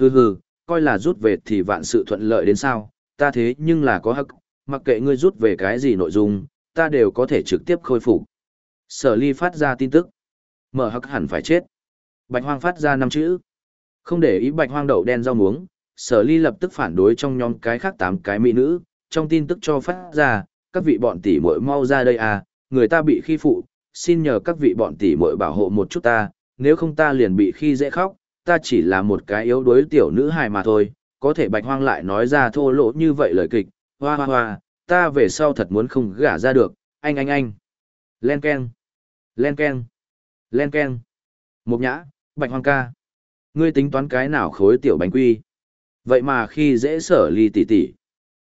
Hừ hừ, coi là rút về thì vạn sự thuận lợi đến sao, ta thế nhưng là có hắc, mặc kệ ngươi rút về cái gì nội dung, ta đều có thể trực tiếp khôi phục. Sở ly phát ra tin tức. Mở hắc hẳn phải chết. Bạch hoang phát ra năm chữ. Không để ý bạch hoang đậu đen rau muống, sở ly lập tức phản đối trong nhóm cái khác tám cái mỹ nữ, trong tin tức cho phát ra, các vị bọn tỷ muội mau ra đây à, người ta bị khi phụ, xin nhờ các vị bọn tỷ muội bảo hộ một chút ta, nếu không ta liền bị khi dễ khóc, ta chỉ là một cái yếu đuối tiểu nữ hài mà thôi, có thể bạch hoang lại nói ra thô lỗ như vậy lời kịch, hoa hoa hoa, ta về sau thật muốn không gả ra được, anh anh anh. Len ken, len ken, len ken. Mục nhã, bạch hoang ca. Ngươi tính toán cái nào khối tiểu bánh quy. Vậy mà khi dễ sở ly tỷ tỷ.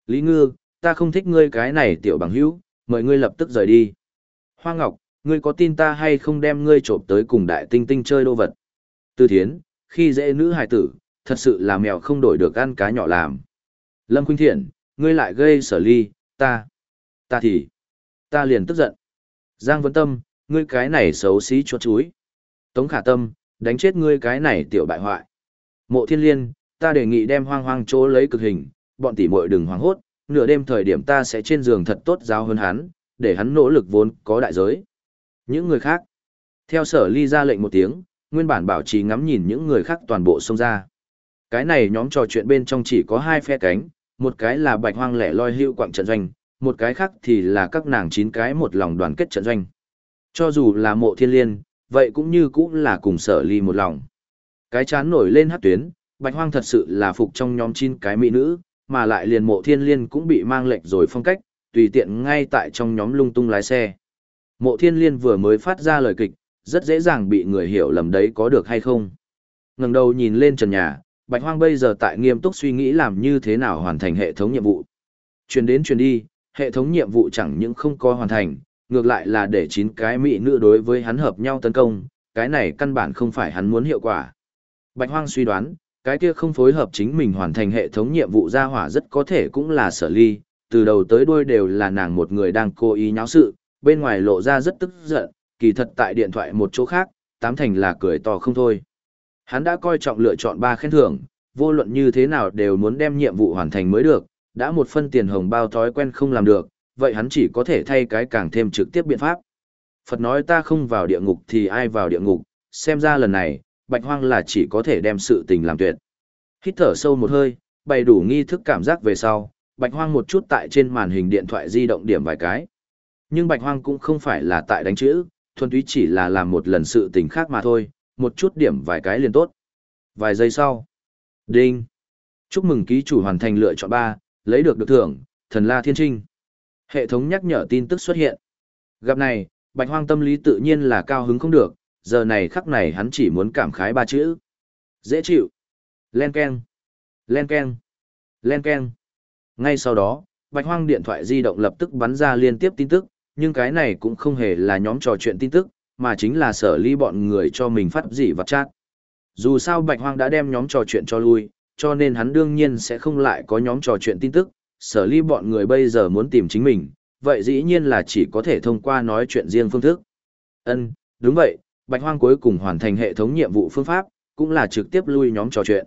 Lý ngư, ta không thích ngươi cái này tiểu bằng hữu, mời ngươi lập tức rời đi. Hoa ngọc, ngươi có tin ta hay không đem ngươi trộm tới cùng đại tinh tinh chơi đô vật. Tư thiến, khi dễ nữ hài tử, thật sự là mèo không đổi được ăn cá nhỏ làm. Lâm Khuynh Thiện, ngươi lại gây sở ly, ta, ta thì, ta liền tức giận. Giang Vấn Tâm, ngươi cái này xấu xí chuột chuối. Tống Khả Tâm, đánh chết ngươi cái này tiểu bại hoại. Mộ Thiên Liên, ta đề nghị đem hoang hoang chỗ lấy cực hình, bọn tỷ muội đừng hoang hốt, nửa đêm thời điểm ta sẽ trên giường thật tốt giáo hơn hắn, để hắn nỗ lực vốn có đại giới. Những người khác, theo sở ly ra lệnh một tiếng, nguyên bản bảo trì ngắm nhìn những người khác toàn bộ xông ra. Cái này nhóm trò chuyện bên trong chỉ có hai phe cánh, một cái là bạch hoang lẻ loi hưu quạng trận doanh, một cái khác thì là các nàng chín cái một lòng đoàn kết trận doanh. Cho dù là mộ thiên liên, vậy cũng như cũng là cùng sở ly một lòng. Cái chán nổi lên hát tuyến, bạch hoang thật sự là phục trong nhóm chín cái mỹ nữ, mà lại liền mộ thiên liên cũng bị mang lệnh rồi phong cách, tùy tiện ngay tại trong nhóm lung tung lái xe. Mộ thiên liên vừa mới phát ra lời kịch, rất dễ dàng bị người hiểu lầm đấy có được hay không. ngẩng đầu nhìn lên trần nhà, Bạch Hoang bây giờ tại nghiêm túc suy nghĩ làm như thế nào hoàn thành hệ thống nhiệm vụ. Truyền đến truyền đi, hệ thống nhiệm vụ chẳng những không có hoàn thành, ngược lại là để chín cái mỹ nữ đối với hắn hợp nhau tấn công, cái này căn bản không phải hắn muốn hiệu quả. Bạch Hoang suy đoán, cái kia không phối hợp chính mình hoàn thành hệ thống nhiệm vụ ra hỏa rất có thể cũng là sở ly, từ đầu tới đuôi đều là nàng một người đang cố ý nháo sự, bên ngoài lộ ra rất tức giận, kỳ thật tại điện thoại một chỗ khác, tám thành là cười to không thôi. Hắn đã coi trọng lựa chọn ba khen thưởng, vô luận như thế nào đều muốn đem nhiệm vụ hoàn thành mới được, đã một phân tiền hồng bao thói quen không làm được, vậy hắn chỉ có thể thay cái càng thêm trực tiếp biện pháp. Phật nói ta không vào địa ngục thì ai vào địa ngục, xem ra lần này, bạch hoang là chỉ có thể đem sự tình làm tuyệt. Hít thở sâu một hơi, bày đủ nghi thức cảm giác về sau, bạch hoang một chút tại trên màn hình điện thoại di động điểm vài cái. Nhưng bạch hoang cũng không phải là tại đánh chữ, thuần túy chỉ là làm một lần sự tình khác mà thôi, một chút điểm vài cái liền tốt. Vài giây sau. Đinh. Chúc mừng ký chủ hoàn thành lựa chọn 3, lấy được được thưởng, thần la thiên trinh. Hệ thống nhắc nhở tin tức xuất hiện. Gặp này, bạch hoang tâm lý tự nhiên là cao hứng không được, giờ này khắc này hắn chỉ muốn cảm khái ba chữ. Dễ chịu. Len keng. Len keng. Len keng. Ngay sau đó, bạch hoang điện thoại di động lập tức bắn ra liên tiếp tin tức, nhưng cái này cũng không hề là nhóm trò chuyện tin tức, mà chính là sở ly bọn người cho mình phát gì vặt chát. Dù sao Bạch Hoang đã đem nhóm trò chuyện cho lui, cho nên hắn đương nhiên sẽ không lại có nhóm trò chuyện tin tức, sở ly bọn người bây giờ muốn tìm chính mình, vậy dĩ nhiên là chỉ có thể thông qua nói chuyện riêng phương thức. Ân, đúng vậy, Bạch Hoang cuối cùng hoàn thành hệ thống nhiệm vụ phương pháp, cũng là trực tiếp lui nhóm trò chuyện.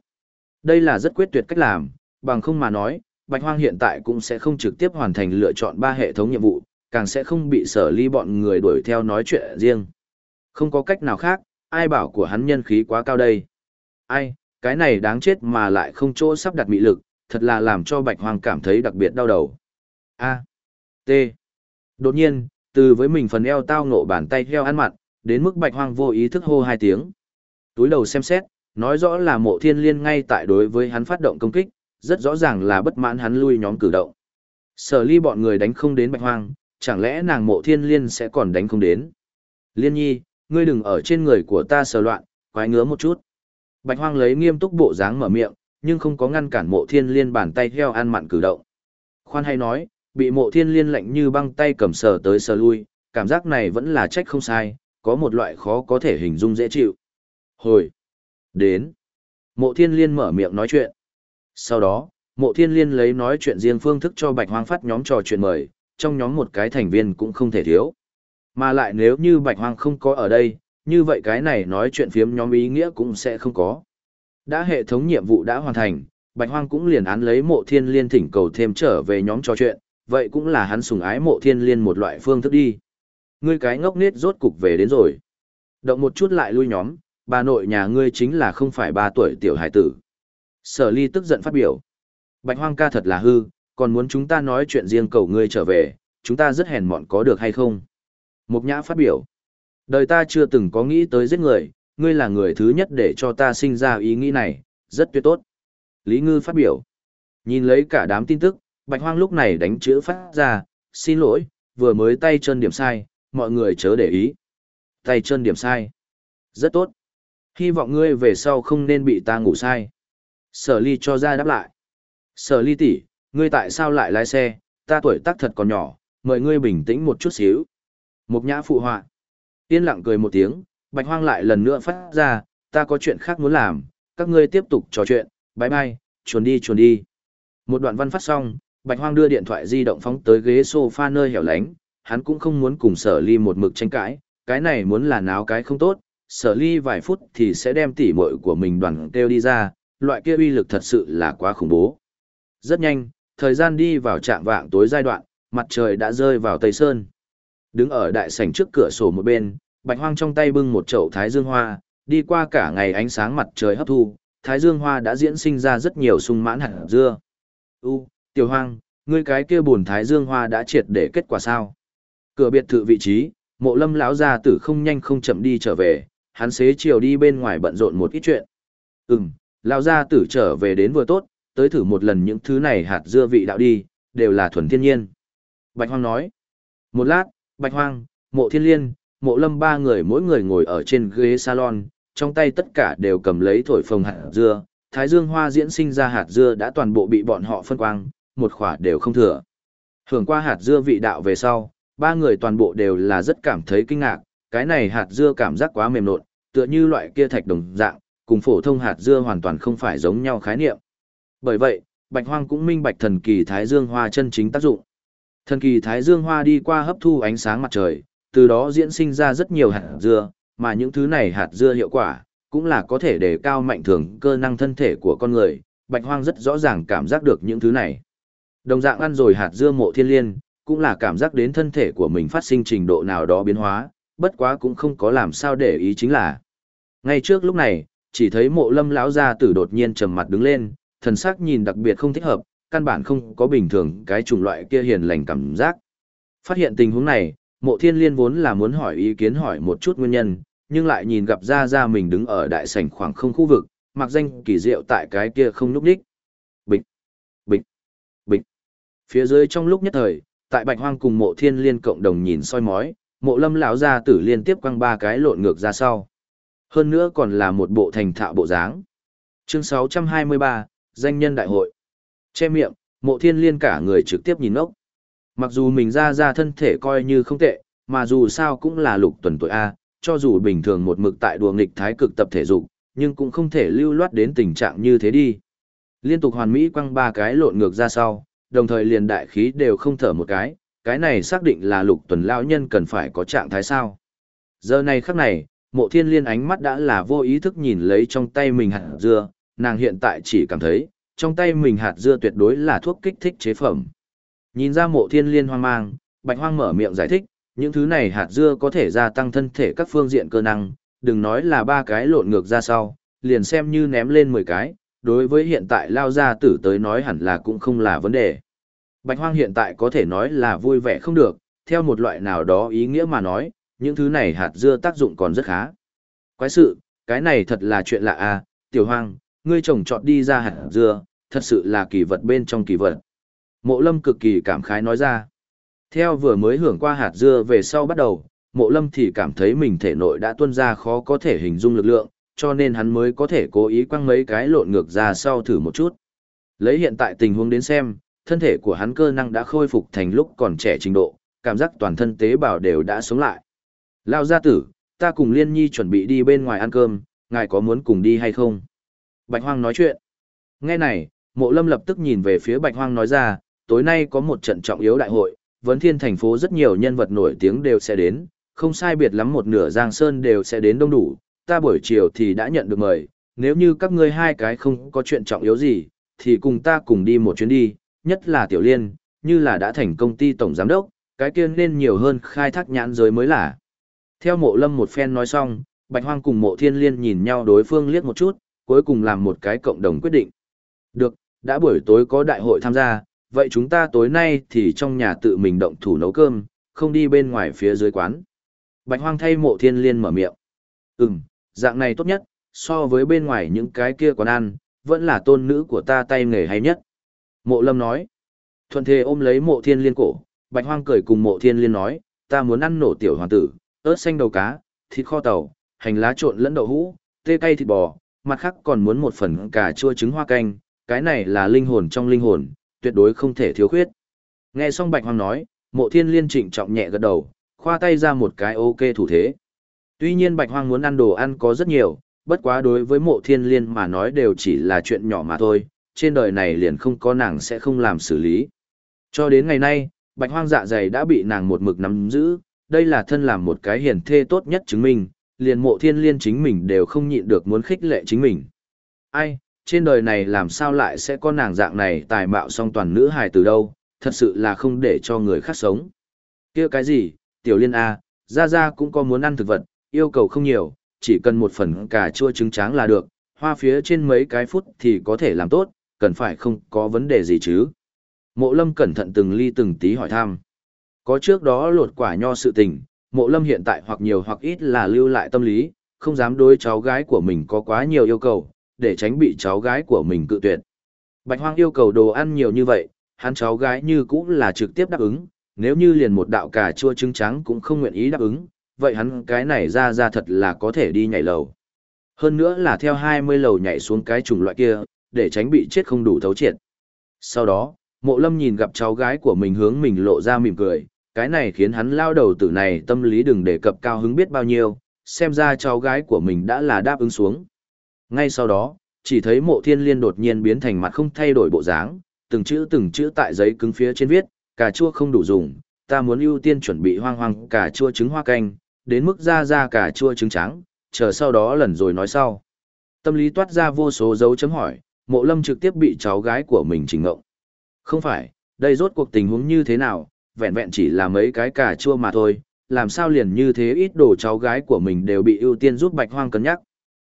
Đây là rất quyết tuyệt cách làm, bằng không mà nói, Bạch Hoang hiện tại cũng sẽ không trực tiếp hoàn thành lựa chọn ba hệ thống nhiệm vụ, càng sẽ không bị sở ly bọn người đuổi theo nói chuyện riêng. Không có cách nào khác, ai bảo của hắn nhân khí quá cao đây. Ai, cái này đáng chết mà lại không chỗ sắp đặt mị lực, thật là làm cho bạch hoang cảm thấy đặc biệt đau đầu. A. T. Đột nhiên, từ với mình phần eo tao ngộ bàn tay heo ăn mặn, đến mức bạch hoang vô ý thức hô hai tiếng. Túi đầu xem xét, nói rõ là mộ thiên liên ngay tại đối với hắn phát động công kích, rất rõ ràng là bất mãn hắn lui nhóm cử động. Sở ly bọn người đánh không đến bạch hoang, chẳng lẽ nàng mộ thiên liên sẽ còn đánh không đến. Liên nhi, ngươi đừng ở trên người của ta sờ loạn, quái ngứa một chút. Bạch hoang lấy nghiêm túc bộ dáng mở miệng, nhưng không có ngăn cản mộ thiên liên bàn tay heo ăn mặn cử động. Khoan hay nói, bị mộ thiên liên lạnh như băng tay cầm sờ tới sờ lui, cảm giác này vẫn là trách không sai, có một loại khó có thể hình dung dễ chịu. Hồi! Đến! Mộ thiên liên mở miệng nói chuyện. Sau đó, mộ thiên liên lấy nói chuyện riêng phương thức cho bạch hoang phát nhóm trò chuyện mời, trong nhóm một cái thành viên cũng không thể thiếu. Mà lại nếu như bạch hoang không có ở đây, như vậy cái này nói chuyện phiếm nhóm ý nghĩa cũng sẽ không có. Đã hệ thống nhiệm vụ đã hoàn thành, Bạch Hoang cũng liền án lấy mộ thiên liên thỉnh cầu thêm trở về nhóm trò chuyện, vậy cũng là hắn sùng ái mộ thiên liên một loại phương thức đi. Ngươi cái ngốc nết rốt cục về đến rồi. Động một chút lại lui nhóm, bà nội nhà ngươi chính là không phải ba tuổi tiểu hải tử. Sở ly tức giận phát biểu. Bạch hoang ca thật là hư, còn muốn chúng ta nói chuyện riêng cầu ngươi trở về, chúng ta rất hèn mọn có được hay không? Mục nhã phát biểu. Đời ta chưa từng có nghĩ tới giết người, ngươi là người thứ nhất để cho ta sinh ra ý nghĩ này, rất tuyệt tốt. Lý Ngư phát biểu. Nhìn lấy cả đám tin tức, Bạch Hoang lúc này đánh chữ phát ra, xin lỗi, vừa mới tay chân điểm sai, mọi người chớ để ý. Tay chân điểm sai. Rất tốt. Hy vọng ngươi về sau không nên bị ta ngủ sai. Sở ly cho ra đáp lại. Sở ly tỷ, ngươi tại sao lại lái xe, ta tuổi tác thật còn nhỏ, mời ngươi bình tĩnh một chút xíu. Mục nhã phụ họa. Yên lặng cười một tiếng, bạch hoang lại lần nữa phát ra, ta có chuyện khác muốn làm, các ngươi tiếp tục trò chuyện, bye bye, chuồn đi chuồn đi. Một đoạn văn phát xong, bạch hoang đưa điện thoại di động phóng tới ghế sofa nơi hẻo lánh, hắn cũng không muốn cùng sở ly một mực tranh cãi, cái này muốn là náo cái không tốt, sở ly vài phút thì sẽ đem tỉ muội của mình đoàn kêu đi ra, loại kia uy lực thật sự là quá khủng bố. Rất nhanh, thời gian đi vào trạng vạng tối giai đoạn, mặt trời đã rơi vào Tây Sơn. Đứng ở đại sảnh trước cửa sổ một bên, Bạch Hoang trong tay bưng một chậu thái dương hoa, đi qua cả ngày ánh sáng mặt trời hấp thu, thái dương hoa đã diễn sinh ra rất nhiều sung mãn hạt dưa. U, Tiểu Hoang, ngươi cái kia buồn thái dương hoa đã triệt để kết quả sao? Cửa biệt thự vị trí, Mộ Lâm lão gia tử không nhanh không chậm đi trở về, hắn xế chiều đi bên ngoài bận rộn một ít chuyện. Ừm, lão gia tử trở về đến vừa tốt, tới thử một lần những thứ này hạt dưa vị đạo đi, đều là thuần thiên nhiên. Bạch Hoang nói. Một lát, Bạch Hoang, Mộ Thiên Liên, Mộ Lâm ba người mỗi người ngồi ở trên ghế salon, trong tay tất cả đều cầm lấy thổi phồng hạt dưa, thái dương hoa diễn sinh ra hạt dưa đã toàn bộ bị bọn họ phân quang, một khỏa đều không thừa. Hưởng qua hạt dưa vị đạo về sau, ba người toàn bộ đều là rất cảm thấy kinh ngạc, cái này hạt dưa cảm giác quá mềm nộn, tựa như loại kia thạch đồng dạng, cùng phổ thông hạt dưa hoàn toàn không phải giống nhau khái niệm. Bởi vậy, Bạch Hoang cũng minh bạch thần kỳ Thái Dương Hoa chân chính tác dụng. Thần kỳ Thái Dương Hoa đi qua hấp thu ánh sáng mặt trời, từ đó diễn sinh ra rất nhiều hạt dưa, mà những thứ này hạt dưa hiệu quả, cũng là có thể đề cao mạnh thường cơ năng thân thể của con người. Bạch Hoang rất rõ ràng cảm giác được những thứ này. Đồng dạng ăn rồi hạt dưa mộ thiên liên, cũng là cảm giác đến thân thể của mình phát sinh trình độ nào đó biến hóa, bất quá cũng không có làm sao để ý chính là. Ngay trước lúc này, chỉ thấy mộ lâm lão gia tử đột nhiên trầm mặt đứng lên, thần sắc nhìn đặc biệt không thích hợp, căn bản không có bình thường cái chủng loại kia hiền lành cảm giác. Phát hiện tình huống này, mộ thiên liên vốn là muốn hỏi ý kiến hỏi một chút nguyên nhân, nhưng lại nhìn gặp ra ra mình đứng ở đại sảnh khoảng không khu vực, mặc danh kỳ diệu tại cái kia không núp đích. Bịch, bịch, bịch. Phía dưới trong lúc nhất thời, tại bạch hoang cùng mộ thiên liên cộng đồng nhìn soi mói, mộ lâm lão gia tử liên tiếp quăng ba cái lộn ngược ra sau. Hơn nữa còn là một bộ thành thạo bộ dáng. Chương 623, danh nhân đại hội. Che miệng, mộ thiên liên cả người trực tiếp nhìn ốc. Mặc dù mình ra ra thân thể coi như không tệ, mà dù sao cũng là lục tuần tuổi A, cho dù bình thường một mực tại đùa nghịch thái cực tập thể dục, nhưng cũng không thể lưu loát đến tình trạng như thế đi. Liên tục hoàn mỹ quăng ba cái lộn ngược ra sau, đồng thời liền đại khí đều không thở một cái, cái này xác định là lục tuần lão nhân cần phải có trạng thái sao. Giờ này khắc này, mộ thiên liên ánh mắt đã là vô ý thức nhìn lấy trong tay mình hạt dưa, nàng hiện tại chỉ cảm thấy, trong tay mình hạt dưa tuyệt đối là thuốc kích thích chế phẩm. Nhìn ra mộ thiên liên hoang mang, bạch hoang mở miệng giải thích, những thứ này hạt dưa có thể gia tăng thân thể các phương diện cơ năng, đừng nói là ba cái lộn ngược ra sau, liền xem như ném lên 10 cái, đối với hiện tại lao gia tử tới nói hẳn là cũng không là vấn đề. Bạch hoang hiện tại có thể nói là vui vẻ không được, theo một loại nào đó ý nghĩa mà nói, những thứ này hạt dưa tác dụng còn rất khá. Quái sự, cái này thật là chuyện lạ à, tiểu hoang, ngươi trồng trọt đi ra hạt dưa, thật sự là kỳ vật bên trong kỳ vật. Mộ lâm cực kỳ cảm khái nói ra. Theo vừa mới hưởng qua hạt dưa về sau bắt đầu, mộ lâm thì cảm thấy mình thể nội đã tuôn ra khó có thể hình dung lực lượng, cho nên hắn mới có thể cố ý quăng mấy cái lộn ngược ra sau thử một chút. Lấy hiện tại tình huống đến xem, thân thể của hắn cơ năng đã khôi phục thành lúc còn trẻ trình độ, cảm giác toàn thân tế bào đều đã sống lại. Lao gia tử, ta cùng Liên Nhi chuẩn bị đi bên ngoài ăn cơm, ngài có muốn cùng đi hay không? Bạch Hoang nói chuyện. Nghe này, mộ lâm lập tức nhìn về phía Bạch Hoang nói ra, tối nay có một trận trọng yếu đại hội, vấn thiên thành phố rất nhiều nhân vật nổi tiếng đều sẽ đến, không sai biệt lắm một nửa Giang Sơn đều sẽ đến đông đủ, ta buổi chiều thì đã nhận được mời, nếu như các ngươi hai cái không có chuyện trọng yếu gì, thì cùng ta cùng đi một chuyến đi, nhất là tiểu liên, như là đã thành công ty tổng giám đốc, cái kia nên nhiều hơn khai thác nhãn giới mới là. Theo mộ lâm một phen nói xong, Bạch Hoang cùng mộ thiên liên nhìn nhau đối phương liếc một chút, cuối cùng làm một cái cộng đồng quyết định. Được, đã buổi tối có đại hội tham gia, vậy chúng ta tối nay thì trong nhà tự mình động thủ nấu cơm, không đi bên ngoài phía dưới quán. Bạch Hoang thay mộ thiên liên mở miệng. Ừm, dạng này tốt nhất, so với bên ngoài những cái kia quán ăn, vẫn là tôn nữ của ta tay nghề hay nhất. Mộ lâm nói. Thuận thế ôm lấy mộ thiên liên cổ, Bạch Hoang cười cùng mộ thiên liên nói, ta muốn ăn nổ tiểu hoàng tử, ớt xanh đầu cá, thịt kho tàu, hành lá trộn lẫn đậu hũ, tê cay thịt bò, mặt khác còn muốn một phần cà chua trứng hoa canh, cái này là linh hồn trong linh hồn, tuyệt đối không thể thiếu khuyết. Nghe xong Bạch Hoang nói, mộ thiên liên trịnh trọng nhẹ gật đầu, khoa tay ra một cái ok thủ thế. Tuy nhiên Bạch Hoang muốn ăn đồ ăn có rất nhiều, bất quá đối với mộ thiên liên mà nói đều chỉ là chuyện nhỏ mà thôi, trên đời này liền không có nàng sẽ không làm xử lý. Cho đến ngày nay, Bạch Hoang dạ dày đã bị nàng một mực nắm giữ, đây là thân làm một cái hiển thê tốt nhất chứng minh, liền mộ thiên liên chính mình đều không nhịn được muốn khích lệ chính mình. Ai, trên đời này làm sao lại sẽ có nàng dạng này tài mạo song toàn nữ hài từ đâu, thật sự là không để cho người khác sống. kia cái gì, tiểu liên A, ra ra cũng có muốn ăn thực vật, yêu cầu không nhiều, chỉ cần một phần cà chua trứng tráng là được, hoa phía trên mấy cái phút thì có thể làm tốt, cần phải không có vấn đề gì chứ. Mộ lâm cẩn thận từng ly từng tí hỏi thăm. Có trước đó lột quả nho sự tình, mộ lâm hiện tại hoặc nhiều hoặc ít là lưu lại tâm lý, không dám đối cháu gái của mình có quá nhiều yêu cầu, để tránh bị cháu gái của mình cự tuyệt. Bạch hoang yêu cầu đồ ăn nhiều như vậy, hắn cháu gái như cũng là trực tiếp đáp ứng, nếu như liền một đạo cà chua trứng trắng cũng không nguyện ý đáp ứng, vậy hắn cái này ra ra thật là có thể đi nhảy lầu. Hơn nữa là theo 20 lầu nhảy xuống cái chủng loại kia, để tránh bị chết không đủ thấu triệt. Sau đó, mộ lâm nhìn gặp cháu gái của mình hướng mình lộ ra mỉm cười, cái này khiến hắn lao đầu tử này tâm lý đừng đề cập cao hứng biết bao nhiêu, xem ra cháu gái của mình đã là đáp ứng xuống. Ngay sau đó, chỉ thấy mộ thiên liên đột nhiên biến thành mặt không thay đổi bộ dáng, từng chữ từng chữ tại giấy cứng phía trên viết, cà chua không đủ dùng, ta muốn ưu tiên chuẩn bị hoang hoang cà chua trứng hoa canh, đến mức ra ra cà chua trứng trắng, chờ sau đó lần rồi nói sau. Tâm lý toát ra vô số dấu chấm hỏi, mộ lâm trực tiếp bị cháu gái của mình chỉnh ngộng. Không phải, đây rốt cuộc tình huống như thế nào, vẹn vẹn chỉ là mấy cái cà chua mà thôi, làm sao liền như thế ít đồ cháu gái của mình đều bị ưu tiên giúp bạch hoang cân nhắc.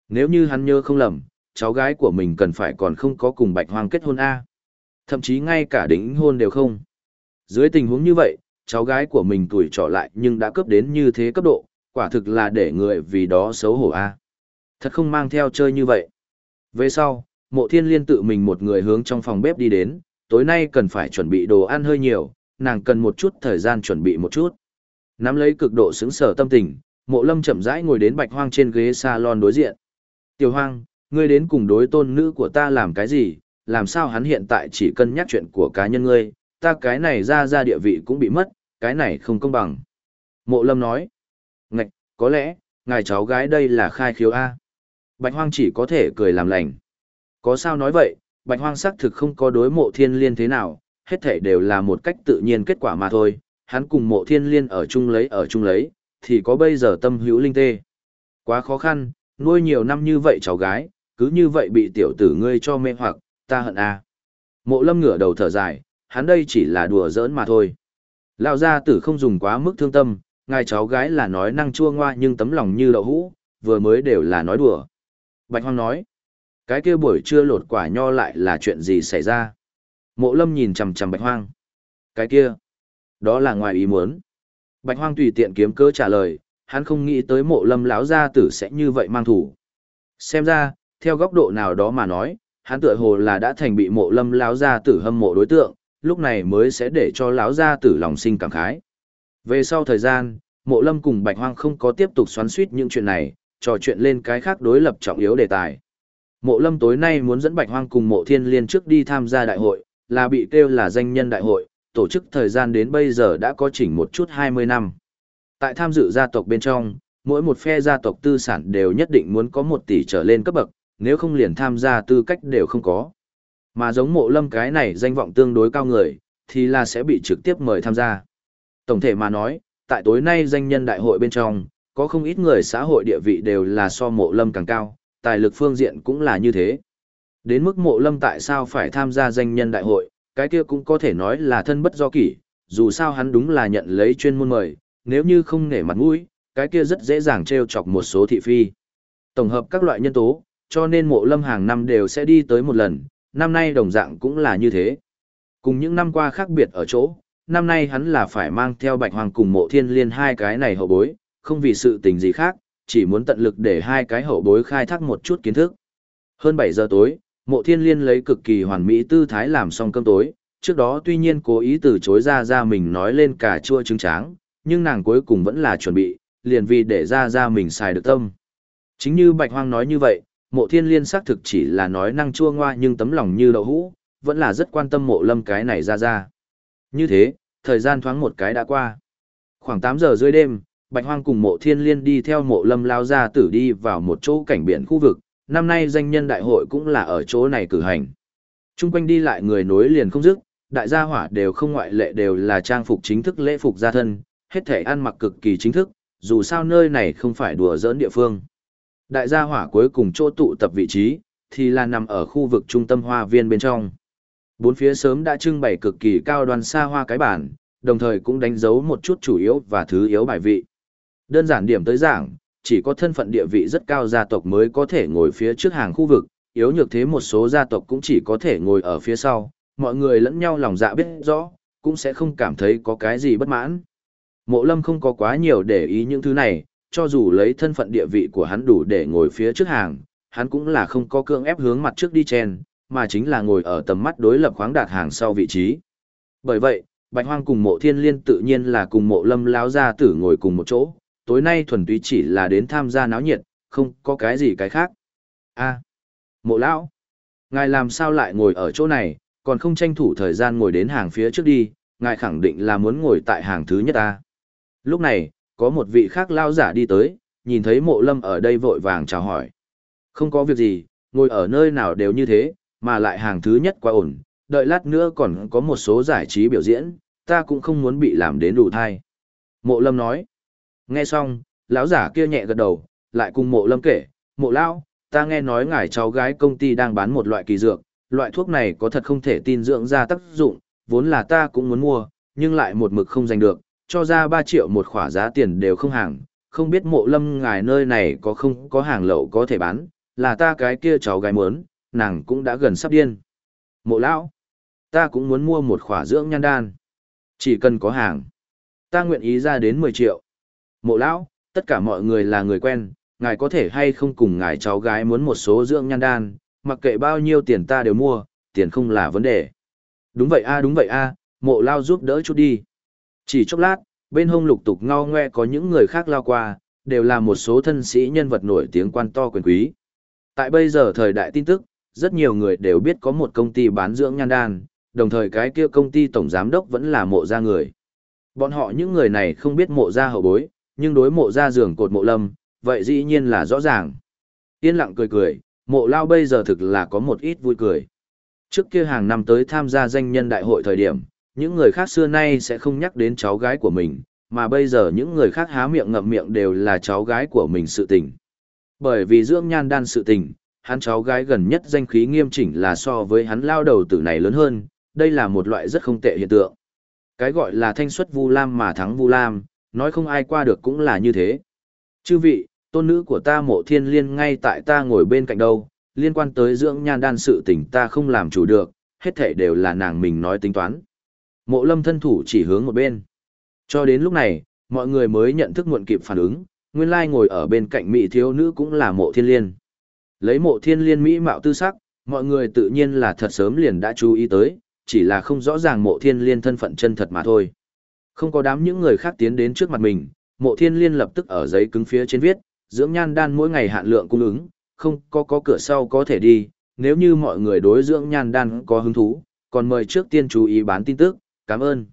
Nếu như hắn nhớ không lầm, cháu gái của mình cần phải còn không có cùng bạch hoang kết hôn A. Thậm chí ngay cả đính hôn đều không. Dưới tình huống như vậy, cháu gái của mình tuổi trọ lại nhưng đã cấp đến như thế cấp độ, quả thực là để người vì đó xấu hổ A. Thật không mang theo chơi như vậy. Về sau, mộ thiên liên tự mình một người hướng trong phòng bếp đi đến, tối nay cần phải chuẩn bị đồ ăn hơi nhiều, nàng cần một chút thời gian chuẩn bị một chút. Nắm lấy cực độ xứng sở tâm tình, mộ lâm chậm rãi ngồi đến bạch hoang trên ghế salon đối diện. Tiểu hoang, ngươi đến cùng đối tôn nữ của ta làm cái gì, làm sao hắn hiện tại chỉ cân nhắc chuyện của cá nhân ngươi, ta cái này ra ra địa vị cũng bị mất, cái này không công bằng. Mộ lâm nói, ngạch, có lẽ, ngài cháu gái đây là khai khiếu A. Bạch hoang chỉ có thể cười làm lành. Có sao nói vậy, bạch hoang xác thực không có đối mộ thiên liên thế nào, hết thể đều là một cách tự nhiên kết quả mà thôi, hắn cùng mộ thiên liên ở chung lấy ở chung lấy, thì có bây giờ tâm hữu linh tê. Quá khó khăn, nuôi nhiều năm như vậy cháu gái, cứ như vậy bị tiểu tử ngươi cho mê hoặc, ta hận a. Mộ lâm ngửa đầu thở dài, hắn đây chỉ là đùa giỡn mà thôi. Lão gia tử không dùng quá mức thương tâm, ngài cháu gái là nói năng chua ngoa nhưng tấm lòng như đậu hũ, vừa mới đều là nói đùa. Bạch Hoang nói, cái kia buổi trưa lột quả nho lại là chuyện gì xảy ra? Mộ lâm nhìn chằm chằm Bạch Hoang. Cái kia, đó là ngoài ý muốn. Bạch Hoang tùy tiện kiếm cớ trả lời, hắn không nghĩ tới mộ lâm lão gia tử sẽ như vậy mang thủ. Xem ra, theo góc độ nào đó mà nói, hắn tựa hồ là đã thành bị mộ lâm lão gia tử hâm mộ đối tượng, lúc này mới sẽ để cho lão gia tử lòng sinh cảm khái. Về sau thời gian, mộ lâm cùng bạch hoang không có tiếp tục xoắn xuýt những chuyện này, trò chuyện lên cái khác đối lập trọng yếu đề tài. Mộ lâm tối nay muốn dẫn bạch hoang cùng mộ thiên liên trước đi tham gia đại hội, là bị kêu là danh nhân đại hội, tổ chức thời gian đến bây giờ đã có chỉnh một chút 20 năm. Tại tham dự gia tộc bên trong, mỗi một phe gia tộc tư sản đều nhất định muốn có một tỷ trở lên cấp bậc, nếu không liền tham gia tư cách đều không có. Mà giống mộ lâm cái này danh vọng tương đối cao người, thì là sẽ bị trực tiếp mời tham gia. Tổng thể mà nói, tại tối nay danh nhân đại hội bên trong, có không ít người xã hội địa vị đều là so mộ lâm càng cao, tài lực phương diện cũng là như thế. Đến mức mộ lâm tại sao phải tham gia danh nhân đại hội, cái kia cũng có thể nói là thân bất do kỷ, dù sao hắn đúng là nhận lấy chuyên môn mời, nếu như không nể mặt mũi, cái kia rất dễ dàng treo chọc một số thị phi. Tổng hợp các loại nhân tố, cho nên mộ lâm hàng năm đều sẽ đi tới một lần, năm nay đồng dạng cũng là như thế. Cùng những năm qua khác biệt ở chỗ, năm nay hắn là phải mang theo bạch hoàng cùng mộ thiên liên hai cái này hậu bối, không vì sự tình gì khác, chỉ muốn tận lực để hai cái hậu bối khai thác một chút kiến thức. Hơn 7 giờ tối, mộ thiên liên lấy cực kỳ hoàn mỹ tư thái làm xong cơm tối, trước đó tuy nhiên cố ý từ chối ra ra mình nói lên cả chua trứng tráng, nhưng nàng cuối cùng vẫn là chuẩn bị, liền vì để ra ra mình xài được tâm. Chính như Bạch Hoang nói như vậy, mộ thiên liên xác thực chỉ là nói năng chua ngoa nhưng tấm lòng như đậu hũ, vẫn là rất quan tâm mộ lâm cái này ra ra. Như thế, thời gian thoáng một cái đã qua. Khoảng 8 giờ rưỡi đêm, Bạch Hoang cùng mộ thiên liên đi theo mộ lâm lao ra tử đi vào một chỗ cảnh biển khu vực, năm nay danh nhân đại hội cũng là ở chỗ này cử hành. Trung quanh đi lại người nối liền không dứt, đại gia hỏa đều không ngoại lệ đều là trang phục chính thức lễ phục gia thân, hết thể ăn mặc cực kỳ chính thức, dù sao nơi này không phải đùa giỡn địa phương. Đại gia hỏa cuối cùng chỗ tụ tập vị trí, thì là nằm ở khu vực trung tâm hoa viên bên trong. Bốn phía sớm đã trưng bày cực kỳ cao đoàn xa hoa cái bản, đồng thời cũng đánh dấu một chút chủ yếu và thứ yếu bài vị. Đơn giản điểm tới giảng, chỉ có thân phận địa vị rất cao gia tộc mới có thể ngồi phía trước hàng khu vực, yếu nhược thế một số gia tộc cũng chỉ có thể ngồi ở phía sau, mọi người lẫn nhau lòng dạ biết rõ, cũng sẽ không cảm thấy có cái gì bất mãn. Mộ lâm không có quá nhiều để ý những thứ này, cho dù lấy thân phận địa vị của hắn đủ để ngồi phía trước hàng, hắn cũng là không có cương ép hướng mặt trước đi chen, mà chính là ngồi ở tầm mắt đối lập khoáng đạt hàng sau vị trí. Bởi vậy, Bạch Hoang cùng mộ thiên liên tự nhiên là cùng mộ lâm láo gia tử ngồi cùng một chỗ, tối nay thuần túy chỉ là đến tham gia náo nhiệt, không có cái gì cái khác. a mộ lão, ngài làm sao lại ngồi ở chỗ này, còn không tranh thủ thời gian ngồi đến hàng phía trước đi, ngài khẳng định là muốn ngồi tại hàng thứ nhất ta. Lúc này, có một vị khác lao giả đi tới, nhìn thấy mộ lâm ở đây vội vàng chào hỏi. Không có việc gì, ngồi ở nơi nào đều như thế, mà lại hàng thứ nhất quá ổn, đợi lát nữa còn có một số giải trí biểu diễn, ta cũng không muốn bị làm đến đủ thai. Mộ lâm nói. Nghe xong, lão giả kia nhẹ gật đầu, lại cùng mộ lâm kể, mộ lão, ta nghe nói ngài cháu gái công ty đang bán một loại kỳ dược, loại thuốc này có thật không thể tin dưỡng ra tác dụng, vốn là ta cũng muốn mua, nhưng lại một mực không giành được, cho ra 3 triệu một khỏa giá tiền đều không hàng, không biết mộ lâm ngài nơi này có không có hàng lậu có thể bán, là ta cái kia cháu gái muốn, nàng cũng đã gần sắp điên. Mộ lão, ta cũng muốn mua một khỏa dưỡng nhan đan. Chỉ cần có hàng, ta nguyện ý ra đến 10 triệu. Mộ lão, tất cả mọi người là người quen, ngài có thể hay không cùng ngài cháu gái muốn một số dưỡng nhan đan, mặc kệ bao nhiêu tiền ta đều mua, tiền không là vấn đề. Đúng vậy a đúng vậy a, mộ lao giúp đỡ chút đi. Chỉ chốc lát, bên hông lục tục ngao ngoe có những người khác lao qua, đều là một số thân sĩ nhân vật nổi tiếng quan to quyền quý. Tại bây giờ thời đại tin tức, rất nhiều người đều biết có một công ty bán dưỡng nhan đan, đồng thời cái kia công ty tổng giám đốc vẫn là mộ gia người. Bọn họ những người này không biết mộ gia hậu bối, nhưng đối mộ ra giường cột mộ lâm, vậy dĩ nhiên là rõ ràng. Yên lặng cười cười, mộ lao bây giờ thực là có một ít vui cười. Trước kia hàng năm tới tham gia danh nhân đại hội thời điểm, những người khác xưa nay sẽ không nhắc đến cháu gái của mình, mà bây giờ những người khác há miệng ngậm miệng đều là cháu gái của mình sự tình. Bởi vì dưỡng nhan đan sự tình, hắn cháu gái gần nhất danh khí nghiêm chỉnh là so với hắn lao đầu tử này lớn hơn, đây là một loại rất không tệ hiện tượng. Cái gọi là thanh xuất Vu Lam mà thắng Vu Lam, nói không ai qua được cũng là như thế. Chư vị, tôn nữ của ta mộ thiên liên ngay tại ta ngồi bên cạnh đâu, liên quan tới dưỡng nhan đan sự tình ta không làm chủ được, hết thể đều là nàng mình nói tính toán. Mộ lâm thân thủ chỉ hướng một bên. Cho đến lúc này, mọi người mới nhận thức muộn kịp phản ứng, nguyên lai ngồi ở bên cạnh mỹ thiếu nữ cũng là mộ thiên liên. Lấy mộ thiên liên mỹ mạo tư sắc, mọi người tự nhiên là thật sớm liền đã chú ý tới, chỉ là không rõ ràng mộ thiên liên thân phận chân thật mà thôi. Không có đám những người khác tiến đến trước mặt mình, mộ thiên liên lập tức ở giấy cứng phía trên viết, dưỡng nhan đan mỗi ngày hạn lượng cung ứng, không có có cửa sau có thể đi, nếu như mọi người đối dưỡng nhan đan có hứng thú, còn mời trước tiên chú ý bán tin tức, cảm ơn.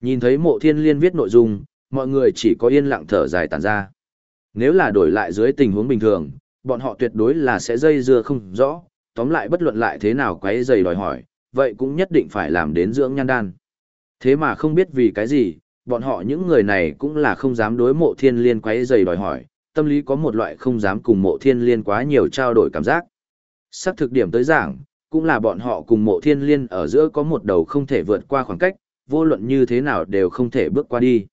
Nhìn thấy mộ thiên liên viết nội dung, mọi người chỉ có yên lặng thở dài tàn ra. Nếu là đổi lại dưới tình huống bình thường, bọn họ tuyệt đối là sẽ dây dưa không rõ, tóm lại bất luận lại thế nào quấy dày đòi hỏi, vậy cũng nhất định phải làm đến dưỡng nhan đan. Thế mà không biết vì cái gì, bọn họ những người này cũng là không dám đối mộ thiên liên quấy dày đòi hỏi, tâm lý có một loại không dám cùng mộ thiên liên quá nhiều trao đổi cảm giác. sắp thực điểm tới giảng, cũng là bọn họ cùng mộ thiên liên ở giữa có một đầu không thể vượt qua khoảng cách, vô luận như thế nào đều không thể bước qua đi.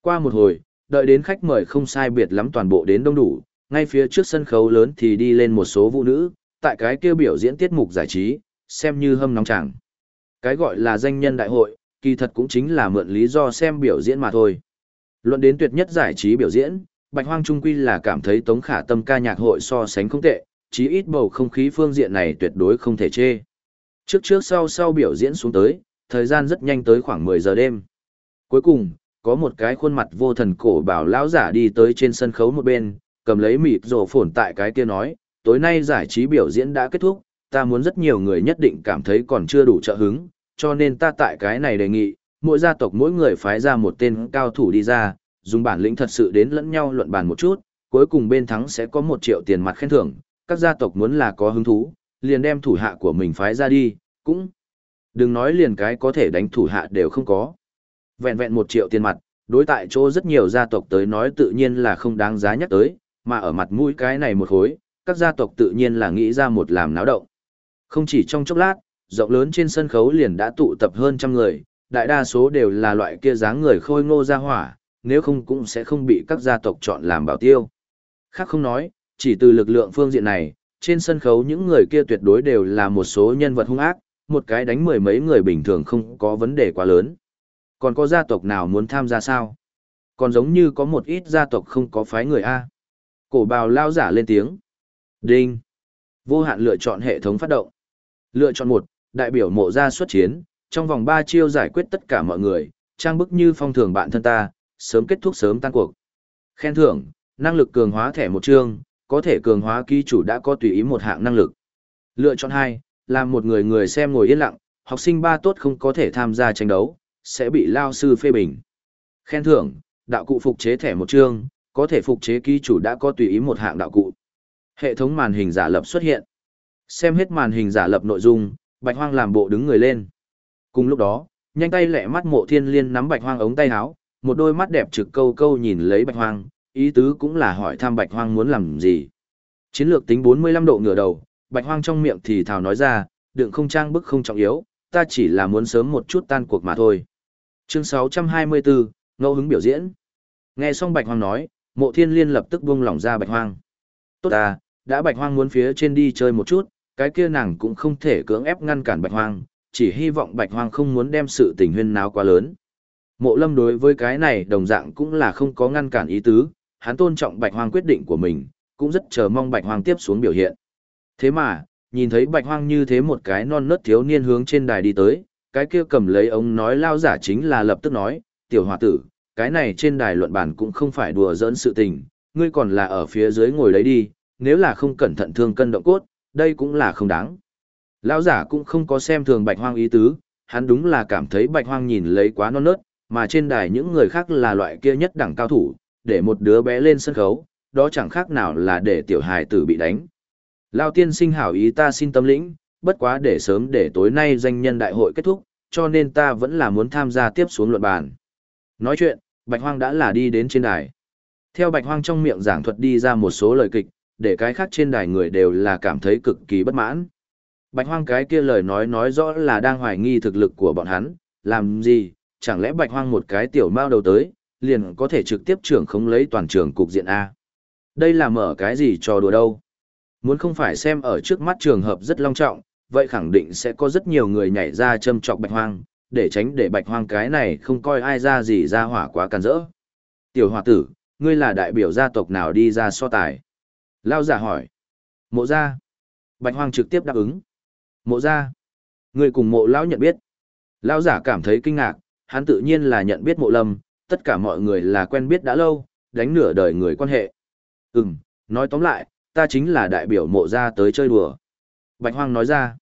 Qua một hồi, đợi đến khách mời không sai biệt lắm toàn bộ đến đông đủ, ngay phía trước sân khấu lớn thì đi lên một số vũ nữ, tại cái kia biểu diễn tiết mục giải trí, xem như hâm nóng chẳng. Cái gọi là danh nhân đại hội, kỳ thật cũng chính là mượn lý do xem biểu diễn mà thôi. Luận đến tuyệt nhất giải trí biểu diễn, Bạch Hoang Trung Quy là cảm thấy Tống Khả Tâm ca nhạc hội so sánh không tệ, chí ít bầu không khí phương diện này tuyệt đối không thể chê. Trước trước sau sau biểu diễn xuống tới, thời gian rất nhanh tới khoảng 10 giờ đêm. Cuối cùng, có một cái khuôn mặt vô thần cổ bảo lão giả đi tới trên sân khấu một bên, cầm lấy mịt rổ phồn tại cái kia nói, tối nay giải trí biểu diễn đã kết thúc, ta muốn rất nhiều người nhất định cảm thấy còn chưa đủ trợ hứng, cho nên ta tại cái này đề nghị, mỗi gia tộc mỗi người phái ra một tên cao thủ đi ra, dùng bản lĩnh thật sự đến lẫn nhau luận bàn một chút, cuối cùng bên thắng sẽ có một triệu tiền mặt khen thưởng, các gia tộc muốn là có hứng thú, liền đem thủ hạ của mình phái ra đi, cũng đừng nói liền cái có thể đánh thủ hạ đều không có. Vẹn vẹn một triệu tiền mặt, đối tại chỗ rất nhiều gia tộc tới nói tự nhiên là không đáng giá nhắc tới, mà ở mặt mũi cái này một hối, các gia tộc tự nhiên là nghĩ ra một làm náo động. Không chỉ trong chốc lát, rộng lớn trên sân khấu liền đã tụ tập hơn trăm người, đại đa số đều là loại kia dáng người khôi ngô ra hỏa, nếu không cũng sẽ không bị các gia tộc chọn làm bảo tiêu. Khác không nói, chỉ từ lực lượng phương diện này, trên sân khấu những người kia tuyệt đối đều là một số nhân vật hung ác, một cái đánh mười mấy người bình thường không có vấn đề quá lớn. Còn có gia tộc nào muốn tham gia sao? Còn giống như có một ít gia tộc không có phái người A. Cổ bào lao giả lên tiếng. Đinh. Vô hạn lựa chọn hệ thống phát động. Lựa chọn một, đại biểu mộ ra xuất chiến, trong vòng 3 chiêu giải quyết tất cả mọi người, trang bức như phong thường bạn thân ta, sớm kết thúc sớm tan cuộc. Khen thưởng, năng lực cường hóa thẻ một chương, có thể cường hóa ký chủ đã có tùy ý một hạng năng lực. Lựa chọn 2, làm một người người xem ngồi yên lặng, học sinh ba tốt không có thể tham gia tranh đấu, sẽ bị lao sư phê bình. Khen thưởng, đạo cụ phục chế thẻ một chương, có thể phục chế ký chủ đã có tùy ý một hạng đạo cụ. Hệ thống màn hình giả lập xuất hiện. Xem hết màn hình giả lập nội dung, Bạch Hoang làm bộ đứng người lên. Cùng lúc đó, nhanh tay lẹ mắt mộ thiên liên nắm Bạch Hoang ống tay áo, một đôi mắt đẹp trực câu câu nhìn lấy Bạch Hoang, ý tứ cũng là hỏi thăm Bạch Hoang muốn làm gì. Chiến lược tính 45 độ ngửa đầu, Bạch Hoang trong miệng thì thào nói ra, đừng không trang bức không trọng yếu, ta chỉ là muốn sớm một chút tan cuộc mà thôi. Chương 624, ngẫu hứng biểu diễn. Nghe xong Bạch Hoang nói, mộ thiên liên lập tức buông lỏng ra Bạch Hoang. Tốt à, đã Bạch Hoang muốn phía trên đi chơi một chút, cái kia nàng cũng không thể cưỡng ép ngăn cản Bạch Hoang, chỉ hy vọng Bạch Hoang không muốn đem sự tình huyên náo quá lớn. Mộ lâm đối với cái này đồng dạng cũng là không có ngăn cản ý tứ, hắn tôn trọng Bạch Hoang quyết định của mình, cũng rất chờ mong Bạch Hoang tiếp xuống biểu hiện. Thế mà, nhìn thấy Bạch Hoang như thế một cái non nớt thiếu niên hướng trên đài đi tới, cái kia cầm lấy ống nói lao giả chính là lập tức nói, tiểu hòa tử, cái này trên đài luận bàn cũng không phải đùa giỡn sự tình, ngươi còn là ở phía dưới ngồi đấy đi, nếu là không cẩn thận thương cân động cốt, đây cũng là không đáng. Lão giả cũng không có xem thường bạch hoang ý tứ, hắn đúng là cảm thấy bạch hoang nhìn lấy quá non nớt, mà trên đài những người khác là loại kia nhất đẳng cao thủ, để một đứa bé lên sân khấu, đó chẳng khác nào là để tiểu hài tử bị đánh. Lão tiên sinh hảo ý ta xin tâm lĩnh, bất quá để sớm để tối nay danh nhân đại hội kết thúc, cho nên ta vẫn là muốn tham gia tiếp xuống luận bàn. Nói chuyện, Bạch Hoang đã là đi đến trên đài. Theo Bạch Hoang trong miệng giảng thuật đi ra một số lời kịch, để cái khác trên đài người đều là cảm thấy cực kỳ bất mãn. Bạch Hoang cái kia lời nói nói rõ là đang hoài nghi thực lực của bọn hắn, làm gì, chẳng lẽ Bạch Hoang một cái tiểu mao đầu tới, liền có thể trực tiếp trưởng không lấy toàn trường cục diện A. Đây là mở cái gì cho đùa đâu. Muốn không phải xem ở trước mắt trường hợp rất long trọng, vậy khẳng định sẽ có rất nhiều người nhảy ra châm chọc Bạch Hoang, để tránh để Bạch Hoang cái này không coi ai ra gì ra hỏa quá càn rỡ. Tiểu hòa tử, ngươi là đại biểu gia tộc nào đi ra so tài? Lao giả hỏi. Mộ gia. Bạch Hoang trực tiếp đáp ứng. Mộ gia. Người cùng mộ lão nhận biết. Lão giả cảm thấy kinh ngạc, hắn tự nhiên là nhận biết mộ lâm, tất cả mọi người là quen biết đã lâu, đánh nửa đời người quan hệ. Ừm, nói tóm lại, ta chính là đại biểu mộ gia tới chơi đùa. Bạch Hoang nói ra.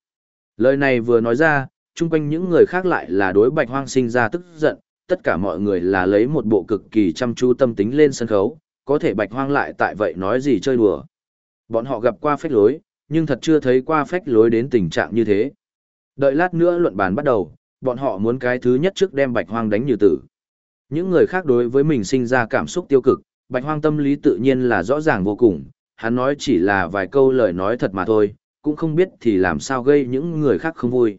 Lời này vừa nói ra, chung quanh những người khác lại là đối Bạch Hoang sinh ra tức giận, tất cả mọi người là lấy một bộ cực kỳ chăm chú tâm tính lên sân khấu, có thể Bạch Hoang lại tại vậy nói gì chơi đùa. Bọn họ gặp qua phách lối, nhưng thật chưa thấy qua phách lối đến tình trạng như thế. Đợi lát nữa luận bàn bắt đầu, bọn họ muốn cái thứ nhất trước đem bạch hoang đánh như tử. Những người khác đối với mình sinh ra cảm xúc tiêu cực, Bạch hoang tâm lý tự nhiên là rõ ràng vô cùng, hắn nói chỉ là vài câu lời nói thật mà thôi, cũng không biết thì làm sao gây những người khác không vui.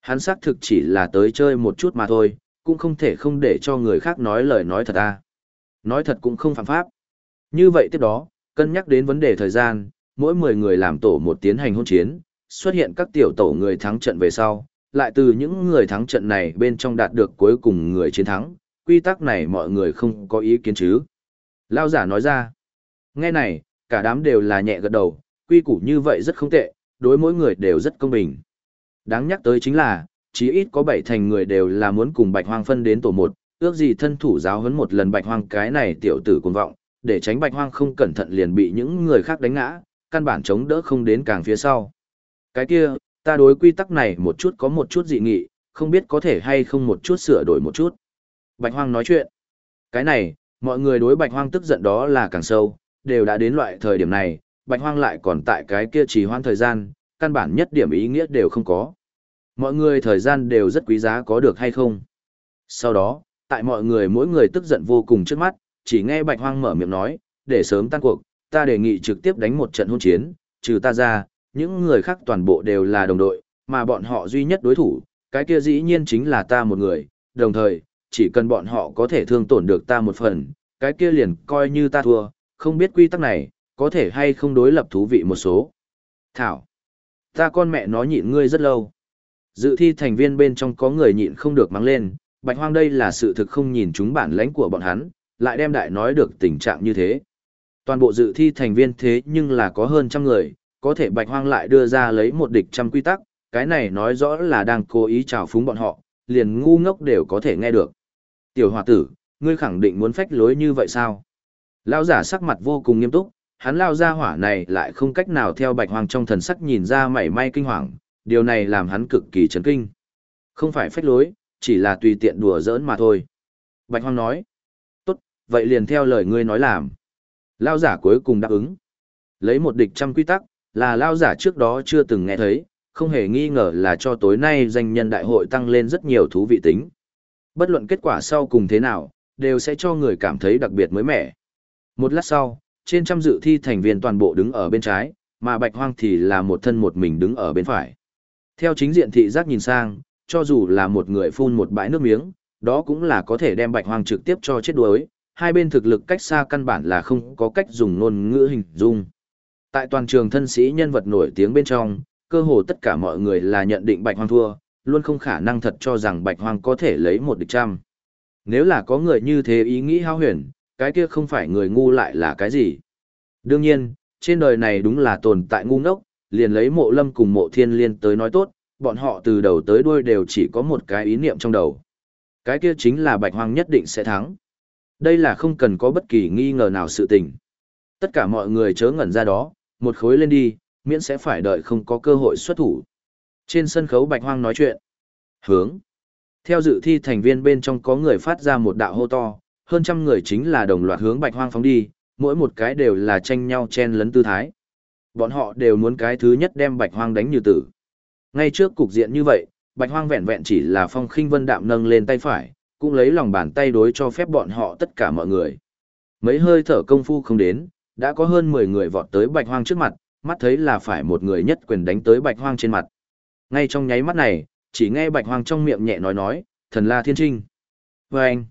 Hắn xác thực chỉ là tới chơi một chút mà thôi, cũng không thể không để cho người khác nói lời nói thật à. Nói thật cũng không phạm pháp. Như vậy tiếp đó, cân nhắc đến vấn đề thời gian, mỗi 10 người làm tổ một tiến hành hôn chiến, xuất hiện các tiểu tổ người thắng trận về sau, lại từ những người thắng trận này bên trong đạt được cuối cùng người chiến thắng, quy tắc này mọi người không có ý kiến chứ. Lao giả nói ra, nghe này, cả đám đều là nhẹ gật đầu, quy củ như vậy rất không tệ, đối mỗi người đều rất công bình. Đáng nhắc tới chính là, chí ít có bảy thành người đều là muốn cùng bạch hoang phân đến tổ một, ước gì thân thủ giáo huấn một lần bạch hoang cái này tiểu tử cuồng vọng, để tránh bạch hoang không cẩn thận liền bị những người khác đánh ngã, căn bản chống đỡ không đến càng phía sau. Cái kia, ta đối quy tắc này một chút có một chút dị nghị, không biết có thể hay không một chút sửa đổi một chút. Bạch hoang nói chuyện. Cái này, mọi người đối bạch hoang tức giận đó là càng sâu, đều đã đến loại thời điểm này, bạch hoang lại còn tại cái kia trì hoãn thời gian, căn bản nhất điểm ý nghĩa đều không có. Mọi người thời gian đều rất quý giá có được hay không. Sau đó, tại mọi người mỗi người tức giận vô cùng trước mắt, chỉ nghe bạch hoang mở miệng nói, để sớm tan cuộc, ta đề nghị trực tiếp đánh một trận hôn chiến, trừ ta ra, những người khác toàn bộ đều là đồng đội, mà bọn họ duy nhất đối thủ, cái kia dĩ nhiên chính là ta một người, đồng thời, chỉ cần bọn họ có thể thương tổn được ta một phần, cái kia liền coi như ta thua, không biết quy tắc này, có thể hay không đối lập thú vị một số. Thảo, ta con mẹ nó nhịn ngươi rất lâu. Dự thi thành viên bên trong có người nhịn không được mắng lên, bạch hoang đây là sự thực không nhìn chúng bản lãnh của bọn hắn, lại đem đại nói được tình trạng như thế. Toàn bộ dự thi thành viên thế nhưng là có hơn trăm người, có thể bạch hoang lại đưa ra lấy một địch trăm quy tắc, cái này nói rõ là đang cố ý trào phúng bọn họ, liền ngu ngốc đều có thể nghe được. Tiểu hòa tử, ngươi khẳng định muốn phách lối như vậy sao? lão giả sắc mặt vô cùng nghiêm túc, hắn lao ra hỏa này lại không cách nào theo bạch hoang trong thần sắc nhìn ra mảy may kinh hoàng, điều này làm hắn cực kỳ chấn kinh. Không phải phách lối, chỉ là tùy tiện đùa giỡn mà thôi. Bạch hoang nói, vậy liền theo lời ngươi nói làm. Lao giả cuối cùng đáp ứng. Lấy một địch trăm quy tắc, là lao giả trước đó chưa từng nghe thấy, không hề nghi ngờ là cho tối nay danh nhân đại hội tăng lên rất nhiều thú vị tính. Bất luận kết quả sau cùng thế nào, đều sẽ cho người cảm thấy đặc biệt mới mẻ. Một lát sau, trên trăm dự thi thành viên toàn bộ đứng ở bên trái, mà bạch hoang thì là một thân một mình đứng ở bên phải. Theo chính diện thị giác nhìn sang, cho dù là một người phun một bãi nước miếng, đó cũng là có thể đem bạch hoang trực tiếp cho chết đuối, hai bên thực lực cách xa căn bản là không có cách dùng ngôn ngữ hình dung. Tại toàn trường thân sĩ nhân vật nổi tiếng bên trong, cơ hồ tất cả mọi người là nhận định bạch hoang thua, luôn không khả năng thật cho rằng bạch hoang có thể lấy một địch trăm. Nếu là có người như thế ý nghĩ hao huyền, cái kia không phải người ngu lại là cái gì. Đương nhiên, trên đời này đúng là tồn tại ngu ngốc, liền lấy mộ lâm cùng mộ thiên liên tới nói tốt, bọn họ từ đầu tới đuôi đều chỉ có một cái ý niệm trong đầu. Cái kia chính là bạch hoang nhất định sẽ thắng. Đây là không cần có bất kỳ nghi ngờ nào sự tình. Tất cả mọi người chớ ngẩn ra đó, một khối lên đi, miễn sẽ phải đợi không có cơ hội xuất thủ. Trên sân khấu bạch hoang nói chuyện. Hướng. Theo dự thi thành viên bên trong có người phát ra một đạo hô to, hơn trăm người chính là đồng loạt hướng bạch hoang phóng đi, mỗi một cái đều là tranh nhau chen lấn tư thái. Bọn họ đều muốn cái thứ nhất đem bạch hoang đánh như tử. Ngay trước cục diện như vậy, bạch hoang vẹn vẹn chỉ là phong khinh vân đạm nâng lên tay phải, cũng lấy lòng bàn tay đối cho phép bọn họ tất cả mọi người. Mấy hơi thở công phu không đến, đã có hơn 10 người vọt tới bạch hoang trước mặt, mắt thấy là phải một người nhất quyền đánh tới bạch hoang trên mặt. Ngay trong nháy mắt này, chỉ nghe bạch hoang trong miệng nhẹ nói nói, thần la thiên trinh. Vâng! anh,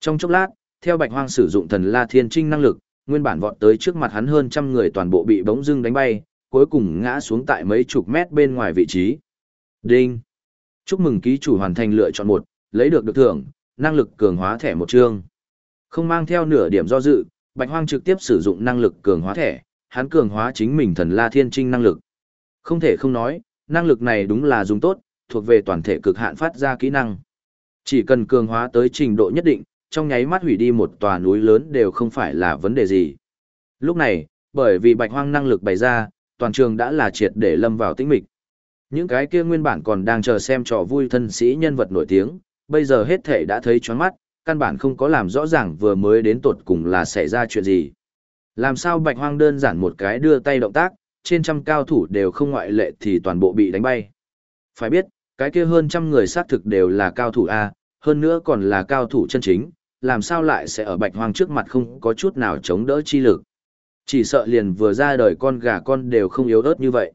trong chốc lát, theo bạch hoang sử dụng thần la thiên trinh năng lực, nguyên bản vọt tới trước mặt hắn hơn trăm người toàn bộ bị bỗng dưng đánh bay, cuối cùng ngã xuống tại mấy chục mét bên ngoài vị trí. Đinh! Chúc mừng ký chủ hoàn thành lựa chọn một, lấy được được thưởng, năng lực cường hóa thẻ một chương. Không mang theo nửa điểm do dự, Bạch Hoang trực tiếp sử dụng năng lực cường hóa thẻ, hắn cường hóa chính mình thần La Thiên Trinh năng lực. Không thể không nói, năng lực này đúng là dùng tốt, thuộc về toàn thể cực hạn phát ra kỹ năng. Chỉ cần cường hóa tới trình độ nhất định, trong nháy mắt hủy đi một tòa núi lớn đều không phải là vấn đề gì. Lúc này, bởi vì bạch hoang năng lực bày ra, toàn trường đã là triệt để lâm vào tĩnh mịch. Những cái kia nguyên bản còn đang chờ xem trò vui thân sĩ nhân vật nổi tiếng, bây giờ hết thể đã thấy choáng mắt, căn bản không có làm rõ ràng vừa mới đến tột cùng là xảy ra chuyện gì. Làm sao bạch hoang đơn giản một cái đưa tay động tác, trên trăm cao thủ đều không ngoại lệ thì toàn bộ bị đánh bay. Phải biết, cái kia hơn trăm người xác thực đều là cao thủ A, hơn nữa còn là cao thủ chân chính, làm sao lại sẽ ở bạch hoang trước mặt không có chút nào chống đỡ chi lực. Chỉ sợ liền vừa ra đời con gà con đều không yếu ớt như vậy.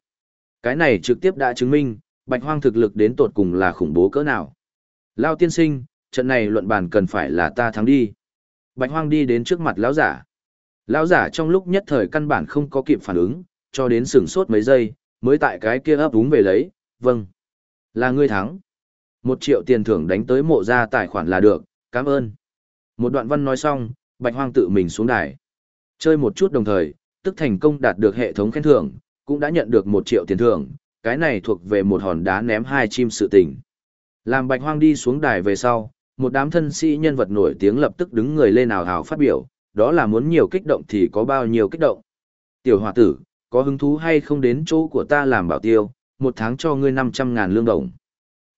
Cái này trực tiếp đã chứng minh, bạch hoang thực lực đến tột cùng là khủng bố cỡ nào. Lao tiên sinh, trận này luận bàn cần phải là ta thắng đi. Bạch hoang đi đến trước mặt lão giả. Lão giả trong lúc nhất thời căn bản không có kịp phản ứng, cho đến sửng sốt mấy giây, mới tại cái kia ấp úng về lấy, vâng. Là ngươi thắng. Một triệu tiền thưởng đánh tới mộ ra tài khoản là được, cảm ơn. Một đoạn văn nói xong, bạch hoang tự mình xuống đài. Chơi một chút đồng thời, tức thành công đạt được hệ thống khen thưởng, cũng đã nhận được một triệu tiền thưởng, cái này thuộc về một hòn đá ném hai chim sự tình. Làm bạch hoang đi xuống đài về sau, một đám thân sĩ nhân vật nổi tiếng lập tức đứng người lên ảo hào phát biểu, đó là muốn nhiều kích động thì có bao nhiêu kích động. Tiểu hòa tử, có hứng thú hay không đến chỗ của ta làm bảo tiêu, một tháng cho ngươi 500 ngàn lương đồng.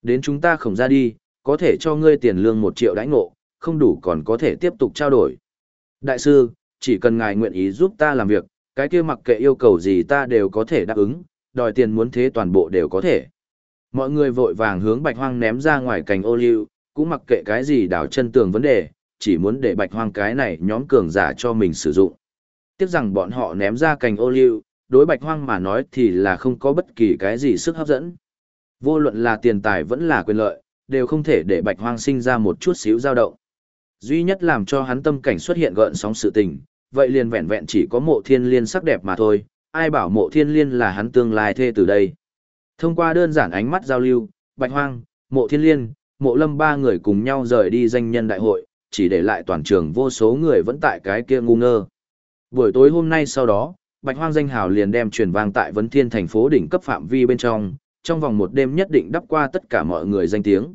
Đến chúng ta không ra đi, có thể cho ngươi tiền lương một triệu đãi ngộ, không đủ còn có thể tiếp tục trao đổi. Đại sư, chỉ cần ngài nguyện ý giúp ta làm việc, cái kia mặc kệ yêu cầu gì ta đều có thể đáp ứng, đòi tiền muốn thế toàn bộ đều có thể. Mọi người vội vàng hướng bạch hoang ném ra ngoài cành ô liu, cũng mặc kệ cái gì đảo chân tường vấn đề, chỉ muốn để bạch hoang cái này nhóm cường giả cho mình sử dụng. Tiếc rằng bọn họ ném ra cành ô liu, đối bạch hoang mà nói thì là không có bất kỳ cái gì sức hấp dẫn. Vô luận là tiền tài vẫn là quyền lợi, đều không thể để bạch hoang sinh ra một chút xíu dao động. Duy nhất làm cho hắn tâm cảnh xuất hiện gợn sóng sự tình, vậy liền vẹn vẹn chỉ có mộ thiên liên sắc đẹp mà thôi, ai bảo mộ thiên liên là hắn tương lai thê từ đây. Thông qua đơn giản ánh mắt giao lưu, bạch hoang, mộ thiên liên, mộ lâm ba người cùng nhau rời đi danh nhân đại hội, chỉ để lại toàn trường vô số người vẫn tại cái kia ngu ngơ. Buổi tối hôm nay sau đó, bạch hoang danh hào liền đem truyền vang tại vấn thiên thành phố đỉnh cấp phạm vi bên trong, trong vòng một đêm nhất định đắp qua tất cả mọi người danh tiếng.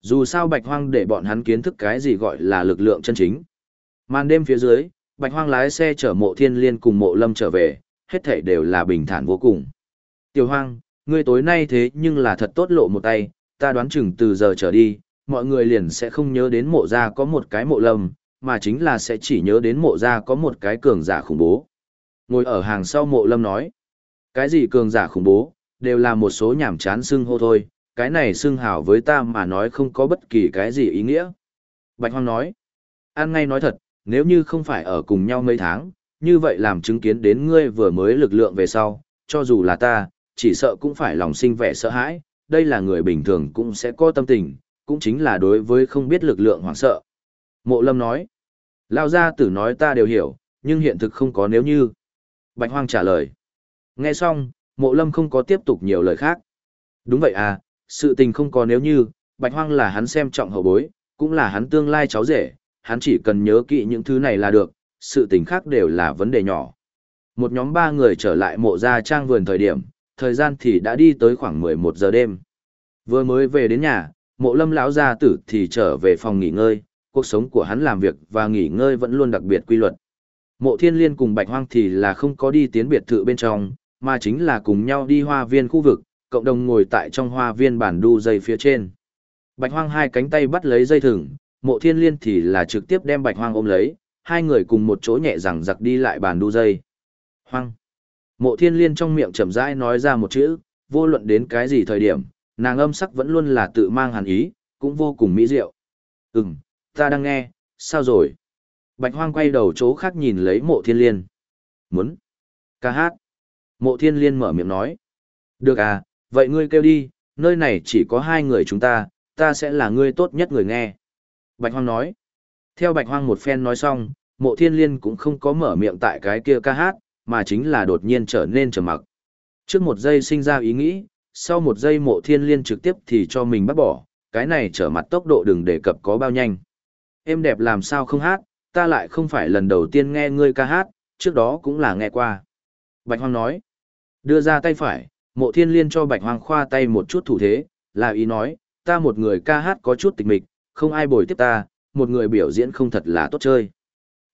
Dù sao bạch hoang để bọn hắn kiến thức cái gì gọi là lực lượng chân chính. Màn đêm phía dưới, bạch hoang lái xe chở mộ thiên liên cùng mộ lâm trở về, hết thảy đều là bình thản vô cùng. Tiểu hoang, ngươi tối nay thế nhưng là thật tốt lộ một tay, ta đoán chừng từ giờ trở đi, mọi người liền sẽ không nhớ đến mộ gia có một cái mộ lâm, mà chính là sẽ chỉ nhớ đến mộ gia có một cái cường giả khủng bố. Ngồi ở hàng sau mộ lâm nói, cái gì cường giả khủng bố, đều là một số nhảm chán xưng hô thôi, cái này xưng hào với ta mà nói không có bất kỳ cái gì ý nghĩa. Bạch Hoang nói, an ngay nói thật, nếu như không phải ở cùng nhau mấy tháng, như vậy làm chứng kiến đến ngươi vừa mới lực lượng về sau, cho dù là ta, chỉ sợ cũng phải lòng sinh vẻ sợ hãi, đây là người bình thường cũng sẽ có tâm tình, cũng chính là đối với không biết lực lượng hoảng sợ. Mộ lâm nói, lao gia tử nói ta đều hiểu, nhưng hiện thực không có nếu như. Bạch Hoang trả lời. Nghe xong, mộ lâm không có tiếp tục nhiều lời khác. Đúng vậy à, sự tình không có nếu như, Bạch Hoang là hắn xem trọng hậu bối, cũng là hắn tương lai cháu rể, hắn chỉ cần nhớ kỹ những thứ này là được, sự tình khác đều là vấn đề nhỏ. Một nhóm ba người trở lại mộ gia trang vườn thời điểm, thời gian thì đã đi tới khoảng 11 giờ đêm. Vừa mới về đến nhà, mộ lâm lão gia tử thì trở về phòng nghỉ ngơi, cuộc sống của hắn làm việc và nghỉ ngơi vẫn luôn đặc biệt quy luật. Mộ thiên liên cùng bạch hoang thì là không có đi tiến biệt thự bên trong, mà chính là cùng nhau đi hoa viên khu vực, cộng đồng ngồi tại trong hoa viên bản đu dây phía trên. Bạch hoang hai cánh tay bắt lấy dây thừng, mộ thiên liên thì là trực tiếp đem bạch hoang ôm lấy, hai người cùng một chỗ nhẹ rằng giặc đi lại bàn đu dây. Hoang. Mộ thiên liên trong miệng chậm rãi nói ra một chữ, vô luận đến cái gì thời điểm, nàng âm sắc vẫn luôn là tự mang hàn ý, cũng vô cùng mỹ diệu. Ừm, ta đang nghe, sao rồi? Bạch hoang quay đầu chỗ khác nhìn lấy mộ thiên liên. Muốn. Ca hát. Mộ thiên liên mở miệng nói. Được à, vậy ngươi kêu đi, nơi này chỉ có hai người chúng ta, ta sẽ là ngươi tốt nhất người nghe. Bạch hoang nói. Theo bạch hoang một phen nói xong, mộ thiên liên cũng không có mở miệng tại cái kia ca hát, mà chính là đột nhiên trở nên trầm mặc. Trước một giây sinh ra ý nghĩ, sau một giây mộ thiên liên trực tiếp thì cho mình bắt bỏ, cái này trở mặt tốc độ đừng đề cập có bao nhanh. Em đẹp làm sao không hát, ta lại không phải lần đầu tiên nghe ngươi ca hát, trước đó cũng là nghe qua. Bạch Hoang nói, đưa ra tay phải, mộ thiên liên cho Bạch Hoang khoa tay một chút thủ thế, là ý nói, ta một người ca hát có chút tịch mịch, không ai bồi tiếp ta, một người biểu diễn không thật là tốt chơi.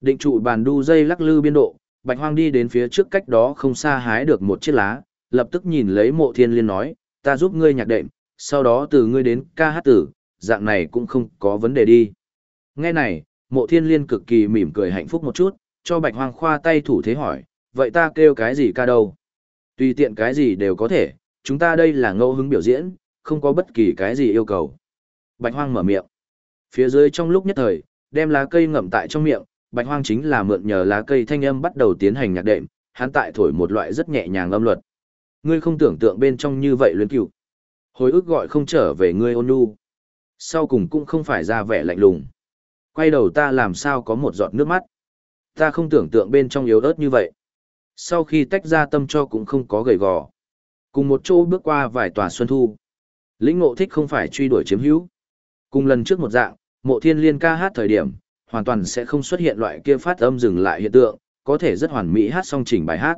Định trụ bàn đu dây lắc lư biên độ, Bạch Hoang đi đến phía trước cách đó không xa hái được một chiếc lá, lập tức nhìn lấy mộ thiên liên nói, ta giúp ngươi nhạc đệm, sau đó từ ngươi đến ca hát tử, dạng này cũng không có vấn đề đi. Nghe này, mộ thiên liên cực kỳ mỉm cười hạnh phúc một chút, cho bạch hoang khoa tay thủ thế hỏi, vậy ta kêu cái gì ca đâu? Tùy tiện cái gì đều có thể, chúng ta đây là ngẫu hứng biểu diễn, không có bất kỳ cái gì yêu cầu. Bạch hoang mở miệng. Phía dưới trong lúc nhất thời, đem lá cây ngậm tại trong miệng, Bạch Hoang chính là mượn nhờ lá cây thanh âm bắt đầu tiến hành nhạc đệm, hắn tại thổi một loại rất nhẹ nhàng âm luật. Ngươi không tưởng tượng bên trong như vậy luyến cựu. Hồi ức gọi không trở về ngươi ôn nhu. Sau cùng cũng không phải ra vẻ lạnh lùng. Quay đầu ta làm sao có một giọt nước mắt. Ta không tưởng tượng bên trong yếu ớt như vậy. Sau khi tách ra tâm cho cũng không có gầy gò. Cùng một chỗ bước qua vài tòa xuân thu. Lĩnh ngộ thích không phải truy đuổi chiếm hữu. Cùng lần trước một dạng, mộ thiên liên ca hát thời điểm, hoàn toàn sẽ không xuất hiện loại kia phát âm dừng lại hiện tượng, có thể rất hoàn mỹ hát xong chỉnh bài hát.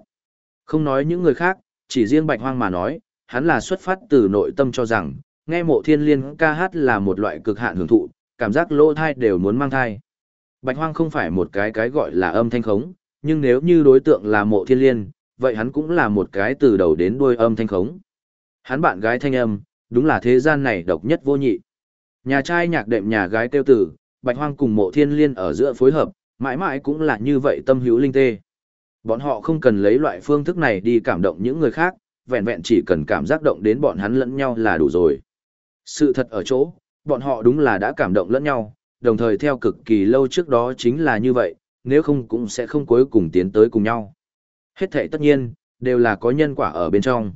Không nói những người khác, chỉ riêng bạch hoang mà nói, hắn là xuất phát từ nội tâm cho rằng, nghe mộ thiên liên ca hát là một loại cực hạn hưởng thụ, cảm giác lỗ thai đều muốn mang thai. Bạch hoang không phải một cái cái gọi là âm thanh khống, nhưng nếu như đối tượng là mộ thiên liên, vậy hắn cũng là một cái từ đầu đến đuôi âm thanh khống. Hắn bạn gái thanh âm, đúng là thế gian này độc nhất vô nhị. Nhà trai nhạc đệm nhà gái tiêu tử, Bạch Hoang cùng mộ thiên liên ở giữa phối hợp, mãi mãi cũng là như vậy tâm hữu linh tê. Bọn họ không cần lấy loại phương thức này đi cảm động những người khác, vẹn vẹn chỉ cần cảm giác động đến bọn hắn lẫn nhau là đủ rồi. Sự thật ở chỗ, bọn họ đúng là đã cảm động lẫn nhau, đồng thời theo cực kỳ lâu trước đó chính là như vậy, nếu không cũng sẽ không cuối cùng tiến tới cùng nhau. Hết thảy tất nhiên, đều là có nhân quả ở bên trong.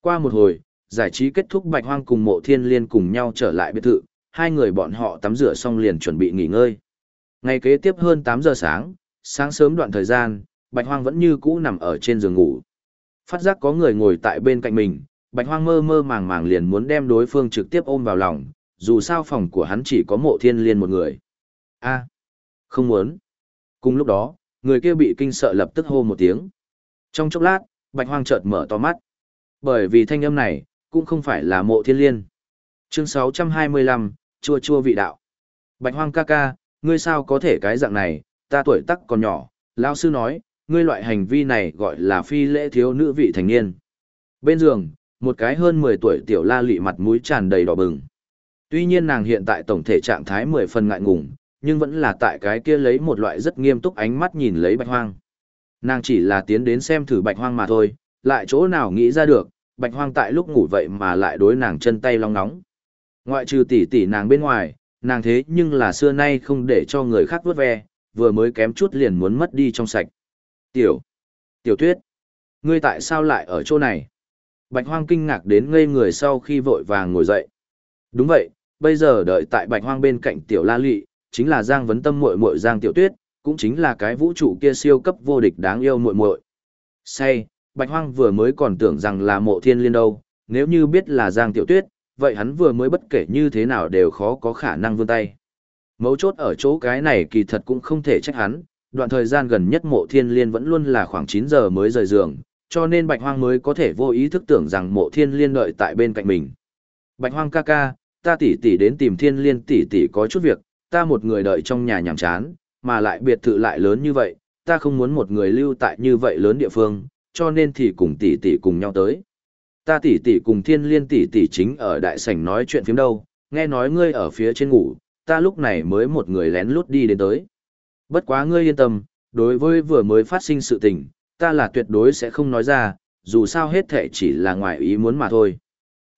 Qua một hồi, giải trí kết thúc Bạch Hoang cùng Mộ Thiên Liên cùng nhau trở lại biệt thự, hai người bọn họ tắm rửa xong liền chuẩn bị nghỉ ngơi. Ngày kế tiếp hơn 8 giờ sáng, sáng sớm đoạn thời gian, Bạch Hoang vẫn như cũ nằm ở trên giường ngủ. Phát giác có người ngồi tại bên cạnh mình, Bạch Hoang mơ mơ màng màng liền muốn đem đối phương trực tiếp ôm vào lòng, dù sao phòng của hắn chỉ có mộ thiên liên một người. A, không muốn. Cùng lúc đó, người kia bị kinh sợ lập tức hô một tiếng. Trong chốc lát, Bạch Hoang chợt mở to mắt. Bởi vì thanh âm này, cũng không phải là mộ thiên liên. Chương 625, chua chua vị đạo. Bạch Hoang ca ca, ngươi sao có thể cái dạng này, ta tuổi tác còn nhỏ, lão sư nói, ngươi loại hành vi này gọi là phi lễ thiếu nữ vị thành niên. Bên giường, một cái hơn 10 tuổi tiểu la lị mặt mũi tràn đầy đỏ bừng. Tuy nhiên nàng hiện tại tổng thể trạng thái 10 phần ngại ngùng, nhưng vẫn là tại cái kia lấy một loại rất nghiêm túc ánh mắt nhìn lấy bạch hoang. Nàng chỉ là tiến đến xem thử bạch hoang mà thôi, lại chỗ nào nghĩ ra được, bạch hoang tại lúc ngủ vậy mà lại đối nàng chân tay long nóng. Ngoại trừ tỷ tỷ nàng bên ngoài, nàng thế nhưng là xưa nay không để cho người khác vớt ve, vừa mới kém chút liền muốn mất đi trong sạch. Tiểu, tiểu tuyết, ngươi tại sao lại ở chỗ này? Bạch hoang kinh ngạc đến ngây người sau khi vội vàng ngồi dậy. Đúng vậy, bây giờ đợi tại bạch hoang bên cạnh tiểu la lị, chính là Giang Vấn Tâm muội muội Giang Tiểu Tuyết, cũng chính là cái vũ trụ kia siêu cấp vô địch đáng yêu muội muội. Say, Bạch Hoang vừa mới còn tưởng rằng là Mộ Thiên Liên đâu, nếu như biết là Giang Tiểu Tuyết, vậy hắn vừa mới bất kể như thế nào đều khó có khả năng vươn tay. Mấu chốt ở chỗ cái này kỳ thật cũng không thể trách hắn, đoạn thời gian gần nhất Mộ Thiên Liên vẫn luôn là khoảng 9 giờ mới rời giường, cho nên Bạch Hoang mới có thể vô ý thức tưởng rằng Mộ Thiên Liên đợi tại bên cạnh mình. Bạch Hoang ca ca, ta tỷ tỷ đến tìm Thiên Liên tỷ tỷ có chút việc, ta một người đợi trong nhà nhàm chán, mà lại biệt thự lại lớn như vậy, ta không muốn một người lưu tại như vậy lớn địa phương, cho nên thì cùng tỷ tỷ cùng nhau tới. Ta tỷ tỷ cùng thiên liên tỷ tỷ chính ở đại sảnh nói chuyện phiếm đâu, nghe nói ngươi ở phía trên ngủ, ta lúc này mới một người lén lút đi đến tới. Bất quá ngươi yên tâm, đối với vừa mới phát sinh sự tình, ta là tuyệt đối sẽ không nói ra, dù sao hết thể chỉ là ngoài ý muốn mà thôi.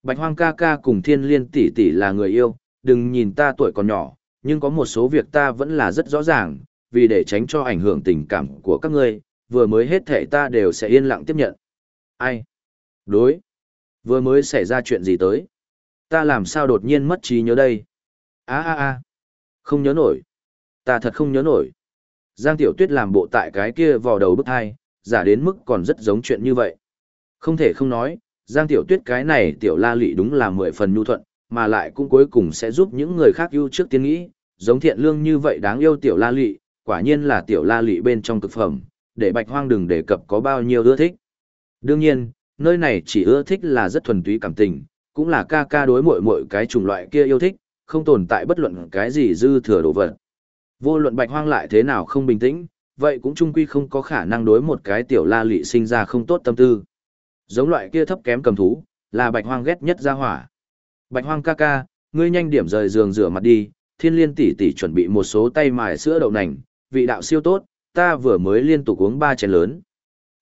Bạch hoang ca ca cùng thiên liên tỷ tỷ là người yêu, đừng nhìn ta tuổi còn nhỏ, nhưng có một số việc ta vẫn là rất rõ ràng, vì để tránh cho ảnh hưởng tình cảm của các ngươi, vừa mới hết thể ta đều sẽ yên lặng tiếp nhận. Ai? Đối. Vừa mới xảy ra chuyện gì tới? Ta làm sao đột nhiên mất trí nhớ đây? a a a Không nhớ nổi. Ta thật không nhớ nổi. Giang Tiểu Tuyết làm bộ tại cái kia vò đầu bức thai, giả đến mức còn rất giống chuyện như vậy. Không thể không nói, Giang Tiểu Tuyết cái này Tiểu La Lị đúng là mười phần nhu thuận, mà lại cũng cuối cùng sẽ giúp những người khác ưu trước tiên nghĩ, giống thiện lương như vậy đáng yêu tiểu la lị, quả nhiên là tiểu la lị bên trong cực phẩm, để bạch hoang đừng đề cập có bao nhiêu ưa thích. Đương nhiên, nơi này chỉ ưa thích là rất thuần túy cảm tình, cũng là ca ca đối muội muội cái chủng loại kia yêu thích, không tồn tại bất luận cái gì dư thừa đồ vật. Vô luận bạch hoang lại thế nào không bình tĩnh, vậy cũng chung quy không có khả năng đối một cái tiểu la lị sinh ra không tốt tâm tư. Giống loại kia thấp kém cầm thú, là bạch hoang ghét nhất ra hỏa. Bạch hoang ca ca, ngươi nhanh điểm rời giường rửa mặt đi, thiên liên tỷ tỷ chuẩn bị một số tay mài sữa đậu nành, vị đạo siêu tốt, ta vừa mới liên tục uống ba chén lớn.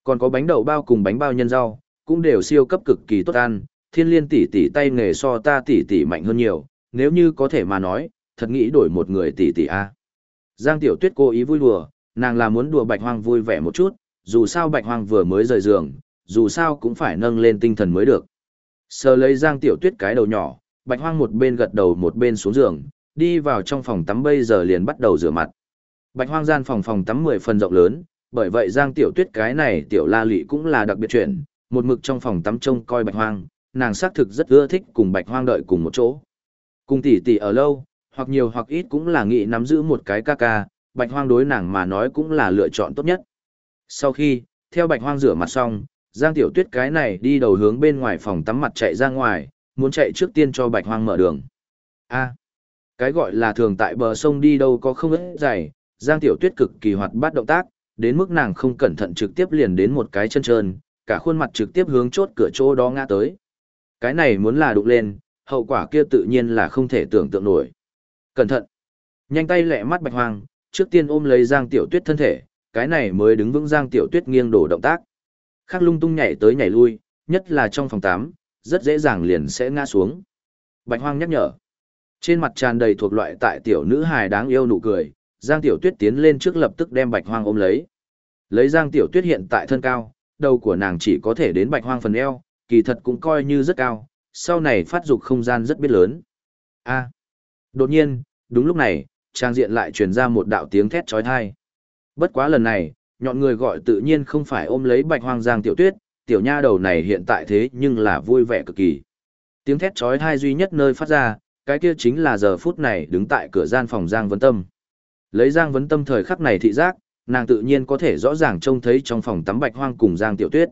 Còn có bánh đậu bao cùng bánh bao nhân rau, cũng đều siêu cấp cực kỳ tốt ăn, thiên liên tỷ tỷ tay nghề so ta tỷ tỷ mạnh hơn nhiều, nếu như có thể mà nói, thật nghĩ đổi một người tỷ tỷ a. Giang Tiểu Tuyết cố ý vui đùa, nàng là muốn đùa Bạch Hoang vui vẻ một chút, dù sao Bạch Hoang vừa mới rời giường, dù sao cũng phải nâng lên tinh thần mới được. Sờ lấy Giang Tiểu Tuyết cái đầu nhỏ, Bạch Hoang một bên gật đầu một bên xuống giường, đi vào trong phòng tắm bây giờ liền bắt đầu rửa mặt. Bạch Hoang gian phòng phòng tắm 10 phần rộng lớn, bởi vậy Giang Tiểu Tuyết cái này tiểu la lị cũng là đặc biệt chuyện, một mực trong phòng tắm trông coi Bạch Hoang, nàng xác thực rất ưa thích cùng Bạch Hoang đợi cùng một chỗ. Cùng tỷ tỷ ở lâu, hoặc nhiều hoặc ít cũng là nghĩ nắm giữ một cái ca ca, Bạch Hoang đối nàng mà nói cũng là lựa chọn tốt nhất. Sau khi, theo Bạch Hoang rửa mặt xong, Giang Tiểu Tuyết cái này đi đầu hướng bên ngoài phòng tắm mặt chạy ra ngoài, muốn chạy trước tiên cho Bạch Hoang mở đường. A, cái gọi là thường tại bờ sông đi đâu có không ít dày, Giang Tiểu Tuyết cực kỳ hoạt bát động tác, đến mức nàng không cẩn thận trực tiếp liền đến một cái chân trơn, cả khuôn mặt trực tiếp hướng chốt cửa chỗ đó ngã tới. Cái này muốn là đụng lên, hậu quả kia tự nhiên là không thể tưởng tượng nổi. Cẩn thận. Nhanh tay lẹ mắt Bạch Hoang, trước tiên ôm lấy Giang Tiểu Tuyết thân thể, cái này mới đứng vững Giang Tiểu Tuyết nghiêng đổ động tác. Khác lung tung nhảy tới nhảy lui, nhất là trong phòng 8, rất dễ dàng liền sẽ ngã xuống. Bạch Hoang nhắc nhở. Trên mặt tràn đầy thuộc loại tại tiểu nữ hài đáng yêu nụ cười, Giang Tiểu Tuyết tiến lên trước lập tức đem Bạch Hoang ôm lấy. Lấy Giang Tiểu Tuyết hiện tại thân cao, đầu của nàng chỉ có thể đến Bạch Hoang phần eo, kỳ thật cũng coi như rất cao, sau này phát dục không gian rất biết lớn. A. Đột nhiên, đúng lúc này, trang diện lại truyền ra một đạo tiếng thét chói tai. Bất quá lần này, nhọn người gọi tự nhiên không phải ôm lấy Bạch Hoang Giang Tiểu Tuyết, tiểu nha đầu này hiện tại thế nhưng là vui vẻ cực kỳ. Tiếng thét chói tai duy nhất nơi phát ra, cái kia chính là giờ phút này đứng tại cửa gian phòng Giang Vấn Tâm. Lấy Giang Vấn Tâm thời khắc này thị giác, nàng tự nhiên có thể rõ ràng trông thấy trong phòng tắm Bạch Hoang cùng Giang Tiểu Tuyết.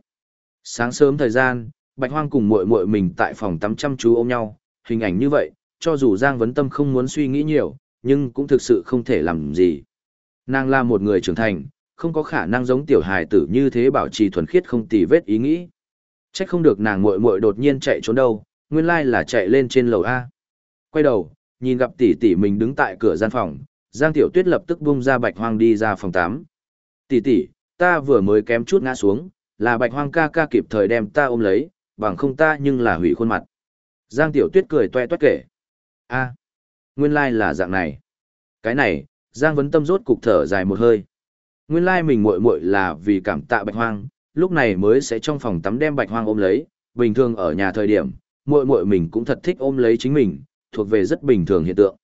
Sáng sớm thời gian, Bạch Hoang cùng muội muội mình tại phòng tắm chăm chú ôm nhau, hình ảnh như vậy, cho dù Giang Vấn Tâm không muốn suy nghĩ nhiều, nhưng cũng thực sự không thể làm gì. Nàng là một người trưởng thành, không có khả năng giống tiểu hài tử như thế bảo trì thuần khiết không tì vết ý nghĩ. Chắc không được nàng muội muội đột nhiên chạy trốn đâu, nguyên lai là chạy lên trên lầu A. Quay đầu, nhìn gặp tỷ tỷ mình đứng tại cửa gian phòng, Giang Tiểu Tuyết lập tức bung ra Bạch Hoang đi ra phòng 8. Tỷ tỷ, ta vừa mới kém chút ngã xuống, là Bạch Hoang ca ca kịp thời đem ta ôm lấy, bằng không ta nhưng là hủy khuôn mặt. Giang Tiểu Tuyết cười toe toét kể. a nguyên lai là dạng này. Cái này, Giang Vấn Tâm rốt cục thở dài một hơi. Nguyên lai mình muội muội là vì cảm tạ Bạch Hoang, lúc này mới sẽ trong phòng tắm đem Bạch Hoang ôm lấy, bình thường ở nhà thời điểm, muội muội mình cũng thật thích ôm lấy chính mình, thuộc về rất bình thường hiện tượng.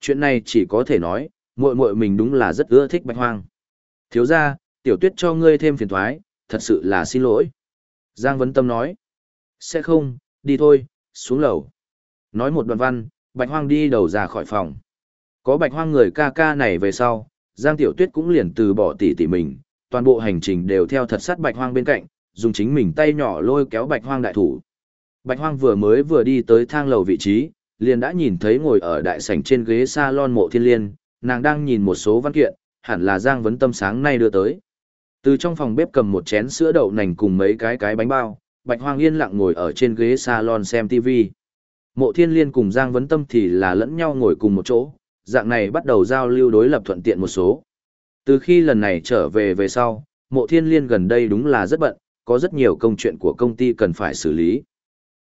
Chuyện này chỉ có thể nói, muội muội mình đúng là rất ưa thích Bạch Hoang. Thiếu gia, tiểu tuyết cho ngươi thêm phiền toái, thật sự là xin lỗi. Giang Vấn Tâm nói. Sẽ không, đi thôi, xuống lầu. Nói một đoạn văn, Bạch Hoang đi đầu ra khỏi phòng. Có Bạch Hoang người ca ca này về sau, Giang Tiểu Tuyết cũng liền từ bỏ tỷ tỷ mình, toàn bộ hành trình đều theo thật sát Bạch Hoang bên cạnh, dùng chính mình tay nhỏ lôi kéo Bạch Hoang đại thủ. Bạch Hoang vừa mới vừa đi tới thang lầu vị trí, liền đã nhìn thấy ngồi ở đại sảnh trên ghế salon mộ thiên liên, nàng đang nhìn một số văn kiện, hẳn là Giang Vấn Tâm sáng nay đưa tới. Từ trong phòng bếp cầm một chén sữa đậu nành cùng mấy cái cái bánh bao, Bạch Hoang yên lặng ngồi ở trên ghế salon xem TV. Mộ Thiên Liên cùng Giang Vấn Tâm thì là lẫn nhau ngồi cùng một chỗ, dạng này bắt đầu giao lưu đối lập thuận tiện một số. Từ khi lần này trở về về sau, Mộ Thiên Liên gần đây đúng là rất bận, có rất nhiều công chuyện của công ty cần phải xử lý.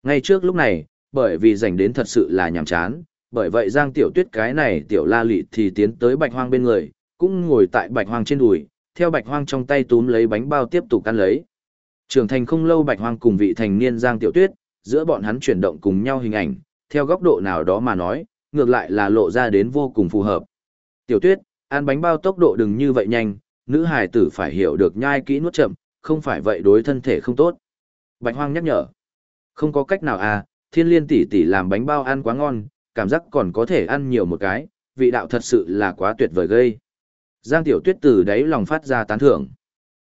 Ngay trước lúc này, bởi vì dành đến thật sự là nhàm chán, bởi vậy Giang Tiểu Tuyết cái này tiểu la lị thì tiến tới Bạch Hoang bên người, cũng ngồi tại Bạch Hoang trên đùi, theo Bạch Hoang trong tay túm lấy bánh bao tiếp tục ăn lấy. Trưởng thành không lâu Bạch Hoang cùng vị thành niên Giang Tiểu Tuyết, giữa bọn hắn chuyển động cùng nhau hình ảnh, theo góc độ nào đó mà nói, ngược lại là lộ ra đến vô cùng phù hợp. Tiểu Tuyết, ăn bánh bao tốc độ đừng như vậy nhanh, nữ hài tử phải hiểu được nhai kỹ nuốt chậm, không phải vậy đối thân thể không tốt. Bạch Hoang nhắc nhở. Không có cách nào à, thiên liên tỷ tỷ làm bánh bao ăn quá ngon, cảm giác còn có thể ăn nhiều một cái, vị đạo thật sự là quá tuyệt vời gây. Giang Tiểu Tuyết từ đáy lòng phát ra tán thưởng.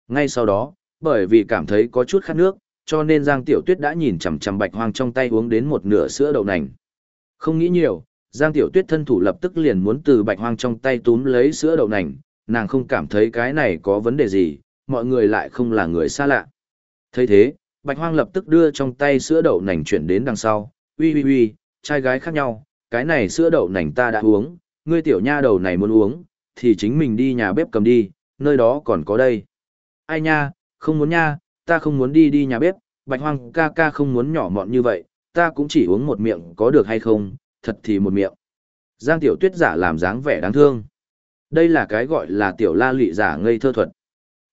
Ngay sau đó, bởi vì cảm thấy có chút khát nước, cho nên Giang Tiểu Tuyết đã nhìn chằm chằm Bạch Hoang trong tay uống đến một nửa sữa đậu nành. Không nghĩ nhiều, Giang Tiểu Tuyết thân thủ lập tức liền muốn từ Bạch Hoang trong tay túm lấy sữa đậu nành, nàng không cảm thấy cái này có vấn đề gì, mọi người lại không là người xa lạ. thấy thế, Bạch Hoang lập tức đưa trong tay sữa đậu nành chuyển đến đằng sau, uy uy uy, trai gái khác nhau, cái này sữa đậu nành ta đã uống, ngươi tiểu nha đầu này muốn uống, thì chính mình đi nhà bếp cầm đi, nơi đó còn có đây. Ai nha, không muốn nha, ta không muốn đi đi nhà bếp, bạch hoang ca ca không muốn nhỏ mọn như vậy, ta cũng chỉ uống một miệng có được hay không, thật thì một miệng. Giang tiểu tuyết giả làm dáng vẻ đáng thương. Đây là cái gọi là tiểu la lị giả ngây thơ thuật.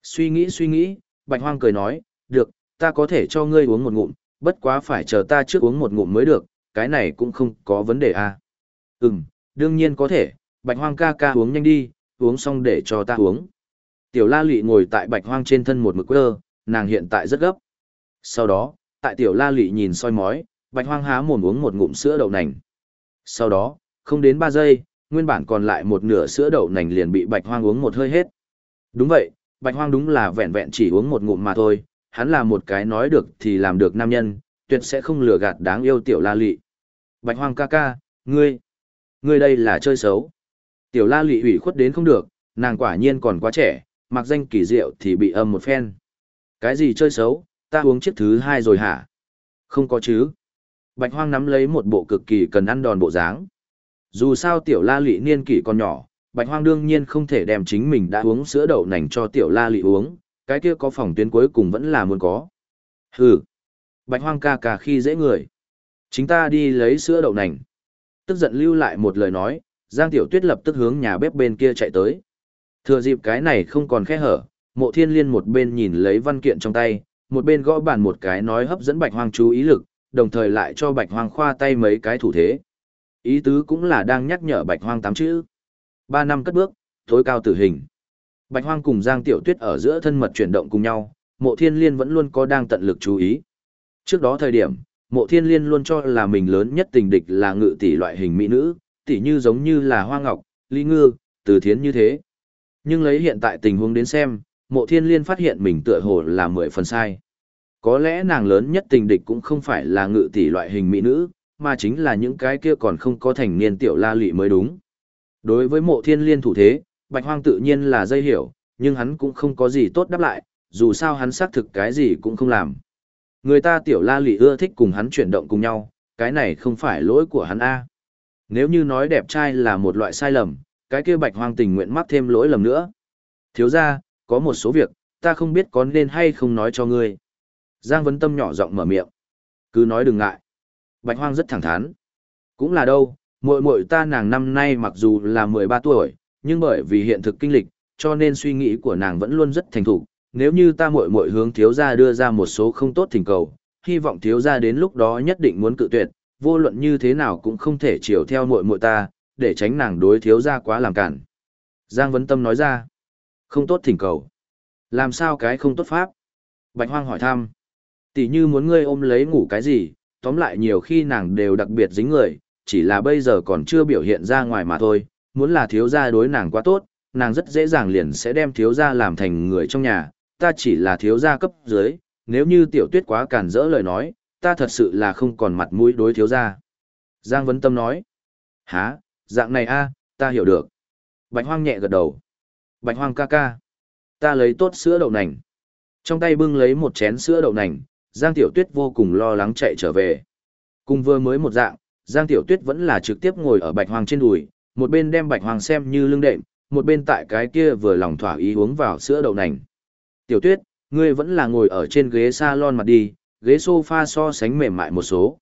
Suy nghĩ suy nghĩ, Bạch Hoang cười nói, được, ta có thể cho ngươi uống một ngụm, bất quá phải chờ ta trước uống một ngụm mới được, cái này cũng không có vấn đề à. Ừm, đương nhiên có thể, Bạch Hoang ca ca uống nhanh đi, uống xong để cho ta uống. Tiểu la lị ngồi tại Bạch Hoang trên thân một mực quơ, nàng hiện tại rất gấp. Sau đó, tại tiểu la lị nhìn soi mói, Bạch Hoang há mồm uống một ngụm sữa đậu nành. Sau đó, không đến 3 giây, nguyên bản còn lại một nửa sữa đậu nành liền bị Bạch Hoang uống một hơi hết. Đúng vậy, Bạch Hoang đúng là vẹn vẹn chỉ uống một ngụm mà thôi, hắn là một cái nói được thì làm được nam nhân, tuyệt sẽ không lừa gạt đáng yêu tiểu la lị. Bạch Hoang ca ca, ngươi, ngươi đây là chơi xấu. Tiểu la lị ủy khuất đến không được, nàng quả nhiên còn quá trẻ, mặc danh kỳ diệu thì bị âm một phen. Cái gì chơi xấu, ta uống chiếc thứ hai rồi hả? Không có chứ. Bạch Hoang nắm lấy một bộ cực kỳ cần ăn đòn bộ dáng. Dù sao tiểu la lị niên kỷ còn nhỏ, Bạch Hoang đương nhiên không thể đem chính mình đã uống sữa đậu nành cho tiểu la lị uống, cái kia có phòng tuyến cuối cùng vẫn là muốn có. Hừ. Bạch Hoang ca ca khi dễ người. Chính ta đi lấy sữa đậu nành. Tức giận lưu lại một lời nói, Giang Tiểu Tuyết lập tức hướng nhà bếp bên kia chạy tới. Thừa dịp cái này không còn khe hở, mộ thiên liên một bên nhìn lấy văn kiện trong tay, một bên gõ bàn một cái nói hấp dẫn bạch hoang chú ý lực, đồng thời lại cho bạch hoang khoa tay mấy cái thủ thế. Ý tứ cũng là đang nhắc nhở bạch hoang tám chữ. Ba năm cất bước, tối cao tử hình. Bạch hoang cùng Giang Tiểu Tuyết ở giữa thân mật chuyển động cùng nhau, mộ thiên liên vẫn luôn có đang tận lực chú ý. Trước đó thời điểm, mộ thiên liên luôn cho là mình lớn nhất tình địch là ngự tỷ loại hình mỹ nữ, tỷ như giống như là hoa ngọc, Lý ngư, từ thiến như thế. Nhưng lấy hiện tại tình huống đến xem, mộ thiên liên phát hiện mình tựa hồ là mười phần sai. Có lẽ nàng lớn nhất tình địch cũng không phải là ngự tỷ loại hình mỹ nữ, mà chính là những cái kia còn không có thành niên tiểu la lị mới đúng. Đối với mộ thiên liên thủ thế, bạch hoang tự nhiên là dây hiểu, nhưng hắn cũng không có gì tốt đáp lại, dù sao hắn xác thực cái gì cũng không làm. Người ta tiểu la lị ưa thích cùng hắn chuyển động cùng nhau, cái này không phải lỗi của hắn A. Nếu như nói đẹp trai là một loại sai lầm, cái kia bạch hoang tình nguyện mắc thêm lỗi lầm nữa. Thiếu gia, có một số việc, ta không biết có nên hay không nói cho ngươi. Giang Vấn Tâm nhỏ giọng mở miệng. Cứ nói đừng ngại. Bạch hoang rất thẳng thắn. Cũng là đâu, muội muội ta nàng năm nay mặc dù là 13 tuổi, nhưng bởi vì hiện thực kinh lịch, cho nên suy nghĩ của nàng vẫn luôn rất thành thục. Nếu như ta muội muội hướng thiếu gia đưa ra một số không tốt thỉnh cầu, hy vọng thiếu gia đến lúc đó nhất định muốn cự tuyệt, vô luận như thế nào cũng không thể chiều theo muội muội ta, để tránh nàng đối thiếu gia quá làm cản. Giang Vấn Tâm nói ra, không tốt thỉnh cầu. Làm sao cái không tốt pháp? Bạch Hoang hỏi thăm. Tỷ như muốn ngươi ôm lấy ngủ cái gì, tóm lại nhiều khi nàng đều đặc biệt dính người, chỉ là bây giờ còn chưa biểu hiện ra ngoài mà thôi. Muốn là thiếu gia đối nàng quá tốt, nàng rất dễ dàng liền sẽ đem thiếu gia làm thành người trong nhà. Ta chỉ là thiếu gia cấp dưới, nếu như tiểu tuyết quá cản rỡ lời nói, ta thật sự là không còn mặt mũi đối thiếu gia. Giang Vấn Tâm nói. Hả, dạng này a, ta hiểu được. Bạch Hoang nhẹ gật đầu. Bạch Hoang ca ca. Ta lấy tốt sữa đậu nành. Trong tay bưng lấy một chén sữa đậu nành, Giang Tiểu Tuyết vô cùng lo lắng chạy trở về. Cùng vừa mới một dạng, Giang Tiểu Tuyết vẫn là trực tiếp ngồi ở Bạch Hoang trên đùi, một bên đem Bạch Hoàng xem như lưng đệm, một bên tại cái kia vừa lòng thỏa ý uống vào sữa đậu nành. Tiểu Tuyết, ngươi vẫn là ngồi ở trên ghế salon mặt đi, ghế sofa so sánh mềm mại một số.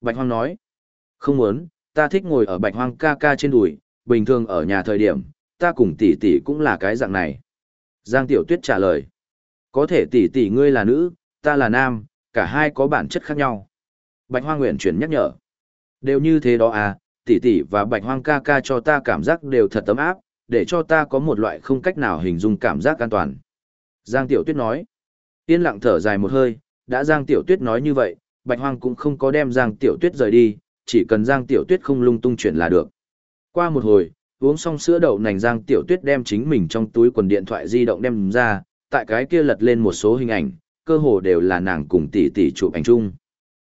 Bạch Hoang nói, không muốn, ta thích ngồi ở Bạch Hoang ca ca trên đùi, bình thường ở nhà thời điểm, ta cùng tỷ tỷ cũng là cái dạng này. Giang Tiểu Tuyết trả lời. Có thể tỷ tỷ ngươi là nữ, ta là nam, cả hai có bản chất khác nhau. Bạch Hoang nguyện chuyển nhắc nhở. Đều như thế đó à, tỷ tỷ và Bạch Hoang ca ca cho ta cảm giác đều thật ấm áp, để cho ta có một loại không cách nào hình dung cảm giác an toàn. Giang Tiểu Tuyết nói. Yên lặng thở dài một hơi, đã Giang Tiểu Tuyết nói như vậy, Bạch Hoang cũng không có đem Giang Tiểu Tuyết rời đi, chỉ cần Giang Tiểu Tuyết không lung tung chuyển là được. Qua một hồi, uống xong sữa đậu nành Giang Tiểu Tuyết đem chính mình trong túi quần điện thoại di động đem ra, tại cái kia lật lên một số hình ảnh, cơ hồ đều là nàng cùng tỷ tỷ chụp ảnh chung.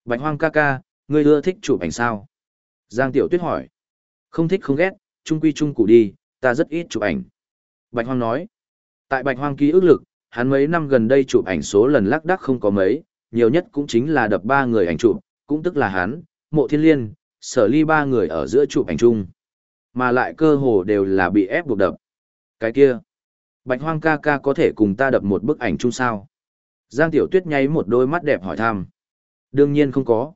Bạch Hoang ca ca, ngươi ưa thích chụp ảnh sao? Giang Tiểu Tuyết hỏi. Không thích không ghét, chung quy chung cụ đi, ta rất ít chụp ảnh. Bạch Hoang nói. Tại Bạch Hoang ký ức lực, hắn mấy năm gần đây chụp ảnh số lần lắc đắc không có mấy, nhiều nhất cũng chính là đập ba người ảnh chụp, cũng tức là hắn, Mộ Thiên Liên, Sở Ly ba người ở giữa chụp ảnh chung. Mà lại cơ hồ đều là bị ép buộc đập. Cái kia, Bạch Hoang ca ca có thể cùng ta đập một bức ảnh chung sao? Giang Tiểu Tuyết nháy một đôi mắt đẹp hỏi thăm. Đương nhiên không có.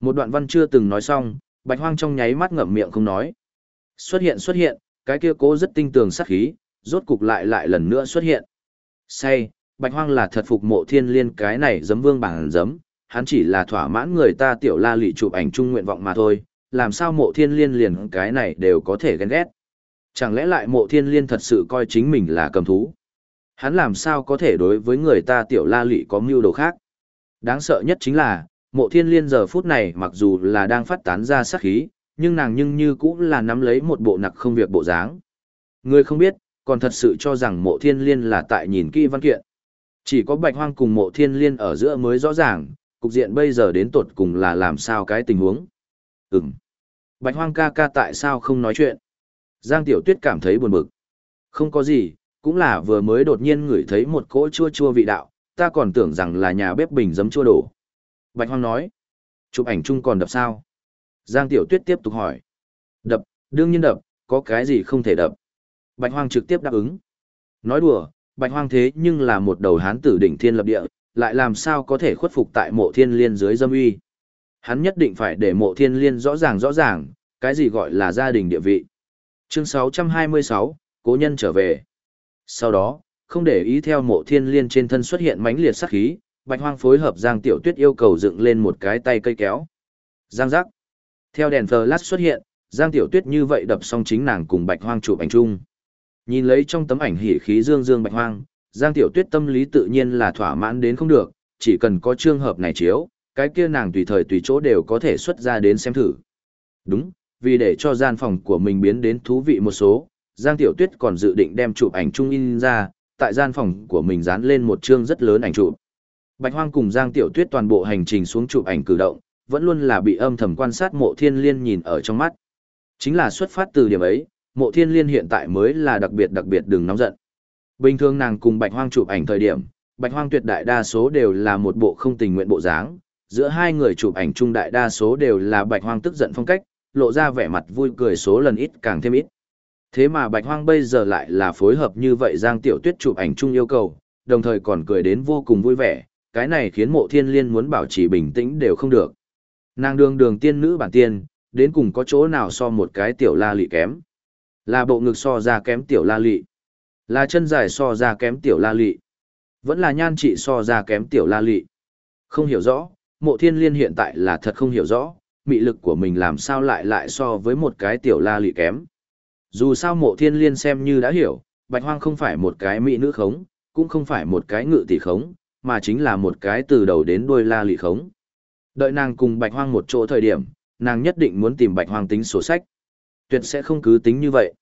Một đoạn văn chưa từng nói xong, Bạch Hoang trong nháy mắt ngậm miệng không nói. Xuất hiện xuất hiện, cái kia cố rất tinh tường sát khí, rốt cục lại lại lần nữa xuất hiện. Say, Bạch Hoang là thật phục mộ thiên liên cái này giấm vương bằng giấm, hắn chỉ là thỏa mãn người ta tiểu la lị chụp ảnh chung nguyện vọng mà thôi, làm sao mộ thiên liên liền cái này đều có thể ghen ghét. Chẳng lẽ lại mộ thiên liên thật sự coi chính mình là cầm thú? Hắn làm sao có thể đối với người ta tiểu la lị có mưu đồ khác? Đáng sợ nhất chính là, mộ thiên liên giờ phút này mặc dù là đang phát tán ra sát khí, nhưng nàng nhưng như cũng là nắm lấy một bộ nặc không việc bộ dáng. Người không biết, còn thật sự cho rằng mộ thiên liên là tại nhìn kỹ văn kiện. Chỉ có bạch hoang cùng mộ thiên liên ở giữa mới rõ ràng, cục diện bây giờ đến tột cùng là làm sao cái tình huống. Ừm. Bạch hoang ca ca tại sao không nói chuyện? Giang Tiểu Tuyết cảm thấy buồn bực. Không có gì, cũng là vừa mới đột nhiên ngửi thấy một cỗ chua chua vị đạo, ta còn tưởng rằng là nhà bếp bình giấm chua đổ. Bạch Hoang nói, chụp ảnh chung còn đập sao? Giang Tiểu Tuyết tiếp tục hỏi. Đập, đương nhiên đập, có cái gì không thể đập. Bạch Hoang trực tiếp đáp ứng. Nói đùa, Bạch Hoang thế nhưng là một đầu hán tử đỉnh thiên lập địa, lại làm sao có thể khuất phục tại mộ thiên liên dưới dâm uy. Hắn nhất định phải để mộ thiên liên rõ ràng rõ ràng, cái gì gọi là gia đình địa vị. Chương 626, Cố nhân trở về. Sau đó, không để ý theo mộ thiên liên trên thân xuất hiện mãnh liệt sát khí, Bạch Hoang phối hợp Giang Tiểu Tuyết yêu cầu dựng lên một cái tay cây kéo. Giang giác. Theo đèn flash xuất hiện, Giang Tiểu Tuyết như vậy đập xong chính nàng cùng Bạch Hoang chụp ảnh chung. Nhìn lấy trong tấm ảnh hỉ khí dương dương Bạch Hoang, Giang Tiểu Tuyết tâm lý tự nhiên là thỏa mãn đến không được, chỉ cần có trường hợp này chiếu, cái kia nàng tùy thời tùy chỗ đều có thể xuất ra đến xem thử. Đúng, vì để cho gian phòng của mình biến đến thú vị một số, Giang Tiểu Tuyết còn dự định đem chụp ảnh chung in ra, tại gian phòng của mình dán lên một chương rất lớn ảnh chụp. Bạch Hoang cùng Giang Tiểu Tuyết toàn bộ hành trình xuống chụp ảnh cử động, vẫn luôn là bị âm thầm quan sát Mộ Thiên Liên nhìn ở trong mắt. Chính là xuất phát từ điểm ấy, Mộ Thiên Liên hiện tại mới là đặc biệt đặc biệt đừng nóng giận. Bình thường nàng cùng Bạch Hoang chụp ảnh thời điểm, Bạch Hoang tuyệt đại đa số đều là một bộ không tình nguyện bộ dáng, giữa hai người chụp ảnh chung đại đa số đều là Bạch Hoang tức giận phong cách, lộ ra vẻ mặt vui cười số lần ít càng thêm ít. Thế mà Bạch Hoang bây giờ lại là phối hợp như vậy Giang Tiểu Tuyết chụp ảnh chung yêu cầu, đồng thời còn cười đến vô cùng vui vẻ, cái này khiến mộ thiên liên muốn bảo trì bình tĩnh đều không được. Nàng đường đường tiên nữ bản tiên, đến cùng có chỗ nào so một cái tiểu la lị kém. Là bộ ngực so ra kém tiểu la lị. Là chân dài so ra kém tiểu la lị. Vẫn là nhan trị so ra kém tiểu la lị. Không hiểu rõ, mộ thiên liên hiện tại là thật không hiểu rõ, mị lực của mình làm sao lại lại so với một cái tiểu la lị kém. Dù sao mộ thiên liên xem như đã hiểu, bạch hoang không phải một cái mỹ nữ khống, cũng không phải một cái ngự tỷ khống, mà chính là một cái từ đầu đến đuôi la lị khống. Đợi nàng cùng bạch hoang một chỗ thời điểm, nàng nhất định muốn tìm bạch hoang tính sổ sách. Tuyệt sẽ không cứ tính như vậy.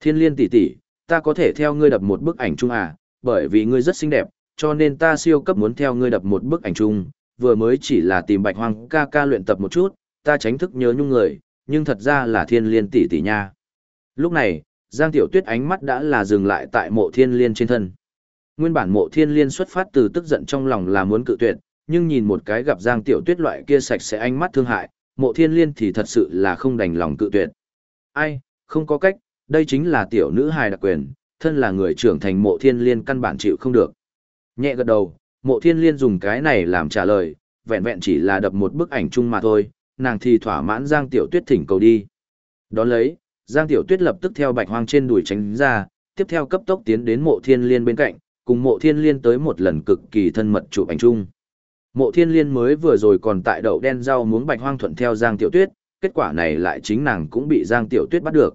Thiên liên tỷ tỷ, ta có thể theo ngươi đập một bức ảnh chung à, bởi vì ngươi rất xinh đẹp, cho nên ta siêu cấp muốn theo ngươi đập một bức ảnh chung, vừa mới chỉ là tìm bạch hoang ca ca luyện tập một chút, ta tránh thức nhớ nhung người, nhưng thật ra là thiên liên tỷ tỷ nha. Lúc này, Giang Tiểu Tuyết ánh mắt đã là dừng lại tại mộ thiên liên trên thân. Nguyên bản mộ thiên liên xuất phát từ tức giận trong lòng là muốn cự tuyệt, nhưng nhìn một cái gặp Giang Tiểu Tuyết loại kia sạch sẽ ánh mắt thương hại, mộ thiên liên thì thật sự là không đành lòng cự tuyệt. Ai, không có cách, đây chính là tiểu nữ hài đặc quyền, thân là người trưởng thành mộ thiên liên căn bản chịu không được. Nhẹ gật đầu, mộ thiên liên dùng cái này làm trả lời, vẹn vẹn chỉ là đập một bức ảnh chung mà thôi, nàng thì thỏa mãn Giang Tiểu Tuyết thỉnh cầu đi. Đón lấy, Giang Tiểu Tuyết lập tức theo bạch hoang trên đùi tránh ra, tiếp theo cấp tốc tiến đến mộ thiên liên bên cạnh, cùng mộ thiên liên tới một lần cực kỳ thân mật chụp ảnh chung. Mộ thiên liên mới vừa rồi còn tại đậu đen rau muống bạch hoang thuận theo Giang Tiểu Tuyết, kết quả này lại chính nàng cũng bị Giang Tiểu Tuyết bắt được.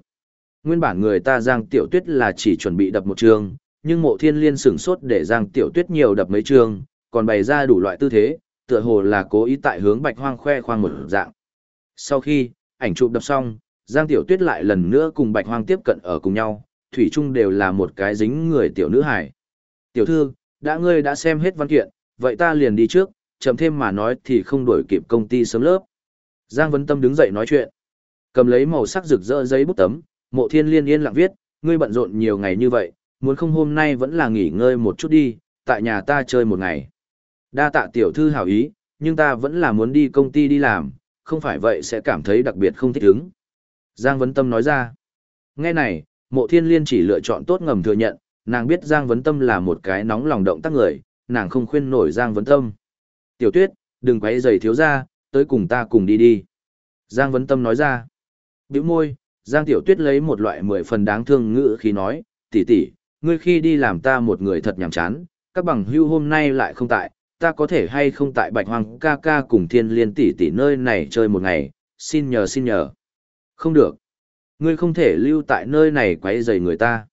Nguyên bản người ta Giang Tiểu Tuyết là chỉ chuẩn bị đập một trường, nhưng mộ thiên liên sửng sốt để Giang Tiểu Tuyết nhiều đập mấy trường, còn bày ra đủ loại tư thế, tựa hồ là cố ý tại hướng bạch hoang khoe khoang một dạng. Sau khi, ảnh chụp đập xong, Giang Tiểu Tuyết lại lần nữa cùng Bạch Hoang tiếp cận ở cùng nhau, thủy chung đều là một cái dính người tiểu nữ hài. Tiểu thư, đã ngươi đã xem hết văn kiện, vậy ta liền đi trước, chậm thêm mà nói thì không đổi kịp công ty sớm lớp. Giang Vấn Tâm đứng dậy nói chuyện. Cầm lấy màu sắc rực rỡ giấy bút tấm, mộ thiên liên yên lặng viết, ngươi bận rộn nhiều ngày như vậy, muốn không hôm nay vẫn là nghỉ ngơi một chút đi, tại nhà ta chơi một ngày. Đa tạ tiểu thư hảo ý, nhưng ta vẫn là muốn đi công ty đi làm, không phải vậy sẽ cảm thấy đặc biệt không thích ứng. Giang Vấn Tâm nói ra. Nghe này, mộ thiên liên chỉ lựa chọn tốt ngầm thừa nhận, nàng biết Giang Vấn Tâm là một cái nóng lòng động tác người, nàng không khuyên nổi Giang Vấn Tâm. Tiểu tuyết, đừng quấy giày thiếu ra, tới cùng ta cùng đi đi. Giang Vấn Tâm nói ra. Biểu môi, Giang Tiểu Tuyết lấy một loại mười phần đáng thương ngữ khi nói, tỷ tỷ, ngươi khi đi làm ta một người thật nhàm chán, các bằng hưu hôm nay lại không tại, ta có thể hay không tại bạch hoang ca ca cùng thiên liên tỷ tỷ nơi này chơi một ngày, xin nhờ xin nhờ. Không được. Ngươi không thể lưu tại nơi này quấy rầy người ta.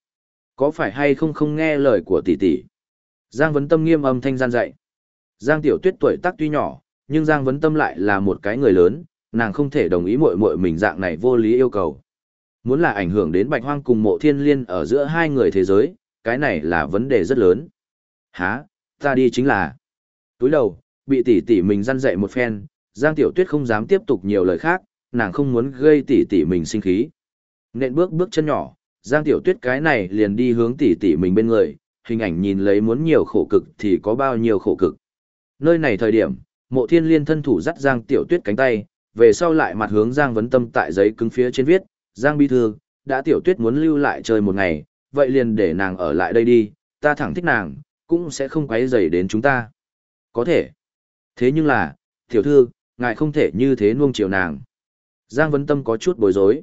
Có phải hay không không nghe lời của tỷ tỷ? Giang Vấn Tâm nghiêm âm thanh gian dạy. Giang Tiểu Tuyết tuổi tác tuy nhỏ, nhưng Giang Vấn Tâm lại là một cái người lớn, nàng không thể đồng ý muội muội mình dạng này vô lý yêu cầu. Muốn là ảnh hưởng đến Bạch Hoang cùng Mộ Thiên Liên ở giữa hai người thế giới, cái này là vấn đề rất lớn. Hả, ta đi chính là. Túi đầu, bị tỷ tỷ mình răn dạy một phen, Giang Tiểu Tuyết không dám tiếp tục nhiều lời khác, nàng không muốn gây tỷ tỷ mình sinh khí. Nện bước bước chân nhỏ, Giang Tiểu Tuyết cái này liền đi hướng tỷ tỷ mình bên người, hình ảnh nhìn lấy muốn nhiều khổ cực thì có bao nhiêu khổ cực. Nơi này thời điểm, Mộ Thiên Liên thân thủ dắt Giang Tiểu Tuyết cánh tay, về sau lại mặt hướng Giang Vấn Tâm tại giấy cứng phía trên viết, Giang Bi Thư, đã Tiểu Tuyết muốn lưu lại chơi một ngày, vậy liền để nàng ở lại đây đi, ta thẳng thích nàng, cũng sẽ không quấy rầy đến chúng ta. Có thể. Thế nhưng là, tiểu thư, ngài không thể như thế nuông chiều nàng. Giang Vấn Tâm có chút bối rối.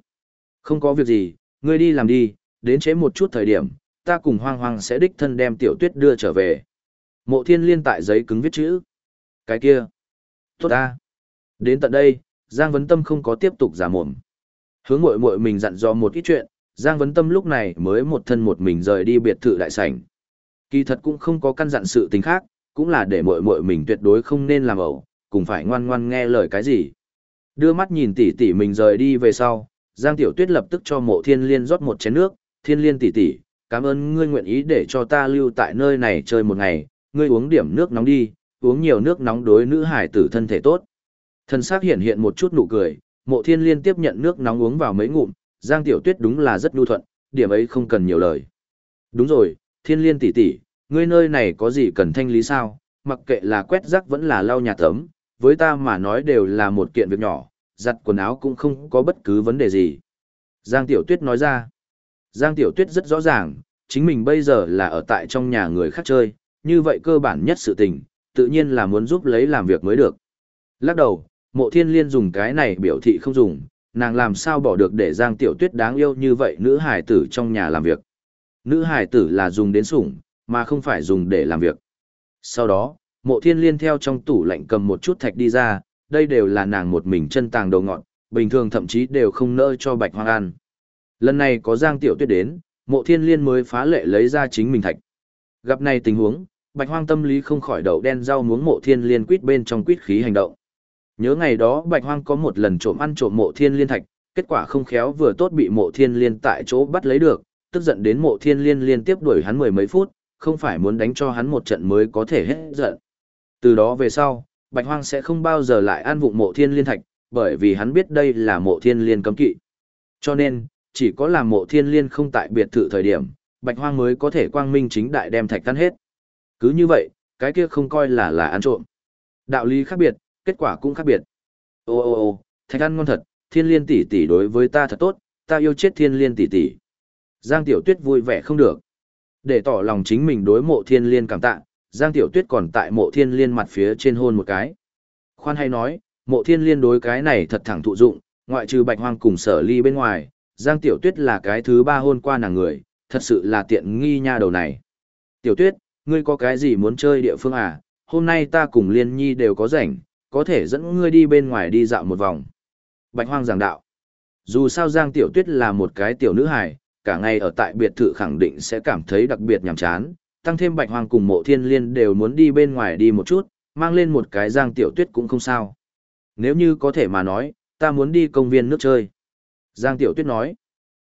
Không có việc gì, ngươi đi làm đi, đến chế một chút thời điểm, ta cùng hoang hoang sẽ đích thân đem tiểu tuyết đưa trở về. Mộ thiên liên tại giấy cứng viết chữ. Cái kia. Tốt ta. Đến tận đây, Giang Vấn Tâm không có tiếp tục giả mồm. Hướng mội mội mình dặn dò một ít chuyện, Giang Vấn Tâm lúc này mới một thân một mình rời đi biệt thự đại sảnh. Kỳ thật cũng không có căn dặn sự tình khác, cũng là để mội mội mình tuyệt đối không nên làm ẩu, cùng phải ngoan ngoan nghe lời cái gì. Đưa mắt nhìn tỉ tỉ mình rời đi về sau, Giang Tiểu Tuyết lập tức cho mộ thiên liên rót một chén nước, thiên liên tỷ tỷ, cảm ơn ngươi nguyện ý để cho ta lưu tại nơi này chơi một ngày, ngươi uống điểm nước nóng đi, uống nhiều nước nóng đối nữ hải tử thân thể tốt. Thân sắc hiện hiện một chút nụ cười, mộ thiên liên tiếp nhận nước nóng uống vào mấy ngụm, Giang Tiểu Tuyết đúng là rất nhu thuận, điểm ấy không cần nhiều lời. Đúng rồi, thiên liên tỷ tỷ, ngươi nơi này có gì cần thanh lý sao, mặc kệ là quét rác vẫn là lau nhà tấm, với ta mà nói đều là một kiện việc nhỏ, giặt quần áo cũng không có bất cứ vấn đề gì. Giang Tiểu Tuyết nói ra, Giang Tiểu Tuyết rất rõ ràng, chính mình bây giờ là ở tại trong nhà người khác chơi, như vậy cơ bản nhất sự tình, tự nhiên là muốn giúp lấy làm việc mới được. Lắc đầu, mộ thiên liên dùng cái này biểu thị không dùng, nàng làm sao bỏ được để Giang Tiểu Tuyết đáng yêu như vậy nữ hải tử trong nhà làm việc. Nữ hải tử là dùng đến sủng, mà không phải dùng để làm việc. Sau đó, mộ thiên liên theo trong tủ lạnh cầm một chút thạch đi ra, đây đều là nàng một mình chân tàng đầu ngọn, bình thường thậm chí đều không nỡ cho bạch hoang ăn. Lần này có Giang Tiểu Tuyết đến, mộ thiên liên mới phá lệ lấy ra chính mình thạch. Gặp này tình huống, bạch hoang tâm lý không khỏi đậu đen rau muống mộ thiên liên quýt bên trong quýt khí hành động. Nhớ ngày đó bạch hoang có một lần trộm ăn trộm mộ thiên liên thạch, kết quả không khéo vừa tốt bị mộ thiên liên tại chỗ bắt lấy được, tức giận đến mộ thiên liên liên tiếp đuổi hắn mười mấy phút, không phải muốn đánh cho hắn một trận mới có thể hết giận. Từ đó về sau, bạch hoang sẽ không bao giờ lại an vụng mộ thiên liên thạch, bởi vì hắn biết đây là mộ thiên liên cấm kỵ. Cho nên, chỉ có làm mộ thiên liên không tại biệt thự thời điểm, bạch hoang mới có thể quang minh chính đại đem thạch tan hết. Cứ như vậy, cái kia không coi là là ăn trộm. Đạo lý khác biệt, kết quả cũng khác biệt. Ô ô ô, thạch ăn ngon thật, thiên liên tỷ tỷ đối với ta thật tốt, ta yêu chết thiên liên tỷ tỷ. Giang Tiểu Tuyết vui vẻ không được. Để tỏ lòng chính mình đối mộ thiên liên cảm tạ, Giang Tiểu Tuyết còn tại mộ thiên liên mặt phía trên hôn một cái. Khoan hay nói, mộ thiên liên đối cái này thật thẳng thụ dụng, ngoại trừ bạch hoang cùng sở ly bên ngoài, Giang Tiểu Tuyết là cái thứ ba hôn qua nàng người, thật sự là tiện nghi nha đầu này. Tiểu Tuyết, ngươi có cái gì muốn chơi địa phương à? Hôm nay ta cùng Liên Nhi đều có rảnh, có thể dẫn ngươi đi bên ngoài đi dạo một vòng. Bạch Hoang giảng đạo. Dù sao Giang Tiểu Tuyết là một cái tiểu nữ hài, cả ngày ở tại biệt thự khẳng định sẽ cảm thấy đặc biệt nhàm chán, tăng thêm Bạch hoàng cùng Mộ Thiên Liên đều muốn đi bên ngoài đi một chút, mang lên một cái Giang Tiểu Tuyết cũng không sao. Nếu như có thể mà nói, ta muốn đi công viên nước chơi. Giang Tiểu Tuyết nói,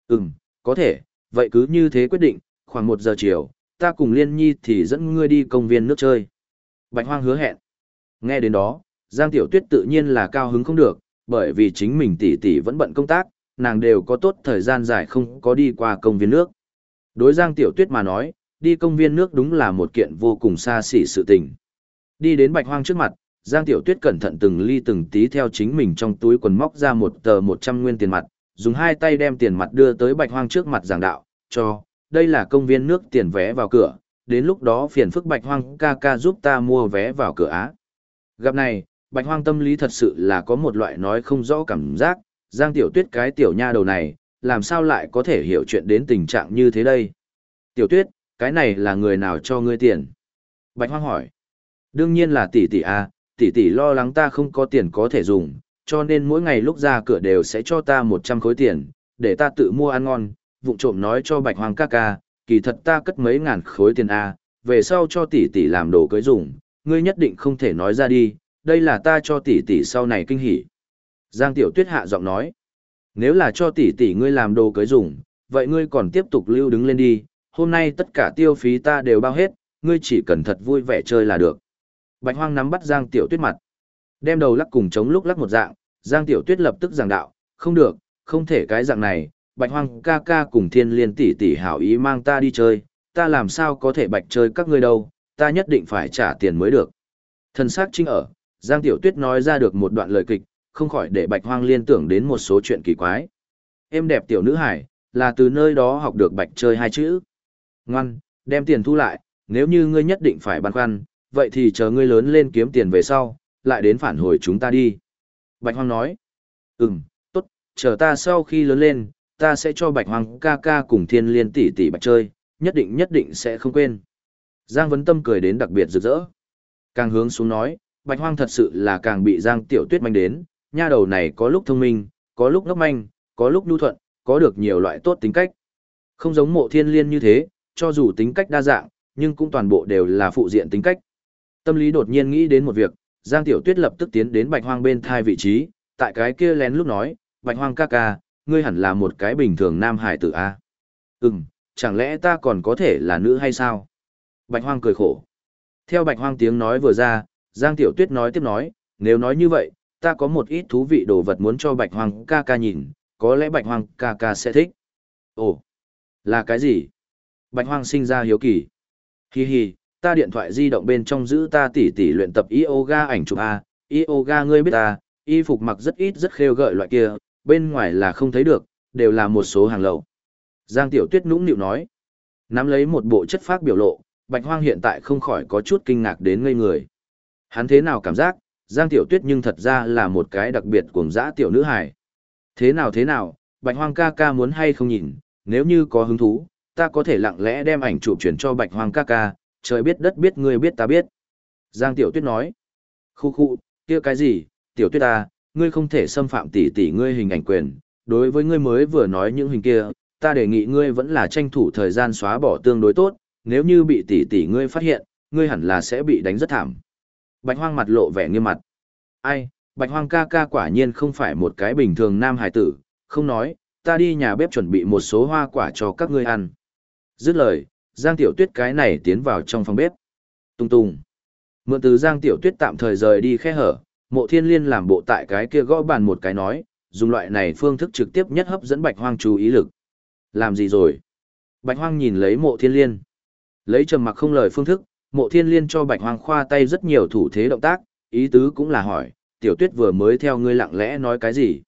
ừm, có thể, vậy cứ như thế quyết định, khoảng một giờ chiều, ta cùng Liên Nhi thì dẫn ngươi đi công viên nước chơi. Bạch Hoang hứa hẹn. Nghe đến đó, Giang Tiểu Tuyết tự nhiên là cao hứng không được, bởi vì chính mình tỷ tỷ vẫn bận công tác, nàng đều có tốt thời gian dài không có đi qua công viên nước. Đối Giang Tiểu Tuyết mà nói, đi công viên nước đúng là một kiện vô cùng xa xỉ sự tình. Đi đến Bạch Hoang trước mặt, Giang Tiểu Tuyết cẩn thận từng ly từng tí theo chính mình trong túi quần móc ra một tờ 100 nguyên tiền mặt, dùng hai tay đem tiền mặt đưa tới Bạch Hoang trước mặt giảng đạo, cho, đây là công viên nước tiền vé vào cửa, đến lúc đó phiền phức Bạch Hoang ca ca giúp ta mua vé vào cửa á. Gặp này, Bạch Hoang tâm lý thật sự là có một loại nói không rõ cảm giác, Giang Tiểu Tuyết cái tiểu nha đầu này, làm sao lại có thể hiểu chuyện đến tình trạng như thế đây? Tiểu tuyết, cái này là người nào cho ngươi tiền? Bạch hoang hỏi. Đương nhiên là tỷ tỷ a, tỷ tỷ lo lắng ta không có tiền có thể dùng, cho nên mỗi ngày lúc ra cửa đều sẽ cho ta 100 khối tiền, để ta tự mua ăn ngon, vụng trộm nói cho bạch hoang ca ca, kỳ thật ta cất mấy ngàn khối tiền a, về sau cho tỷ tỷ làm đồ cưới dùng, ngươi nhất định không thể nói ra đi, đây là ta cho tỷ tỷ sau này kinh hỉ. Giang Tiểu Tuyết hạ giọng nói, nếu là cho tỷ tỷ ngươi làm đồ cưới dùng, vậy ngươi còn tiếp tục lưu đứng lên đi, hôm nay tất cả tiêu phí ta đều bao hết, ngươi chỉ cần thật vui vẻ chơi là được. Bạch Hoang nắm bắt Giang Tiểu Tuyết mặt, đem đầu lắc cùng chống lúc lắc một dạng, Giang Tiểu Tuyết lập tức giảng đạo, không được, không thể cái dạng này, Bạch Hoang ca ca cùng Thiên Liên tỷ tỷ hảo ý mang ta đi chơi, ta làm sao có thể bạch chơi các ngươi đâu, ta nhất định phải trả tiền mới được. Thần sắc trinh ở, Giang Tiểu Tuyết nói ra được một đoạn lời kịch, không khỏi để Bạch Hoang liên tưởng đến một số chuyện kỳ quái. Em đẹp tiểu nữ hải, là từ nơi đó học được bạch chơi hai chữ. Ngoan, đem tiền thu lại, nếu như ngươi nhất định phải băn khoăn, vậy thì chờ ngươi lớn lên kiếm tiền về sau, lại đến phản hồi chúng ta đi. Bạch Hoang nói, ừm, tốt, chờ ta sau khi lớn lên, ta sẽ cho Bạch Hoang ca ca cùng thiên liên tỷ tỷ bạch chơi, nhất định nhất định sẽ không quên. Giang Vấn Tâm cười đến đặc biệt rực rỡ. Càng hướng xuống nói, Bạch Hoang thật sự là càng bị Giang Tiểu Tuyết manh đến, nha đầu này có lúc thông minh, có lúc ngốc manh, có lúc nhu thuận, có được nhiều loại tốt tính cách. Không giống mộ thiên liên như thế, cho dù tính cách đa dạng, nhưng cũng toàn bộ đều là phụ diện tính cách. Tâm lý đột nhiên nghĩ đến một việc, Giang Tiểu Tuyết lập tức tiến đến Bạch Hoang bên thai vị trí, tại cái kia lén lúc nói, Bạch Hoang ca ca, ngươi hẳn là một cái bình thường nam hải tử A. Ừm, chẳng lẽ ta còn có thể là nữ hay sao? Bạch Hoang cười khổ. Theo Bạch Hoang tiếng nói vừa ra, Giang Tiểu Tuyết nói tiếp nói, nếu nói như vậy, ta có một ít thú vị đồ vật muốn cho Bạch Hoang ca ca nhìn, có lẽ Bạch Hoang ca ca sẽ thích. Ồ, là cái gì? Bạch Hoang sinh ra hiếu kỳ. Hi hi, ta điện thoại di động bên trong giữ ta tỉ tỉ luyện tập yoga ảnh chụp A, yoga ngươi biết ta, y phục mặc rất ít rất khêu gợi loại kia, bên ngoài là không thấy được, đều là một số hàng lậu. Giang Tiểu Tuyết nũng nịu nói. Nắm lấy một bộ chất phác biểu lộ, Bạch Hoang hiện tại không khỏi có chút kinh ngạc đến ngây người. Hắn thế nào cảm giác, Giang Tiểu Tuyết nhưng thật ra là một cái đặc biệt cuồng dã tiểu nữ hài. Thế nào thế nào, Bạch Hoang ca ca muốn hay không nhìn, nếu như có hứng thú, ta có thể lặng lẽ đem ảnh chụp chuyển cho Bạch Hoang ca ca, trời biết đất biết người biết ta biết. Giang Tiểu Tuyết nói, khu khu, kia cái gì, Tiểu Tuyết ta, ngươi không thể xâm phạm tỷ tỷ ngươi hình ảnh quyền, đối với ngươi mới vừa nói những hình kia, ta đề nghị ngươi vẫn là tranh thủ thời gian xóa bỏ tương đối tốt, nếu như bị tỷ tỷ ngươi phát hiện, ngươi hẳn là sẽ bị đánh rất thảm. Bạch Hoang mặt lộ vẻ nghiêm mặt. Ai, Bạch Hoang ca ca quả nhiên không phải một cái bình thường nam hải tử, không nói, ta đi nhà bếp chuẩn bị một số hoa quả cho các ngươi ăn. Dứt lời, Giang Tiểu Tuyết cái này tiến vào trong phòng bếp. Tung tung. Mượn từ Giang Tiểu Tuyết tạm thời rời đi khe hở, mộ thiên liên làm bộ tại cái kia gõ bàn một cái nói, dùng loại này phương thức trực tiếp nhất hấp dẫn Bạch Hoang chú ý lực. Làm gì rồi? Bạch Hoang nhìn lấy mộ thiên liên. Lấy trầm mặc không lời phương thức, mộ thiên liên cho Bạch Hoang khoa tay rất nhiều thủ thế động tác, ý tứ cũng là hỏi, tiểu tuyết vừa mới theo ngươi lặng lẽ nói cái gì?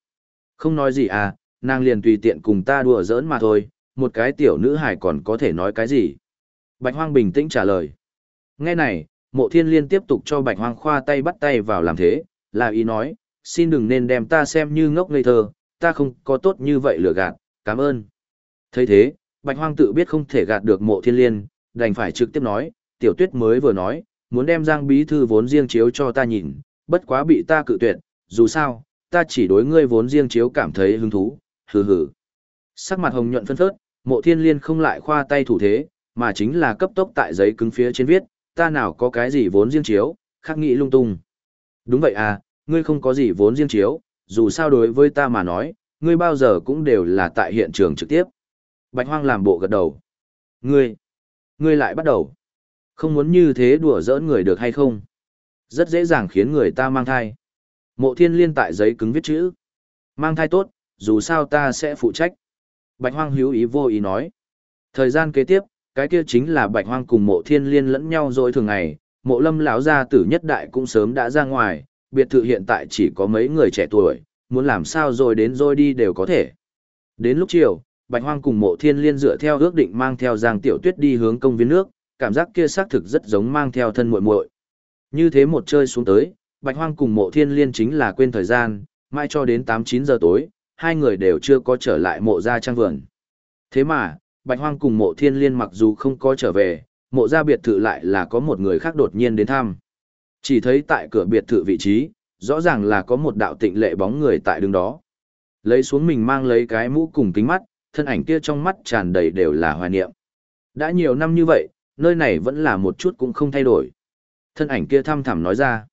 Không nói gì à, nàng liền tùy tiện cùng ta đùa giỡn mà thôi, một cái tiểu nữ hài còn có thể nói cái gì? Bạch Hoang bình tĩnh trả lời. Nghe này, mộ thiên liên tiếp tục cho Bạch Hoang khoa tay bắt tay vào làm thế, là ý nói, xin đừng nên đem ta xem như ngốc ngây thơ, ta không có tốt như vậy lừa gạt, cảm ơn thấy thế, Bạch Hoang tự biết không thể gạt được mộ thiên liên, đành phải trực tiếp nói, tiểu tuyết mới vừa nói, muốn đem giang bí thư vốn riêng chiếu cho ta nhìn, bất quá bị ta cự tuyệt, dù sao, ta chỉ đối ngươi vốn riêng chiếu cảm thấy hứng thú, hừ hừ. Sắc mặt hồng nhuận phân phớt, mộ thiên liên không lại khoa tay thủ thế, mà chính là cấp tốc tại giấy cứng phía trên viết, ta nào có cái gì vốn riêng chiếu, khắc nghĩ lung tung. Đúng vậy à, ngươi không có gì vốn riêng chiếu, dù sao đối với ta mà nói, ngươi bao giờ cũng đều là tại hiện trường trực tiếp. Bạch hoang làm bộ gật đầu. Ngươi, ngươi lại bắt đầu. Không muốn như thế đùa giỡn người được hay không? Rất dễ dàng khiến người ta mang thai. Mộ thiên liên tại giấy cứng viết chữ. Mang thai tốt, dù sao ta sẽ phụ trách. Bạch hoang hữu ý vô ý nói. Thời gian kế tiếp, cái kia chính là bạch hoang cùng mộ thiên liên lẫn nhau rồi thường ngày. Mộ lâm lão gia tử nhất đại cũng sớm đã ra ngoài, biệt thự hiện tại chỉ có mấy người trẻ tuổi, muốn làm sao rồi đến rồi đi đều có thể. Đến lúc chiều, Bạch Hoang cùng Mộ Thiên Liên dựa theo ước định mang theo Giang Tiểu Tuyết đi hướng công viên nước, cảm giác kia xác thực rất giống mang theo thân muội muội. Như thế một chơi xuống tới, Bạch Hoang cùng Mộ Thiên Liên chính là quên thời gian, mãi cho đến 8-9 giờ tối, hai người đều chưa có trở lại mộ gia trang vườn. Thế mà, Bạch Hoang cùng mộ thiên liên mặc dù không có trở về, mộ gia biệt thự lại là có một người khác đột nhiên đến thăm. Chỉ thấy tại cửa biệt thự vị trí, rõ ràng là có một đạo tịnh lệ bóng người tại đứng đó. Lấy xuống mình mang lấy cái mũ cùng kính mắt, thân ảnh kia trong mắt tràn đầy đều là hoài niệm. Đã nhiều năm như vậy, nơi này vẫn là một chút cũng không thay đổi. Thân ảnh kia thăm thẳm nói ra.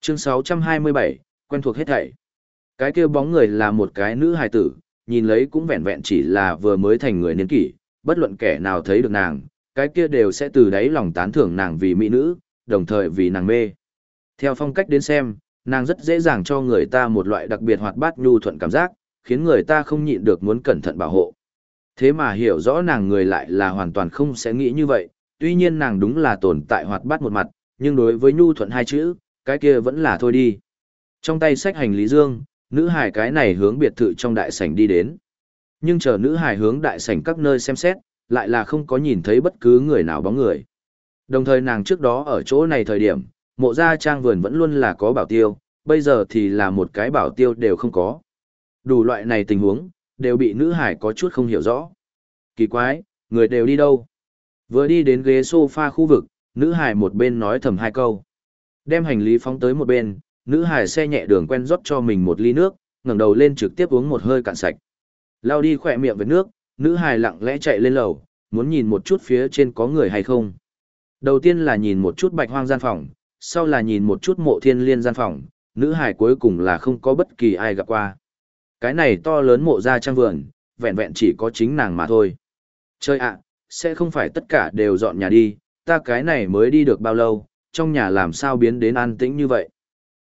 Chương 627, quen thuộc hết thảy. Cái kia bóng người là một cái nữ hài tử, nhìn lấy cũng vẹn vẹn chỉ là vừa mới thành người niên kỷ, bất luận kẻ nào thấy được nàng, cái kia đều sẽ từ đáy lòng tán thưởng nàng vì mỹ nữ, đồng thời vì nàng mê. Theo phong cách đến xem, nàng rất dễ dàng cho người ta một loại đặc biệt hoạt bát nhu thuận cảm giác, khiến người ta không nhịn được muốn cẩn thận bảo hộ. Thế mà hiểu rõ nàng người lại là hoàn toàn không sẽ nghĩ như vậy, tuy nhiên nàng đúng là tồn tại hoạt bát một mặt, nhưng đối với nhu thuận hai chữ, cái kia vẫn là thôi đi. Trong tay sách hành lý dương, nữ hải cái này hướng biệt thự trong đại sảnh đi đến. Nhưng chờ nữ hải hướng đại sảnh các nơi xem xét, lại là không có nhìn thấy bất cứ người nào bóng người. Đồng thời nàng trước đó ở chỗ này thời điểm, mộ gia trang vườn vẫn luôn là có bảo tiêu, bây giờ thì là một cái bảo tiêu đều không có. Đủ loại này tình huống, đều bị nữ hải có chút không hiểu rõ. Kỳ quái, người đều đi đâu? Vừa đi đến ghế sofa khu vực, nữ hải một bên nói thầm hai câu. Đem hành lý phóng tới một bên, nữ hải xe nhẹ đường quen rót cho mình một ly nước, ngẩng đầu lên trực tiếp uống một hơi cạn sạch. Lao đi khỏe miệng với nước, nữ hải lặng lẽ chạy lên lầu, muốn nhìn một chút phía trên có người hay không. Đầu tiên là nhìn một chút bạch hoang gian phòng, sau là nhìn một chút mộ thiên liên gian phòng, nữ hải cuối cùng là không có bất kỳ ai gặp qua. Cái này to lớn mộ ra trang vườn, vẹn vẹn chỉ có chính nàng mà thôi. Chơi ạ, sẽ không phải tất cả đều dọn nhà đi, ta cái này mới đi được bao lâu, trong nhà làm sao biến đến an tĩnh như vậy.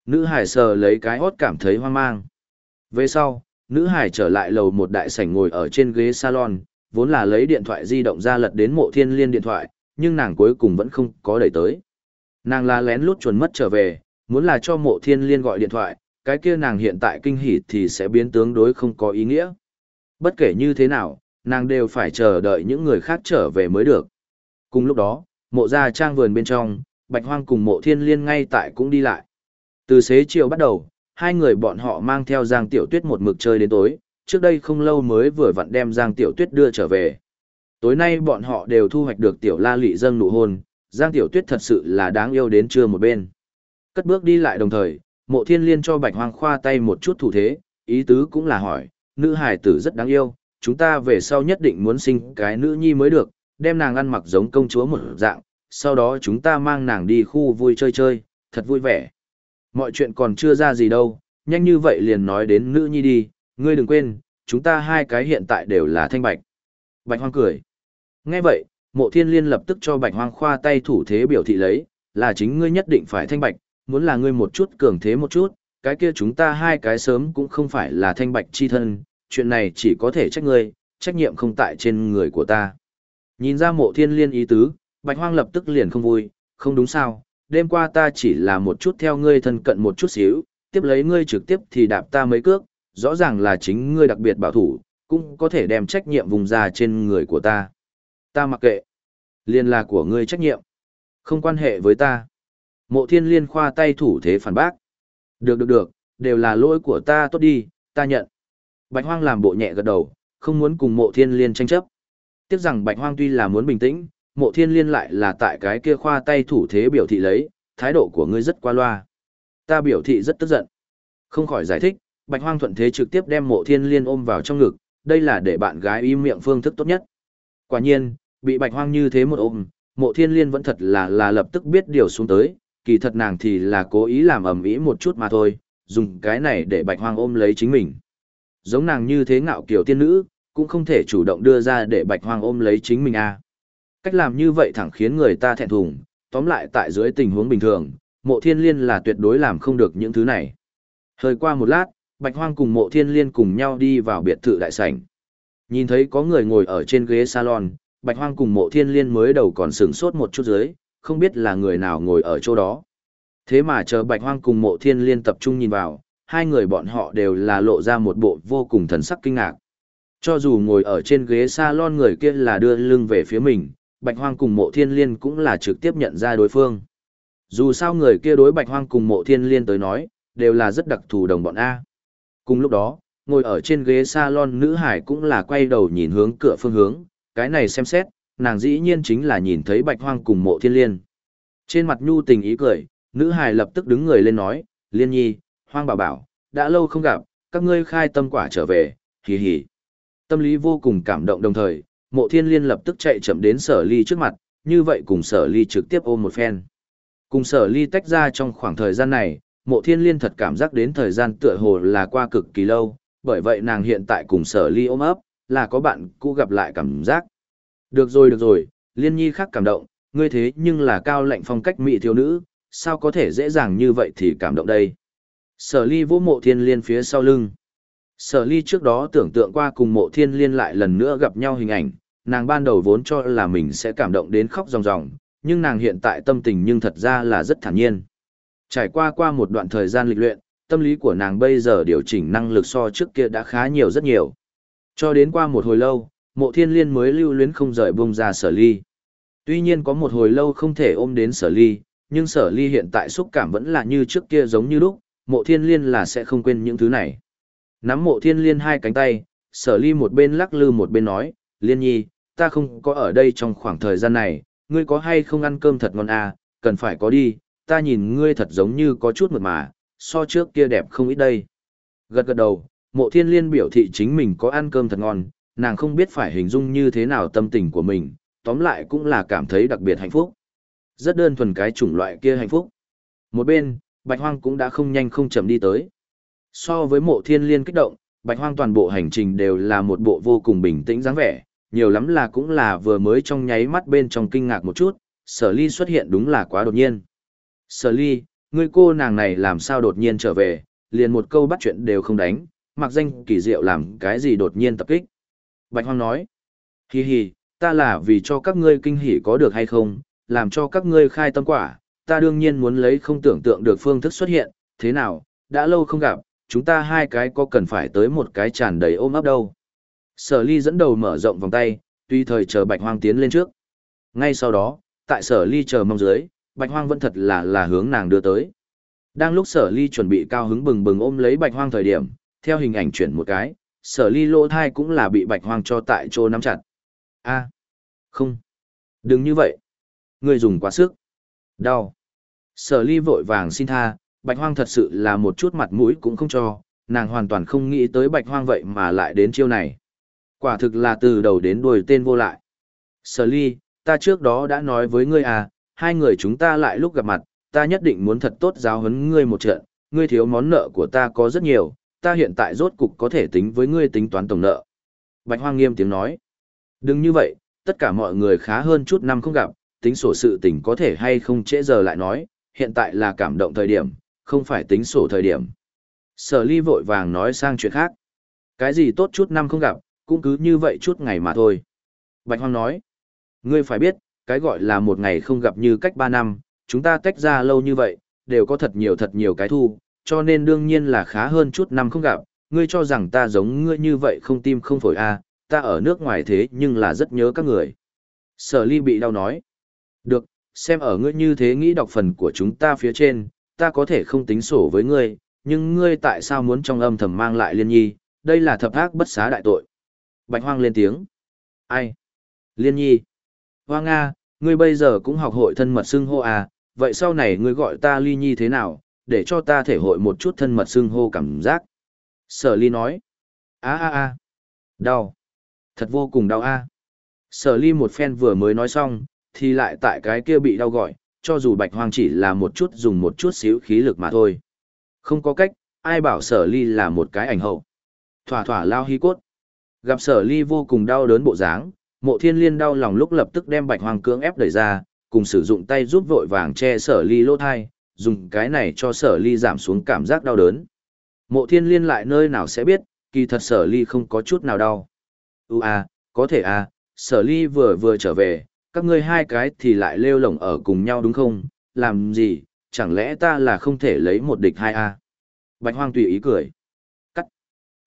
Nữ hải sờ lấy cái hót cảm thấy hoang mang. Về sau, nữ hải trở lại lầu một đại sảnh ngồi ở trên ghế salon, vốn là lấy điện thoại di động ra lật đến mộ thiên liên điện thoại, nhưng nàng cuối cùng vẫn không có đẩy tới. Nàng là lén lút chuẩn mất trở về, muốn là cho mộ thiên liên gọi điện thoại, cái kia nàng hiện tại kinh hỉ thì sẽ biến tướng đối không có ý nghĩa. Bất kể như thế nào, nàng đều phải chờ đợi những người khác trở về mới được. Cùng lúc đó, mộ gia trang vườn bên trong, Bạch Hoang cùng mộ thiên liên ngay tại cũng đi lại. Từ xế chiều bắt đầu, hai người bọn họ mang theo Giang Tiểu Tuyết một mực chơi đến tối, trước đây không lâu mới vừa vặn đem Giang Tiểu Tuyết đưa trở về. Tối nay bọn họ đều thu hoạch được Tiểu La Lị dâng nụ hôn, Giang Tiểu Tuyết thật sự là đáng yêu đến trưa một bên. Cất bước đi lại đồng thời, mộ thiên liên cho Bạch Hoang khoa tay một chút thủ thế, ý tứ cũng là hỏi, nữ Hải tử rất đáng yêu, chúng ta về sau nhất định muốn sinh cái nữ nhi mới được, đem nàng ăn mặc giống công chúa một dạng, sau đó chúng ta mang nàng đi khu vui chơi chơi, thật vui vẻ. Mọi chuyện còn chưa ra gì đâu, nhanh như vậy liền nói đến nữ nhi đi, ngươi đừng quên, chúng ta hai cái hiện tại đều là thanh bạch. Bạch hoang cười. Nghe vậy, mộ thiên liên lập tức cho bạch hoang khoa tay thủ thế biểu thị lấy, là chính ngươi nhất định phải thanh bạch, muốn là ngươi một chút cường thế một chút, cái kia chúng ta hai cái sớm cũng không phải là thanh bạch chi thân, chuyện này chỉ có thể trách ngươi, trách nhiệm không tại trên người của ta. Nhìn ra mộ thiên liên ý tứ, bạch hoang lập tức liền không vui, không đúng sao, đêm qua ta chỉ là một chút theo ngươi thân cận một chút xíu, tiếp lấy ngươi trực tiếp thì đạp ta mấy cước, rõ ràng là chính ngươi đặc biệt bảo thủ, cũng có thể đem trách nhiệm vùng ra trên người của ta. Ta mặc kệ. Liên là của ngươi trách nhiệm. Không quan hệ với ta. Mộ thiên liên khoa tay thủ thế phản bác. Được được được, đều là lỗi của ta tốt đi, ta nhận. Bạch hoang làm bộ nhẹ gật đầu, không muốn cùng mộ thiên liên tranh chấp. Tiếc rằng bạch hoang tuy là muốn bình tĩnh, mộ thiên liên lại là tại cái kia khoa tay thủ thế biểu thị lấy, thái độ của ngươi rất qua loa. Ta biểu thị rất tức giận. Không khỏi giải thích, bạch hoang thuận thế trực tiếp đem mộ thiên liên ôm vào trong ngực, đây là để bạn gái im miệng phương thức tốt nhất. Quả nhiên, bị bạch hoang như thế một ôm, mộ thiên liên vẫn thật là là lập tức biết điều xuống tới, kỳ thật nàng thì là cố ý làm ầm ĩ một chút mà thôi, dùng cái này để bạch hoang ôm lấy chính mình. Giống nàng như thế ngạo kiểu tiên nữ, cũng không thể chủ động đưa ra để bạch hoang ôm lấy chính mình a. À. Cách làm như vậy thẳng khiến người ta thẹn thùng, tóm lại tại dưới tình huống bình thường, mộ thiên liên là tuyệt đối làm không được những thứ này. Hơi qua một lát, bạch hoang cùng mộ thiên liên cùng nhau đi vào biệt thự đại sảnh. Nhìn thấy có người ngồi ở trên ghế salon, bạch hoang cùng mộ thiên liên mới đầu còn sửng sốt một chút dưới, không biết là người nào ngồi ở chỗ đó. Thế mà chờ bạch hoang cùng mộ thiên liên tập trung nhìn vào, hai người bọn họ đều là lộ ra một bộ vô cùng thần sắc kinh ngạc. Cho dù ngồi ở trên ghế salon người kia là đưa lưng về phía mình, bạch hoang cùng mộ thiên liên cũng là trực tiếp nhận ra đối phương. Dù sao người kia đối bạch hoang cùng mộ thiên liên tới nói, đều là rất đặc thù đồng bọn A. Cùng lúc đó, ngồi ở trên ghế salon nữ hải cũng là quay đầu nhìn hướng cửa phương hướng, cái này xem xét, nàng dĩ nhiên chính là nhìn thấy bạch hoang cùng mộ thiên liên. Trên mặt nhu tình ý cười, nữ hải lập tức đứng người lên nói, liên nhi, hoang bảo bảo, đã lâu không gặp, các ngươi khai tâm quả trở về, hì hì. Tâm lý vô cùng cảm động đồng thời, mộ thiên liên lập tức chạy chậm đến sở ly trước mặt, như vậy cùng sở ly trực tiếp ôm một phen. Cùng sở ly tách ra trong khoảng thời gian này, mộ thiên liên thật cảm giác đến thời gian tựa hồ là qua cực kỳ lâu, bởi vậy nàng hiện tại cùng sở ly ôm ấp, là có bạn cũ gặp lại cảm giác. Được rồi được rồi, liên nhi khác cảm động, ngươi thế nhưng là cao lệnh phong cách mỹ thiếu nữ, sao có thể dễ dàng như vậy thì cảm động đây. Sở ly vỗ mộ thiên liên phía sau lưng. Sở ly trước đó tưởng tượng qua cùng mộ thiên liên lại lần nữa gặp nhau hình ảnh, nàng ban đầu vốn cho là mình sẽ cảm động đến khóc ròng ròng, nhưng nàng hiện tại tâm tình nhưng thật ra là rất thản nhiên. Trải qua qua một đoạn thời gian lịch luyện, tâm lý của nàng bây giờ điều chỉnh năng lực so trước kia đã khá nhiều rất nhiều. Cho đến qua một hồi lâu, mộ thiên liên mới lưu luyến không rời bông ra sở ly. Tuy nhiên có một hồi lâu không thể ôm đến sở ly, nhưng sở ly hiện tại xúc cảm vẫn là như trước kia giống như lúc, mộ thiên liên là sẽ không quên những thứ này. Nắm mộ thiên liên hai cánh tay, sở ly một bên lắc lư một bên nói, liên nhi, ta không có ở đây trong khoảng thời gian này, ngươi có hay không ăn cơm thật ngon à, cần phải có đi, ta nhìn ngươi thật giống như có chút mượt mà, so trước kia đẹp không ít đây. Gật gật đầu, mộ thiên liên biểu thị chính mình có ăn cơm thật ngon, nàng không biết phải hình dung như thế nào tâm tình của mình, tóm lại cũng là cảm thấy đặc biệt hạnh phúc. Rất đơn thuần cái chủng loại kia hạnh phúc. Một bên, Bạch Hoang cũng đã không nhanh không chậm đi tới. So với mộ thiên liên kích động, Bạch Hoang toàn bộ hành trình đều là một bộ vô cùng bình tĩnh dáng vẻ, nhiều lắm là cũng là vừa mới trong nháy mắt bên trong kinh ngạc một chút, sở ly xuất hiện đúng là quá đột nhiên. Sở ly, ngươi cô nàng này làm sao đột nhiên trở về, liền một câu bắt chuyện đều không đánh, mặc danh kỳ diệu làm cái gì đột nhiên tập kích. Bạch Hoang nói, hì hì, ta là vì cho các ngươi kinh hỉ có được hay không, làm cho các ngươi khai tâm quả, ta đương nhiên muốn lấy không tưởng tượng được phương thức xuất hiện, thế nào, đã lâu không gặp, chúng ta hai cái có cần phải tới một cái tràn đầy ôm ấp đâu. Sở ly dẫn đầu mở rộng vòng tay, tuy thời chờ bạch hoang tiến lên trước. Ngay sau đó, tại sở ly chờ mong dưới, bạch hoang vẫn thật là là hướng nàng đưa tới. Đang lúc sở ly chuẩn bị cao hứng bừng bừng ôm lấy bạch hoang thời điểm, theo hình ảnh chuyển một cái, sở ly lỗ thai cũng là bị bạch hoang cho tại chỗ nắm chặt. a không, đừng như vậy. Ngươi dùng quá sức. Đau. Sở ly vội vàng xin tha, bạch hoang thật sự là một chút mặt mũi cũng không cho, nàng hoàn toàn không nghĩ tới bạch hoang vậy mà lại đến chiêu này. Quả thực là từ đầu đến đuôi tên vô lại. Sở ly, ta trước đó đã nói với ngươi à, hai người chúng ta lại lúc gặp mặt, ta nhất định muốn thật tốt giáo huấn ngươi một trận, ngươi thiếu món nợ của ta có rất nhiều, ta hiện tại rốt cục có thể tính với ngươi tính toán tổng nợ. Bạch Hoang nghiêm tiếng nói, đừng như vậy, tất cả mọi người khá hơn chút năm không gặp, tính sổ sự tình có thể hay không trễ giờ lại nói, hiện tại là cảm động thời điểm, không phải tính sổ thời điểm. Sở ly vội vàng nói sang chuyện khác. Cái gì tốt chút năm không gặp, cũng cứ như vậy chút ngày mà thôi. Bạch Hoang nói, ngươi phải biết, cái gọi là một ngày không gặp như cách ba năm, chúng ta tách ra lâu như vậy, đều có thật nhiều thật nhiều cái thu, cho nên đương nhiên là khá hơn chút năm không gặp, ngươi cho rằng ta giống ngươi như vậy không tim không phổi à, ta ở nước ngoài thế nhưng là rất nhớ các người. Sở ly bị đau nói, được, xem ở ngươi như thế nghĩ đọc phần của chúng ta phía trên, ta có thể không tính sổ với ngươi, nhưng ngươi tại sao muốn trong âm thầm mang lại liên nhi, đây là thập ác bất xá đại tội. Bạch hoang lên tiếng. Ai? Liên nhi. Hoang Nga, ngươi bây giờ cũng học hội thân mật xưng hô à, vậy sau này ngươi gọi ta ly nhi thế nào, để cho ta thể hội một chút thân mật xưng hô cảm giác. Sở ly nói. a a a Đau. Thật vô cùng đau a Sở ly một phen vừa mới nói xong, thì lại tại cái kia bị đau gọi, cho dù bạch hoang chỉ là một chút dùng một chút xíu khí lực mà thôi. Không có cách, ai bảo sở ly là một cái ảnh hậu. Thỏa thỏa lao hy cốt. Gặp sở ly vô cùng đau đớn bộ dáng, mộ thiên liên đau lòng lúc lập tức đem bạch hoàng cưỡng ép đẩy ra, cùng sử dụng tay giúp vội vàng che sở ly lỗ thai, dùng cái này cho sở ly giảm xuống cảm giác đau đớn. Mộ thiên liên lại nơi nào sẽ biết, kỳ thật sở ly không có chút nào đau. Ú à, có thể à, sở ly vừa vừa trở về, các ngươi hai cái thì lại lêu lổng ở cùng nhau đúng không? Làm gì, chẳng lẽ ta là không thể lấy một địch hai a? Bạch hoang tùy ý cười.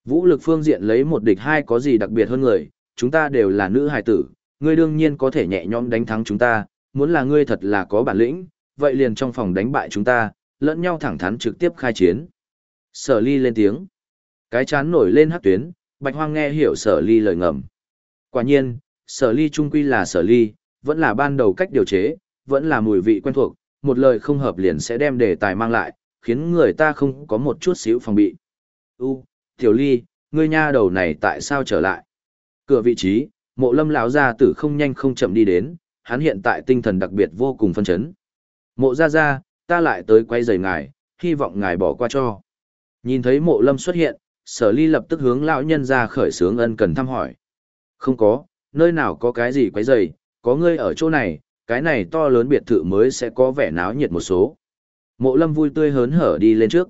Vũ lực phương diện lấy một địch hai có gì đặc biệt hơn người, chúng ta đều là nữ hài tử, ngươi đương nhiên có thể nhẹ nhõm đánh thắng chúng ta, muốn là ngươi thật là có bản lĩnh, vậy liền trong phòng đánh bại chúng ta, lẫn nhau thẳng thắn trực tiếp khai chiến. Sở ly lên tiếng. Cái chán nổi lên hắc tuyến, bạch hoang nghe hiểu sở ly lời ngầm. Quả nhiên, sở ly trung quy là sở ly, vẫn là ban đầu cách điều chế, vẫn là mùi vị quen thuộc, một lời không hợp liền sẽ đem đề tài mang lại, khiến người ta không có một chút xíu phòng bị. U, tiểu ly, ngươi nha đầu này tại sao trở lại? Cửa vị trí, mộ lâm lão gia tử không nhanh không chậm đi đến, hắn hiện tại tinh thần đặc biệt vô cùng phân chấn. Mộ gia gia, ta lại tới quay giày ngài, hy vọng ngài bỏ qua cho. Nhìn thấy mộ lâm xuất hiện, sở ly lập tức hướng lão nhân ra khởi sướng ân cần thăm hỏi. Không có, nơi nào có cái gì quấy giày, có ngươi ở chỗ này, cái này to lớn biệt thự mới sẽ có vẻ náo nhiệt một số. Mộ lâm vui tươi hớn hở đi lên trước.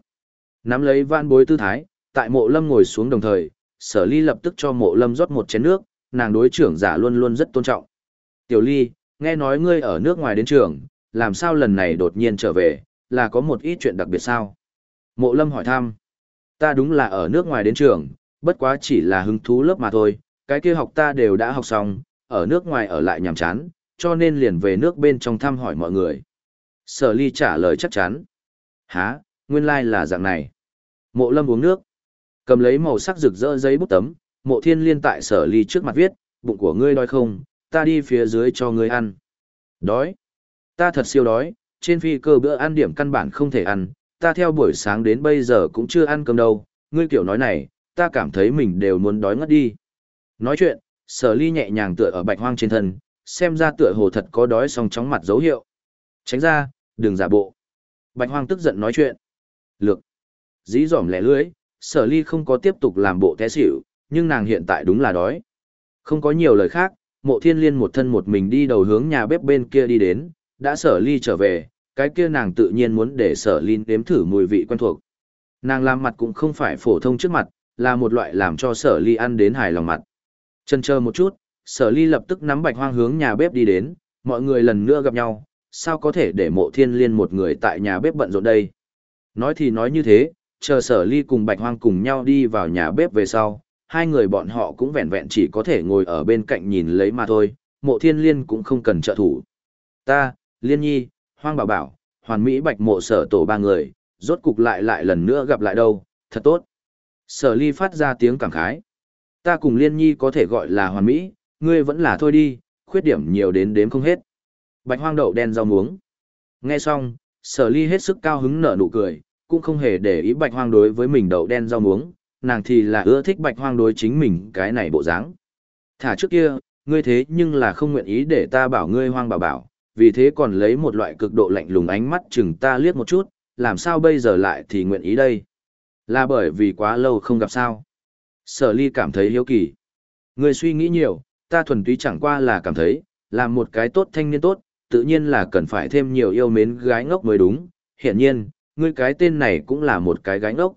Nắm lấy van bối tư thái, tại mộ lâm ngồi xuống đồng thời, sở ly lập tức cho mộ lâm rót một chén nước, nàng đối trưởng giả luôn luôn rất tôn trọng. Tiểu ly, nghe nói ngươi ở nước ngoài đến trường, làm sao lần này đột nhiên trở về, là có một ít chuyện đặc biệt sao? Mộ lâm hỏi thăm. Ta đúng là ở nước ngoài đến trường, bất quá chỉ là hứng thú lớp mà thôi, cái kia học ta đều đã học xong, ở nước ngoài ở lại nhàm chán, cho nên liền về nước bên trong thăm hỏi mọi người. Sở ly trả lời chắc chắn. Hả, nguyên lai like là dạng này. Mộ lâm uống nước. Cầm lấy màu sắc rực rỡ giấy bút tấm, mộ thiên liên tại sở ly trước mặt viết, bụng của ngươi đói không, ta đi phía dưới cho ngươi ăn. Đói. Ta thật siêu đói, trên phi cơ bữa ăn điểm căn bản không thể ăn, ta theo buổi sáng đến bây giờ cũng chưa ăn cơm đâu, ngươi kiểu nói này, ta cảm thấy mình đều muốn đói ngất đi. Nói chuyện, sở ly nhẹ nhàng tựa ở bạch hoang trên thân, xem ra tựa hồ thật có đói song chóng mặt dấu hiệu. Tránh ra, đừng giả bộ. Bạch hoang tức giận nói chuyện. Lược. Dí dỏm lẻ lưới, sở ly không có tiếp tục làm bộ té xỉu, nhưng nàng hiện tại đúng là đói. Không có nhiều lời khác, mộ thiên liên một thân một mình đi đầu hướng nhà bếp bên kia đi đến, đã sở ly trở về, cái kia nàng tự nhiên muốn để sở ly nếm thử mùi vị quen thuộc. Nàng làm mặt cũng không phải phổ thông trước mặt, là một loại làm cho sở ly ăn đến hài lòng mặt. Chân chờ một chút, sở ly lập tức nắm bạch hoang hướng nhà bếp đi đến, mọi người lần nữa gặp nhau, sao có thể để mộ thiên liên một người tại nhà bếp bận rộn đây. Nói thì nói như thế, chờ sở ly cùng bạch hoang cùng nhau đi vào nhà bếp về sau, hai người bọn họ cũng vẹn vẹn chỉ có thể ngồi ở bên cạnh nhìn lấy mà thôi, mộ thiên liên cũng không cần trợ thủ. Ta, liên nhi, hoang bảo bảo, hoàn mỹ bạch mộ sở tổ ba người, rốt cục lại lại lần nữa gặp lại đâu, thật tốt. Sở ly phát ra tiếng cảm khái. Ta cùng liên nhi có thể gọi là hoàn mỹ, ngươi vẫn là thôi đi, khuyết điểm nhiều đến đếm không hết. Bạch hoang đậu đen rau muống. Nghe xong, sở ly hết sức cao hứng nở nụ cười, cũng không hề để ý bạch hoang đối với mình đậu đen rau muống, nàng thì là ưa thích bạch hoang đối chính mình cái này bộ dáng. Thả trước kia, ngươi thế nhưng là không nguyện ý để ta bảo ngươi hoang bảo bảo, vì thế còn lấy một loại cực độ lạnh lùng ánh mắt chừng ta liếc một chút, làm sao bây giờ lại thì nguyện ý đây? Là bởi vì quá lâu không gặp sao? Sở ly cảm thấy hiếu kỳ. Ngươi suy nghĩ nhiều, ta thuần túy chẳng qua là cảm thấy, làm một cái tốt thanh niên tốt, tự nhiên là cần phải thêm nhiều yêu mến gái ngốc mới đúng. hiện nhiên, ngươi cái tên này cũng là một cái gánh ốc.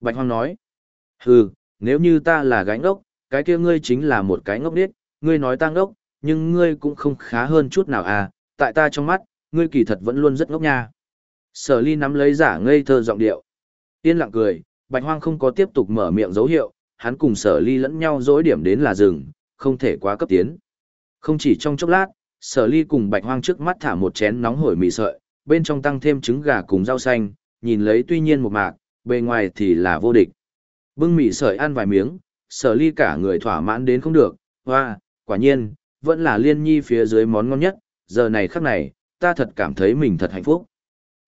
Bạch Hoang nói, hừ, nếu như ta là gánh ốc, cái kia ngươi chính là một cái ngốc điếc, ngươi nói ta ngốc, nhưng ngươi cũng không khá hơn chút nào à, tại ta trong mắt, ngươi kỳ thật vẫn luôn rất ngốc nha. Sở ly nắm lấy giả ngây thơ giọng điệu. Yên lặng cười, bạch hoang không có tiếp tục mở miệng dấu hiệu, hắn cùng sở ly lẫn nhau dối điểm đến là rừng, không thể quá cấp tiến. Không chỉ trong chốc lát, sở ly cùng bạch hoang trước mắt thả một chén nóng hổi mì sợi, bên trong tăng thêm trứng gà cùng rau xanh, nhìn lấy tuy nhiên một mạc, bề ngoài thì là vô địch. Bưng mì sợi ăn vài miếng, sở ly cả người thỏa mãn đến không được, hoa, quả nhiên, vẫn là liên nhi phía dưới món ngon nhất, giờ này khắc này, ta thật cảm thấy mình thật hạnh phúc.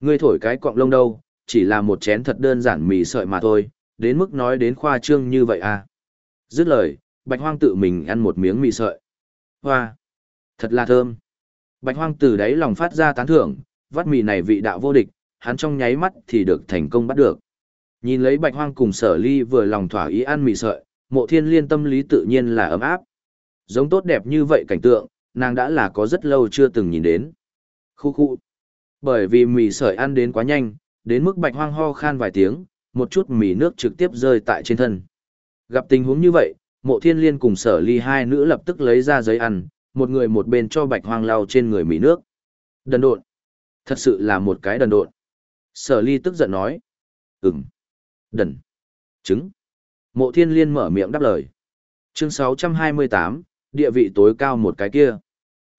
Ngươi thổi cái cọng lông đâu, chỉ là một chén thật đơn giản mì sợi mà thôi, đến mức nói đến khoa trương như vậy à. Dứt lời, bạch hoang tự mình ăn một miếng mì sợi. Hoa! Thật là thơm! Bạch hoang từ đáy lòng phát ra tán thưởng, vắt mì này vị đạo vô địch, hắn trong nháy mắt thì được thành công bắt được. Nhìn lấy bạch hoang cùng sở ly vừa lòng thỏa ý ăn mì sợi, mộ thiên liên tâm lý tự nhiên là ấm áp. Giống tốt đẹp như vậy cảnh tượng, nàng đã là có rất lâu chưa từng nhìn đến. Khu khu. Bởi vì mì sợi ăn đến quá nhanh, đến mức bạch hoang ho khan vài tiếng, một chút mì nước trực tiếp rơi tại trên thân. Gặp tình huống như vậy, mộ thiên liên cùng sở ly hai nữ lập tức lấy ra giấy ăn, một người một bên cho bạch hoang lau trên người mì nước. Đần độn. Thật sự là một cái đần độn. Sở ly tức giận nói. Ừm. Đần. Trứng. Mộ thiên liên mở miệng đáp lời. Chương 628, địa vị tối cao một cái kia.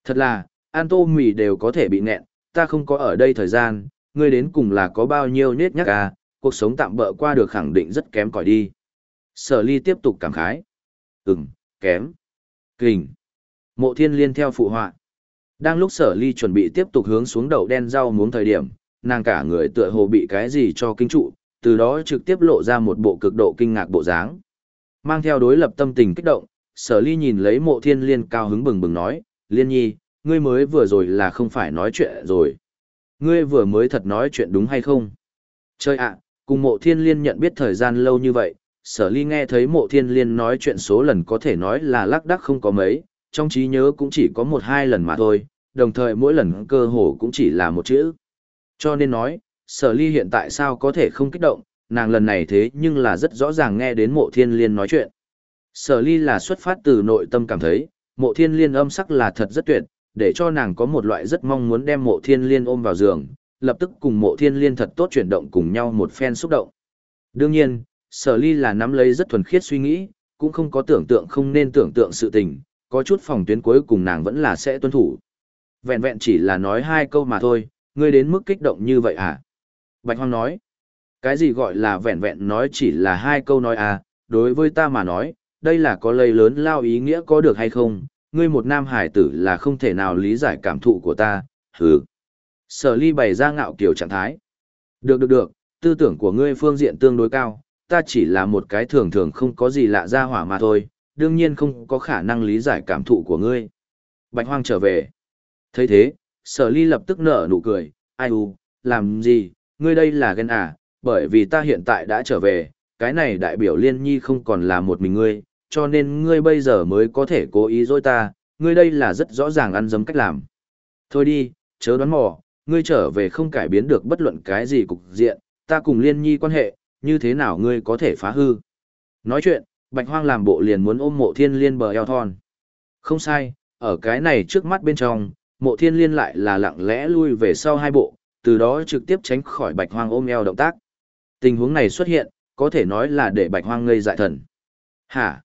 Thật là, an tô mì đều có thể bị nẹn, ta không có ở đây thời gian, ngươi đến cùng là có bao nhiêu nết nhắc à, cuộc sống tạm bỡ qua được khẳng định rất kém cỏi đi. Sở ly tiếp tục cảm khái. Ừm, kém. Kình. Mộ thiên liên theo phụ họa. Đang lúc sở ly chuẩn bị tiếp tục hướng xuống đầu đen rau muống thời điểm, nàng cả người tựa hồ bị cái gì cho kinh trụ, từ đó trực tiếp lộ ra một bộ cực độ kinh ngạc bộ dáng. Mang theo đối lập tâm tình kích động, sở ly nhìn lấy mộ thiên liên cao hứng bừng bừng nói, liên nhi, ngươi mới vừa rồi là không phải nói chuyện rồi. Ngươi vừa mới thật nói chuyện đúng hay không? Chơi ạ, cùng mộ thiên liên nhận biết thời gian lâu như vậy, sở ly nghe thấy mộ thiên liên nói chuyện số lần có thể nói là lác đắc không có mấy, trong trí nhớ cũng chỉ có một hai lần mà thôi, đồng thời mỗi lần cơ hồ cũng chỉ là một chữ. Cho nên nói, sở ly hiện tại sao có thể không kích động, nàng lần này thế nhưng là rất rõ ràng nghe đến mộ thiên liên nói chuyện. Sở ly là xuất phát từ nội tâm cảm thấy, mộ thiên liên âm sắc là thật rất tuyệt, để cho nàng có một loại rất mong muốn đem mộ thiên liên ôm vào giường, lập tức cùng mộ thiên liên thật tốt chuyển động cùng nhau một phen xúc động. Đương nhiên, sở ly là nắm lấy rất thuần khiết suy nghĩ, cũng không có tưởng tượng không nên tưởng tượng sự tình, có chút phòng tuyến cuối cùng nàng vẫn là sẽ tuân thủ. Vẹn vẹn chỉ là nói hai câu mà thôi, ngươi đến mức kích động như vậy à? Bạch Hoang nói, cái gì gọi là vẹn vẹn nói chỉ là hai câu nói à, đối với ta mà nói, đây là có lây lớn lao ý nghĩa có được hay không, ngươi một nam hải tử là không thể nào lý giải cảm thụ của ta, hừ. Sở ly bày ra ngạo kiểu trạng thái. Được được được, tư tưởng của ngươi phương diện tương đối cao, ta chỉ là một cái thường thường không có gì lạ ra hỏa mà thôi, đương nhiên không có khả năng lý giải cảm thụ của ngươi. Bạch hoang trở về thấy thế, sở ly lập tức nở nụ cười, ai u, làm gì, ngươi đây là ghen à, bởi vì ta hiện tại đã trở về, cái này đại biểu liên nhi không còn là một mình ngươi, cho nên ngươi bây giờ mới có thể cố ý dối ta, ngươi đây là rất rõ ràng ăn dấm cách làm. Thôi đi, chớ đoán mò, ngươi trở về không cải biến được bất luận cái gì cục diện, ta cùng liên nhi quan hệ, như thế nào ngươi có thể phá hư. Nói chuyện, bạch hoang làm bộ liền muốn ôm mộ thiên liên bờ eo thon. Không sai, ở cái này trước mắt bên trong, mộ thiên liên lại là lặng lẽ lui về sau hai bộ, từ đó trực tiếp tránh khỏi bạch hoang ôm eo động tác. Tình huống này xuất hiện, có thể nói là để bạch hoang ngây dại thần. Hả?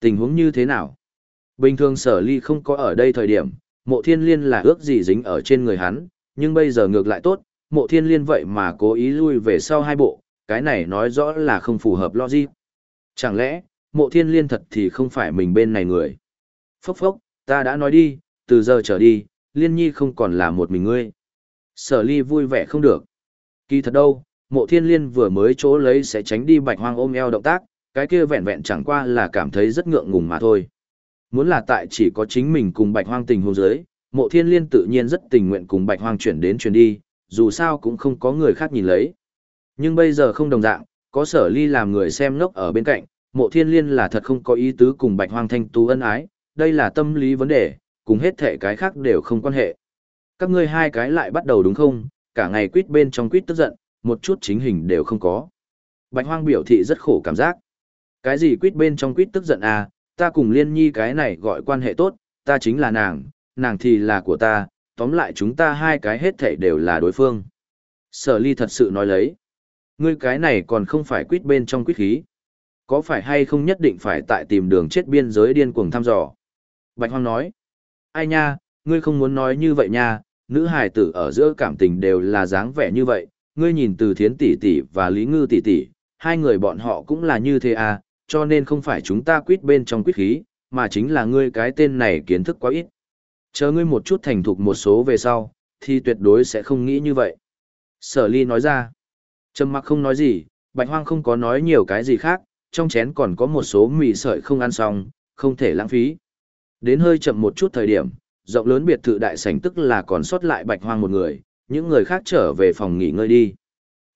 Tình huống như thế nào? Bình thường sở ly không có ở đây thời điểm, mộ thiên liên là ước gì dính ở trên người hắn, nhưng bây giờ ngược lại tốt, mộ thiên liên vậy mà cố ý lui về sau hai bộ, cái này nói rõ là không phù hợp logic. Chẳng lẽ, mộ thiên liên thật thì không phải mình bên này người? Phốc phốc, ta đã nói đi, từ giờ trở đi, liên nhi không còn là một mình ngươi. Sở ly vui vẻ không được. Kỳ thật đâu, mộ thiên liên vừa mới chỗ lấy sẽ tránh đi bạch hoang ôm eo động tác, cái kia vẹn vẹn chẳng qua là cảm thấy rất ngượng ngùng mà thôi. Muốn là tại chỉ có chính mình cùng bạch hoang tình hôn giới, mộ thiên liên tự nhiên rất tình nguyện cùng bạch hoang chuyển đến chuyển đi, dù sao cũng không có người khác nhìn lấy. Nhưng bây giờ không đồng dạng, có sở ly làm người xem ngốc ở bên cạnh, mộ thiên liên là thật không có ý tứ cùng bạch hoang thanh tú ân ái, đây là tâm lý vấn đề, cùng hết thể cái khác đều không quan hệ. Các ngươi hai cái lại bắt đầu đúng không, cả ngày quýt bên trong quýt tức giận, một chút chính hình đều không có. Bạch hoang biểu thị rất khổ cảm giác. Cái gì quýt bên trong quýt tức giận à, ta cùng liên nhi cái này gọi quan hệ tốt, ta chính là nàng, nàng thì là của ta, tóm lại chúng ta hai cái hết thể đều là đối phương. Sở ly thật sự nói lấy. Ngươi cái này còn không phải quýt bên trong quýt khí. Có phải hay không nhất định phải tại tìm đường chết biên giới điên cuồng thăm dò. Bạch Hoang nói. Ai nha, ngươi không muốn nói như vậy nha, nữ hài tử ở giữa cảm tình đều là dáng vẻ như vậy. Ngươi nhìn từ thiến tỷ tỷ và lý ngư tỷ tỷ, hai người bọn họ cũng là như thế à, cho nên không phải chúng ta quýt bên trong quýt khí, mà chính là ngươi cái tên này kiến thức quá ít. Chờ ngươi một chút thành thục một số về sau, thì tuyệt đối sẽ không nghĩ như vậy. Sở ly nói ra. Trầm mặc không nói gì, bạch hoang không có nói nhiều cái gì khác, trong chén còn có một số mì sợi không ăn xong, không thể lãng phí. Đến hơi chậm một chút thời điểm, rộng lớn biệt thự đại sảnh tức là còn sót lại bạch hoang một người, những người khác trở về phòng nghỉ ngơi đi.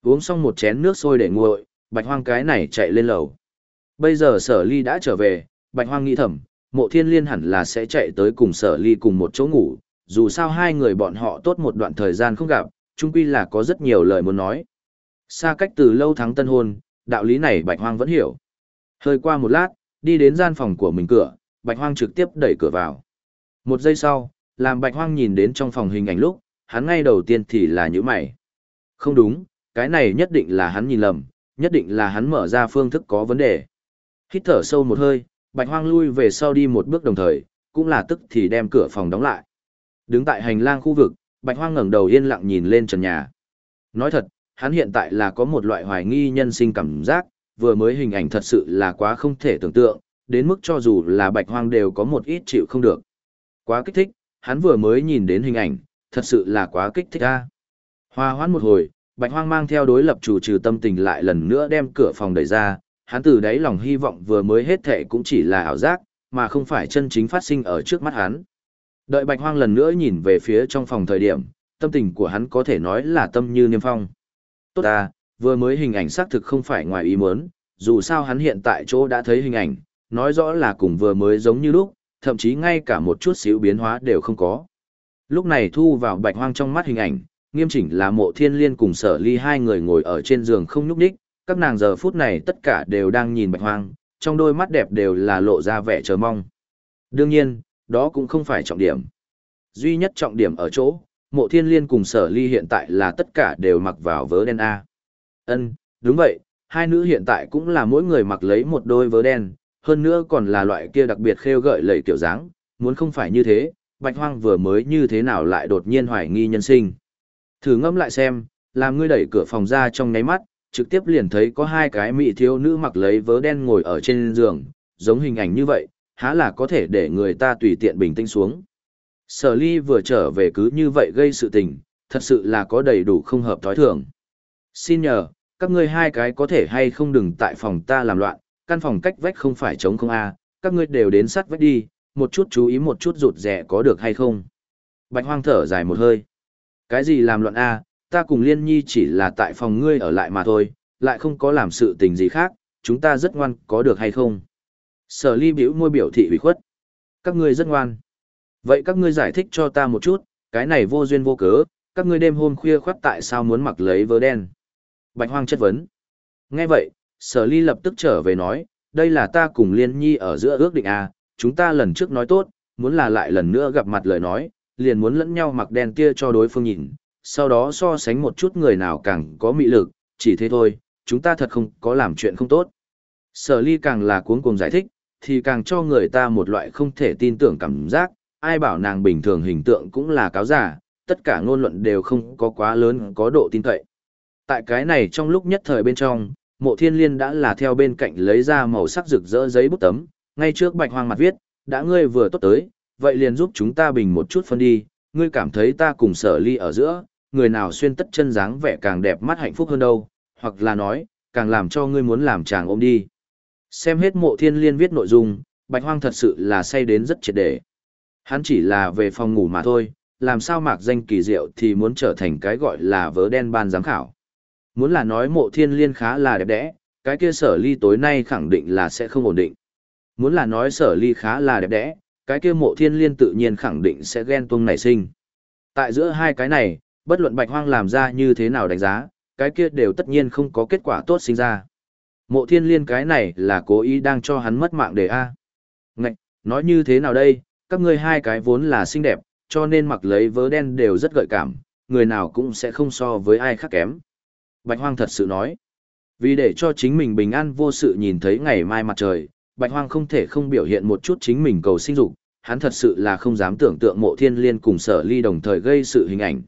Uống xong một chén nước sôi để nguội, bạch hoang cái này chạy lên lầu. Bây giờ sở ly đã trở về, bạch hoang nghĩ thầm, mộ thiên liên hẳn là sẽ chạy tới cùng sở ly cùng một chỗ ngủ, dù sao hai người bọn họ tốt một đoạn thời gian không gặp, chung quy là có rất nhiều lời muốn nói. Xa cách từ lâu thắng tân hôn, đạo lý này bạch hoang vẫn hiểu. Hơi qua một lát, đi đến gian phòng của mình cửa, bạch hoang trực tiếp đẩy cửa vào. Một giây sau, làm bạch hoang nhìn đến trong phòng hình ảnh lúc, hắn ngay đầu tiên thì là nhíu mày. Không đúng, cái này nhất định là hắn nhìn lầm, nhất định là hắn mở ra phương thức có vấn đề. Hít thở sâu một hơi, bạch hoang lui về sau đi một bước đồng thời, cũng là tức thì đem cửa phòng đóng lại. Đứng tại hành lang khu vực, bạch hoang ngẩng đầu yên lặng nhìn lên trần nhà. Nói thật, hắn hiện tại là có một loại hoài nghi nhân sinh cảm giác, vừa mới hình ảnh thật sự là quá không thể tưởng tượng, đến mức cho dù là bạch hoang đều có một ít chịu không được. Quá kích thích, hắn vừa mới nhìn đến hình ảnh, thật sự là quá kích thích a. Hoa hoãn một hồi, bạch hoang mang theo đối lập chủ trừ tâm tình lại lần nữa đem cửa phòng đẩy ra, hắn từ đáy lòng hy vọng vừa mới hết thệ cũng chỉ là ảo giác, mà không phải chân chính phát sinh ở trước mắt hắn. Đợi bạch hoang lần nữa nhìn về phía trong phòng thời điểm, tâm tình của hắn có thể nói là tâm như niêm phong. Tốt à, vừa mới hình ảnh xác thực không phải ngoài ý muốn, dù sao hắn hiện tại chỗ đã thấy hình ảnh, nói rõ là cùng vừa mới giống như lúc, thậm chí ngay cả một chút xíu biến hóa đều không có. Lúc này thu vào bạch hoang trong mắt hình ảnh, nghiêm chỉnh là mộ thiên liên cùng sở ly hai người ngồi ở trên giường không nhúc đích, các nàng giờ phút này tất cả đều đang nhìn bạch hoang, trong đôi mắt đẹp đều là lộ ra vẻ chờ mong. Đương nhiên, đó cũng không phải trọng điểm. Duy nhất trọng điểm ở chỗ, mộ thiên liên cùng sở ly hiện tại là tất cả đều mặc vào vớ đen A. Ân, đúng vậy, hai nữ hiện tại cũng là mỗi người mặc lấy một đôi vớ đen, hơn nữa còn là loại kia đặc biệt khêu gợi lầy kiểu dáng, muốn không phải như thế, bạch hoang vừa mới như thế nào lại đột nhiên hoài nghi nhân sinh. Thử ngâm lại xem, làm ngươi đẩy cửa phòng ra trong ngáy mắt, trực tiếp liền thấy có hai cái mỹ thiếu nữ mặc lấy vớ đen ngồi ở trên giường, giống hình ảnh như vậy, há là có thể để người ta tùy tiện bình tĩnh xuống. Sở ly vừa trở về cứ như vậy gây sự tình, thật sự là có đầy đủ không hợp thói thường. Xin nhờ, các ngươi hai cái có thể hay không đừng tại phòng ta làm loạn, căn phòng cách vách không phải chống không a, các ngươi đều đến sát vách đi, một chút chú ý một chút rụt rẻ có được hay không. Bạch hoang thở dài một hơi. Cái gì làm loạn a, ta cùng liên nhi chỉ là tại phòng ngươi ở lại mà thôi, lại không có làm sự tình gì khác, chúng ta rất ngoan có được hay không. Sở ly biểu môi biểu thị ủy khuất. Các ngươi rất ngoan. Vậy các ngươi giải thích cho ta một chút, cái này vô duyên vô cớ, các ngươi đêm hôm khuya khoắt tại sao muốn mặc lấy vớ đen. Bạch hoang chất vấn. Nghe vậy, sở ly lập tức trở về nói, đây là ta cùng liên nhi ở giữa ước định à, chúng ta lần trước nói tốt, muốn là lại lần nữa gặp mặt lời nói, liền muốn lẫn nhau mặc đen tia cho đối phương nhìn, sau đó so sánh một chút người nào càng có mị lực, chỉ thế thôi, chúng ta thật không có làm chuyện không tốt. Sở ly càng là cuống cuồng giải thích, thì càng cho người ta một loại không thể tin tưởng cảm giác, ai bảo nàng bình thường hình tượng cũng là cáo giả, tất cả ngôn luận đều không có quá lớn có độ tin cậy. Tại cái này trong lúc nhất thời bên trong, mộ thiên liên đã là theo bên cạnh lấy ra màu sắc rực rỡ giấy bút tấm, ngay trước bạch hoang mặt viết, đã ngươi vừa tốt tới, vậy liền giúp chúng ta bình một chút phân đi, ngươi cảm thấy ta cùng sở ly ở giữa, người nào xuyên tất chân dáng vẻ càng đẹp mắt hạnh phúc hơn đâu, hoặc là nói, càng làm cho ngươi muốn làm chàng ôm đi. Xem hết mộ thiên liên viết nội dung, bạch hoang thật sự là say đến rất triệt để. Hắn chỉ là về phòng ngủ mà thôi, làm sao mạc danh kỳ diệu thì muốn trở thành cái gọi là vớ đen ban giám khảo. Muốn là nói mộ thiên liên khá là đẹp đẽ, cái kia sở ly tối nay khẳng định là sẽ không ổn định. Muốn là nói sở ly khá là đẹp đẽ, cái kia mộ thiên liên tự nhiên khẳng định sẽ ghen tuông nảy sinh. Tại giữa hai cái này, bất luận bạch hoang làm ra như thế nào đánh giá, cái kia đều tất nhiên không có kết quả tốt sinh ra. Mộ thiên liên cái này là cố ý đang cho hắn mất mạng để A. Ngạch, nói như thế nào đây, các ngươi hai cái vốn là xinh đẹp, cho nên mặc lấy vớ đen đều rất gợi cảm, người nào cũng sẽ không so với ai khác kém. Bạch Hoang thật sự nói, vì để cho chính mình bình an vô sự nhìn thấy ngày mai mặt trời, Bạch Hoang không thể không biểu hiện một chút chính mình cầu sinh dục, hắn thật sự là không dám tưởng tượng mộ thiên liên cùng sở ly đồng thời gây sự hình ảnh.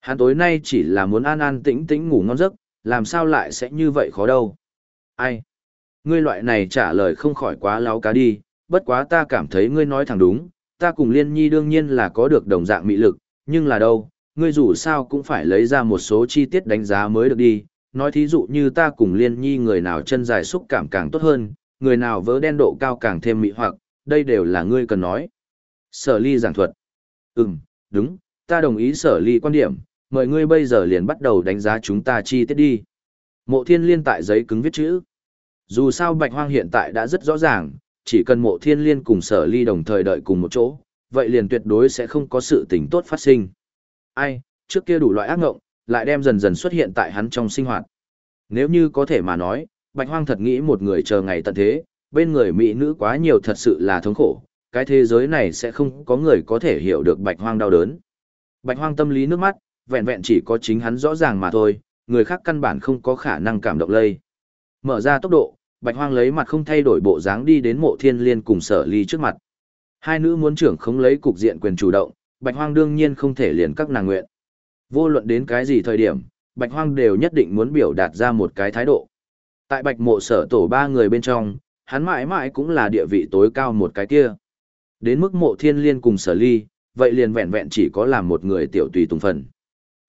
Hắn tối nay chỉ là muốn an an tĩnh tĩnh ngủ ngon giấc, làm sao lại sẽ như vậy khó đâu. Ai? Ngươi loại này trả lời không khỏi quá láo cá đi, bất quá ta cảm thấy ngươi nói thẳng đúng, ta cùng Liên Nhi đương nhiên là có được đồng dạng mị lực, nhưng là đâu, ngươi dù sao cũng phải lấy ra một số chi tiết đánh giá mới được đi, nói thí dụ như ta cùng Liên Nhi người nào chân dài xúc cảm càng tốt hơn, người nào vỡ đen độ cao càng thêm mị hoặc, đây đều là ngươi cần nói. Sở ly giảng thuật. Ừm, đúng, ta đồng ý sở ly quan điểm, mời ngươi bây giờ liền bắt đầu đánh giá chúng ta chi tiết đi. Mộ thiên liên tại giấy cứng viết chữ. Dù sao bạch hoang hiện tại đã rất rõ ràng, chỉ cần mộ thiên liên cùng sở ly đồng thời đợi cùng một chỗ, vậy liền tuyệt đối sẽ không có sự tình tốt phát sinh. Ai, trước kia đủ loại ác ngộng, lại đem dần dần xuất hiện tại hắn trong sinh hoạt. Nếu như có thể mà nói, bạch hoang thật nghĩ một người chờ ngày tận thế, bên người mỹ nữ quá nhiều thật sự là thống khổ, cái thế giới này sẽ không có người có thể hiểu được bạch hoang đau đớn. Bạch hoang tâm lý nước mắt, vẹn vẹn chỉ có chính hắn rõ ràng mà thôi, người khác căn bản không có khả năng cảm động lây. Mở ra tốc độ, Bạch Hoang lấy mặt không thay đổi bộ dáng đi đến mộ thiên liên cùng sở ly trước mặt. Hai nữ muốn trưởng không lấy cục diện quyền chủ động, Bạch Hoang đương nhiên không thể liền các nàng nguyện. Vô luận đến cái gì thời điểm, Bạch Hoang đều nhất định muốn biểu đạt ra một cái thái độ. Tại bạch mộ sở tổ ba người bên trong, hắn mãi mãi cũng là địa vị tối cao một cái kia. Đến mức mộ thiên liên cùng sở ly, vậy liền vẹn vẹn chỉ có làm một người tiểu tùy tùng phần.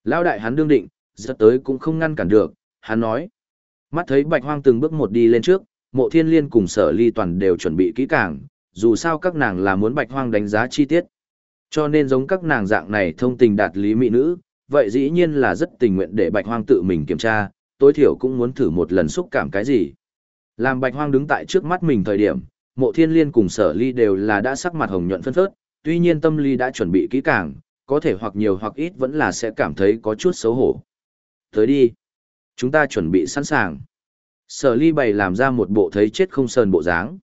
Lão đại hắn đương định, rất tới cũng không ngăn cản được, hắn nói. Mắt thấy bạch hoang từng bước một đi lên trước, mộ thiên liên cùng sở ly toàn đều chuẩn bị kỹ càng, dù sao các nàng là muốn bạch hoang đánh giá chi tiết. Cho nên giống các nàng dạng này thông tình đạt lý mỹ nữ, vậy dĩ nhiên là rất tình nguyện để bạch hoang tự mình kiểm tra, tối thiểu cũng muốn thử một lần xúc cảm cái gì. Làm bạch hoang đứng tại trước mắt mình thời điểm, mộ thiên liên cùng sở ly đều là đã sắc mặt hồng nhuận phân phớt, tuy nhiên tâm ly đã chuẩn bị kỹ càng, có thể hoặc nhiều hoặc ít vẫn là sẽ cảm thấy có chút xấu hổ. Tới đi. Chúng ta chuẩn bị sẵn sàng. Sở ly bày làm ra một bộ thấy chết không sờn bộ dáng.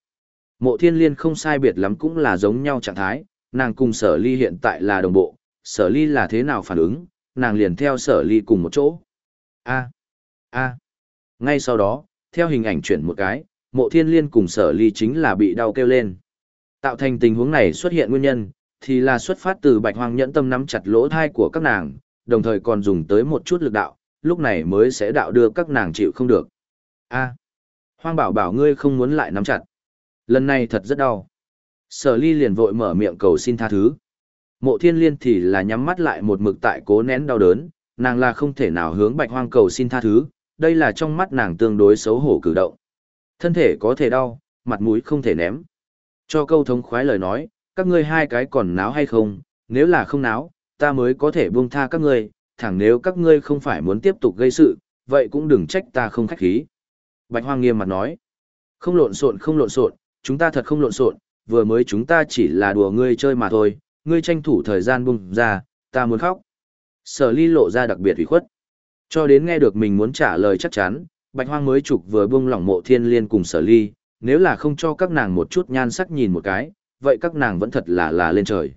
Mộ thiên liên không sai biệt lắm cũng là giống nhau trạng thái, nàng cùng sở ly hiện tại là đồng bộ, sở ly là thế nào phản ứng, nàng liền theo sở ly cùng một chỗ. A. A. Ngay sau đó, theo hình ảnh chuyển một cái, mộ thiên liên cùng sở ly chính là bị đau kêu lên. Tạo thành tình huống này xuất hiện nguyên nhân, thì là xuất phát từ bạch hoang nhẫn tâm nắm chặt lỗ thai của các nàng, đồng thời còn dùng tới một chút lực đạo, lúc này mới sẽ đạo đưa các nàng chịu không được. A. Hoang bảo bảo ngươi không muốn lại nắm chặt. Lần này thật rất đau. Sở ly liền vội mở miệng cầu xin tha thứ. Mộ thiên liên thì là nhắm mắt lại một mực tại cố nén đau đớn, nàng là không thể nào hướng bạch hoang cầu xin tha thứ, đây là trong mắt nàng tương đối xấu hổ cử động. Thân thể có thể đau, mặt mũi không thể ném. Cho câu thống khoái lời nói, các ngươi hai cái còn náo hay không, nếu là không náo, ta mới có thể buông tha các ngươi, thẳng nếu các ngươi không phải muốn tiếp tục gây sự, vậy cũng đừng trách ta không khách khí. Bạch Hoang nghiêm mặt nói, không lộn xộn không lộn xộn, chúng ta thật không lộn xộn, vừa mới chúng ta chỉ là đùa ngươi chơi mà thôi, ngươi tranh thủ thời gian bung ra, ta muốn khóc. Sở ly lộ ra đặc biệt ủy khuất. Cho đến nghe được mình muốn trả lời chắc chắn, Bạch Hoang mới trục vừa buông lỏng mộ thiên liên cùng sở ly, nếu là không cho các nàng một chút nhan sắc nhìn một cái, vậy các nàng vẫn thật là là lên trời.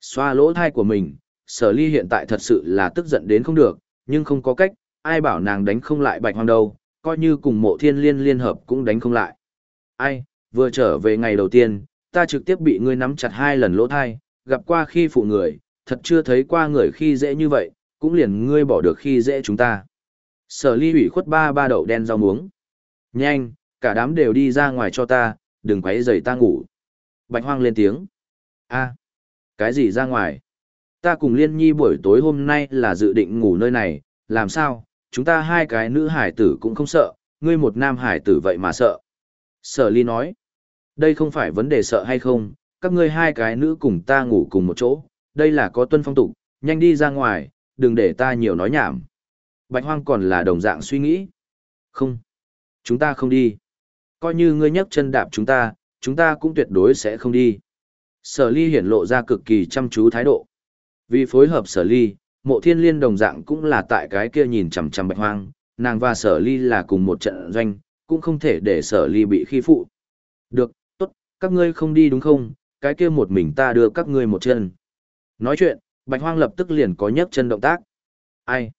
Xoa lỗ thai của mình, sở ly hiện tại thật sự là tức giận đến không được, nhưng không có cách, ai bảo nàng đánh không lại Bạch Hoang đâu, coi như cùng mộ thiên liên liên hợp cũng đánh không lại. Ai, vừa trở về ngày đầu tiên, ta trực tiếp bị ngươi nắm chặt hai lần lỗ thai, gặp qua khi phụ người, thật chưa thấy qua người khi dễ như vậy, cũng liền ngươi bỏ được khi dễ chúng ta. Sở ly ủy khuất ba ba đậu đen rau muống. Nhanh, cả đám đều đi ra ngoài cho ta, đừng quấy rầy ta ngủ. Bạch hoang lên tiếng. a cái gì ra ngoài? Ta cùng liên nhi buổi tối hôm nay là dự định ngủ nơi này, làm sao? Chúng ta hai cái nữ hải tử cũng không sợ, ngươi một nam hải tử vậy mà sợ. Sở ly nói. Đây không phải vấn đề sợ hay không, các ngươi hai cái nữ cùng ta ngủ cùng một chỗ, đây là có tuân phong tục, nhanh đi ra ngoài, đừng để ta nhiều nói nhảm. Bạch hoang còn là đồng dạng suy nghĩ. Không. Chúng ta không đi. Coi như ngươi nhấc chân đạp chúng ta, chúng ta cũng tuyệt đối sẽ không đi. Sở ly hiển lộ ra cực kỳ chăm chú thái độ. Vì phối hợp sở ly, mộ thiên liên đồng dạng cũng là tại cái kia nhìn chằm chằm bạch hoang, nàng và sở ly là cùng một trận doanh, cũng không thể để sở ly bị khi phụ. Được, các ngươi không đi đúng không, cái kia một mình ta đưa các ngươi một chân. Nói chuyện, bạch hoang lập tức liền có nhấc chân động tác. Ai?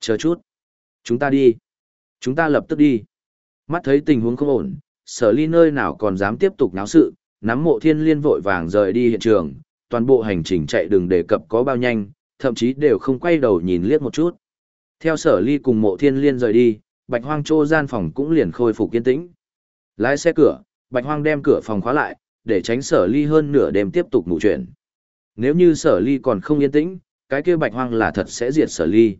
Chờ chút. Chúng ta đi. Chúng ta lập tức đi. Mắt thấy tình huống không ổn, sở ly nơi nào còn dám tiếp tục náo sự, nắm mộ thiên liên vội vàng rời đi hiện trường, toàn bộ hành trình chạy đường đề cập có bao nhanh, thậm chí đều không quay đầu nhìn liếc một chút. Theo sở ly cùng mộ thiên liên rời đi, bạch hoang trô gian phòng cũng liền khôi phục kiên tĩnh. Lái xe cửa, bạch hoang đem cửa phòng khóa lại, để tránh sở ly hơn nửa đêm tiếp tục ngủ chuyện. Nếu như sở ly còn không yên tĩnh, cái kia bạch hoang là thật sẽ diệt sở ly.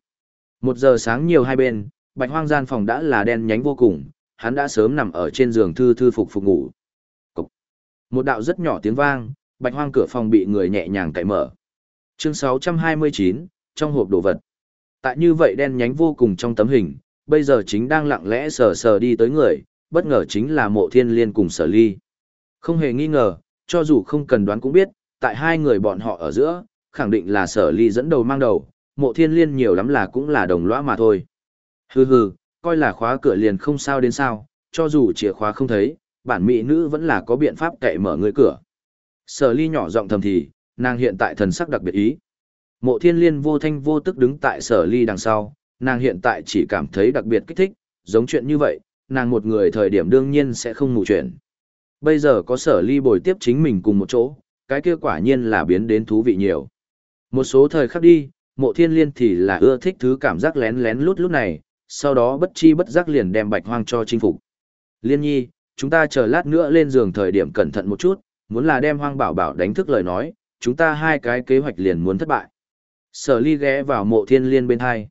Một giờ sáng nhiều hai bên, bạch hoang gian phòng đã là đen nhánh vô cùng, hắn đã sớm nằm ở trên giường thư thư phục phục ngủ. Cục. Một đạo rất nhỏ tiếng vang, bạch hoang cửa phòng bị người nhẹ nhàng cậy mở. Chương 629, trong hộp đồ vật. Tại như vậy đen nhánh vô cùng trong tấm hình, bây giờ chính đang lặng lẽ sờ sờ đi tới người, bất ngờ chính là mộ thiên liên cùng sở ly. Không hề nghi ngờ, cho dù không cần đoán cũng biết, tại hai người bọn họ ở giữa, khẳng định là sở ly dẫn đầu mang đầu, mộ thiên liên nhiều lắm là cũng là đồng lõa mà thôi. Hừ hừ, coi là khóa cửa liền không sao đến sao, cho dù chìa khóa không thấy, bản mỹ nữ vẫn là có biện pháp cậy mở người cửa. Sở ly nhỏ giọng thầm thì, nàng hiện tại thần sắc đặc biệt ý. Mộ thiên liên vô thanh vô tức đứng tại sở ly đằng sau, nàng hiện tại chỉ cảm thấy đặc biệt kích thích, giống chuyện như vậy, nàng một người thời điểm đương nhiên sẽ không ngủ chuyện. Bây giờ có sở ly bồi tiếp chính mình cùng một chỗ, cái kia quả nhiên là biến đến thú vị nhiều. Một số thời khắc đi, mộ thiên liên thì là ưa thích thứ cảm giác lén lén lút lút này, sau đó bất chi bất giác liền đem bạch hoang cho chinh phục. Liên nhi, chúng ta chờ lát nữa lên giường thời điểm cẩn thận một chút, muốn là đem hoang bảo bảo đánh thức lời nói, chúng ta hai cái kế hoạch liền muốn thất bại. Sở ly ghé vào mộ thiên liên bên hai.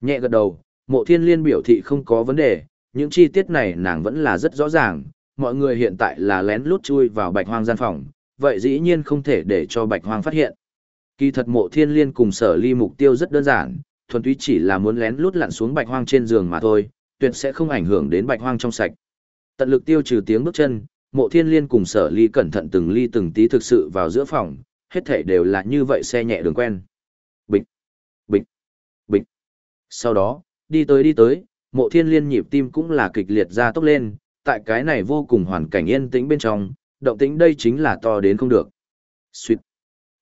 Nhẹ gật đầu, mộ thiên liên biểu thị không có vấn đề, những chi tiết này nàng vẫn là rất rõ ràng, mọi người hiện tại là lén lút chui vào bạch hoang gian phòng, vậy dĩ nhiên không thể để cho bạch hoang phát hiện. Kỳ thật mộ thiên liên cùng sở ly mục tiêu rất đơn giản, thuần túy chỉ là muốn lén lút lặn xuống bạch hoang trên giường mà thôi, tuyệt sẽ không ảnh hưởng đến bạch hoang trong sạch. Tận lực tiêu trừ tiếng bước chân, mộ thiên liên cùng sở ly cẩn thận từng ly từng tí thực sự vào giữa phòng, hết thảy đều là như vậy xe nhẹ đường quen. Bịch, bịch, bịch. Sau đó, đi tới đi tới, mộ thiên liên nhịp tim cũng là kịch liệt ra tốc lên, tại cái này vô cùng hoàn cảnh yên tĩnh bên trong, động tĩnh đây chính là to đến không được. Xuyệt.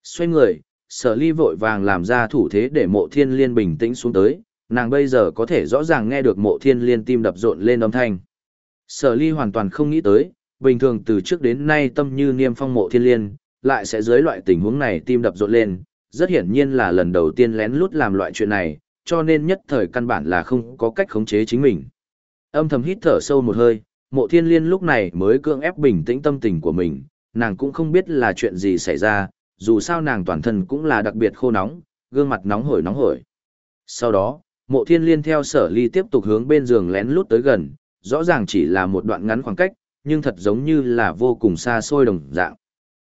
Xoay người, sở ly vội vàng làm ra thủ thế để mộ thiên liên bình tĩnh xuống tới, nàng bây giờ có thể rõ ràng nghe được mộ thiên liên tim đập rộn lên âm thanh. Sở ly hoàn toàn không nghĩ tới, bình thường từ trước đến nay tâm như niêm phong mộ thiên liên, lại sẽ dưới loại tình huống này tim đập rộn lên, rất hiển nhiên là lần đầu tiên lén lút làm loại chuyện này, cho nên nhất thời căn bản là không có cách khống chế chính mình. Âm thầm hít thở sâu một hơi, mộ thiên liên lúc này mới cưỡng ép bình tĩnh tâm tình của mình, nàng cũng không biết là chuyện gì xảy ra, dù sao nàng toàn thân cũng là đặc biệt khô nóng, gương mặt nóng hổi nóng hổi. Sau đó, mộ thiên liên theo sở ly tiếp tục hướng bên giường lén lút tới gần, rõ ràng chỉ là một đoạn ngắn khoảng cách, nhưng thật giống như là vô cùng xa xôi đồng dạng.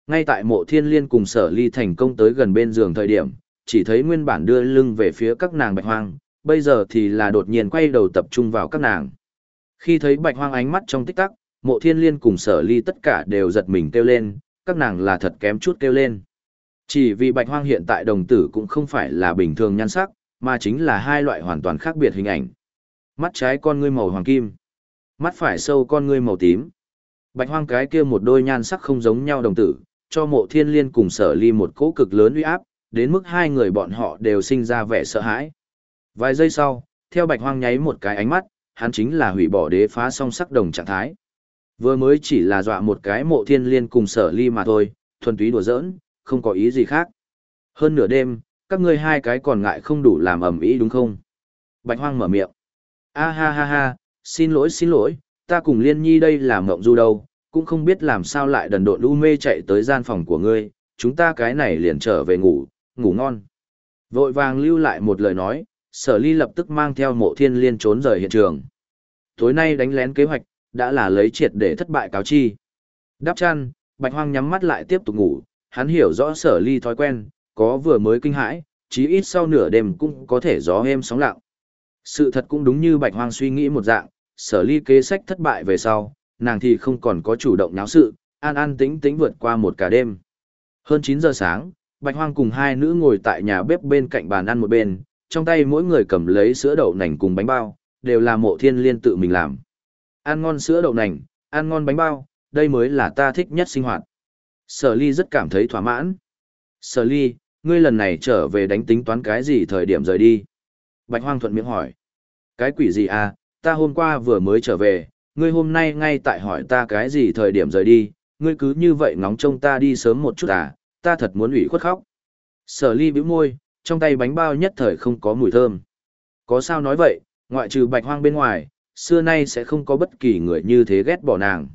Ngay tại mộ thiên liên cùng sở ly thành công tới gần bên giường thời điểm, chỉ thấy nguyên bản đưa lưng về phía các nàng bạch hoang, bây giờ thì là đột nhiên quay đầu tập trung vào các nàng. Khi thấy bạch hoang ánh mắt trong tích tắc, mộ thiên liên cùng sở ly tất cả đều giật mình kêu lên, các nàng là thật kém chút kêu lên. Chỉ vì bạch hoang hiện tại đồng tử cũng không phải là bình thường nhan sắc, mà chính là hai loại hoàn toàn khác biệt hình ảnh. Mắt trái con ngươi màu hoàng kim, mắt phải sâu con ngươi màu tím. Bạch hoang cái kia một đôi nhan sắc không giống nhau đồng tử, cho mộ thiên liên cùng sở ly một cỗ cực lớn uy áp, đến mức hai người bọn họ đều sinh ra vẻ sợ hãi. Vài giây sau, theo bạch hoang nháy một cái ánh mắt, hắn chính là hủy bỏ đế phá song sắc đồng trạng thái. Vừa mới chỉ là dọa một cái mộ thiên liên cùng sở ly mà thôi, thuần túy đùa giỡn, không có ý gì khác. Hơn nửa đêm, các ngươi hai cái còn ngại không đủ làm ầm ĩ đúng không? Bạch hoang mở miệng. A ha ha ha, xin lỗi xin lỗi, ta cùng liên nhi đây là mộng du đâu, cũng không biết làm sao lại đần độn u mê chạy tới gian phòng của ngươi, chúng ta cái này liền trở về ngủ, ngủ ngon. Vội vàng lưu lại một lời nói, sở ly lập tức mang theo mộ thiên liên trốn rời hiện trường. Tối nay đánh lén kế hoạch, đã là lấy triệt để thất bại cáo chi. Đáp chăn, bạch hoang nhắm mắt lại tiếp tục ngủ, hắn hiểu rõ sở ly thói quen, có vừa mới kinh hãi, chí ít sau nửa đêm cũng có thể gió êm sóng lặng. Sự thật cũng đúng như bạch hoang suy nghĩ một dạng, sở ly kế sách thất bại về sau, nàng thì không còn có chủ động náo sự, an an tĩnh tĩnh vượt qua một cả đêm. Hơn 9 giờ sáng, Bạch Hoang cùng hai nữ ngồi tại nhà bếp bên cạnh bàn ăn một bên, trong tay mỗi người cầm lấy sữa đậu nành cùng bánh bao, đều là mộ thiên liên tự mình làm. Ăn ngon sữa đậu nành, ăn ngon bánh bao, đây mới là ta thích nhất sinh hoạt. Sở ly rất cảm thấy thỏa mãn. Sở ly, ngươi lần này trở về đánh tính toán cái gì thời điểm rời đi? Bạch Hoang thuận miệng hỏi. Cái quỷ gì à, ta hôm qua vừa mới trở về, ngươi hôm nay ngay tại hỏi ta cái gì thời điểm rời đi, ngươi cứ như vậy ngóng trông ta đi sớm một chút à, ta thật muốn ủy khuất khóc. Sở ly bĩu môi, trong tay bánh bao nhất thời không có mùi thơm. Có sao nói vậy, ngoại trừ bạch hoang bên ngoài, xưa nay sẽ không có bất kỳ người như thế ghét bỏ nàng.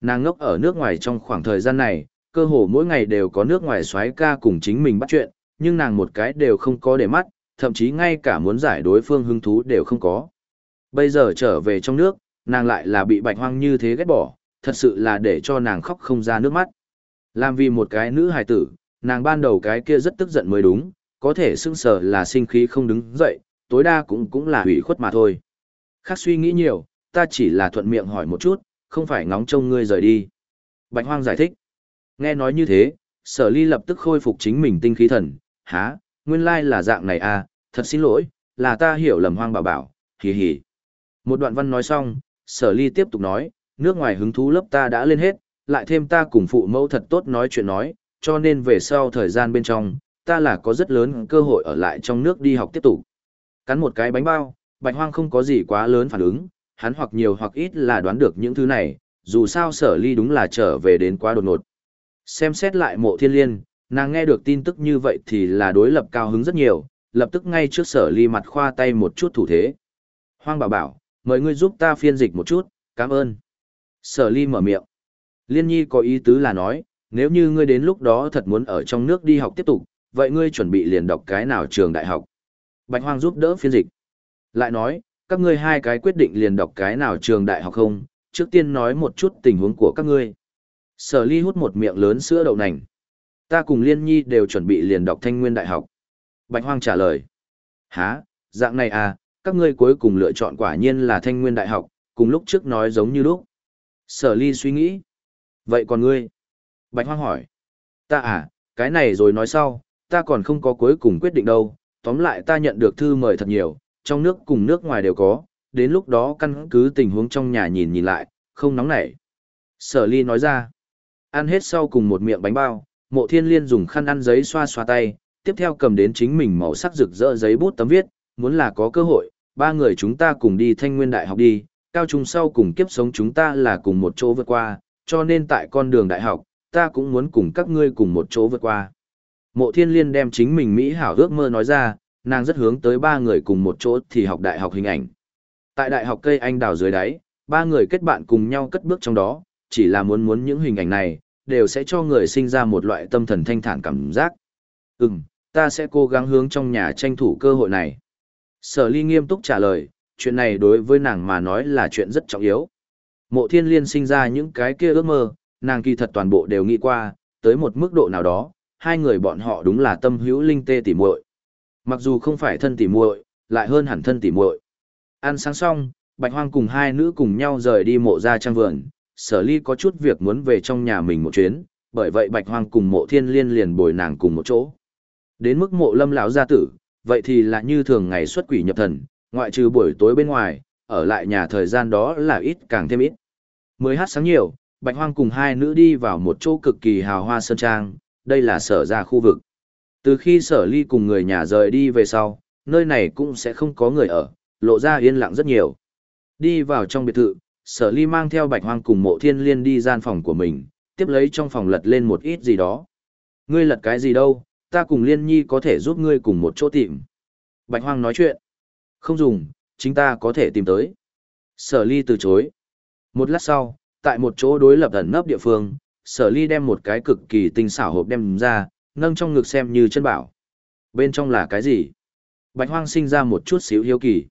Nàng ngốc ở nước ngoài trong khoảng thời gian này, cơ hồ mỗi ngày đều có nước ngoài xoáy ca cùng chính mình bắt chuyện, nhưng nàng một cái đều không có để mắt, thậm chí ngay cả muốn giải đối phương hứng thú đều không có. Bây giờ trở về trong nước, nàng lại là bị bạch hoang như thế ghét bỏ, thật sự là để cho nàng khóc không ra nước mắt. Làm vì một cái nữ hài tử, nàng ban đầu cái kia rất tức giận mới đúng, có thể xưng sở là sinh khí không đứng dậy, tối đa cũng cũng là hủy khuất mà thôi. Khác suy nghĩ nhiều, ta chỉ là thuận miệng hỏi một chút, không phải ngóng trông ngươi rời đi. Bạch Hoang giải thích. Nghe nói như thế, sở ly lập tức khôi phục chính mình tinh khí thần, há, nguyên lai là dạng này à, thật xin lỗi, là ta hiểu lầm hoang bảo bảo, hì hì. Một đoạn văn nói xong, sở ly tiếp tục nói, nước ngoài hứng thú lớp ta đã lên hết, lại thêm ta cùng phụ mẫu thật tốt nói chuyện nói, cho nên về sau thời gian bên trong, ta là có rất lớn cơ hội ở lại trong nước đi học tiếp tục. Cắn một cái bánh bao, bạch hoang không có gì quá lớn phản ứng, hắn hoặc nhiều hoặc ít là đoán được những thứ này, dù sao sở ly đúng là trở về đến quá đột ngột. Xem xét lại mộ thiên liên, nàng nghe được tin tức như vậy thì là đối lập cao hứng rất nhiều, lập tức ngay trước sở ly mặt khoa tay một chút thủ thế. Hoang bảo bảo, mời ngươi giúp ta phiên dịch một chút, cảm ơn. Sở ly mở miệng. Liên nhi có ý tứ là nói, nếu như ngươi đến lúc đó thật muốn ở trong nước đi học tiếp tục, vậy ngươi chuẩn bị liền đọc cái nào trường đại học. Bạch Hoang giúp đỡ phiên dịch. Lại nói, các ngươi hai cái quyết định liền đọc cái nào trường đại học không, trước tiên nói một chút tình huống của các ngươi. Sở ly hút một miệng lớn sữa đậu nành. Ta cùng Liên Nhi đều chuẩn bị liền đọc Thanh Nguyên Đại học. Bạch Hoang trả lời. Hả, dạng này à, các ngươi cuối cùng lựa chọn quả nhiên là Thanh Nguyên Đại học, cùng lúc trước nói giống như lúc. Sở ly suy nghĩ. Vậy còn ngươi? Bạch Hoang hỏi. Ta à, cái này rồi nói sau, ta còn không có cuối cùng quyết định đâu. Tóm lại ta nhận được thư mời thật nhiều, trong nước cùng nước ngoài đều có, đến lúc đó căn cứ tình huống trong nhà nhìn nhìn lại, không nóng nảy. Sở ly nói ra. Ăn hết sau cùng một miệng bánh bao, mộ thiên liên dùng khăn ăn giấy xoa xoa tay, tiếp theo cầm đến chính mình màu sắc rực rỡ giấy bút tấm viết, muốn là có cơ hội, ba người chúng ta cùng đi thanh nguyên đại học đi, cao trung sau cùng kiếp sống chúng ta là cùng một chỗ vượt qua, cho nên tại con đường đại học, ta cũng muốn cùng các ngươi cùng một chỗ vượt qua. Mộ thiên liên đem chính mình Mỹ hảo ước mơ nói ra, nàng rất hướng tới ba người cùng một chỗ thì học đại học hình ảnh. Tại đại học cây anh đào dưới đáy, ba người kết bạn cùng nhau cất bước trong đó, chỉ là muốn muốn những hình ảnh này, đều sẽ cho người sinh ra một loại tâm thần thanh thản cảm giác. Ừm, ta sẽ cố gắng hướng trong nhà tranh thủ cơ hội này. Sở ly nghiêm túc trả lời, chuyện này đối với nàng mà nói là chuyện rất trọng yếu. Mộ thiên liên sinh ra những cái kia ước mơ, nàng kỳ thật toàn bộ đều nghĩ qua, tới một mức độ nào đó, hai người bọn họ đúng là tâm hữu linh tê tỉ muội. Mặc dù không phải thân tỉ muội, lại hơn hẳn thân tỉ muội. Ăn sáng xong, Bạch Hoang cùng hai nữ cùng nhau rời đi mộ ra trang vườn, sở ly có chút việc muốn về trong nhà mình một chuyến, bởi vậy Bạch Hoang cùng mộ thiên liên liền bồi nàng cùng một chỗ. Đến mức mộ lâm lão gia tử, vậy thì là như thường ngày xuất quỷ nhập thần, ngoại trừ buổi tối bên ngoài, ở lại nhà thời gian đó là ít càng thêm ít. Mới hát sáng nhiều, Bạch Hoang cùng hai nữ đi vào một chỗ cực kỳ hào hoa sơn trang, đây là sở ra khu vực. Từ khi sở ly cùng người nhà rời đi về sau, nơi này cũng sẽ không có người ở, lộ ra yên lặng rất nhiều. Đi vào trong biệt thự, sở ly mang theo bạch hoang cùng mộ thiên liên đi gian phòng của mình, tiếp lấy trong phòng lật lên một ít gì đó. Ngươi lật cái gì đâu, ta cùng liên nhi có thể giúp ngươi cùng một chỗ tìm. Bạch hoang nói chuyện. Không dùng, chính ta có thể tìm tới. Sở ly từ chối. Một lát sau, tại một chỗ đối lập ẩn nấp địa phương, sở ly đem một cái cực kỳ tinh xảo hộp đem ra, nâng trong ngực xem như chân bảo. Bên trong là cái gì? Bạch hoang sinh ra một chút xíu hiếu kỳ.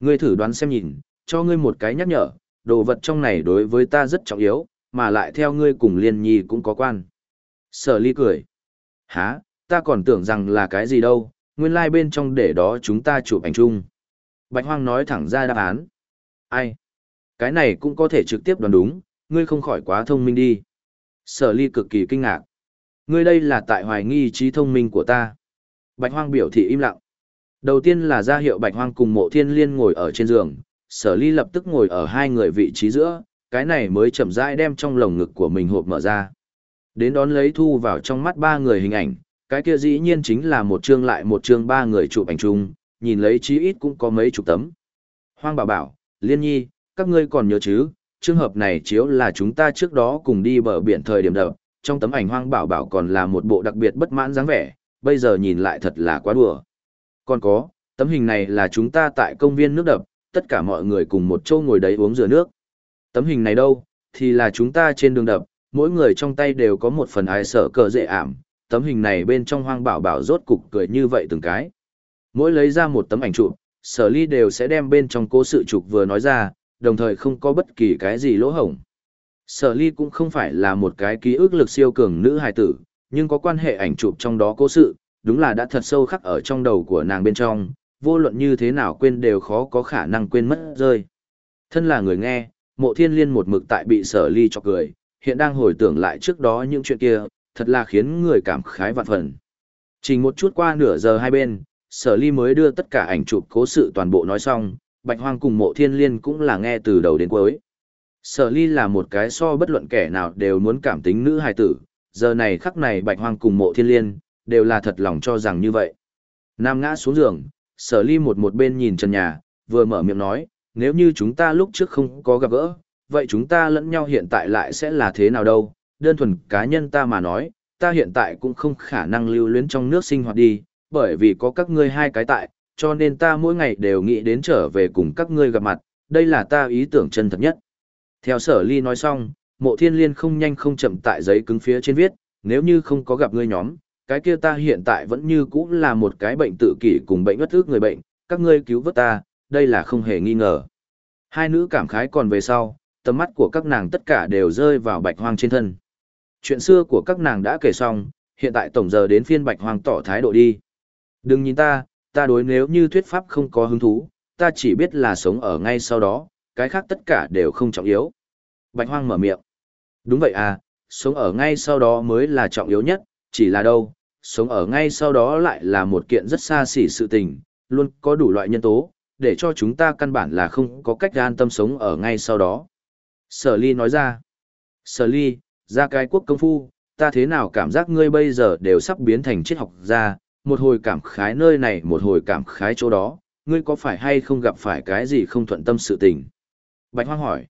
Ngươi thử đoán xem nhìn, cho ngươi một cái nhắc nhở, đồ vật trong này đối với ta rất trọng yếu, mà lại theo ngươi cùng liên nhi cũng có quan. Sở ly cười. Hả, ta còn tưởng rằng là cái gì đâu, nguyên lai like bên trong để đó chúng ta chụp ảnh chung. Bạch hoang nói thẳng ra đáp án. Ai? Cái này cũng có thể trực tiếp đoán đúng, ngươi không khỏi quá thông minh đi. Sở ly cực kỳ kinh ngạc. Ngươi đây là tại hoài nghi trí thông minh của ta. Bạch hoang biểu thị im lặng. Đầu tiên là ra hiệu bạch hoang cùng mộ thiên liên ngồi ở trên giường, sở ly lập tức ngồi ở hai người vị trí giữa, cái này mới chậm rãi đem trong lồng ngực của mình hộp mở ra. Đến đón lấy thu vào trong mắt ba người hình ảnh, cái kia dĩ nhiên chính là một chương lại một chương ba người chụp ảnh chung, nhìn lấy chí ít cũng có mấy chục tấm. Hoang bảo bảo, liên nhi, các ngươi còn nhớ chứ, trường hợp này chiếu là chúng ta trước đó cùng đi bờ biển thời điểm đập, trong tấm ảnh hoang bảo bảo còn là một bộ đặc biệt bất mãn dáng vẻ, bây giờ nhìn lại thật là quá đùa. Còn có, tấm hình này là chúng ta tại công viên nước đập, tất cả mọi người cùng một chỗ ngồi đấy uống rửa nước. Tấm hình này đâu, thì là chúng ta trên đường đập, mỗi người trong tay đều có một phần ai sợ cờ dễ ảm, tấm hình này bên trong hoang bảo bảo rốt cục cười như vậy từng cái. Mỗi lấy ra một tấm ảnh chụp, sở ly đều sẽ đem bên trong cố sự chụp vừa nói ra, đồng thời không có bất kỳ cái gì lỗ hổng. Sở ly cũng không phải là một cái ký ức lực siêu cường nữ hài tử, nhưng có quan hệ ảnh chụp trong đó cố sự, đúng là đã thật sâu khắc ở trong đầu của nàng bên trong, vô luận như thế nào quên đều khó có khả năng quên mất rơi. Thân là người nghe, mộ thiên liên một mực tại bị sở ly cho cười, hiện đang hồi tưởng lại trước đó những chuyện kia, thật là khiến người cảm khái vạn phần. Chỉ một chút qua nửa giờ hai bên, sở ly mới đưa tất cả ảnh chụp cố sự toàn bộ nói xong, bạch hoang cùng mộ thiên liên cũng là nghe từ đầu đến cuối. Sở ly là một cái so bất luận kẻ nào đều muốn cảm tính nữ hài tử, giờ này khắc này bạch hoang cùng mộ thiên liên, đều là thật lòng cho rằng như vậy. Nam ngã xuống giường, sở ly một một bên nhìn trần nhà, vừa mở miệng nói, nếu như chúng ta lúc trước không có gặp gỡ, vậy chúng ta lẫn nhau hiện tại lại sẽ là thế nào đâu, đơn thuần cá nhân ta mà nói, ta hiện tại cũng không khả năng lưu luyến trong nước sinh hoạt đi, bởi vì có các ngươi hai cái tại, cho nên ta mỗi ngày đều nghĩ đến trở về cùng các ngươi gặp mặt, đây là ta ý tưởng chân thật nhất. Theo sở ly nói xong, mộ thiên liên không nhanh không chậm tại giấy cứng phía trên viết, nếu như không có gặp ngươi nhóm, cái kia ta hiện tại vẫn như cũ là một cái bệnh tự kỷ cùng bệnh bất ức người bệnh, các ngươi cứu vớt ta, đây là không hề nghi ngờ. Hai nữ cảm khái còn về sau, tầm mắt của các nàng tất cả đều rơi vào bạch hoang trên thân. Chuyện xưa của các nàng đã kể xong, hiện tại tổng giờ đến phiên bạch hoang tỏ thái độ đi. Đừng nhìn ta, ta đối nếu như thuyết pháp không có hứng thú, ta chỉ biết là sống ở ngay sau đó, cái khác tất cả đều không trọng yếu. Bạch hoang mở miệng. Đúng vậy à, sống ở ngay sau đó mới là trọng yếu nhất, chỉ là đâu, sống ở ngay sau đó lại là một kiện rất xa xỉ sự tình, luôn có đủ loại nhân tố, để cho chúng ta căn bản là không có cách an tâm sống ở ngay sau đó. Sở ly nói ra, sở ly, ra cái quốc công phu, ta thế nào cảm giác ngươi bây giờ đều sắp biến thành triết học gia, một hồi cảm khái nơi này một hồi cảm khái chỗ đó, ngươi có phải hay không gặp phải cái gì không thuận tâm sự tình? Bạch Hoang hỏi,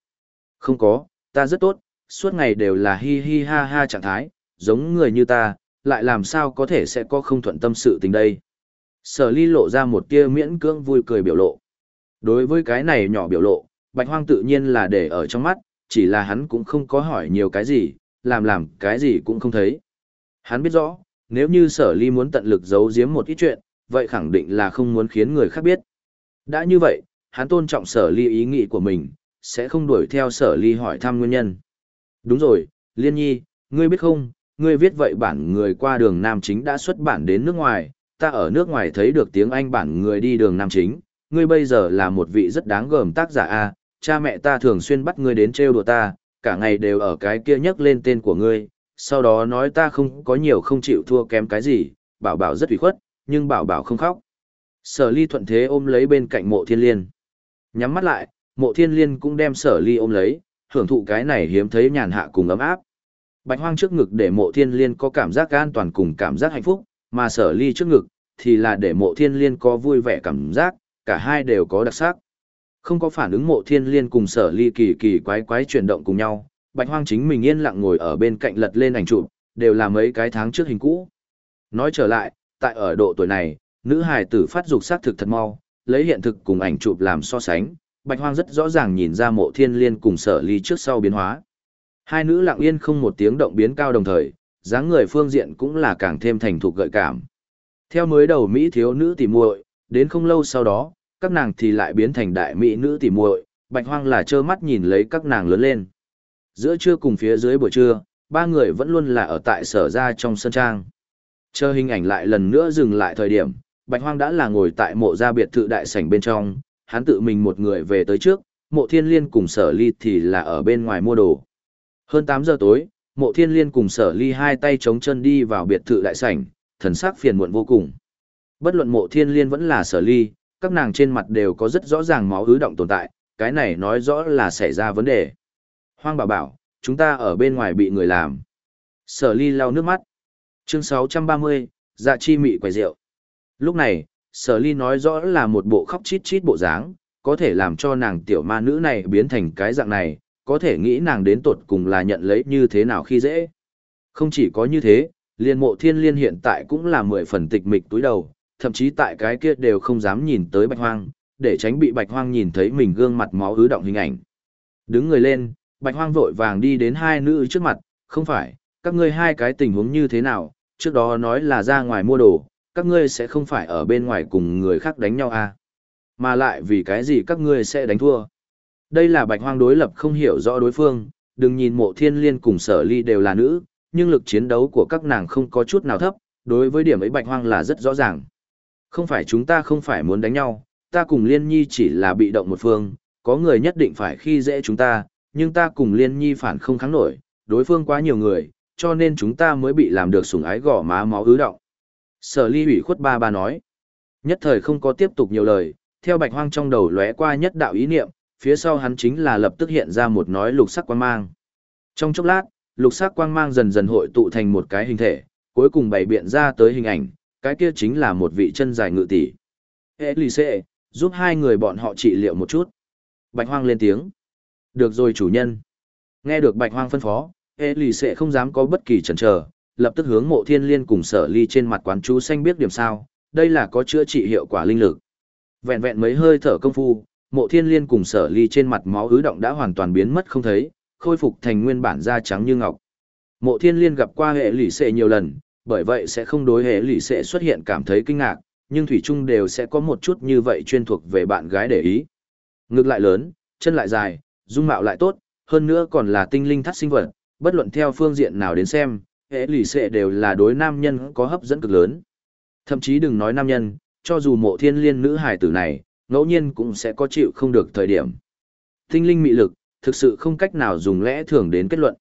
không có, ta rất tốt, suốt ngày đều là hi hi ha ha trạng thái, giống người như ta, lại làm sao có thể sẽ có không thuận tâm sự tình đây. Sở ly lộ ra một tia miễn cưỡng vui cười biểu lộ. Đối với cái này nhỏ biểu lộ, bạch hoang tự nhiên là để ở trong mắt, chỉ là hắn cũng không có hỏi nhiều cái gì, làm làm cái gì cũng không thấy. Hắn biết rõ, nếu như sở ly muốn tận lực giấu giếm một ít chuyện, vậy khẳng định là không muốn khiến người khác biết. Đã như vậy, hắn tôn trọng sở ly ý nghĩ của mình, sẽ không đuổi theo sở ly hỏi thăm nguyên nhân. Đúng rồi, Liên Nhi, ngươi biết không, ngươi viết vậy bản người qua đường Nam Chính đã xuất bản đến nước ngoài, ta ở nước ngoài thấy được tiếng Anh bản người đi đường Nam Chính, ngươi bây giờ là một vị rất đáng gờm tác giả A, cha mẹ ta thường xuyên bắt ngươi đến trêu đùa ta, cả ngày đều ở cái kia nhắc lên tên của ngươi, sau đó nói ta không có nhiều không chịu thua kém cái gì, bảo bảo rất ủy khuất, nhưng bảo bảo không khóc. Sở ly thuận thế ôm lấy bên cạnh mộ thiên liên. Nhắm mắt lại, mộ thiên liên cũng đem sở ly ôm lấy, hưởng thụ cái này hiếm thấy nhàn hạ cùng ấm áp. Bạch hoang trước ngực để mộ thiên liên có cảm giác an toàn cùng cảm giác hạnh phúc, mà sở ly trước ngực, thì là để mộ thiên liên có vui vẻ cảm giác, cả hai đều có đặc sắc. Không có phản ứng mộ thiên liên cùng sở ly kỳ kỳ quái quái chuyển động cùng nhau, bạch hoang chính mình yên lặng ngồi ở bên cạnh lật lên ảnh chụp, đều là mấy cái tháng trước hình cũ. Nói trở lại, tại ở độ tuổi này, nữ hài tử phát dục sát thực thật mau, lấy hiện thực cùng ảnh chụp làm so sánh, bạch hoang rất rõ ràng nhìn ra mộ thiên liên cùng sở ly trước sau biến hóa. Hai nữ lặng yên không một tiếng động biến cao đồng thời, dáng người phương diện cũng là càng thêm thành thục gợi cảm. Theo mới đầu Mỹ thiếu nữ tỉ muội, đến không lâu sau đó, các nàng thì lại biến thành đại Mỹ nữ tỉ muội, bạch hoang là trơ mắt nhìn lấy các nàng lớn lên. Giữa trưa cùng phía dưới buổi trưa, ba người vẫn luôn là ở tại sở ra trong sân trang. Chờ hình ảnh lại lần nữa dừng lại thời điểm, bạch hoang đã là ngồi tại mộ gia biệt thự đại sảnh bên trong, hắn tự mình một người về tới trước, mộ thiên liên cùng sở ly thì là ở bên ngoài mua đồ. Hơn 8 giờ tối, mộ thiên liên cùng sở ly hai tay chống chân đi vào biệt thự đại sảnh, thần sắc phiền muộn vô cùng. Bất luận mộ thiên liên vẫn là sở ly, các nàng trên mặt đều có rất rõ ràng máu ứ động tồn tại, cái này nói rõ là xảy ra vấn đề. Hoang bảo bảo, chúng ta ở bên ngoài bị người làm. Sở ly lau nước mắt. Chương 630, dạ chi mị quầy rượu. Lúc này, sở ly nói rõ là một bộ khóc chít chít bộ dáng, có thể làm cho nàng tiểu ma nữ này biến thành cái dạng này, có thể nghĩ nàng đến tột cùng là nhận lấy như thế nào khi dễ. Không chỉ có như thế, liên mộ thiên liên hiện tại cũng là mười phần tịch mịch túi đầu, thậm chí tại cái kia đều không dám nhìn tới bạch hoang, để tránh bị bạch hoang nhìn thấy mình gương mặt máu ứ động hình ảnh. Đứng người lên, bạch hoang vội vàng đi đến hai nữ trước mặt, không phải, các ngươi hai cái tình huống như thế nào, trước đó nói là ra ngoài mua đồ, các ngươi sẽ không phải ở bên ngoài cùng người khác đánh nhau à. Mà lại vì cái gì các ngươi sẽ đánh thua. Đây là bạch hoang đối lập không hiểu rõ đối phương, đừng nhìn mộ thiên liên cùng sở ly đều là nữ, nhưng lực chiến đấu của các nàng không có chút nào thấp, đối với điểm ấy bạch hoang là rất rõ ràng. Không phải chúng ta không phải muốn đánh nhau, ta cùng liên nhi chỉ là bị động một phương, có người nhất định phải khi dễ chúng ta, nhưng ta cùng liên nhi phản không kháng nổi, đối phương quá nhiều người, cho nên chúng ta mới bị làm được sủng ái gò má máu ứ động. Sở ly ủy khuất ba ba nói. Nhất thời không có tiếp tục nhiều lời, theo bạch hoang trong đầu lóe qua nhất đạo ý niệm, phía sau hắn chính là lập tức hiện ra một nói lục sắc quang mang. Trong chốc lát, lục sắc quang mang dần dần hội tụ thành một cái hình thể, cuối cùng bày biện ra tới hình ảnh, cái kia chính là một vị chân dài ngự tỷ. Elise, giúp hai người bọn họ trị liệu một chút. Bạch hoang lên tiếng. Được rồi chủ nhân. Nghe được bạch hoang phân phó, hệ lì sẽ không dám có bất kỳ chần chờ, lập tức hướng mộ thiên liên cùng sở ly trên mặt quán chú xanh biết điểm sao, đây là có chữa trị hiệu quả linh lực. Vẹn vẹn mấy hơi thở công phu, mộ thiên liên cùng sở ly trên mặt máu ứ động đã hoàn toàn biến mất không thấy, khôi phục thành nguyên bản da trắng như ngọc. Mộ thiên liên gặp qua hệ lì sệ nhiều lần, bởi vậy sẽ không đối hệ lì sệ xuất hiện cảm thấy kinh ngạc, nhưng Thủy Trung đều sẽ có một chút như vậy chuyên thuộc về bạn gái để ý. Ngực lại lớn, chân lại dài, dung mạo lại tốt, hơn nữa còn là tinh linh thắt sinh vật, bất luận theo phương diện nào đến xem, hệ Lì sệ đều là đối nam nhân có hấp dẫn cực lớn. Thậm chí đừng nói nam nhân, cho dù mộ thiên liên nữ hải tử này, ngẫu nhiên cũng sẽ có chịu không được thời điểm. Tinh linh mị lực, thực sự không cách nào dùng lẽ thường đến kết luận.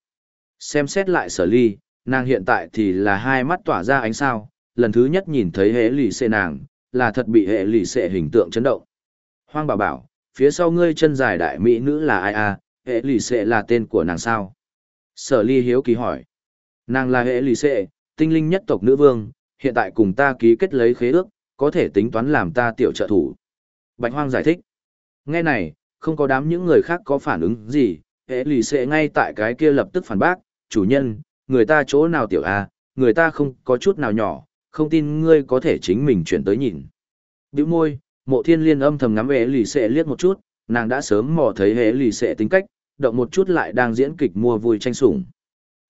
Xem xét lại sở ly, nàng hiện tại thì là hai mắt tỏa ra ánh sao, lần thứ nhất nhìn thấy hệ lì xệ nàng, là thật bị hệ lì xệ hình tượng chấn động. Hoang bảo bảo, phía sau ngươi chân dài đại mỹ nữ là ai à, hệ lì xệ là tên của nàng sao? Sở ly hiếu kỳ hỏi. Nàng là hệ lì xệ, tinh linh nhất tộc nữ vương, hiện tại cùng ta ký kết lấy khế ước, có thể tính toán làm ta tiểu trợ thủ. Bạch Hoang giải thích. Nghe này, không có đám những người khác có phản ứng gì, hệ lì xệ ngay tại cái kia lập tức phản bác, chủ nhân, người ta chỗ nào tiểu a, người ta không có chút nào nhỏ, không tin ngươi có thể chính mình chuyển tới nhìn. Biểu môi, mộ thiên liên âm thầm ngắm hệ lì xệ liếc một chút, nàng đã sớm mò thấy hệ lì xệ tính cách, động một chút lại đang diễn kịch mua vui tranh sủng.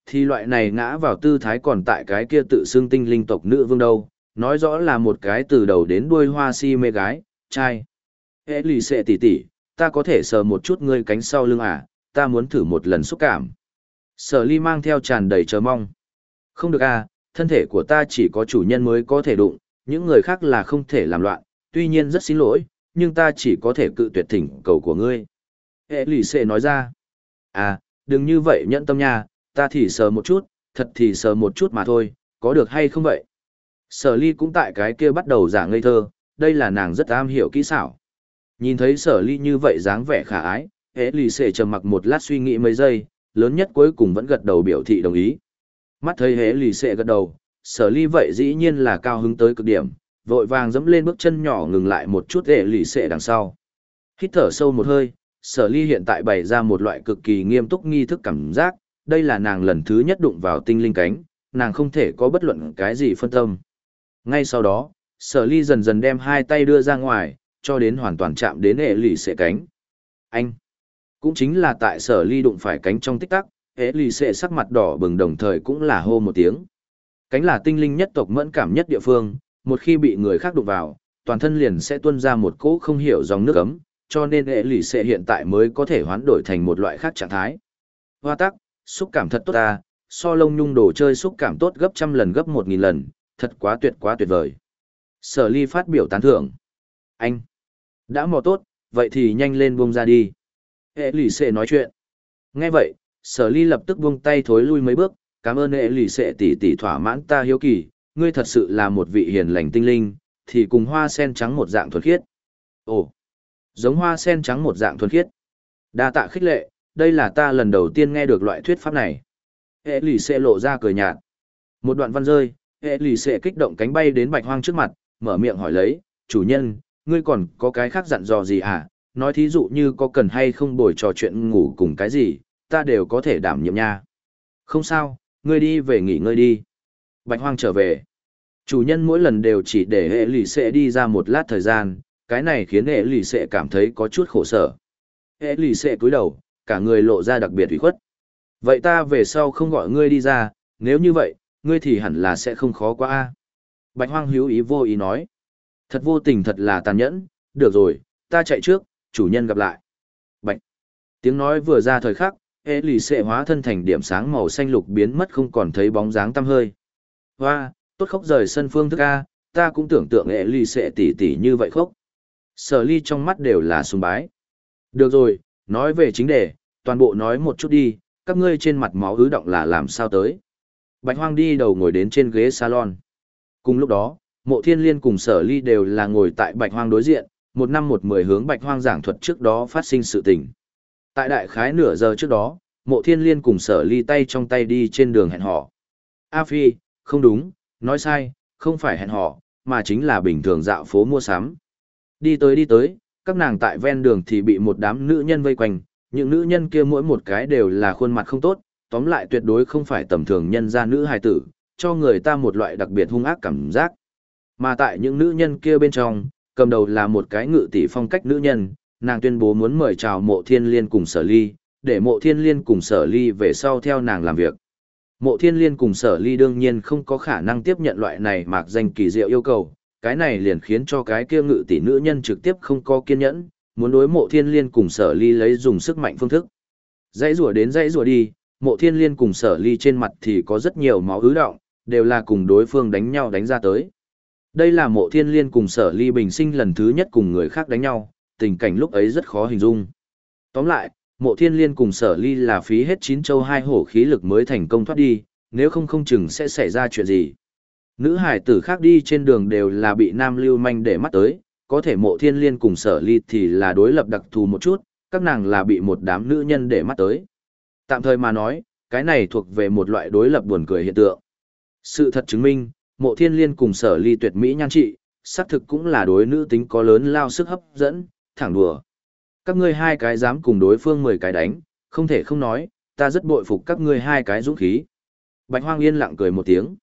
Thì loại này ngã vào tư thái còn tại cái kia tự xưng tinh linh tộc nữ vương đâu, nói rõ là một cái từ đầu đến đuôi hoa si mê gái, trai. Hệ lì xệ tỉ tỉ, ta có thể sờ một chút ngươi cánh sau lưng à, ta muốn thử một lần xúc cảm. Sở ly mang theo tràn đầy chờ mong. Không được à, thân thể của ta chỉ có chủ nhân mới có thể đụng, những người khác là không thể làm loạn, tuy nhiên rất xin lỗi, nhưng ta chỉ có thể cự tuyệt thỉnh cầu của ngươi. Hệ lì xệ nói ra. À, đừng như vậy nhẫn tâm nha, ta thì sờ một chút, thật thì sờ một chút mà thôi, có được hay không vậy? Sở ly cũng tại cái kia bắt đầu giả ngây thơ, đây là nàng rất am hiểu kỹ xảo. Nhìn thấy sở ly như vậy dáng vẻ khả ái, hệ lì xệ trầm mặc một lát suy nghĩ mấy giây, lớn nhất cuối cùng vẫn gật đầu biểu thị đồng ý. Mắt thấy hệ lì xệ gật đầu, sở ly vậy dĩ nhiên là cao hứng tới cực điểm, vội vàng dẫm lên bước chân nhỏ ngừng lại một chút để lì xệ đằng sau. Hít thở sâu một hơi, sở ly hiện tại bày ra một loại cực kỳ nghiêm túc nghi thức cảm giác, đây là nàng lần thứ nhất đụng vào tinh linh cánh, nàng không thể có bất luận cái gì phân tâm. Ngay sau đó, sở ly dần dần đem hai tay đưa ra ngoài, cho đến hoàn toàn chạm đến hệ lì xệ cánh. Anh! Cũng chính là tại sở ly đụng phải cánh trong tích tắc, hệ lì xệ sắc mặt đỏ bừng đồng thời cũng là hô một tiếng. Cánh là tinh linh nhất tộc mẫn cảm nhất địa phương, một khi bị người khác đụng vào, toàn thân liền sẽ tuôn ra một cỗ không hiểu dòng nước ấm, cho nên hệ lì xệ hiện tại mới có thể hoán đổi thành một loại khác trạng thái. Hoa tắc, xúc cảm thật tốt ta, so lông nhung đồ chơi xúc cảm tốt gấp trăm lần gấp một nghìn lần, thật quá tuyệt quá tuyệt vời. Sở ly phát biểu tán thưởng. Anh, đã mò tốt, vậy thì nhanh lên buông ra đi. Hệ lì xệ nói chuyện. Nghe vậy, sở ly lập tức buông tay thối lui mấy bước, cảm ơn hệ lì xệ tỷ tỷ thỏa mãn ta hiếu kỳ, ngươi thật sự là một vị hiền lành tinh linh, thì cùng hoa sen trắng một dạng thuần khiết. Ồ, giống hoa sen trắng một dạng thuần khiết. Đa tạ khích lệ, đây là ta lần đầu tiên nghe được loại thuyết pháp này. Hệ lì xệ lộ ra cười nhạt. Một đoạn văn rơi, hệ lì xệ kích động cánh bay đến bạch hoang trước mặt, mở miệng hỏi lấy, chủ nhân, ngươi còn có cái khác dặn dò gì à? Nói thí dụ như có cần hay không bồi trò chuyện ngủ cùng cái gì, ta đều có thể đảm nhiệm nha. Không sao, ngươi đi về nghỉ ngơi đi. Bạch hoang trở về. Chủ nhân mỗi lần đều chỉ để hệ lì xệ đi ra một lát thời gian, cái này khiến hệ lì xệ cảm thấy có chút khổ sở. Hệ lì xệ cúi đầu, cả người lộ ra đặc biệt ủy khuất. Vậy ta về sau không gọi ngươi đi ra, nếu như vậy, ngươi thì hẳn là sẽ không khó quá a. Bạch hoang hữu ý vô ý nói. Thật vô tình thật là tàn nhẫn, được rồi, ta chạy trước, chủ nhân gặp lại. Bạch. Tiếng nói vừa ra thời khắc, hệ lì xệ hóa thân thành điểm sáng màu xanh lục biến mất không còn thấy bóng dáng tăm hơi. Hoa, tốt khóc rời sân phương thức A, ta cũng tưởng tượng nghệ ly sẽ tỉ tỉ như vậy khóc. Sở ly trong mắt đều là sùng bái. Được rồi, nói về chính đề, toàn bộ nói một chút đi, các ngươi trên mặt máu ứ động là làm sao tới. Bạch hoang đi đầu ngồi đến trên ghế salon. Cùng lúc đó, mộ thiên liên cùng sở ly đều là ngồi tại bạch hoang đối diện, một năm một mười hướng bạch hoang giảng thuật trước đó phát sinh sự tình. Tại đại khái nửa giờ trước đó, mộ thiên liên cùng sở ly tay trong tay đi trên đường hẹn họ A Phi, không đúng, nói sai, không phải hẹn họ, mà chính là bình thường dạo phố mua sắm. Đi tới đi tới, các nàng tại ven đường thì bị một đám nữ nhân vây quanh, những nữ nhân kia mỗi một cái đều là khuôn mặt không tốt, tóm lại tuyệt đối không phải tầm thường nhân gia nữ hài tử, cho người ta một loại đặc biệt hung ác cảm giác. Mà tại những nữ nhân kia bên trong, cầm đầu là một cái ngự tỷ phong cách nữ nhân, nàng tuyên bố muốn mời chào mộ thiên liên cùng sở ly, để mộ thiên liên cùng sở ly về sau theo nàng làm việc. Mộ thiên liên cùng sở ly đương nhiên không có khả năng tiếp nhận loại này mạc danh kỳ diệu yêu cầu, cái này liền khiến cho cái kia ngự tỷ nữ nhân trực tiếp không có kiên nhẫn, muốn đối mộ thiên liên cùng sở ly lấy dùng sức mạnh phương thức. Dãy rùa đến dãy rùa đi, mộ thiên liên cùng sở ly trên mặt thì có rất nhiều máu ứ động, đều là cùng đối phương đánh nhau đánh ra tới. Đây là mộ thiên liên cùng sở ly bình sinh lần thứ nhất cùng người khác đánh nhau, tình cảnh lúc ấy rất khó hình dung. Tóm lại, mộ thiên liên cùng sở ly là phí hết chín châu hai hổ khí lực mới thành công thoát đi, nếu không không chừng sẽ xảy ra chuyện gì. Nữ hải tử khác đi trên đường đều là bị nam lưu manh để mắt tới, có thể mộ thiên liên cùng sở ly thì là đối lập đặc thù một chút, các nàng là bị một đám nữ nhân để mắt tới. Tạm thời mà nói, cái này thuộc về một loại đối lập buồn cười hiện tượng. Sự thật chứng minh, mộ thiên liên cùng sở ly tuyệt mỹ nhan trị, xác thực cũng là đối nữ tính có lớn lao sức hấp dẫn, thẳng đùa. Các ngươi hai cái dám cùng đối phương mười cái đánh, không thể không nói, ta rất bội phục các ngươi hai cái dũng khí. Bạch Hoang yên lặng cười một tiếng.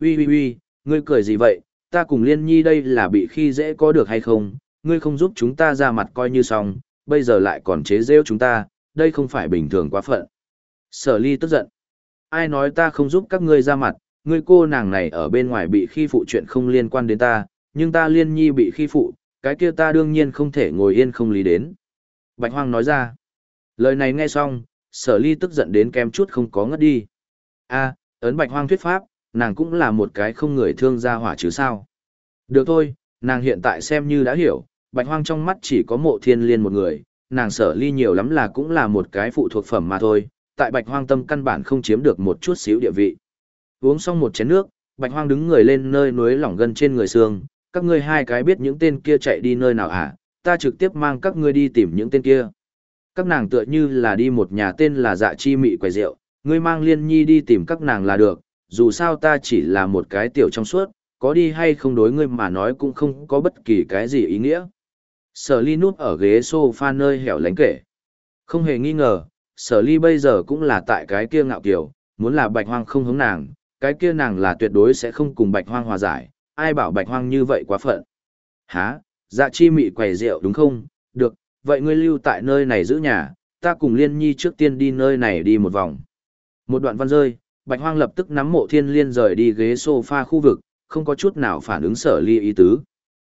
Ui ui ui, ngươi cười gì vậy, ta cùng liên nhi đây là bị khi dễ có được hay không, ngươi không giúp chúng ta ra mặt coi như xong, bây giờ lại còn chế rêu chúng ta, đây không phải bình thường quá phận. Sở ly tức giận. Ai nói ta không giúp các ngươi ra mặt, ngươi cô nàng này ở bên ngoài bị khi phụ chuyện không liên quan đến ta, nhưng ta liên nhi bị khi phụ, cái kia ta đương nhiên không thể ngồi yên không lý đến. Bạch Hoang nói ra. Lời này nghe xong, sở ly tức giận đến kem chút không có ngất đi. a ấn Bạch Hoang thuyết pháp, nàng cũng là một cái không người thương gia hỏa chứ sao. Được thôi, nàng hiện tại xem như đã hiểu, Bạch Hoang trong mắt chỉ có mộ thiên liên một người, nàng sở ly nhiều lắm là cũng là một cái phụ thuộc phẩm mà thôi, tại Bạch Hoang tâm căn bản không chiếm được một chút xíu địa vị. Uống xong một chén nước, Bạch Hoang đứng người lên nơi núi lỏng gần trên người xương, các ngươi hai cái biết những tên kia chạy đi nơi nào à, ta trực tiếp mang các ngươi đi tìm những tên kia. Các nàng tựa như là đi một nhà tên là dạ chi mị quầy rượu, ngươi mang liên nhi đi tìm các nàng là được, dù sao ta chỉ là một cái tiểu trong suốt, có đi hay không đối ngươi mà nói cũng không có bất kỳ cái gì ý nghĩa. Sở ly núp ở ghế sofa nơi hẻo lánh kể. Không hề nghi ngờ, sở ly bây giờ cũng là tại cái kia ngạo kiểu, muốn là bạch hoang không hướng nàng, cái kia nàng là tuyệt đối sẽ không cùng bạch hoang hòa giải, ai bảo bạch hoang như vậy quá phận. Hả, dạ chi mị quầy rượu đúng không, được, vậy ngươi lưu tại nơi này giữ nhà, ta cùng liên nhi trước tiên đi nơi này đi một vòng. Một đoạn văn rơi, bạch hoang lập tức nắm mộ thiên liên rời đi ghế sofa khu vực, không có chút nào phản ứng sở ly ý tứ.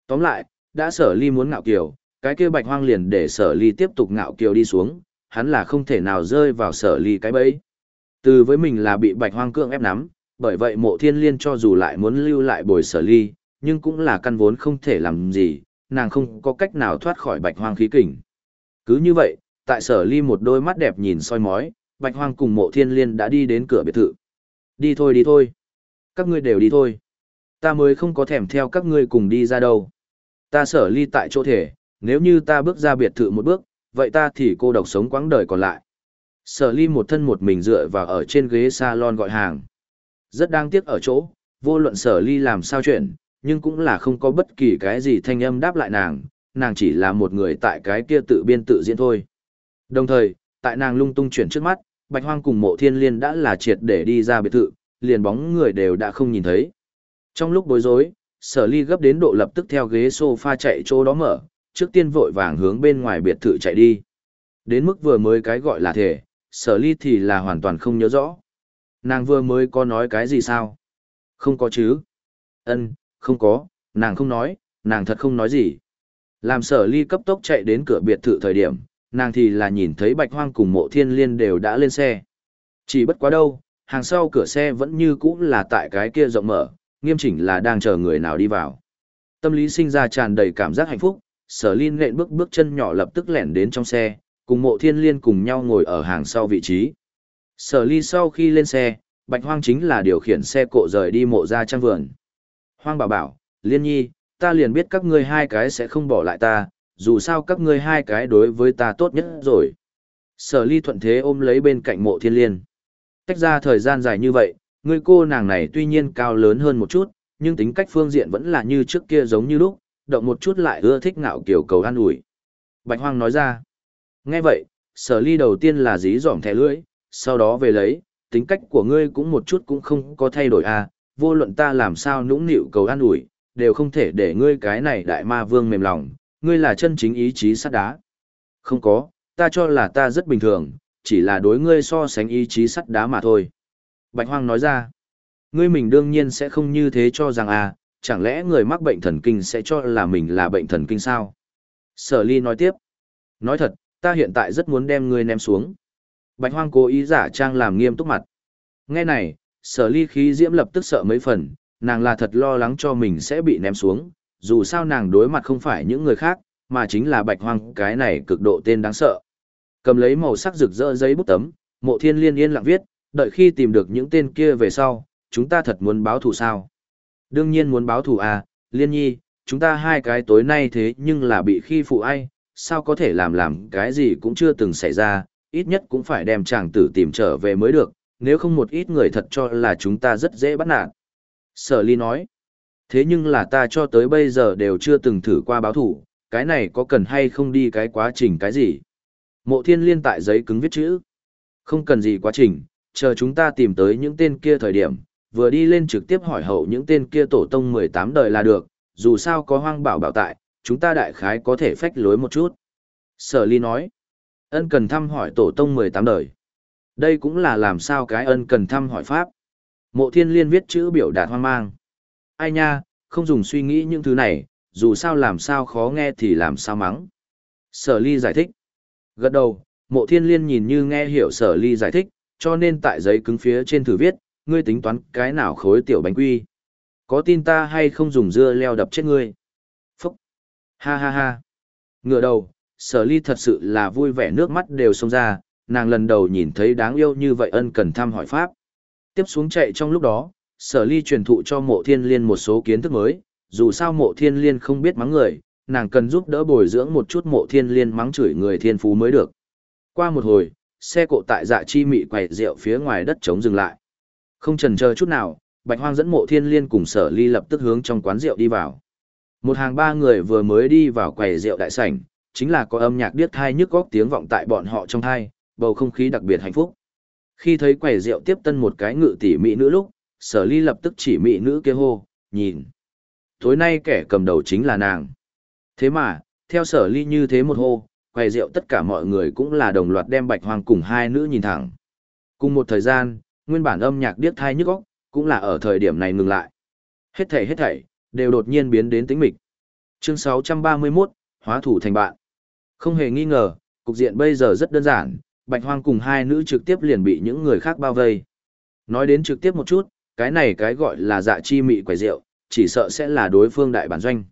Tóm lại, đã sở ly muốn ngạo kiều, cái kia bạch hoang liền để sở ly tiếp tục ngạo kiều đi xuống, hắn là không thể nào rơi vào sở ly cái bẫy. Từ với mình là bị bạch hoang cưỡng ép nắm, bởi vậy mộ thiên liên cho dù lại muốn lưu lại bồi sở ly, nhưng cũng là căn vốn không thể làm gì, nàng không có cách nào thoát khỏi bạch hoang khí kình. Cứ như vậy, tại sở ly một đôi mắt đẹp nhìn soi mói, bạch hoang cùng mộ thiên liên đã đi đến cửa biệt thự. Đi thôi đi thôi. Các ngươi đều đi thôi. Ta mới không có thèm theo các ngươi cùng đi ra đâu. Ta sở ly tại chỗ thể, nếu như ta bước ra biệt thự một bước, vậy ta thì cô độc sống quãng đời còn lại. Sở ly một thân một mình dựa vào ở trên ghế salon gọi hàng. Rất đáng tiếc ở chỗ, vô luận sở ly làm sao chuyện, nhưng cũng là không có bất kỳ cái gì thanh âm đáp lại nàng, nàng chỉ là một người tại cái kia tự biên tự diễn thôi. Đồng thời, tại nàng lung tung chuyển trước mắt, Bạch Hoang cùng mộ thiên liên đã là triệt để đi ra biệt thự, liền bóng người đều đã không nhìn thấy. Trong lúc bối rối, sở ly gấp đến độ lập tức theo ghế sofa chạy chỗ đó mở, trước tiên vội vàng hướng bên ngoài biệt thự chạy đi. Đến mức vừa mới cái gọi là thể, sở ly thì là hoàn toàn không nhớ rõ. Nàng vừa mới có nói cái gì sao? Không có chứ. Ân, không có, nàng không nói, nàng thật không nói gì. Làm sở ly cấp tốc chạy đến cửa biệt thự thời điểm, nàng thì là nhìn thấy bạch hoang cùng mộ thiên liên đều đã lên xe. Chỉ bất quá đâu, hàng sau cửa xe vẫn như cũ là tại cái kia rộng mở, nghiêm chỉnh là đang chờ người nào đi vào. Tâm lý sinh ra tràn đầy cảm giác hạnh phúc, sở liên lện bước bước chân nhỏ lập tức lẻn đến trong xe, cùng mộ thiên liên cùng nhau ngồi ở hàng sau vị trí. Sở ly sau khi lên xe, bạch hoang chính là điều khiển xe cộ rời đi mộ ra trang vườn. Hoang bảo bảo, liên nhi, ta liền biết các ngươi hai cái sẽ không bỏ lại ta, dù sao các ngươi hai cái đối với ta tốt nhất rồi. Sở ly thuận thế ôm lấy bên cạnh mộ thiên liên. Tách ra thời gian dài như vậy, người cô nàng này tuy nhiên cao lớn hơn một chút, nhưng tính cách phương diện vẫn là như trước kia giống như lúc, động một chút lại ưa thích ngạo kiểu cầu an ủi. Bạch Hoang nói ra. Nghe vậy, sở ly đầu tiên là dí dỏm thẻ lưỡi, sau đó về lấy, tính cách của ngươi cũng một chút cũng không có thay đổi à, vô luận ta làm sao nũng nịu cầu an ủi, đều không thể để ngươi cái này đại ma vương mềm lòng, ngươi là chân chính ý chí sắt đá. Không có, ta cho là ta rất bình thường, chỉ là đối ngươi so sánh ý chí sắt đá mà thôi. Bạch Hoang nói ra, ngươi mình đương nhiên sẽ không như thế cho rằng à, chẳng lẽ người mắc bệnh thần kinh sẽ cho là mình là bệnh thần kinh sao? Sở ly nói tiếp, nói thật, ta hiện tại rất muốn đem ngươi ném xuống. Bạch Hoang cố ý giả trang làm nghiêm túc mặt. Nghe này, sở ly khí diễm lập tức sợ mấy phần, nàng là thật lo lắng cho mình sẽ bị ném xuống, dù sao nàng đối mặt không phải những người khác, mà chính là bạch hoang cái này cực độ tên đáng sợ. Cầm lấy màu sắc rực rỡ giấy bút tấm, mộ thiên liên yên lặng viết, đợi khi tìm được những tên kia về sau, chúng ta thật muốn báo thù sao. Đương nhiên muốn báo thù à, liên nhi, chúng ta hai cái tối nay thế nhưng là bị khi phụ ai, sao có thể làm làm cái gì cũng chưa từng xảy ra, ít nhất cũng phải đem chàng tử tìm trở về mới được, nếu không một ít người thật cho là chúng ta rất dễ bắt nạt. Sở ly nói, thế nhưng là ta cho tới bây giờ đều chưa từng thử qua báo thủ, cái này có cần hay không đi cái quá trình cái gì? Mộ thiên liên tại giấy cứng viết chữ. Không cần gì quá trình, chờ chúng ta tìm tới những tên kia thời điểm, vừa đi lên trực tiếp hỏi hậu những tên kia tổ tông 18 đời là được, dù sao có hoang bảo bảo tại, chúng ta đại khái có thể phách lối một chút. Sở ly nói, ân cần thăm hỏi tổ tông 18 đời. Đây cũng là làm sao cái ân cần thăm hỏi pháp. Mộ thiên liên viết chữ biểu đạt hoang mang. Ai nha, không dùng suy nghĩ những thứ này, dù sao làm sao khó nghe thì làm sao mắng. Sở ly giải thích. Gật đầu, mộ thiên liên nhìn như nghe hiểu sở ly giải thích, cho nên tại giấy cứng phía trên thử viết, ngươi tính toán cái nào khối tiểu bánh quy. Có tin ta hay không dùng dưa leo đập chết ngươi? Phúc! Ha ha ha! Ngựa đầu, sở ly thật sự là vui vẻ nước mắt đều xông ra, nàng lần đầu nhìn thấy đáng yêu như vậy ân cần thăm hỏi pháp. Tiếp xuống chạy trong lúc đó, sở ly truyền thụ cho mộ thiên liên một số kiến thức mới, dù sao mộ thiên liên không biết mắng người, nàng cần giúp đỡ bồi dưỡng một chút mộ thiên liên mắng chửi người thiên phú mới được. Qua một hồi, xe cộ tại dạ chi mị quầy rượu phía ngoài đất trống dừng lại. Không chần chờ chút nào, bạch hoang dẫn mộ thiên liên cùng sở ly lập tức hướng trong quán rượu đi vào. Một hàng ba người vừa mới đi vào quầy rượu đại sảnh, chính là có âm nhạc điếc thai nhức góc tiếng vọng tại bọn họ trong thai, bầu không khí đặc biệt hạnh phúc. Khi thấy quầy rượu tiếp tân một cái ngự tỷ mỹ nữ lúc, sở ly lập tức chỉ mỹ nữ kia hô, nhìn. Tối nay kẻ cầm đầu chính là nàng. Thế mà, theo sở ly như thế một hô, quầy rượu tất cả mọi người cũng là đồng loạt đem bạch hoàng cùng hai nữ nhìn thẳng. Cùng một thời gian, nguyên bản âm nhạc điếc thai nhức óc, cũng là ở thời điểm này ngừng lại. Hết thảy hết thảy, đều đột nhiên biến đến tĩnh mịch. Chương 631, hóa thủ thành bạn. Không hề nghi ngờ, cục diện bây giờ rất đơn giản, Bạch Hoang cùng hai nữ trực tiếp liền bị những người khác bao vây. Nói đến trực tiếp một chút, cái này cái gọi là dạ chi mị quẻ rượu, chỉ sợ sẽ là đối phương đại bản doanh.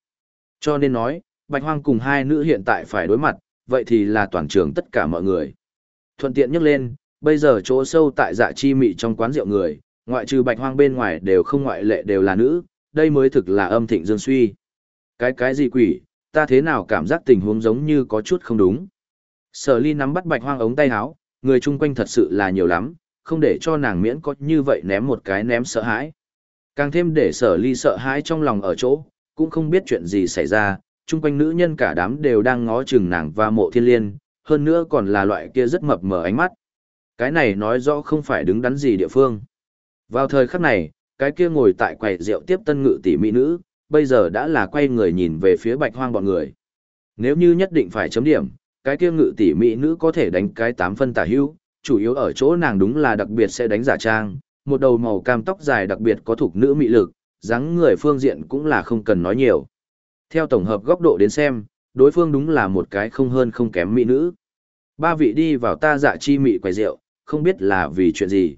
Cho nên nói, Bạch Hoang cùng hai nữ hiện tại phải đối mặt, vậy thì là toàn trường tất cả mọi người. Thuận tiện nhắc lên, bây giờ chỗ sâu tại dạ chi mị trong quán rượu người, ngoại trừ Bạch Hoang bên ngoài đều không ngoại lệ đều là nữ, đây mới thực là âm thịnh dương suy. Cái cái gì quỷ, ta thế nào cảm giác tình huống giống như có chút không đúng. Sở ly nắm bắt bạch hoang ống tay áo, người chung quanh thật sự là nhiều lắm, không để cho nàng miễn có như vậy ném một cái ném sợ hãi. Càng thêm để sở ly sợ hãi trong lòng ở chỗ, cũng không biết chuyện gì xảy ra, chung quanh nữ nhân cả đám đều đang ngó chừng nàng và mộ thiên liên, hơn nữa còn là loại kia rất mập mờ ánh mắt. Cái này nói rõ không phải đứng đắn gì địa phương. Vào thời khắc này, cái kia ngồi tại quầy rượu tiếp tân ngự tỷ mỹ nữ, bây giờ đã là quay người nhìn về phía bạch hoang bọn người. Nếu như nhất định phải chấm điểm, cái kia ngự tỷ mỹ nữ có thể đánh cái tám phân tả hữu, chủ yếu ở chỗ nàng đúng là đặc biệt sẽ đánh giả trang, một đầu màu cam tóc dài đặc biệt có thuộc nữ mỹ lực, dáng người phương diện cũng là không cần nói nhiều. Theo tổng hợp góc độ đến xem, đối phương đúng là một cái không hơn không kém mỹ nữ. Ba vị đi vào ta dạ chi mỹ quầy rượu, không biết là vì chuyện gì.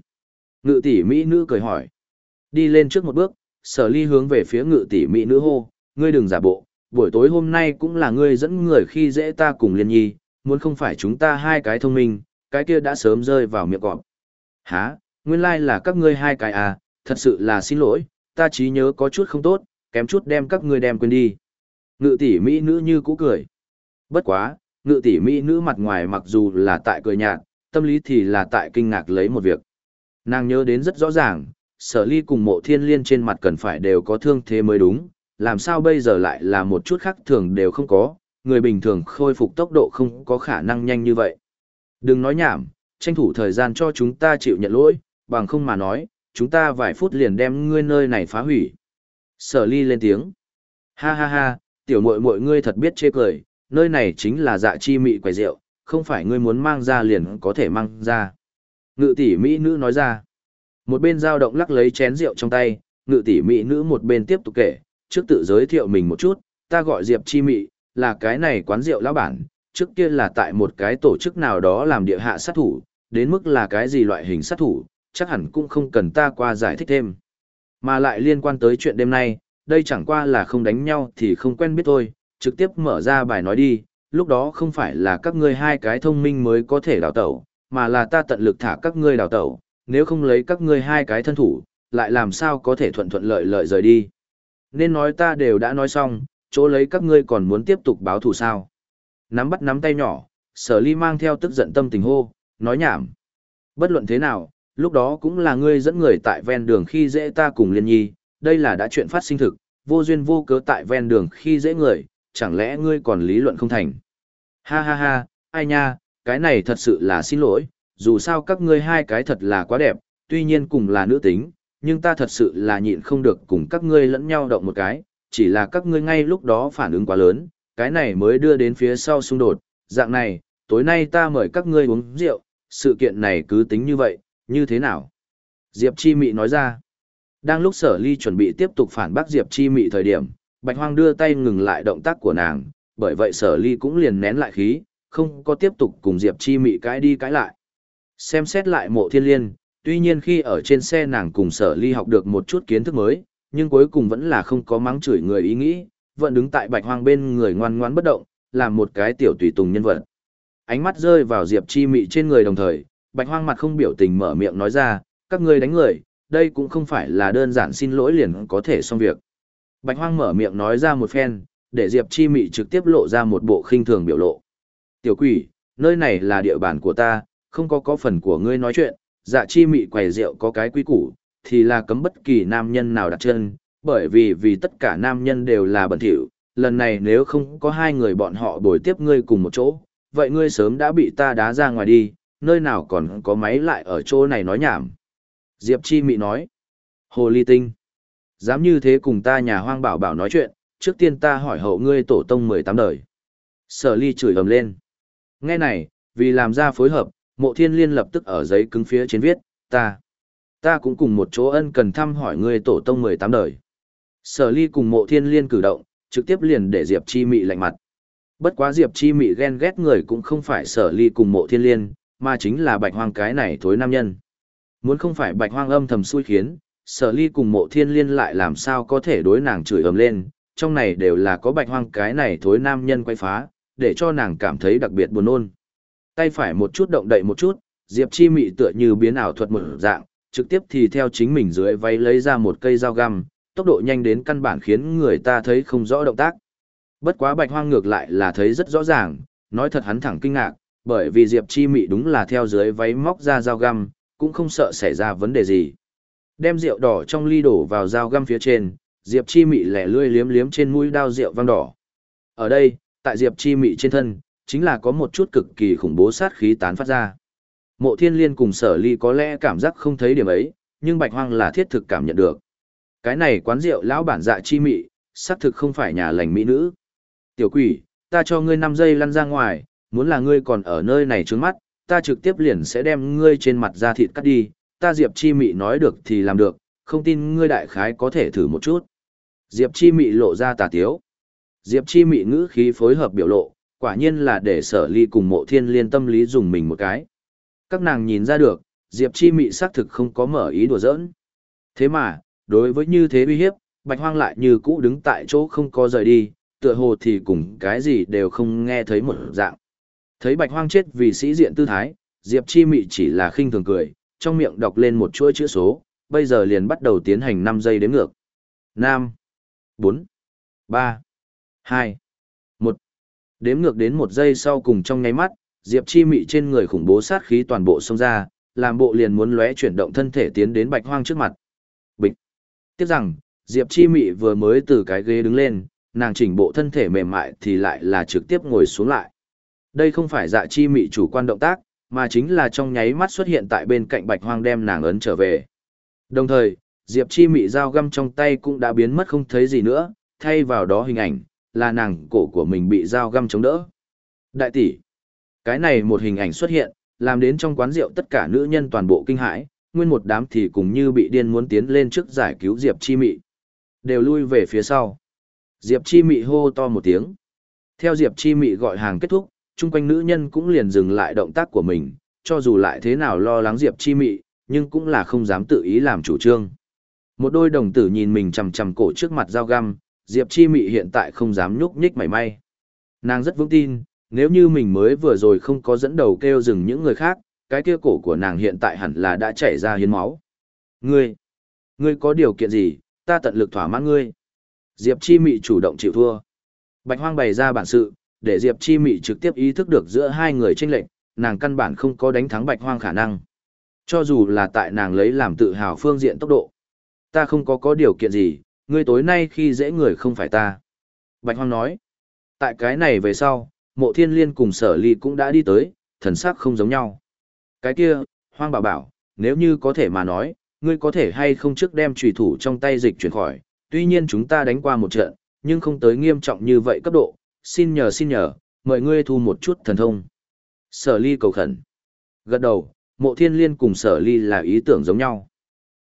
Ngự tỷ mỹ nữ cười hỏi. Đi lên trước một bước, sở ly hướng về phía ngự tỷ mỹ nữ hô, ngươi đừng giả bộ, buổi tối hôm nay cũng là ngươi dẫn người khi dễ ta cùng liên nhi, muốn không phải chúng ta hai cái thông minh, cái kia đã sớm rơi vào miệng cọp. Hả, nguyên lai là các ngươi hai cái à, thật sự là xin lỗi, ta trí nhớ có chút không tốt, kém chút đem các ngươi đem quên đi. Ngự tỷ mỹ nữ như cũ cười. Bất quá, ngự tỷ mỹ nữ mặt ngoài mặc dù là tại cười nhạt, tâm lý thì là tại kinh ngạc lấy một việc. Nàng nhớ đến rất rõ ràng, sở ly cùng mộ thiên liên trên mặt cần phải đều có thương thế mới đúng, làm sao bây giờ lại là một chút khác thường đều không có, người bình thường khôi phục tốc độ không có khả năng nhanh như vậy. Đừng nói nhảm, tranh thủ thời gian cho chúng ta chịu nhận lỗi, bằng không mà nói, chúng ta vài phút liền đem ngươi nơi này phá hủy. Sở ly lên tiếng. Ha ha ha, tiểu muội muội ngươi thật biết chê cười, nơi này chính là dạ chi mị quầy rượu, không phải ngươi muốn mang ra liền có thể mang ra. Ngự tỷ mỹ nữ nói ra. Một bên dao động lắc lấy chén rượu trong tay, ngự tỷ mỹ nữ một bên tiếp tục kể, trước tự giới thiệu mình một chút, ta gọi Diệp Chi Mị, là cái này quán rượu lão bản, trước kia là tại một cái tổ chức nào đó làm địa hạ sát thủ, đến mức là cái gì loại hình sát thủ, chắc hẳn cũng không cần ta qua giải thích thêm. Mà lại liên quan tới chuyện đêm nay, đây chẳng qua là không đánh nhau thì không quen biết thôi, trực tiếp mở ra bài nói đi, lúc đó không phải là các ngươi hai cái thông minh mới có thể đào tẩu, mà là ta tận lực thả các ngươi đào tẩu, nếu không lấy các ngươi hai cái thân thủ, lại làm sao có thể thuận thuận lợi lợi rời đi. Nên nói ta đều đã nói xong, chỗ lấy các ngươi còn muốn tiếp tục báo thù sao. Nắm bắt nắm tay nhỏ, sở ly mang theo tức giận tâm tình hô, nói nhảm. Bất luận thế nào, lúc đó cũng là ngươi dẫn người tại ven đường khi dễ ta cùng liên nhi, đây là đã chuyện phát sinh thực, vô duyên vô cớ tại ven đường khi dễ người, chẳng lẽ ngươi còn lý luận không thành. Ha ha ha, ai nha, cái này thật sự là xin lỗi, dù sao các ngươi hai cái thật là quá đẹp, tuy nhiên cùng là nữ tính, nhưng ta thật sự là nhịn không được cùng các ngươi lẫn nhau động một cái, chỉ là các ngươi ngay lúc đó phản ứng quá lớn, cái này mới đưa đến phía sau xung đột, dạng này, tối nay ta mời các ngươi uống rượu, sự kiện này cứ tính như vậy, như thế nào? Diệp Chi Mị nói ra, đang lúc sở ly chuẩn bị tiếp tục phản bác Diệp Chi Mị thời điểm, Bạch Hoang đưa tay ngừng lại động tác của nàng, bởi vậy sở ly cũng liền nén lại khí, không có tiếp tục cùng Diệp Chi Mị cãi đi cãi lại. Xem xét lại mộ thiên liên, tuy nhiên khi ở trên xe nàng cùng sở ly học được một chút kiến thức mới, nhưng cuối cùng vẫn là không có mắng chửi người ý nghĩ, vẫn đứng tại bạch hoang bên người ngoan ngoãn bất động, làm một cái tiểu tùy tùng nhân vật. Ánh mắt rơi vào Diệp Chi Mị trên người đồng thời, bạch hoang mặt không biểu tình mở miệng nói ra, các ngươi đánh người, đây cũng không phải là đơn giản xin lỗi liền có thể xong việc. Bạch hoang mở miệng nói ra một phen, để Diệp Chi Mị trực tiếp lộ ra một bộ khinh thường biểu lộ. Tiểu quỷ, nơi này là địa bàn của ta, không có có phần của ngươi nói chuyện, dạ chi mị quầy rượu có cái quý củ, thì là cấm bất kỳ nam nhân nào đặt chân, bởi vì vì tất cả nam nhân đều là bẩn thỉu, lần này nếu không có hai người bọn họ bồi tiếp ngươi cùng một chỗ, vậy ngươi sớm đã bị ta đá ra ngoài đi, nơi nào còn có máy lại ở chỗ này nói nhảm. Diệp Chi Mị nói, Hồ Ly Tinh, dám như thế cùng ta nhà hoang bảo bảo nói chuyện, trước tiên ta hỏi hậu ngươi tổ tông 18 đời. Sở Ly chửi ầm lên. Nghe này, vì làm ra phối hợp, mộ thiên liên lập tức ở giấy cứng phía trên viết, ta, ta cũng cùng một chỗ ân cần thăm hỏi ngươi tổ tông 18 đời. Sở ly cùng mộ thiên liên cử động, trực tiếp liền để Diệp Chi Mị lạnh mặt. Bất quá Diệp Chi Mị ghen ghét người cũng không phải sở ly cùng mộ thiên liên, mà chính là bạch hoang cái này thối nam nhân. Muốn không phải bạch hoang âm thầm xui khiến, sở ly cùng mộ thiên liên lại làm sao có thể đối nàng chửi ầm lên, trong này đều là có bạch hoang cái này thối nam nhân quay phá, để cho nàng cảm thấy đặc biệt buồn nôn. Tay phải một chút động đậy một chút, Diệp Chi Mị tựa như biến ảo thuật một dạng, trực tiếp thì theo chính mình dưới váy lấy ra một cây dao găm, tốc độ nhanh đến căn bản khiến người ta thấy không rõ động tác. Bất quá Bạch Hoang ngược lại là thấy rất rõ ràng, nói thật hắn thẳng kinh ngạc, bởi vì Diệp Chi Mị đúng là theo dưới váy móc ra dao găm, cũng không sợ xảy ra vấn đề gì. Đem rượu đỏ trong ly đổ vào dao găm phía trên, Diệp Chi Mị lẻ lươi liếm liếm trên mũi dao rượu vang đỏ. Ở đây, tại Diệp Chi Mị trên thân, chính là có một chút cực kỳ khủng bố sát khí tán phát ra. Mộ thiên liên cùng sở ly có lẽ cảm giác không thấy điểm ấy, nhưng bạch hoang là thiết thực cảm nhận được. Cái này quán rượu lão bản dạ chi mị, xác thực không phải nhà lành mỹ nữ. Tiểu quỷ, ta cho ngươi 5 giây lăn ra ngoài, muốn là ngươi còn ở nơi này trước mắt, ta trực tiếp liền sẽ đem ngươi trên mặt da thịt cắt đi, ta Diệp Chi Mị nói được thì làm được, không tin ngươi đại khái có thể thử một chút. Diệp Chi Mị lộ ra tà tiếu. Diệp Chi Mị ngữ khí phối hợp biểu lộ, quả nhiên là để sở ly cùng mộ thiên liên tâm lý dùng mình một cái. Các nàng nhìn ra được, Diệp Chi Mị xác thực không có mở ý đùa giỡn. Thế mà, đối với như thế uy hiếp, Bạch Hoang lại như cũ đứng tại chỗ không có rời đi, tựa hồ thì cùng cái gì đều không nghe thấy một dạng. Thấy Bạch Hoang chết vì sĩ diện tư thái, Diệp Chi Mị chỉ là khinh thường cười, trong miệng đọc lên một chuỗi chữ số, bây giờ liền bắt đầu tiến hành 5 giây đếm ngược. 5, 4, 3, 2, Đếm ngược đến một giây sau cùng trong nháy mắt, Diệp Chi Mị trên người khủng bố sát khí toàn bộ xông ra, làm bộ liền muốn lóe chuyển động thân thể tiến đến Bạch Hoang trước mặt. Bịch. Tiếp rằng, Diệp Chi Mị vừa mới từ cái ghế đứng lên, nàng chỉnh bộ thân thể mềm mại thì lại là trực tiếp ngồi xuống lại. Đây không phải dạ chi mị chủ quan động tác, mà chính là trong nháy mắt xuất hiện tại bên cạnh Bạch Hoang đem nàng ấn trở về. Đồng thời, Diệp Chi mị dao găm trong tay cũng đã biến mất không thấy gì nữa, thay vào đó hình ảnh, là nàng cổ của mình bị dao găm chống đỡ. Đại tỷ, cái này một hình ảnh xuất hiện, làm đến trong quán rượu tất cả nữ nhân toàn bộ kinh hãi, nguyên một đám thì cùng như bị điên muốn tiến lên trước giải cứu Diệp Chi Mị. Đều lui về phía sau. Diệp Chi Mị hô to một tiếng. Theo Diệp Chi Mị gọi hàng kết thúc, chung quanh nữ nhân cũng liền dừng lại động tác của mình, cho dù lại thế nào lo lắng Diệp Chi Mị, nhưng cũng là không dám tự ý làm chủ trương. Một đôi đồng tử nhìn mình chằm chằm cổ trước mặt dao găm, Diệp Chi Mị hiện tại không dám nhúc nhích mảy may. Nàng rất vững tin, nếu như mình mới vừa rồi không có dẫn đầu kêu dừng những người khác, cái kia cổ của nàng hiện tại hẳn là đã chảy ra hiến máu. Ngươi, ngươi có điều kiện gì, ta tận lực thỏa mãn ngươi. Diệp Chi Mị chủ động chịu thua. Bạch Hoang bày ra bản sự, để Diệp Chi Mị trực tiếp ý thức được giữa hai người tranh lệch, nàng căn bản không có đánh thắng Bạch Hoang khả năng. Cho dù là tại nàng lấy làm tự hào phương diện tốc độ. Ta không có có điều kiện gì, ngươi tối nay khi dễ người không phải ta. Bạch Hoang nói. Tại cái này về sau, mộ thiên liên cùng sở ly cũng đã đi tới, thần sắc không giống nhau. Cái kia, Hoang bảo bảo, nếu như có thể mà nói, ngươi có thể hay không trước đem trùy thủ trong tay dịch chuyển khỏi, tuy nhiên chúng ta đánh qua một trận, nhưng không tới nghiêm trọng như vậy cấp độ, xin nhờ xin nhờ, mời ngươi thu một chút thần thông. Sở ly cầu khẩn. Gật đầu, mộ thiên liên cùng sở ly là ý tưởng giống nhau.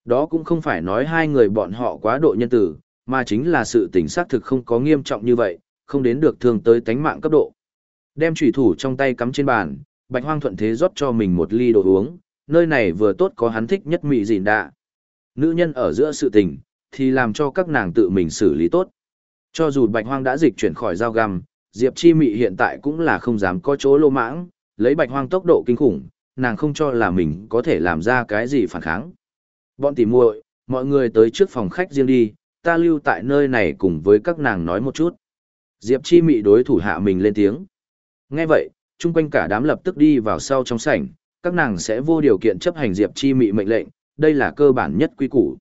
Đó cũng không phải nói hai người bọn họ quá độ nhân tử, mà chính là sự tình xác thực không có nghiêm trọng như vậy, không đến được thương tới tánh mạng cấp độ. Đem chủy thủ trong tay cắm trên bàn, Bạch Hoang thuận thế rót cho mình một ly đồ uống, nơi này vừa tốt có hắn thích nhất mị gìn đạ. Nữ nhân ở giữa sự tình, thì làm cho các nàng tự mình xử lý tốt. Cho dù Bạch Hoang đã dịch chuyển khỏi dao găm, Diệp Chi Mị hiện tại cũng là không dám có chỗ lô mãng, lấy Bạch Hoang tốc độ kinh khủng, nàng không cho là mình có thể làm ra cái gì phản kháng. Bọn tỉ muội, mọi người tới trước phòng khách riêng đi, ta lưu tại nơi này cùng với các nàng nói một chút. Diệp Chi Mị đối thủ hạ mình lên tiếng. Nghe vậy, chung quanh cả đám lập tức đi vào sau trong sảnh, các nàng sẽ vô điều kiện chấp hành Diệp Chi Mị mệnh lệnh, đây là cơ bản nhất quy củ.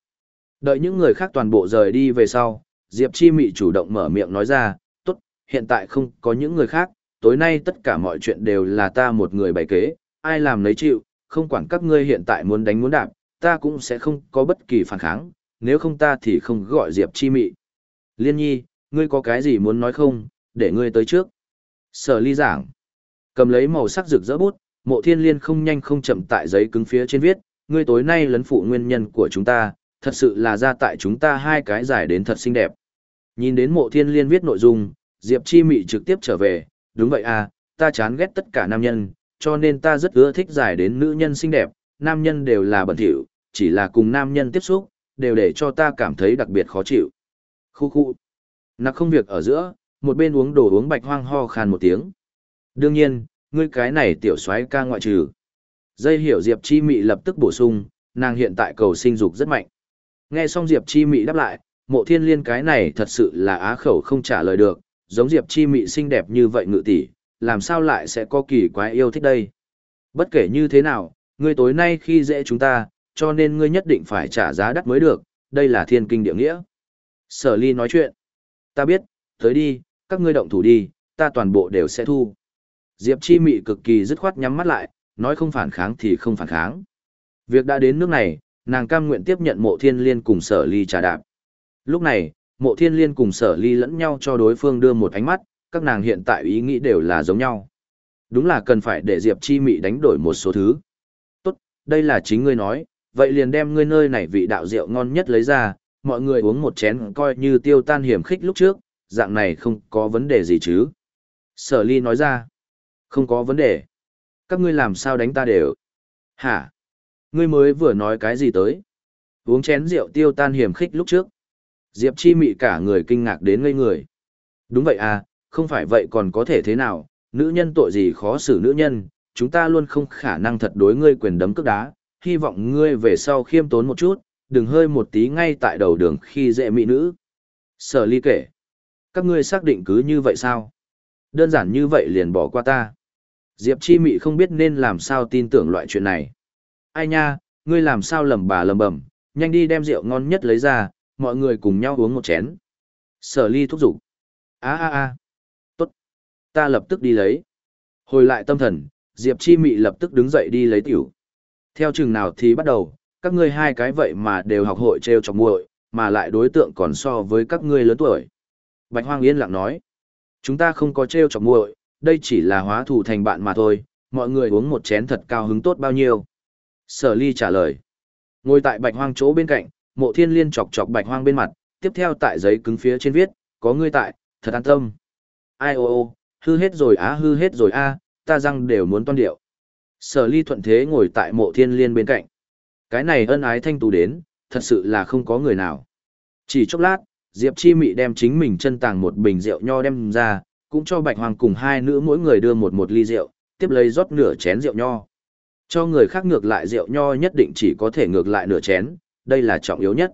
Đợi những người khác toàn bộ rời đi về sau, Diệp Chi Mị chủ động mở miệng nói ra, tốt, hiện tại không có những người khác, tối nay tất cả mọi chuyện đều là ta một người bày kế, ai làm lấy chịu, không quản các ngươi hiện tại muốn đánh muốn đạp, ta cũng sẽ không có bất kỳ phản kháng, nếu không ta thì không gọi Diệp Chi Mị. Liên nhi, ngươi có cái gì muốn nói không, để ngươi tới trước. Sở ly giảng. Cầm lấy màu sắc rực rỡ bút, mộ thiên liên không nhanh không chậm tại giấy cứng phía trên viết, ngươi tối nay lấn phụ nguyên nhân của chúng ta, thật sự là ra tại chúng ta hai cái giải đến thật xinh đẹp. Nhìn đến mộ thiên liên viết nội dung, Diệp Chi Mị trực tiếp trở về, đúng vậy à, ta chán ghét tất cả nam nhân, cho nên ta rất ưa thích giải đến nữ nhân xinh đẹp, nam nhân đều là bẩn thỉu, chỉ là cùng nam nhân tiếp xúc, đều để cho ta cảm thấy đặc biệt khó chịu. Khu khu. Nặc không việc ở giữa, một bên uống đồ uống bạch hoang ho khan một tiếng. Đương nhiên, ngươi cái này tiểu soái ca ngoại trừ. Dây hiểu Diệp Chi Mị lập tức bổ sung, nàng hiện tại cầu sinh dục rất mạnh. Nghe xong Diệp Chi Mị đáp lại, mộ thiên liên cái này thật sự là á khẩu không trả lời được, giống Diệp Chi Mị xinh đẹp như vậy ngự tỷ, làm sao lại sẽ có kỳ quái yêu thích đây. Bất kể như thế nào, ngươi tối nay khi dễ chúng ta, cho nên ngươi nhất định phải trả giá đắt mới được, đây là thiên kinh địa nghĩa. Sở ly nói chuyện. Ta biết, tới đi, các ngươi động thủ đi, ta toàn bộ đều sẽ thu. Diệp Chi Mị cực kỳ dứt khoát nhắm mắt lại, nói không phản kháng thì không phản kháng. Việc đã đến nước này, nàng cam nguyện tiếp nhận mộ thiên liên cùng sở ly trả đạp. Lúc này, mộ thiên liên cùng sở ly lẫn nhau cho đối phương đưa một ánh mắt, các nàng hiện tại ý nghĩ đều là giống nhau. Đúng là cần phải để Diệp Chi Mị đánh đổi một số thứ. Đây là chính ngươi nói, vậy liền đem ngươi nơi này vị đạo rượu ngon nhất lấy ra, mọi người uống một chén coi như tiêu tan hiểm khích lúc trước, dạng này không có vấn đề gì chứ. Sở ly nói ra, không có vấn đề. Các ngươi làm sao đánh ta đều. Hả? Ngươi mới vừa nói cái gì tới? Uống chén rượu tiêu tan hiểm khích lúc trước. Diệp chi mị cả người kinh ngạc đến ngây người. Đúng vậy à, không phải vậy còn có thể thế nào, nữ nhân tội gì khó xử nữ nhân, chúng ta luôn không khả năng thật đối ngươi quyền đấm cước đá, hy vọng ngươi về sau khiêm tốn một chút, đừng hơi một tí ngay tại đầu đường khi dễ mỹ nữ. Sở ly kể, các ngươi xác định cứ như vậy sao? Đơn giản như vậy liền bỏ qua ta. Diệp Chi Mị không biết nên làm sao tin tưởng loại chuyện này. Ai nha, ngươi làm sao lầm bà lầm bầm, nhanh đi đem rượu ngon nhất lấy ra, mọi người cùng nhau uống một chén. Sở ly thúc giục. a a a tốt. Ta lập tức đi lấy. Hồi lại tâm thần, Diệp Chi Mị lập tức đứng dậy đi lấy tiểu. Theo chừng nào thì bắt đầu, các ngươi hai cái vậy mà đều học hội treo chọc muội, mà lại đối tượng còn so với các ngươi lớn tuổi. Bạch Hoang yên lặng nói. Chúng ta không có treo chọc muội, đây chỉ là hóa thủ thành bạn mà thôi, mọi người uống một chén thật cao hứng tốt bao nhiêu. Sở ly trả lời. Ngồi tại bạch hoang chỗ bên cạnh, mộ thiên liên chọc chọc bạch hoang bên mặt, tiếp theo tại giấy cứng phía trên viết, có ngươi tại, thật an tâm. Ai ô ô, hư hết rồi á hư hết rồi a, ta răng đều muốn toan điệu. Sở ly thuận thế ngồi tại mộ thiên liên bên cạnh. Cái này ân ái thanh tú đến, thật sự là không có người nào. Chỉ chốc lát, Diệp Chi Mị đem chính mình chân tàng một bình rượu nho đem ra, cũng cho Bạch Hoàng cùng hai nữ mỗi người đưa một một ly rượu, tiếp lấy rót nửa chén rượu nho. Cho người khác ngược lại rượu nho nhất định chỉ có thể ngược lại nửa chén, đây là trọng yếu nhất.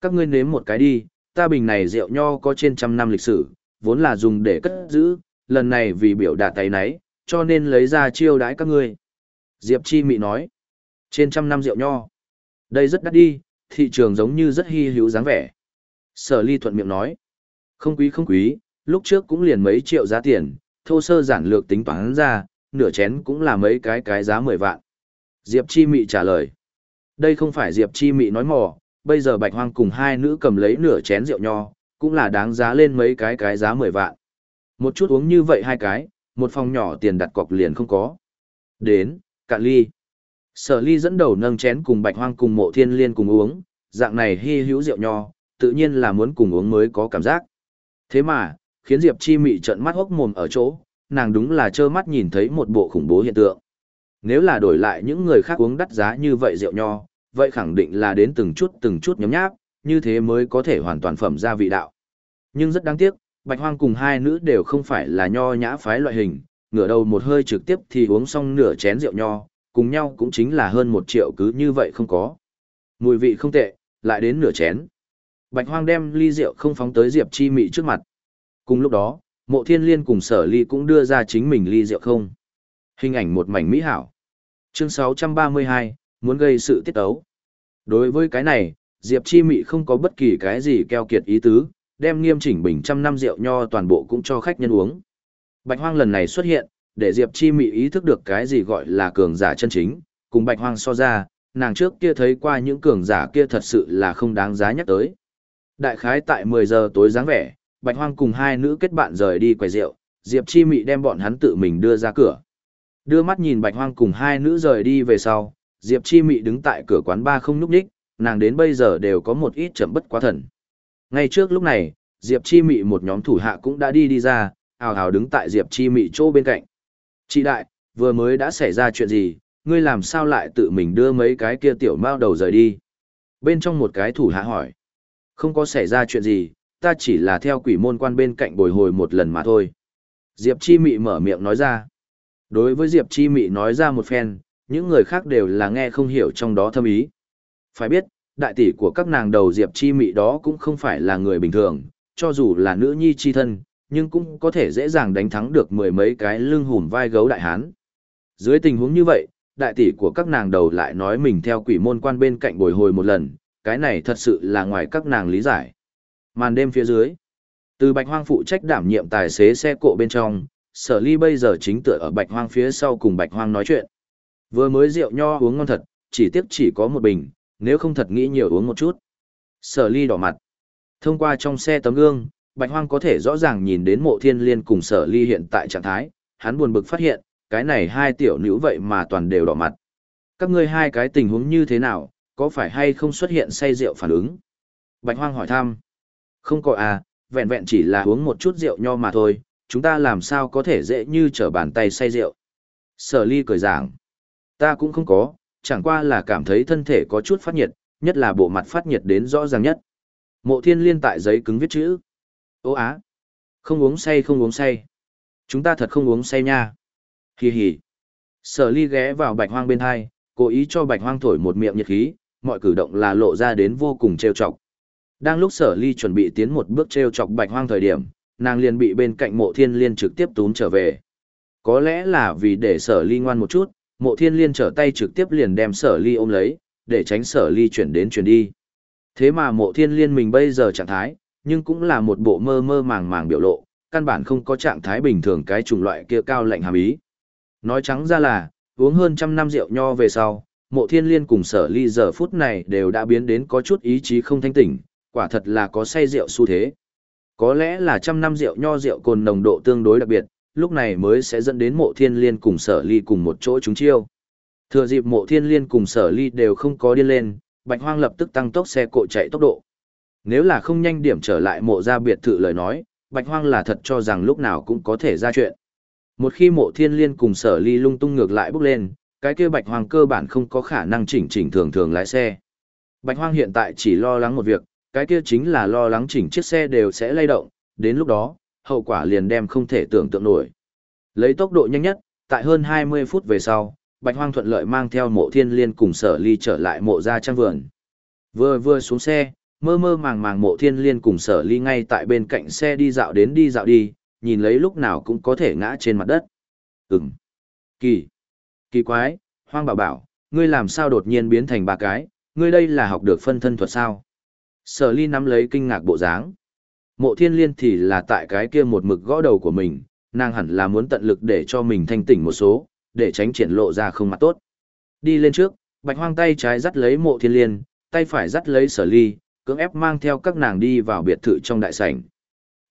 Các ngươi nếm một cái đi, ta bình này rượu nho có trên trăm năm lịch sử, vốn là dùng để cất giữ, lần này vì biểu đạt tay nấy, cho nên lấy ra chiêu đãi các ngươi. Diệp Chi Mị nói, trên trăm năm rượu nho. Đây rất đắt đi, thị trường giống như rất hy hữu dáng vẻ. Sở ly thuận miệng nói, không quý không quý, lúc trước cũng liền mấy triệu giá tiền, thô sơ giản lược tính toán ra, nửa chén cũng là mấy cái cái giá 10 vạn. Diệp Chi Mị trả lời. Đây không phải Diệp Chi Mị nói mò, bây giờ Bạch Hoang cùng hai nữ cầm lấy nửa chén rượu nho, cũng là đáng giá lên mấy cái cái giá 10 vạn. Một chút uống như vậy hai cái, một phòng nhỏ tiền đặt cọc liền không có. Đến, cạn ly. Sở ly dẫn đầu nâng chén cùng Bạch Hoang cùng mộ thiên liên cùng uống, dạng này hy hữu rượu nho, tự nhiên là muốn cùng uống mới có cảm giác. Thế mà, khiến Diệp Chi Mị trợn mắt hốc mồm ở chỗ, nàng đúng là trơ mắt nhìn thấy một bộ khủng bố hiện tượng. Nếu là đổi lại những người khác uống đắt giá như vậy rượu nho, vậy khẳng định là đến từng chút từng chút nhấm nháp, như thế mới có thể hoàn toàn phẩm ra vị đạo. Nhưng rất đáng tiếc, Bạch Hoang cùng hai nữ đều không phải là nho nhã phái loại hình, ngửa đầu một hơi trực tiếp thì uống xong nửa chén rượu nho, cùng nhau cũng chính là hơn một triệu cứ như vậy không có. Mùi vị không tệ, lại đến nửa chén. Bạch Hoang đem ly rượu không phóng tới Diệp Chi Mị trước mặt. Cùng lúc đó, Mộ Thiên Liên cùng Sở Ly cũng đưa ra chính mình ly rượu không. Hình ảnh một mảnh mỹ hảo. Chương 632, muốn gây sự tiết ấu. Đối với cái này, Diệp Chi Mị không có bất kỳ cái gì keo kiệt ý tứ, đem nghiêm chỉnh bình trăm năm rượu nho toàn bộ cũng cho khách nhân uống. Bạch Hoang lần này xuất hiện, để Diệp Chi Mị ý thức được cái gì gọi là cường giả chân chính, cùng Bạch Hoang so ra, nàng trước kia thấy qua những cường giả kia thật sự là không đáng giá nhắc tới. Đại khái tại 10 giờ tối dáng vẻ, Bạch Hoang cùng hai nữ kết bạn rời đi quầy rượu, Diệp Chi Mị đem bọn hắn tự mình đưa ra cửa. Đưa mắt nhìn Bạch Hoang cùng hai nữ rời đi về sau, Diệp Chi Mị đứng tại cửa quán ba không núp đích, nàng đến bây giờ đều có một ít chậm bất quá thần. Ngay trước lúc này, Diệp Chi Mị một nhóm thủ hạ cũng đã đi đi ra, ào ào đứng tại Diệp Chi Mị chỗ bên cạnh. Chị đại, vừa mới đã xảy ra chuyện gì, ngươi làm sao lại tự mình đưa mấy cái kia tiểu mao đầu rời đi? Bên trong một cái thủ hạ hỏi. Không có xảy ra chuyện gì, ta chỉ là theo quỷ môn quan bên cạnh bồi hồi một lần mà thôi. Diệp Chi Mị mở miệng nói ra. Đối với Diệp Chi Mị nói ra một phen, những người khác đều là nghe không hiểu trong đó thâm ý. Phải biết, đại tỷ của các nàng đầu Diệp Chi Mị đó cũng không phải là người bình thường, cho dù là nữ nhi chi thân, nhưng cũng có thể dễ dàng đánh thắng được mười mấy cái lưng hùm vai gấu đại hán. Dưới tình huống như vậy, đại tỷ của các nàng đầu lại nói mình theo quỷ môn quan bên cạnh bồi hồi một lần, cái này thật sự là ngoài các nàng lý giải. Màn đêm phía dưới, từ Bạch Hoang phụ trách đảm nhiệm tài xế xe cộ bên trong, Sở Ly bây giờ chính tựa ở Bạch Hoang phía sau cùng Bạch Hoang nói chuyện. Vừa mới rượu nho uống ngon thật, chỉ tiếc chỉ có một bình, nếu không thật nghĩ nhiều uống một chút. Sở Ly đỏ mặt. Thông qua trong xe tấm gương, Bạch Hoang có thể rõ ràng nhìn đến mộ thiên liên cùng Sở Ly hiện tại trạng thái, hắn buồn bực phát hiện, cái này hai tiểu nữ vậy mà toàn đều đỏ mặt. Các ngươi hai cái tình huống như thế nào, có phải hay không xuất hiện say rượu phản ứng? Bạch Hoang hỏi thăm. Không có à, vẹn vẹn chỉ là uống một chút rượu nho mà thôi, chúng ta làm sao có thể dễ như trở bàn tay say rượu. Sở ly cười giảng. Ta cũng không có, chẳng qua là cảm thấy thân thể có chút phát nhiệt, nhất là bộ mặt phát nhiệt đến rõ ràng nhất. Mộ thiên liên tại giấy cứng viết chữ. Ô á. Không uống say không uống say. Chúng ta thật không uống say nha. Hì hì. Sở ly ghé vào bạch hoang bên hai, cố ý cho bạch hoang thổi một miệng nhiệt khí, mọi cử động là lộ ra đến vô cùng trêu chọc. Đang lúc sở ly chuẩn bị tiến một bước treo chọc bạch hoang thời điểm, nàng liền bị bên cạnh mộ thiên liên trực tiếp túm trở về. Có lẽ là vì để sở ly ngoan một chút, mộ thiên liên trở tay trực tiếp liền đem sở ly ôm lấy, để tránh sở ly chuyển đến chuyển đi. Thế mà mộ thiên liên mình bây giờ trạng thái, nhưng cũng là một bộ mơ mơ màng màng biểu lộ, căn bản không có trạng thái bình thường cái chủng loại kia cao lạnh hàm ý. Nói trắng ra là, uống hơn trăm năm rượu nho về sau, mộ thiên liên cùng sở ly giờ phút này đều đã biến đến có chút ý chí không thanh tỉnh, quả thật là có say rượu xu thế. Có lẽ là trăm năm rượu nho rượu cồn nồng độ tương đối đặc biệt, lúc này mới sẽ dẫn đến mộ thiên liên cùng sở ly cùng một chỗ chúng chiêu. Thừa dịp mộ thiên liên cùng sở ly đều không có điên lên, bạch hoang lập tức tăng tốc xe cộ chạy tốc độ. Nếu là không nhanh điểm trở lại mộ ra biệt thự lời nói, bạch hoang là thật cho rằng lúc nào cũng có thể ra chuyện. Một khi mộ thiên liên cùng sở ly lung tung ngược lại bước lên, cái kia bạch hoang cơ bản không có khả năng chỉnh chỉnh thường thường lái xe. Bạch hoang hiện tại chỉ lo lắng một việc, cái kia chính là lo lắng chỉnh chiếc xe đều sẽ lay động, đến lúc đó, hậu quả liền đem không thể tưởng tượng nổi. Lấy tốc độ nhanh nhất, tại hơn 20 phút về sau, Bạch Hoang thuận lợi mang theo mộ thiên liên cùng sở ly trở lại mộ gia trang vườn. Vừa vừa xuống xe, mơ mơ màng màng mộ thiên liên cùng sở ly ngay tại bên cạnh xe đi dạo đến đi dạo đi, nhìn lấy lúc nào cũng có thể ngã trên mặt đất. Ừm. Kỳ. Kỳ quái, hoang bảo bảo, ngươi làm sao đột nhiên biến thành ba cái, ngươi đây là học được phân thân thuật sao? Sở ly nắm lấy kinh ngạc bộ dáng. Mộ thiên liên thì là tại cái kia một mực gõ đầu của mình, nàng hẳn là muốn tận lực để cho mình thanh tỉnh một số, để tránh triển lộ ra không mặt tốt. Đi lên trước, bạch hoang tay trái dắt lấy mộ thiên liên, tay phải dắt lấy sở ly, cưỡng ép mang theo các nàng đi vào biệt thự trong đại sảnh.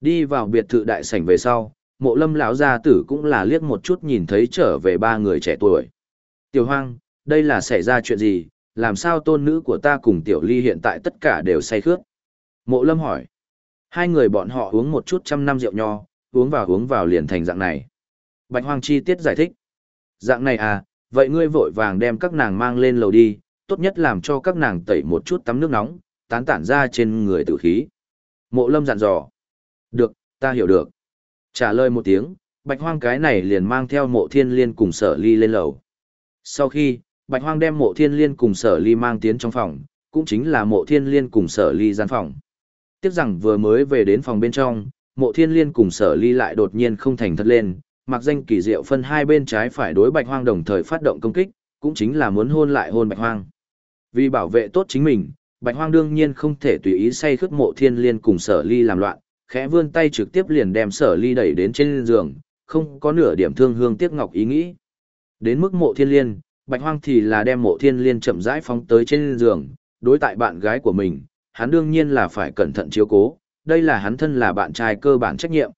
Đi vào biệt thự đại sảnh về sau, mộ lâm lão gia tử cũng là liếc một chút nhìn thấy trở về ba người trẻ tuổi. Tiểu hoang, đây là xảy ra chuyện gì, làm sao tôn nữ của ta cùng tiểu ly hiện tại tất cả đều say khướt? Mộ lâm hỏi. Hai người bọn họ uống một chút trăm năm rượu nho, uống vào uống vào liền thành dạng này. Bạch hoang chi tiết giải thích. Dạng này à, vậy ngươi vội vàng đem các nàng mang lên lầu đi, tốt nhất làm cho các nàng tẩy một chút tắm nước nóng, tán tản ra trên người tử khí. Mộ lâm dặn dò. Được, ta hiểu được. Trả lời một tiếng, bạch hoang cái này liền mang theo mộ thiên liên cùng sở ly lên lầu. Sau khi, bạch hoang đem mộ thiên liên cùng sở ly mang tiến trong phòng, cũng chính là mộ thiên liên cùng sở ly gian phòng. Tiếc rằng vừa mới về đến phòng bên trong, mộ thiên liên cùng sở ly lại đột nhiên không thành thật lên, mặc danh kỳ diệu phân hai bên trái phải đối bạch hoang đồng thời phát động công kích, cũng chính là muốn hôn lại hôn bạch hoang. Vì bảo vệ tốt chính mình, bạch hoang đương nhiên không thể tùy ý say khướt mộ thiên liên cùng sở ly làm loạn, khẽ vươn tay trực tiếp liền đem sở ly đẩy đến trên giường, không có nửa điểm thương hương tiếc ngọc ý nghĩ. Đến mức mộ thiên liên, bạch hoang thì là đem mộ thiên liên chậm rãi phóng tới trên giường, đối tại bạn gái của mình, hắn đương nhiên là phải cẩn thận chiếu cố, đây là hắn thân là bạn trai cơ bản trách nhiệm.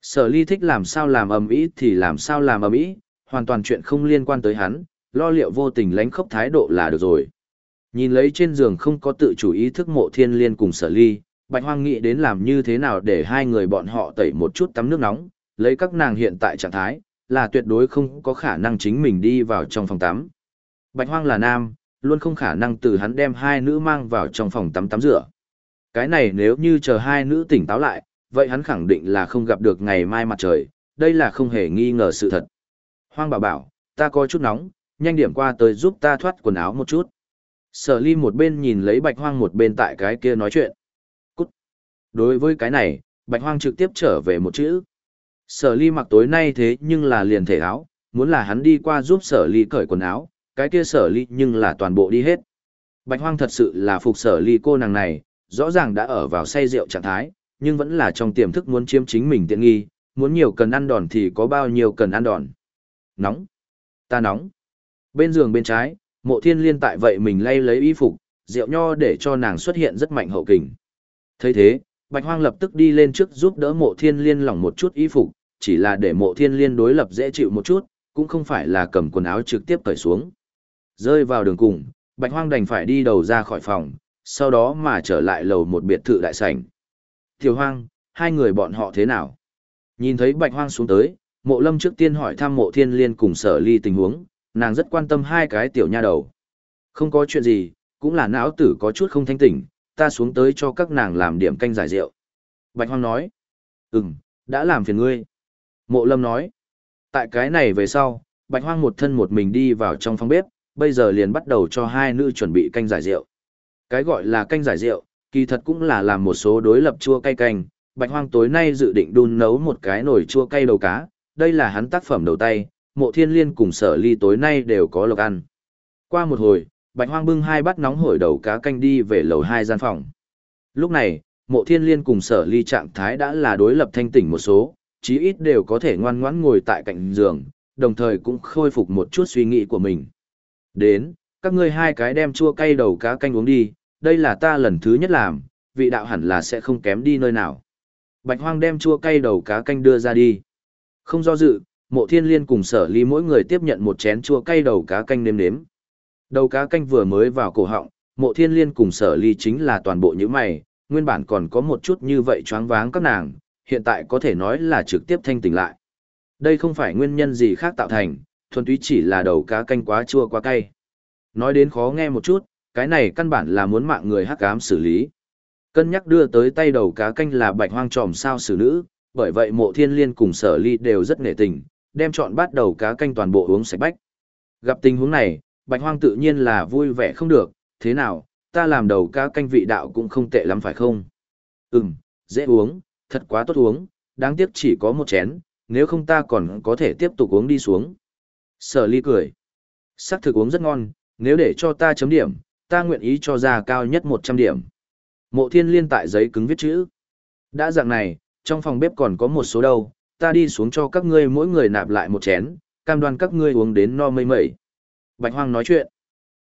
Sở ly thích làm sao làm ầm ĩ thì làm sao làm ầm ĩ, hoàn toàn chuyện không liên quan tới hắn, lo liệu vô tình lánh khốc thái độ là được rồi. Nhìn lấy trên giường không có tự chủ ý thức mộ thiên liên cùng sở ly, bạch hoang nghĩ đến làm như thế nào để hai người bọn họ tẩy một chút tắm nước nóng, lấy các nàng hiện tại trạng thái, là tuyệt đối không có khả năng chính mình đi vào trong phòng tắm. Bạch hoang là nam, luôn không khả năng từ hắn đem hai nữ mang vào trong phòng tắm tắm rửa. Cái này nếu như chờ hai nữ tỉnh táo lại, vậy hắn khẳng định là không gặp được ngày mai mặt trời, đây là không hề nghi ngờ sự thật. Hoang bảo bảo, ta có chút nóng, nhanh điểm qua tới giúp ta thoát quần áo một chút. Sở ly một bên nhìn lấy bạch hoang một bên tại cái kia nói chuyện. Cút. Đối với cái này, bạch hoang trực tiếp trở về một chữ. Sở ly mặc tối nay thế nhưng là liền thể áo, muốn là hắn đi qua giúp sở ly cởi quần áo, cái kia sở ly nhưng là toàn bộ đi hết. Bạch hoang thật sự là phục sở ly cô nàng này, rõ ràng đã ở vào say rượu trạng thái, nhưng vẫn là trong tiềm thức muốn chiếm chính mình tiện nghi, muốn nhiều cần ăn đòn thì có bao nhiêu cần ăn đòn. Nóng. Ta nóng. Bên giường bên trái, mộ thiên liên tại vậy mình lay lấy y phục, rượu nho để cho nàng xuất hiện rất mạnh hậu kình. thấy thế, bạch hoang lập tức đi lên trước giúp đỡ mộ thiên liên lỏng một chút y phục, chỉ là để mộ thiên liên đối lập dễ chịu một chút, cũng không phải là cầm quần áo trực tiếp cởi xuống. Rơi vào đường cùng, bạch hoang đành phải đi đầu ra khỏi phòng, sau đó mà trở lại lầu một biệt thự đại sảnh. Tiểu hoang, hai người bọn họ thế nào? Nhìn thấy bạch hoang xuống tới, mộ lâm trước tiên hỏi thăm mộ thiên liên cùng sở ly tình huống, nàng rất quan tâm hai cái tiểu nha đầu. Không có chuyện gì, cũng là não tử có chút không thanh tỉnh, ta xuống tới cho các nàng làm điểm canh giải rượu. Bạch hoang nói, ừm, đã làm phiền ngươi. Mộ lâm nói, tại cái này về sau, bạch hoang một thân một mình đi vào trong phòng bếp, bây giờ liền bắt đầu cho hai nữ chuẩn bị canh giải rượu. Cái gọi là canh giải rượu, kỳ thật cũng là làm một số đối lập chua cay canh. Bạch Hoang tối nay dự định đun nấu một cái nồi chua cay đầu cá, đây là hắn tác phẩm đầu tay, mộ thiên liên cùng sở ly tối nay đều có lộc ăn. Qua một hồi, Bạch Hoang bưng hai bát nóng hổi đầu cá canh đi về lầu hai gian phòng. Lúc này, mộ thiên liên cùng sở ly trạng thái đã là đối lập thanh tỉnh một số, chí ít đều có thể ngoan ngoãn ngồi tại cạnh giường, đồng thời cũng khôi phục một chút suy nghĩ của mình. Đến, các ngươi hai cái đem chua cay đầu cá canh uống đi, đây là ta lần thứ nhất làm, vị đạo hẳn là sẽ không kém đi nơi nào. Bạch hoang đem chua cay đầu cá canh đưa ra đi. Không do dự, mộ thiên liên cùng sở ly mỗi người tiếp nhận một chén chua cay đầu cá canh nếm nếm. Đầu cá canh vừa mới vào cổ họng, mộ thiên liên cùng sở ly chính là toàn bộ những mày, nguyên bản còn có một chút như vậy choáng váng các nàng, hiện tại có thể nói là trực tiếp thanh tỉnh lại. Đây không phải nguyên nhân gì khác tạo thành, thuần túy chỉ là đầu cá canh quá chua quá cay. Nói đến khó nghe một chút, cái này căn bản là muốn mạng người hắc ám xử lý. Cân nhắc đưa tới tay đầu cá canh là bạch hoang tròm sao xử nữ, bởi vậy mộ thiên liên cùng sở ly đều rất nể tình, đem chọn bát đầu cá canh toàn bộ uống sạch bách. Gặp tình huống này, bạch hoang tự nhiên là vui vẻ không được, thế nào, ta làm đầu cá canh vị đạo cũng không tệ lắm phải không? Ừm, dễ uống, thật quá tốt uống, đáng tiếc chỉ có một chén, nếu không ta còn có thể tiếp tục uống đi xuống. Sở ly cười. Sắc thực uống rất ngon, nếu để cho ta chấm điểm, ta nguyện ý cho ra cao nhất 100 điểm. Mộ thiên liên tại giấy cứng viết chữ. Đã dạng này, trong phòng bếp còn có một số đâu, ta đi xuống cho các ngươi mỗi người nạp lại một chén, cam đoan các ngươi uống đến no mây mẩy. Bạch hoang nói chuyện.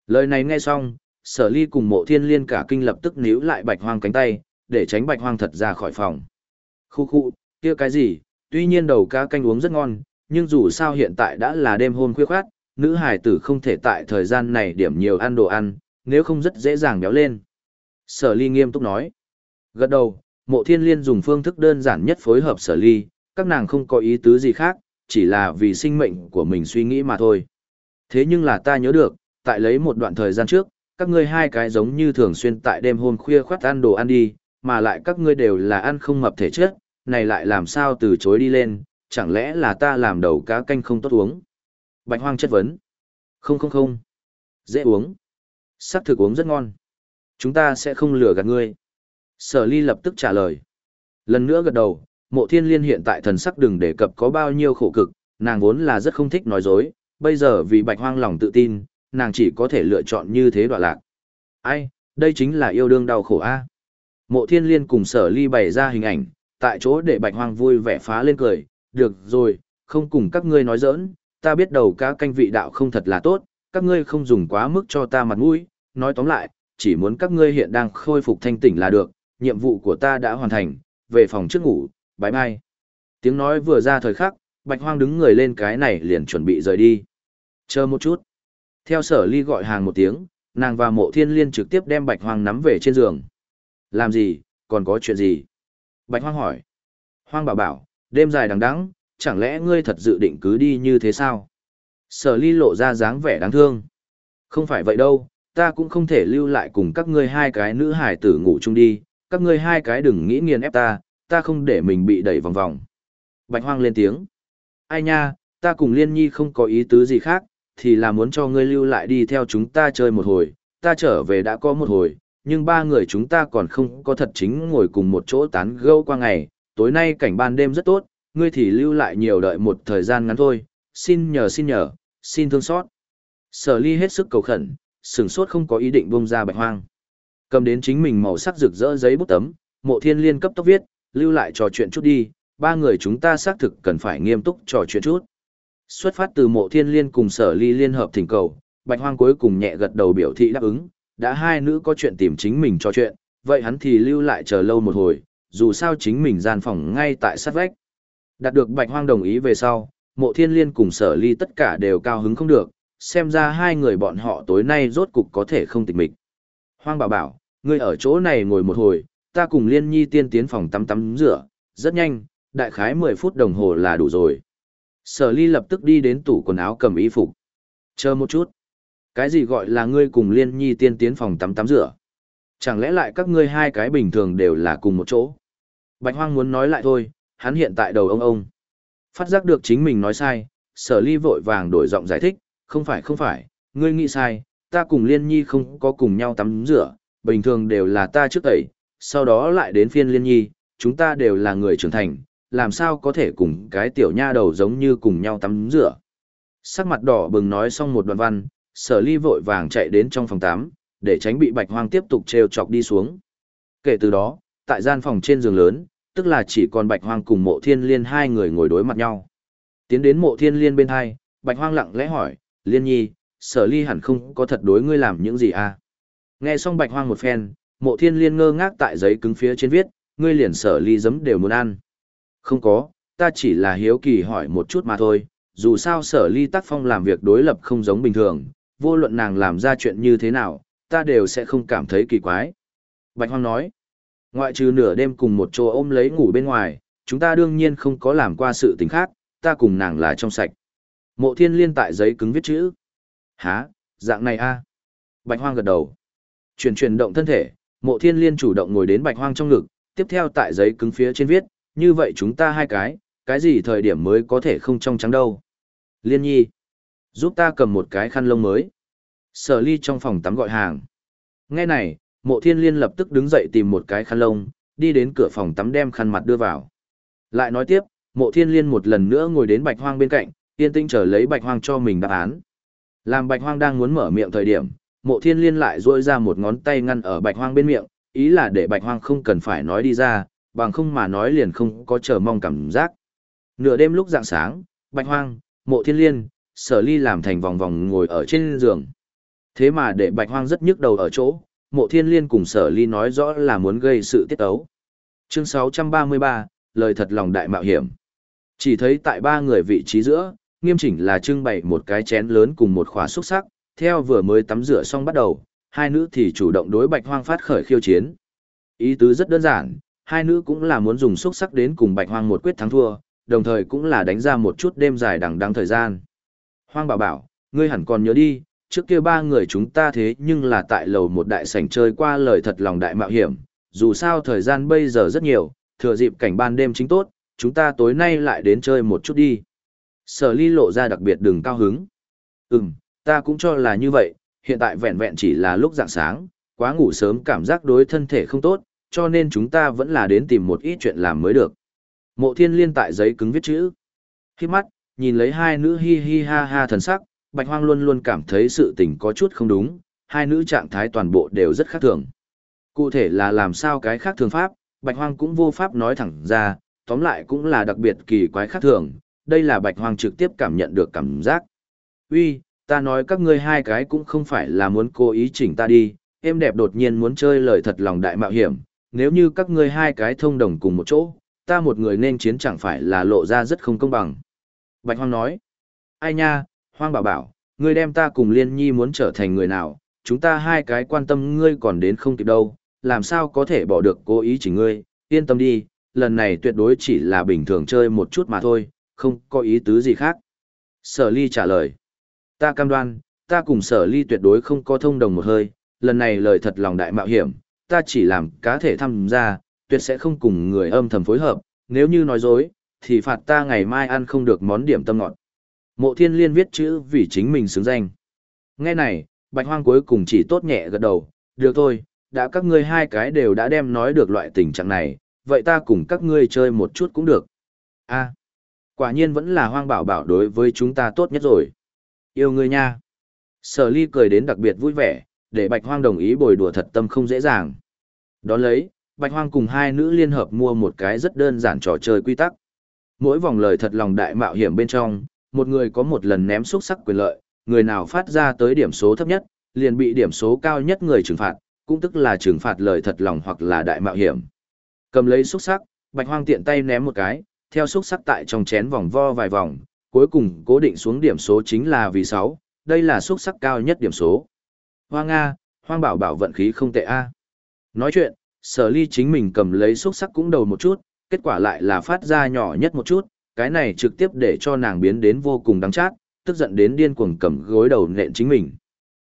Lời này nghe xong, sở ly cùng mộ thiên liên cả kinh lập tức níu lại bạch hoang cánh tay, để tránh bạch hoang thật ra khỏi phòng. Khu khu, kia cái gì, tuy nhiên đầu cá canh uống rất ngon, nhưng dù sao hiện tại đã là đêm hôm khuya khoát, nữ hải tử không thể tại thời gian này điểm nhiều ăn đồ ăn, nếu không rất dễ dàng béo lên. Sở ly nghiêm túc nói. Gật đầu, mộ thiên liên dùng phương thức đơn giản nhất phối hợp sở ly, các nàng không có ý tứ gì khác, chỉ là vì sinh mệnh của mình suy nghĩ mà thôi. Thế nhưng là ta nhớ được, tại lấy một đoạn thời gian trước, các ngươi hai cái giống như thường xuyên tại đêm hôm khuya khoát ăn đồ ăn đi, mà lại các ngươi đều là ăn không mập thể chất, này lại làm sao từ chối đi lên, chẳng lẽ là ta làm đầu cá canh không tốt uống? Bạch hoang chất vấn. Không không không. Dễ uống. Sắc thực uống rất ngon. Chúng ta sẽ không lừa gạt ngươi. Sở ly lập tức trả lời. Lần nữa gật đầu, mộ thiên liên hiện tại thần sắc đừng đề cập có bao nhiêu khổ cực, nàng vốn là rất không thích nói dối, bây giờ vì bạch hoang lòng tự tin, nàng chỉ có thể lựa chọn như thế đoạn lạc. Ai, đây chính là yêu đương đau khổ a. Mộ thiên liên cùng sở ly bày ra hình ảnh, tại chỗ để bạch hoang vui vẻ phá lên cười, được rồi, không cùng các ngươi nói giỡn, ta biết đầu cá canh vị đạo không thật là tốt, các ngươi không dùng quá mức cho ta mặt mũi, nói tóm lại, chỉ muốn các ngươi hiện đang khôi phục thanh tỉnh là được, nhiệm vụ của ta đã hoàn thành, về phòng trước ngủ, bái mai. Tiếng nói vừa ra thời khắc, bạch hoang đứng người lên cái này liền chuẩn bị rời đi. Chờ một chút. Theo sở ly gọi hàng một tiếng, nàng và mộ thiên liên trực tiếp đem bạch hoang nắm về trên giường. Làm gì, còn có chuyện gì? Bạch hoang hỏi. Hoang bảo bảo, đêm dài đằng đẵng, chẳng lẽ ngươi thật dự định cứ đi như thế sao? Sở ly lộ ra dáng vẻ đáng thương. Không phải vậy đâu, ta cũng không thể lưu lại cùng các ngươi hai cái nữ hải tử ngủ chung đi, các ngươi hai cái đừng nghĩ nghiền ép ta, ta không để mình bị đẩy vòng vòng. Bạch hoang lên tiếng. Ai nha, ta cùng liên nhi không có ý tứ gì khác, thì là muốn cho ngươi lưu lại đi theo chúng ta chơi một hồi, ta trở về đã có một hồi, nhưng ba người chúng ta còn không có thật chính ngồi cùng một chỗ tán gẫu qua ngày, tối nay cảnh ban đêm rất tốt, ngươi thì lưu lại nhiều đợi một thời gian ngắn thôi, xin nhờ xin nhờ, xin thương xót. Sở ly hết sức cầu khẩn, sửng sốt không có ý định bông ra bạch hoang. Cầm đến chính mình màu sắc rực rỡ giấy bút tấm, mộ thiên liên cấp tốc viết, lưu lại trò chuyện chút đi, ba người chúng ta xác thực cần phải nghiêm túc trò chuyện chút. Xuất phát từ mộ thiên liên cùng sở ly liên hợp thỉnh cầu, bạch hoang cuối cùng nhẹ gật đầu biểu thị đáp ứng, đã hai nữ có chuyện tìm chính mình trò chuyện, vậy hắn thì lưu lại chờ lâu một hồi, dù sao chính mình gian phòng ngay tại sát vách. Đạt được bạch hoang đồng ý về sau, mộ thiên liên cùng sở ly tất cả đều cao hứng không được, xem ra hai người bọn họ tối nay rốt cục có thể không tịch mịch. Hoang bảo bảo, ngươi ở chỗ này ngồi một hồi, ta cùng liên nhi tiên tiến phòng tắm tắm rửa, rất nhanh, đại khái 10 phút đồng hồ là đủ rồi. Sở ly lập tức đi đến tủ quần áo cầm y phục. Chờ một chút. Cái gì gọi là ngươi cùng liên nhi tiên tiến phòng tắm tắm rửa? Chẳng lẽ lại các ngươi hai cái bình thường đều là cùng một chỗ? Bạch hoang muốn nói lại thôi, hắn hiện tại đầu ông ông. Phát giác được chính mình nói sai, sở ly vội vàng đổi giọng giải thích, không phải không phải, ngươi nghĩ sai, ta cùng liên nhi không có cùng nhau tắm rửa, bình thường đều là ta trước tẩy, sau đó lại đến phiên liên nhi, chúng ta đều là người trưởng thành, làm sao có thể cùng cái tiểu nha đầu giống như cùng nhau tắm rửa. Sắc mặt đỏ bừng nói xong một đoạn văn, sở ly vội vàng chạy đến trong phòng tắm, để tránh bị bạch hoang tiếp tục treo chọc đi xuống. Kể từ đó, tại gian phòng trên giường lớn, tức là chỉ còn bạch hoang cùng mộ thiên liên hai người ngồi đối mặt nhau. Tiến đến mộ thiên liên bên hai, bạch hoang lặng lẽ hỏi, liên nhi, sở ly hẳn không có thật đối ngươi làm những gì à? Nghe xong bạch hoang một phen, mộ thiên liên ngơ ngác tại giấy cứng phía trên viết, ngươi liền sở ly giấm đều muốn ăn. Không có, ta chỉ là hiếu kỳ hỏi một chút mà thôi, dù sao sở ly tác phong làm việc đối lập không giống bình thường, vô luận nàng làm ra chuyện như thế nào, ta đều sẽ không cảm thấy kỳ quái. Bạch Hoang nói, ngoại trừ nửa đêm cùng một chỗ ôm lấy ngủ bên ngoài, chúng ta đương nhiên không có làm qua sự tình khác, ta cùng nàng là trong sạch. Mộ thiên liên tại giấy cứng viết chữ. Hả, dạng này a Bạch Hoang gật đầu. Chuyển chuyển động thân thể, mộ thiên liên chủ động ngồi đến Bạch Hoang trong ngực, tiếp theo tại giấy cứng phía trên viết, như vậy chúng ta hai cái, cái gì thời điểm mới có thể không trong trắng đâu. Liên nhi, giúp ta cầm một cái khăn lông mới. Sở ly trong phòng tắm gọi hàng. Nghe này, mộ thiên liên lập tức đứng dậy tìm một cái khăn lông, đi đến cửa phòng tắm đem khăn mặt đưa vào. Lại nói tiếp, mộ thiên liên một lần nữa ngồi đến bạch hoang bên cạnh, yên tĩnh chờ lấy bạch hoang cho mình đáp án. Làm bạch hoang đang muốn mở miệng thời điểm, mộ thiên liên lại duỗi ra một ngón tay ngăn ở bạch hoang bên miệng, ý là để bạch hoang không cần phải nói đi ra, bằng không mà nói liền không có chờ mong cảm giác. Nửa đêm lúc dạng sáng, bạch hoang, mộ thiên liên, sở ly làm thành vòng vòng ngồi ở trên giường. Thế mà để bạch hoang rất nhức đầu ở chỗ, mộ thiên liên cùng sở ly nói rõ là muốn gây sự tiết ấu. Chương 633, lời thật lòng đại mạo hiểm. Chỉ thấy tại ba người vị trí giữa, nghiêm chỉnh là trưng bày một cái chén lớn cùng một khóa xúc sắc, theo vừa mới tắm rửa xong bắt đầu, hai nữ thì chủ động đối bạch hoang phát khởi khiêu chiến. Ý tứ rất đơn giản, hai nữ cũng là muốn dùng xúc sắc đến cùng bạch hoang một quyết thắng thua, đồng thời cũng là đánh ra một chút đêm dài đằng đằng thời gian. Hoang bảo bảo, ngươi hẳn còn nhớ đi, trước kia ba người chúng ta thế nhưng là tại lầu một đại sảnh chơi qua lời thật lòng đại mạo hiểm, dù sao thời gian bây giờ rất nhiều, thừa dịp cảnh ban đêm chính tốt, chúng ta tối nay lại đến chơi một chút đi. Sở ly lộ ra đặc biệt đừng cao hứng. Ừm, ta cũng cho là như vậy, hiện tại vẹn vẹn chỉ là lúc dạng sáng, quá ngủ sớm cảm giác đối thân thể không tốt, cho nên chúng ta vẫn là đến tìm một ít chuyện làm mới được. Mộ thiên liên tại giấy cứng viết chữ. Khi mắt, nhìn lấy hai nữ hi hi ha ha thần sắc, bạch hoang luôn luôn cảm thấy sự tình có chút không đúng, hai nữ trạng thái toàn bộ đều rất khác thường. Cụ thể là làm sao cái khác thường pháp, bạch hoang cũng vô pháp nói thẳng ra, tóm lại cũng là đặc biệt kỳ quái khác thường, đây là bạch hoang trực tiếp cảm nhận được cảm giác. Uy, ta nói các ngươi hai cái cũng không phải là muốn cố ý chỉnh ta đi, em đẹp đột nhiên muốn chơi lời thật lòng đại mạo hiểm, nếu như các ngươi hai cái thông đồng cùng một chỗ, ta một người nên chiến chẳng phải là lộ ra rất không công bằng. Bạch Hoang nói, ai nha, Hoang bảo bảo, ngươi đem ta cùng Liên Nhi muốn trở thành người nào, chúng ta hai cái quan tâm ngươi còn đến không kịp đâu, làm sao có thể bỏ được cố ý chỉ ngươi, yên tâm đi, lần này tuyệt đối chỉ là bình thường chơi một chút mà thôi, không có ý tứ gì khác. Sở ly trả lời, ta cam đoan, ta cùng sở ly tuyệt đối không có thông đồng một hơi, lần này lời thật lòng đại mạo hiểm, ta chỉ làm cá thể tham gia, tuyệt sẽ không cùng người âm thầm phối hợp, nếu như nói dối, thì phạt ta ngày mai ăn không được món điểm tâm ngọt. Mộ thiên liên viết chữ vì chính mình xứng danh. Nghe này, bạch hoang cuối cùng chỉ tốt nhẹ gật đầu, được thôi, đã các ngươi hai cái đều đã đem nói được loại tình trạng này, vậy ta cùng các ngươi chơi một chút cũng được. a quả nhiên vẫn là hoang bảo bảo đối với chúng ta tốt nhất rồi. Yêu ngươi nha. Sở ly cười đến đặc biệt vui vẻ, để bạch hoang đồng ý bồi đùa thật tâm không dễ dàng. Đón lấy, bạch hoang cùng hai nữ liên hợp mua một cái rất đơn giản trò chơi quy tắc. Mỗi vòng lời thật lòng đại mạo hiểm bên trong, một người có một lần ném xúc sắc quyền lợi, người nào phát ra tới điểm số thấp nhất, liền bị điểm số cao nhất người trừng phạt, cũng tức là trừng phạt lời thật lòng hoặc là đại mạo hiểm. Cầm lấy xúc sắc, Bạch Hoang tiện tay ném một cái, theo xúc sắc tại trong chén vòng vo vài vòng, cuối cùng cố định xuống điểm số chính là vì 6, đây là xúc sắc cao nhất điểm số. Hoang A, Hoang bảo bảo vận khí không tệ a. Nói chuyện, sở ly chính mình cầm lấy xúc sắc cũng đầu một chút, kết quả lại là phát ra nhỏ nhất một chút, cái này trực tiếp để cho nàng biến đến vô cùng đáng chát, tức giận đến điên cuồng cầm gối đầu nện chính mình.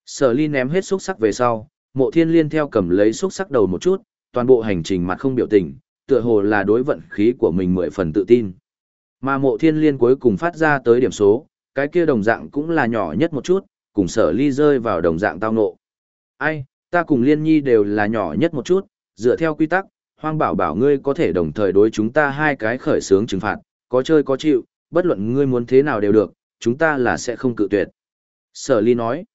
Sở ly ném hết xúc sắc về sau, mộ thiên liên theo cầm lấy xúc sắc đầu một chút, toàn bộ hành trình mặt không biểu tình, tựa hồ là đối vận khí của mình mười phần tự tin. Mà mộ thiên liên cuối cùng phát ra tới điểm số, cái kia đồng dạng cũng là nhỏ nhất một chút, cùng sở ly rơi vào đồng dạng tao nộ. Ai, ta cùng liên nhi đều là nhỏ nhất một chút, dựa theo quy tắc, hoang bảo bảo ngươi có thể đồng thời đối chúng ta hai cái khởi sướng trừng phạt, có chơi có chịu, bất luận ngươi muốn thế nào đều được, chúng ta là sẽ không cự tuyệt. Sở ly nói,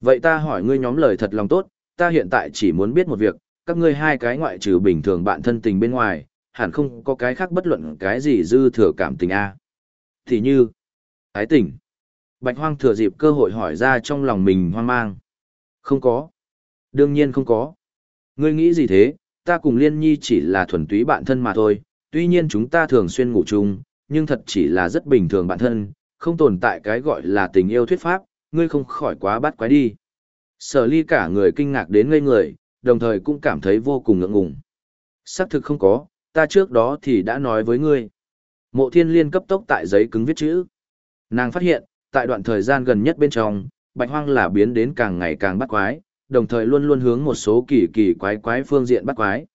vậy ta hỏi ngươi nhóm lời thật lòng tốt, ta hiện tại chỉ muốn biết một việc, các ngươi hai cái ngoại trừ bình thường bạn thân tình bên ngoài, hẳn không có cái khác bất luận cái gì dư thừa cảm tình a. Thì như, ái tình. Bạch hoang thừa dịp cơ hội hỏi ra trong lòng mình hoang mang. Không có. Đương nhiên không có. Ngươi nghĩ gì thế, ta cùng Liên Nhi chỉ là thuần túy bạn thân mà thôi, tuy nhiên chúng ta thường xuyên ngủ chung, nhưng thật chỉ là rất bình thường bản thân, không tồn tại cái gọi là tình yêu thuyết pháp, ngươi không khỏi quá bắt quái đi. Sở ly cả người kinh ngạc đến ngây người, đồng thời cũng cảm thấy vô cùng ngượng ngùng. Xác thực không có, ta trước đó thì đã nói với ngươi. Mộ thiên liên cấp tốc tại giấy cứng viết chữ. Nàng phát hiện, tại đoạn thời gian gần nhất bên trong, bạch hoang là biến đến càng ngày càng bắt quái, đồng thời luôn luôn hướng một số kỳ kỳ quái quái phương diện bắt quái.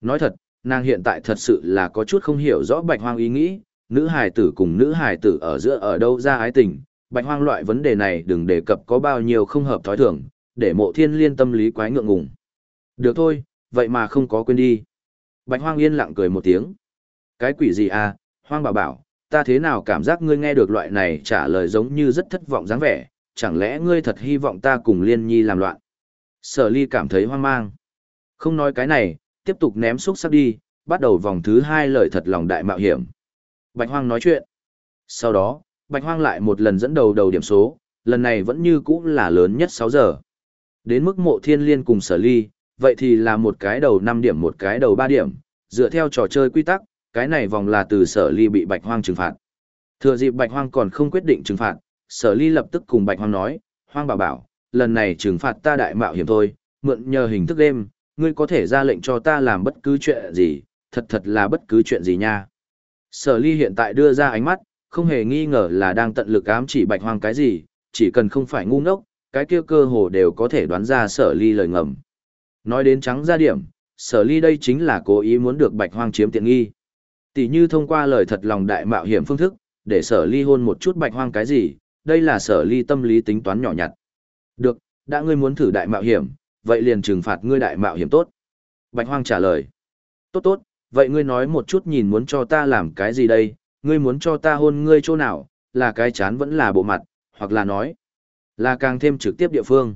Nói thật, nàng hiện tại thật sự là có chút không hiểu rõ bạch hoang ý nghĩ, nữ hài tử cùng nữ hài tử ở giữa ở đâu ra ái tình, bạch hoang loại vấn đề này đừng đề cập có bao nhiêu không hợp thói thường, để mộ thiên liên tâm lý quái ngượng ngùng. Được thôi, vậy mà không có quên đi. Bạch hoang yên lặng cười một tiếng. Cái quỷ gì à, hoang bảo bảo, ta thế nào cảm giác ngươi nghe được loại này trả lời giống như rất thất vọng dáng vẻ, chẳng lẽ ngươi thật hy vọng ta cùng liên nhi làm loạn. Sở ly cảm thấy hoang mang. Không nói cái này, tiếp tục ném xúc sắc đi, bắt đầu vòng thứ hai lời thật lòng đại mạo hiểm. Bạch hoang nói chuyện. Sau đó, Bạch hoang lại một lần dẫn đầu đầu điểm số, lần này vẫn như cũ là lớn nhất 6 giờ. Đến mức mộ thiên liên cùng sở ly, vậy thì là một cái đầu 5 điểm một cái đầu 3 điểm, dựa theo trò chơi quy tắc, cái này vòng là từ sở ly bị bạch hoang trừng phạt. Thừa dịp bạch hoang còn không quyết định trừng phạt, sở ly lập tức cùng bạch hoang nói, hoang bảo bảo, lần này trừng phạt ta đại mạo hiểm thôi, mượn nhờ hình thức đêm, ngươi có thể ra lệnh cho ta làm bất cứ chuyện gì, thật thật là bất cứ chuyện gì nha. Sở ly hiện tại đưa ra ánh mắt, không hề nghi ngờ là đang tận lực ám chỉ bạch hoang cái gì, chỉ cần không phải ngu ngốc, cái kia cơ hồ đều có thể đoán ra sở ly lời ngầm. Nói đến trắng ra điểm, sở ly đây chính là cố ý muốn được bạch hoang chiếm tiện nghi. Tỷ như thông qua lời thật lòng đại mạo hiểm phương thức, để sở ly hôn một chút bạch hoang cái gì, đây là sở ly tâm lý tính toán nhỏ nhặt. Được, đã ngươi muốn thử đại mạo hiểm, vậy liền trừng phạt ngươi đại mạo hiểm tốt. Bạch hoang trả lời. Tốt tốt, vậy ngươi nói một chút nhìn muốn cho ta làm cái gì đây, ngươi muốn cho ta hôn ngươi chỗ nào, là cái chán vẫn là bộ mặt, hoặc là nói, là càng thêm trực tiếp địa phương.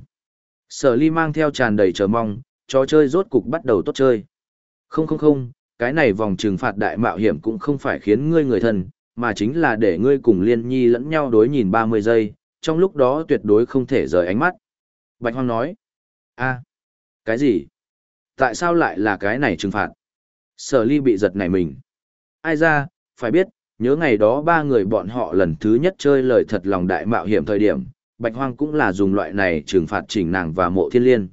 Sở ly mang theo tràn đầy chờ mong, trò chơi rốt cục bắt đầu tốt chơi. Không không không, cái này vòng trừng phạt đại mạo hiểm cũng không phải khiến ngươi người thân, mà chính là để ngươi cùng liên nhi lẫn nhau đối nhìn 30 giây, trong lúc đó tuyệt đối không thể rời ánh mắt. Bạch Hoang nói, a, cái gì? Tại sao lại là cái này trừng phạt? Sở ly bị giật nảy mình. Ai ra, phải biết, nhớ ngày đó ba người bọn họ lần thứ nhất chơi lời thật lòng đại mạo hiểm thời điểm, Bạch Hoang cũng là dùng loại này trừng phạt chỉnh nàng và mộ thiên liên.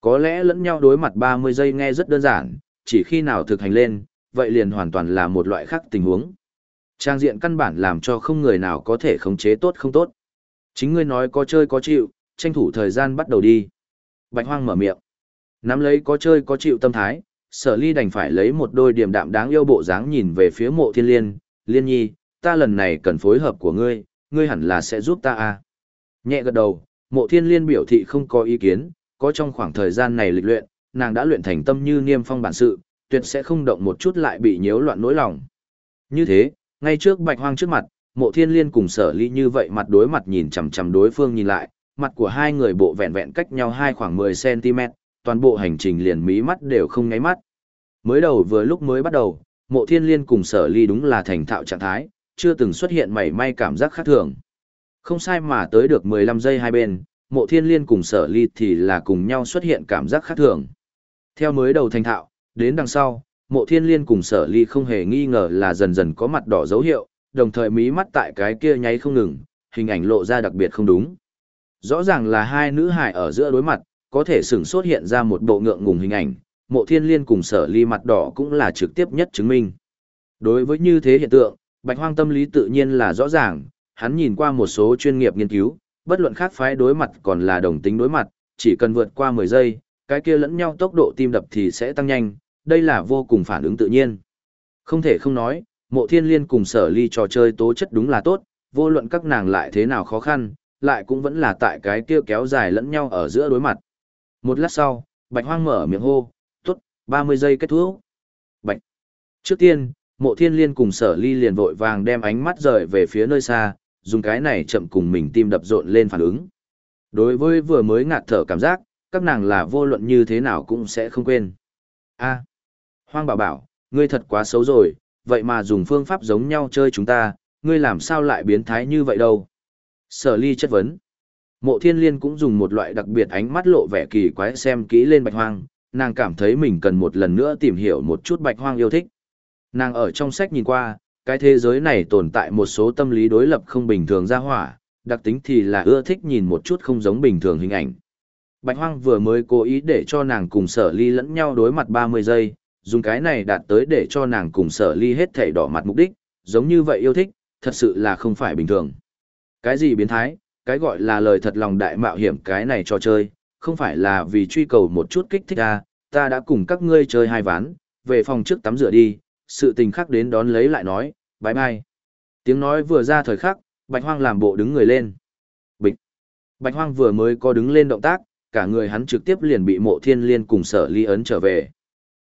Có lẽ lẫn nhau đối mặt 30 giây nghe rất đơn giản, chỉ khi nào thực hành lên, vậy liền hoàn toàn là một loại khác tình huống. Trang diện căn bản làm cho không người nào có thể khống chế tốt không tốt. Chính ngươi nói có chơi có chịu, tranh thủ thời gian bắt đầu đi. Bạch Hoang mở miệng. Nắm lấy có chơi có chịu tâm thái, sở ly đành phải lấy một đôi điểm đạm đáng yêu bộ dáng nhìn về phía mộ thiên liên, liên nhi, ta lần này cần phối hợp của ngươi, ngươi hẳn là sẽ giúp ta à. Nhẹ gật đầu, mộ thiên liên biểu thị không có ý kiến, có trong khoảng thời gian này lịch luyện, nàng đã luyện thành tâm như niêm phong bản sự, tuyệt sẽ không động một chút lại bị nhiễu loạn nỗi lòng. Như thế, ngay trước bạch hoang trước mặt, mộ thiên liên cùng sở ly như vậy mặt đối mặt nhìn chằm chằm đối phương nhìn lại, mặt của hai người bộ vẹn vẹn cách nhau hai khoảng 10cm, toàn bộ hành trình liền mí mắt đều không ngáy mắt. Mới đầu vừa lúc mới bắt đầu, mộ thiên liên cùng sở ly đúng là thành thạo trạng thái, chưa từng xuất hiện mảy may cảm giác khác thường. Không sai mà tới được 15 giây hai bên, mộ thiên liên cùng sở ly thì là cùng nhau xuất hiện cảm giác khác thường. Theo mới đầu thành thạo, đến đằng sau, mộ thiên liên cùng sở ly không hề nghi ngờ là dần dần có mặt đỏ dấu hiệu, đồng thời mí mắt tại cái kia nháy không ngừng, hình ảnh lộ ra đặc biệt không đúng. Rõ ràng là hai nữ hài ở giữa đối mặt, có thể sửng sốt hiện ra một bộ ngượng ngùng hình ảnh, mộ thiên liên cùng sở ly mặt đỏ cũng là trực tiếp nhất chứng minh. Đối với như thế hiện tượng, bạch hoang tâm lý tự nhiên là rõ ràng, hắn nhìn qua một số chuyên nghiệp nghiên cứu, bất luận khác phái đối mặt còn là đồng tính đối mặt, chỉ cần vượt qua 10 giây, cái kia lẫn nhau tốc độ tim đập thì sẽ tăng nhanh, đây là vô cùng phản ứng tự nhiên. Không thể không nói, mộ thiên liên cùng sở ly trò chơi tố chất đúng là tốt, vô luận các nàng lại thế nào khó khăn, lại cũng vẫn là tại cái kia kéo dài lẫn nhau ở giữa đối mặt. Một lát sau, bạch hoang mở miệng hô, tốt, 30 giây kết thúc. Bạch. Trước tiên, mộ thiên liên cùng sở ly liền vội vàng đem ánh mắt rời về phía nơi xa, dùng cái này chậm cùng mình tim đập rộn lên phản ứng. Đối với vừa mới ngạt thở cảm giác, các nàng là vô luận như thế nào cũng sẽ không quên. A, Hoang bảo bảo, ngươi thật quá xấu rồi, vậy mà dùng phương pháp giống nhau chơi chúng ta, ngươi làm sao lại biến thái như vậy đâu? Sở ly chất vấn. Mộ thiên liên cũng dùng một loại đặc biệt ánh mắt lộ vẻ kỳ quái xem kỹ lên bạch hoang, nàng cảm thấy mình cần một lần nữa tìm hiểu một chút bạch hoang yêu thích. Nàng ở trong sách nhìn qua, cái thế giới này tồn tại một số tâm lý đối lập không bình thường ra hỏa, đặc tính thì là ưa thích nhìn một chút không giống bình thường hình ảnh. Bạch Hoang vừa mới cố ý để cho nàng cùng sở ly lẫn nhau đối mặt 30 giây, dùng cái này đạt tới để cho nàng cùng sở ly hết thảy đỏ mặt mục đích, giống như vậy yêu thích, thật sự là không phải bình thường. Cái gì biến thái, cái gọi là lời thật lòng đại mạo hiểm cái này cho chơi, không phải là vì truy cầu một chút kích thích à, ta đã cùng các ngươi chơi hai ván, về phòng trước tắm rửa đi, sự tình khác đến đón lấy lại nói, bye bye. Tiếng nói vừa ra thời khắc, Bạch Hoang làm bộ đứng người lên. Bịch. Bạch Hoang vừa mới có đứng lên động tác, cả người hắn trực tiếp liền bị mộ thiên liên cùng sở ly ấn trở về.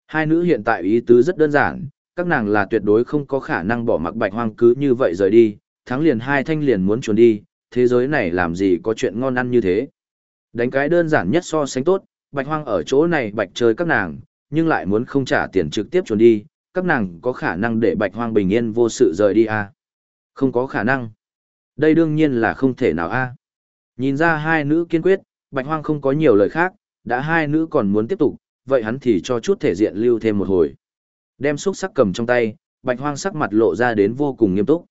Hai nữ hiện tại ý tứ rất đơn giản, các nàng là tuyệt đối không có khả năng bỏ mặc Bạch Hoang cứ như vậy rời đi, thắng liền hai thanh liền muốn trốn đi, thế giới này làm gì có chuyện ngon ăn như thế. Đánh cái đơn giản nhất so sánh tốt, Bạch Hoang ở chỗ này bạch chơi các nàng, nhưng lại muốn không trả tiền trực tiếp trốn đi, các nàng có khả năng để Bạch Hoang bình yên vô sự rời đi à? Không có khả năng. Đây đương nhiên là không thể nào a. Nhìn ra hai nữ kiên quyết, Bạch Hoang không có nhiều lời khác, đã hai nữ còn muốn tiếp tục, vậy hắn thì cho chút thể diện lưu thêm một hồi. Đem xúc sắc cầm trong tay, Bạch Hoang sắc mặt lộ ra đến vô cùng nghiêm túc.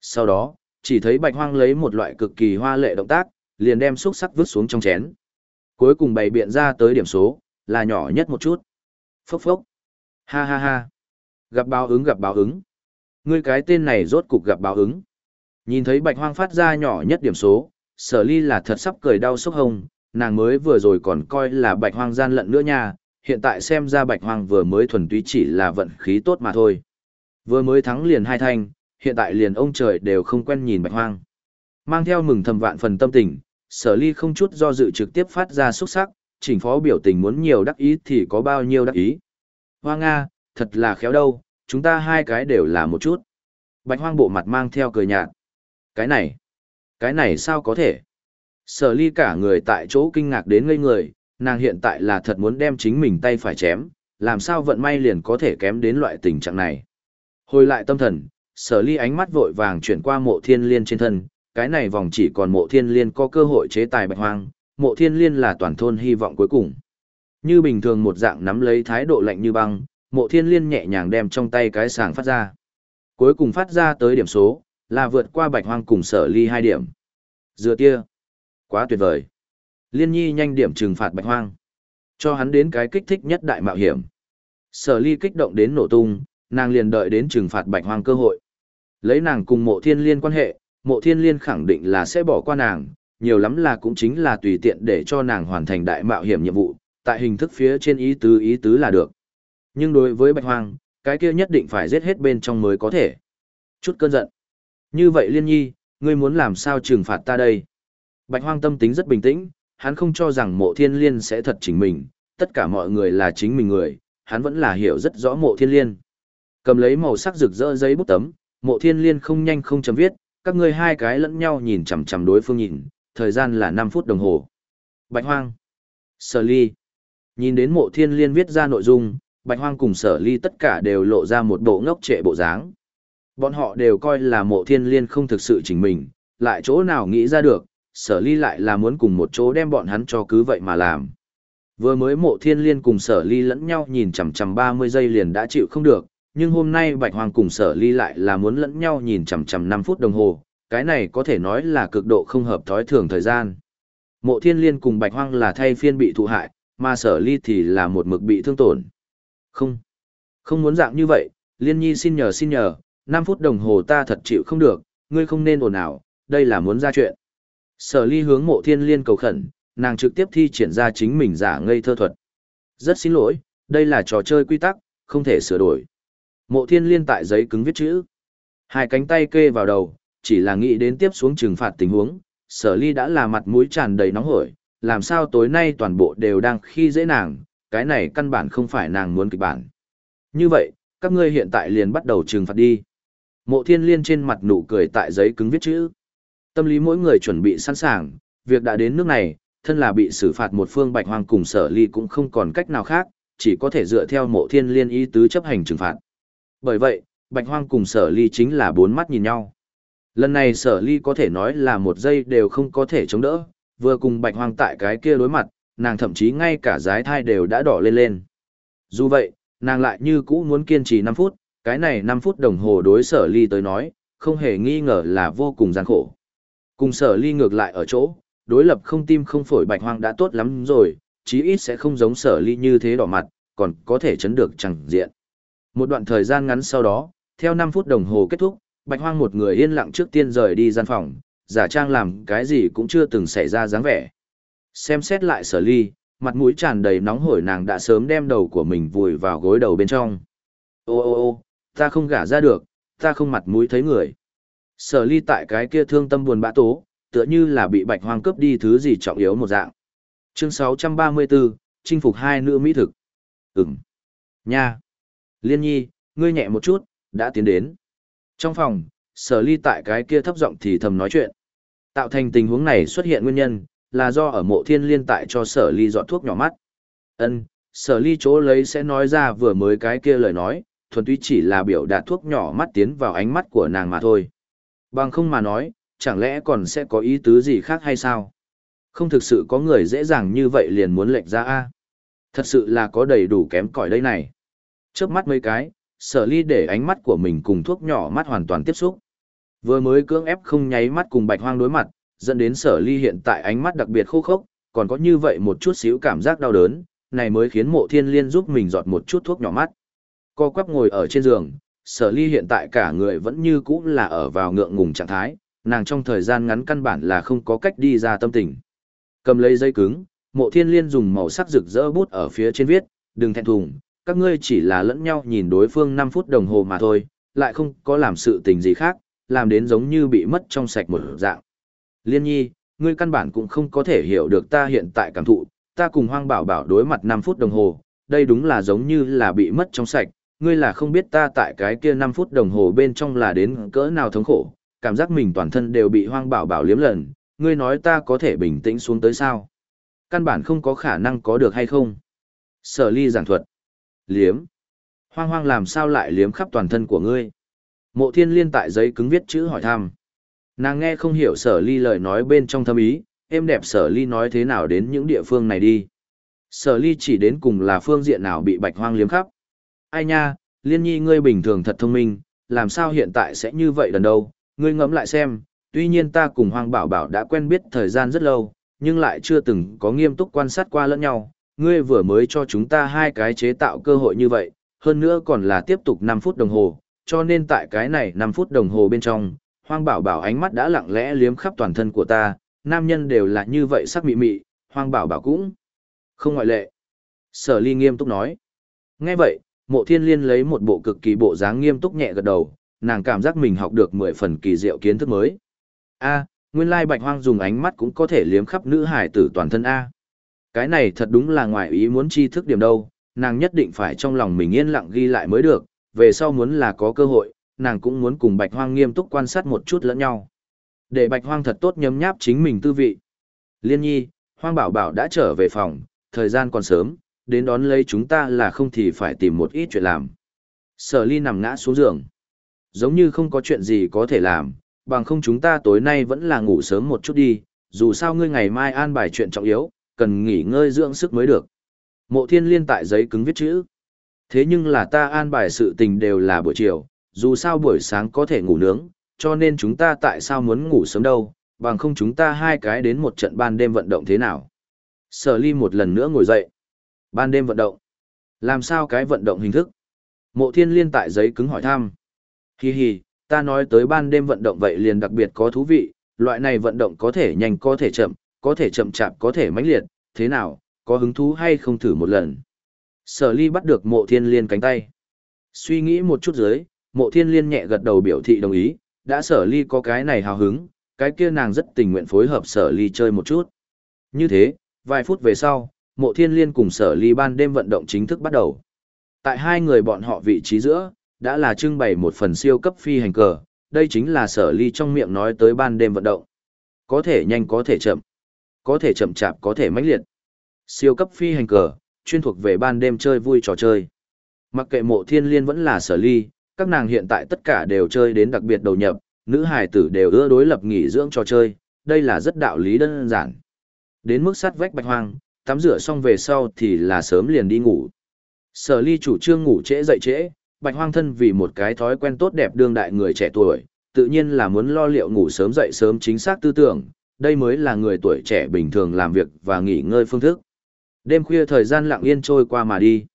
Sau đó, chỉ thấy Bạch Hoang lấy một loại cực kỳ hoa lệ động tác, liền đem xúc sắc vứt xuống trong chén. Cuối cùng bày biện ra tới điểm số, là nhỏ nhất một chút. Phốc phốc. Ha ha ha. Gặp báo ứng gặp báo ứng. Ngươi cái tên này rốt cục gặp báo ứng. Nhìn thấy bạch hoang phát ra nhỏ nhất điểm số, sở ly là thật sắp cười đau sốc hồng nàng mới vừa rồi còn coi là bạch hoang gian lận nữa nha, hiện tại xem ra bạch hoang vừa mới thuần túy chỉ là vận khí tốt mà thôi. Vừa mới thắng liền hai thanh, hiện tại liền ông trời đều không quen nhìn bạch hoang. Mang theo mừng thầm vạn phần tâm tình, sở ly không chút do dự trực tiếp phát ra xuất sắc, chỉnh phó biểu tình muốn nhiều đắc ý thì có bao nhiêu đắc ý. Hoa Nga, thật là khéo đâu, chúng ta hai cái đều là một chút. Bạch hoang bộ mặt mang theo cười nhạt. Cái này, cái này sao có thể? Sở ly cả người tại chỗ kinh ngạc đến ngây người, nàng hiện tại là thật muốn đem chính mình tay phải chém, làm sao vận may liền có thể kém đến loại tình trạng này. Hồi lại tâm thần, sở ly ánh mắt vội vàng chuyển qua mộ thiên liên trên thân, cái này vòng chỉ còn mộ thiên liên có cơ hội chế tài bạch hoang, mộ thiên liên là toàn thôn hy vọng cuối cùng. Như bình thường một dạng nắm lấy thái độ lạnh như băng, mộ thiên liên nhẹ nhàng đem trong tay cái sàng phát ra. Cuối cùng phát ra tới điểm số, là vượt qua bạch hoang cùng sở ly hai điểm. Dựa tia. Quá tuyệt vời. Liên nhi nhanh điểm trừng phạt bạch hoang. Cho hắn đến cái kích thích nhất đại mạo hiểm. Sở ly kích động đến nổ tung, nàng liền đợi đến trừng phạt bạch hoang cơ hội. Lấy nàng cùng mộ thiên liên quan hệ, mộ thiên liên khẳng định là sẽ bỏ qua nàng, nhiều lắm là cũng chính là tùy tiện để cho nàng hoàn thành đại mạo hiểm nhiệm vụ, tại hình thức phía trên ý tứ ý tứ là được. Nhưng đối với bạch hoang, cái kia nhất định phải giết hết bên trong mới có thể. Chút cơn giận. Như vậy liên nhi, ngươi muốn làm sao trừng phạt ta đây? Bạch hoang tâm tính rất bình tĩnh, hắn không cho rằng mộ thiên liên sẽ thật chính mình, tất cả mọi người là chính mình người, hắn vẫn là hiểu rất rõ mộ thiên liên. Cầm lấy màu sắc rực rỡ giấy bút tấm, mộ thiên liên không nhanh không chấm viết, các ngươi hai cái lẫn nhau nhìn chằm chằm đối phương nhìn, thời gian là 5 phút đồng hồ. Bạch hoang. Sở ly. Nhìn đến mộ thiên liên viết ra nội dung, bạch hoang cùng sở ly tất cả đều lộ ra một bộ ngốc trệ bộ dáng. Bọn họ đều coi là mộ thiên liên không thực sự chỉnh mình, lại chỗ nào nghĩ ra được, sở ly lại là muốn cùng một chỗ đem bọn hắn cho cứ vậy mà làm. Vừa mới mộ thiên liên cùng sở ly lẫn nhau nhìn chằm chằm 30 giây liền đã chịu không được, nhưng hôm nay bạch hoàng cùng sở ly lại là muốn lẫn nhau nhìn chằm chằm 5 phút đồng hồ, cái này có thể nói là cực độ không hợp thói thường thời gian. Mộ thiên liên cùng bạch hoang là thay phiên bị thụ hại, mà sở ly thì là một mực bị thương tổn. Không, không muốn dạng như vậy, liên nhi xin nhờ xin nhờ, 5 phút đồng hồ ta thật chịu không được, ngươi không nên ồn ào, đây là muốn ra chuyện. Sở ly hướng mộ thiên liên cầu khẩn, nàng trực tiếp thi triển ra chính mình giả ngây thơ thuật. Rất xin lỗi, đây là trò chơi quy tắc, không thể sửa đổi. Mộ thiên liên tại giấy cứng viết chữ. Hai cánh tay kê vào đầu, chỉ là nghĩ đến tiếp xuống trừng phạt tình huống. Sở ly đã là mặt mũi tràn đầy nóng hổi, làm sao tối nay toàn bộ đều đang khi dễ nàng, cái này căn bản không phải nàng muốn kịch bản. Như vậy, các ngươi hiện tại liền bắt đầu trừng phạt đi. Mộ thiên liên trên mặt nụ cười tại giấy cứng viết chữ. Tâm lý mỗi người chuẩn bị sẵn sàng, việc đã đến nước này, thân là bị xử phạt một phương bạch hoang cùng sở ly cũng không còn cách nào khác, chỉ có thể dựa theo mộ thiên liên ý tứ chấp hành trừng phạt. Bởi vậy, bạch hoang cùng sở ly chính là bốn mắt nhìn nhau. Lần này sở ly có thể nói là một giây đều không có thể chống đỡ, vừa cùng bạch hoang tại cái kia đối mặt, nàng thậm chí ngay cả dái thai đều đã đỏ lên lên. Dù vậy, nàng lại như cũ muốn kiên trì 5 phút, cái này 5 phút đồng hồ đối sở ly tới nói, không hề nghi ngờ là vô cùng gian khổ. Cùng sở ly ngược lại ở chỗ, đối lập không tim không phổi bạch hoang đã tốt lắm rồi, chí ít sẽ không giống sở ly như thế đỏ mặt, còn có thể chấn được chẳng diện. Một đoạn thời gian ngắn sau đó, theo 5 phút đồng hồ kết thúc, bạch hoang một người yên lặng trước tiên rời đi gian phòng, giả trang làm cái gì cũng chưa từng xảy ra dáng vẻ. Xem xét lại sở ly, mặt mũi tràn đầy nóng hổi nàng đã sớm đem đầu của mình vùi vào gối đầu bên trong. Ô ô ô, ta không gả ra được, ta không mặt mũi thấy người. Sở ly tại cái kia thương tâm buồn bã tố, tựa như là bị bạch hoang cướp đi thứ gì trọng yếu một dạng. Chương 634, chinh phục hai nữ mỹ thực. Ừm. Nha. Liên nhi, ngươi nhẹ một chút, đã tiến đến. Trong phòng, sở ly tại cái kia thấp giọng thì thầm nói chuyện. Tạo thành tình huống này xuất hiện nguyên nhân, là do ở mộ thiên liên tại cho sở ly dọn thuốc nhỏ mắt. Ân, sở ly chỗ lấy sẽ nói ra vừa mới cái kia lời nói, thuần túy chỉ là biểu đạt thuốc nhỏ mắt tiến vào ánh mắt của nàng mà thôi. Bằng không mà nói, chẳng lẽ còn sẽ có ý tứ gì khác hay sao? Không thực sự có người dễ dàng như vậy liền muốn lệch ra a Thật sự là có đầy đủ kém cỏi đây này. Chớp mắt mấy cái, sở ly để ánh mắt của mình cùng thuốc nhỏ mắt hoàn toàn tiếp xúc. Vừa mới cưỡng ép không nháy mắt cùng bạch hoang đối mặt, dẫn đến sở ly hiện tại ánh mắt đặc biệt khô khốc, còn có như vậy một chút xíu cảm giác đau đớn, này mới khiến mộ thiên liên giúp mình giọt một chút thuốc nhỏ mắt. Co quắp ngồi ở trên giường, sở ly hiện tại cả người vẫn như cũ là ở vào ngượng ngùng trạng thái, nàng trong thời gian ngắn căn bản là không có cách đi ra tâm tình. Cầm lấy dây cứng, mộ thiên liên dùng màu sắc rực rỡ bút ở phía trên viết, đừng thẹn thùng, các ngươi chỉ là lẫn nhau nhìn đối phương 5 phút đồng hồ mà thôi, lại không có làm sự tình gì khác, làm đến giống như bị mất trong sạch một dạng. Liên nhi, ngươi căn bản cũng không có thể hiểu được ta hiện tại cảm thụ, ta cùng hoang bảo bảo đối mặt 5 phút đồng hồ, đây đúng là giống như là bị mất trong sạch, ngươi là không biết ta tại cái kia 5 phút đồng hồ bên trong là đến cỡ nào thống khổ, cảm giác mình toàn thân đều bị hoang bảo bảo liếm lần, ngươi nói ta có thể bình tĩnh xuống tới sao? Căn bản không có khả năng có được hay không? Sở ly giảng thuật. Liếm. Hoang hoang làm sao lại liếm khắp toàn thân của ngươi? Mộ thiên liên tại giấy cứng viết chữ hỏi thăm. Nàng nghe không hiểu sở ly lời nói bên trong thâm ý, em đẹp sở ly nói thế nào đến những địa phương này đi. Sở ly chỉ đến cùng là phương diện nào bị bạch hoang liếm khắp. Ai nha, liên nhi ngươi bình thường thật thông minh, làm sao hiện tại sẽ như vậy lần đâu, ngươi ngẫm lại xem, tuy nhiên ta cùng hoang bảo bảo đã quen biết thời gian rất lâu, nhưng lại chưa từng có nghiêm túc quan sát qua lẫn nhau, ngươi vừa mới cho chúng ta hai cái chế tạo cơ hội như vậy, hơn nữa còn là tiếp tục 5 phút đồng hồ, cho nên tại cái này 5 phút đồng hồ bên trong, hoang bảo bảo ánh mắt đã lặng lẽ liếm khắp toàn thân của ta, nam nhân đều là như vậy sắc mị mị, hoang bảo bảo cũng không ngoại lệ. Sở ly nghiêm túc nói. Nghe vậy, mộ thiên liên lấy một bộ cực kỳ bộ dáng nghiêm túc nhẹ gật đầu, nàng cảm giác mình học được 10 phần kỳ diệu kiến thức mới. A, nguyên lai bạch hoang dùng ánh mắt cũng có thể liếm khắp nữ hải tử toàn thân A. Cái này thật đúng là ngoài ý muốn tri thức điểm đâu, nàng nhất định phải trong lòng mình yên lặng ghi lại mới được, về sau muốn là có cơ hội, nàng cũng muốn cùng bạch hoang nghiêm túc quan sát một chút lẫn nhau. Để bạch hoang thật tốt nhấm nháp chính mình tư vị. Liên nhi, hoang bảo bảo đã trở về phòng, thời gian còn sớm, đến đón lấy chúng ta là không thì phải tìm một ít chuyện làm. Sở ly nằm ngã xuống giường. Giống như không có chuyện gì có thể làm, bằng không chúng ta tối nay vẫn là ngủ sớm một chút đi, dù sao ngươi ngày mai an bài chuyện trọng yếu, cần nghỉ ngơi dưỡng sức mới được. Mộ thiên liên tại giấy cứng viết chữ. Thế nhưng là ta an bài sự tình đều là buổi chiều, dù sao buổi sáng có thể ngủ nướng, cho nên chúng ta tại sao muốn ngủ sớm đâu, bằng không chúng ta hai cái đến một trận ban đêm vận động thế nào. Sở ly một lần nữa ngồi dậy. Ban đêm vận động. Làm sao cái vận động hình thức? Mộ thiên liên tại giấy cứng hỏi thăm. Hi hi, ta nói tới ban đêm vận động vậy liền đặc biệt có thú vị, loại này vận động có thể nhanh có thể chậm, có thể chậm chạp có thể mãnh liệt, thế nào, có hứng thú hay không thử một lần. Sở ly bắt được mộ thiên liên cánh tay. Suy nghĩ một chút dưới, mộ thiên liên nhẹ gật đầu biểu thị đồng ý, đã sở ly có cái này hào hứng, cái kia nàng rất tình nguyện phối hợp sở ly chơi một chút. Như thế, vài phút về sau, mộ thiên liên cùng sở ly ban đêm vận động chính thức bắt đầu. Tại hai người bọn họ vị trí giữa, đã là trưng bày một phần siêu cấp phi hành cờ, đây chính là sở ly trong miệng nói tới ban đêm vận động. Có thể nhanh có thể chậm, có thể chậm chạp có thể mãnh liệt. Siêu cấp phi hành cờ, chuyên thuộc về ban đêm chơi vui trò chơi. Mặc kệ mộ thiên liên vẫn là sở ly, các nàng hiện tại tất cả đều chơi đến đặc biệt đầu nhập, nữ hài tử đều ưa đối lập nghỉ dưỡng trò chơi, đây là rất đạo lý đơn giản. Đến mức sát vách bạch hoang, tắm rửa xong về sau thì là sớm liền đi ngủ. Sở ly chủ trương ngủ trễ dậy trễ, bạch hoang thân vì một cái thói quen tốt đẹp đương đại người trẻ tuổi, tự nhiên là muốn lo liệu ngủ sớm dậy sớm chính xác tư tưởng, đây mới là người tuổi trẻ bình thường làm việc và nghỉ ngơi phương thức. Đêm khuya thời gian lặng yên trôi qua mà đi.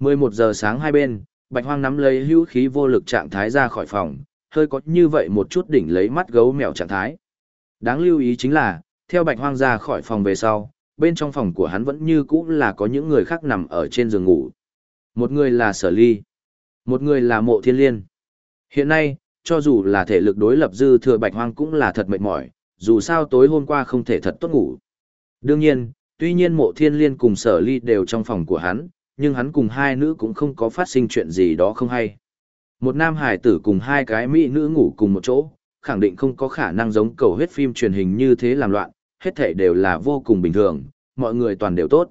11 giờ sáng hai bên, bạch hoang nắm lấy hữu khí vô lực trạng thái ra khỏi phòng, hơi có như vậy một chút đỉnh lấy mắt gấu mèo trạng thái. Đáng lưu ý chính là, theo bạch hoang ra khỏi phòng về sau, bên trong phòng của hắn vẫn như cũ là có những người khác nằm ở trên giường ngủ. Một người là sở ly, một người là mộ thiên liên. Hiện nay, cho dù là thể lực đối lập dư thừa bạch hoang cũng là thật mệt mỏi, dù sao tối hôm qua không thể thật tốt ngủ. Đương nhiên, tuy nhiên mộ thiên liên cùng sở ly đều trong phòng của hắn, nhưng hắn cùng hai nữ cũng không có phát sinh chuyện gì đó không hay. Một nam hải tử cùng hai cái mỹ nữ ngủ cùng một chỗ, khẳng định không có khả năng giống cầu huyết phim truyền hình như thế làm loạn, hết thể đều là vô cùng bình thường, mọi người toàn đều tốt.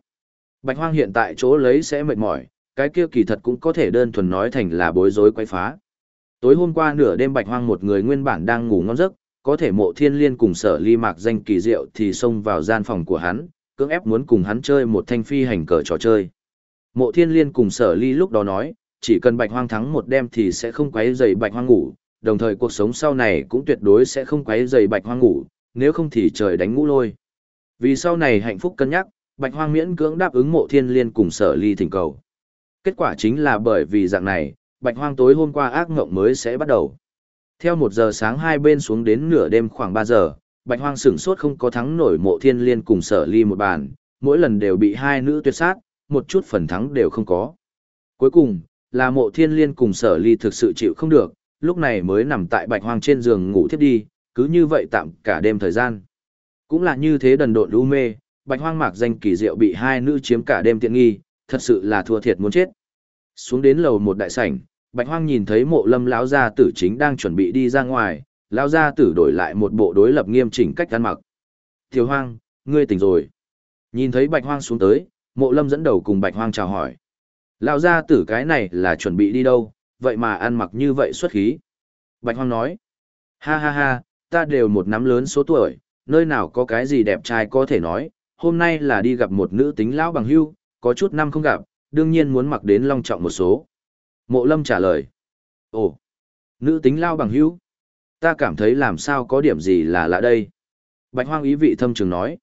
Bạch hoang hiện tại chỗ lấy sẽ mệt mỏi, cái kia kỳ thật cũng có thể đơn thuần nói thành là bối rối quay phá. Tối hôm qua nửa đêm bạch hoang một người nguyên bản đang ngủ ngon giấc, có thể mộ thiên liên cùng sở ly mạc danh kỳ diệu thì xông vào gian phòng của hắn, cưỡng ép muốn cùng hắn chơi một thanh phi hành cờ trò chơi. Mộ thiên liên cùng sở ly lúc đó nói, chỉ cần bạch hoang thắng một đêm thì sẽ không quấy rầy bạch hoang ngủ, đồng thời cuộc sống sau này cũng tuyệt đối sẽ không quấy rầy bạch hoang ngủ, nếu không thì trời đánh ngũ lôi. Vì sau này hạnh phúc cân nhắc, bạch hoang miễn cưỡng đáp ứng mộ thiên liên cùng sở ly thỉnh cầu. Kết quả chính là bởi vì dạng này, bạch hoang tối hôm qua ác ngộng mới sẽ bắt đầu. Theo một giờ sáng hai bên xuống đến nửa đêm khoảng 3 giờ, bạch hoang sửng sốt không có thắng nổi mộ thiên liên cùng sở ly một bàn, mỗi lần đều bị hai nữ tuyệt sát, một chút phần thắng đều không có. Cuối cùng, là mộ thiên liên cùng sở ly thực sự chịu không được, lúc này mới nằm tại bạch hoang trên giường ngủ thiếp đi, cứ như vậy tạm cả đêm thời gian. Cũng là như thế đần độn u mê, bạch hoang mạc danh kỳ diệu bị hai nữ chiếm cả đêm tiện nghi, thật sự là thua thiệt muốn chết. Xuống đến lầu một đại sảnh, bạch hoang nhìn thấy mộ lâm lão gia tử chính đang chuẩn bị đi ra ngoài, lão gia tử đổi lại một bộ đối lập nghiêm chỉnh cách ăn mặc. Tiểu hoang, ngươi tỉnh rồi. Nhìn thấy bạch hoang xuống tới, mộ lâm dẫn đầu cùng bạch hoang chào hỏi. Lão gia tử cái này là chuẩn bị đi đâu, vậy mà ăn mặc như vậy xuất khí. Bạch hoang nói, ha ha ha, ta đều một nắm lớn số tuổi, nơi nào có cái gì đẹp trai có thể nói, hôm nay là đi gặp một nữ tính lão bằng hưu, có chút năm không gặp, đương nhiên muốn mặc đến long trọng một số. Mộ lâm trả lời, ồ, nữ tính lao bằng hữu, ta cảm thấy làm sao có điểm gì là lạ đây. Bạch hoang ý vị thâm trường nói,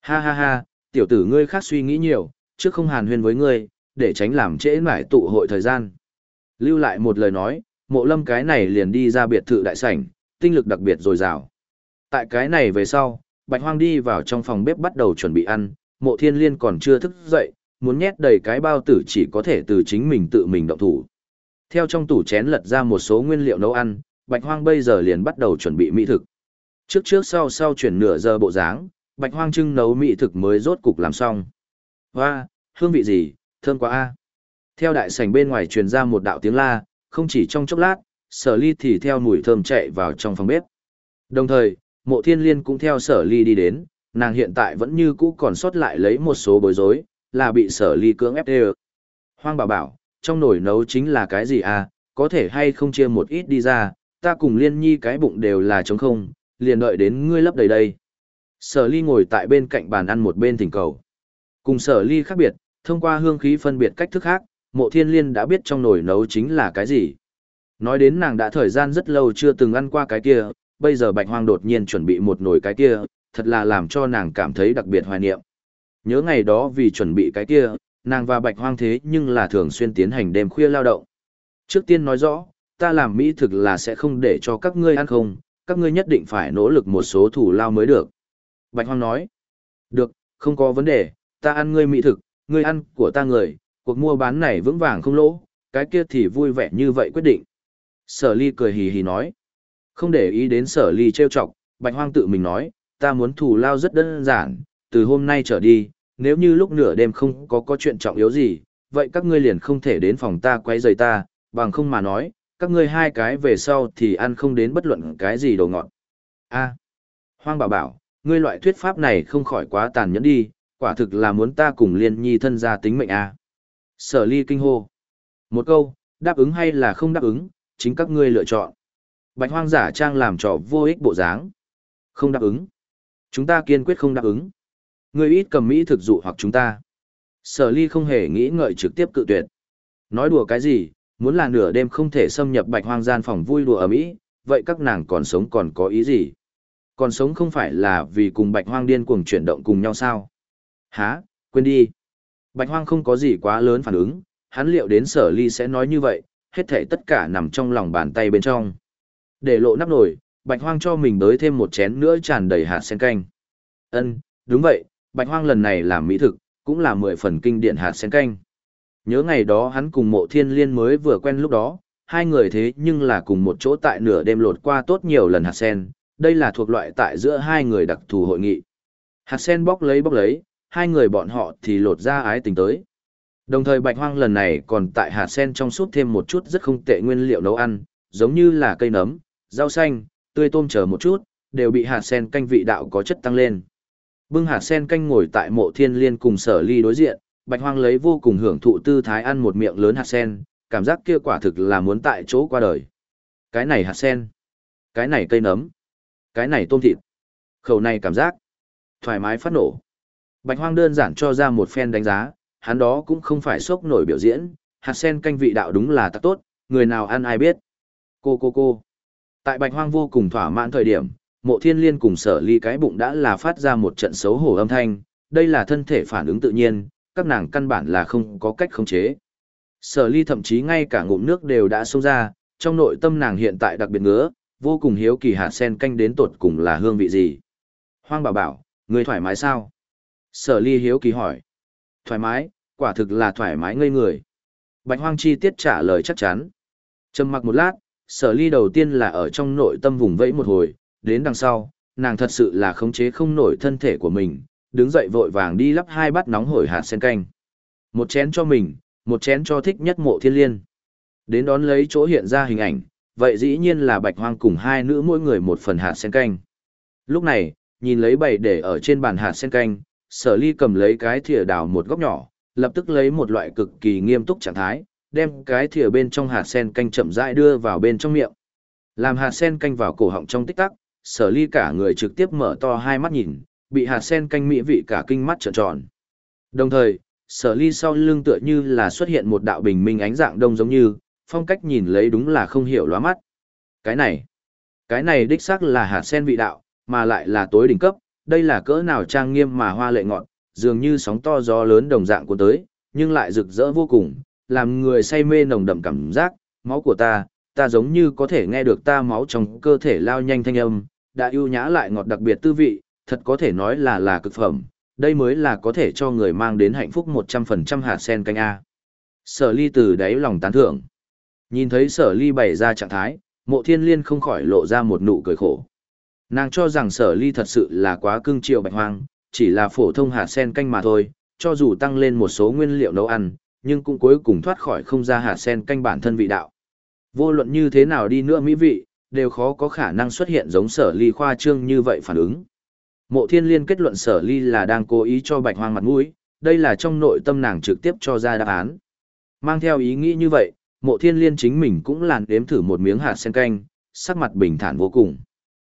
ha ha ha, tiểu tử ngươi khác suy nghĩ nhiều, trước không hàn huyên với ngươi, để tránh làm trễ mải tụ hội thời gian. Lưu lại một lời nói, mộ lâm cái này liền đi ra biệt thự đại sảnh, tinh lực đặc biệt dồi dào. Tại cái này về sau, Bạch Hoang đi vào trong phòng bếp bắt đầu chuẩn bị ăn, mộ thiên liên còn chưa thức dậy, muốn nhét đầy cái bao tử chỉ có thể từ chính mình tự mình động thủ. Theo trong tủ chén lật ra một số nguyên liệu nấu ăn, Bạch Hoang bây giờ liền bắt đầu chuẩn bị mỹ thực. Trước trước sau sau chuyển nửa giờ bộ dáng, Bạch Hoang trưng nấu mỹ thực mới rốt cục làm xong. Hoa, hương vị gì, thơm quá a. Theo đại sảnh bên ngoài truyền ra một đạo tiếng la, không chỉ trong chốc lát, sở ly thì theo mùi thơm chạy vào trong phòng bếp. Đồng thời, mộ thiên liên cũng theo sở ly đi đến, nàng hiện tại vẫn như cũ còn sót lại lấy một số bối rối, là bị sở ly cưỡng ép đê Hoang bảo bảo, trong nồi nấu chính là cái gì à, có thể hay không chia một ít đi ra, ta cùng liên nhi cái bụng đều là trống không, liền đợi đến ngươi lấp đầy đây. Sở ly ngồi tại bên cạnh bàn ăn một bên thỉnh cầu. Cùng sở ly khác biệt, thông qua hương khí phân biệt cách thức khác, mộ thiên liên đã biết trong nồi nấu chính là cái gì. Nói đến nàng đã thời gian rất lâu chưa từng ăn qua cái kia, bây giờ bạch hoang đột nhiên chuẩn bị một nồi cái kia, thật là làm cho nàng cảm thấy đặc biệt hoài niệm. Nhớ ngày đó vì chuẩn bị cái kia, nàng và bạch hoang thế nhưng là thường xuyên tiến hành đêm khuya lao động. Trước tiên nói rõ, ta làm mỹ thực là sẽ không để cho các ngươi ăn không, các ngươi nhất định phải nỗ lực một số thủ lao mới được. Bạch hoang nói, được, không có vấn đề, ta ăn ngươi mỹ thực, ngươi ăn của ta người, cuộc mua bán này vững vàng không lỗ, cái kia thì vui vẻ như vậy quyết định. Sở ly cười hì hì nói. Không để ý đến sở ly trêu chọc, bạch hoang tự mình nói, ta muốn thủ lao rất đơn giản, từ hôm nay trở đi, nếu như lúc nửa đêm không có có chuyện trọng yếu gì, vậy các ngươi liền không thể đến phòng ta quấy rầy ta, bằng không mà nói, các ngươi hai cái về sau thì ăn không đến bất luận cái gì đồ ngọt. A, hoang bảo bảo, ngươi loại thuyết pháp này không khỏi quá tàn nhẫn đi, quả thực là muốn ta cùng liên nhi thân gia tính mệnh a. Sở ly kinh hô. Một câu, đáp ứng hay là không đáp ứng, chính các ngươi lựa chọn. Bạch hoang giả trang làm trò vô ích bộ dáng. Không đáp ứng. Chúng ta kiên quyết không đáp ứng. Ngươi ít cầm mỹ thực dụ hoặc chúng ta. Sở ly không hề nghĩ ngợi trực tiếp cự tuyệt. Nói đùa cái gì, muốn là nửa đêm không thể xâm nhập bạch hoang gian phòng vui đùa ở Mỹ, vậy các nàng còn sống còn có ý gì? Còn sống không phải là vì cùng bạch hoang điên cuồng chuyển động cùng nhau sao? Hả, quên đi. Bạch hoang không có gì quá lớn phản ứng, hắn liệu đến sở ly sẽ nói như vậy, hết thảy tất cả nằm trong lòng bàn tay bên trong. Để lộ nắp nồi, bạch hoang cho mình đới thêm một chén nữa tràn đầy hạt sen canh. Ân, đúng vậy, bạch hoang lần này làm mỹ thực, cũng là mười phần kinh điển hạt sen canh. Nhớ ngày đó hắn cùng mộ thiên liên mới vừa quen lúc đó, hai người thế nhưng là cùng một chỗ tại nửa đêm lột qua tốt nhiều lần hạt sen, đây là thuộc loại tại giữa hai người đặc thù hội nghị. Hạt sen bóc lấy bóc lấy, hai người bọn họ thì lột ra ái tình tới. Đồng thời bạch hoang lần này còn tại hạt sen trong súp thêm một chút rất không tệ nguyên liệu nấu ăn, giống như là cây nấm, rau xanh, tươi tôm chờ một chút, đều bị hạt sen canh vị đạo có chất tăng lên. Bưng hạt sen canh ngồi tại mộ thiên liên cùng sở ly đối diện, bạch hoang lấy vô cùng hưởng thụ tư thái ăn một miệng lớn hạt sen, cảm giác kia quả thực là muốn tại chỗ qua đời. Cái này hạt sen, cái này cây nấm, cái này tôm thịt, khẩu này cảm giác, thoải mái phát nổ. Bạch hoang đơn giản cho ra một phen đánh giá, hắn đó cũng không phải sốc nổi biểu diễn, hạt sen canh vị đạo đúng là tắc tốt, người nào ăn ai biết. Cô cô cô. Tại bạch hoang vô cùng thỏa mãn thời điểm, mộ thiên liên cùng sở ly cái bụng đã là phát ra một trận xấu hổ âm thanh, đây là thân thể phản ứng tự nhiên, các nàng căn bản là không có cách khống chế. Sở ly thậm chí ngay cả ngụm nước đều đã xông ra, trong nội tâm nàng hiện tại đặc biệt ngứa, vô cùng hiếu kỳ hạt sen canh đến tột cùng là hương vị gì. Hoang bảo bảo, người thoải mái sao? Sở ly hiếu kỳ hỏi. Thoải mái, quả thực là thoải mái ngây người. Bạch hoang chi tiết trả lời chắc chắn. Trầm mặc một lát, sở ly đầu tiên là ở trong nội tâm vùng vẫy một hồi, đến đằng sau, nàng thật sự là khống chế không nổi thân thể của mình, đứng dậy vội vàng đi lắp hai bát nóng hổi hạt sen canh. Một chén cho mình, một chén cho thích nhất mộ thiên liên. Đến đón lấy chỗ hiện ra hình ảnh, vậy dĩ nhiên là bạch hoang cùng hai nữ mỗi người một phần hạt sen canh. Lúc này, nhìn lấy bầy để ở trên bàn hạt sen canh, sở ly cầm lấy cái thìa đào một góc nhỏ, lập tức lấy một loại cực kỳ nghiêm túc trạng thái, đem cái thìa bên trong hạt sen canh chậm rãi đưa vào bên trong miệng. Làm hạt sen canh vào cổ họng trong tích tắc, sở ly cả người trực tiếp mở to hai mắt nhìn, bị hạt sen canh mỹ vị cả kinh mắt trợn tròn. Đồng thời, sở ly sau lưng tựa như là xuất hiện một đạo bình minh ánh dạng đông giống như, phong cách nhìn lấy đúng là không hiểu lóa mắt. Cái này, cái này đích xác là hạt sen vị đạo, mà lại là tối đỉnh cấp, đây là cỡ nào trang nghiêm mà hoa lệ ngọn, dường như sóng to gió lớn đồng dạng của tới, nhưng lại rực rỡ vô cùng, làm người say mê nồng đậm cảm giác, máu của ta, ta giống như có thể nghe được ta máu trong cơ thể lao nhanh thanh âm, đã ưu nhã lại ngọt đặc biệt tư vị, thật có thể nói là là cực phẩm, đây mới là có thể cho người mang đến hạnh phúc 100% hạt sen canh A. Sở ly từ đáy lòng tán thưởng. Nhìn thấy sở ly bày ra trạng thái, mộ thiên liên không khỏi lộ ra một nụ cười khổ. Nàng cho rằng sở ly thật sự là quá cưng chiều bạch hoang, chỉ là phổ thông hạt sen canh mà thôi, cho dù tăng lên một số nguyên liệu nấu ăn, nhưng cũng cuối cùng thoát khỏi không ra hạt sen canh bản thân vị đạo. Vô luận như thế nào đi nữa mỹ vị, đều khó có khả năng xuất hiện giống sở ly khoa trương như vậy phản ứng. Mộ thiên liên kết luận sở ly là đang cố ý cho bạch hoang mặt mũi, đây là trong nội tâm nàng trực tiếp cho ra đáp án. Mang theo ý nghĩ như vậy, mộ thiên liên chính mình cũng làn đếm thử một miếng hạt sen canh, sắc mặt bình thản vô cùng.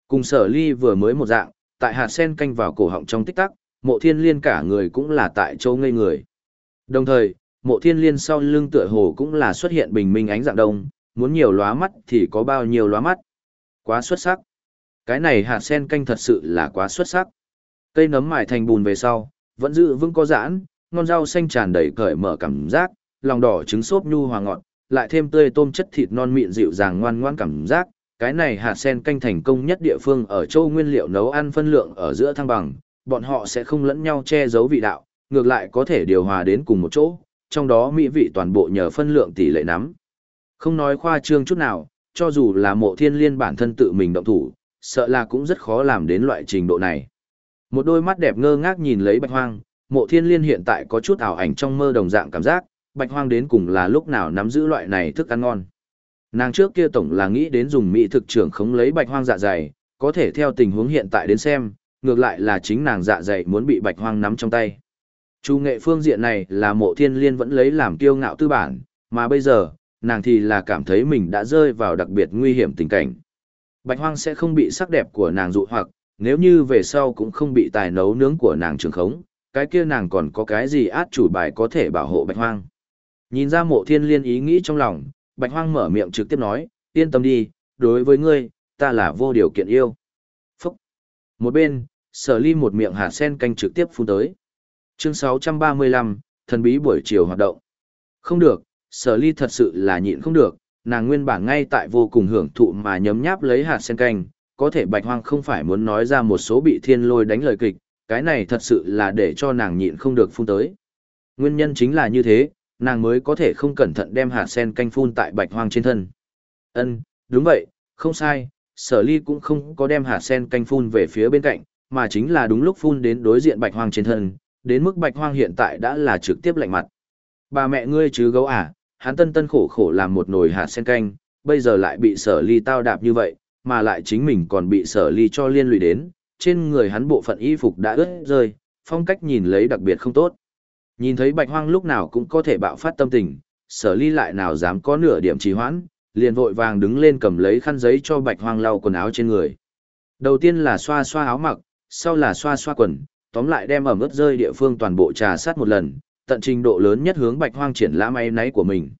Cùng sở ly vừa mới một dạng, tại hạt sen canh vào cổ họng trong tích tắc, mộ thiên liên cả người cũng là tại châu ngây người. Đồng thời, mộ thiên liên sau lưng tựa hồ cũng là xuất hiện bình minh ánh dạng đông, muốn nhiều lóa mắt thì có bao nhiêu lóa mắt. Quá xuất sắc. Cái này hạt sen canh thật sự là quá xuất sắc. Cây nấm mài thành bùn về sau, vẫn giữ vững có giãn, ngon rau xanh tràn đầy cởi mở cảm giác, lòng đỏ trứng xốp nhu hòa ngọt, lại thêm tươi tôm chất thịt non mịn dịu dàng ngoan ngoan cảm giác. Cái này hạt sen canh thành công nhất địa phương ở châu nguyên liệu nấu ăn phân lượng ở giữa thăng bằng, bọn họ sẽ không lẫn nhau che giấu vị đạo, ngược lại có thể điều hòa đến cùng một chỗ, trong đó mỹ vị toàn bộ nhờ phân lượng tỷ lệ nắm. Không nói khoa trương chút nào, cho dù là mộ thiên liên bản thân tự mình động thủ, sợ là cũng rất khó làm đến loại trình độ này. Một đôi mắt đẹp ngơ ngác nhìn lấy bạch hoang, mộ thiên liên hiện tại có chút ảo ảnh trong mơ đồng dạng cảm giác, bạch hoang đến cùng là lúc nào nắm giữ loại này thức ăn ngon. Nàng trước kia tổng là nghĩ đến dùng mỹ thực trưởng khống lấy bạch hoang dạ dày, có thể theo tình huống hiện tại đến xem, ngược lại là chính nàng dạ dày muốn bị bạch hoang nắm trong tay. Chu nghệ phương diện này là mộ thiên liên vẫn lấy làm kiêu ngạo tư bản, mà bây giờ, nàng thì là cảm thấy mình đã rơi vào đặc biệt nguy hiểm tình cảnh. Bạch hoang sẽ không bị sắc đẹp của nàng dụ hoặc, nếu như về sau cũng không bị tài nấu nướng của nàng trường khống, cái kia nàng còn có cái gì át chủ bài có thể bảo hộ bạch hoang. Nhìn ra mộ thiên liên ý nghĩ trong lòng, bạch hoang mở miệng trực tiếp nói, yên tâm đi, đối với ngươi, ta là vô điều kiện yêu. Phúc! Một bên, sở ly một miệng hạt sen canh trực tiếp phun tới. Chương 635, thần bí buổi chiều hoạt động. Không được, sở ly thật sự là nhịn không được, nàng nguyên bản ngay tại vô cùng hưởng thụ mà nhấm nháp lấy hạt sen canh, có thể bạch hoang không phải muốn nói ra một số bị thiên lôi đánh lời kịch, cái này thật sự là để cho nàng nhịn không được phun tới. Nguyên nhân chính là như thế, nàng mới có thể không cẩn thận đem hạt sen canh phun tại bạch hoang trên thân. Ân, đúng vậy, không sai, sở ly cũng không có đem hạt sen canh phun về phía bên cạnh, mà chính là đúng lúc phun đến đối diện bạch hoang trên thân, đến mức bạch hoang hiện tại đã là trực tiếp lạnh mặt. Bà mẹ ngươi chứ gấu à, hắn tân tân khổ khổ làm một nồi hạt sen canh, bây giờ lại bị sở ly tao đạp như vậy, mà lại chính mình còn bị sở ly cho liên lụy đến, trên người hắn bộ phận y phục đã ướt rơi, phong cách nhìn lấy đặc biệt không tốt. Nhìn thấy bạch hoang lúc nào cũng có thể bạo phát tâm tình, sở ly lại nào dám có nửa điểm trì hoãn, liền vội vàng đứng lên cầm lấy khăn giấy cho bạch hoang lau quần áo trên người. Đầu tiên là xoa xoa áo mặc, sau là xoa xoa quần, tóm lại đem ẩm ướt rơi địa phương toàn bộ trà sát một lần, tận trình độ lớn nhất hướng bạch hoang triển lãm ấy náy của mình.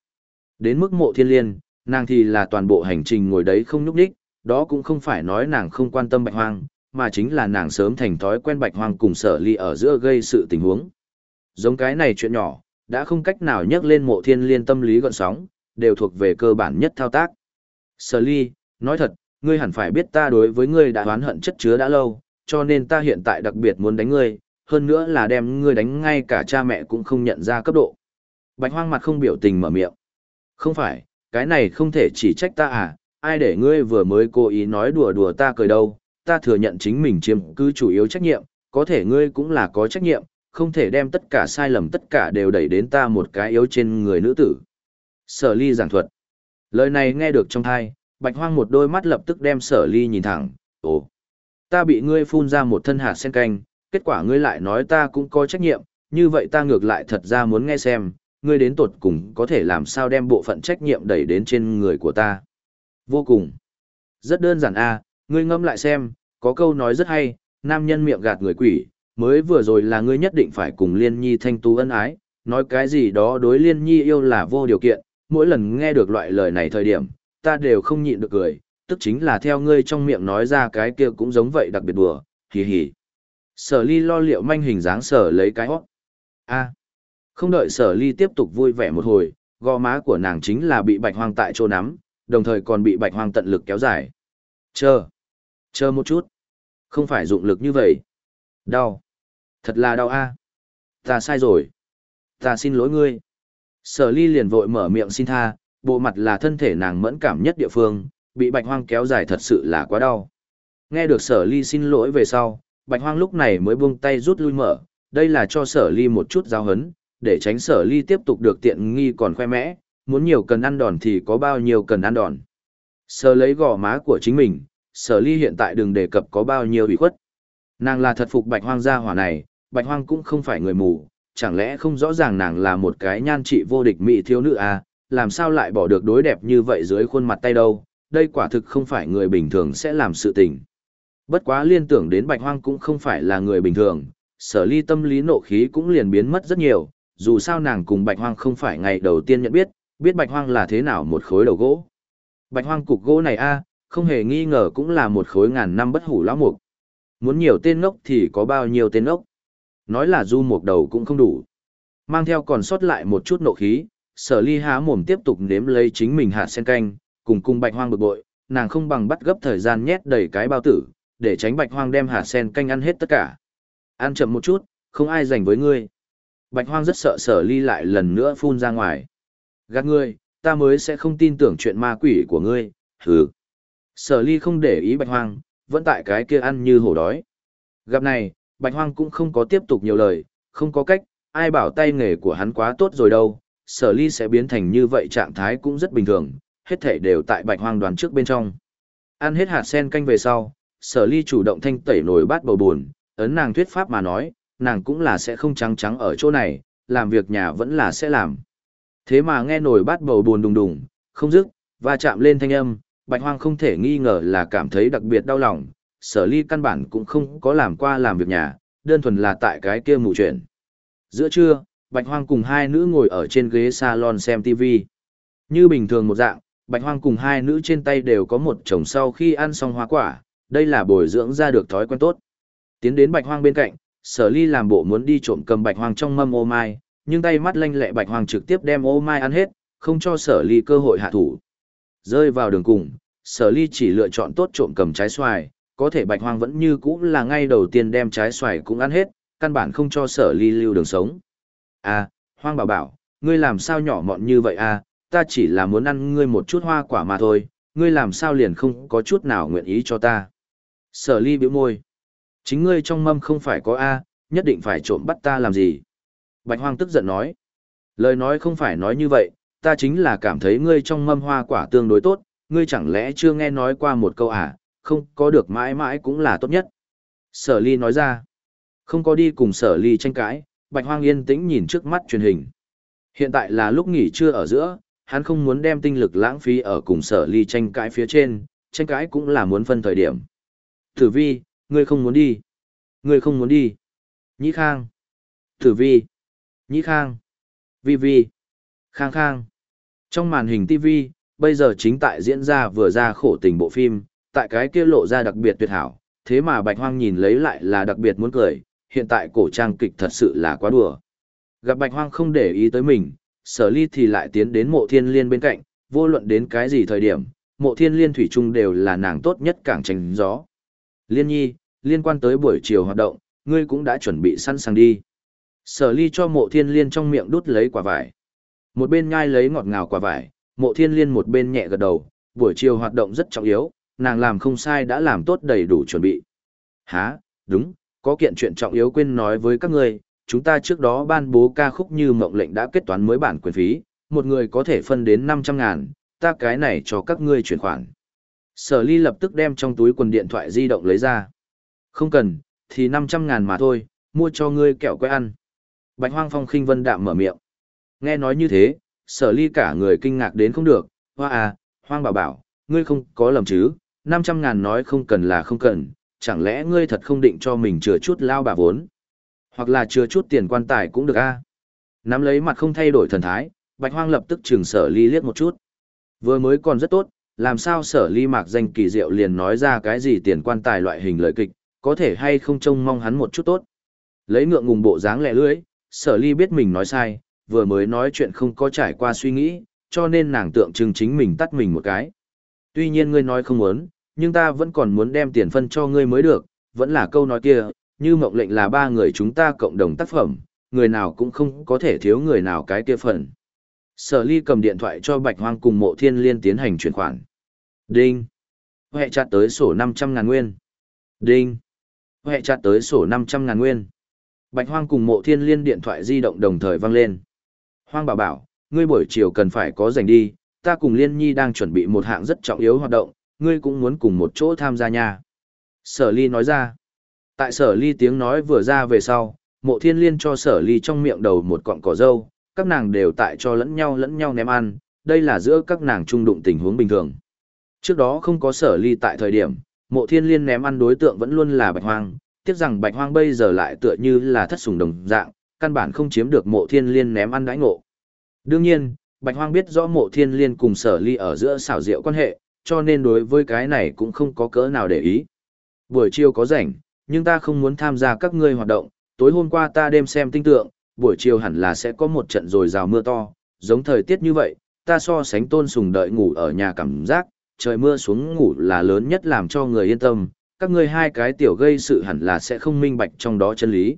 Đến mức mộ thiên liên, nàng thì là toàn bộ hành trình ngồi đấy không nhúc nhích, đó cũng không phải nói nàng không quan tâm bạch hoang, mà chính là nàng sớm thành thói quen bạch hoang cùng sở ly ở giữa gây sự tình huống. Giống cái này chuyện nhỏ, đã không cách nào nhắc lên mộ thiên liên tâm lý gọn sóng, đều thuộc về cơ bản nhất thao tác. Sở ly, nói thật, ngươi hẳn phải biết ta đối với ngươi đã oán hận chất chứa đã lâu, cho nên ta hiện tại đặc biệt muốn đánh ngươi, hơn nữa là đem ngươi đánh ngay cả cha mẹ cũng không nhận ra cấp độ. Bạch hoang mặt không biểu tình mở miệng. Không phải, cái này không thể chỉ trách ta à, ai để ngươi vừa mới cố ý nói đùa đùa ta cười đâu, ta thừa nhận chính mình chiếm cứ chủ yếu trách nhiệm, có thể ngươi cũng là có trách nhiệm, không thể đem tất cả sai lầm tất cả đều đẩy đến ta một cái yếu trên người nữ tử. Sở ly giảng thuật. Lời này nghe được trong thai, bạch hoang một đôi mắt lập tức đem sở ly nhìn thẳng, ồ. Ta bị ngươi phun ra một thân hạt sen canh, kết quả ngươi lại nói ta cũng có trách nhiệm, như vậy ta ngược lại thật ra muốn nghe xem, ngươi đến tột cùng có thể làm sao đem bộ phận trách nhiệm đẩy đến trên người của ta. Vô cùng. Rất đơn giản a, à, ngươi ngâm lại xem, có câu nói rất hay, nam nhân miệng gạt người quỷ, mới vừa rồi là ngươi nhất định phải cùng liên nhi thanh tú ân ái, nói cái gì đó đối liên nhi yêu là vô điều kiện, mỗi lần nghe được loại lời này thời điểm, ta đều không nhịn được cười, tức chính là theo ngươi trong miệng nói ra cái kia cũng giống vậy đặc biệt đùa, hì hì. Sở ly lo liệu manh hình dáng sở lấy cái hót. a không đợi sở ly tiếp tục vui vẻ một hồi, gò má của nàng chính là bị bạch hoang tại chỗ nắm, đồng thời còn bị bạch hoang tận lực kéo dài. Chờ, chờ một chút. Không phải dụng lực như vậy. Đau. Thật là đau a. Ta sai rồi. Ta xin lỗi ngươi. Sở ly liền vội mở miệng xin tha, bộ mặt là thân thể nàng mẫn cảm nhất địa phương, bị bạch hoang kéo dài thật sự là quá đau. Nghe được sở ly xin lỗi về sau, bạch hoang lúc này mới buông tay rút lui mở, đây là cho sở ly một chút giao hấn, để tránh sở ly tiếp tục được tiện nghi còn khoe mẽ, muốn nhiều cần ăn đòn thì có bao nhiêu cần ăn đòn. Sở lấy gò má của chính mình, sở ly hiện tại đừng đề cập có bao nhiêu bị khuất. Nàng là thật phục bạch hoang gia hỏa này, bạch hoang cũng không phải người mù, chẳng lẽ không rõ ràng nàng là một cái nhan trị vô địch mỹ thiếu nữ à, làm sao lại bỏ được đối đẹp như vậy dưới khuôn mặt tay đâu, đây quả thực không phải người bình thường sẽ làm sự tình. Bất quá liên tưởng đến bạch hoang cũng không phải là người bình thường, sở ly tâm lý nộ khí cũng liền biến mất rất nhiều, dù sao nàng cùng bạch hoang không phải ngày đầu tiên nhận biết, biết bạch hoang là thế nào một khối đầu gỗ. Bạch hoang cục gỗ này a, không hề nghi ngờ cũng là một khối ngàn năm bất hủ lão mục. Muốn nhiều tên ngốc thì có bao nhiêu tên ngốc. Nói là du một đầu cũng không đủ. Mang theo còn sót lại một chút nộ khí, sở ly há mồm tiếp tục nếm lấy chính mình hạt sen canh, cùng cung bạch hoang bực bội, nàng không bằng bắt gấp thời gian nhét đầy cái bao tử, để tránh bạch hoang đem hạt sen canh ăn hết tất cả. Ăn chậm một chút, không ai dành với ngươi. Bạch hoang rất sợ sở ly lại lần nữa phun ra ngoài. Gạt ngươi, ta mới sẽ không tin tưởng chuyện ma quỷ của ngươi, hừ. Sở ly không để ý bạch hoang, vẫn tại cái kia ăn như hổ đói. Gặp này, bạch hoang cũng không có tiếp tục nhiều lời, không có cách, ai bảo tay nghề của hắn quá tốt rồi đâu, sở ly sẽ biến thành như vậy trạng thái cũng rất bình thường, hết thể đều tại bạch hoang đoàn trước bên trong. Ăn hết hạt sen canh về sau, sở ly chủ động thanh tẩy nồi bát bầu buồn, ấn nàng thuyết pháp mà nói, nàng cũng là sẽ không trắng trắng ở chỗ này, làm việc nhà vẫn là sẽ làm. Thế mà nghe nồi bát bầu buồn đùng đùng, không dứt, và chạm lên thanh âm, bạch hoang không thể nghi ngờ là cảm thấy đặc biệt đau lòng, sở ly căn bản cũng không có làm qua làm việc nhà, đơn thuần là tại cái kia mù chuyện. Giữa trưa, Bạch Hoang cùng hai nữ ngồi ở trên ghế salon xem TV. Như bình thường một dạng, Bạch Hoang cùng hai nữ trên tay đều có một chồng sau khi ăn xong hoa quả, đây là bồi dưỡng ra được thói quen tốt. Tiến đến Bạch Hoang bên cạnh, Sở Ly làm bộ muốn đi trộm cầm Bạch Hoang trong mâm ô mai, nhưng tay mắt lanh lẹ Bạch Hoang trực tiếp đem ô mai ăn hết, không cho Sở Ly cơ hội hạ thủ. Rơi vào đường cùng, Sở Ly chỉ lựa chọn tốt trộm cầm trái xoài, có thể Bạch Hoang vẫn như cũ là ngay đầu tiên đem trái xoài cũng ăn hết, căn bản không cho Sở Ly lưu đường sống. À, Hoang bảo bảo, ngươi làm sao nhỏ mọn như vậy à, ta chỉ là muốn ăn ngươi một chút hoa quả mà thôi, ngươi làm sao liền không có chút nào nguyện ý cho ta. Sở ly bĩu môi. Chính ngươi trong mâm không phải có A, nhất định phải trộm bắt ta làm gì. Bạch hoang tức giận nói. Lời nói không phải nói như vậy, ta chính là cảm thấy ngươi trong mâm hoa quả tương đối tốt, ngươi chẳng lẽ chưa nghe nói qua một câu à, không có được mãi mãi cũng là tốt nhất. Sở ly nói ra. Không có đi cùng sở ly tranh cãi, bạch hoang yên tĩnh nhìn trước mắt truyền hình. Hiện tại là lúc nghỉ trưa ở giữa, hắn không muốn đem tinh lực lãng phí ở cùng sở ly tranh cãi phía trên, tranh cãi cũng là muốn phân thời điểm. Tử vi, ngươi không muốn đi. Ngươi không muốn đi. Nhĩ khang. Tử vi. Nhĩ khang. Vi vi. Khang khang. Trong màn hình TV, bây giờ chính tại diễn ra vừa ra khổ tình bộ phim, tại cái kia lộ ra đặc biệt tuyệt hảo, thế mà bạch hoang nhìn lấy lại là đặc biệt muốn cười, hiện tại cổ trang kịch thật sự là quá đùa. Gặp bạch hoang không để ý tới mình, sở ly thì lại tiến đến mộ thiên liên bên cạnh, vô luận đến cái gì thời điểm, mộ thiên liên thủy chung đều là nàng tốt nhất cảng tránh gió. Liên nhi, liên quan tới buổi chiều hoạt động, ngươi cũng đã chuẩn bị sẵn sàng đi. Sở ly cho mộ thiên liên trong miệng đút lấy quả vải. Một bên ngai lấy ngọt ngào quả vải, mộ thiên liên một bên nhẹ gật đầu, buổi chiều hoạt động rất trọng yếu, nàng làm không sai đã làm tốt đầy đủ chuẩn bị. Hả, đúng, có kiện chuyện trọng yếu quên nói với các ngươi, chúng ta trước đó ban bố ca khúc như mộng lệnh đã kết toán mới bản quyền phí, một người có thể phân đến 500 ngàn, ta cái này cho các ngươi chuyển khoản. Sở ly lập tức đem trong túi quần điện thoại di động lấy ra. Không cần, thì 500 ngàn mà thôi, mua cho ngươi kẹo quay ăn. Bạch hoang phong khinh vân đạm mở miệng. Nghe nói như thế, sở ly cả người kinh ngạc đến không được, hoa à, hoang bảo bảo, ngươi không có lầm chứ, 500 ngàn nói không cần là không cần, chẳng lẽ ngươi thật không định cho mình chừa chút lao bà vốn. Hoặc là chừa chút tiền quan tài cũng được a. Nắm lấy mặt không thay đổi thần thái, Bạch Hoang lập tức trừng sở ly liếc một chút. Vừa mới còn rất tốt, làm sao sở ly mạc danh kỳ diệu liền nói ra cái gì tiền quan tài loại hình lợi kịch, có thể hay không trông mong hắn một chút tốt. Lấy ngượng ngùng bộ dáng lẹ lưỡi, sở ly biết mình nói sai, vừa mới nói chuyện không có trải qua suy nghĩ, cho nên nàng tượng trưng chính mình tắt mình một cái. Tuy nhiên ngươi nói không muốn, nhưng ta vẫn còn muốn đem tiền phân cho ngươi mới được, vẫn là câu nói kia, như mộng lệnh là ba người chúng ta cộng đồng tác phẩm, người nào cũng không có thể thiếu người nào cái kia phần. Sở ly cầm điện thoại cho Bạch Hoang cùng mộ thiên liên tiến hành chuyển khoản. Đinh. Hệ chặt tới sổ 500 ngàn nguyên. Đinh. Hệ chặt tới sổ 500 ngàn nguyên. Bạch Hoang cùng mộ thiên liên điện thoại di động đồng thời vang lên. Hoang bảo bảo, ngươi buổi chiều cần phải có rảnh đi, ta cùng Liên Nhi đang chuẩn bị một hạng rất trọng yếu hoạt động, ngươi cũng muốn cùng một chỗ tham gia nha. Sở ly nói ra. Tại sở ly tiếng nói vừa ra về sau, mộ thiên liên cho sở ly trong miệng đầu một cọng cỏ dâu, các nàng đều tại cho lẫn nhau lẫn nhau ném ăn, đây là giữa các nàng trung đụng tình huống bình thường. Trước đó không có sở ly tại thời điểm, mộ thiên liên ném ăn đối tượng vẫn luôn là bạch hoang, tiếc rằng bạch hoang bây giờ lại tựa như là thất sùng đồng dạng, căn bản không chiếm được mộ thiên liên ném ăn đãi ngộ. Đương nhiên, bạch hoang biết rõ mộ thiên liên cùng sở ly ở giữa xảo diệu quan hệ, cho nên đối với cái này cũng không có cỡ nào để ý. Buổi chiều có rảnh, nhưng ta không muốn tham gia các ngươi hoạt động, tối hôm qua ta đêm xem tinh tượng, buổi chiều hẳn là sẽ có một trận rồi rào mưa to, giống thời tiết như vậy, ta so sánh tôn sùng đợi ngủ ở nhà cảm giác, trời mưa xuống ngủ là lớn nhất làm cho người yên tâm, các ngươi hai cái tiểu gây sự hẳn là sẽ không minh bạch trong đó chân lý.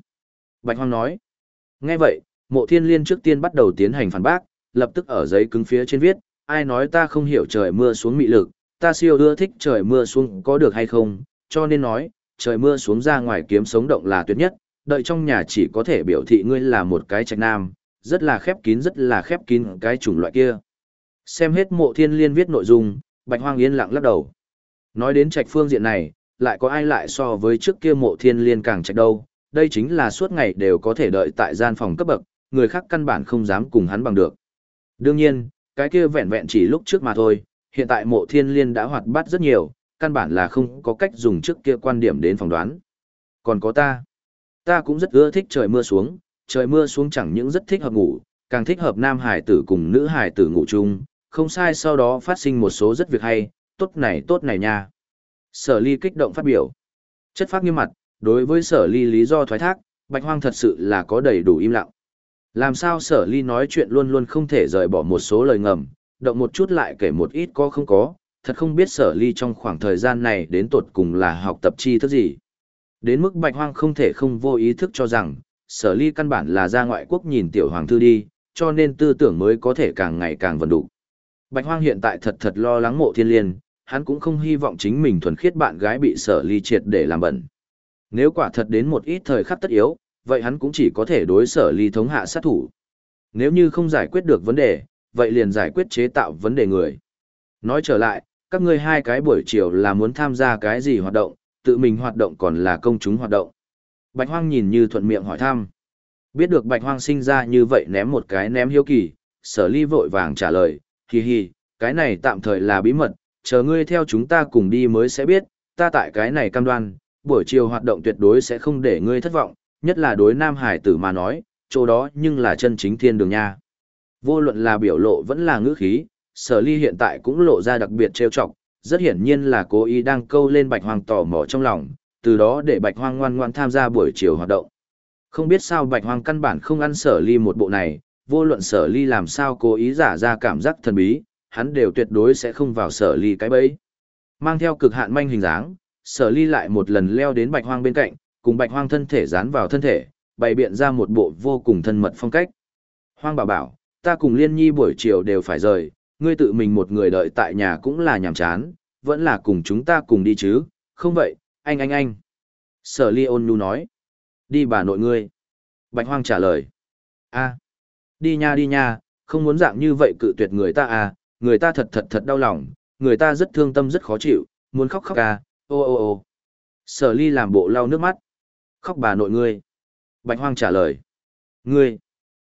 Bạch Hoang nói, nghe vậy, mộ thiên liên trước tiên bắt đầu tiến hành phản bác, lập tức ở giấy cứng phía trên viết, ai nói ta không hiểu trời mưa xuống mị lực, ta siêu ưa thích trời mưa xuống có được hay không, cho nên nói, trời mưa xuống ra ngoài kiếm sống động là tuyệt nhất, đợi trong nhà chỉ có thể biểu thị ngươi là một cái trạch nam, rất là khép kín rất là khép kín cái chủng loại kia. Xem hết mộ thiên liên viết nội dung, bạch hoang yên lặng lắc đầu. Nói đến trạch phương diện này, lại có ai lại so với trước kia mộ thiên liên càng trạch đâu, đây chính là suốt ngày đều có thể đợi tại gian phòng cấp bậc, người khác căn bản không dám cùng hắn bằng được. Đương nhiên, cái kia vẹn vẹn chỉ lúc trước mà thôi, hiện tại mộ thiên liên đã hoạt bát rất nhiều, căn bản là không có cách dùng trước kia quan điểm đến phỏng đoán. Còn có ta, ta cũng rất ưa thích trời mưa xuống, trời mưa xuống chẳng những rất thích hợp ngủ, càng thích hợp nam hải tử cùng nữ hải tử ngủ chung, không sai sau đó phát sinh một số rất việc hay, tốt này tốt này nha. Sở ly kích động phát biểu. Chất phát nghiêm mặt, đối với sở ly lý do thoái thác, bạch hoang thật sự là có đầy đủ im lặng. Làm sao sở ly nói chuyện luôn luôn không thể rời bỏ một số lời ngầm, động một chút lại kể một ít có không có, thật không biết sở ly trong khoảng thời gian này đến tột cùng là học tập chi thức gì. Đến mức bạch hoang không thể không vô ý thức cho rằng, sở ly căn bản là ra ngoại quốc nhìn tiểu hoàng thư đi, cho nên tư tưởng mới có thể càng ngày càng vận đủ. Bạch hoang hiện tại thật thật lo lắng mộ thiên liên, hắn cũng không hy vọng chính mình thuần khiết bạn gái bị sở ly triệt để làm bẩn. Nếu quả thật đến một ít thời khắc tất yếu, vậy hắn cũng chỉ có thể đối sở ly thống hạ sát thủ. Nếu như không giải quyết được vấn đề, vậy liền giải quyết chế tạo vấn đề người. Nói trở lại, các ngươi hai cái buổi chiều là muốn tham gia cái gì hoạt động, tự mình hoạt động còn là công chúng hoạt động. Bạch Hoang nhìn như thuận miệng hỏi thăm. Biết được Bạch Hoang sinh ra như vậy ném một cái ném hiếu kỳ, sở ly vội vàng trả lời, hì hì, cái này tạm thời là bí mật, chờ ngươi theo chúng ta cùng đi mới sẽ biết, ta tại cái này cam đoan, buổi chiều hoạt động tuyệt đối sẽ không để ngươi thất vọng, nhất là đối Nam Hải tử mà nói, chỗ đó nhưng là chân chính thiên đường nha. Vô luận là biểu lộ vẫn là ngữ khí, sở ly hiện tại cũng lộ ra đặc biệt trêu chọc, rất hiển nhiên là cố ý đang câu lên bạch hoang tò mò trong lòng, từ đó để bạch hoang ngoan ngoan tham gia buổi chiều hoạt động. Không biết sao bạch hoang căn bản không ăn sở ly một bộ này, vô luận sở ly làm sao cố ý giả ra cảm giác thần bí, hắn đều tuyệt đối sẽ không vào sở ly cái bẫy. Mang theo cực hạn manh hình dáng, sở ly lại một lần leo đến bạch hoang bên cạnh, cùng bạch hoang thân thể dán vào thân thể, bày biện ra một bộ vô cùng thân mật phong cách. Hoang bảo bảo, ta cùng liên nhi buổi chiều đều phải rời, ngươi tự mình một người đợi tại nhà cũng là nhàm chán, vẫn là cùng chúng ta cùng đi chứ, không vậy, anh anh anh. Sở ly ôn nhu nói. Đi bà nội ngươi. Bạch hoang trả lời. a đi nha đi nha, không muốn dạng như vậy cự tuyệt người ta à, người ta thật thật thật đau lòng, người ta rất thương tâm rất khó chịu, muốn khóc khóc à, ô ô ô. Sở ly làm bộ lau nước mắt. Khóc bà nội ngươi. Bạch hoang trả lời. Ngươi,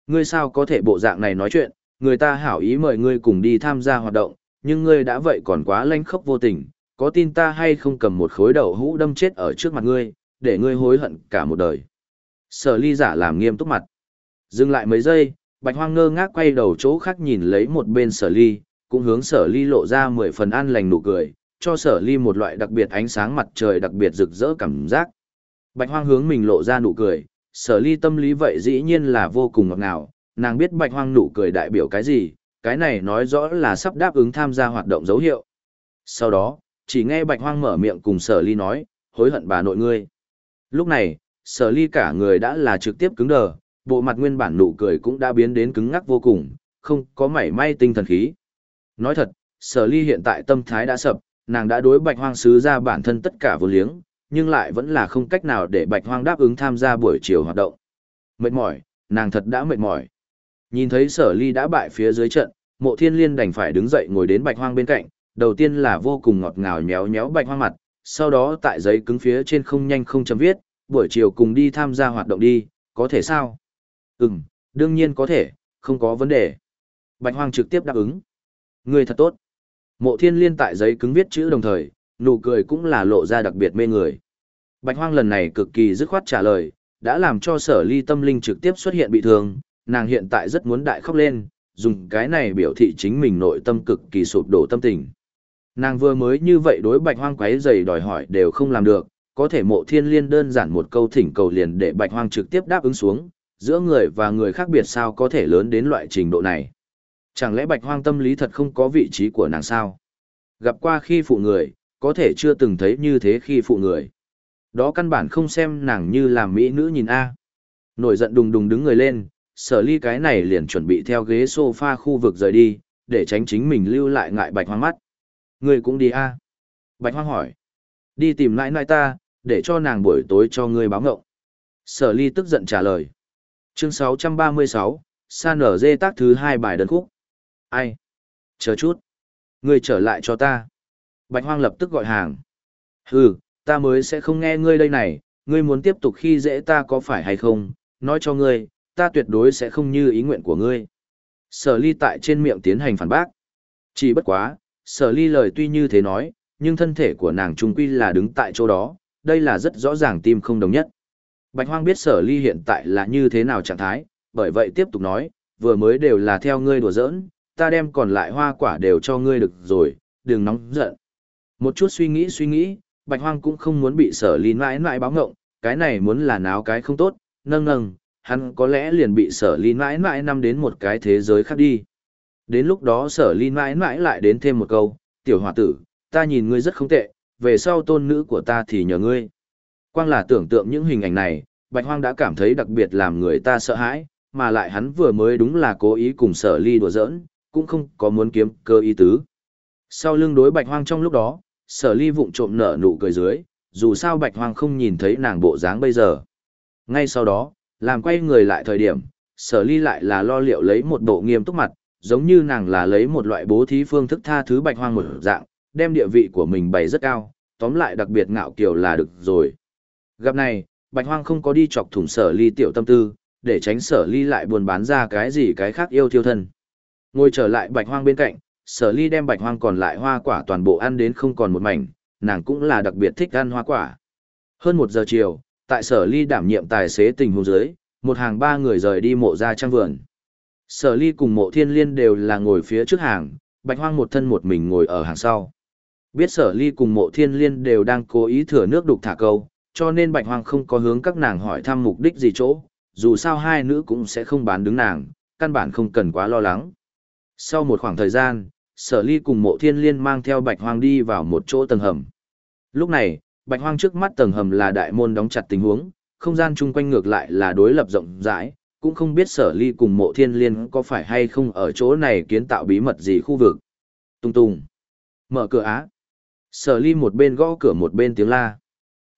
ngươi sao có thể bộ dạng này nói chuyện, người ta hảo ý mời ngươi cùng đi tham gia hoạt động, nhưng ngươi đã vậy còn quá lanh khóc vô tình, có tin ta hay không cầm một khối đầu hũ đâm chết ở trước mặt ngươi, để ngươi hối hận cả một đời. Sở ly giả làm nghiêm túc mặt. Dừng lại mấy giây, bạch hoang ngơ ngác quay đầu chỗ khác nhìn lấy một bên sở ly, cũng hướng sở ly lộ ra mười phần an lành nụ cười, cho sở ly một loại đặc biệt ánh sáng mặt trời đặc biệt rực rỡ cảm giác. Bạch hoang hướng mình lộ ra nụ cười, sở ly tâm lý vậy dĩ nhiên là vô cùng ngọt ngào, nàng biết bạch hoang nụ cười đại biểu cái gì, cái này nói rõ là sắp đáp ứng tham gia hoạt động dấu hiệu. Sau đó, chỉ nghe bạch hoang mở miệng cùng sở ly nói, hối hận bà nội ngươi. Lúc này, sở ly cả người đã là trực tiếp cứng đờ, bộ mặt nguyên bản nụ cười cũng đã biến đến cứng ngắc vô cùng, không có mảy may tinh thần khí. Nói thật, sở ly hiện tại tâm thái đã sập, nàng đã đối bạch hoang sứ ra bản thân tất cả vô liếng, nhưng lại vẫn là không cách nào để bạch hoang đáp ứng tham gia buổi chiều hoạt động. Mệt mỏi, nàng thật đã mệt mỏi. Nhìn thấy sở ly đã bại phía dưới trận, mộ thiên liên đành phải đứng dậy ngồi đến bạch hoang bên cạnh, đầu tiên là vô cùng ngọt ngào nhéo nhéo bạch hoang mặt, sau đó tại giấy cứng phía trên không nhanh không chấm viết, buổi chiều cùng đi tham gia hoạt động đi, có thể sao? Ừm, đương nhiên có thể, không có vấn đề. Bạch hoang trực tiếp đáp ứng. Người thật tốt. Mộ thiên liên tại giấy cứng viết chữ đồng thời, nụ cười cũng là lộ ra đặc biệt mê người. Bạch hoang lần này cực kỳ dứt khoát trả lời, đã làm cho sở ly tâm linh trực tiếp xuất hiện bị thương, nàng hiện tại rất muốn đại khóc lên, dùng cái này biểu thị chính mình nội tâm cực kỳ sụp đổ tâm tình. Nàng vừa mới như vậy đối bạch hoang quấy rầy đòi hỏi đều không làm được, có thể mộ thiên liên đơn giản một câu thỉnh cầu liền để bạch hoang trực tiếp đáp ứng xuống, giữa người và người khác biệt sao có thể lớn đến loại trình độ này. Chẳng lẽ bạch hoang tâm lý thật không có vị trí của nàng sao? Gặp qua khi phụ người, có thể chưa từng thấy như thế khi phụ người. Đó căn bản không xem nàng như làm mỹ nữ nhìn A. Nổi giận đùng đùng đứng người lên, sở ly cái này liền chuẩn bị theo ghế sofa khu vực rời đi, để tránh chính mình lưu lại ngại bạch hoang mắt. Người cũng đi A. Bạch hoang hỏi. Đi tìm lại nại ta, để cho nàng buổi tối cho ngươi báo ngộng. Sở ly tức giận trả lời. Chương 636, San ở dê tác thứ hai bài đơn khúc. Ai? Chờ chút. Ngươi trở lại cho ta. Bạch hoang lập tức gọi hàng. Hừ, ta mới sẽ không nghe ngươi đây này, ngươi muốn tiếp tục khi dễ ta có phải hay không, nói cho ngươi, ta tuyệt đối sẽ không như ý nguyện của ngươi. Sở ly tại trên miệng tiến hành phản bác. Chỉ bất quá, sở ly lời tuy như thế nói, nhưng thân thể của nàng trung quy là đứng tại chỗ đó, đây là rất rõ ràng tim không đồng nhất. Bạch Hoang biết sở ly hiện tại là như thế nào trạng thái, bởi vậy tiếp tục nói, vừa mới đều là theo ngươi đùa giỡn, ta đem còn lại hoa quả đều cho ngươi được rồi, đừng nóng giận. Một chút suy nghĩ suy nghĩ, Bạch Hoang cũng không muốn bị sở ly mãi mãi báo ngộng, cái này muốn là náo cái không tốt, nâng nâng, hắn có lẽ liền bị sở ly mãi mãi năm đến một cái thế giới khác đi. Đến lúc đó sở ly mãi mãi lại đến thêm một câu, tiểu hòa tử, ta nhìn ngươi rất không tệ, về sau tôn nữ của ta thì nhờ ngươi. Quang là tưởng tượng những hình ảnh này, Bạch Hoang đã cảm thấy đặc biệt làm người ta sợ hãi, mà lại hắn vừa mới đúng là cố ý cùng sở ly đùa giỡn, cũng không có muốn kiếm cơ ý tứ. Sau lưng đối Bạch Hoang trong lúc đó, sở ly vụng trộm nở nụ cười dưới, dù sao Bạch Hoang không nhìn thấy nàng bộ dáng bây giờ. Ngay sau đó, làm quay người lại thời điểm, sở ly lại là lo liệu lấy một bộ nghiêm túc mặt, giống như nàng là lấy một loại bố thí phương thức tha thứ Bạch Hoang một dạng, đem địa vị của mình bày rất cao, tóm lại đặc biệt ngạo kiều là được rồi. Gặp này, Bạch Hoang không có đi chọc thủng sở ly tiểu tâm tư, để tránh sở ly lại buồn bán ra cái gì cái khác yêu thiêu thân. Ngồi trở lại Bạch Hoang bên cạnh, sở ly đem Bạch Hoang còn lại hoa quả toàn bộ ăn đến không còn một mảnh, nàng cũng là đặc biệt thích ăn hoa quả. Hơn một giờ chiều, tại sở ly đảm nhiệm tài xế tình huống dưới, một hàng ba người rời đi mộ ra trang vườn. Sở ly cùng mộ thiên liên đều là ngồi phía trước hàng, Bạch Hoang một thân một mình ngồi ở hàng sau. Biết sở ly cùng mộ thiên liên đều đang cố ý thừa nước đục thả câu, cho nên bạch hoang không có hướng các nàng hỏi thăm mục đích gì chỗ, dù sao hai nữ cũng sẽ không bán đứng nàng, căn bản không cần quá lo lắng. Sau một khoảng thời gian, sở ly cùng mộ thiên liên mang theo bạch hoang đi vào một chỗ tầng hầm. Lúc này, bạch hoang trước mắt tầng hầm là đại môn đóng chặt tình huống, không gian chung quanh ngược lại là đối lập rộng rãi, cũng không biết sở ly cùng mộ thiên liên có phải hay không ở chỗ này kiến tạo bí mật gì khu vực. Tung tung. Mở cửa á. Sở ly một bên gõ cửa một bên tiếng la.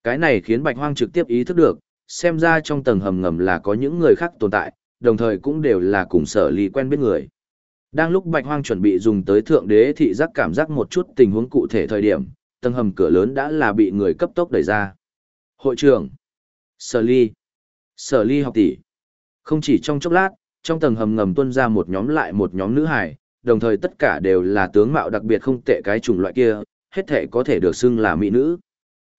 Cái này khiến bạch hoang trực tiếp ý thức được, xem ra trong tầng hầm ngầm là có những người khác tồn tại, đồng thời cũng đều là cùng sở ly quen biết người. Đang lúc bạch hoang chuẩn bị dùng tới thượng đế thị giác cảm giác một chút tình huống cụ thể thời điểm, tầng hầm cửa lớn đã là bị người cấp tốc đẩy ra. Hội trưởng, sở ly, sở ly học tỷ. Không chỉ trong chốc lát, trong tầng hầm ngầm tuôn ra một nhóm lại một nhóm nữ hài, đồng thời tất cả đều là tướng mạo đặc biệt không tệ cái chủng loại kia, hết thể có thể được xưng là mỹ nữ.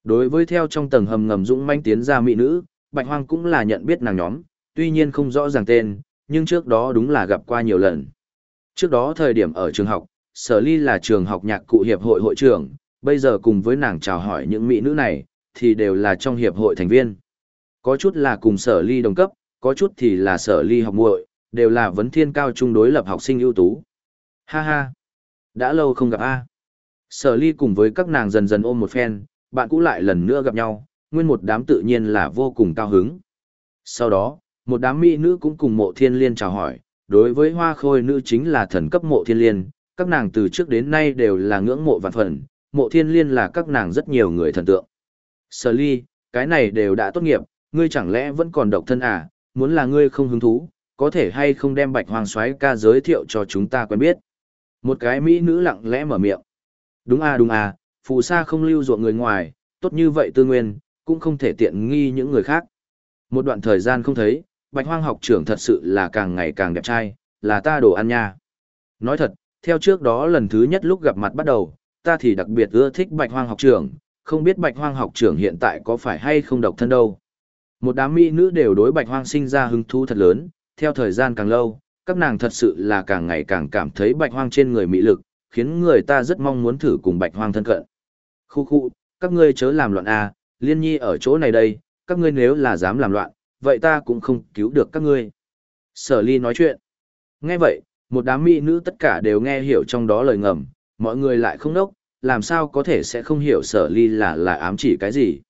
Đối với theo trong tầng hầm ngầm dũng manh tiến ra mỹ nữ, Bạch Hoang cũng là nhận biết nàng nhóm, tuy nhiên không rõ ràng tên, nhưng trước đó đúng là gặp qua nhiều lần. Trước đó thời điểm ở trường học, Sở Ly là trường học nhạc cụ hiệp hội hội trưởng, bây giờ cùng với nàng chào hỏi những mỹ nữ này, thì đều là trong hiệp hội thành viên. Có chút là cùng Sở Ly đồng cấp, có chút thì là Sở Ly học muội, đều là vấn thiên cao trung đối lập học sinh ưu tú. Ha ha, đã lâu không gặp a. Sở ly cùng với các nàng dần dần ôm một phen, bạn cũ lại lần nữa gặp nhau, nguyên một đám tự nhiên là vô cùng cao hứng. Sau đó, một đám mỹ nữ cũng cùng mộ thiên liên chào hỏi, đối với hoa khôi nữ chính là thần cấp mộ thiên liên, các nàng từ trước đến nay đều là ngưỡng mộ vạn phần, mộ thiên liên là các nàng rất nhiều người thần tượng. Sở ly, cái này đều đã tốt nghiệp, ngươi chẳng lẽ vẫn còn độc thân à, muốn là ngươi không hứng thú, có thể hay không đem bạch hoàng xoáy ca giới thiệu cho chúng ta quen biết. Một cái mỹ nữ lặng lẽ mở miệng. Đúng à đúng à, phù sa không lưu ruộng người ngoài, tốt như vậy tư nguyên, cũng không thể tiện nghi những người khác. Một đoạn thời gian không thấy, bạch hoang học trưởng thật sự là càng ngày càng đẹp trai, là ta đồ ăn nha. Nói thật, theo trước đó lần thứ nhất lúc gặp mặt bắt đầu, ta thì đặc biệt ưa thích bạch hoang học trưởng, không biết bạch hoang học trưởng hiện tại có phải hay không độc thân đâu. Một đám mỹ nữ đều đối bạch hoang sinh ra hứng thú thật lớn, theo thời gian càng lâu, các nàng thật sự là càng ngày càng cảm thấy bạch hoang trên người mỹ lực, khiến người ta rất mong muốn thử cùng bạch hoang thân cận. Khu khu, các ngươi chớ làm loạn a, à, liên nhi ở chỗ này đây, các ngươi nếu là dám làm loạn, vậy ta cũng không cứu được các ngươi. Sở ly nói chuyện. Nghe vậy, một đám mỹ nữ tất cả đều nghe hiểu trong đó lời ngầm, mọi người lại không đốc, làm sao có thể sẽ không hiểu sở ly là là ám chỉ cái gì.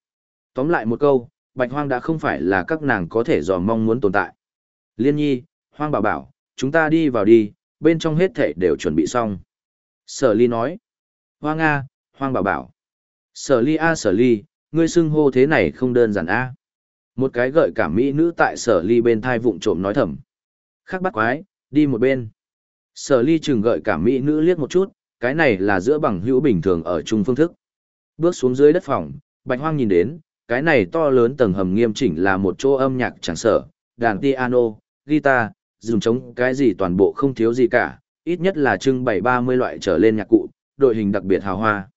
Tóm lại một câu, bạch hoang đã không phải là các nàng có thể dò mong muốn tồn tại. Liên nhi, hoang bảo bảo, chúng ta đi vào đi, bên trong hết thể đều chuẩn bị xong. Sở ly nói. Hoang A, hoang bảo bảo. Sở ly A sở ly, ngươi xưng hô thế này không đơn giản A. Một cái gợi cảm mỹ nữ tại sở ly bên thai vụng trộm nói thầm. Khác bắt quái, đi một bên. Sở ly chừng gợi cảm mỹ nữ liếc một chút, cái này là giữa bằng hữu bình thường ở chung phương thức. Bước xuống dưới đất phòng, bạch hoang nhìn đến, cái này to lớn tầng hầm nghiêm chỉnh là một chỗ âm nhạc chẳng sở, đàn piano, guitar, dùng trống cái gì toàn bộ không thiếu gì cả, ít nhất là trưng bày 30 loại trở lên nhạc cụ, đội hình đặc biệt hào hoa.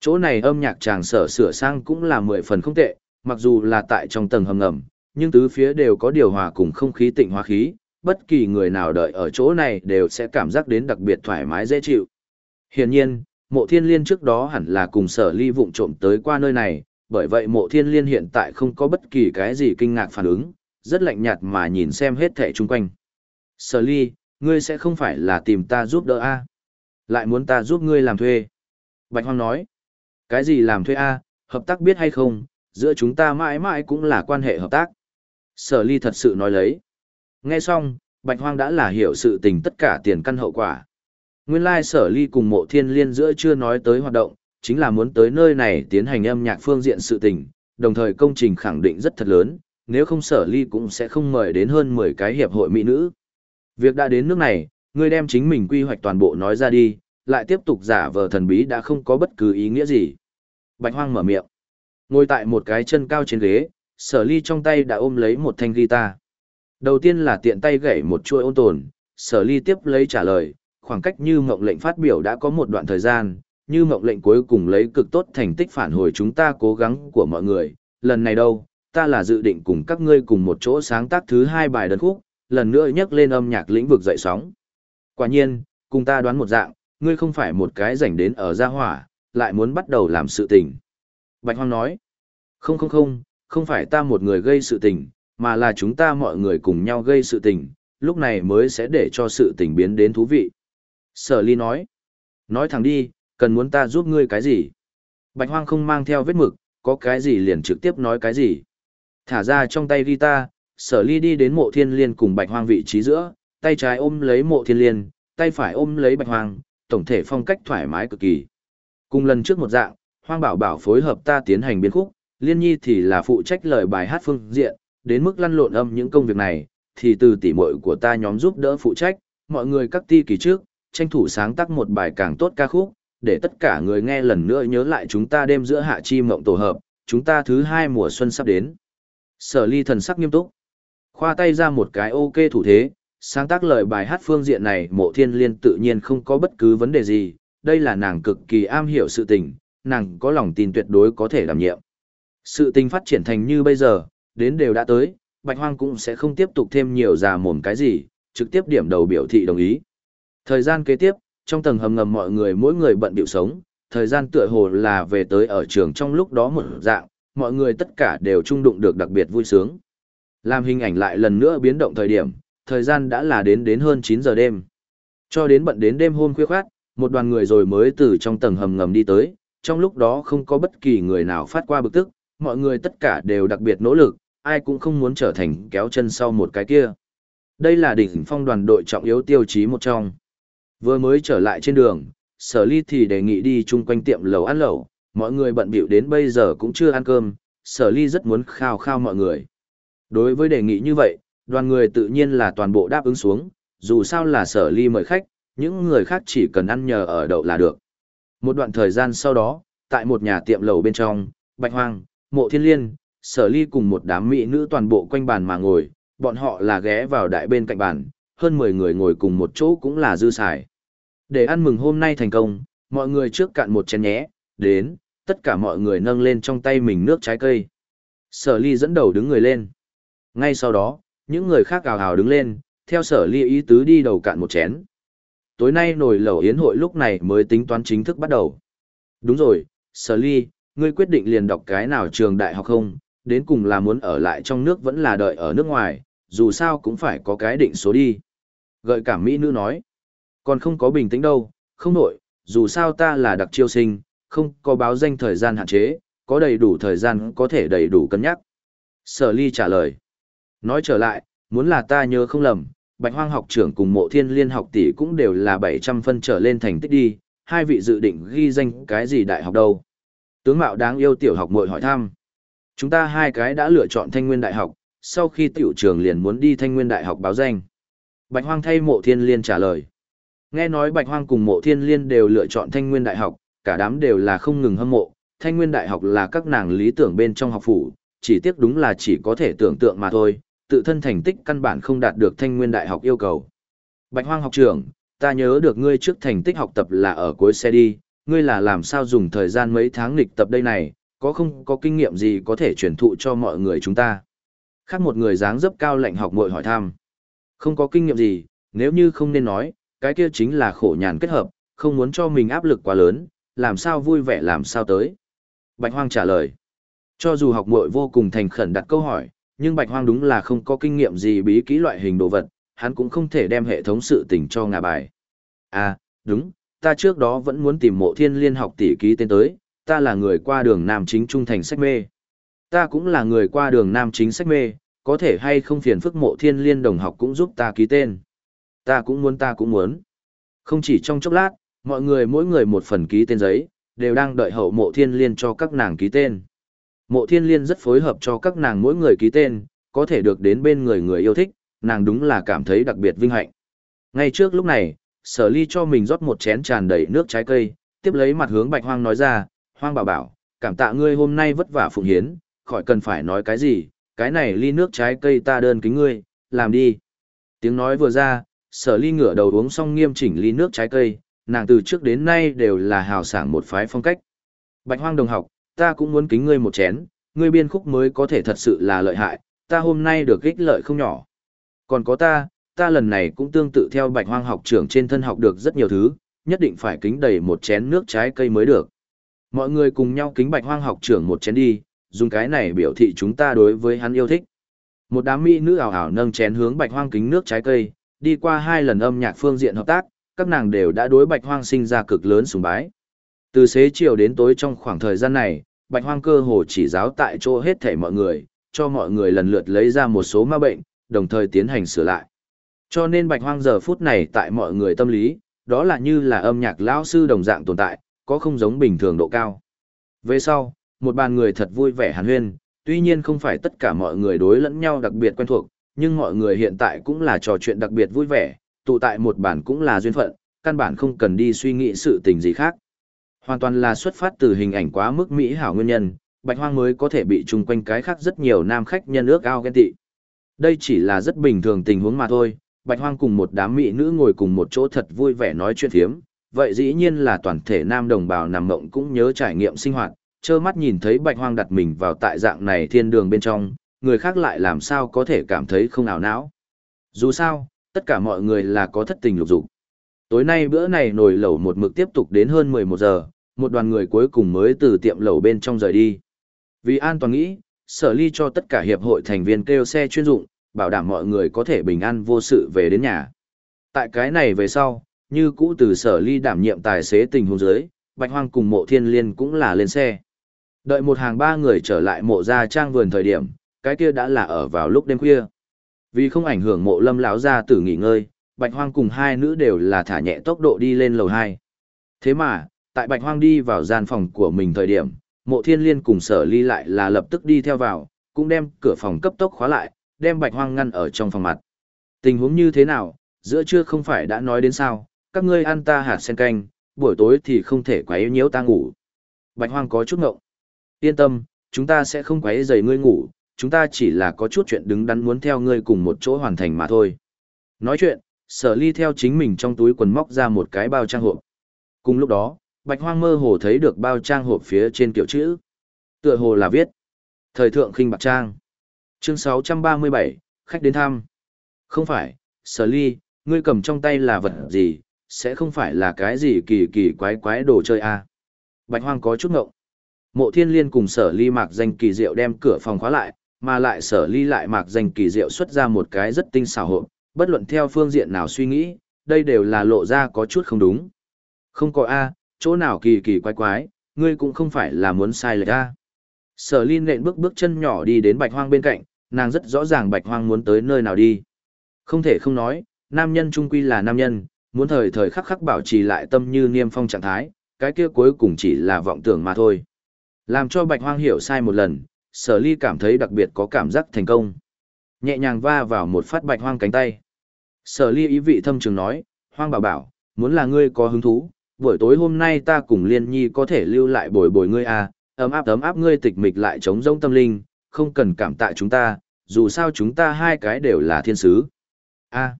Chỗ này âm nhạc tràng sở sửa sang cũng là mười phần không tệ, mặc dù là tại trong tầng hầm ngầm, nhưng tứ phía đều có điều hòa cùng không khí tịnh hóa khí, bất kỳ người nào đợi ở chỗ này đều sẽ cảm giác đến đặc biệt thoải mái dễ chịu. Hiển nhiên, mộ thiên liên trước đó hẳn là cùng sở ly vụng trộm tới qua nơi này, bởi vậy mộ thiên liên hiện tại không có bất kỳ cái gì kinh ngạc phản ứng, rất lạnh nhạt mà nhìn xem hết thẻ chung quanh. Sở ly, ngươi sẽ không phải là tìm ta giúp đỡ a Lại muốn ta giúp ngươi làm thuê. Bạch Hoang nói, cái gì làm thuê a hợp tác biết hay không, giữa chúng ta mãi mãi cũng là quan hệ hợp tác. Sở ly thật sự nói lấy. Nghe xong, Bạch Hoang đã là hiểu sự tình tất cả tiền căn hậu quả. Nguyên lai sở ly cùng mộ thiên liên giữa chưa nói tới hoạt động, chính là muốn tới nơi này tiến hành âm nhạc phương diện sự tình, đồng thời công trình khẳng định rất thật lớn, nếu không sở ly cũng sẽ không mời đến hơn 10 cái hiệp hội mỹ nữ. Việc đã đến nước này, ngươi đem chính mình quy hoạch toàn bộ nói ra đi, lại tiếp tục giả vờ thần bí đã không có bất cứ ý nghĩa gì. Bạch Hoang mở miệng. Ngồi tại một cái chân cao trên ghế, sở ly trong tay đã ôm lấy một thanh guitar. Đầu tiên là tiện tay gảy một chuôi ôn tồn, sở ly tiếp lấy trả lời, khoảng cách như mộng lệnh phát biểu đã có một đoạn thời gian, như mộng lệnh cuối cùng lấy cực tốt thành tích phản hồi chúng ta cố gắng của mọi người, lần này đâu, ta là dự định cùng các ngươi cùng một chỗ sáng tác thứ hai bài đơn khúc, lần nữa nhắc lên âm nhạc lĩnh vực dậy sóng. Quả nhiên, cùng ta đoán một dạng, ngươi không phải một cái rảnh đến ở gia hỏa, lại muốn bắt đầu làm sự tình. Bạch Hoang nói, không không không, không phải ta một người gây sự tình, mà là chúng ta mọi người cùng nhau gây sự tình, lúc này mới sẽ để cho sự tình biến đến thú vị. Sở ly nói, nói thẳng đi, cần muốn ta giúp ngươi cái gì? Bạch Hoang không mang theo vết mực, có cái gì liền trực tiếp nói cái gì. Thả ra trong tay guitar, sở ly đi đến mộ thiên liên cùng Bạch Hoang vị trí giữa, tay trái ôm lấy mộ thiên liên, tay phải ôm lấy Bạch Hoang, tổng thể phong cách thoải mái cực kỳ. Cùng lần trước một dạng, Hoang Bảo Bảo phối hợp ta tiến hành biến khúc, Liên Nhi thì là phụ trách lời bài hát phương diện, đến mức lăn lộn âm những công việc này, thì từ tỉ muội của ta nhóm giúp đỡ phụ trách, mọi người các ti kỳ trước, tranh thủ sáng tác một bài càng tốt ca khúc, để tất cả người nghe lần nữa nhớ lại chúng ta đêm giữa hạ chi mộng tổ hợp, chúng ta thứ hai mùa xuân sắp đến. Sở ly thần sắc nghiêm túc, khoa tay ra một cái ok thủ thế, sáng tác lời bài hát phương diện này mộ thiên liên tự nhiên không có bất cứ vấn đề gì, đây là nàng cực kỳ am hiểu sự tình, nàng có lòng tin tuyệt đối có thể đảm nhiệm. Sự tình phát triển thành như bây giờ, đến đều đã tới, Bạch Hoang cũng sẽ không tiếp tục thêm nhiều già mồm cái gì, trực tiếp điểm đầu biểu thị đồng ý. Thời gian kế tiếp, trong tầng hầm ngầm mọi người mỗi người bận biểu sống, thời gian tựa hồ là về tới ở trường trong lúc đó một dạng, mọi người tất cả đều trung đụng được đặc biệt vui sướng. Làm hình ảnh lại lần nữa biến động thời điểm, thời gian đã là đến đến hơn 9 giờ đêm. Cho đến bận đến đêm hôm khuya khoát, một đoàn người rồi mới từ trong tầng hầm ngầm đi tới, trong lúc đó không có bất kỳ người nào phát qua bực tức, mọi người tất cả đều đặc biệt nỗ lực, ai cũng không muốn trở thành kéo chân sau một cái kia. Đây là đỉnh phong đoàn đội trọng yếu tiêu chí một trong. Vừa mới trở lại trên đường, sở ly thì đề nghị đi chung quanh tiệm lầu ăn lẩu, mọi người bận bịu đến bây giờ cũng chưa ăn cơm, sở ly rất muốn khao khao mọi người. Đối với đề nghị như vậy, đoàn người tự nhiên là toàn bộ đáp ứng xuống, dù sao là sở ly mời khách, những người khác chỉ cần ăn nhờ ở đậu là được. Một đoạn thời gian sau đó, tại một nhà tiệm lầu bên trong, Bạch Hoang, Mộ Thiên Liên, Sở Ly cùng một đám mỹ nữ toàn bộ quanh bàn mà ngồi, bọn họ là ghé vào đại bên cạnh bàn, hơn 10 người ngồi cùng một chỗ cũng là dư xài. Để ăn mừng hôm nay thành công, mọi người trước cạn một chén nhé, đến, tất cả mọi người nâng lên trong tay mình nước trái cây. Sở Ly dẫn đầu đứng người lên. Ngay sau đó, những người khác ào ào đứng lên, theo Sở Ly ý tứ đi đầu cạn một chén. Tối nay nồi lẩu yến hội lúc này mới tính toán chính thức bắt đầu. Đúng rồi, Sở Ly, ngươi quyết định liền đọc cái nào trường đại học không, đến cùng là muốn ở lại trong nước vẫn là đợi ở nước ngoài, dù sao cũng phải có cái định số đi. Gợi cảm Mỹ nữ nói, còn không có bình tĩnh đâu, không nổi, dù sao ta là đặc chiêu sinh, không có báo danh thời gian hạn chế, có đầy đủ thời gian có thể đầy đủ cân nhắc. Sở ly trả lời. Nói trở lại, muốn là ta nhớ không lầm, Bạch Hoang học trưởng cùng mộ thiên liên học tỷ cũng đều là 700 phân trở lên thành tích đi, hai vị dự định ghi danh cái gì đại học đâu. Tướng mạo đáng yêu tiểu học muội hỏi thăm. Chúng ta hai cái đã lựa chọn thanh nguyên đại học, sau khi tiểu trường liền muốn đi thanh nguyên đại học báo danh. Bạch Hoang thay mộ thiên liên trả lời. Nghe nói Bạch Hoang cùng mộ thiên liên đều lựa chọn thanh nguyên đại học, cả đám đều là không ngừng hâm mộ. Thanh nguyên đại học là các nàng lý tưởng bên trong học phủ, chỉ tiếc đúng là chỉ có thể tưởng tượng mà thôi, tự thân thành tích căn bản không đạt được thanh nguyên đại học yêu cầu. Bạch Hoang học trưởng, ta nhớ được ngươi trước thành tích học tập là ở cuối xe đi, ngươi là làm sao dùng thời gian mấy tháng lịch tập đây này, có không có kinh nghiệm gì có thể truyền thụ cho mọi người chúng ta. Khác một người dáng dấp cao lạnh học muội hỏi thăm. Không có kinh nghiệm gì, nếu như không nên nói, cái kia chính là khổ nhàn kết hợp, không muốn cho mình áp lực quá lớn, làm sao vui vẻ làm sao tới. Bạch Hoang trả lời. Cho dù học muội vô cùng thành khẩn đặt câu hỏi, nhưng Bạch Hoang đúng là không có kinh nghiệm gì bí kỹ loại hình đồ vật, hắn cũng không thể đem hệ thống sự tình cho ngà bài. À, đúng, ta trước đó vẫn muốn tìm mộ thiên liên học tỷ ký tên tới, ta là người qua đường nam chính trung thành sách mê. Ta cũng là người qua đường nam chính sách mê, có thể hay không phiền phức mộ thiên liên đồng học cũng giúp ta ký tên. Ta cũng muốn ta cũng muốn. Không chỉ trong chốc lát, mọi người mỗi người một phần ký tên giấy, đều đang đợi hậu mộ thiên liên cho các nàng ký tên. Mộ thiên liên rất phối hợp cho các nàng mỗi người ký tên, có thể được đến bên người người yêu thích, nàng đúng là cảm thấy đặc biệt vinh hạnh. Ngay trước lúc này, sở ly cho mình rót một chén tràn đầy nước trái cây, tiếp lấy mặt hướng bạch hoang nói ra, hoang bảo bảo, cảm tạ ngươi hôm nay vất vả phụng hiến, khỏi cần phải nói cái gì, cái này ly nước trái cây ta đơn kính ngươi, làm đi. Tiếng nói vừa ra, sở ly ngửa đầu uống xong nghiêm chỉnh ly nước trái cây, nàng từ trước đến nay đều là hào sảng một phái phong cách. Bạch hoang đồng học, ta cũng muốn kính ngươi một chén, ngươi biên khúc mới có thể thật sự là lợi hại, ta hôm nay được ích lợi không nhỏ. Còn có ta, ta lần này cũng tương tự theo bạch hoang học trưởng trên thân học được rất nhiều thứ, nhất định phải kính đầy một chén nước trái cây mới được. Mọi người cùng nhau kính bạch hoang học trưởng một chén đi, dùng cái này biểu thị chúng ta đối với hắn yêu thích. Một đám mỹ nữ ảo ảo nâng chén hướng bạch hoang kính nước trái cây, đi qua hai lần âm nhạc phương diện hợp tác, các nàng đều đã đối bạch hoang sinh ra cực lớn sùng bái. Từ xế chiều đến tối trong khoảng thời gian này, bạch hoang cơ hồ chỉ giáo tại chỗ hết thảy mọi người, cho mọi người lần lượt lấy ra một số ma bệnh, đồng thời tiến hành sửa lại. Cho nên bạch hoang giờ phút này tại mọi người tâm lý, đó là như là âm nhạc lão sư đồng dạng tồn tại, có không giống bình thường độ cao. Về sau, một bàn người thật vui vẻ hàn huyên, tuy nhiên không phải tất cả mọi người đối lẫn nhau đặc biệt quen thuộc, nhưng mọi người hiện tại cũng là trò chuyện đặc biệt vui vẻ, tụ tại một bàn cũng là duyên phận, căn bản không cần đi suy nghĩ sự tình gì khác. Hoàn toàn là xuất phát từ hình ảnh quá mức mỹ hảo nguyên nhân, Bạch Hoang mới có thể bị chung quanh cái khác rất nhiều nam khách nhân ước ao ghen tị. Đây chỉ là rất bình thường tình huống mà thôi, Bạch Hoang cùng một đám mỹ nữ ngồi cùng một chỗ thật vui vẻ nói chuyện thiếm, vậy dĩ nhiên là toàn thể nam đồng bào nằm mộng cũng nhớ trải nghiệm sinh hoạt, trơ mắt nhìn thấy Bạch Hoang đặt mình vào tại dạng này thiên đường bên trong, người khác lại làm sao có thể cảm thấy không ảo não. Dù sao, tất cả mọi người là có thất tình lục dục. Tối nay bữa này nồi lẩu một mực tiếp tục đến hơn 11 giờ, một đoàn người cuối cùng mới từ tiệm lẩu bên trong rời đi. Vì an toàn nghĩ, sở ly cho tất cả hiệp hội thành viên kêu xe chuyên dụng, bảo đảm mọi người có thể bình an vô sự về đến nhà. Tại cái này về sau, như cũ từ sở ly đảm nhiệm tài xế tình huống dưới, Bạch Hoang cùng mộ thiên liên cũng là lên xe. Đợi một hàng ba người trở lại mộ gia trang vườn thời điểm, cái kia đã là ở vào lúc đêm khuya. Vì không ảnh hưởng mộ lâm lão gia tử nghỉ ngơi, Bạch Hoang cùng hai nữ đều là thả nhẹ tốc độ đi lên lầu 2. Thế mà, tại Bạch Hoang đi vào gian phòng của mình thời điểm, mộ thiên liên cùng sở ly lại là lập tức đi theo vào, cũng đem cửa phòng cấp tốc khóa lại, đem Bạch Hoang ngăn ở trong phòng mặt. Tình huống như thế nào, giữa trưa không phải đã nói đến sao, các ngươi ăn ta hạt sen canh, buổi tối thì không thể quấy nhiễu ta ngủ. Bạch Hoang có chút ngộng. Yên tâm, chúng ta sẽ không quấy rầy ngươi ngủ, chúng ta chỉ là có chút chuyện đứng đắn muốn theo ngươi cùng một chỗ hoàn thành mà thôi. Nói chuyện, sở ly theo chính mình trong túi quần móc ra một cái bao trang hộp. Cùng lúc đó, Bạch Hoang mơ hồ thấy được bao trang hộp phía trên kiểu chữ. Tựa hồ là viết. Thời thượng khinh bạc trang. Chương 637, khách đến thăm. Không phải, sở ly, ngươi cầm trong tay là vật gì, sẽ không phải là cái gì kỳ kỳ quái quái đồ chơi à. Bạch Hoang có chút ngộng. Mộ thiên liên cùng sở ly mạc danh kỳ diệu đem cửa phòng khóa lại, mà lại sở ly lại mạc danh kỳ diệu xuất ra một cái rất tinh xảo hộp, bất luận theo phương diện nào suy nghĩ, đây đều là lộ ra có chút không đúng. Không có A, chỗ nào kỳ kỳ quái quái, ngươi cũng không phải là muốn sai lệch A. Sở Linh nện bước bước chân nhỏ đi đến bạch hoang bên cạnh, nàng rất rõ ràng bạch hoang muốn tới nơi nào đi. Không thể không nói, nam nhân trung quy là nam nhân, muốn thời thời khắc khắc bảo trì lại tâm như niêm phong trạng thái, cái kia cuối cùng chỉ là vọng tưởng mà thôi. Làm cho bạch hoang hiểu sai một lần, sở ly cảm thấy đặc biệt có cảm giác thành công. Nhẹ nhàng va vào một phát bạch hoang cánh tay. Sở ly ý vị thâm trường nói, hoang bảo bảo, muốn là ngươi có hứng thú, buổi tối hôm nay ta cùng liên nhi có thể lưu lại bồi bồi ngươi à, ấm áp ấm áp ngươi tịch mịch lại chống rông tâm linh, không cần cảm tạ chúng ta, dù sao chúng ta hai cái đều là thiên sứ. a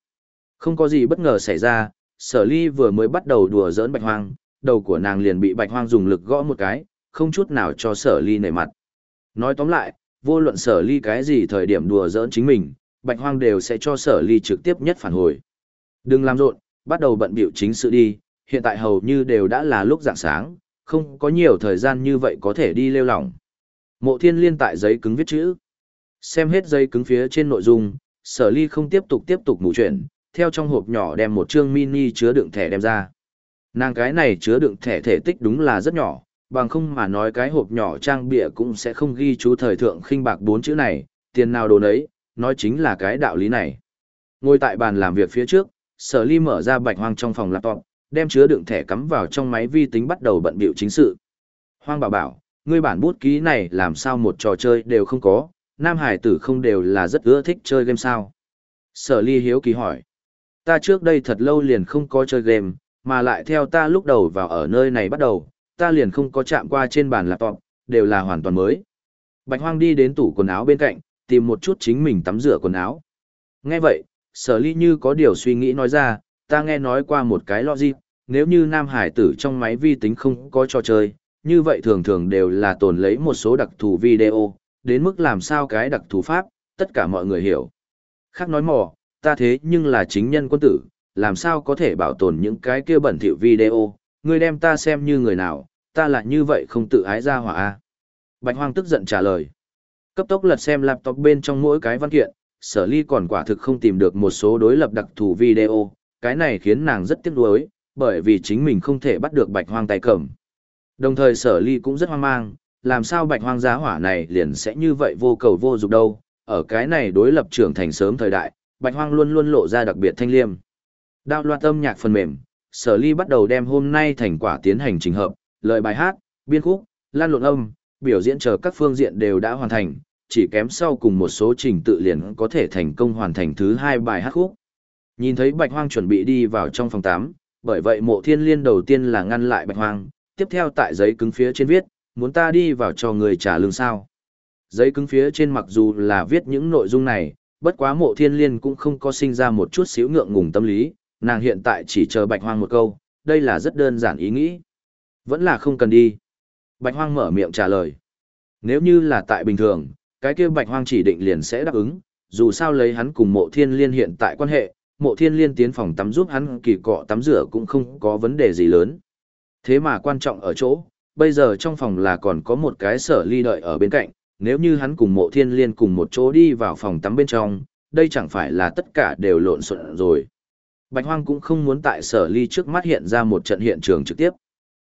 không có gì bất ngờ xảy ra, sở ly vừa mới bắt đầu đùa giỡn bạch hoang, đầu của nàng liền bị bạch hoang dùng lực gõ một cái, không chút nào cho sở ly nể mặt. Nói tóm lại, vô luận sở ly cái gì thời điểm đùa giỡn chính mình, bạch hoang đều sẽ cho sở ly trực tiếp nhất phản hồi. Đừng làm rộn, bắt đầu bận biểu chính sự đi, hiện tại hầu như đều đã là lúc dạng sáng, không có nhiều thời gian như vậy có thể đi lêu lỏng. Mộ thiên liên tại giấy cứng viết chữ. Xem hết giấy cứng phía trên nội dung, sở ly không tiếp tục tiếp tục ngủ chuyện, theo trong hộp nhỏ đem một chương mini chứa đựng thẻ đem ra. Nàng cái này chứa đựng thẻ thể tích đúng là rất nhỏ, bằng không mà nói cái hộp nhỏ trang bịa cũng sẽ không ghi chú thời thượng khinh bạc bốn chữ này, tiền nào đồ nấy, nói chính là cái đạo lý này. Ngồi tại bàn làm việc phía trước, sở ly mở ra bạch hoang trong phòng laptop, đem chứa đựng thẻ cắm vào trong máy vi tính bắt đầu bận bịu chính sự. Hoang bảo bảo, ngươi bản bút ký này làm sao một trò chơi đều không có, nam hải tử không đều là rất ưa thích chơi game sao. Sở ly hiếu kỳ hỏi. Ta trước đây thật lâu liền không có chơi game, mà lại theo ta lúc đầu vào ở nơi này bắt đầu, ta liền không có chạm qua trên bàn laptop, đều là hoàn toàn mới. Bạch hoang đi đến tủ quần áo bên cạnh, tìm một chút chính mình tắm rửa quần áo. Nghe vậy, sở ly như có điều suy nghĩ nói ra, ta nghe nói qua một cái logic, nếu như nam hải tử trong máy vi tính không có trò chơi, như vậy thường thường đều là tồn lấy một số đặc thù video, đến mức làm sao cái đặc thù pháp, tất cả mọi người hiểu. Khác nói mò, ta thế nhưng là chính nhân quân tử, làm sao có thể bảo tồn những cái kia bẩn thỉu video, ngươi đem ta xem như người nào, ta là như vậy không tự ái ra hỏa a. Bạch Hoang tức giận trả lời. Cấp tốc lật xem laptop bên trong mỗi cái văn kiện, sở ly còn quả thực không tìm được một số đối lập đặc thù video, cái này khiến nàng rất tiếc nuối, bởi vì chính mình không thể bắt được bạch hoang tay cầm. Đồng thời sở ly cũng rất hoang mang, làm sao bạch hoang giá hỏa này liền sẽ như vậy vô cầu vô dục đâu, ở cái này đối lập trưởng thành sớm thời đại, bạch hoang luôn luôn lộ ra đặc biệt thanh liêm. Đao loạt âm nhạc phần mềm, sở ly bắt đầu đem hôm nay thành quả tiến hành trình hợp, lời bài hát, biên khúc, lan lộn âm, biểu diễn chờ các phương diện đều đã hoàn thành, chỉ kém sau cùng một số trình tự liền có thể thành công hoàn thành thứ hai bài hát khúc. Nhìn thấy bạch hoang chuẩn bị đi vào trong phòng 8, bởi vậy mộ thiên liên đầu tiên là ngăn lại bạch hoang, tiếp theo tại giấy cứng phía trên viết, muốn ta đi vào cho người trả lương sao. Giấy cứng phía trên mặc dù là viết những nội dung này, bất quá mộ thiên liên cũng không có sinh ra một chút xíu ngượng ngùng tâm lý, nàng hiện tại chỉ chờ bạch hoang một câu, đây là rất đơn giản ý nghĩ. Vẫn là không cần đi. Bạch hoang mở miệng trả lời. Nếu như là tại bình thường, cái kia bạch hoang chỉ định liền sẽ đáp ứng, dù sao lấy hắn cùng mộ thiên liên hiện tại quan hệ, mộ thiên liên tiến phòng tắm giúp hắn kỳ cọ tắm rửa cũng không có vấn đề gì lớn. Thế mà quan trọng ở chỗ, bây giờ trong phòng là còn có một cái sở ly đợi ở bên cạnh, nếu như hắn cùng mộ thiên liên cùng một chỗ đi vào phòng tắm bên trong, đây chẳng phải là tất cả đều lộn xộn rồi. Bạch Hoang cũng không muốn tại sở ly trước mắt hiện ra một trận hiện trường trực tiếp.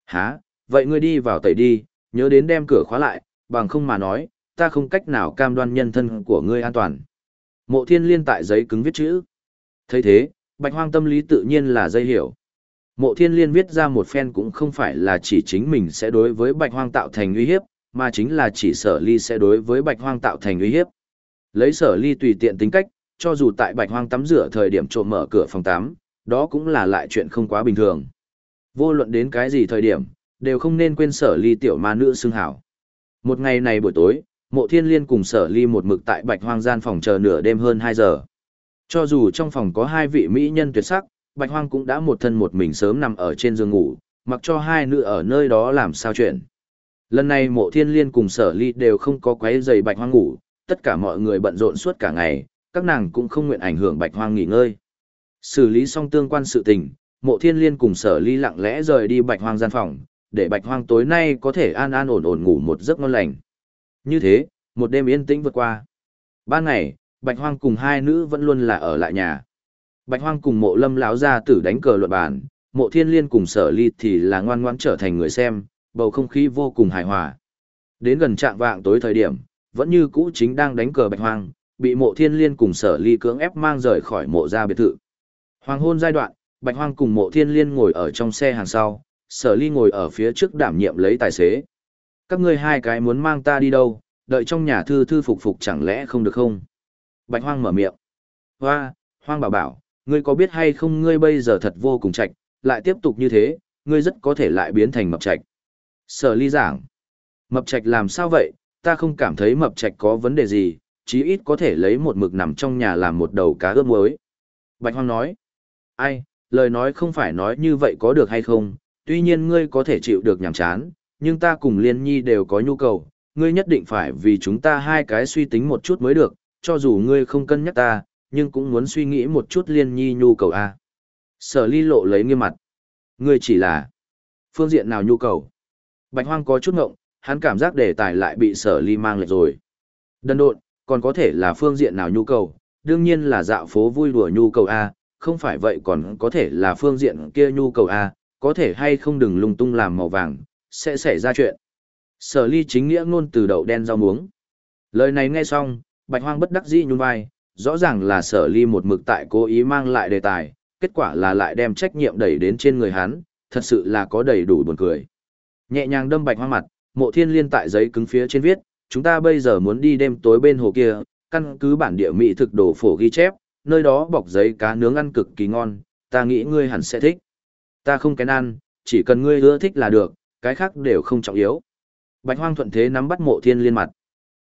Hả, vậy ngươi đi vào tẩy đi, nhớ đến đem cửa khóa lại, bằng không mà nói, ta không cách nào cam đoan nhân thân của ngươi an toàn. Mộ thiên liên tại giấy cứng viết chữ thấy thế, bạch hoang tâm lý tự nhiên là dây hiểu. Mộ thiên liên viết ra một phen cũng không phải là chỉ chính mình sẽ đối với bạch hoang tạo thành uy hiếp, mà chính là chỉ sở ly sẽ đối với bạch hoang tạo thành uy hiếp. Lấy sở ly tùy tiện tính cách, cho dù tại bạch hoang tắm rửa thời điểm trộm mở cửa phòng tắm, đó cũng là lại chuyện không quá bình thường. Vô luận đến cái gì thời điểm, đều không nên quên sở ly tiểu ma nữ xưng hảo. Một ngày này buổi tối, mộ thiên liên cùng sở ly một mực tại bạch hoang gian phòng chờ nửa đêm hơn 2 giờ. Cho dù trong phòng có hai vị mỹ nhân tuyệt sắc, Bạch Hoang cũng đã một thân một mình sớm nằm ở trên giường ngủ, mặc cho hai nữ ở nơi đó làm sao chuyện. Lần này mộ thiên liên cùng sở ly đều không có quấy giày Bạch Hoang ngủ, tất cả mọi người bận rộn suốt cả ngày, các nàng cũng không nguyện ảnh hưởng Bạch Hoang nghỉ ngơi. Xử lý xong tương quan sự tình, mộ thiên liên cùng sở ly lặng lẽ rời đi Bạch Hoang gian phòng, để Bạch Hoang tối nay có thể an an ổn ổn ngủ một giấc ngon lành. Như thế, một đêm yên tĩnh vượt qua. Ban ngày, Bạch Hoang cùng hai nữ vẫn luôn là ở lại nhà. Bạch Hoang cùng mộ lâm lão gia tử đánh cờ luận bàn, mộ thiên liên cùng sở ly thì là ngoan ngoãn trở thành người xem, bầu không khí vô cùng hài hòa. Đến gần trạng vạng tối thời điểm, vẫn như cũ chính đang đánh cờ Bạch Hoang, bị mộ thiên liên cùng sở ly cưỡng ép mang rời khỏi mộ gia biệt thự. Hoàng hôn giai đoạn, Bạch Hoang cùng mộ thiên liên ngồi ở trong xe hàng sau, sở ly ngồi ở phía trước đảm nhiệm lấy tài xế. Các ngươi hai cái muốn mang ta đi đâu, đợi trong nhà thư thư phục phục chẳng lẽ không được không? Bạch Hoang mở miệng. Hoa, Hoang bảo bảo, ngươi có biết hay không ngươi bây giờ thật vô cùng trạch, lại tiếp tục như thế, ngươi rất có thể lại biến thành mập trạch. Sở ly giảng. Mập trạch làm sao vậy, ta không cảm thấy mập trạch có vấn đề gì, chí ít có thể lấy một mực nằm trong nhà làm một đầu cá ướp muối. Bạch Hoang nói. Ai, lời nói không phải nói như vậy có được hay không, tuy nhiên ngươi có thể chịu được nhàm chán, nhưng ta cùng Liên Nhi đều có nhu cầu, ngươi nhất định phải vì chúng ta hai cái suy tính một chút mới được, cho dù ngươi không cân nhắc ta, nhưng cũng muốn suy nghĩ một chút Liên Nhi nhu cầu a. Sở ly lộ lấy nghiêm mặt. Ngươi chỉ là phương diện nào nhu cầu? Bạch hoang có chút ngộng, hắn cảm giác đề tài lại bị sở ly mang lệch rồi. Đần độn, còn có thể là phương diện nào nhu cầu, đương nhiên là dạo phố vui đùa nhu cầu A, không phải vậy còn có thể là phương diện kia nhu cầu A, có thể hay không đừng lung tung làm màu vàng, sẽ xảy ra chuyện. Sở ly chính nghĩa ngôn từ đầu đen rau muống. Lời này nghe xong, bạch hoang bất đắc dĩ nhún vai, rõ ràng là sở ly một mực tại cố ý mang lại đề tài, kết quả là lại đem trách nhiệm đẩy đến trên người hắn, thật sự là có đầy đủ buồn cười. Nhẹ nhàng đâm bạch hoang mặt, mộ thiên liên tại giấy cứng phía trên viết, chúng ta bây giờ muốn đi đêm tối bên hồ kia, căn cứ bản địa mỹ thực đồ phổ ghi chép, nơi đó bọc giấy cá nướng ăn cực kỳ ngon, ta nghĩ ngươi hẳn sẽ thích. Ta không kén ăn, chỉ cần ngươi ưa thích là được, cái khác đều không trọng yếu. Bạch hoang thuận thế nắm bắt mộ thiên liên mặt.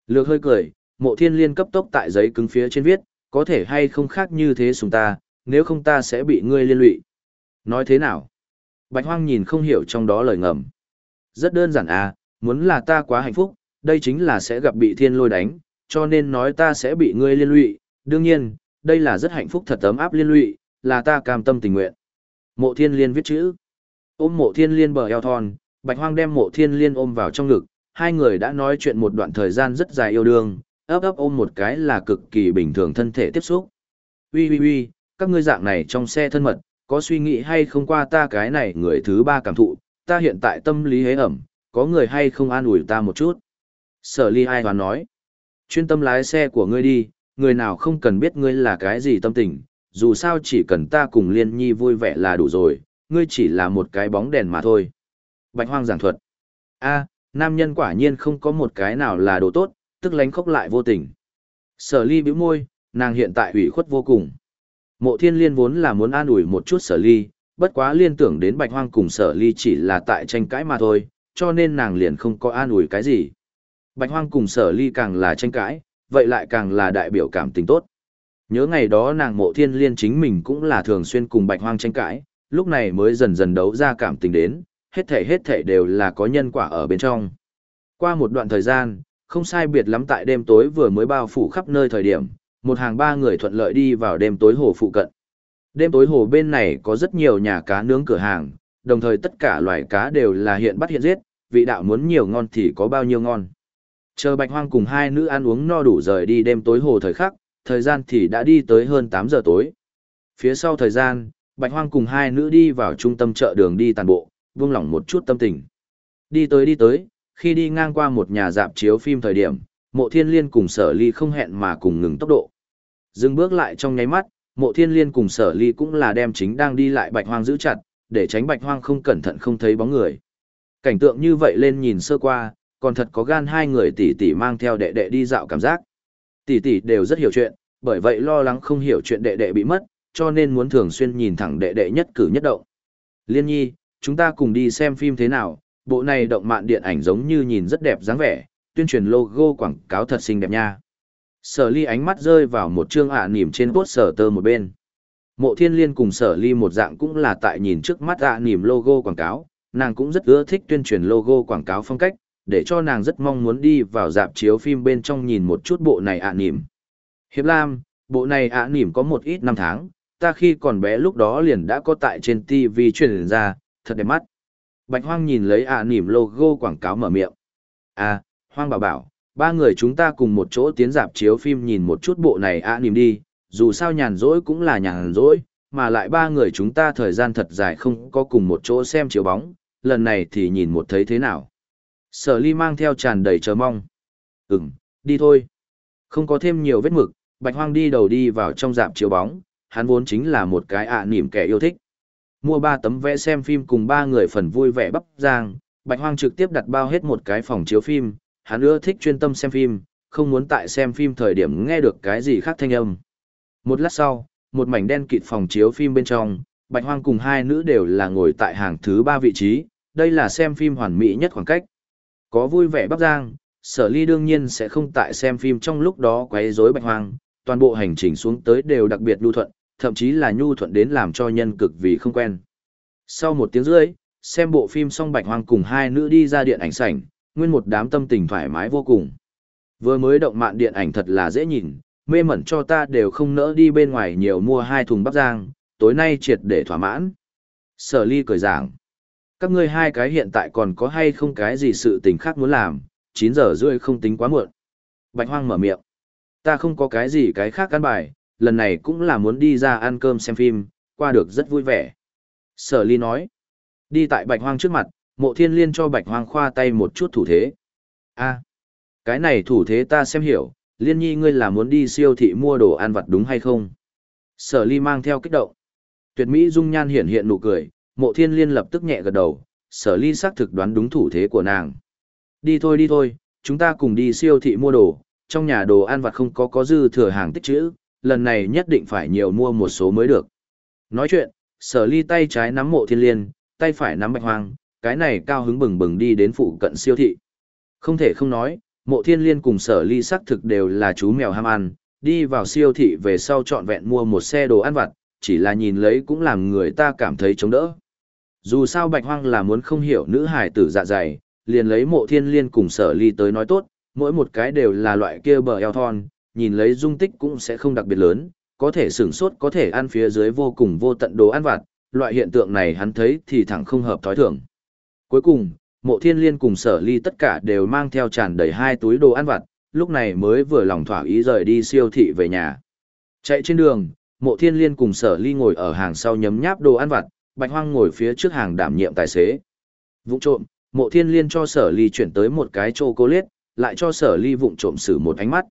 Lược hơi cười, mộ thiên liên cấp tốc tại giấy cứng phía trên viết, có thể hay không khác như thế sùng ta, nếu không ta sẽ bị ngươi liên lụy. Nói thế nào? Bạch hoang nhìn không hiểu trong đó lời ngầm. Rất đơn giản à, muốn là ta quá hạnh phúc, đây chính là sẽ gặp bị thiên lôi đánh, cho nên nói ta sẽ bị ngươi liên lụy, đương nhiên, đây là rất hạnh phúc thật tấm áp liên lụy, là ta cam tâm tình nguyện. Mộ thiên liên viết chữ. Ôm mộ thiên liên bờ eo thon, bạch hoang đem mộ thiên liên ôm vào trong ngực, hai người đã nói chuyện một đoạn thời gian rất dài yêu đương, ấp ấp ôm một cái là cực kỳ bình thường thân thể tiếp xúc. Ui ui ui, các ngươi dạng này trong xe thân mật, có suy nghĩ hay không qua ta cái này người thứ ba cảm thụ, ta hiện tại tâm lý hế ẩm, có người hay không an ủi ta một chút. Sở ly ai hoán nói, chuyên tâm lái xe của ngươi đi, người nào không cần biết ngươi là cái gì tâm tình, dù sao chỉ cần ta cùng liên nhi vui vẻ là đủ rồi, ngươi chỉ là một cái bóng đèn mà thôi. Bạch hoang giảng thuật, a nam nhân quả nhiên không có một cái nào là đồ tốt, tức lánh khóc lại vô tình. Sở ly bĩu môi, nàng hiện tại ủy khuất vô cùng. Mộ thiên liên vốn là muốn an ủi một chút sở ly, bất quá liên tưởng đến bạch hoang cùng sở ly chỉ là tại tranh cãi mà thôi, cho nên nàng liền không có an ủi cái gì. Bạch hoang cùng sở ly càng là tranh cãi, vậy lại càng là đại biểu cảm tình tốt. Nhớ ngày đó nàng mộ thiên liên chính mình cũng là thường xuyên cùng bạch hoang tranh cãi, lúc này mới dần dần đấu ra cảm tình đến, hết thể hết thể đều là có nhân quả ở bên trong. Qua một đoạn thời gian, không sai biệt lắm tại đêm tối vừa mới bao phủ khắp nơi thời điểm, một hàng ba người thuận lợi đi vào đêm tối hồ phụ cận. Đêm tối hồ bên này có rất nhiều nhà cá nướng cửa hàng, đồng thời tất cả loài cá đều là hiện bắt hiện giết, vị đạo muốn nhiều ngon thì có bao nhiêu ngon. Chờ bạch hoang cùng hai nữ ăn uống no đủ rời đi đêm tối hồ thời khắc, thời gian thì đã đi tới hơn 8 giờ tối. Phía sau thời gian, bạch hoang cùng hai nữ đi vào trung tâm chợ đường đi tàn bộ, vương lỏng một chút tâm tình. Đi tới đi tới, khi đi ngang qua một nhà dạp chiếu phim thời điểm, mộ thiên liên cùng sở ly không hẹn mà cùng ngừng tốc độ. Dừng bước lại trong nháy mắt, mộ thiên liên cùng sở ly cũng là đem chính đang đi lại bạch hoang giữ chặt, để tránh bạch hoang không cẩn thận không thấy bóng người. Cảnh tượng như vậy lên nhìn sơ qua, còn thật có gan hai người tỷ tỷ mang theo đệ đệ đi dạo cảm giác. Tỷ tỷ đều rất hiểu chuyện, bởi vậy lo lắng không hiểu chuyện đệ đệ bị mất, cho nên muốn thường xuyên nhìn thẳng đệ đệ nhất cử nhất động. Liên nhi, chúng ta cùng đi xem phim thế nào, bộ này động mạn điện ảnh giống như nhìn rất đẹp dáng vẻ, tuyên truyền logo quảng cáo thật xinh đẹp nha. Sở ly ánh mắt rơi vào một chương ạ à nỉm trên bốt sở tơ một bên. Mộ thiên liên cùng sở ly một dạng cũng là tại nhìn trước mắt ạ à nỉm logo quảng cáo, nàng cũng rất ưa thích tuyên truyền logo quảng cáo phong cách, để cho nàng rất mong muốn đi vào dạp chiếu phim bên trong nhìn một chút bộ này ạ à nỉm. Hiệp Lam, bộ này ạ nỉm có một ít năm tháng, ta khi còn bé lúc đó liền đã có tại trên TV truyền ra, thật đẹp mắt. Bạch Hoang nhìn lấy ạ nỉm logo quảng cáo mở miệng. À, Hoang bảo bảo, ba người chúng ta cùng một chỗ tiến dạp chiếu phim nhìn một chút bộ này ạ nỉm đi, dù sao nhàn rỗi cũng là nhàn rỗi, mà lại ba người chúng ta thời gian thật dài không có cùng một chỗ xem chiếu bóng, lần này thì nhìn một thấy thế nào. Sở ly mang theo tràn đầy chờ mong. Ừm, đi thôi. Không có thêm nhiều vết mực, bạch hoang đi đầu đi vào trong dạp chiếu bóng, hắn vốn chính là một cái ạ nỉm kẻ yêu thích. Mua ba tấm vé xem phim cùng ba người phần vui vẻ bắp giang, bạch hoang trực tiếp đặt bao hết một cái phòng chiếu phim, hắn ưa thích chuyên tâm xem phim, không muốn tại xem phim thời điểm nghe được cái gì khác thanh âm. Một lát sau, một mảnh đen kịt phòng chiếu phim bên trong, Bạch Hoang cùng hai nữ đều là ngồi tại hàng thứ ba vị trí, đây là xem phim hoàn mỹ nhất khoảng cách. Có vui vẻ bắp giang, sở ly đương nhiên sẽ không tại xem phim trong lúc đó quấy rối Bạch Hoang, toàn bộ hành trình xuống tới đều đặc biệt lưu thuận, thậm chí là nhu thuận đến làm cho nhân cực vì không quen. Sau một tiếng rưỡi, xem bộ phim xong bạch hoang cùng hai nữ đi ra điện ảnh sảnh, nguyên một đám tâm tình thoải mái vô cùng. Vừa mới động mạn điện ảnh thật là dễ nhìn, mê mẩn cho ta đều không nỡ đi bên ngoài nhiều mua hai thùng bắp rang tối nay triệt để thỏa mãn. Sở ly cười giảng. Các ngươi hai cái hiện tại còn có hay không cái gì sự tình khác muốn làm, 9 giờ rưỡi không tính quá muộn. Bạch hoang mở miệng. Ta không có cái gì cái khác căn bài, lần này cũng là muốn đi ra ăn cơm xem phim, qua được rất vui vẻ. Sở ly nói. Đi tại bạch hoang trước mặt, mộ thiên liên cho bạch hoang khoa tay một chút thủ thế. a cái này thủ thế ta xem hiểu, liên nhi ngươi là muốn đi siêu thị mua đồ ăn vặt đúng hay không? Sở ly mang theo kích động. Tuyệt mỹ dung nhan hiển hiện nụ cười, mộ thiên liên lập tức nhẹ gật đầu, sở ly xác thực đoán đúng thủ thế của nàng. Đi thôi đi thôi, chúng ta cùng đi siêu thị mua đồ, trong nhà đồ ăn vặt không có có dư thừa hàng tích trữ, lần này nhất định phải nhiều mua một số mới được. Nói chuyện, sở ly tay trái nắm mộ thiên liên, tay phải nắm bạch hoang, cái này cao hứng bừng bừng đi đến phụ cận siêu thị. Không thể không nói, mộ thiên liên cùng sở ly sắc thực đều là chú mèo ham ăn, đi vào siêu thị về sau trọn vẹn mua một xe đồ ăn vặt, chỉ là nhìn lấy cũng làm người ta cảm thấy chống đỡ. Dù sao bạch hoang là muốn không hiểu nữ hải tử dạ dày, liền lấy mộ thiên liên cùng sở ly tới nói tốt, mỗi một cái đều là loại kia bờ eo thon, nhìn lấy dung tích cũng sẽ không đặc biệt lớn, có thể sửng sốt có thể ăn phía dưới vô cùng vô tận đồ ăn vặt, loại hiện tượng này hắn thấy thì thẳng không hợp thói thường. Cuối cùng, mộ thiên liên cùng sở ly tất cả đều mang theo tràn đầy hai túi đồ ăn vặt, lúc này mới vừa lòng thỏa ý rời đi siêu thị về nhà. Chạy trên đường, mộ thiên liên cùng sở ly ngồi ở hàng sau nhấm nháp đồ ăn vặt, bạch hoang ngồi phía trước hàng đảm nhiệm tài xế. Vụng trộm, mộ thiên liên cho sở ly chuyển tới một cái chocolate, lại cho sở ly vụng trộm xử một ánh mắt.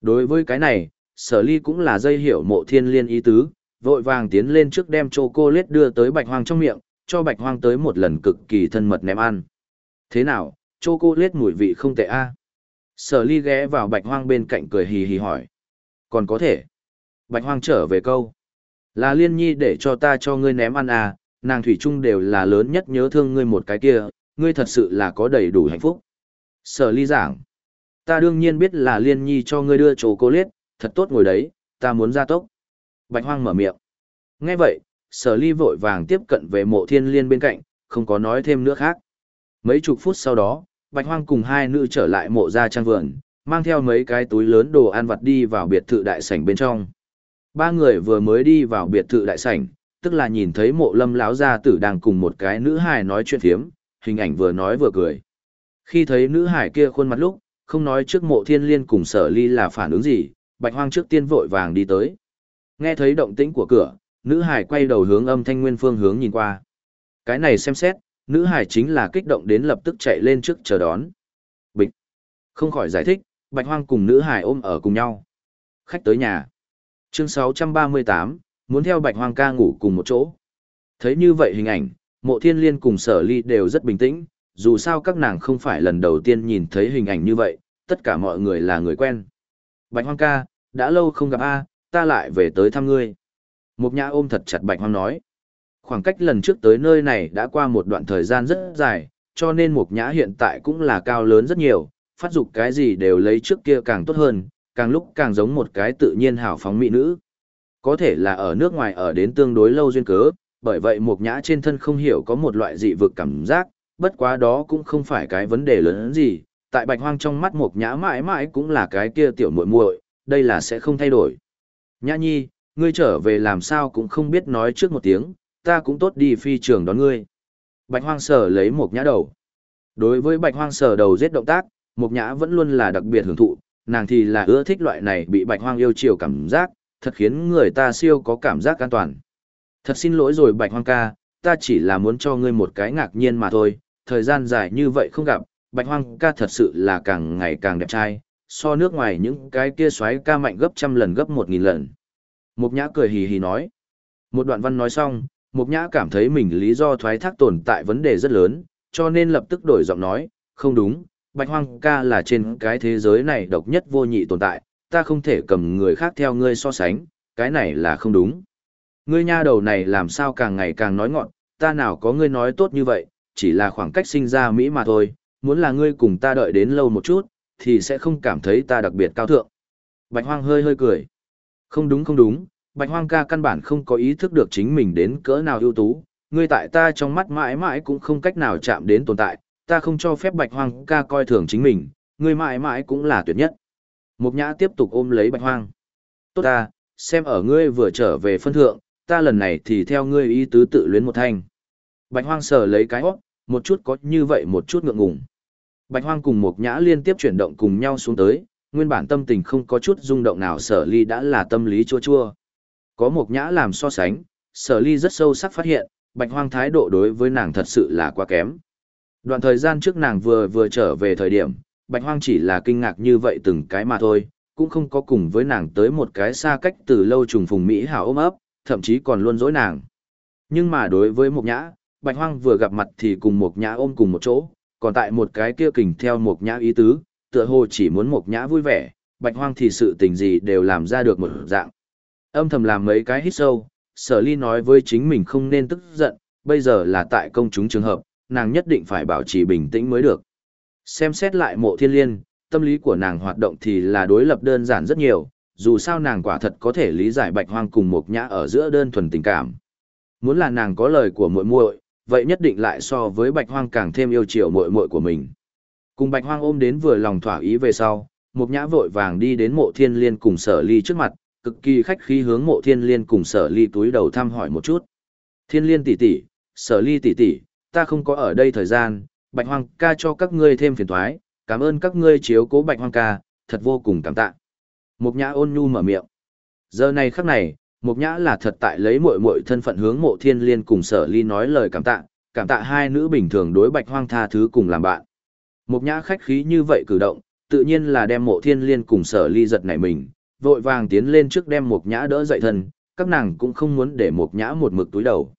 Đối với cái này, sở ly cũng là dây hiểu mộ thiên liên ý tứ, vội vàng tiến lên trước đem châu cô lết đưa tới bạch hoang trong miệng, cho bạch hoang tới một lần cực kỳ thân mật ném ăn. Thế nào, châu cô lết mùi vị không tệ a? Sở ly ghé vào bạch hoang bên cạnh cười hì hì hỏi. Còn có thể. Bạch hoang trở về câu. Là liên nhi để cho ta cho ngươi ném ăn à, nàng thủy chung đều là lớn nhất nhớ thương ngươi một cái kia, ngươi thật sự là có đầy đủ hạnh phúc. Sở ly giảng. Ta đương nhiên biết là liên nhi cho ngươi đưa chỗ cô liết, thật tốt ngồi đấy, ta muốn ra tốc. Bạch hoang mở miệng. Nghe vậy, sở ly vội vàng tiếp cận về mộ thiên liên bên cạnh, không có nói thêm nữa khác. Mấy chục phút sau đó, Bạch Hoang cùng hai nữ trở lại mộ gia trang vườn, mang theo mấy cái túi lớn đồ ăn vặt đi vào biệt thự đại sảnh bên trong. Ba người vừa mới đi vào biệt thự đại sảnh, tức là nhìn thấy mộ lâm lão gia tử đang cùng một cái nữ hài nói chuyện phiếm, hình ảnh vừa nói vừa cười. Khi thấy nữ hài kia khuôn mặt lúc, không nói trước mộ thiên liên cùng sở ly là phản ứng gì, Bạch Hoang trước tiên vội vàng đi tới. Nghe thấy động tĩnh của cửa, nữ Hải quay đầu hướng âm thanh nguyên phương hướng nhìn qua. Cái này xem xét, nữ hải chính là kích động đến lập tức chạy lên trước chờ đón. Bịch. Không khỏi giải thích, bạch hoang cùng nữ hải ôm ở cùng nhau. Khách tới nhà. Chương 638, muốn theo bạch hoang ca ngủ cùng một chỗ. Thấy như vậy hình ảnh, mộ thiên liên cùng sở ly đều rất bình tĩnh, dù sao các nàng không phải lần đầu tiên nhìn thấy hình ảnh như vậy, tất cả mọi người là người quen. Bạch hoang ca, đã lâu không gặp a, ta lại về tới thăm ngươi. Mục nhã ôm thật chặt bạch hoang nói khoảng cách lần trước tới nơi này đã qua một đoạn thời gian rất dài, cho nên mục nhã hiện tại cũng là cao lớn rất nhiều, phát dục cái gì đều lấy trước kia càng tốt hơn, càng lúc càng giống một cái tự nhiên hào phóng mỹ nữ. Có thể là ở nước ngoài ở đến tương đối lâu duyên cớ, bởi vậy mục nhã trên thân không hiểu có một loại dị vực cảm giác, bất quá đó cũng không phải cái vấn đề lớn gì, tại bạch hoang trong mắt mộc nhã mãi mãi cũng là cái kia tiểu muội muội, đây là sẽ không thay đổi. Nhã nhi, ngươi trở về làm sao cũng không biết nói trước một tiếng, ta cũng tốt đi phi trường đón ngươi. Bạch hoang sở lấy một nhã đầu. Đối với bạch hoang sở đầu giết động tác, một nhã vẫn luôn là đặc biệt hưởng thụ, nàng thì là ưa thích loại này bị bạch hoang yêu chiều cảm giác, thật khiến người ta siêu có cảm giác an toàn. Thật xin lỗi rồi bạch hoang ca, ta chỉ là muốn cho ngươi một cái ngạc nhiên mà thôi, thời gian dài như vậy không gặp, bạch hoang ca thật sự là càng ngày càng đẹp trai, so nước ngoài những cái kia xoáy ca mạnh gấp trăm lần gấp một nghìn lần. Mục nhã cười hì hì nói. Một đoạn văn nói xong, Mục Nhã cảm thấy mình lý do thoái thác tồn tại vấn đề rất lớn, cho nên lập tức đổi giọng nói, không đúng, Bạch Hoang ca là trên cái thế giới này độc nhất vô nhị tồn tại, ta không thể cầm người khác theo ngươi so sánh, cái này là không đúng. Ngươi nha đầu này làm sao càng ngày càng nói ngọn, ta nào có ngươi nói tốt như vậy, chỉ là khoảng cách sinh ra Mỹ mà thôi, muốn là ngươi cùng ta đợi đến lâu một chút, thì sẽ không cảm thấy ta đặc biệt cao thượng. Bạch Hoang hơi hơi cười. Không đúng không đúng, Bạch Hoang ca căn bản không có ý thức được chính mình đến cỡ nào ưu tú, ngươi tại ta trong mắt mãi mãi cũng không cách nào chạm đến tồn tại, ta không cho phép bạch hoang ca coi thường chính mình, ngươi mãi mãi cũng là tuyệt nhất. Mục nhã tiếp tục ôm lấy bạch hoang. Tốt ta, xem ở ngươi vừa trở về phân thượng, ta lần này thì theo ngươi ý tứ tự luyến một thanh. Bạch hoang sờ lấy cái hót, một chút có như vậy một chút ngượng ngùng. Bạch hoang cùng Mộc nhã liên tiếp chuyển động cùng nhau xuống tới, nguyên bản tâm tình không có chút rung động nào sở ly đã là tâm lý chua chua. Có Mộc nhã làm so sánh, sở ly rất sâu sắc phát hiện, bạch hoang thái độ đối với nàng thật sự là quá kém. Đoạn thời gian trước nàng vừa vừa trở về thời điểm, bạch hoang chỉ là kinh ngạc như vậy từng cái mà thôi, cũng không có cùng với nàng tới một cái xa cách từ lâu trùng phùng Mỹ hảo ôm ấp, thậm chí còn luôn dối nàng. Nhưng mà đối với Mộc Nhã, Bạch Hoang vừa gặp mặt thì cùng một Nhã ôm cùng một chỗ, còn tại một cái kia kình theo một Nhã ý tứ, tựa hồ chỉ muốn một Nhã vui vẻ, Bạch Hoang thì sự tình gì đều làm ra được một dạng. Âm thầm làm mấy cái hít sâu, Sở Ly nói với chính mình không nên tức giận, bây giờ là tại công chúng trường hợp, nàng nhất định phải bảo trì bình tĩnh mới được. Xem xét lại mộ thiên liên, tâm lý của nàng hoạt động thì là đối lập đơn giản rất nhiều, dù sao nàng quả thật có thể lý giải bạch hoang cùng một nhã ở giữa đơn thuần tình cảm. Muốn là nàng có lời của muội muội, vậy nhất định lại so với bạch hoang càng thêm yêu chiều muội muội của mình. Cùng bạch hoang ôm đến vừa lòng thỏa ý về sau, một nhã vội vàng đi đến mộ thiên liên cùng sở ly trước mặt, cực kỳ khách khí hướng mộ thiên liên cùng sở ly túi đầu thăm hỏi một chút. Thiên liên tỷ tỷ, sở ly tỷ tỷ, ta không có ở đây thời gian, bạch hoang ca cho các ngươi thêm phiền toái, cảm ơn các ngươi chiếu cố bạch hoang ca, thật vô cùng cảm tạ. Mục nhã ôn nhu mở miệng. Giờ này khắc này, mục nhã là thật tại lấy muội muội thân phận hướng mộ thiên liên cùng sở ly nói lời cảm tạ, cảm tạ hai nữ bình thường đối bạch hoang tha thứ cùng làm bạn. Mục nhã khách khí như vậy cử động, tự nhiên là đem mộ thiên liên cùng sở ly giật nảy mình, vội vàng tiến lên trước đem mục nhã đỡ dậy thân, các nàng cũng không muốn để mục nhã một mực túi đầu.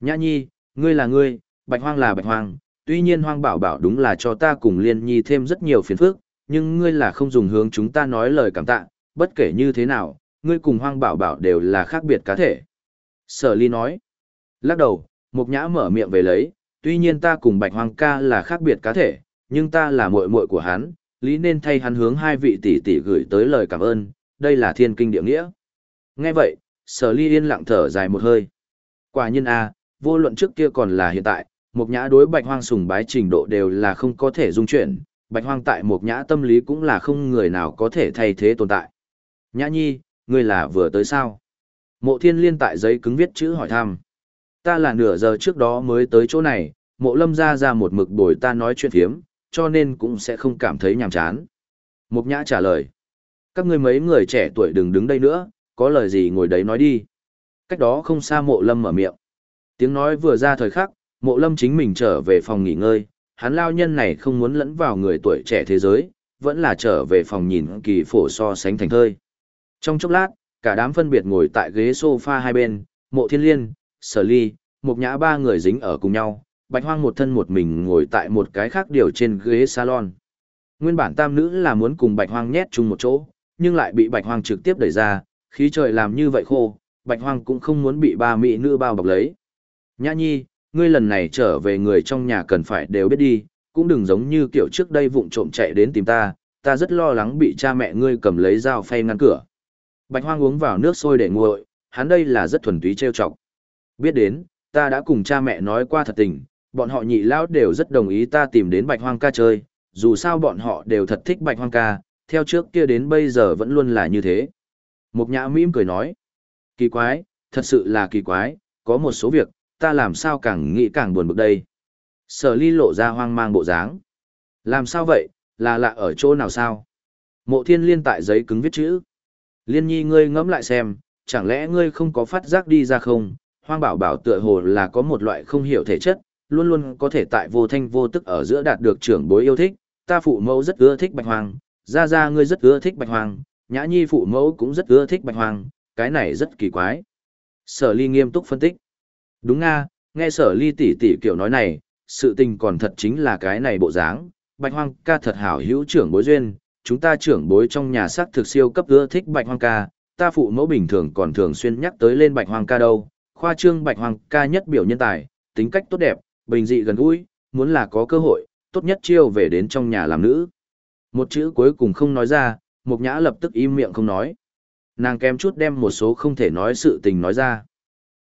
Nhã nhi, ngươi là ngươi, bạch hoang là bạch hoang, tuy nhiên hoang bảo bảo đúng là cho ta cùng liên nhi thêm rất nhiều phiền phức, nhưng ngươi là không dùng hướng chúng ta nói lời cảm tạ, bất kể như thế nào, ngươi cùng hoang bảo bảo đều là khác biệt cá thể. Sở ly nói, lắc đầu, mục nhã mở miệng về lấy, tuy nhiên ta cùng bạch hoang ca là khác biệt cá thể, nhưng ta là muội muội của hắn, lý nên thay hắn hướng hai vị tỷ tỷ gửi tới lời cảm ơn, đây là thiên kinh địa nghĩa. Nghe vậy, sở ly yên lặng thở dài một hơi. Quả nhiên a, vô luận trước kia còn là hiện tại, Mục nhã đối bạch hoang sùng bái trình độ đều là không có thể dung chuyển, bạch hoang tại mục nhã tâm lý cũng là không người nào có thể thay thế tồn tại. Nhã nhi, ngươi là vừa tới sao? Mộ thiên liên tại giấy cứng viết chữ hỏi thăm. Ta là nửa giờ trước đó mới tới chỗ này, mộ lâm ra ra một mực bồi ta nói chuyện phiếm, cho nên cũng sẽ không cảm thấy nhàm chán. Mục nhã trả lời. Các ngươi mấy người trẻ tuổi đừng đứng đây nữa, có lời gì ngồi đấy nói đi. Cách đó không xa mộ lâm mở miệng. Tiếng nói vừa ra thời khắc, mộ lâm chính mình trở về phòng nghỉ ngơi, hắn lao nhân này không muốn lẫn vào người tuổi trẻ thế giới, vẫn là trở về phòng nhìn kỳ phổ so sánh thành thơi. Trong chốc lát, cả đám phân biệt ngồi tại ghế sofa hai bên, mộ thiên liên, sở ly, một nhã ba người dính ở cùng nhau, bạch hoang một thân một mình ngồi tại một cái khác điều trên ghế salon. Nguyên bản tam nữ là muốn cùng bạch hoang nhét chung một chỗ, nhưng lại bị bạch hoang trực tiếp đẩy ra, khí trời làm như vậy khô, bạch hoang cũng không muốn bị ba mỹ nữ bao bọc lấy. Nhã nhi, ngươi lần này trở về người trong nhà cần phải đều biết đi, cũng đừng giống như kiểu trước đây vụng trộm chạy đến tìm ta, ta rất lo lắng bị cha mẹ ngươi cầm lấy dao phay ngăn cửa. Bạch Hoang uống vào nước sôi để nguội, hắn đây là rất thuần túy trêu chọc. Biết đến, ta đã cùng cha mẹ nói qua thật tình, bọn họ nhị lão đều rất đồng ý ta tìm đến Bạch Hoang ca chơi, dù sao bọn họ đều thật thích Bạch Hoang ca, theo trước kia đến bây giờ vẫn luôn là như thế. Mục nhã mỉm cười nói, kỳ quái, thật sự là kỳ quái, có một số việc, ta làm sao càng nghĩ càng buồn bực đây. Sở ly lộ ra hoang mang bộ dáng. Làm sao vậy, là lạ ở chỗ nào sao? Mộ thiên liên tại giấy cứng viết chữ. Liên nhi ngươi ngẫm lại xem, chẳng lẽ ngươi không có phát giác đi ra không? Hoang bảo bảo tựa hồ là có một loại không hiểu thể chất, luôn luôn có thể tại vô thanh vô tức ở giữa đạt được trưởng bối yêu thích. Ta phụ mẫu rất ưa thích bạch hoàng, ra ra ngươi rất ưa thích bạch hoàng, nhã nhi phụ mẫu cũng rất ưa thích bạch hoàng, cái này rất kỳ quái. Sở ly nghiêm túc phân tích. Đúng nga, nghe sở ly tỷ tỷ kiểu nói này, sự tình còn thật chính là cái này bộ dáng, bạch hoang ca thật hảo hữu trưởng bối duyên, chúng ta trưởng bối trong nhà sắc thực siêu cấp ưa thích bạch hoang ca, ta phụ mẫu bình thường còn thường xuyên nhắc tới lên bạch hoang ca đâu, khoa trương bạch hoang ca nhất biểu nhân tài, tính cách tốt đẹp, bình dị gần gũi, muốn là có cơ hội, tốt nhất chiêu về đến trong nhà làm nữ. Một chữ cuối cùng không nói ra, mục nhã lập tức im miệng không nói. Nàng kém chút đem một số không thể nói sự tình nói ra.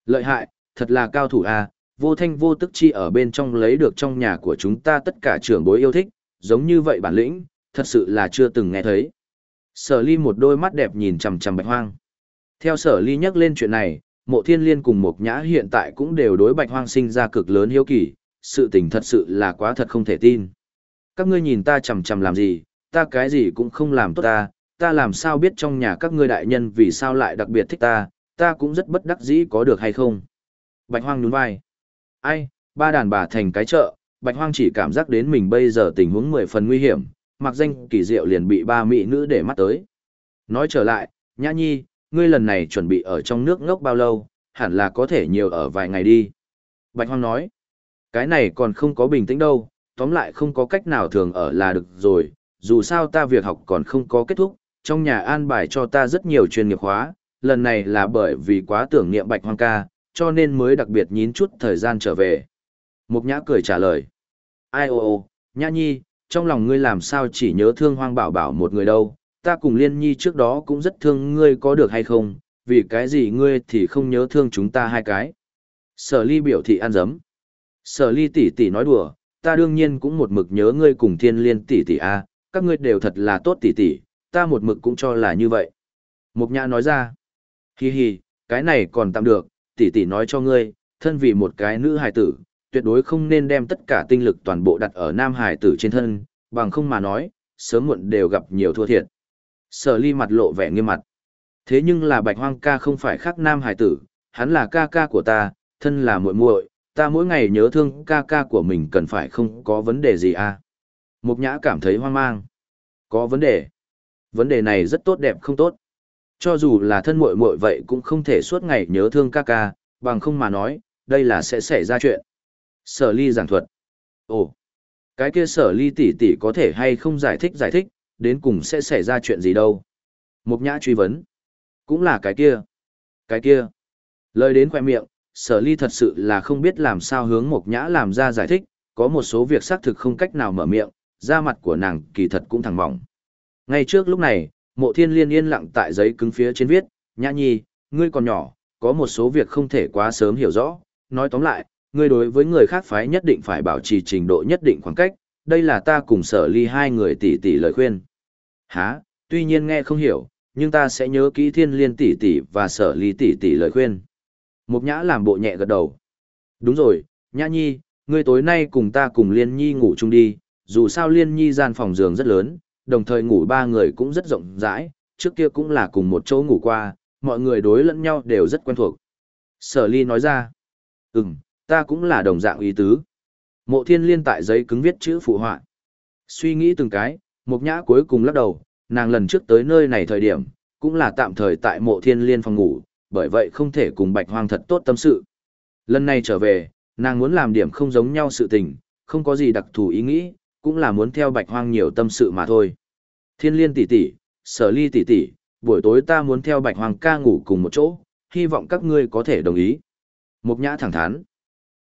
Lợi hại, thật là cao thủ à, vô thanh vô tức chi ở bên trong lấy được trong nhà của chúng ta tất cả trưởng bối yêu thích, giống như vậy bản lĩnh, thật sự là chưa từng nghe thấy. Sở ly một đôi mắt đẹp nhìn chằm chằm bạch hoang. Theo sở ly nhắc lên chuyện này, mộ thiên liên cùng Mộc nhã hiện tại cũng đều đối bạch hoang sinh ra cực lớn hiếu kỳ, sự tình thật sự là quá thật không thể tin. Các ngươi nhìn ta chằm chằm làm gì, ta cái gì cũng không làm tốt ta, ta làm sao biết trong nhà các ngươi đại nhân vì sao lại đặc biệt thích ta, ta cũng rất bất đắc dĩ có được hay không. Bạch hoang nhún vai. Ai, ba đàn bà thành cái chợ, bạch hoang chỉ cảm giác đến mình bây giờ tình huống mười phần nguy hiểm, mặc danh kỳ diệu liền bị ba mỹ nữ để mắt tới. Nói trở lại, nhã nhi, ngươi lần này chuẩn bị ở trong nước ngốc bao lâu, hẳn là có thể nhiều ở vài ngày đi. Bạch hoang nói, cái này còn không có bình tĩnh đâu, tóm lại không có cách nào thường ở là được rồi, dù sao ta việc học còn không có kết thúc, trong nhà an bài cho ta rất nhiều chuyên nghiệp khóa, lần này là bởi vì quá tưởng niệm bạch hoang ca, cho nên mới đặc biệt nhín chút thời gian trở về. Mục nhã cười trả lời. Ai ô ô, nhã nhi, trong lòng ngươi làm sao chỉ nhớ thương hoang bảo bảo một người đâu, ta cùng liên nhi trước đó cũng rất thương ngươi có được hay không, vì cái gì ngươi thì không nhớ thương chúng ta hai cái. Sở ly biểu thị ăn dấm. Sở ly tỷ tỷ nói đùa, ta đương nhiên cũng một mực nhớ ngươi cùng thiên liên tỷ tỷ a, các ngươi đều thật là tốt tỷ tỷ, ta một mực cũng cho là như vậy. Mục nhã nói ra, hi hi, cái này còn tạm được, tỷ tỷ nói cho ngươi, thân vì một cái nữ hài tử, tuyệt đối không nên đem tất cả tinh lực toàn bộ đặt ở nam Hải tử trên thân, bằng không mà nói, sớm muộn đều gặp nhiều thua thiệt. Sở ly mặt lộ vẻ nghiêm mặt. Thế nhưng là bạch hoang ca không phải khác nam Hải tử, hắn là ca ca của ta, thân là muội muội, ta mỗi ngày nhớ thương ca ca của mình cần phải không có vấn đề gì à. Mục nhã cảm thấy hoang mang. Có vấn đề. Vấn đề này rất tốt đẹp không tốt. Cho dù là thân muội muội vậy cũng không thể suốt ngày nhớ thương ca ca, bằng không mà nói, đây là sẽ xảy ra chuyện. Sở ly giảng thuật. Ồ, cái kia sở ly tỷ tỷ có thể hay không giải thích giải thích, đến cùng sẽ xảy ra chuyện gì đâu. Mục nhã truy vấn. Cũng là cái kia. Cái kia. Lời đến khoe miệng, sở ly thật sự là không biết làm sao hướng mục nhã làm ra giải thích, có một số việc xác thực không cách nào mở miệng, da mặt của nàng kỳ thật cũng thẳng mỏng. Ngay trước lúc này, mộ thiên liên yên lặng tại giấy cứng phía trên viết, nhã nhi, ngươi còn nhỏ, có một số việc không thể quá sớm hiểu rõ, nói tóm lại, ngươi đối với người khác phái nhất định phải bảo trì trình độ nhất định khoảng cách, đây là ta cùng sở ly hai người tỷ tỷ lời khuyên. Hả, tuy nhiên nghe không hiểu, nhưng ta sẽ nhớ kỹ thiên liên tỷ tỷ và sở ly tỷ tỷ lời khuyên. Mục nhã làm bộ nhẹ gật đầu. Đúng rồi, nhã nhi, ngươi tối nay cùng ta cùng liên nhi ngủ chung đi, dù sao liên nhi gian phòng giường rất lớn, đồng thời ngủ ba người cũng rất rộng rãi, trước kia cũng là cùng một chỗ ngủ qua, mọi người đối lẫn nhau đều rất quen thuộc. Sở ly nói ra, ừm, ta cũng là đồng dạng ý tứ. Mộ thiên liên tại giấy cứng viết chữ phụ họa. Suy nghĩ từng cái, mục nhã cuối cùng lắc đầu, nàng lần trước tới nơi này thời điểm, cũng là tạm thời tại mộ thiên liên phòng ngủ, bởi vậy không thể cùng bạch hoang thật tốt tâm sự. Lần này trở về, nàng muốn làm điểm không giống nhau sự tình, không có gì đặc thù ý nghĩ, cũng là muốn theo bạch hoang nhiều tâm sự mà thôi. Thiên liên tỷ tỷ, sở ly tỷ tỷ, buổi tối ta muốn theo bạch hoang ca ngủ cùng một chỗ, hy vọng các ngươi có thể đồng ý. Mục nhã thẳng thắn.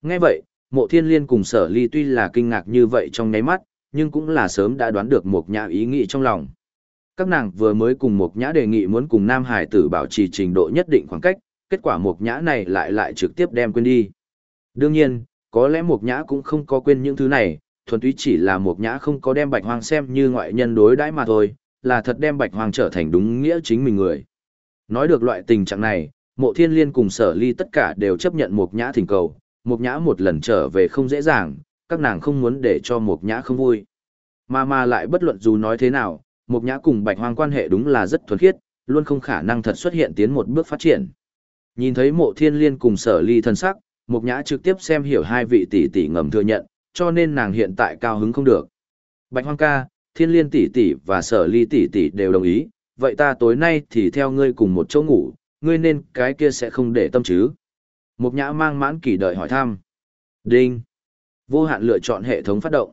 Nghe vậy, mộ thiên liên cùng sở ly tuy là kinh ngạc như vậy trong nháy mắt, nhưng cũng là sớm đã đoán được một nhã ý nghĩ trong lòng. Các nàng vừa mới cùng một nhã đề nghị muốn cùng nam hải tử bảo trì trình độ nhất định khoảng cách, kết quả một nhã này lại lại trực tiếp đem quên đi. Đương nhiên, có lẽ một nhã cũng không có quên những thứ này, thuần túy chỉ là một nhã không có đem bạch hoang xem như ngoại nhân đối đãi mà thôi, là thật đem bạch hoang trở thành đúng nghĩa chính mình người. Nói được loại tình trạng này, mộ thiên liên cùng sở ly tất cả đều chấp nhận một nhã thỉnh cầu, Mộc nhã một lần trở về không dễ dàng, các nàng không muốn để cho Mộc nhã không vui. Mà mà lại bất luận dù nói thế nào, Mộc nhã cùng bạch hoang quan hệ đúng là rất thuần khiết, luôn không khả năng thật xuất hiện tiến một bước phát triển. Nhìn thấy mộ thiên liên cùng sở ly thân sắc, Mộc nhã trực tiếp xem hiểu hai vị tỷ tỷ ngầm thừa nhận, cho nên nàng hiện tại cao hứng không được. Bạch hoang ca, thiên liên tỷ tỷ và sở ly tỷ tỷ đều đồng ý, vậy ta tối nay thì theo ngươi cùng một chỗ ngủ, ngươi nên cái kia sẽ không để tâm chứ. Mục nhã mang mãn kỳ đợi hỏi thăm. Đinh. Vô hạn lựa chọn hệ thống phát động.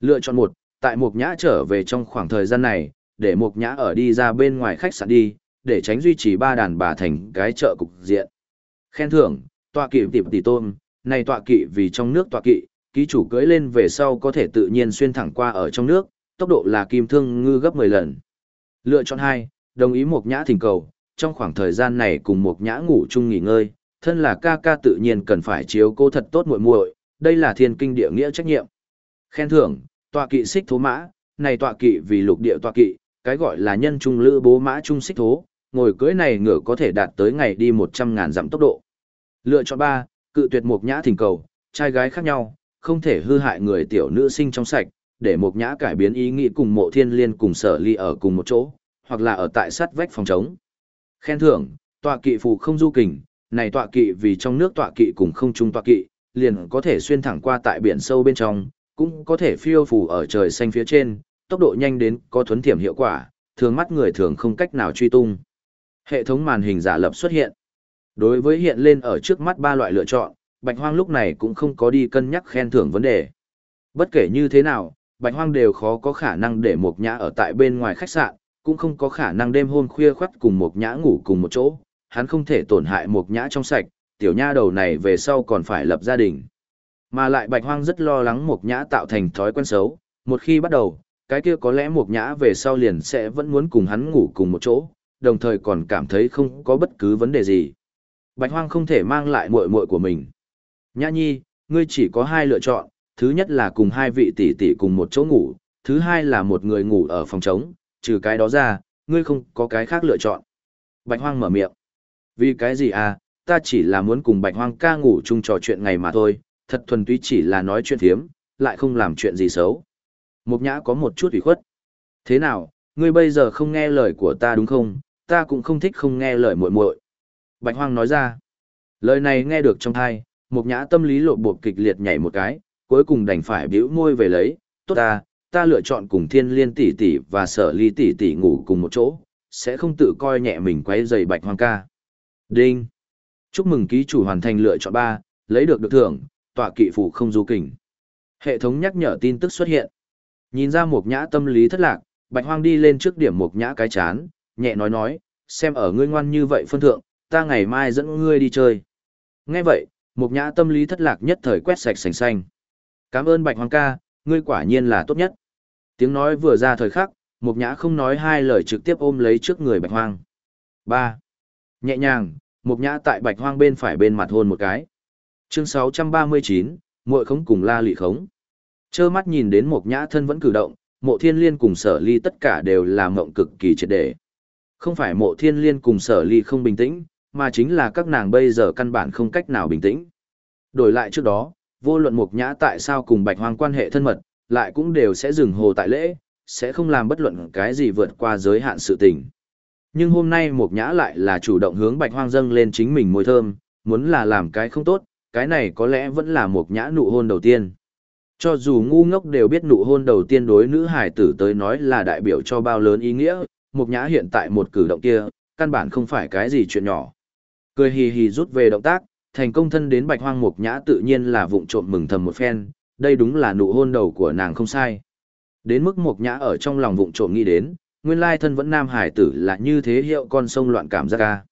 Lựa chọn một, tại mục nhã trở về trong khoảng thời gian này, để mục nhã ở đi ra bên ngoài khách sạn đi, để tránh duy trì ba đàn bà thành cái chợ cục diện. Khen thưởng, tọa kỵ tỉ tỷ tôm, này tọa kỵ vì trong nước tọa kỵ, ký chủ cưỡi lên về sau có thể tự nhiên xuyên thẳng qua ở trong nước, tốc độ là kim thương ngư gấp 10 lần. Lựa chọn 2, đồng ý Mộc Nhã thỉnh cầu, trong khoảng thời gian này cùng Mộc Nhã ngủ chung nghỉ ngơi, thân là ca ca tự nhiên cần phải chiếu cố thật tốt muội muội, đây là thiên kinh địa nghĩa trách nhiệm. Khen thưởng, tọa kỵ xích thố mã, này tọa kỵ vì lục địa tọa kỵ, cái gọi là nhân trung lữ bố mã trung xích thố, ngồi cưỡi này ngựa có thể đạt tới ngày đi 100 ngàn dặm tốc độ. Lựa chọn 3, cự tuyệt mục nhã thỉnh cầu, trai gái khác nhau, không thể hư hại người tiểu nữ sinh trong sạch, để mục nhã cải biến ý nghĩ cùng mộ thiên liên cùng sở ly ở cùng một chỗ, hoặc là ở tại sát vách phòng trống. Khen thưởng, tọa kỵ phù không du kình, này tọa kỵ vì trong nước tọa kỵ cùng không trung tọa kỵ, liền có thể xuyên thẳng qua tại biển sâu bên trong, cũng có thể phiêu phù ở trời xanh phía trên, tốc độ nhanh đến có thuấn thiểm hiệu quả, thường mắt người thường không cách nào truy tung. Hệ thống màn hình giả lập xuất hiện. Đối với hiện lên ở trước mắt ba loại lựa chọn, Bạch Hoang lúc này cũng không có đi cân nhắc khen thưởng vấn đề. Bất kể như thế nào, Bạch Hoang đều khó có khả năng để Mộc Nhã ở tại bên ngoài khách sạn, cũng không có khả năng đêm hôm khuya khoắt cùng Mộc Nhã ngủ cùng một chỗ, hắn không thể tổn hại Mục Nhã trong sạch, tiểu nha đầu này về sau còn phải lập gia đình. Mà lại Bạch Hoang rất lo lắng Mục Nhã tạo thành thói quen xấu, một khi bắt đầu, cái kia có lẽ Mục Nhã về sau liền sẽ vẫn muốn cùng hắn ngủ cùng một chỗ, đồng thời còn cảm thấy không có bất cứ vấn đề gì. Bạch Hoang không thể mang lại muội muội của mình. Nhã Nhi, ngươi chỉ có hai lựa chọn, thứ nhất là cùng hai vị tỷ tỷ cùng một chỗ ngủ, thứ hai là một người ngủ ở phòng trống, trừ cái đó ra, ngươi không có cái khác lựa chọn. Bạch Hoang mở miệng. Vì cái gì à, ta chỉ là muốn cùng Bạch Hoang ca ngủ chung trò chuyện ngày mà thôi, thật thuần túy chỉ là nói chuyện thiếm, lại không làm chuyện gì xấu. Mục nhã có một chút ủy khuất. Thế nào, ngươi bây giờ không nghe lời của ta đúng không, ta cũng không thích không nghe lời muội muội. Bạch Hoang nói ra. Lời này nghe được trong tai, mục nhã tâm lý lộ bột kịch liệt nhảy một cái, cuối cùng đành phải bĩu môi về lấy, tốt ta, ta lựa chọn cùng thiên liên tỷ tỷ và sở ly tỷ tỷ ngủ cùng một chỗ, sẽ không tự coi nhẹ mình quấy rầy bạch hoang ca. Đinh! Chúc mừng ký chủ hoàn thành lựa chọn 3, lấy được được thưởng, tọa kỵ phủ không du kình. Hệ thống nhắc nhở tin tức xuất hiện. Nhìn ra một nhã tâm lý thất lạc, bạch hoang đi lên trước điểm một nhã cái chán, nhẹ nói nói, xem ở ngươi ngoan như vậy phân thượng, ta ngày mai dẫn ngươi đi chơi. Nghe vậy, một nhã tâm lý thất lạc nhất thời quét sạch sành xanh. Cảm ơn bạch hoang ca, ngươi quả nhiên là tốt nhất. Tiếng nói vừa ra thời khắc, Mộc Nhã không nói hai lời trực tiếp ôm lấy trước người Bạch Hoang. Ba, Nhẹ nhàng, Mục Nhã tại Bạch Hoang bên phải bên mặt hôn một cái. Chương 639, muội khống cùng La Lị khống. Chơ mắt nhìn đến Mục Nhã thân vẫn cử động, Mộ Thiên Liên cùng Sở Ly tất cả đều là mộng cực kỳ triệt để. Không phải Mộ Thiên Liên cùng Sở Ly không bình tĩnh, mà chính là các nàng bây giờ căn bản không cách nào bình tĩnh. Đổi lại trước đó, vô luận mục nhã tại sao cùng bạch hoang quan hệ thân mật, lại cũng đều sẽ dừng hồ tại lễ, sẽ không làm bất luận cái gì vượt qua giới hạn sự tình. Nhưng hôm nay mục nhã lại là chủ động hướng bạch hoang dâng lên chính mình môi thơm, muốn là làm cái không tốt, cái này có lẽ vẫn là mục nhã nụ hôn đầu tiên. Cho dù ngu ngốc đều biết nụ hôn đầu tiên đối nữ hải tử tới nói là đại biểu cho bao lớn ý nghĩa, mục nhã hiện tại một cử động kia, căn bản không phải cái gì chuyện nhỏ. Cười hì hì rút về động tác, thành công thân đến bạch hoang mục nhã tự nhiên là vụng trộm mừng thầm một phen, đây đúng là nụ hôn đầu của nàng không sai. Đến mức mục nhã ở trong lòng vụng trộm nghĩ đến, nguyên lai thân vẫn nam hải tử là như thế hiệu con sông loạn cảm giác ca.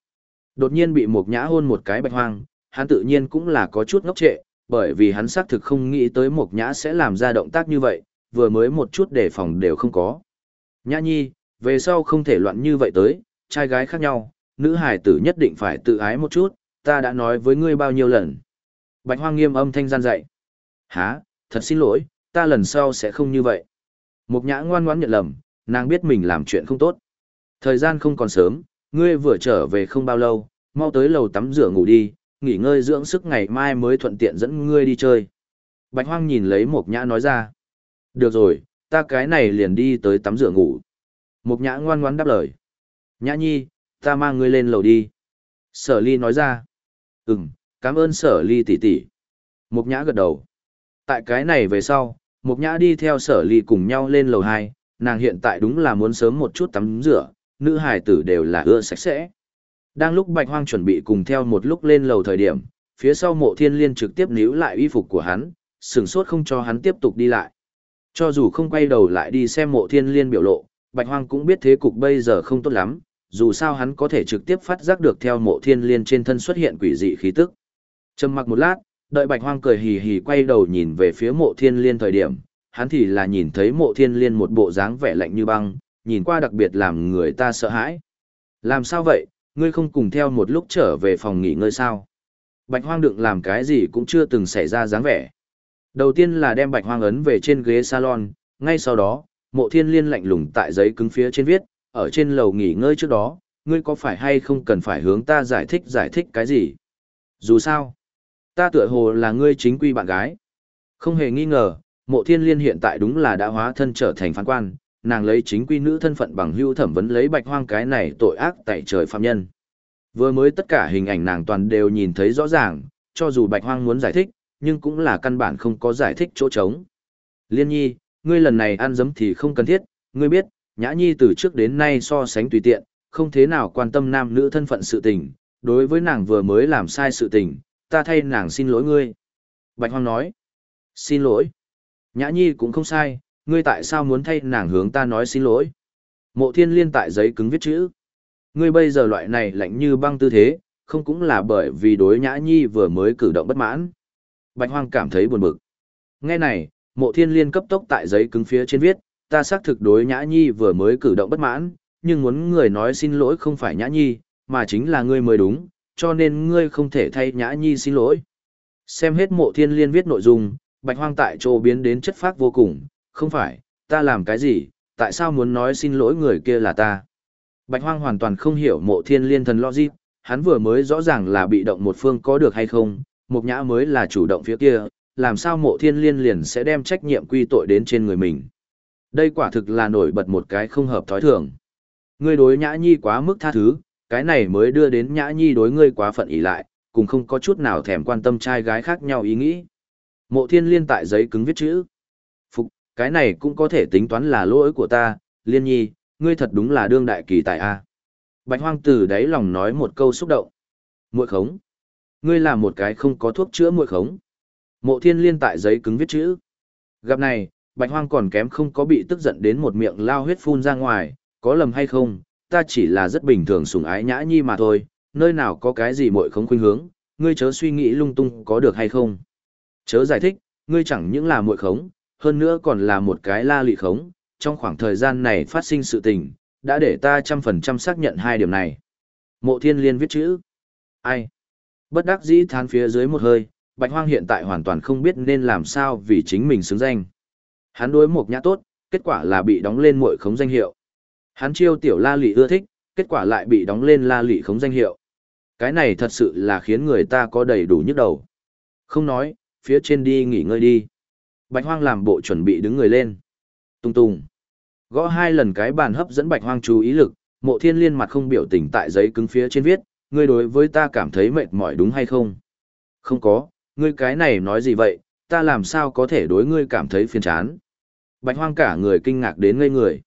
Đột nhiên bị mục nhã hôn một cái bạch hoang, hắn tự nhiên cũng là có chút ngốc trệ, bởi vì hắn xác thực không nghĩ tới mục nhã sẽ làm ra động tác như vậy, vừa mới một chút đề phòng đều không có. Nhã nhi, về sau không thể loạn như vậy tới, trai gái khác nhau, nữ hải tử nhất định phải tự ái một chút, ta đã nói với ngươi bao nhiêu lần. Bạch hoang nghiêm âm thanh gian dạy. Hả, thật xin lỗi, ta lần sau sẽ không như vậy. Mục nhã ngoan ngoãn nhận lầm, nàng biết mình làm chuyện không tốt. Thời gian không còn sớm, ngươi vừa trở về không bao lâu, mau tới lầu tắm rửa ngủ đi, nghỉ ngơi dưỡng sức ngày mai mới thuận tiện dẫn ngươi đi chơi. Bạch hoang nhìn lấy mục nhã nói ra. Được rồi, ta cái này liền đi tới tắm rửa ngủ. Mục nhã ngoan ngoãn đáp lời. Nhã nhi, ta mang ngươi lên lầu đi. Sở ly nói ra. Ừm, cảm ơn sở ly tỷ tỷ. Mục nhã gật đầu. Tại cái này về sau, mục nhã đi theo sở ly cùng nhau lên lầu 2, nàng hiện tại đúng là muốn sớm một chút tắm rửa, nữ hài tử đều là ưa sạch sẽ. Đang lúc bạch hoang chuẩn bị cùng theo một lúc lên lầu thời điểm, phía sau mộ thiên liên trực tiếp níu lại y phục của hắn, sừng sốt không cho hắn tiếp tục đi lại. Cho dù không quay đầu lại đi xem mộ thiên liên biểu lộ, bạch hoang cũng biết thế cục bây giờ không tốt lắm, dù sao hắn có thể trực tiếp phát giác được theo mộ thiên liên trên thân xuất hiện quỷ dị khí tức. Trầm mặc một lát, đợi bạch hoang cười hì hì quay đầu nhìn về phía mộ thiên liên thời điểm, hắn thì là nhìn thấy mộ thiên liên một bộ dáng vẻ lạnh như băng, nhìn qua đặc biệt làm người ta sợ hãi. Làm sao vậy, ngươi không cùng theo một lúc trở về phòng nghỉ ngơi sao? Bạch hoang đựng làm cái gì cũng chưa từng xảy ra dáng vẻ. Đầu tiên là đem bạch hoang ấn về trên ghế salon, ngay sau đó, mộ thiên liên lạnh lùng tại giấy cứng phía trên viết, ở trên lầu nghỉ ngơi trước đó, ngươi có phải hay không cần phải hướng ta giải thích giải thích cái gì? Dù sao, ta tựa hồ là ngươi chính quy bạn gái. Không hề nghi ngờ, mộ thiên liên hiện tại đúng là đã hóa thân trở thành phán quan, nàng lấy chính quy nữ thân phận bằng hưu thẩm vấn lấy bạch hoang cái này tội ác tại trời phạm nhân. Vừa mới tất cả hình ảnh nàng toàn đều nhìn thấy rõ ràng, cho dù bạch hoang muốn giải thích, nhưng cũng là căn bản không có giải thích chỗ trống. Liên nhi, ngươi lần này ăn dấm thì không cần thiết, ngươi biết, nhã nhi từ trước đến nay so sánh tùy tiện, không thế nào quan tâm nam nữ thân phận sự tình, đối với nàng vừa mới làm sai sự tình, ta thay nàng xin lỗi ngươi. Bạch Hoang nói, xin lỗi. Nhã nhi cũng không sai, ngươi tại sao muốn thay nàng hướng ta nói xin lỗi? Mộ thiên liên tại giấy cứng viết chữ. Ngươi bây giờ loại này lạnh như băng tư thế, không cũng là bởi vì đối nhã nhi vừa mới cử động bất mãn. Bạch Hoang cảm thấy buồn bực. Nghe này, mộ thiên liên cấp tốc tại giấy cứng phía trên viết, ta xác thực đối nhã nhi vừa mới cử động bất mãn, nhưng muốn người nói xin lỗi không phải nhã nhi, mà chính là ngươi mới đúng, cho nên ngươi không thể thay nhã nhi xin lỗi. Xem hết mộ thiên liên viết nội dung, bạch hoang tại chỗ biến đến chất phác vô cùng, không phải, ta làm cái gì, tại sao muốn nói xin lỗi người kia là ta. Bạch hoang hoàn toàn không hiểu mộ thiên liên thần logic, hắn vừa mới rõ ràng là bị động một phương có được hay không, mục nhã mới là chủ động phía kia, làm sao mộ thiên liên liền sẽ đem trách nhiệm quy tội đến trên người mình. Đây quả thực là nổi bật một cái không hợp thói thường. Ngươi đối nhã nhi quá mức tha thứ, cái này mới đưa đến nhã nhi đối ngươi quá phận ý lại, cùng không có chút nào thèm quan tâm trai gái khác nhau ý nghĩ. Mộ thiên liên tại giấy cứng viết chữ. Phục, cái này cũng có thể tính toán là lỗi của ta, liên nhi, ngươi thật đúng là đương đại kỳ tài A. Bạch hoang Tử đáy lòng nói một câu xúc động. Muội khống. Ngươi là một cái không có thuốc chữa muội khống. Mộ thiên liên tại giấy cứng viết chữ. Gặp này, bạch hoang còn kém không có bị tức giận đến một miệng lao huyết phun ra ngoài, có lầm hay không, ta chỉ là rất bình thường sủng ái nhã nhi mà thôi, nơi nào có cái gì muội khống khuynh hướng, ngươi chớ suy nghĩ lung tung có được hay không. Chớ giải thích, ngươi chẳng những là muội khống, hơn nữa còn là một cái la lị khống, trong khoảng thời gian này phát sinh sự tình, đã để ta trăm phần trăm xác nhận hai điểm này. Mộ thiên liên viết chữ. Ai? Bất đắc dĩ than phía dưới một hơi, bạch hoang hiện tại hoàn toàn không biết nên làm sao vì chính mình xứng danh. Hắn đối một nhã tốt, kết quả là bị đóng lên muội khống danh hiệu. Hắn chiêu tiểu la lị ưa thích, kết quả lại bị đóng lên la lị khống danh hiệu. Cái này thật sự là khiến người ta có đầy đủ nhức đầu. Không nói, phía trên đi nghỉ ngơi đi. Bạch hoang làm bộ chuẩn bị đứng người lên. Tung tung. Gõ hai lần cái bàn hấp dẫn bạch hoang chú ý lực, mộ thiên liên mặt không biểu tình tại giấy cứng phía trên viết, ngươi đối với ta cảm thấy mệt mỏi đúng hay không? Không có, ngươi cái này nói gì vậy, ta làm sao có thể đối ngươi cảm thấy phiền chán? Bạch hoang cả người kinh ngạc đến ngây người.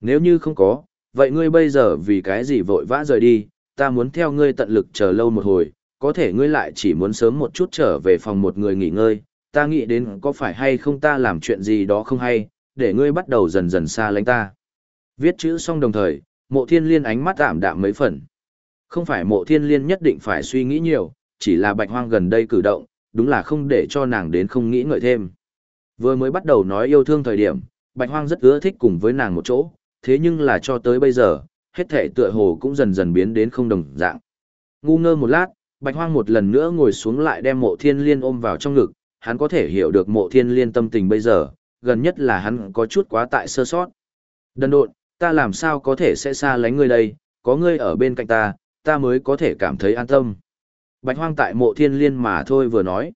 Nếu như không có, vậy ngươi bây giờ vì cái gì vội vã rời đi, ta muốn theo ngươi tận lực chờ lâu một hồi, có thể ngươi lại chỉ muốn sớm một chút trở về phòng một người nghỉ ngơi, ta nghĩ đến có phải hay không ta làm chuyện gì đó không hay, để ngươi bắt đầu dần dần xa lánh ta. Viết chữ xong đồng thời, mộ thiên liên ánh mắt ảm đạm mấy phần. Không phải mộ thiên liên nhất định phải suy nghĩ nhiều, chỉ là bạch hoang gần đây cử động, đúng là không để cho nàng đến không nghĩ ngợi thêm. Vừa mới bắt đầu nói yêu thương thời điểm, bạch hoang rất ưa thích cùng với nàng một chỗ, thế nhưng là cho tới bây giờ, hết thể tựa hồ cũng dần dần biến đến không đồng dạng. Ngu ngơ một lát, Bạch Hoang một lần nữa ngồi xuống lại đem mộ thiên liên ôm vào trong ngực, hắn có thể hiểu được mộ thiên liên tâm tình bây giờ, gần nhất là hắn có chút quá tại sơ sót. Đần độn, ta làm sao có thể sẽ xa lánh ngươi đây, có ngươi ở bên cạnh ta, ta mới có thể cảm thấy an tâm. Bạch Hoang tại mộ thiên liên mà thôi vừa nói.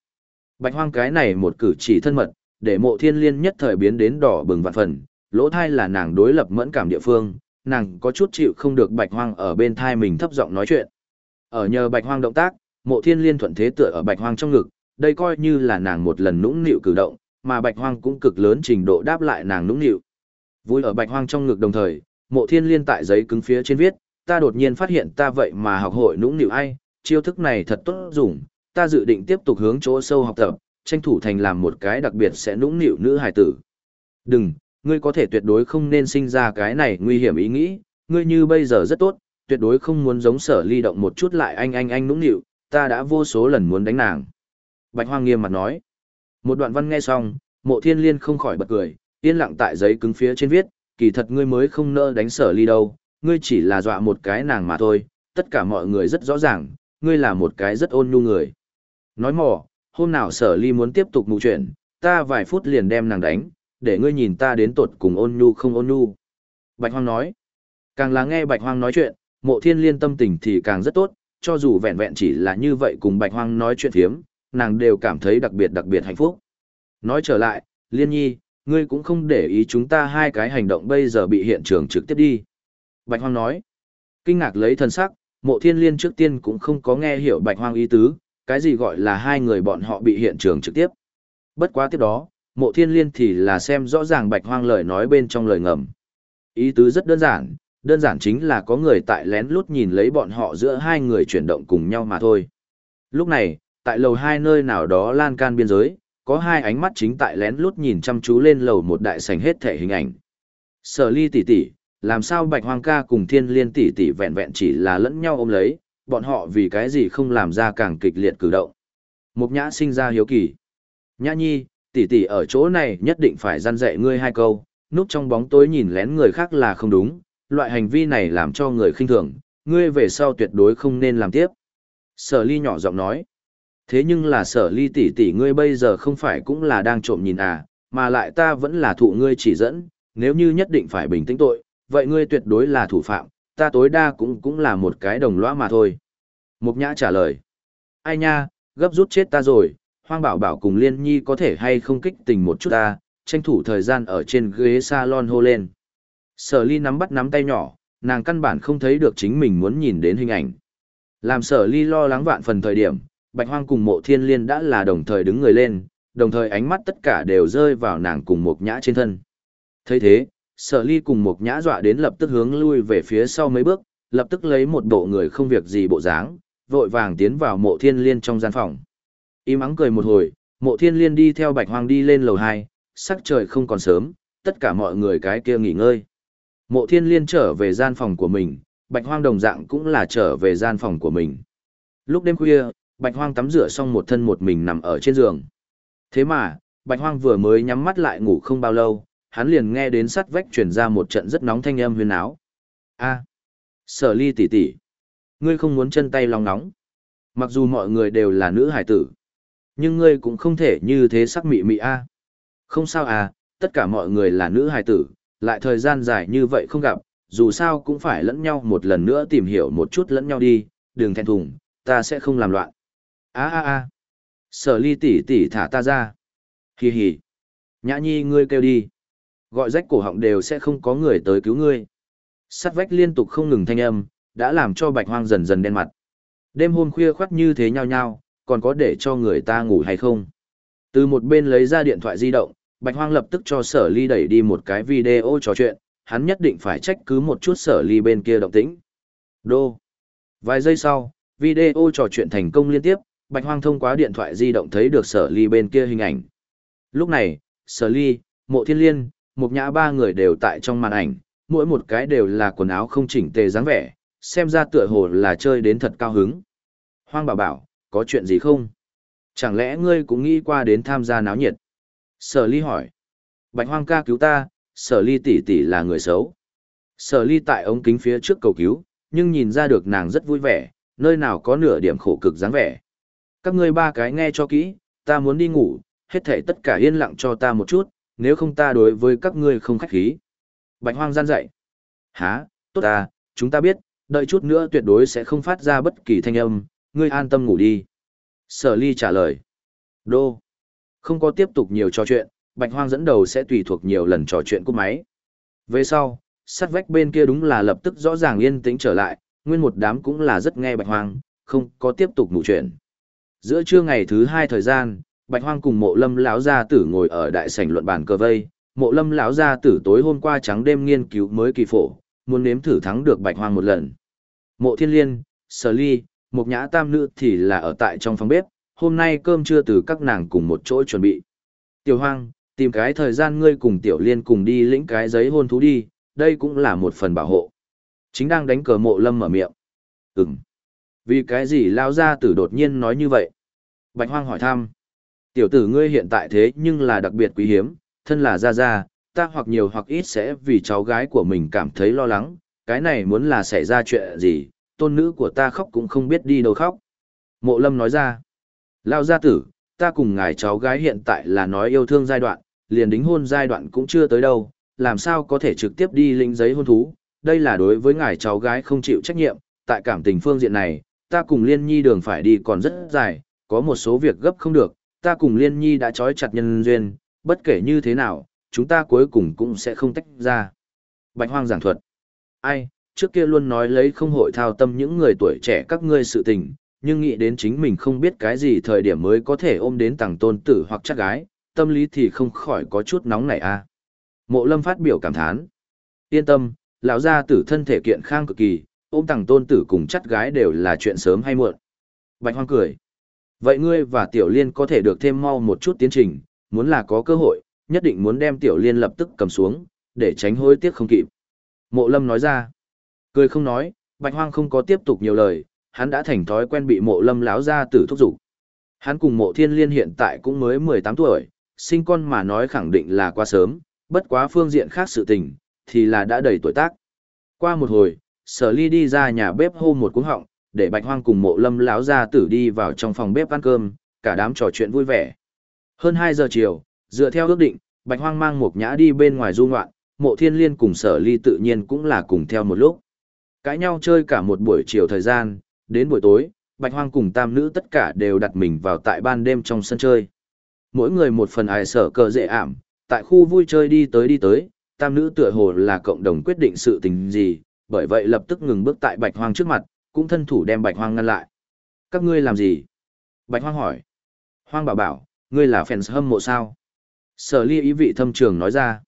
Bạch Hoang cái này một cử chỉ thân mật, để mộ thiên liên nhất thời biến đến đỏ bừng vạn phần, lỗ thai là nàng đối lập mẫn cảm địa phương, nàng có chút chịu không được bạch hoang ở bên thai mình thấp giọng nói chuyện. Ở nhờ bạch hoang động tác, mộ thiên liên thuận thế tựa ở bạch hoang trong ngực, đây coi như là nàng một lần nũng nịu cử động, mà bạch hoang cũng cực lớn trình độ đáp lại nàng nũng nịu. Vui ở bạch hoang trong ngực đồng thời, mộ thiên liên tại giấy cứng phía trên viết, ta đột nhiên phát hiện ta vậy mà học hội nũng nịu ai, chiêu thức này thật tốt dùng, ta dự định tiếp tục hướng chỗ sâu học tập, tranh thủ thành làm một cái đặc biệt sẽ nũng nịu nữ hài tử. Đừng, ngươi có thể tuyệt đối không nên sinh ra cái này nguy hiểm ý nghĩ, ngươi như bây giờ rất tốt, tuyệt đối không muốn giống sở ly động một chút lại anh anh anh nũng nịu, ta đã vô số lần muốn đánh nàng. Bạch Hoang nghiêm mặt nói. Một đoạn văn nghe xong, mộ thiên liên không khỏi bật cười, yên lặng tại giấy cứng phía trên viết, kỳ thật ngươi mới không nỡ đánh sở ly đâu, ngươi chỉ là dọa một cái nàng mà thôi, tất cả mọi người rất rõ ràng, ngươi là một cái rất ôn nhu người. Nói mỏ, hôm nào sở ly muốn tiếp tục mù chuyện, ta vài phút liền đem nàng đánh, để ngươi nhìn ta đến tột cùng ôn nhu không ôn nhu. Bạch Hoang nói, càng là nghe Bạch Hoang nói chuyện, mộ thiên liên tâm tình thì càng rất tốt, cho dù vẹn vẹn chỉ là như vậy cùng Bạch Hoang nói chuyện thiếm, nàng đều cảm thấy đặc biệt đặc biệt hạnh phúc. Nói trở lại, liên nhi, ngươi cũng không để ý chúng ta hai cái hành động bây giờ bị hiện trường trực tiếp đi. Bạch Hoang nói, kinh ngạc lấy thân sắc, mộ thiên liên trước tiên cũng không có nghe hiểu Bạch Hoang ý tứ, cái gì gọi là hai người bọn họ bị hiện trường trực tiếp. Bất quá tiếp đó, mộ thiên liên thì là xem rõ ràng Bạch Hoang lời nói bên trong lời ngầm. Ý tứ rất đơn giản, đơn giản chính là có người tại lén lút nhìn lấy bọn họ giữa hai người chuyển động cùng nhau mà thôi. Lúc này, tại lầu hai nơi nào đó lan can biên giới, có hai ánh mắt chính tại lén lút nhìn chăm chú lên lầu một đại sảnh hết thể hình ảnh. Sở ly tỷ tỷ, làm sao bạch hoang ca cùng thiên liên tỷ tỷ vẹn vẹn chỉ là lẫn nhau ôm lấy, bọn họ vì cái gì không làm ra càng kịch liệt cử động. Mục nhã sinh ra hiếu kỳ. Nhã nhi, tỷ tỷ ở chỗ này nhất định phải gian dạy ngươi hai câu, núp trong bóng tối nhìn lén người khác là không đúng, loại hành vi này làm cho người khinh thường, ngươi về sau tuyệt đối không nên làm tiếp. Sở ly nhỏ giọng nói. Thế nhưng là sở ly tỷ tỷ ngươi bây giờ không phải cũng là đang trộm nhìn à, mà lại ta vẫn là thụ ngươi chỉ dẫn, nếu như nhất định phải bình tĩnh tội, vậy ngươi tuyệt đối là thủ phạm, ta tối đa cũng cũng là một cái đồng lõa mà thôi. Mục nhã trả lời. Ai nha, gấp rút chết ta rồi, hoang bảo bảo cùng liên nhi có thể hay không kích tình một chút ta, tranh thủ thời gian ở trên ghế salon hô lên. Sở ly nắm bắt nắm tay nhỏ, nàng căn bản không thấy được chính mình muốn nhìn đến hình ảnh. Làm sở ly lo lắng vạn phần thời điểm, bạch hoang cùng mộ thiên liên đã là đồng thời đứng người lên, đồng thời ánh mắt tất cả đều rơi vào nàng cùng một nhã trên thân. thấy thế, sở ly cùng một nhã dọa đến lập tức hướng lui về phía sau mấy bước, lập tức lấy một bộ người không việc gì bộ dáng, vội vàng tiến vào mộ thiên liên trong gian phòng. Im ắng cười một hồi, mộ thiên liên đi theo bạch hoang đi lên lầu 2, sắc trời không còn sớm, tất cả mọi người cái kia nghỉ ngơi. Mộ thiên liên trở về gian phòng của mình, bạch hoang đồng dạng cũng là trở về gian phòng của mình. Lúc đêm khuya, bạch hoang tắm rửa xong một thân một mình nằm ở trên giường. Thế mà, bạch hoang vừa mới nhắm mắt lại ngủ không bao lâu, hắn liền nghe đến sắt vách truyền ra một trận rất nóng thanh âm huyên áo. A, sở ly tỷ tỷ, ngươi không muốn chân tay lòng nóng. Mặc dù mọi người đều là nữ hải tử, nhưng ngươi cũng không thể như thế sắc mị mị a. Không sao à, tất cả mọi người là nữ hải tử, lại thời gian dài như vậy không gặp, dù sao cũng phải lẫn nhau một lần nữa tìm hiểu một chút lẫn nhau đi, đừng thẹn thùng, ta sẽ không làm loạn. a a a sở ly tỷ tỷ thả ta ra. Hì hì. Nhã nhi ngươi kêu đi. Gọi rách cổ họng đều sẽ không có người tới cứu ngươi. Sắt vách liên tục không ngừng thanh âm, đã làm cho bạch hoang dần dần đen mặt. Đêm hôm khuya khoắt như thế nhau nhau, còn có để cho người ta ngủ hay không? Từ một bên lấy ra điện thoại di động, Bạch Hoang lập tức cho sở ly đẩy đi một cái video trò chuyện, hắn nhất định phải trách cứ một chút sở ly bên kia động tĩnh. Đô. Vài giây sau, video trò chuyện thành công liên tiếp, Bạch Hoang thông qua điện thoại di động thấy được sở ly bên kia hình ảnh. Lúc này, sở ly, mộ thiên liên, một nhã ba người đều tại trong màn ảnh, mỗi một cái đều là quần áo không chỉnh tề dáng vẻ, xem ra tựa hồ là chơi đến thật cao hứng. Hoang bảo bảo, có chuyện gì không? Chẳng lẽ ngươi cũng nghĩ qua đến tham gia náo nhiệt? Sở ly hỏi. Bạch hoang ca cứu ta, sở ly tỷ tỷ là người xấu. Sở ly tại ống kính phía trước cầu cứu, nhưng nhìn ra được nàng rất vui vẻ, nơi nào có nửa điểm khổ cực dáng vẻ. Các ngươi ba cái nghe cho kỹ, ta muốn đi ngủ, hết thảy tất cả yên lặng cho ta một chút, nếu không ta đối với các ngươi không khách khí. Bạch hoang gian dậy. Hả, tốt ta, chúng ta biết, đợi chút nữa tuyệt đối sẽ không phát ra bất kỳ thanh âm, ngươi an tâm ngủ đi. Sở ly trả lời. Đô. Không có tiếp tục nhiều trò chuyện, Bạch Hoang dẫn đầu sẽ tùy thuộc nhiều lần trò chuyện của máy. Về sau, sát vách bên kia đúng là lập tức rõ ràng yên tĩnh trở lại, nguyên một đám cũng là rất nghe Bạch Hoang, không có tiếp tục ngủ chuyện. Giữa trưa ngày thứ hai thời gian, Bạch Hoang cùng Mộ Lâm lão gia tử ngồi ở đại sảnh luận bàn cờ vây. Mộ Lâm lão gia tử tối hôm qua trắng đêm nghiên cứu mới kỳ phổ, muốn nếm thử thắng được Bạch Hoang một lần. Mộ Thiên Liên, Sở Ly, Mục Nhã Tam nữ thì là ở tại trong phòng bếp, hôm nay cơm trưa từ các nàng cùng một chỗ chuẩn bị. Tiểu Hoang, tìm cái thời gian ngươi cùng Tiểu Liên cùng đi lĩnh cái giấy hôn thú đi, đây cũng là một phần bảo hộ. Chính đang đánh cờ mộ lâm mở miệng. Ừm. Vì cái gì lao ra tử đột nhiên nói như vậy? Bạch Hoang hỏi thăm. Tiểu tử ngươi hiện tại thế nhưng là đặc biệt quý hiếm, thân là gia gia, ta hoặc nhiều hoặc ít sẽ vì cháu gái của mình cảm thấy lo lắng, cái này muốn là xảy ra chuyện gì, tôn nữ của ta khóc cũng không biết đi đâu khóc. Mộ lâm nói ra. Lao gia tử, ta cùng ngài cháu gái hiện tại là nói yêu thương giai đoạn, liền đính hôn giai đoạn cũng chưa tới đâu, làm sao có thể trực tiếp đi lĩnh giấy hôn thú, đây là đối với ngài cháu gái không chịu trách nhiệm, tại cảm tình phương diện này, ta cùng Liên Nhi đường phải đi còn rất dài, có một số việc gấp không được, ta cùng Liên Nhi đã trói chặt nhân duyên, bất kể như thế nào, chúng ta cuối cùng cũng sẽ không tách ra. Bạch Hoang giảng thuật. Ai, trước kia luôn nói lấy không hội thao tâm những người tuổi trẻ các ngươi sự tình, nhưng nghĩ đến chính mình không biết cái gì thời điểm mới có thể ôm đến tàng tôn tử hoặc chắc gái, tâm lý thì không khỏi có chút nóng nảy a. Mộ Lâm phát biểu cảm thán. Yên tâm, lão gia tử thân thể kiện khang cực kỳ, ôm tàng tôn tử cùng chắc gái đều là chuyện sớm hay muộn. Bạch Hoang cười. Vậy ngươi và Tiểu Liên có thể được thêm mau một chút tiến trình, muốn là có cơ hội, nhất định muốn đem Tiểu Liên lập tức cầm xuống, để tránh hối tiếc không kịp. Mộ Lâm nói ra. Cười không nói, Bạch Hoang không có tiếp tục nhiều lời, hắn đã thành thói quen bị Mộ Lâm láo ra tử thúc giục. Hắn cùng Mộ Thiên Liên hiện tại cũng mới 18 tuổi, sinh con mà nói khẳng định là quá sớm, bất quá phương diện khác sự tình, thì là đã đầy tuổi tác. Qua một hồi, Sở Ly đi ra nhà bếp hô một cú họng, để Bạch Hoang cùng Mộ Lâm láo ra tử đi vào trong phòng bếp ăn cơm, cả đám trò chuyện vui vẻ. Hơn 2 giờ chiều, dựa theo ước định, Bạch Hoang mang một nhã đi bên ngoài du ngoạn, Mộ Thiên Liên cùng Sở Ly tự nhiên cũng là cùng theo một lúc. Cãi nhau chơi cả một buổi chiều thời gian, đến buổi tối, Bạch Hoang cùng tam nữ tất cả đều đặt mình vào tại ban đêm trong sân chơi. Mỗi người một phần ai sở cờ dễ ảm, tại khu vui chơi đi tới đi tới, tam nữ tựa hồ là cộng đồng quyết định sự tình gì, bởi vậy lập tức ngừng bước tại Bạch Hoang trước mặt, cũng thân thủ đem Bạch Hoang ngăn lại. Các ngươi làm gì? Bạch Hoang hỏi. Hoang bảo bảo, ngươi là fans hâm mộ sao? Sở ly ý vị thâm trường nói ra.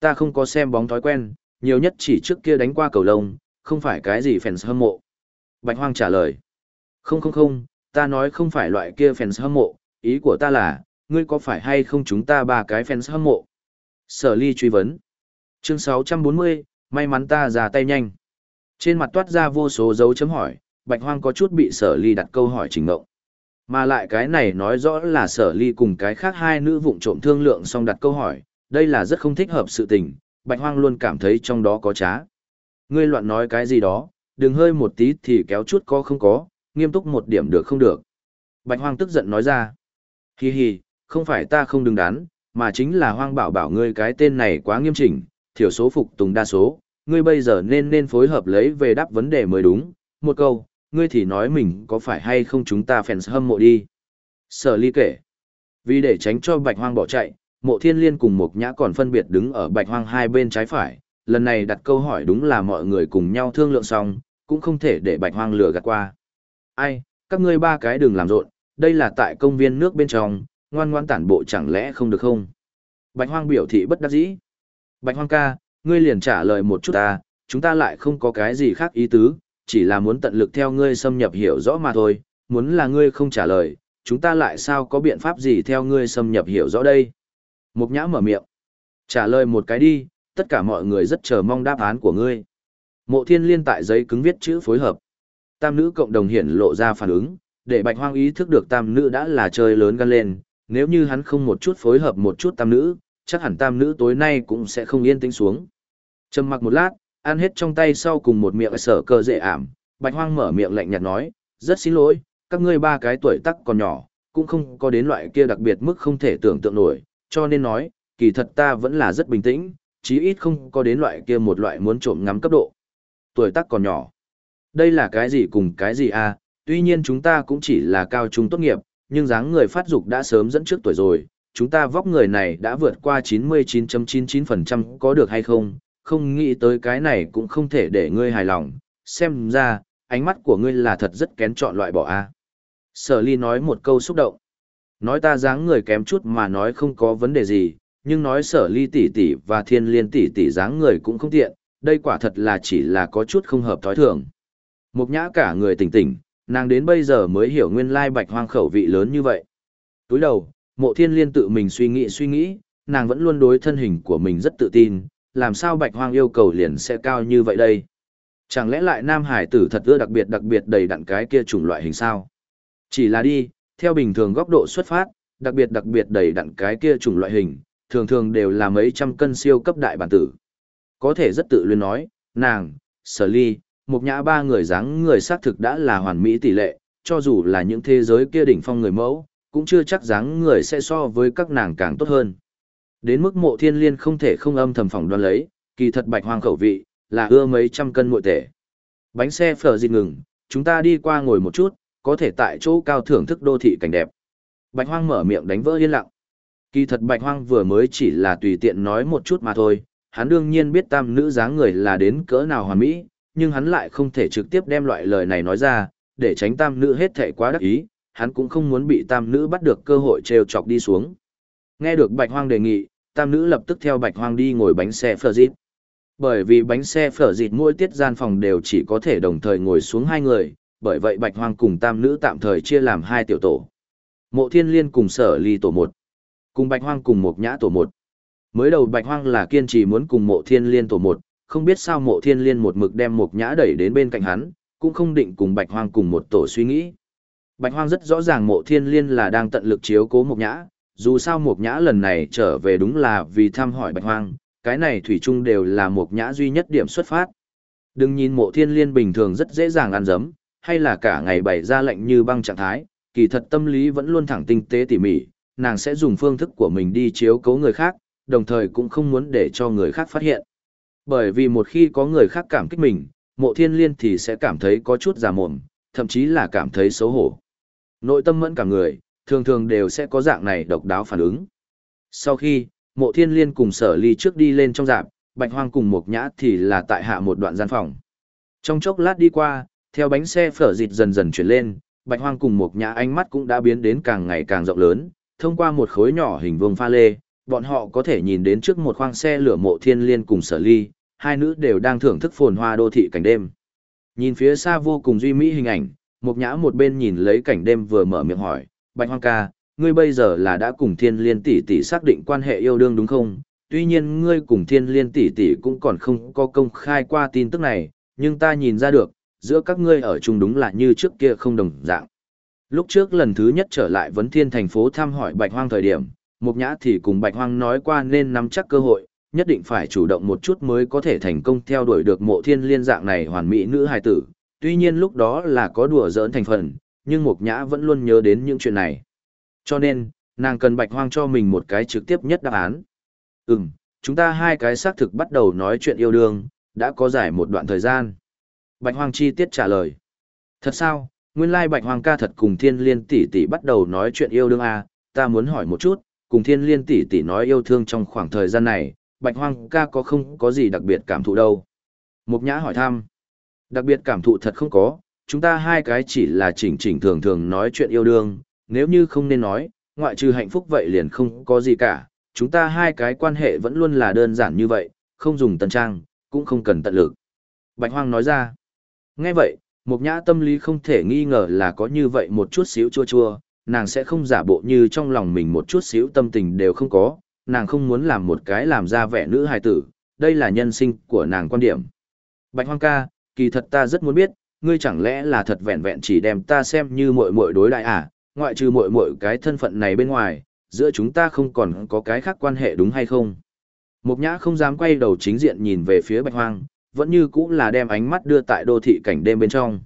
Ta không có xem bóng thói quen, nhiều nhất chỉ trước kia đánh qua cầu lông, không phải cái gì fans hâm mộ. Bạch Hoang trả lời. Không không không, ta nói không phải loại kia fans hâm mộ, ý của ta là, ngươi có phải hay không chúng ta ba cái fans hâm mộ? Sở ly truy vấn. Chương 640, may mắn ta ra tay nhanh. Trên mặt toát ra vô số dấu chấm hỏi, Bạch Hoang có chút bị sở ly đặt câu hỏi trình ngộng. Mà lại cái này nói rõ là sở ly cùng cái khác hai nữ vụng trộm thương lượng xong đặt câu hỏi, đây là rất không thích hợp sự tình, Bạch Hoang luôn cảm thấy trong đó có trá. Ngươi loạn nói cái gì đó, đừng hơi một tí thì kéo chút có không có, nghiêm túc một điểm được không được. Bạch Hoang tức giận nói ra. Hi hi, không phải ta không đứng đắn, mà chính là Hoang bảo bảo ngươi cái tên này quá nghiêm chỉnh, thiểu số phục tùng đa số, ngươi bây giờ nên nên phối hợp lấy về đáp vấn đề mới đúng. Một câu, ngươi thì nói mình có phải hay không chúng ta fans hâm mộ đi. Sở ly kể. Vì để tránh cho Bạch Hoang bỏ chạy, mộ thiên liên cùng một nhã còn phân biệt đứng ở Bạch Hoang hai bên trái phải, lần này đặt câu hỏi đúng là mọi người cùng nhau thương lượng xong, cũng không thể để bạch hoang lừa gạt qua. Ai, các ngươi ba cái đừng làm rộn, đây là tại công viên nước bên trong, ngoan ngoan tản bộ chẳng lẽ không được không? Bạch hoang biểu thị bất đắc dĩ. Bạch hoang ca, ngươi liền trả lời một chút ta, chúng ta lại không có cái gì khác ý tứ, chỉ là muốn tận lực theo ngươi xâm nhập hiểu rõ mà thôi, muốn là ngươi không trả lời, chúng ta lại sao có biện pháp gì theo ngươi xâm nhập hiểu rõ đây? Mục nhã mở miệng. Trả lời một cái đi, tất cả mọi người rất chờ mong đáp án của ngươi. Mộ thiên liên tại giấy cứng viết chữ phối hợp. Tam nữ cộng đồng hiển lộ ra phản ứng, để bạch hoang ý thức được tam nữ đã là chơi lớn gan lên, nếu như hắn không một chút phối hợp một chút tam nữ, chắc hẳn tam nữ tối nay cũng sẽ không yên tĩnh xuống. Trầm mặc một lát, ăn hết trong tay sau cùng một miệng sở cơ dễ ảm, bạch hoang mở miệng lạnh nhạt nói, rất xin lỗi, các ngươi ba cái tuổi tác còn nhỏ, cũng không có đến loại kia đặc biệt mức không thể tưởng tượng nổi, cho nên nói, kỳ thật ta vẫn là rất bình tĩnh, chí ít không có đến loại kia một loại muốn trộm ngắm cấp độ. Tuổi tác còn nhỏ. Đây là cái gì cùng cái gì à, tuy nhiên chúng ta cũng chỉ là cao trung tốt nghiệp, nhưng dáng người phát dục đã sớm dẫn trước tuổi rồi, chúng ta vóc người này đã vượt qua 99.99% có được hay không, không nghĩ tới cái này cũng không thể để ngươi hài lòng, xem ra, ánh mắt của ngươi là thật rất kén chọn loại bỏ a. À. Sở ly nói một câu xúc động. Nói ta dáng người kém chút mà nói không có vấn đề gì, nhưng nói sở ly tỷ tỷ và thiên liên tỷ tỷ dáng người cũng không tiện, đây quả thật là chỉ là có chút không hợp thói thường. Mục nhã cả người tỉnh tỉnh, nàng đến bây giờ mới hiểu nguyên lai bạch hoang khẩu vị lớn như vậy. Túi đầu, mộ thiên liên tự mình suy nghĩ suy nghĩ, nàng vẫn luôn đối thân hình của mình rất tự tin, làm sao bạch hoang yêu cầu liền sẽ cao như vậy đây? Chẳng lẽ lại nam hải tử thật ưa đặc biệt đặc biệt đầy đặn cái kia chủng loại hình sao? Chỉ là đi, theo bình thường góc độ xuất phát, đặc biệt đặc biệt đầy đặn cái kia chủng loại hình, thường thường đều là mấy trăm cân siêu cấp đại bản tử. Có thể rất tự luyến nói, nàng, sở ly, một nhã ba người dáng người xác thực đã là hoàn mỹ tỷ lệ, cho dù là những thế giới kia đỉnh phong người mẫu, cũng chưa chắc dáng người sẽ so với các nàng càng tốt hơn. Đến mức mộ thiên liên không thể không âm thầm phỏng đoán lấy, kỳ thật bạch hoang khẩu vị, là ưa mấy trăm cân mội tể. Bánh xe phở dịt ngừng, chúng ta đi qua ngồi một chút, có thể tại chỗ cao thưởng thức đô thị cảnh đẹp. Bạch hoang mở miệng đánh vỡ yên lặng. Kỳ thật bạch hoang vừa mới chỉ là tùy tiện nói một chút mà thôi, hắn đương nhiên biết tam nữ dáng người là đến cỡ nào hoàn mỹ, nhưng hắn lại không thể trực tiếp đem loại lời này nói ra, để tránh tam nữ hết thệ quá đắc ý, hắn cũng không muốn bị tam nữ bắt được cơ hội trêu chọc đi xuống. Nghe được bạch hoang đề nghị, tam nữ lập tức theo bạch hoang đi ngồi bánh xe phở dịp. Bởi vì bánh xe phở dịp mỗi tiết gian phòng đều chỉ có thể đồng thời ngồi xuống hai người, bởi vậy bạch hoang cùng tam nữ tạm thời chia làm hai tiểu tổ. Mộ thiên liên cùng sở ly tổ một, cùng bạch hoang cùng một nhã tổ một. Mới đầu bạch hoang là kiên trì muốn cùng mộ thiên liên tổ một, không biết sao mộ thiên liên một mực đem một nhã đẩy đến bên cạnh hắn, cũng không định cùng bạch hoang cùng một tổ suy nghĩ. Bạch hoang rất rõ ràng mộ thiên liên là đang tận lực chiếu cố một nhã, dù sao một nhã lần này trở về đúng là vì thăm hỏi bạch hoang, cái này thủy chung đều là một nhã duy nhất điểm xuất phát. Đừng nhìn mộ thiên liên bình thường rất dễ dàng ăn dấm, hay là cả ngày bày ra lệnh như băng trạng thái, kỳ thật tâm lý vẫn luôn thẳng tinh tế tỉ mỉ, nàng sẽ dùng phương thức của mình đi chiếu cố người khác, đồng thời cũng không muốn để cho người khác phát hiện. Bởi vì một khi có người khác cảm kích mình, mộ thiên liên thì sẽ cảm thấy có chút già mồm, thậm chí là cảm thấy xấu hổ. Nội tâm mẫn cả người, thường thường đều sẽ có dạng này độc đáo phản ứng. Sau khi, mộ thiên liên cùng sở ly trước đi lên trong dạp, bạch hoang cùng một nhã thì là tại hạ một đoạn gian phòng. Trong chốc lát đi qua, theo bánh xe phở dịt dần dần chuyển lên, bạch hoang cùng một nhã ánh mắt cũng đã biến đến càng ngày càng rộng lớn, thông qua một khối nhỏ hình vuông pha lê, bọn họ có thể nhìn đến trước một khoang xe lửa mộ thiên liên cùng sở ly, hai nữ đều đang thưởng thức phồn hoa đô thị cảnh đêm. Nhìn phía xa vô cùng duy mỹ hình ảnh, Mục nhã một bên nhìn lấy cảnh đêm vừa mở miệng hỏi, Bạch Hoang ca, ngươi bây giờ là đã cùng thiên liên tỷ tỷ xác định quan hệ yêu đương đúng không? Tuy nhiên ngươi cùng thiên liên tỷ tỷ cũng còn không có công khai qua tin tức này, nhưng ta nhìn ra được, giữa các ngươi ở chung đúng là như trước kia không đồng dạng. Lúc trước lần thứ nhất trở lại vấn thiên thành phố thăm hỏi Bạch Hoang thời điểm, Mục Nhã thì cùng Bạch Hoang nói qua nên nắm chắc cơ hội, nhất định phải chủ động một chút mới có thể thành công theo đuổi được mộ thiên liên dạng này hoàn mỹ nữ hài tử. Tuy nhiên lúc đó là có đùa giỡn thành phần, nhưng Mục Nhã vẫn luôn nhớ đến những chuyện này. Cho nên, nàng cần Bạch Hoang cho mình một cái trực tiếp nhất đáp án. Ừm, chúng ta hai cái xác thực bắt đầu nói chuyện yêu đương, đã có giải một đoạn thời gian. Bạch Hoang chi tiết trả lời. Thật sao, nguyên lai Bạch Hoang ca thật cùng thiên liên tỷ tỷ bắt đầu nói chuyện yêu đương à, ta muốn hỏi một chút, cùng thiên liên tỷ tỷ nói yêu thương trong khoảng thời gian này, Bạch Hoang ca có không có gì đặc biệt cảm thụ đâu? Mục Nhã hỏi thăm. Đặc biệt cảm thụ thật không có, chúng ta hai cái chỉ là chỉnh chỉnh thường thường nói chuyện yêu đương, nếu như không nên nói, ngoại trừ hạnh phúc vậy liền không có gì cả, chúng ta hai cái quan hệ vẫn luôn là đơn giản như vậy, không dùng tân trang, cũng không cần tận lực. Bạch Hoang nói ra. Nghe vậy, Mục Nhã tâm lý không thể nghi ngờ là có như vậy một chút xíu chua chua, nàng sẽ không giả bộ như trong lòng mình một chút xíu tâm tình đều không có, nàng không muốn làm một cái làm ra vẻ nữ hài tử, đây là nhân sinh của nàng quan điểm. Bạch Hoang ca, kỳ thật ta rất muốn biết, ngươi chẳng lẽ là thật vẹn vẹn chỉ đem ta xem như muội muội đối đại à, ngoại trừ muội muội cái thân phận này bên ngoài, giữa chúng ta không còn có cái khác quan hệ đúng hay không? Mục Nhã không dám quay đầu chính diện nhìn về phía Bạch Hoang, vẫn như cũng là đem ánh mắt đưa tại đô thị cảnh đêm bên trong.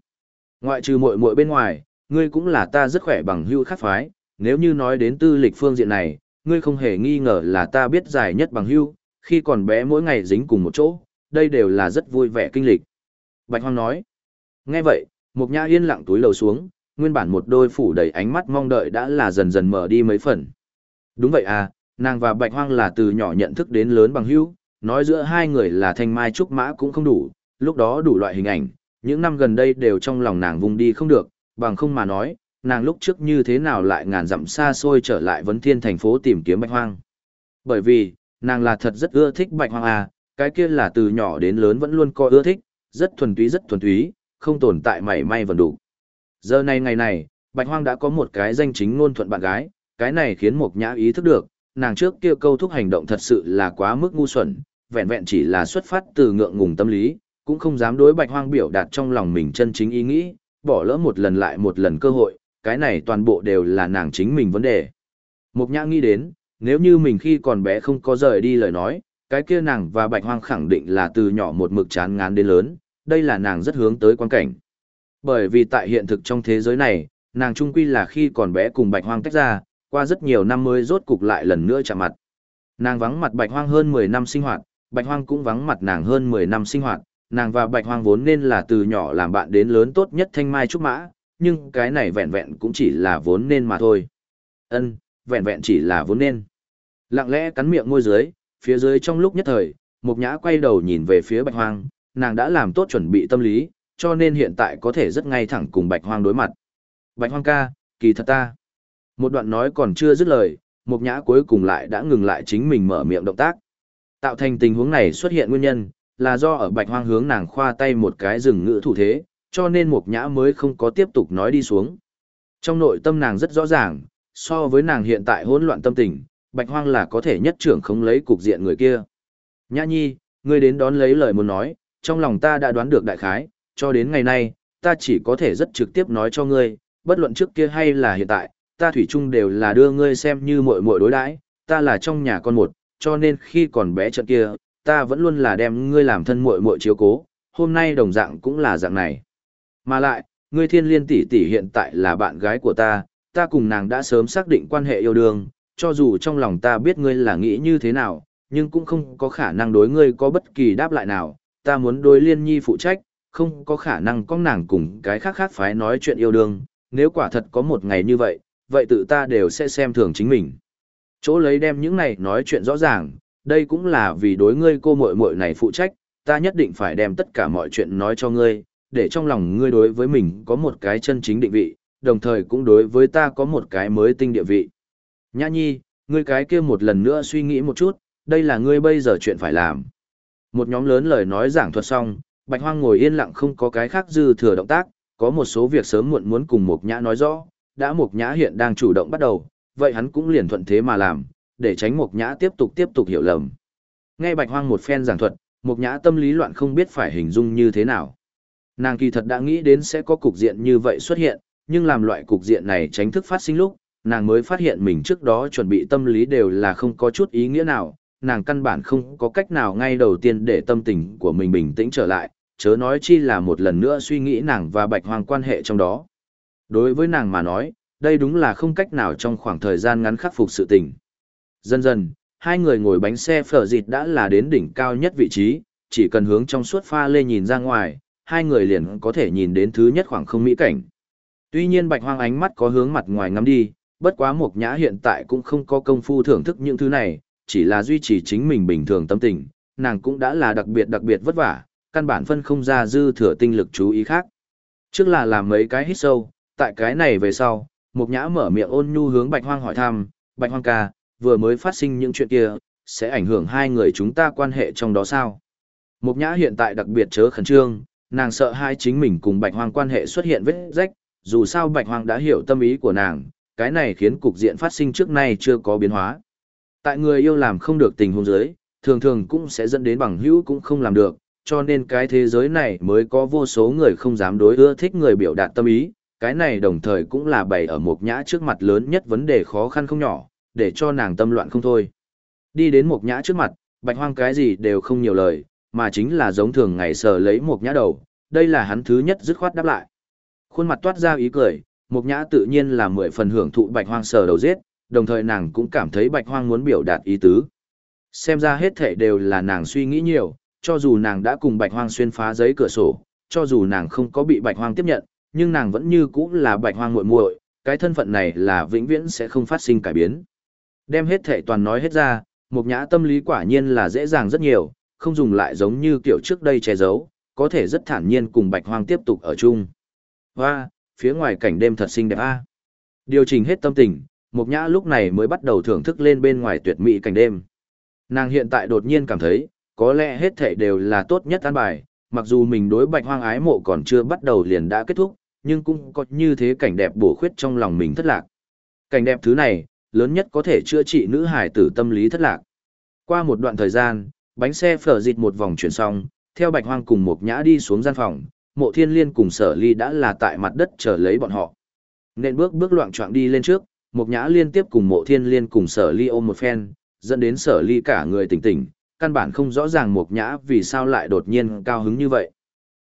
Ngoại trừ muội muội bên ngoài, ngươi cũng là ta rất khỏe bằng hưu khác phái, nếu như nói đến tư lịch phương diện này, ngươi không hề nghi ngờ là ta biết dài nhất bằng hưu, khi còn bé mỗi ngày dính cùng một chỗ, đây đều là rất vui vẻ kinh lịch. Bạch Hoang nói. Nghe vậy, Mục Nhã yên lặng túi lầu xuống, nguyên bản một đôi phủ đầy ánh mắt mong đợi đã là dần dần mở đi mấy phần. Đúng vậy à, nàng và Bạch Hoang là từ nhỏ nhận thức đến lớn bằng hữu, nói giữa hai người là thanh mai trúc mã cũng không đủ, lúc đó đủ loại hình ảnh, những năm gần đây đều trong lòng nàng vùng đi không được, bằng không mà nói, nàng lúc trước như thế nào lại ngàn dặm xa xôi trở lại vấn thiên thành phố tìm kiếm Bạch Hoang. Bởi vì, nàng là thật rất ưa thích Bạch Hoang à, cái kia là từ nhỏ đến lớn vẫn luôn coi ưa thích, rất thuần túy rất thuần túy, không tồn tại mảy may vẫn đủ. Giờ này ngày này, Bạch Hoang đã có một cái danh chính ngôn thuận bạn gái, cái này khiến một Nhã ý thức được, nàng trước kia câu thúc hành động thật sự là quá mức ngu xuẩn, vẹn vẹn chỉ là xuất phát từ ngượng ngùng tâm lý, cũng không dám đối Bạch Hoang biểu đạt trong lòng mình chân chính ý nghĩ, bỏ lỡ một lần lại một lần cơ hội, cái này toàn bộ đều là nàng chính mình vấn đề. Mộc Nhã nghĩ đến, nếu như mình khi còn bé không có rời đi lời nói, cái kia nàng và Bạch Hoang khẳng định là từ nhỏ một mực chán ngán đến lớn, đây là nàng rất hướng tới quan cảnh. Bởi vì tại hiện thực trong thế giới này, nàng trung quy là khi còn bé cùng bạch hoang tách ra, qua rất nhiều năm mới rốt cục lại lần nữa chạm mặt. Nàng vắng mặt bạch hoang hơn 10 năm sinh hoạt, bạch hoang cũng vắng mặt nàng hơn 10 năm sinh hoạt, nàng và bạch hoang vốn nên là từ nhỏ làm bạn đến lớn tốt nhất thanh mai trúc mã, nhưng cái này vẹn vẹn cũng chỉ là vốn nên mà thôi. Ân, vẹn vẹn chỉ là vốn nên. Lặng lẽ cắn miệng môi dưới, phía dưới trong lúc nhất thời, Mục Nhã quay đầu nhìn về phía Bạch Hoang, nàng đã làm tốt chuẩn bị tâm lý, cho nên hiện tại có thể rất ngay thẳng cùng Bạch Hoang đối mặt. Bạch Hoang ca, kỳ thật ta. Một đoạn nói còn chưa dứt lời, Mục Nhã cuối cùng lại đã ngừng lại chính mình mở miệng động tác. Tạo thành tình huống này xuất hiện nguyên nhân, là do ở Bạch Hoang hướng nàng khoa tay một cái rừng ngữ thủ thế, cho nên Mục Nhã mới không có tiếp tục nói đi xuống. Trong nội tâm nàng rất rõ ràng, so với nàng hiện tại hỗn loạn tâm tình, Bạch Hoang là có thể nhất trưởng không lấy cục diện người kia. Nhã Nhi, ngươi đến đón lấy lời muốn nói, trong lòng ta đã đoán được đại khái, cho đến ngày nay, ta chỉ có thể rất trực tiếp nói cho ngươi, bất luận trước kia hay là hiện tại, ta thủy chung đều là đưa ngươi xem như muội muội đối đãi, ta là trong nhà con một, cho nên khi còn bé trận kia, ta vẫn luôn là đem ngươi làm thân muội muội chiếu cố, hôm nay đồng dạng cũng là dạng này. Mà lại, ngươi thiên liên tỷ tỷ hiện tại là bạn gái của ta, ta cùng nàng đã sớm xác định quan hệ yêu đương, cho dù trong lòng ta biết ngươi là nghĩ như thế nào, nhưng cũng không có khả năng đối ngươi có bất kỳ đáp lại nào, ta muốn đối liên nhi phụ trách, không có khả năng có nàng cùng cái khác khác phái nói chuyện yêu đương, nếu quả thật có một ngày như vậy, vậy tự ta đều sẽ xem thường chính mình. Chỗ lấy đem những này nói chuyện rõ ràng, đây cũng là vì đối ngươi cô muội muội này phụ trách, ta nhất định phải đem tất cả mọi chuyện nói cho ngươi, để trong lòng ngươi đối với mình có một cái chân chính định vị, đồng thời cũng đối với ta có một cái mới tinh địa vị. Nhã nhi, ngươi cái kia một lần nữa suy nghĩ một chút, đây là ngươi bây giờ chuyện phải làm. Một nhóm lớn lời nói giảng thuật xong, Bạch Hoang ngồi yên lặng không có cái khác dư thừa động tác, có một số việc sớm muộn muốn cùng Mục Nhã nói rõ, đã Mục Nhã hiện đang chủ động bắt đầu, vậy hắn cũng liền thuận thế mà làm, để tránh Mộc Nhã tiếp tục tiếp tục hiểu lầm. Nghe Bạch Hoang một phen giảng thuật, Mộc Nhã tâm lý loạn không biết phải hình dung như thế nào. Nàng kỳ thật đã nghĩ đến sẽ có cục diện như vậy xuất hiện, nhưng làm loại cục diện này tránh thức phát sinh lúc, nàng mới phát hiện mình trước đó chuẩn bị tâm lý đều là không có chút ý nghĩa nào, nàng căn bản không có cách nào ngay đầu tiên để tâm tình của mình bình tĩnh trở lại, chớ nói chi là một lần nữa suy nghĩ nàng và bạch Hoang quan hệ trong đó. Đối với nàng mà nói, đây đúng là không cách nào trong khoảng thời gian ngắn khắc phục sự tình. Dần dần, hai người ngồi bánh xe phở dịt đã là đến đỉnh cao nhất vị trí, chỉ cần hướng trong suốt pha lê nhìn ra ngoài, hai người liền có thể nhìn đến thứ nhất khoảng không mỹ cảnh. Tuy nhiên bạch hoang ánh mắt có hướng mặt ngoài ngắm đi, bất quá mục nhã hiện tại cũng không có công phu thưởng thức những thứ này, chỉ là duy trì chính mình bình thường tâm tình, nàng cũng đã là đặc biệt đặc biệt vất vả, căn bản phân không ra dư thừa tinh lực chú ý khác. Trước là làm mấy cái hít sâu, tại cái này về sau, mục nhã mở miệng ôn nhu hướng bạch hoang hỏi thăm, bạch hoang ca, vừa mới phát sinh những chuyện kia, sẽ ảnh hưởng hai người chúng ta quan hệ trong đó sao? Mục nhã hiện tại đặc biệt chớ khẩn trương, nàng sợ hai chính mình cùng bạch hoang quan hệ xuất hiện vết rách, dù sao bạch hoang đã hiểu tâm ý của nàng, cái này khiến cục diện phát sinh trước nay chưa có biến hóa. Tại người yêu làm không được tình huống dưới thường thường cũng sẽ dẫn đến bằng hữu cũng không làm được, cho nên cái thế giới này mới có vô số người không dám đối ưa thích người biểu đạt tâm ý, cái này đồng thời cũng là bày ở một nhã trước mặt lớn nhất vấn đề khó khăn không nhỏ, để cho nàng tâm loạn không thôi. Đi đến một nhã trước mặt, bạch hoang cái gì đều không nhiều lời, mà chính là giống thường ngày sờ lấy một nhã đầu, đây là hắn thứ nhất dứt khoát đáp lại. Khuôn mặt toát ra ý cười, một nhã tự nhiên là mười phần hưởng thụ bạch hoang sờ đầu giết, đồng thời nàng cũng cảm thấy bạch hoang muốn biểu đạt ý tứ. Xem ra hết thảy đều là nàng suy nghĩ nhiều, cho dù nàng đã cùng bạch hoang xuyên phá giấy cửa sổ, cho dù nàng không có bị bạch hoang tiếp nhận, nhưng nàng vẫn như cũ là bạch hoang muội muội, cái thân phận này là vĩnh viễn sẽ không phát sinh cải biến. Đem hết thệ toàn nói hết ra, Mục nhã tâm lý quả nhiên là dễ dàng rất nhiều, không dùng lại giống như kiểu trước đây che giấu, có thể rất thản nhiên cùng bạch hoang tiếp tục ở chung. Hoa, phía ngoài cảnh đêm thật xinh đẹp a. Điều chỉnh hết tâm tình, Mục Nhã lúc này mới bắt đầu thưởng thức lên bên ngoài tuyệt mỹ cảnh đêm. Nàng hiện tại đột nhiên cảm thấy, có lẽ hết thảy đều là tốt nhất an bài, mặc dù mình đối bạch hoang ái mộ còn chưa bắt đầu liền đã kết thúc, nhưng cũng có như thế cảnh đẹp bổ khuyết trong lòng mình thất lạc. Cảnh đẹp thứ này, lớn nhất có thể chữa trị nữ hải tử tâm lý thất lạc. Qua một đoạn thời gian, bánh xe phở dịt một vòng chuyển xong, theo bạch hoang cùng một nhã đi xuống gian phòng, mộ thiên liên cùng sở ly đã là tại mặt đất chờ lấy bọn họ. Nên bước bước loạn trọng đi lên trước, Một Nhã liên tiếp cùng Mộ Thiên Liên cùng Sở Ly ôm một phen, dẫn đến Sở Ly cả người tỉnh tỉnh, căn bản không rõ ràng một Nhã vì sao lại đột nhiên cao hứng như vậy.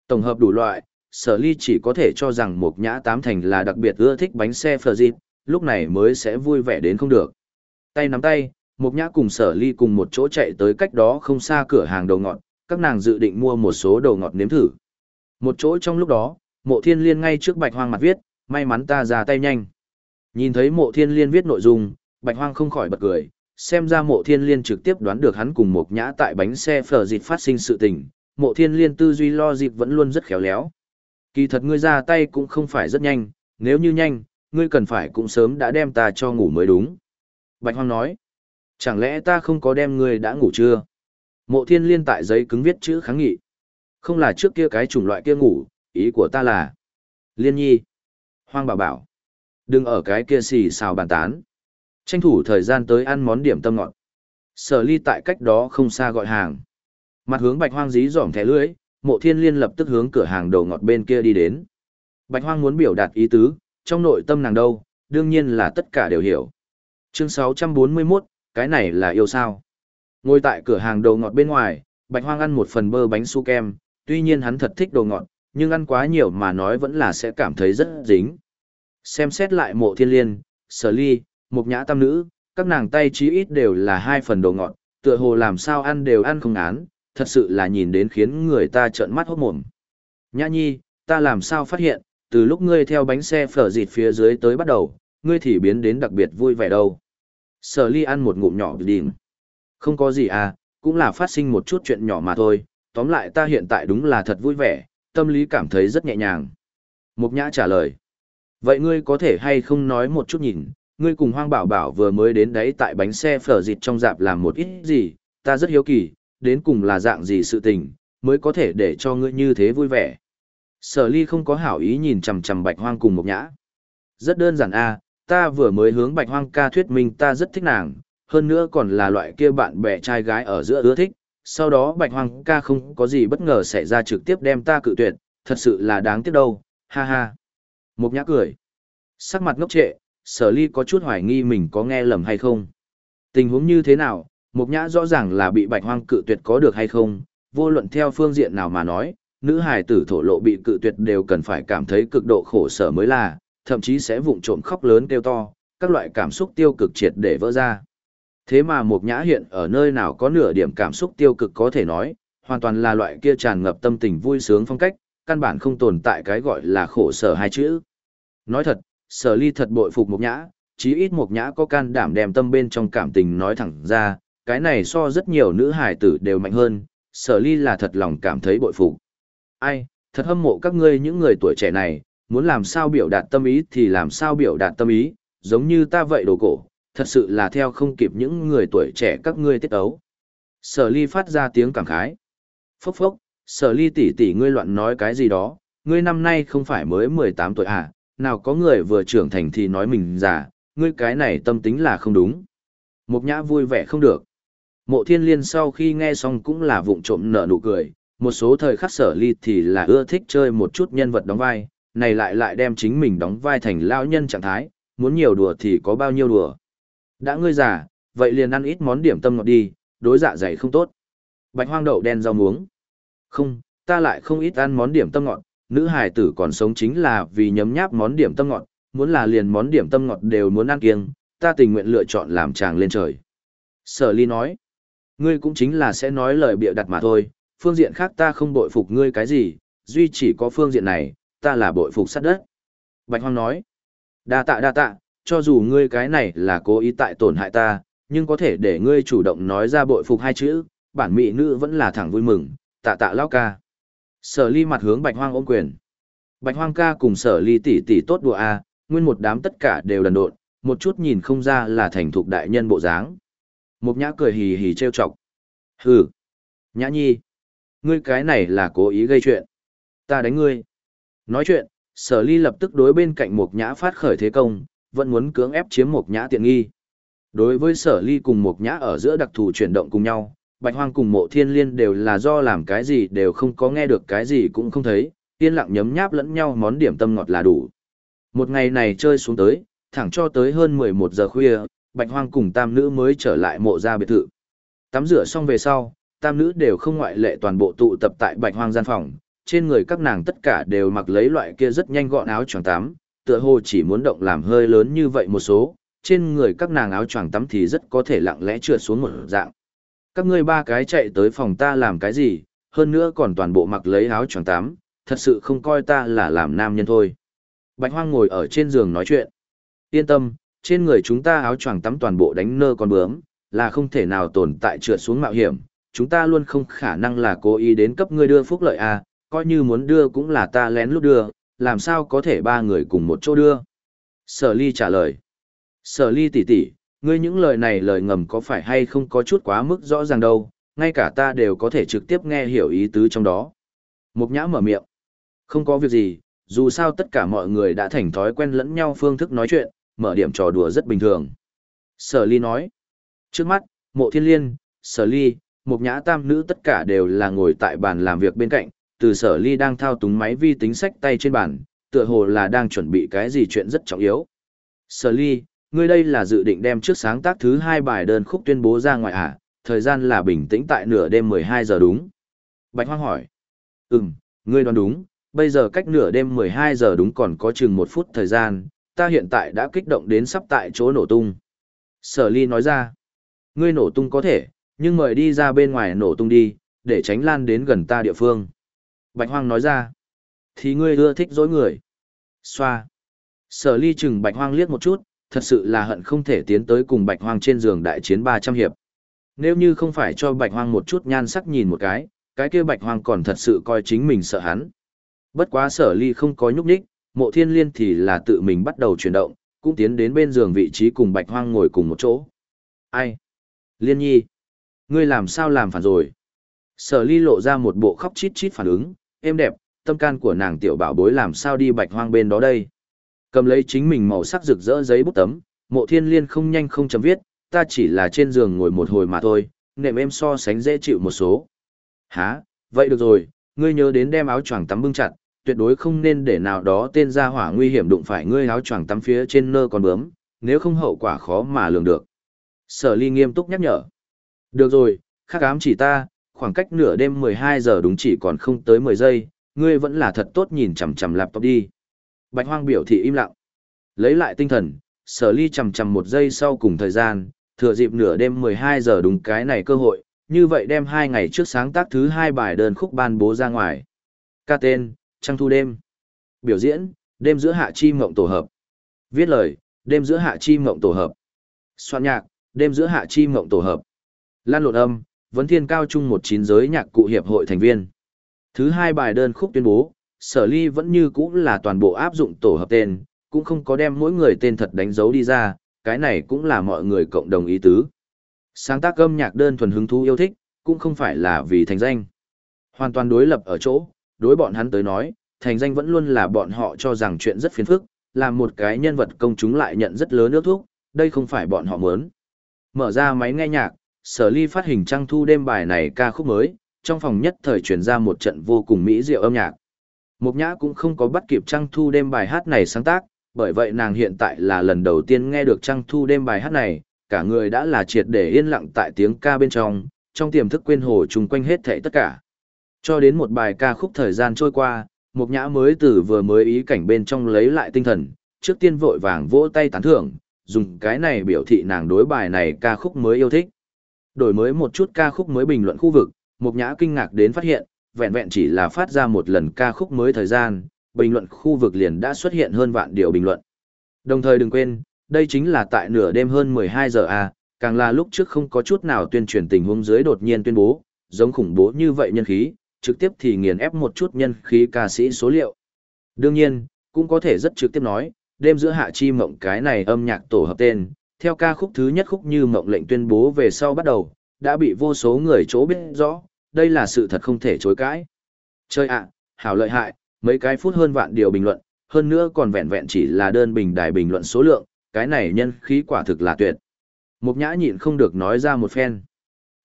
Tổng hợp đủ loại, sở ly chỉ có thể cho rằng một nhã tám thành là đặc biệt ưa thích bánh xe phở dịt, lúc này mới sẽ vui vẻ đến không được. Tay nắm tay, Mộc nhã cùng sở ly cùng một chỗ chạy tới cách đó không xa cửa hàng đầu ngọt, các nàng dự định mua một số đồ ngọt nếm thử. Một chỗ trong lúc đó, mộ thiên liên ngay trước bạch hoang mặt viết, may mắn ta ra tay nhanh. Nhìn thấy mộ thiên liên viết nội dung, bạch hoang không khỏi bật cười, xem ra mộ thiên liên trực tiếp đoán được hắn cùng Mộc nhã tại bánh xe phở dịp phát sinh sự tình, mộ thiên liên tư duy lo dịp vẫn luôn rất khéo léo. Kỳ thật ngươi ra tay cũng không phải rất nhanh, nếu như nhanh, ngươi cần phải cũng sớm đã đem ta cho ngủ mới đúng. Bạch Hoang nói, chẳng lẽ ta không có đem ngươi đã ngủ chưa? Mộ thiên liên tại giấy cứng viết chữ kháng nghị. Không là trước kia cái chủng loại kia ngủ, ý của ta là. Liên nhi. Hoang bảo bảo. Đừng ở cái kia xì xào bàn tán. Tranh thủ thời gian tới ăn món điểm tâm ngọt. Sở ly tại cách đó không xa gọi hàng. Mặt hướng bạch hoang dí dỏm thẻ lưỡi. mộ thiên liên lập tức hướng cửa hàng đầu ngọt bên kia đi đến. Bạch hoang muốn biểu đạt ý tứ, trong nội tâm nàng đâu, đương nhiên là tất cả đều hiểu. Chương 641, cái này là yêu sao. Ngồi tại cửa hàng đồ ngọt bên ngoài, bạch hoang ăn một phần bơ bánh su kem, tuy nhiên hắn thật thích đồ ngọt, nhưng ăn quá nhiều mà nói vẫn là sẽ cảm thấy rất dính. Xem xét lại mộ thiên liên, sở ly, mục nhã tam nữ, các nàng tay chí ít đều là hai phần đồ ngọt, tựa hồ làm sao ăn đều ăn không án, thật sự là nhìn đến khiến người ta trợn mắt hốt mồm. Nhã nhi, ta làm sao phát hiện, từ lúc ngươi theo bánh xe phở dịt phía dưới tới bắt đầu, ngươi thì biến đến đặc biệt vui vẻ đâu. Sở ly ăn một ngụm nhỏ đỉnh. Không có gì à, cũng là phát sinh một chút chuyện nhỏ mà thôi, tóm lại ta hiện tại đúng là thật vui vẻ, tâm lý cảm thấy rất nhẹ nhàng. Mục nhã trả lời. Vậy ngươi có thể hay không nói một chút nhìn, ngươi cùng hoang bảo bảo vừa mới đến đấy tại bánh xe phở dịt trong dạp làm một ít gì, ta rất hiếu kỳ, đến cùng là dạng gì sự tình, mới có thể để cho ngươi như thế vui vẻ. Sở ly không có hảo ý nhìn chằm chằm bạch hoang cùng một nhã. Rất đơn giản a, ta vừa mới hướng bạch hoang ca thuyết minh ta rất thích nàng, hơn nữa còn là loại kia bạn bè trai gái ở giữa ưa thích. Sau đó bạch hoang ca không có gì bất ngờ xảy ra trực tiếp đem ta cự tuyệt, thật sự là đáng tiếc đâu, ha ha. Một nhã cười. Sắc mặt ngốc trệ, sở ly có chút hoài nghi mình có nghe lầm hay không. Tình huống như thế nào, Mộc nhã rõ ràng là bị bạch hoang cự tuyệt có được hay không, vô luận theo phương diện nào mà nói, nữ hài tử thổ lộ bị cự tuyệt đều cần phải cảm thấy cực độ khổ sở mới là, thậm chí sẽ vụng trộm khóc lớn kêu to, các loại cảm xúc tiêu cực triệt để vỡ ra. Thế mà Mục nhã hiện ở nơi nào có nửa điểm cảm xúc tiêu cực có thể nói, hoàn toàn là loại kia tràn ngập tâm tình vui sướng phong cách, căn bản không tồn tại cái gọi là khổ sở hai chữ. Nói thật, sở ly thật bội phục Mục nhã, chí ít Mục nhã có can đảm đem tâm bên trong cảm tình nói thẳng ra, cái này so rất nhiều nữ hài tử đều mạnh hơn, sở ly là thật lòng cảm thấy bội phục. Ai, thật hâm mộ các ngươi những người tuổi trẻ này, muốn làm sao biểu đạt tâm ý thì làm sao biểu đạt tâm ý, giống như ta vậy đồ cổ, thật sự là theo không kịp những người tuổi trẻ các ngươi tiết ấu. Sở ly phát ra tiếng cảm khái. Phốc phốc, sở ly tỷ tỷ ngươi loạn nói cái gì đó, ngươi năm nay không phải mới 18 tuổi à, nào có người vừa trưởng thành thì nói mình già, ngươi cái này tâm tính là không đúng. Mục nhã vui vẻ không được. Mộ thiên liên sau khi nghe xong cũng là vụng trộm nở nụ cười, một số thời khắc sở ly thì là ưa thích chơi một chút nhân vật đóng vai, này lại lại đem chính mình đóng vai thành lao nhân trạng thái, muốn nhiều đùa thì có bao nhiêu đùa. Đã ngươi già, vậy liền ăn ít món điểm tâm ngọt đi, đối dạ dày không tốt. Bạch hoang đậu đen rau muống. Không, ta lại không ít ăn món điểm tâm ngọt, nữ hài tử còn sống chính là vì nhấm nháp món điểm tâm ngọt, muốn là liền món điểm tâm ngọt đều muốn ăn kiêng, ta tình nguyện lựa chọn làm chàng lên trời. Sở ly nói. Ngươi cũng chính là sẽ nói lời bịa đặt mà thôi, phương diện khác ta không bội phục ngươi cái gì, duy chỉ có phương diện này, ta là bội phục sát đất. Bạch Hoang nói, đa tạ đa tạ, cho dù ngươi cái này là cố ý tại tổn hại ta, nhưng có thể để ngươi chủ động nói ra bội phục hai chữ, bản mỹ nữ vẫn là thẳng vui mừng, tạ tạ lão ca. Sở ly mặt hướng Bạch Hoang ôm quyền. Bạch Hoang ca cùng sở ly tỷ tỷ tốt đùa a, nguyên một đám tất cả đều đần độn, một chút nhìn không ra là thành thục đại nhân bộ dáng. Mục nhã cười hì hì treo chọc. Hừ. Nhã nhi. Ngươi cái này là cố ý gây chuyện. Ta đánh ngươi. Nói chuyện, sở ly lập tức đối bên cạnh mục nhã phát khởi thế công, vẫn muốn cưỡng ép chiếm mục nhã tiện nghi. Đối với sở ly cùng mục nhã ở giữa đặc thù chuyển động cùng nhau, bạch hoang cùng mộ thiên liên đều là do làm cái gì đều không có nghe được cái gì cũng không thấy, yên lặng nhấm nháp lẫn nhau món điểm tâm ngọt là đủ. Một ngày này chơi xuống tới, thẳng cho tới hơn 11 giờ khuya, bạch hoang cùng tam nữ mới trở lại mộ gia biệt thự. Tắm rửa xong về sau, tam nữ đều không ngoại lệ toàn bộ tụ tập tại bạch hoang gian phòng, trên người các nàng tất cả đều mặc lấy loại kia rất nhanh gọn áo choàng tắm, tựa hồ chỉ muốn động làm hơi lớn như vậy một số, trên người các nàng áo choàng tắm thì rất có thể lặng lẽ trượt xuống một dạng. Các ngươi ba cái chạy tới phòng ta làm cái gì, hơn nữa còn toàn bộ mặc lấy áo choàng tắm, thật sự không coi ta là làm nam nhân thôi. Bạch Hoang ngồi ở trên giường nói chuyện. Yên tâm, trên người chúng ta áo choàng tắm toàn bộ đánh nơ con bướm, là không thể nào tồn tại trượt xuống mạo hiểm. Chúng ta luôn không khả năng là cố ý đến cấp ngươi đưa phúc lợi à, coi như muốn đưa cũng là ta lén lút đưa, làm sao có thể ba người cùng một chỗ đưa. Sở ly trả lời. Sở ly tỷ tỷ, ngươi những lời này lời ngầm có phải hay không có chút quá mức rõ ràng đâu, ngay cả ta đều có thể trực tiếp nghe hiểu ý tứ trong đó. Mục nhã mở miệng. Không có việc gì, dù sao tất cả mọi người đã thành thói quen lẫn nhau phương thức nói chuyện, mở điểm trò đùa rất bình thường. Sở ly nói. Trước mắt, mộ thiên liên, sở ly, một nhã tam nữ tất cả đều là ngồi tại bàn làm việc bên cạnh, từ sở ly đang thao túng máy vi tính sách tay trên bàn, tựa hồ là đang chuẩn bị cái gì chuyện rất trọng yếu. Sở ly, ngươi đây là dự định đem trước sáng tác thứ hai bài đơn khúc tuyên bố ra ngoài à, thời gian là bình tĩnh tại nửa đêm 12 giờ đúng. Bạch Hoang hỏi. Ừm, ngươi đoán đúng, bây giờ cách nửa đêm 12 giờ đúng còn có chừng một phút thời gian, ta hiện tại đã kích động đến sắp tại chỗ nổ tung. Sở ly nói ra. Ngươi nổ tung có thể, nhưng mời đi ra bên ngoài nổ tung đi, để tránh lan đến gần ta địa phương. Bạch Hoang nói ra. Thì ngươi ưa thích dối người. Xoa. Sở ly chừng Bạch Hoang liếc một chút, thật sự là hận không thể tiến tới cùng Bạch Hoang trên giường đại chiến 300 hiệp. Nếu như không phải cho Bạch Hoang một chút nhan sắc nhìn một cái, cái kia Bạch Hoang còn thật sự coi chính mình sợ hắn. Bất quá sở ly không có nhúc nhích, mộ thiên liên thì là tự mình bắt đầu chuyển động, cũng tiến đến bên giường vị trí cùng Bạch Hoang ngồi cùng một chỗ. Ai? Liên nhi? Ngươi làm sao làm phản rồi? Sở ly lộ ra một bộ khóc chít chít phản ứng, êm đẹp, tâm can của nàng tiểu bảo bối làm sao đi Bạch Hoang bên đó đây? Cầm lấy chính mình màu sắc rực rỡ giấy bút tấm, mộ thiên liên không nhanh không chấm viết, ta chỉ là trên giường ngồi một hồi mà thôi, nệm em so sánh dễ chịu một số. Hả, vậy được rồi, ngươi nhớ đến đem áo choàng tắm bưng chặt, tuyệt đối không nên để nào đó tên gia hỏa nguy hiểm đụng phải ngươi áo choàng tắm phía trên nơ còn bướm, nếu không hậu quả khó mà lường được. Sở ly nghiêm túc nhắc nhở. Được rồi, khắc ám chỉ ta, khoảng cách nửa đêm 12 giờ đúng chỉ còn không tới 10 giây, ngươi vẫn là thật tốt nhìn chằm chằm laptop đi. Bạch hoang biểu thị im lặng. Lấy lại tinh thần, sở ly chằm chằm một giây sau cùng thời gian, thừa dịp nửa đêm 12 giờ đúng cái này cơ hội, như vậy đem hai ngày trước sáng tác thứ hai bài đơn khúc ban bố ra ngoài. Ca tên, Trăng Thu Đêm. Biểu diễn, đêm giữa hạ chi mộng tổ hợp. Viết lời, đêm giữa hạ chi mộng tổ hợp. Soạn nhạc, đêm giữa hạ chi mộng tổ hợp. Lan lộn âm, vấn thiên cao trung một chín giới nhạc cụ hiệp hội thành viên. Thứ hai bài đơn khúc tuyên bố, sở ly vẫn như cũ là toàn bộ áp dụng tổ hợp tên, cũng không có đem mỗi người tên thật đánh dấu đi ra, cái này cũng là mọi người cộng đồng ý tứ. Sáng tác âm nhạc đơn thuần hứng thú yêu thích, cũng không phải là vì thành danh. Hoàn toàn đối lập ở chỗ, đối bọn hắn tới nói, thành danh vẫn luôn là bọn họ cho rằng chuyện rất phiền phức, là một cái nhân vật công chúng lại nhận rất lớn nước thuốc, đây không phải bọn họ muốn. Mở ra máy nghe nhạc, sở ly phát hình trăng thu đêm bài này ca khúc mới, trong phòng nhất thời truyền ra một trận vô cùng mỹ diệu âm nhạc. Mục nhã cũng không có bắt kịp trăng thu đêm bài hát này sáng tác, bởi vậy nàng hiện tại là lần đầu tiên nghe được trăng thu đêm bài hát này, cả người đã là triệt để yên lặng tại tiếng ca bên trong, trong tiềm thức quên hồ chung quanh hết thảy tất cả. Cho đến một bài ca khúc thời gian trôi qua, Mục Nhã mới từ vừa mới ý cảnh bên trong lấy lại tinh thần, trước tiên vội vàng vỗ tay tán thưởng, dùng cái này biểu thị nàng đối bài này ca khúc mới yêu thích. Đổi mới một chút ca khúc mới bình luận khu vực, Mục Nhã kinh ngạc đến phát hiện, vẹn vẹn chỉ là phát ra một lần ca khúc mới thời gian, bình luận khu vực liền đã xuất hiện hơn vạn điều bình luận. Đồng thời đừng quên, đây chính là tại nửa đêm hơn 12 giờ a, càng là lúc trước không có chút nào tuyên truyền tình huống dưới đột nhiên tuyên bố, giống khủng bố như vậy nhân khí, trực tiếp thì nghiền ép một chút nhân khí ca sĩ số liệu. Đương nhiên, cũng có thể rất trực tiếp nói, đêm giữa hạ chi mộng cái này âm nhạc tổ hợp tên, theo ca khúc thứ nhất khúc như mộng lệnh tuyên bố về sau bắt đầu, đã bị vô số người chỗ biết rõ, đây là sự thật không thể chối cãi. Chơi ạ, hảo lợi hại, mấy cái phút hơn vạn điều bình luận, hơn nữa còn vẹn vẹn chỉ là đơn bình đài bình luận số lượng, cái này nhân khí quả thực là tuyệt. Mục nhã nhịn không được nói ra một phen.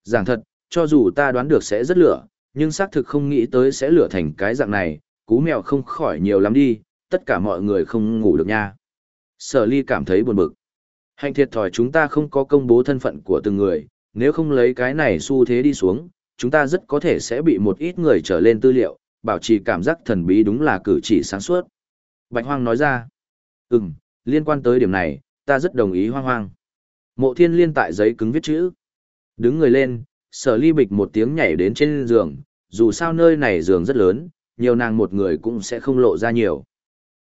Giảng thật, cho dù ta đoán được sẽ rất lửa, nhưng xác thực không nghĩ tới sẽ lửa thành cái dạng này, cú mèo không khỏi nhiều lắm đi, tất cả mọi người không ngủ được nha. Sở ly cảm thấy buồn bực. Hành thiệt thòi chúng ta không có công bố thân phận của từng người, nếu không lấy cái này xu thế đi xuống, chúng ta rất có thể sẽ bị một ít người trở lên tư liệu, bảo trì cảm giác thần bí đúng là cử chỉ sáng suốt. Bạch Hoang nói ra, ừm, liên quan tới điểm này, ta rất đồng ý Hoang Hoang. Mộ thiên liên tại giấy cứng viết chữ. Đứng người lên, sở ly bịch một tiếng nhảy đến trên giường, dù sao nơi này giường rất lớn, nhiều nàng một người cũng sẽ không lộ ra nhiều.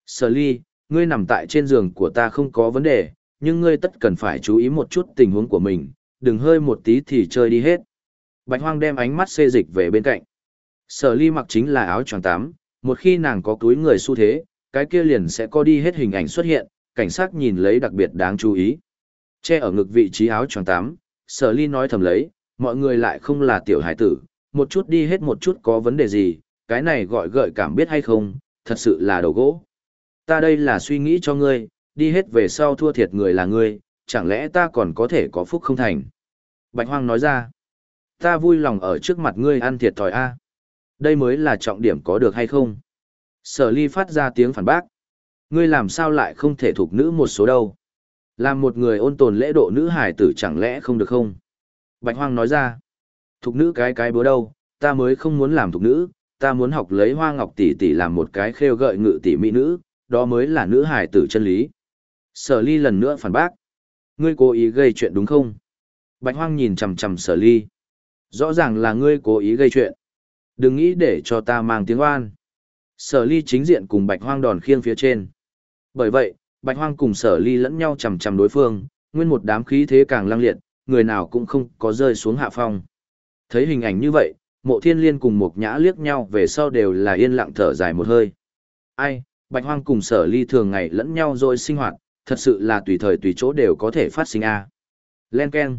Sở ly, ngươi nằm tại trên giường của ta không có vấn đề, nhưng ngươi tất cần phải chú ý một chút tình huống của mình, đừng hơi một tí thì chơi đi hết. Bạch hoang đem ánh mắt xê dịch về bên cạnh. Sở ly mặc chính là áo choàng tắm, một khi nàng có túi người xu thế, cái kia liền sẽ có đi hết hình ảnh xuất hiện, cảnh sát nhìn lấy đặc biệt đáng chú ý. Che ở ngực vị trí áo choàng tắm, sở ly nói thầm lấy, mọi người lại không là tiểu hải tử, một chút đi hết một chút có vấn đề gì, cái này gọi gợi cảm biết hay không, thật sự là đầu gỗ. Ta đây là suy nghĩ cho ngươi, đi hết về sau thua thiệt người là ngươi, chẳng lẽ ta còn có thể có phúc không thành. Bạch Hoang nói ra, ta vui lòng ở trước mặt ngươi ăn thiệt thòi a. Đây mới là trọng điểm có được hay không? Sở ly phát ra tiếng phản bác. Ngươi làm sao lại không thể thuộc nữ một số đâu? Làm một người ôn tồn lễ độ nữ hải tử chẳng lẽ không được không? Bạch Hoang nói ra, thuộc nữ cái cái búa đâu, ta mới không muốn làm thuộc nữ, ta muốn học lấy hoa ngọc tỷ tỷ làm một cái khêu gợi ngự tỷ mỹ nữ, đó mới là nữ hải tử chân lý. Sở ly lần nữa phản bác. Ngươi cố ý gây chuyện đúng không? Bạch hoang nhìn chầm chầm sở ly. Rõ ràng là ngươi cố ý gây chuyện. Đừng nghĩ để cho ta mang tiếng oan. Sở ly chính diện cùng bạch hoang đòn khiêng phía trên. Bởi vậy, bạch hoang cùng sở ly lẫn nhau chầm chầm đối phương, nguyên một đám khí thế càng lăng liệt, người nào cũng không có rơi xuống hạ phong. Thấy hình ảnh như vậy, mộ thiên liên cùng một nhã liếc nhau về sau đều là yên lặng thở dài một hơi. Ai, bạch hoang cùng sở ly thường ngày lẫn nhau rồi sinh hoạt, thật sự là tùy thời tùy chỗ đều có thể phát sinh a. À. Len Ken.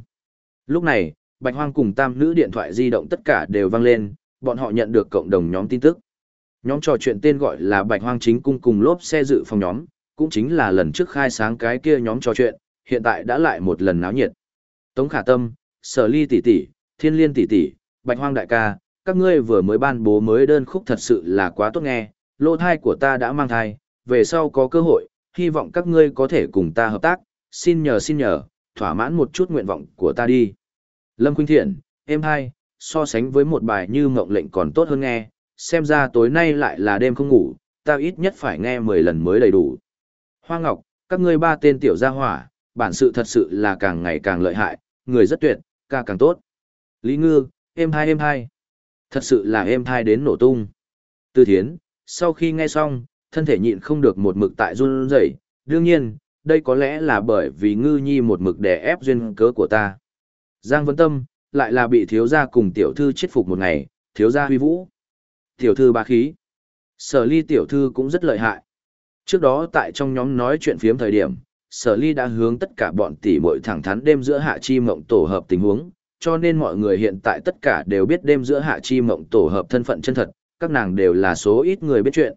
Lúc này, Bạch Hoang cùng tam nữ điện thoại di động tất cả đều vang lên, bọn họ nhận được cộng đồng nhóm tin tức. Nhóm trò chuyện tên gọi là Bạch Hoang chính cung cùng lốp xe dự phòng nhóm, cũng chính là lần trước khai sáng cái kia nhóm trò chuyện, hiện tại đã lại một lần náo nhiệt. Tống Khả Tâm, Sở Ly tỷ tỷ, Thiên Liên tỷ tỷ, Bạch Hoang đại ca, các ngươi vừa mới ban bố mới đơn khúc thật sự là quá tốt nghe, lô thai của ta đã mang thai, về sau có cơ hội, hy vọng các ngươi có thể cùng ta hợp tác, xin nhờ xin nhờ, thỏa mãn một chút nguyện vọng của ta đi. Lâm Khuynh Thiện, em hai, so sánh với một bài như mộng lệnh còn tốt hơn nghe, xem ra tối nay lại là đêm không ngủ, ta ít nhất phải nghe 10 lần mới đầy đủ. Hoa Ngọc, các ngươi ba tên tiểu gia hỏa, bản sự thật sự là càng ngày càng lợi hại, người rất tuyệt, ca càng tốt. Lý Ngư, em hai em hai. Thật sự là em hai đến nổ tung. Tư Thiến, sau khi nghe xong, thân thể nhịn không được một mực tại run rẩy. đương nhiên, đây có lẽ là bởi vì ngư nhi một mực đè ép duyên cớ của ta. Giang Vân Tâm, lại là bị thiếu gia cùng tiểu thư chết phục một ngày, thiếu gia huy vũ. Tiểu thư ba khí. Sở ly tiểu thư cũng rất lợi hại. Trước đó tại trong nhóm nói chuyện phiếm thời điểm, sở ly đã hướng tất cả bọn tỷ muội thẳng thắn đêm giữa hạ chi mộng tổ hợp tình huống, cho nên mọi người hiện tại tất cả đều biết đêm giữa hạ chi mộng tổ hợp thân phận chân thật, các nàng đều là số ít người biết chuyện.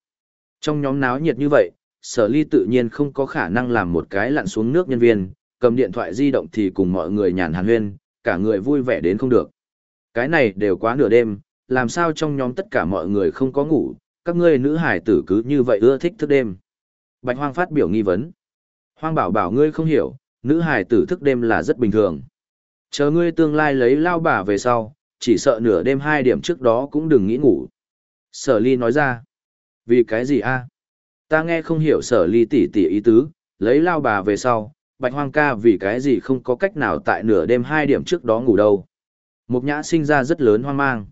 Trong nhóm náo nhiệt như vậy, sở ly tự nhiên không có khả năng làm một cái lặn xuống nước nhân viên, cầm điện thoại di động thì cùng mọi người nhàn hàn huyên, cả người vui vẻ đến không được. Cái này đều quá nửa đêm, làm sao trong nhóm tất cả mọi người không có ngủ, các ngươi nữ hải tử cứ như vậy ưa thích thức đêm. Bạch Hoang phát biểu nghi vấn. Hoang bảo bảo ngươi không hiểu, nữ hải tử thức đêm là rất bình thường. Chờ ngươi tương lai lấy lao bà về sau, chỉ sợ nửa đêm hai điểm trước đó cũng đừng nghĩ ngủ. Sở ly nói ra. Vì cái gì a? Ta nghe không hiểu sở ly tỷ tỷ ý tứ, lấy lao bà về sau, bạch hoang ca vì cái gì không có cách nào tại nửa đêm hai điểm trước đó ngủ đâu. Mục nhã sinh ra rất lớn hoang mang.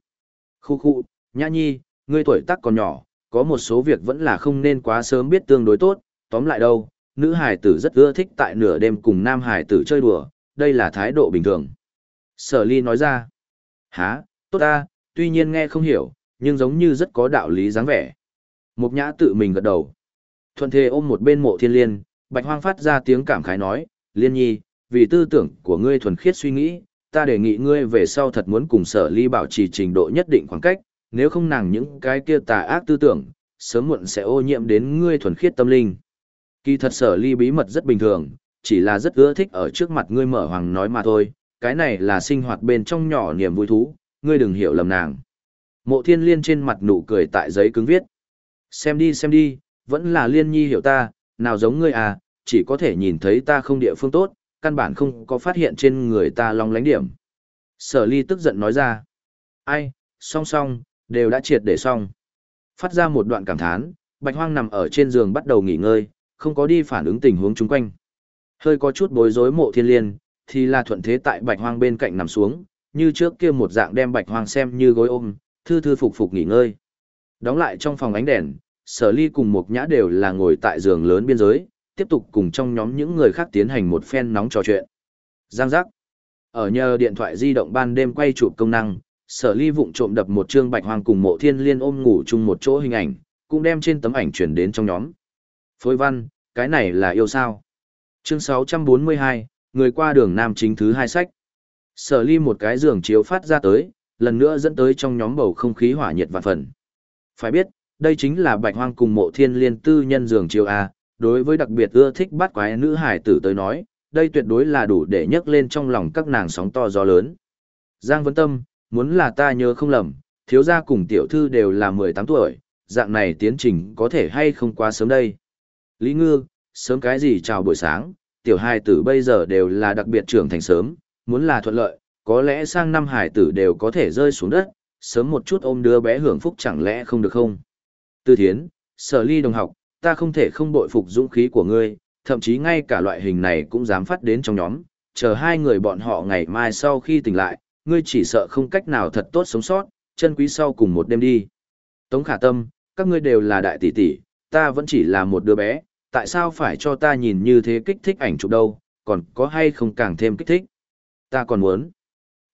Khu khu, nhã nhi, ngươi tuổi tác còn nhỏ, có một số việc vẫn là không nên quá sớm biết tương đối tốt, tóm lại đâu, nữ hải tử rất ưa thích tại nửa đêm cùng nam hải tử chơi đùa, đây là thái độ bình thường. Sở ly nói ra, há, tốt ta, tuy nhiên nghe không hiểu, nhưng giống như rất có đạo lý dáng vẻ. Mục nhã tự mình gật đầu. Thuận thế ôm một bên mộ thiên liên, bạch hoang phát ra tiếng cảm khái nói, liên nhi, vì tư tưởng của ngươi thuần khiết suy nghĩ, ta đề nghị ngươi về sau thật muốn cùng sở ly bảo trì trình độ nhất định khoảng cách, nếu không nàng những cái kia tà ác tư tưởng, sớm muộn sẽ ô nhiễm đến ngươi thuần khiết tâm linh. Kỳ thật sở ly bí mật rất bình thường, chỉ là rất ưa thích ở trước mặt ngươi mở hoàng nói mà thôi, cái này là sinh hoạt bên trong nhỏ niềm vui thú, ngươi đừng hiểu lầm nàng. Mộ thiên liên trên mặt nụ cười tại giấy cứng viết. Xem đi xem đi, vẫn là liên nhi hiểu ta, nào giống ngươi à, chỉ có thể nhìn thấy ta không địa phương tốt, căn bản không có phát hiện trên người ta long lánh điểm. Sở ly tức giận nói ra. Ai, song song, đều đã triệt để xong. Phát ra một đoạn cảm thán, bạch hoang nằm ở trên giường bắt đầu nghỉ ngơi, không có đi phản ứng tình huống chung quanh. Hơi có chút bối rối mộ thiên liên, thì là thuận thế tại bạch hoang bên cạnh nằm xuống, như trước kia một dạng đem bạch hoang xem như gối ôm, thư thư phục phục nghỉ ngơi. Đóng lại trong phòng ánh đèn, sở ly cùng một nhã đều là ngồi tại giường lớn biên giới, tiếp tục cùng trong nhóm những người khác tiến hành một phen nóng trò chuyện. Giang giác. Ở nhờ điện thoại di động ban đêm quay chụp công năng, sở ly vụng trộm đập một chương bạch hoang cùng mộ thiên liên ôm ngủ chung một chỗ hình ảnh, cũng đem trên tấm ảnh chuyển đến trong nhóm. Phối văn, cái này là yêu sao? Chương 642, người qua đường nam chính thứ hai sách. Sở ly một cái giường chiếu phát ra tới, lần nữa dẫn tới trong nhóm bầu không khí hỏa nhiệt vạn phần. Phải biết, đây chính là bạch hoang cùng mộ thiên liên tư nhân giường chiều A, đối với đặc biệt ưa thích bắt quái nữ hải tử tới nói, đây tuyệt đối là đủ để nhấc lên trong lòng các nàng sóng to gió lớn. Giang Vân Tâm, muốn là ta nhớ không lầm, thiếu gia cùng tiểu thư đều là 18 tuổi, dạng này tiến trình có thể hay không quá sớm đây. Lý Ngư, sớm cái gì chào buổi sáng, tiểu hài tử bây giờ đều là đặc biệt trưởng thành sớm, muốn là thuận lợi, có lẽ sang năm hải tử đều có thể rơi xuống đất, sớm một chút ôm đứa bé hưởng phúc chẳng lẽ không được không? Tư Thiến, Sở Ly đồng học, ta không thể không bội phục dũng khí của ngươi, thậm chí ngay cả loại hình này cũng dám phát đến trong nhóm, chờ hai người bọn họ ngày mai sau khi tỉnh lại, ngươi chỉ sợ không cách nào thật tốt sống sót, chân quý sau cùng một đêm đi. Tống khả tâm, các ngươi đều là đại tỷ tỷ, ta vẫn chỉ là một đứa bé, tại sao phải cho ta nhìn như thế kích thích ảnh chụp đâu, còn có hay không càng thêm kích thích. Ta còn muốn.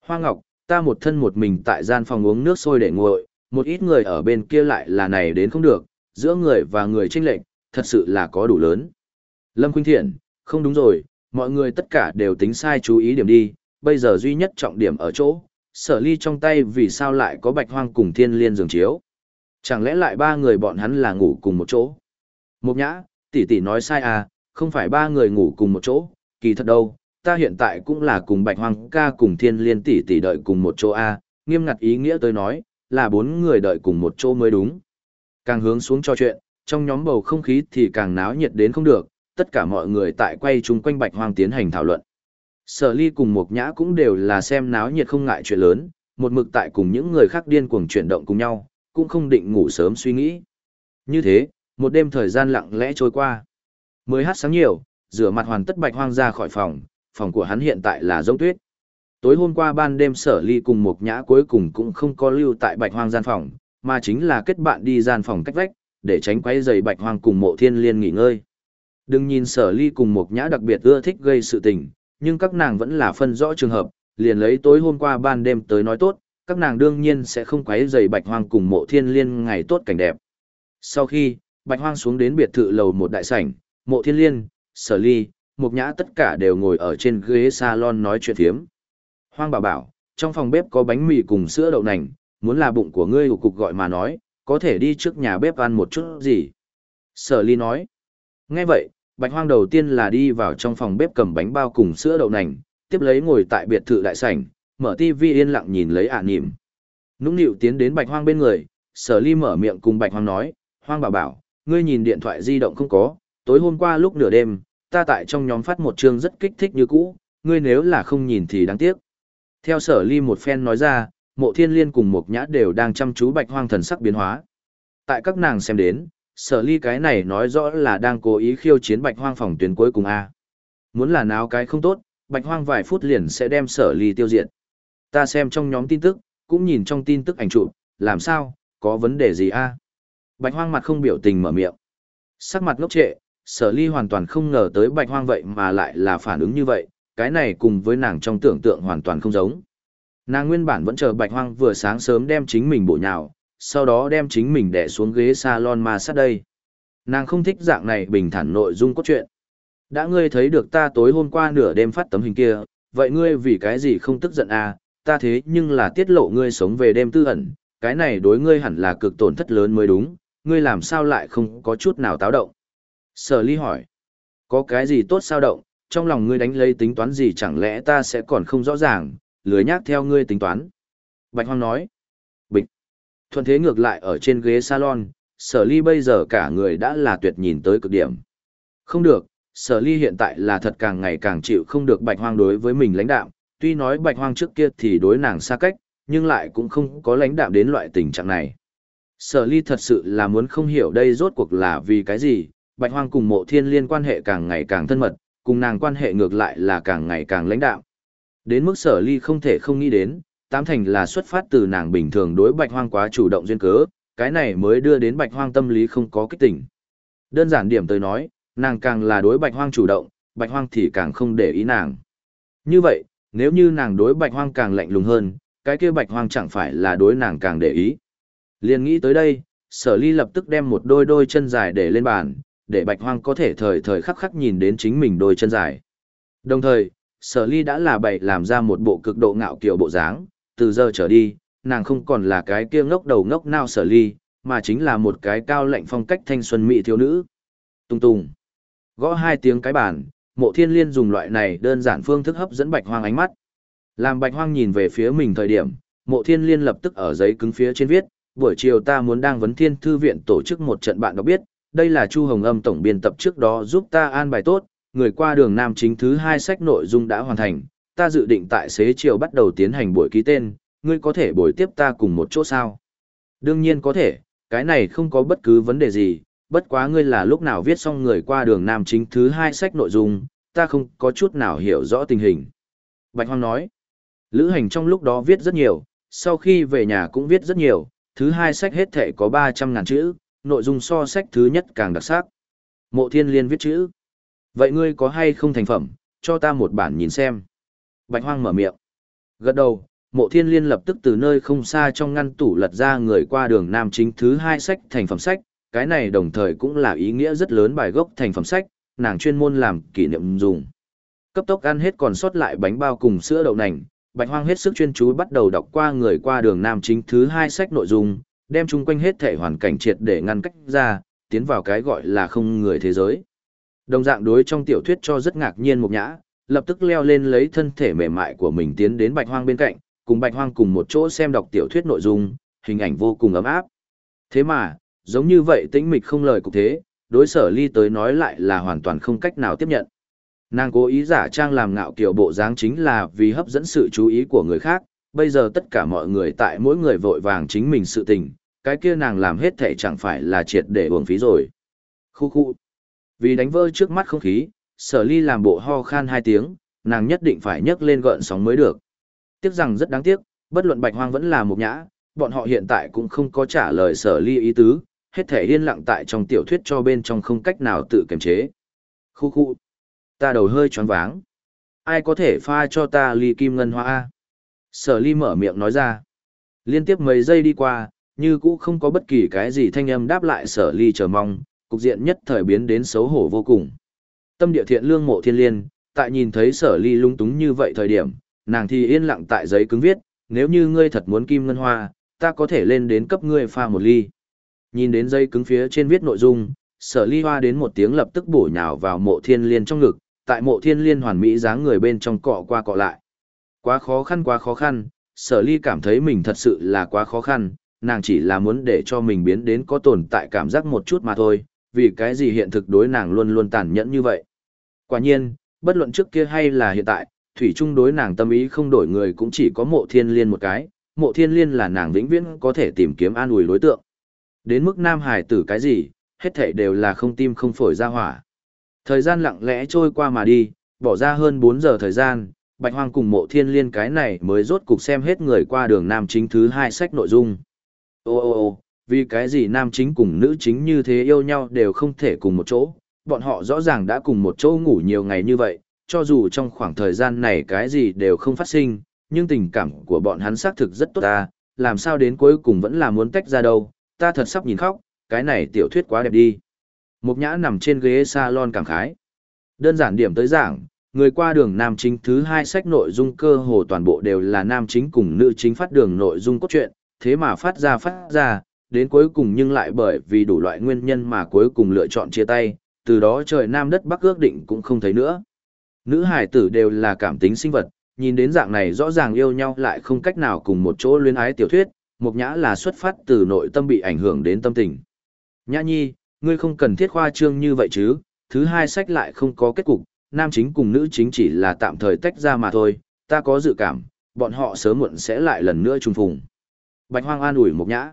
Hoa Ngọc, ta một thân một mình tại gian phòng uống nước sôi để nguội, một ít người ở bên kia lại là này đến không được, giữa người và người tranh lệch, thật sự là có đủ lớn. Lâm Khuynh Thiện, không đúng rồi, mọi người tất cả đều tính sai chú ý điểm đi, bây giờ duy nhất trọng điểm ở chỗ, sở ly trong tay vì sao lại có bạch hoang cùng thiên liên giường chiếu. Chẳng lẽ lại ba người bọn hắn là ngủ cùng một chỗ? Mục nhã, tỷ tỷ nói sai à, không phải ba người ngủ cùng một chỗ, kỳ thật đâu, ta hiện tại cũng là cùng bạch hoang ca cùng thiên liên tỷ tỷ đợi cùng một chỗ a nghiêm ngặt ý nghĩa tôi nói, là bốn người đợi cùng một chỗ mới đúng. Càng hướng xuống cho chuyện, trong nhóm bầu không khí thì càng náo nhiệt đến không được, tất cả mọi người tại quay chung quanh bạch hoang tiến hành thảo luận. Sở ly cùng Mục Nhã cũng đều là xem náo nhiệt không ngại chuyện lớn, một mực tại cùng những người khác điên cuồng chuyển động cùng nhau, cũng không định ngủ sớm suy nghĩ. Như thế, một đêm thời gian lặng lẽ trôi qua. Mới hát sáng nhiều, rửa mặt hoàn tất bạch hoang ra khỏi phòng, phòng của hắn hiện tại là giống tuyết. Tối hôm qua ban đêm sở ly cùng một Nhã cuối cùng cũng không có lưu tại bạch hoang gian phòng, mà chính là kết bạn đi gian phòng cách vách, để tránh quấy rầy bạch hoang cùng mộ thiên liên nghỉ ngơi. Đừng nhìn sở ly cùng một Nhã đặc biệt ưa thích gây sự tình, nhưng các nàng vẫn là phân rõ trường hợp, liền lấy tối hôm qua ban đêm tới nói tốt, các nàng đương nhiên sẽ không quấy rầy Bạch Hoang cùng Mộ Thiên Liên ngày tốt cảnh đẹp. Sau khi, Bạch Hoang xuống đến biệt thự lầu một đại sảnh, Mộ Thiên Liên, Sở Ly, Mục Nhã tất cả đều ngồi ở trên ghế salon nói chuyện thiếm. Hoang bảo bảo, trong phòng bếp có bánh mì cùng sữa đậu nành, muốn là bụng của ngươi cục gọi mà nói, có thể đi trước nhà bếp ăn một chút gì. Sở Ly nói. Nghe vậy, Bạch Hoang đầu tiên là đi vào trong phòng bếp cầm bánh bao cùng sữa đậu nành, tiếp lấy ngồi tại biệt thự đại sảnh, mở tivi yên lặng nhìn lấy ả niệm. Nũng nịu tiến đến Bạch Hoang bên người, Sở Ly mở miệng cùng Bạch Hoang nói, Hoang bảo bảo, ngươi nhìn điện thoại di động không có, tối hôm qua lúc nửa đêm, ta tại trong nhóm phát một chương rất kích thích như cũ, ngươi nếu là không nhìn thì đáng tiếc. Theo Sở Ly một phen nói ra, Mộ Thiên Liên cùng Mộc Nhã đều đang chăm chú Bạch Hoang thần sắc biến hóa. Tại các nàng xem đến, sở ly cái này nói rõ là đang cố ý khiêu chiến bạch hoang phòng tuyến cuối cùng a muốn là nào cái không tốt bạch hoang vài phút liền sẽ đem sở ly tiêu diệt ta xem trong nhóm tin tức cũng nhìn trong tin tức ảnh chụp làm sao có vấn đề gì a bạch hoang mặt không biểu tình mở miệng sắc mặt ngốc trệ sở ly hoàn toàn không ngờ tới bạch hoang vậy mà lại là phản ứng như vậy cái này cùng với nàng trong tưởng tượng hoàn toàn không giống nàng nguyên bản vẫn chờ bạch hoang vừa sáng sớm đem chính mình bổ nhào sau đó đem chính mình đè xuống ghế salon ma sát đây. Nàng không thích dạng này bình thản nội dung cốt truyện. Đã ngươi thấy được ta tối hôm qua nửa đêm phát tấm hình kia, vậy ngươi vì cái gì không tức giận à, ta thế nhưng là tiết lộ ngươi sống về đêm tư ẩn, cái này đối ngươi hẳn là cực tổn thất lớn mới đúng, ngươi làm sao lại không có chút nào táo động. Sở ly hỏi, có cái gì tốt sao động, trong lòng ngươi đánh lấy tính toán gì chẳng lẽ ta sẽ còn không rõ ràng, lười nhác theo ngươi tính toán. Bạch Hoang nói, thuận thế ngược lại ở trên ghế salon, sở ly bây giờ cả người đã là tuyệt nhìn tới cực điểm. Không được, sở ly hiện tại là thật càng ngày càng chịu không được bạch hoang đối với mình lãnh đạm, tuy nói bạch hoang trước kia thì đối nàng xa cách, nhưng lại cũng không có lãnh đạm đến loại tình trạng này. Sở ly thật sự là muốn không hiểu đây rốt cuộc là vì cái gì, bạch hoang cùng mộ thiên liên quan hệ càng ngày càng thân mật, cùng nàng quan hệ ngược lại là càng ngày càng lãnh đạm. Đến mức sở ly không thể không nghĩ đến, tám thành là xuất phát từ nàng bình thường đối bạch hoang quá chủ động duyên cớ, cái này mới đưa đến bạch hoang tâm lý không có kích tỉnh. Đơn giản điểm tới nói, nàng càng là đối bạch hoang chủ động, bạch hoang thì càng không để ý nàng. Như vậy, nếu như nàng đối bạch hoang càng lạnh lùng hơn, cái kia bạch hoang chẳng phải là đối nàng càng để ý. Liên nghĩ tới đây, sở ly lập tức đem một đôi đôi chân dài để lên bàn, để bạch hoang có thể thời thời khắc khắc nhìn đến chính mình đôi chân dài. Đồng thời, sở ly đã là bày làm ra một bộ cực độ ngạo kiều bộ dáng, từ giờ trở đi, nàng không còn là cái kia ngốc đầu ngốc nao sở ly, mà chính là một cái cao lạnh phong cách thanh xuân mỹ thiếu nữ. Tung tung. Gõ hai tiếng cái bàn, mộ thiên liên dùng loại này đơn giản phương thức hấp dẫn bạch hoang ánh mắt. Làm bạch hoang nhìn về phía mình thời điểm, mộ thiên liên lập tức ở giấy cứng phía trên viết, buổi chiều ta muốn đang vấn thiên thư viện tổ chức một trận bạn đọc biết, đây là Chu Hồng Âm tổng biên tập trước đó giúp ta an bài tốt, người qua đường nam chính thứ hai sách nội dung đã hoàn thành, ta dự định tại xế chiều bắt đầu tiến hành buổi ký tên, ngươi có thể buổi tiếp ta cùng một chỗ sao? Đương nhiên có thể, cái này không có bất cứ vấn đề gì, bất quá ngươi là lúc nào viết xong người qua đường nam chính thứ hai sách nội dung, ta không có chút nào hiểu rõ tình hình. Bạch Hoang nói, lữ hành trong lúc đó viết rất nhiều, sau khi về nhà cũng viết rất nhiều, thứ hai sách hết thể có 300 ngàn chữ, nội dung so sách thứ nhất càng đặc sắc. Mộ thiên liên viết chữ. Vậy ngươi có hay không thành phẩm, cho ta một bản nhìn xem. Bạch hoang mở miệng. Gật đầu, mộ thiên liên lập tức từ nơi không xa trong ngăn tủ lật ra người qua đường nam chính thứ hai sách thành phẩm sách. Cái này đồng thời cũng là ý nghĩa rất lớn bài gốc thành phẩm sách, nàng chuyên môn làm kỷ niệm dùng. Cấp tốc ăn hết còn sót lại bánh bao cùng sữa đậu nành, Bạch Hoang hết sức chuyên chú bắt đầu đọc qua người qua đường nam chính thứ hai sách nội dung, đem chung quanh hết thể hoàn cảnh triệt để ngăn cách ra, tiến vào cái gọi là không người thế giới. Đồng dạng đối trong tiểu thuyết cho rất ngạc nhiên một nhã, lập tức leo lên lấy thân thể mềm mại của mình tiến đến Bạch Hoang bên cạnh, cùng Bạch Hoang cùng một chỗ xem đọc tiểu thuyết nội dung, hình ảnh vô cùng ấm áp. Thế mà, giống như vậy tĩnh mịch không lời cục thế, đối sở ly tới nói lại là hoàn toàn không cách nào tiếp nhận. Nàng cố ý giả trang làm ngạo kiểu bộ dáng chính là vì hấp dẫn sự chú ý của người khác, bây giờ tất cả mọi người tại mỗi người vội vàng chính mình sự tình, cái kia nàng làm hết thệ chẳng phải là triệt để uổng phí rồi. Khu khu. Vì đánh vỡ trước mắt không khí, sở ly làm bộ ho khan hai tiếng, nàng nhất định phải nhấc lên gợn sóng mới được. Tiếc rằng rất đáng tiếc, bất luận bạch hoang vẫn là một nhã, bọn họ hiện tại cũng không có trả lời sở ly ý tứ, hết thể yên lặng tại trong tiểu thuyết cho bên trong không cách nào tự kiềm chế. Khu khu. Ta đầu hơi choáng váng. Ai có thể pha cho ta ly kim ngân hoa A? Sở ly mở miệng nói ra. Liên tiếp mấy giây đi qua, như cũ không có bất kỳ cái gì thanh âm đáp lại sở ly chờ mong, cục diện nhất thời biến đến xấu hổ vô cùng. Tâm địa thiện lương mộ thiên liên, tại nhìn thấy sở ly lung túng như vậy thời điểm, nàng thì yên lặng tại giấy cứng viết, nếu như ngươi thật muốn kim ngân hoa, ta có thể lên đến cấp ngươi pha một ly. Nhìn đến giấy cứng phía trên viết nội dung, sở ly hoa đến một tiếng lập tức bổ nhào vào mộ thiên liên trong ngực, tại mộ thiên liên hoàn mỹ dáng người bên trong cọ qua cọ lại. Quá khó khăn quá khó khăn, sở ly cảm thấy mình thật sự là quá khó khăn, nàng chỉ là muốn để cho mình biến đến có tồn tại cảm giác một chút mà thôi, vì cái gì hiện thực đối nàng luôn luôn tàn nhẫn như vậy. Quả nhiên, bất luận trước kia hay là hiện tại, thủy trung đối nàng tâm ý không đổi người cũng chỉ có mộ thiên liên một cái, mộ thiên liên là nàng vĩnh viễn có thể tìm kiếm an ủi đối tượng. Đến mức nam hải tử cái gì, hết thảy đều là không tim không phổi ra hỏa. Thời gian lặng lẽ trôi qua mà đi, bỏ ra hơn 4 giờ thời gian, Bạch Hoang cùng mộ thiên liên cái này mới rốt cục xem hết người qua đường nam chính thứ hai sách nội dung. Ô ô ô, vì cái gì nam chính cùng nữ chính như thế yêu nhau đều không thể cùng một chỗ, bọn họ rõ ràng đã cùng một chỗ ngủ nhiều ngày như vậy, cho dù trong khoảng thời gian này cái gì đều không phát sinh, nhưng tình cảm của bọn hắn xác thực rất tốt ta, làm sao đến cuối cùng vẫn là muốn tách ra đâu, ta thật sắp nhìn khóc, cái này tiểu thuyết quá đẹp đi. Mục nhã nằm trên ghế salon cảm khái. Đơn giản điểm tới giảng, người qua đường nam chính thứ hai sách nội dung cơ hồ toàn bộ đều là nam chính cùng nữ chính phát đường nội dung cốt truyện, thế mà phát ra phát ra, đến cuối cùng nhưng lại bởi vì đủ loại nguyên nhân mà cuối cùng lựa chọn chia tay, từ đó trời nam đất bắc ước định cũng không thấy nữa. Nữ hải tử đều là cảm tính sinh vật, nhìn đến dạng này rõ ràng yêu nhau lại không cách nào cùng một chỗ luyến ái tiểu thuyết, mục nhã là xuất phát từ nội tâm bị ảnh hưởng đến tâm tình. Nhã nhi, ngươi không cần thiết khoa trương như vậy chứ, thứ hai sách lại không có kết cục, nam chính cùng nữ chính chỉ là tạm thời tách ra mà thôi, ta có dự cảm, bọn họ sớm muộn sẽ lại lần nữa trùng phùng. Bạch hoang an ủi mục nhã.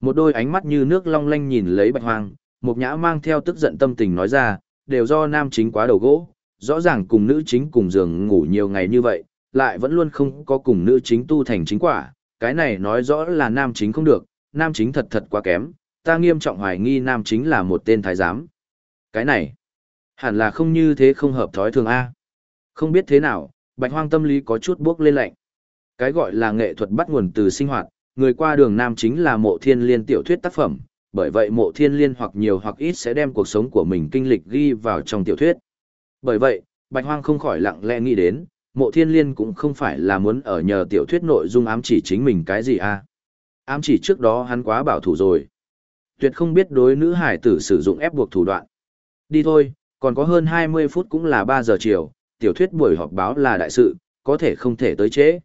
Một đôi ánh mắt như nước long lanh nhìn lấy bạch hoang, mục nhã mang theo tức giận tâm tình nói ra, đều do nam chính quá đầu gỗ, rõ ràng cùng nữ chính cùng giường ngủ nhiều ngày như vậy, lại vẫn luôn không có cùng nữ chính tu thành chính quả, cái này nói rõ là nam chính không được, nam chính thật thật quá kém, ta nghiêm trọng hoài nghi nam chính là một tên thái giám. Cái này, hẳn là không như thế không hợp thói thường A. Không biết thế nào, bạch hoang tâm lý có chút bước lên lạnh. Cái gọi là nghệ thuật bắt nguồn từ sinh hoạt, người qua đường nam chính là mộ thiên liên tiểu thuyết tác phẩm, bởi vậy mộ thiên liên hoặc nhiều hoặc ít sẽ đem cuộc sống của mình kinh lịch ghi vào trong tiểu thuyết. Bởi vậy, bạch hoang không khỏi lặng lẽ nghĩ đến, mộ thiên liên cũng không phải là muốn ở nhờ tiểu thuyết nội dung ám chỉ chính mình cái gì a Ám chỉ trước đó hắn quá bảo thủ rồi. Tuyệt không biết đối nữ hải tử sử dụng ép buộc thủ đoạn. Đi thôi, còn có hơn 20 phút cũng là 3 giờ chiều, tiểu thuyết buổi họp báo là đại sự, có thể không thể tới trễ.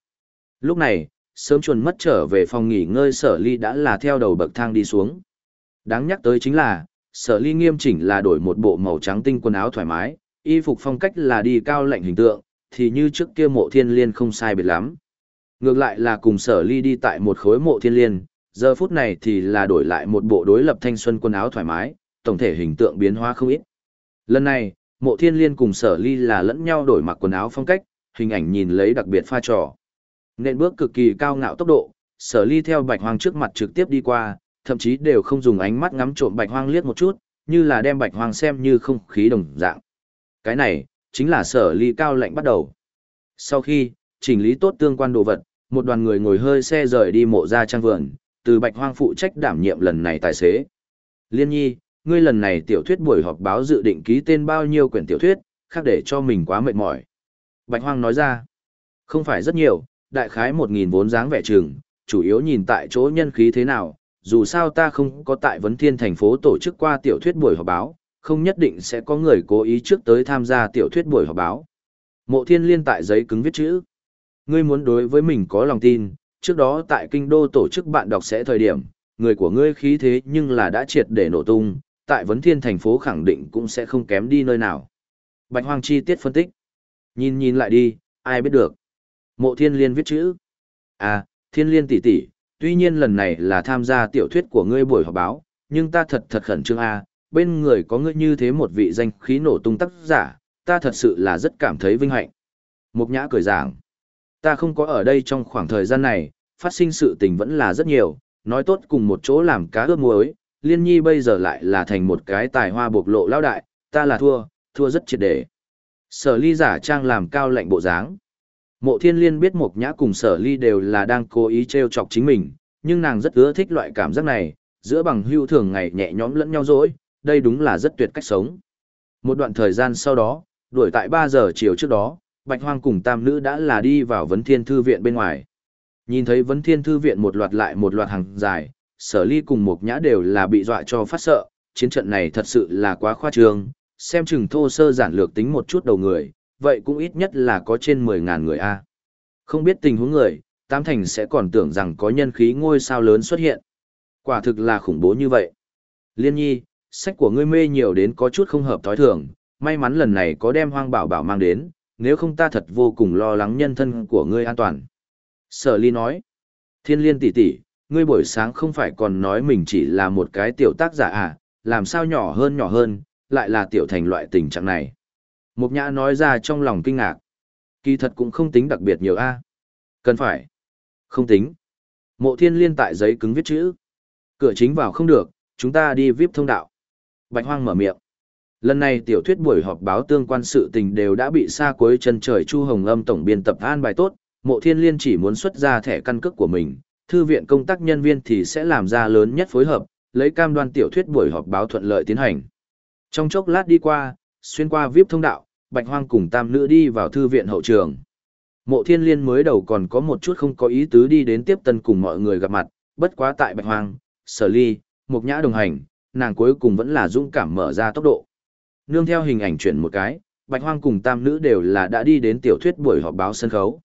Lúc này, sớm chuồn mất trở về phòng nghỉ ngơi sở ly đã là theo đầu bậc thang đi xuống. Đáng nhắc tới chính là, sở ly nghiêm chỉnh là đổi một bộ màu trắng tinh quần áo thoải mái, y phục phong cách là đi cao lạnh hình tượng, thì như trước kia mộ thiên liên không sai biệt lắm. Ngược lại là cùng sở ly đi tại một khối mộ thiên liên, giờ phút này thì là đổi lại một bộ đối lập thanh xuân quần áo thoải mái, tổng thể hình tượng biến hóa không ít. Lần này, mộ thiên liên cùng sở ly là lẫn nhau đổi mặc quần áo phong cách, hình ảnh nhìn lấy đặc biệt pha trò. Nên bước cực kỳ cao ngạo tốc độ, sở ly theo bạch hoang trước mặt trực tiếp đi qua, thậm chí đều không dùng ánh mắt ngắm trộm bạch hoang liếc một chút, như là đem bạch hoang xem như không khí đồng dạng. Cái này, chính là sở ly cao lạnh bắt đầu. Sau khi, chỉnh lý tốt tương quan đồ vật, một đoàn người ngồi hơi xe rời đi mộ ra trang vườn, từ bạch hoang phụ trách đảm nhiệm lần này tài xế. Liên nhi, ngươi lần này tiểu thuyết buổi họp báo dự định ký tên bao nhiêu quyển tiểu thuyết, khác để cho mình quá mệt mỏi. Bạch hoang nói ra, không phải rất nhiều, đại khái một nghìn vốn dáng vẻ trường, chủ yếu nhìn tại chỗ nhân khí thế nào, dù sao ta không có tại vấn thiên thành phố tổ chức qua tiểu thuyết buổi họp báo, không nhất định sẽ có người cố ý trước tới tham gia tiểu thuyết buổi họp báo. Mộ thiên liên tại giấy cứng viết chữ. Ngươi muốn đối với mình có lòng tin, trước đó tại kinh đô tổ chức bạn đọc sẽ thời điểm, người của ngươi khí thế nhưng là đã triệt để nổ tung, tại vấn thiên thành phố khẳng định cũng sẽ không kém đi nơi nào. Bạch Hoang chi tiết phân tích. Nhìn nhìn lại đi, ai biết được. Mộ thiên liên viết chữ. À, thiên liên tỷ tỷ, tuy nhiên lần này là tham gia tiểu thuyết của ngươi buổi họp báo, nhưng ta thật thật khẩn trương a, bên người có ngươi như thế một vị danh khí nổ tung tác giả, ta thật sự là rất cảm thấy vinh hạnh. Mục nhã cười giảng, ta không có ở đây trong khoảng thời gian này, phát sinh sự tình vẫn là rất nhiều, nói tốt cùng một chỗ làm cá ướp muối, liên nhi bây giờ lại là thành một cái tài hoa bộc lộ lao đại, ta là thua, thua rất triệt để. Sở ly giả trang làm cao lệnh bộ dáng. Mộ thiên liên biết mục nhã cùng sở ly đều là đang cố ý treo chọc chính mình, nhưng nàng rất ưa thích loại cảm giác này, giữa bằng hưu thường ngày nhẹ nhõm lẫn nhau dỗi, đây đúng là rất tuyệt cách sống. Một đoạn thời gian sau đó, đuổi tại 3 giờ chiều trước đó, Bạch Hoang cùng tam nữ đã là đi vào vấn thiên thư viện bên ngoài. Nhìn thấy vấn thiên thư viện một loạt lại một loạt hàng dài, sở ly cùng Mộc nhã đều là bị dọa cho phát sợ, chiến trận này thật sự là quá khoa trương, xem chừng thô sơ giản lược tính một chút đầu người, vậy cũng ít nhất là có trên 10.000 người a. Không biết tình huống người, Tam Thành sẽ còn tưởng rằng có nhân khí ngôi sao lớn xuất hiện. Quả thực là khủng bố như vậy. Liên nhi, sách của ngươi mê nhiều đến có chút không hợp thói thường, may mắn lần này có đem hoang bảo bảo mang đến, nếu không ta thật vô cùng lo lắng nhân thân của ngươi an toàn. Sở ly nói, thiên liên tỷ tỷ, ngươi buổi sáng không phải còn nói mình chỉ là một cái tiểu tác giả à, làm sao nhỏ hơn nhỏ hơn, lại là tiểu thành loại tình trạng này. Mộc nhã nói ra trong lòng kinh ngạc. Kỳ thật cũng không tính đặc biệt nhiều a. Cần phải. Không tính. Mộ thiên liên tại giấy cứng viết chữ. Cửa chính vào không được, chúng ta đi VIP thông đạo. Bạch hoang mở miệng. Lần này tiểu thuyết buổi họp báo tương quan sự tình đều đã bị xa cuối chân trời Chu Hồng Âm tổng biên tập an bài tốt, mộ thiên liên chỉ muốn xuất ra thẻ căn cước của mình, thư viện công tác nhân viên thì sẽ làm ra lớn nhất phối hợp, lấy cam đoan tiểu thuyết buổi họp báo thuận lợi tiến hành. Trong chốc lát đi qua, xuyên qua VIP thông đạo, Bạch Hoang cùng tam nữ đi vào thư viện hậu trường. Mộ thiên liên mới đầu còn có một chút không có ý tứ đi đến tiếp tân cùng mọi người gặp mặt, bất quá tại Bạch Hoang, Sở Ly, Mục Nhã đồng hành, nàng cuối cùng vẫn là dũng cảm mở ra tốc độ. Nương theo hình ảnh chuyển một cái, Bạch Hoang cùng tam nữ đều là đã đi đến tiểu thuyết buổi họp báo sân khấu.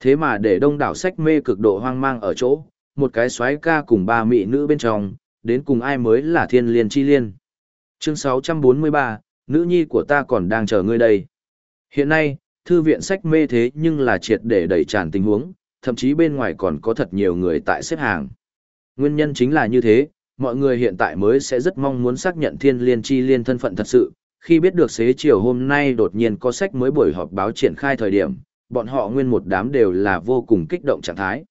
Thế mà để đông đảo sách mê cực độ hoang mang ở chỗ, một cái xoáy ca cùng ba mỹ nữ bên trong, đến cùng ai mới là thiên liên chi liên. Chương 643, nữ nhi của ta còn đang chờ ngươi đây. Hiện nay, thư viện sách mê thế nhưng là triệt để đẩy tràn tình huống, thậm chí bên ngoài còn có thật nhiều người tại xếp hàng. Nguyên nhân chính là như thế, mọi người hiện tại mới sẽ rất mong muốn xác nhận thiên liên chi liên thân phận thật sự. Khi biết được xế chiều hôm nay đột nhiên có sách mới buổi họp báo triển khai thời điểm, bọn họ nguyên một đám đều là vô cùng kích động trạng thái.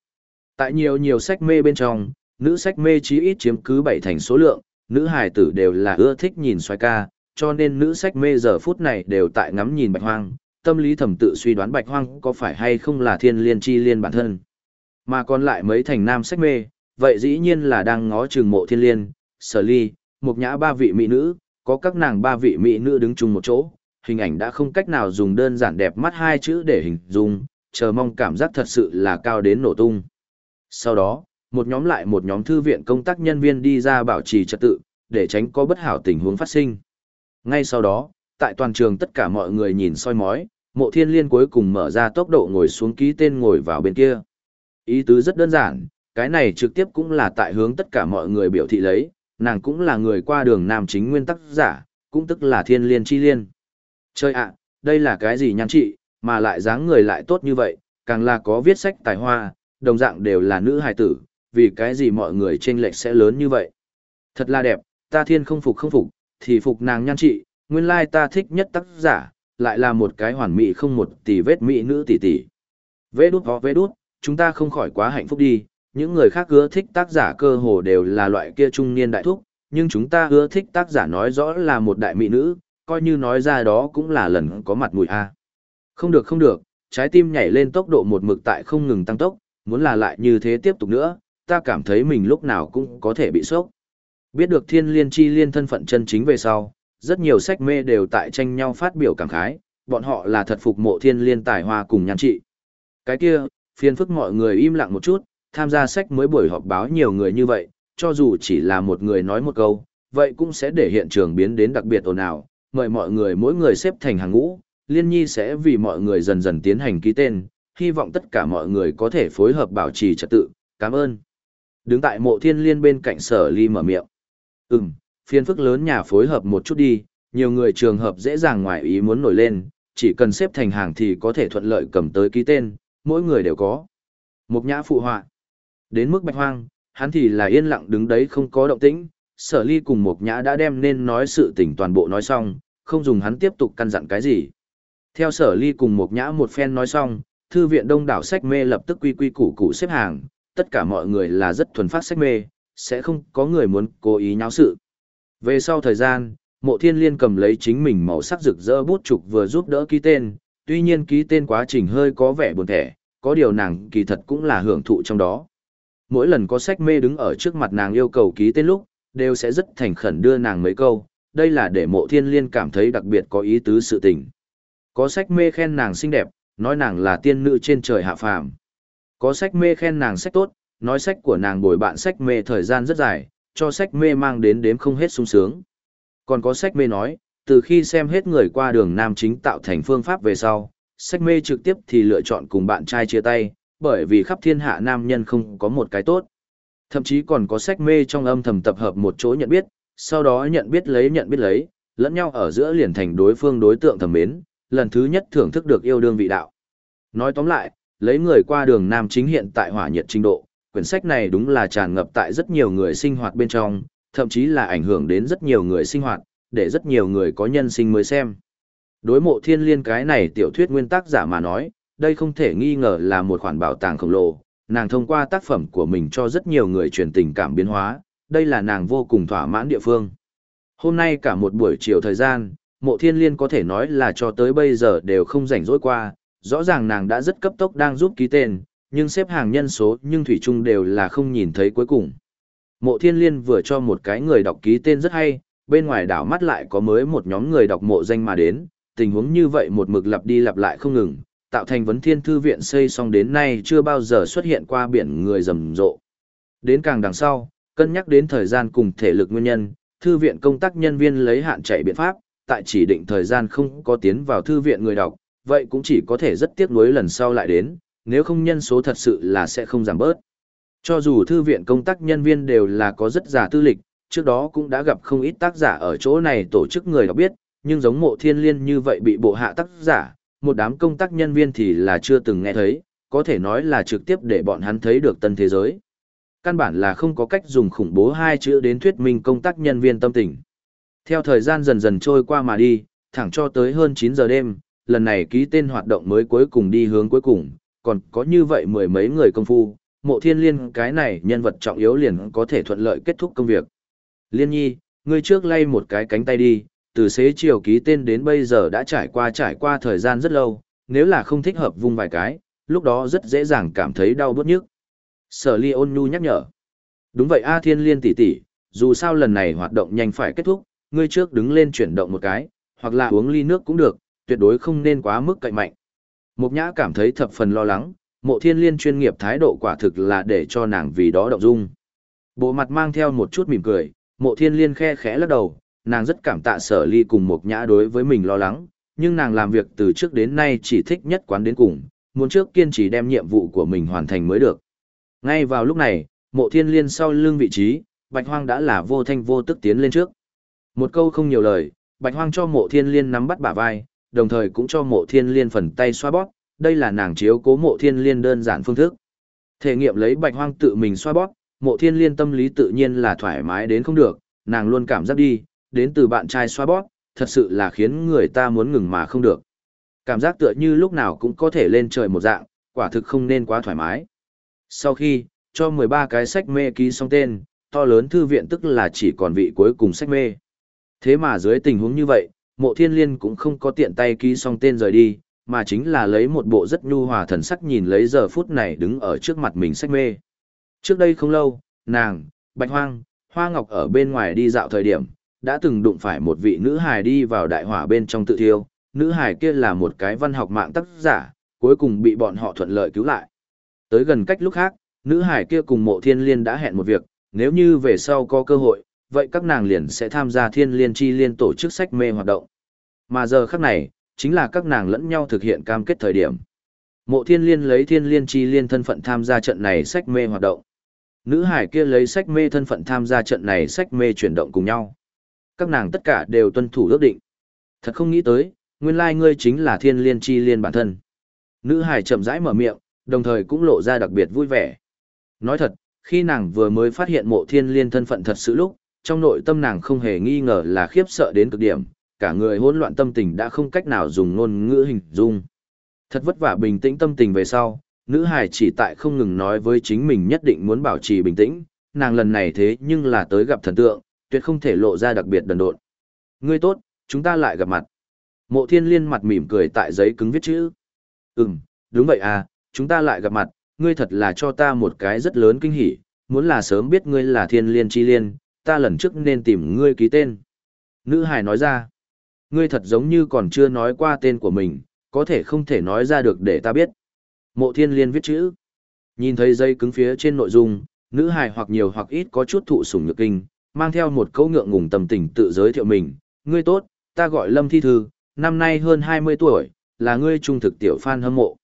Tại nhiều nhiều sách mê bên trong, nữ sách mê chí ít chiếm cứ bảy thành số lượng, nữ hài tử đều là ưa thích nhìn xoay ca, cho nên nữ sách mê giờ phút này đều tại ngắm nhìn bạch hoang, tâm lý thầm tự suy đoán bạch hoang có phải hay không là thiên liên chi liên bản thân. Mà còn lại mấy thành nam sách mê, vậy dĩ nhiên là đang ngó trường mộ thiên liên, sở ly, mục nhã ba vị mỹ nữ, có các nàng ba vị mỹ nữ đứng chung một chỗ, hình ảnh đã không cách nào dùng đơn giản đẹp mắt hai chữ để hình dung, chờ mong cảm giác thật sự là cao đến nổ tung. Sau đó, một nhóm lại một nhóm thư viện công tác nhân viên đi ra bảo trì trật tự, để tránh có bất hảo tình huống phát sinh. Ngay sau đó, tại toàn trường tất cả mọi người nhìn soi mói, mộ thiên liên cuối cùng mở ra tốc độ ngồi xuống ký tên ngồi vào bên kia. Ý tứ rất đơn giản, cái này trực tiếp cũng là tại hướng tất cả mọi người biểu thị lấy, nàng cũng là người qua đường nam chính nguyên tắc giả, cũng tức là thiên liên chi liên. Chơi ạ, đây là cái gì nhan trị, mà lại dáng người lại tốt như vậy, càng là có viết sách tài hoa, đồng dạng đều là nữ hài tử, vì cái gì mọi người trên lệch sẽ lớn như vậy. Thật là đẹp, ta thiên không phục không phục, thì phục nàng nhan trị, nguyên lai ta thích nhất tác giả, lại là một cái hoàn mỹ không một tỷ vết mỹ nữ tỷ tỷ. Vê đút ho vê đút, chúng ta không khỏi quá hạnh phúc đi, những người khác ưa thích tác giả cơ hồ đều là loại kia trung niên đại thúc, nhưng chúng ta ưa thích tác giả nói rõ là một đại mỹ nữ, coi như nói ra đó cũng là lần có mặt mũi a. Không được không được, trái tim nhảy lên tốc độ một mực tại không ngừng tăng tốc, muốn là lại như thế tiếp tục nữa, ta cảm thấy mình lúc nào cũng có thể bị sốc. Biết được thiên liên chi liên thân phận chân chính về sau, rất nhiều sách mê đều tại tranh nhau phát biểu cảm khái, bọn họ là thật phục mộ thiên liên tài hoa cùng nhan trị. Cái kia, phiền phức mọi người im lặng một chút, tham gia sách mới buổi họp báo nhiều người như vậy, cho dù chỉ là một người nói một câu, vậy cũng sẽ để hiện trường biến đến đặc biệt ồn ào, mời mọi người mỗi người xếp thành hàng ngũ, liên nhi sẽ vì mọi người dần dần tiến hành ký tên, hy vọng tất cả mọi người có thể phối hợp bảo trì trật tự, cảm ơn. Đứng tại mộ thiên liên bên cạnh sở ly mở miệng. Ừm, phiên phức lớn nhà phối hợp một chút đi, nhiều người trường hợp dễ dàng ngoài ý muốn nổi lên, chỉ cần xếp thành hàng thì có thể thuận lợi cầm tới ký tên, mỗi người đều có. Mục nhã phụ họa. Đến mức bạch hoang, hắn thì là yên lặng đứng đấy không có động tĩnh, sở ly cùng mục nhã đã đem nên nói sự tình toàn bộ nói xong, không dùng hắn tiếp tục căn dặn cái gì. Theo sở ly cùng mục nhã một phen nói xong, thư viện đông đảo sách mê lập tức quy quy củ củ xếp hàng, tất cả mọi người là rất thuần phát sách mê, sẽ không có người muốn cố ý nháo sự. Về sau thời gian, mộ thiên liên cầm lấy chính mình màu sắc rực rỡ bút trục vừa giúp đỡ ký tên, tuy nhiên ký tên quá trình hơi có vẻ buồn thẻ, có điều nàng kỳ thật cũng là hưởng thụ trong đó. Mỗi lần có sách mê đứng ở trước mặt nàng yêu cầu ký tên lúc, đều sẽ rất thành khẩn đưa nàng mấy câu, đây là để mộ thiên liên cảm thấy đặc biệt có ý tứ sự tình. Có sách mê khen nàng xinh đẹp, nói nàng là tiên nữ trên trời hạ phàm. Có sách mê khen nàng sách tốt, nói sách của nàng bồi bạn sách mê thời gian rất dài, cho sách mê mang đến đếm không hết sung sướng. Còn có sách mê nói, từ khi xem hết người qua đường nam chính tạo thành phương pháp về sau, sách mê trực tiếp thì lựa chọn cùng bạn trai chia tay, bởi vì khắp thiên hạ nam nhân không có một cái tốt. Thậm chí còn có sách mê trong âm thầm tập hợp một chỗ nhận biết, sau đó nhận biết lấy nhận biết lấy, lẫn nhau ở giữa liền thành đối phương đối tượng thầm mến, lần thứ nhất thưởng thức được yêu đương vị đạo. Nói tóm lại, lấy người qua đường nam chính hiện tại hỏa nhiệt trình độ, quyển sách này đúng là tràn ngập tại rất nhiều người sinh hoạt bên trong, thậm chí là ảnh hưởng đến rất nhiều người sinh hoạt, để rất nhiều người có nhân sinh mới xem. Đối mộ thiên liên cái này tiểu thuyết nguyên tác giả mà nói, đây không thể nghi ngờ là một khoản bảo tàng khổng lồ, nàng thông qua tác phẩm của mình cho rất nhiều người truyền tình cảm biến hóa, đây là nàng vô cùng thỏa mãn địa phương. Hôm nay cả một buổi chiều thời gian, mộ thiên liên có thể nói là cho tới bây giờ đều không rảnh rỗi qua, rõ ràng nàng đã rất cấp tốc đang giúp ký tên, nhưng xếp hàng nhân số nhưng thủy chung đều là không nhìn thấy cuối cùng. Mộ thiên liên vừa cho một cái người đọc ký tên rất hay, bên ngoài đảo mắt lại có mới một nhóm người đọc mộ danh mà đến, tình huống như vậy một mực lặp đi lặp lại không ngừng, tạo thành vấn thiên thư viện xây xong đến nay chưa bao giờ xuất hiện qua biển người rầm rộ. Đến càng đằng sau, cân nhắc đến thời gian cùng thể lực nguyên nhân, thư viện công tác nhân viên lấy hạn chạy biện pháp, tại chỉ định thời gian không có tiến vào thư viện người đọc, vậy cũng chỉ có thể rất tiếc nuối lần sau lại đến, nếu không nhân số thật sự là sẽ không giảm bớt. Cho dù thư viện công tác nhân viên đều là có rất giả tư lịch, trước đó cũng đã gặp không ít tác giả ở chỗ này tổ chức người đọc biết, nhưng giống mộ thiên liên như vậy bị bộ hạ tác giả, một đám công tác nhân viên thì là chưa từng nghe thấy, có thể nói là trực tiếp để bọn hắn thấy được tân thế giới. căn bản là không có cách dùng khủng bố hai chữ đến thuyết minh công tác nhân viên tâm tình. Theo thời gian dần dần trôi qua mà đi, thẳng cho tới hơn 9 giờ đêm, lần này ký tên hoạt động mới cuối cùng đi hướng cuối cùng, còn có như vậy mười mấy người công phu, mộ thiên liên cái này nhân vật trọng yếu liền có thể thuận lợi kết thúc công việc. Liên nhi, ngươi trước lay một cái cánh tay đi, từ xế chiều ký tên đến bây giờ đã trải qua trải qua thời gian rất lâu, nếu là không thích hợp vung vài cái, lúc đó rất dễ dàng cảm thấy đau bớt nhức. Sở ly ôn nhu nhắc nhở. Đúng vậy A thiên liên tỷ tỷ, dù sao lần này hoạt động nhanh phải kết thúc, ngươi trước đứng lên chuyển động một cái, hoặc là uống ly nước cũng được, tuyệt đối không nên quá mức cậy mạnh. Mộc nhã cảm thấy thập phần lo lắng, mộ thiên liên chuyên nghiệp thái độ quả thực là để cho nàng vì đó động dung. Bộ mặt mang theo một chút mỉm cười, mộ thiên liên khe khẽ lắc đầu, nàng rất cảm tạ sở ly cùng Mộc nhã đối với mình lo lắng, nhưng nàng làm việc từ trước đến nay chỉ thích nhất quán đến cùng, muốn trước kiên trì đem nhiệm vụ của mình hoàn thành mới được. Ngay vào lúc này, mộ thiên liên sau lưng vị trí, bạch hoang đã là vô thanh vô tức tiến lên trước. Một câu không nhiều lời, bạch hoang cho mộ thiên liên nắm bắt bả vai, đồng thời cũng cho mộ thiên liên phần tay xoa bóp, đây là nàng chiếu cố mộ thiên liên đơn giản phương thức. Thể nghiệm lấy bạch hoang tự mình xoa bóp, mộ thiên liên tâm lý tự nhiên là thoải mái đến không được, nàng luôn cảm giác đi, đến từ bạn trai xoa bóp, thật sự là khiến người ta muốn ngừng mà không được. Cảm giác tựa như lúc nào cũng có thể lên trời một dạng, quả thực không nên quá thoải mái. Sau khi, cho 13 cái sách mê ký xong tên, to lớn thư viện tức là chỉ còn vị cuối cùng sách mê. Thế mà dưới tình huống như vậy, mộ thiên liên cũng không có tiện tay ký xong tên rời đi, mà chính là lấy một bộ rất nhu hòa thần sắc nhìn lấy giờ phút này đứng ở trước mặt mình sách mê. Trước đây không lâu, nàng, Bạch Hoang, Hoa Ngọc ở bên ngoài đi dạo thời điểm, đã từng đụng phải một vị nữ hài đi vào đại hỏa bên trong tự thiêu, nữ hài kia là một cái văn học mạng tác giả, cuối cùng bị bọn họ thuận lợi cứu lại. Tới gần cách lúc khác, nữ hài kia cùng mộ thiên liên đã hẹn một việc, nếu như về sau có cơ hội, vậy các nàng liền sẽ tham gia thiên liên chi liên tổ chức sách mê hoạt động. Mà giờ khắc này, chính là các nàng lẫn nhau thực hiện cam kết thời điểm. Mộ thiên liên lấy thiên liên chi liên thân phận tham gia trận này sách mê hoạt động. Nữ hải kia lấy sách mê thân phận tham gia trận này sách mê chuyển động cùng nhau. Các nàng tất cả đều tuân thủ ước định. Thật không nghĩ tới, nguyên lai ngươi chính là thiên liên chi liên bản thân. Nữ hải chậm rãi mở miệng, đồng thời cũng lộ ra đặc biệt vui vẻ. Nói thật, khi nàng vừa mới phát hiện mộ thiên liên thân phận thật sự lúc, trong nội tâm nàng không hề nghi ngờ là khiếp sợ đến cực điểm, cả người hỗn loạn tâm tình đã không cách nào dùng ngôn ngữ hình dung. Thật vất vả bình tĩnh tâm tình về sau, nữ hài chỉ tại không ngừng nói với chính mình nhất định muốn bảo trì bình tĩnh, nàng lần này thế nhưng là tới gặp thần tượng, tuyệt không thể lộ ra đặc biệt đần độn. Ngươi tốt, chúng ta lại gặp mặt. Mộ thiên liên mặt mỉm cười tại giấy cứng viết chữ. Ừm, đúng vậy à, chúng ta lại gặp mặt, ngươi thật là cho ta một cái rất lớn kinh hỉ, muốn là sớm biết ngươi là thiên liên chi liên, ta lần trước nên tìm ngươi ký tên. Nữ hài nói ra, ngươi thật giống như còn chưa nói qua tên của mình, có thể không thể nói ra được để ta biết. Mộ thiên liên viết chữ. Nhìn thấy dây cứng phía trên nội dung, nữ hài hoặc nhiều hoặc ít có chút thụ sủng nhược kinh, mang theo một câu ngượng ngùng tầm tình tự giới thiệu mình. Ngươi tốt, ta gọi Lâm Thi Thư, năm nay hơn 20 tuổi, là ngươi trung thực tiểu fan hâm mộ.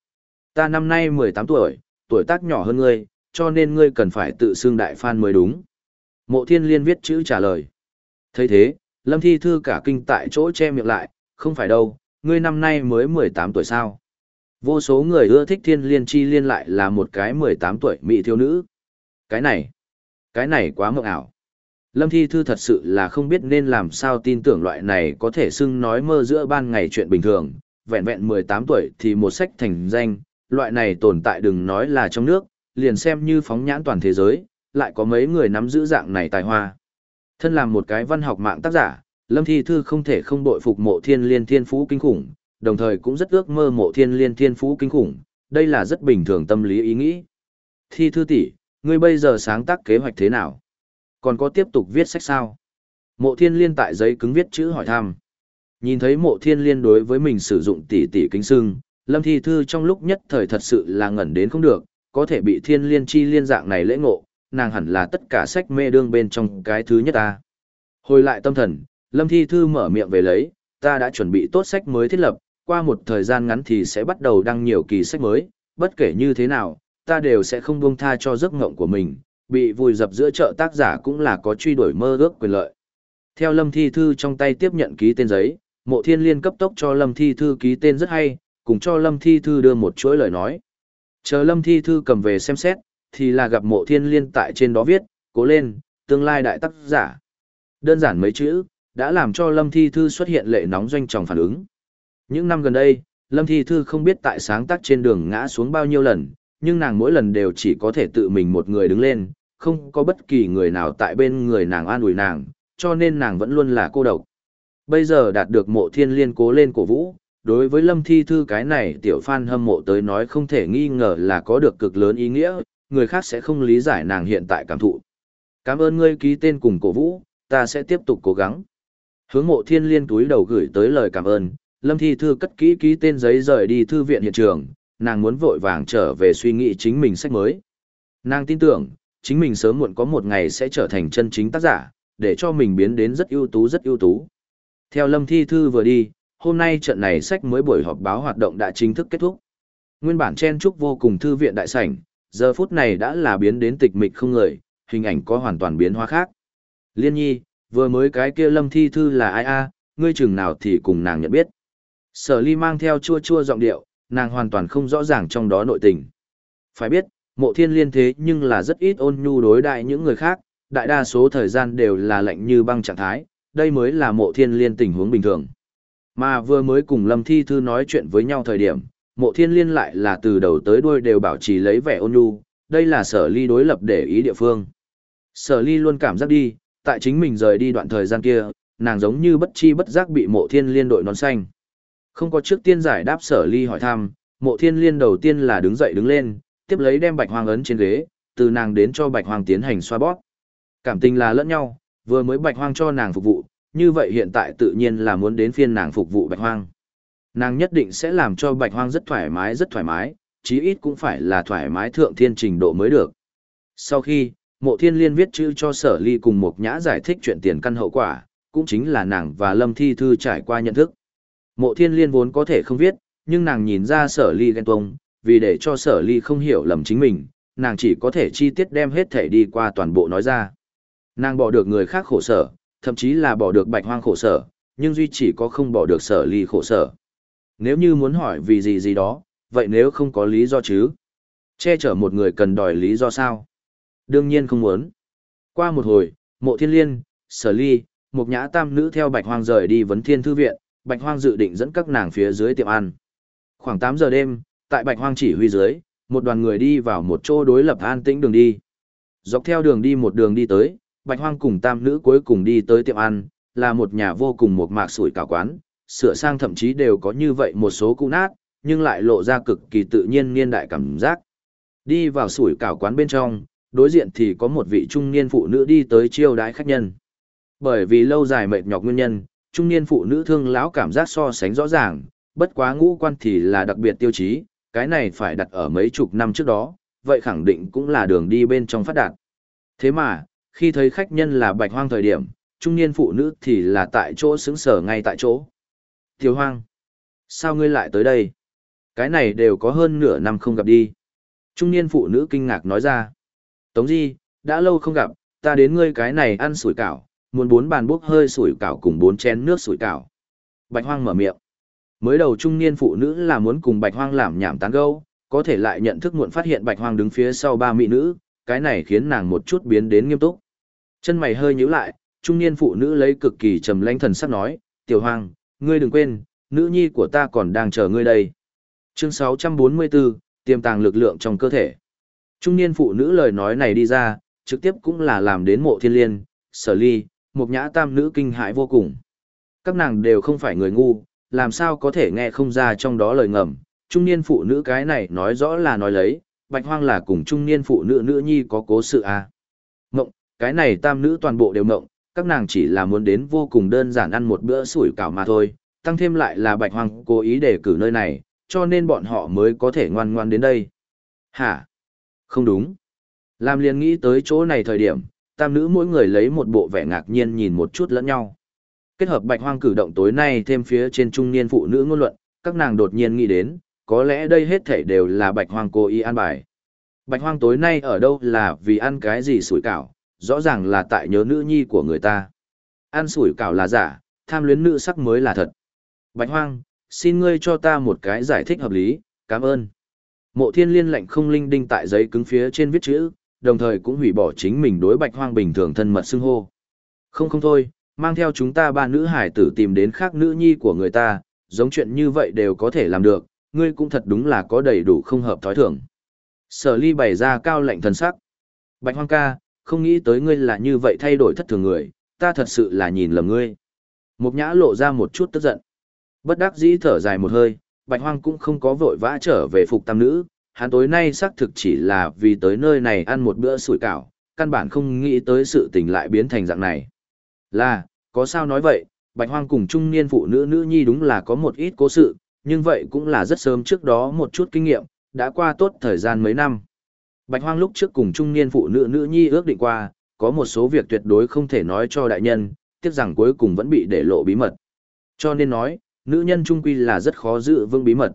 Ta năm nay 18 tuổi, tuổi tác nhỏ hơn ngươi, cho nên ngươi cần phải tự xưng đại fan mới đúng. Mộ thiên liên viết chữ trả lời. thấy thế, Lâm Thi Thư cả kinh tại chỗ che miệng lại, không phải đâu, ngươi năm nay mới 18 tuổi sao. Vô số người ưa thích thiên liên chi liên lại là một cái 18 tuổi mỹ thiếu nữ. Cái này, cái này quá mộng ảo. Lâm Thi Thư thật sự là không biết nên làm sao tin tưởng loại này có thể xưng nói mơ giữa ban ngày chuyện bình thường, vẹn vẹn 18 tuổi thì một sách thành danh, loại này tồn tại đừng nói là trong nước, liền xem như phóng nhãn toàn thế giới, lại có mấy người nắm giữ dạng này tài hoa. Thân làm một cái văn học mạng tác giả, Lâm Thi Thư không thể không bội phục mộ thiên liên thiên phú kinh khủng, đồng thời cũng rất ước mơ mộ thiên liên thiên phú kinh khủng, đây là rất bình thường tâm lý ý nghĩ. Thi Thư tỷ, ngươi bây giờ sáng tác kế hoạch thế nào? Còn có tiếp tục viết sách sao? Mộ thiên liên tại giấy cứng viết chữ hỏi thăm. Nhìn thấy mộ thiên liên đối với mình sử dụng tỷ tỷ kính sưng, Lâm Thi Thư trong lúc nhất thời thật sự là ngẩn đến không được, có thể bị thiên liên chi liên dạng này lễ ngộ, nàng hẳn là tất cả sách mê đương bên trong cái thứ nhất ta. Hồi lại tâm thần, Lâm Thi Thư mở miệng về lấy, ta đã chuẩn bị tốt sách mới thiết lập, qua một thời gian ngắn thì sẽ bắt đầu đăng nhiều kỳ sách mới, bất kể như thế nào, ta đều sẽ không buông tha cho giấc ngộng của mình, bị vùi dập giữa chợ tác giả cũng là có truy đuổi mơ ước quyền lợi. Theo Lâm Thi Thư trong tay tiếp nhận ký tên giấy, mộ thiên liên cấp tốc cho Lâm Thi Thư ký tên rất hay, cùng cho Lâm Thi Thư đưa một chuỗi lời nói. Chờ Lâm Thi Thư cầm về xem xét, thì là gặp mộ thiên liên tại trên đó viết, cố lên, tương lai đại tác giả. Đơn giản mấy chữ, đã làm cho Lâm Thi Thư xuất hiện lệ nóng doanh tròng phản ứng. Những năm gần đây, Lâm Thi Thư không biết tại sáng tác trên đường ngã xuống bao nhiêu lần, nhưng nàng mỗi lần đều chỉ có thể tự mình một người đứng lên, không có bất kỳ người nào tại bên người nàng an ủi nàng, cho nên nàng vẫn luôn là cô độc. Bây giờ đạt được mộ thiên liên cố lên cổ vũ, đối với Lâm Thi Thư cái này tiểu fan hâm mộ tới nói không thể nghi ngờ là có được cực lớn ý nghĩa, người khác sẽ không lý giải nàng hiện tại cảm thụ. Cảm ơn ngươi ký tên cùng cổ vũ, ta sẽ tiếp tục cố gắng. Hướng mộ thiên liên túi đầu gửi tới lời cảm ơn, Lâm Thi Thư cất kỹ ký tên giấy rời đi thư viện hiện trường, nàng muốn vội vàng trở về suy nghĩ chính mình sách mới. Nàng tin tưởng, chính mình sớm muộn có một ngày sẽ trở thành chân chính tác giả, để cho mình biến đến rất ưu tú rất ưu tú. Theo Lâm Thi Thư vừa đi, hôm nay trận này sách mới buổi họp báo hoạt động đã chính thức kết thúc. Nguyên bản chen trúc vô cùng thư viện đại sảnh, giờ phút này đã là biến đến tịch mịch không người, hình ảnh có hoàn toàn biến hóa khác. Liên nhi, vừa mới cái kia Lâm Thi Thư là ai a ngươi chừng nào thì cùng nàng nhận biết. Sở ly mang theo chua chua giọng điệu, nàng hoàn toàn không rõ ràng trong đó nội tình. Phải biết, mộ thiên liên thế nhưng là rất ít ôn nhu đối đại những người khác, đại đa số thời gian đều là lạnh như băng trạng thái, đây mới là mộ thiên liên tình huống bình thường. Mà vừa mới cùng Lâm Thi Thư nói chuyện với nhau thời điểm, mộ thiên liên lại là từ đầu tới đuôi đều bảo trì lấy vẻ ôn nhu, đây là sở ly đối lập để ý địa phương. Sở ly luôn cảm giác đi, tại chính mình rời đi đoạn thời gian kia, nàng giống như bất chi bất giác bị mộ thiên liên đội nón xanh. Không có trước tiên giải đáp sở ly hỏi thăm, mộ thiên liên đầu tiên là đứng dậy đứng lên, tiếp lấy đem bạch hoang ấn trên ghế, từ nàng đến cho bạch hoang tiến hành xoa bóp. Cảm tình là lẫn nhau, vừa mới bạch hoang cho nàng phục vụ, như vậy hiện tại tự nhiên là muốn đến phiên nàng phục vụ bạch hoang. Nàng nhất định sẽ làm cho bạch hoang rất thoải mái rất thoải mái, chí ít cũng phải là thoải mái thượng thiên trình độ mới được. Sau khi, mộ thiên liên viết chữ cho sở ly cùng một nhã giải thích chuyện tiền căn hậu quả, cũng chính là nàng và lâm thi thư trải qua nhận thức. Mộ thiên liên vốn có thể không viết, nhưng nàng nhìn ra sở ly ghen tuông, vì để cho sở ly không hiểu lầm chính mình, nàng chỉ có thể chi tiết đem hết thể đi qua toàn bộ nói ra. Nàng bỏ được người khác khổ sở, thậm chí là bỏ được bạch hoang khổ sở, nhưng duy chỉ có không bỏ được sở ly khổ sở. Nếu như muốn hỏi vì gì gì đó, vậy nếu không có lý do chứ? Che chở một người cần đòi lý do sao? Đương nhiên không muốn. Qua một hồi, mộ thiên liên, sở ly, một nhã tam nữ theo bạch hoang rời đi vấn thiên thư viện, bạch hoang dự định dẫn các nàng phía dưới tiệm ăn. Khoảng 8 giờ đêm, tại bạch hoang chỉ huy dưới, một đoàn người đi vào một chỗ đối lập an tĩnh đường đi. Dọc theo đường đi một đường đi tới, bạch hoang cùng tam nữ cuối cùng đi tới tiệm ăn, là một nhà vô cùng một mạc sủi cảo quán, sửa sang thậm chí đều có như vậy một số cũ nát, nhưng lại lộ ra cực kỳ tự nhiên niên đại cảm giác. Đi vào sủi cảo quán bên trong, đối diện thì có một vị trung niên phụ nữ đi tới chiêu đái khách nhân. Bởi vì lâu dài mệt nhọc nguyên nhân, trung niên phụ nữ thương lão cảm giác so sánh rõ ràng, bất quá ngũ quan thì là đặc biệt tiêu chí, cái này phải đặt ở mấy chục năm trước đó, vậy khẳng định cũng là đường đi bên trong phát đạt. Thế mà, khi thấy khách nhân là bạch hoang thời điểm, trung niên phụ nữ thì là tại chỗ xứng sở ngay tại chỗ. Tiểu hoang, sao ngươi lại tới đây? Cái này đều có hơn nửa năm không gặp đi. Trung niên phụ nữ kinh ngạc nói ra. Tống Di, đã lâu không gặp, ta đến ngươi cái này ăn sủi cảo, muốn bốn bàn bốc hơi sủi cảo cùng bốn chén nước sủi cảo. Bạch hoang mở miệng. Mới đầu trung niên phụ nữ là muốn cùng bạch hoang làm nhảm tán gẫu, có thể lại nhận thức muộn phát hiện bạch hoang đứng phía sau ba mỹ nữ, cái này khiến nàng một chút biến đến nghiêm túc. Chân mày hơi nhíu lại, trung niên phụ nữ lấy cực kỳ trầm lãnh thần sắc nói, tiểu hoang, ngươi đừng quên, nữ nhi của ta còn đang chờ ngươi đây. Chương 644, tiềm tàng lực lượng trong cơ thể. Trung niên phụ nữ lời nói này đi ra, trực tiếp cũng là làm đến mộ thiên liên, sở ly, một nhã tam nữ kinh hãi vô cùng. Các nàng đều không phải người ngu, làm sao có thể nghe không ra trong đó lời ngầm. Trung niên phụ nữ cái này nói rõ là nói lấy, bạch hoang là cùng trung niên phụ nữ nữ nhi có cố sự à. Mộng, cái này tam nữ toàn bộ đều mộng, các nàng chỉ là muốn đến vô cùng đơn giản ăn một bữa sủi cảo mà thôi, tăng thêm lại là bạch hoang cố ý để cử nơi này, cho nên bọn họ mới có thể ngoan ngoan đến đây. Hả? Không đúng. lam liền nghĩ tới chỗ này thời điểm, tam nữ mỗi người lấy một bộ vẻ ngạc nhiên nhìn một chút lẫn nhau. Kết hợp bạch hoang cử động tối nay thêm phía trên trung niên phụ nữ ngôn luận, các nàng đột nhiên nghĩ đến, có lẽ đây hết thảy đều là bạch hoang cố ý an bài. Bạch hoang tối nay ở đâu là vì ăn cái gì sủi cảo, rõ ràng là tại nhớ nữ nhi của người ta. Ăn sủi cảo là giả, tham luyến nữ sắc mới là thật. Bạch hoang, xin ngươi cho ta một cái giải thích hợp lý, cảm ơn. Mộ thiên liên lệnh không linh đinh tại giấy cứng phía trên viết chữ, đồng thời cũng hủy bỏ chính mình đối bạch hoang bình thường thân mật xưng hô. Không không thôi, mang theo chúng ta ba nữ hải tử tìm đến khác nữ nhi của người ta, giống chuyện như vậy đều có thể làm được, ngươi cũng thật đúng là có đầy đủ không hợp thói thường. Sở ly bày ra cao lệnh thần sắc. Bạch hoang ca, không nghĩ tới ngươi là như vậy thay đổi thất thường người, ta thật sự là nhìn lầm ngươi. Mục nhã lộ ra một chút tức giận. Bất đắc dĩ thở dài một hơi, bạch hoang cũng không có vội vã trở về phục tam nữ, hắn tối nay xác thực chỉ là vì tới nơi này ăn một bữa sủi cảo, căn bản không nghĩ tới sự tình lại biến thành dạng này. Là, có sao nói vậy, bạch hoang cùng trung niên phụ nữ nữ nhi đúng là có một ít cố sự, nhưng vậy cũng là rất sớm trước đó một chút kinh nghiệm, đã qua tốt thời gian mấy năm. Bạch hoang lúc trước cùng trung niên phụ nữ nữ nhi ước định qua, có một số việc tuyệt đối không thể nói cho đại nhân, tiếc rằng cuối cùng vẫn bị để lộ bí mật. Cho nên nói, nữ nhân trung quy là rất khó giữ vững bí mật.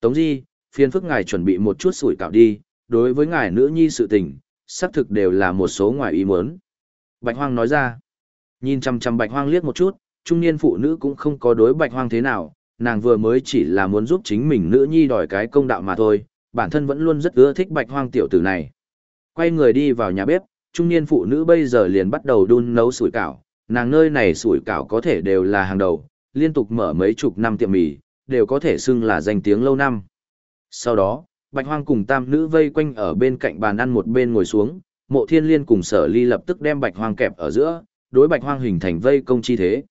Tống Di, phiền phức ngài chuẩn bị một chút sủi cảo đi, đối với ngài nữ nhi sự tình, sắp thực đều là một số ngoài ý muốn. Bạch Hoang nói ra, nhìn chăm chăm Bạch Hoang liếc một chút, trung niên phụ nữ cũng không có đối Bạch Hoang thế nào, nàng vừa mới chỉ là muốn giúp chính mình nữ nhi đòi cái công đạo mà thôi, bản thân vẫn luôn rất ưa thích Bạch Hoang tiểu tử này. Quay người đi vào nhà bếp, trung niên phụ nữ bây giờ liền bắt đầu đun nấu sủi cảo, nàng nơi này sủi cảo có thể đều là hàng đầu, liên tục mở mấy chục năm tiệm mì, đều có thể xưng là danh tiếng lâu năm. Sau đó, Bạch Hoang cùng tam nữ vây quanh ở bên cạnh bàn ăn một bên ngồi xuống, mộ thiên liên cùng sở ly lập tức đem Bạch Hoang kẹp ở giữa, đối Bạch Hoang hình thành vây công chi thế.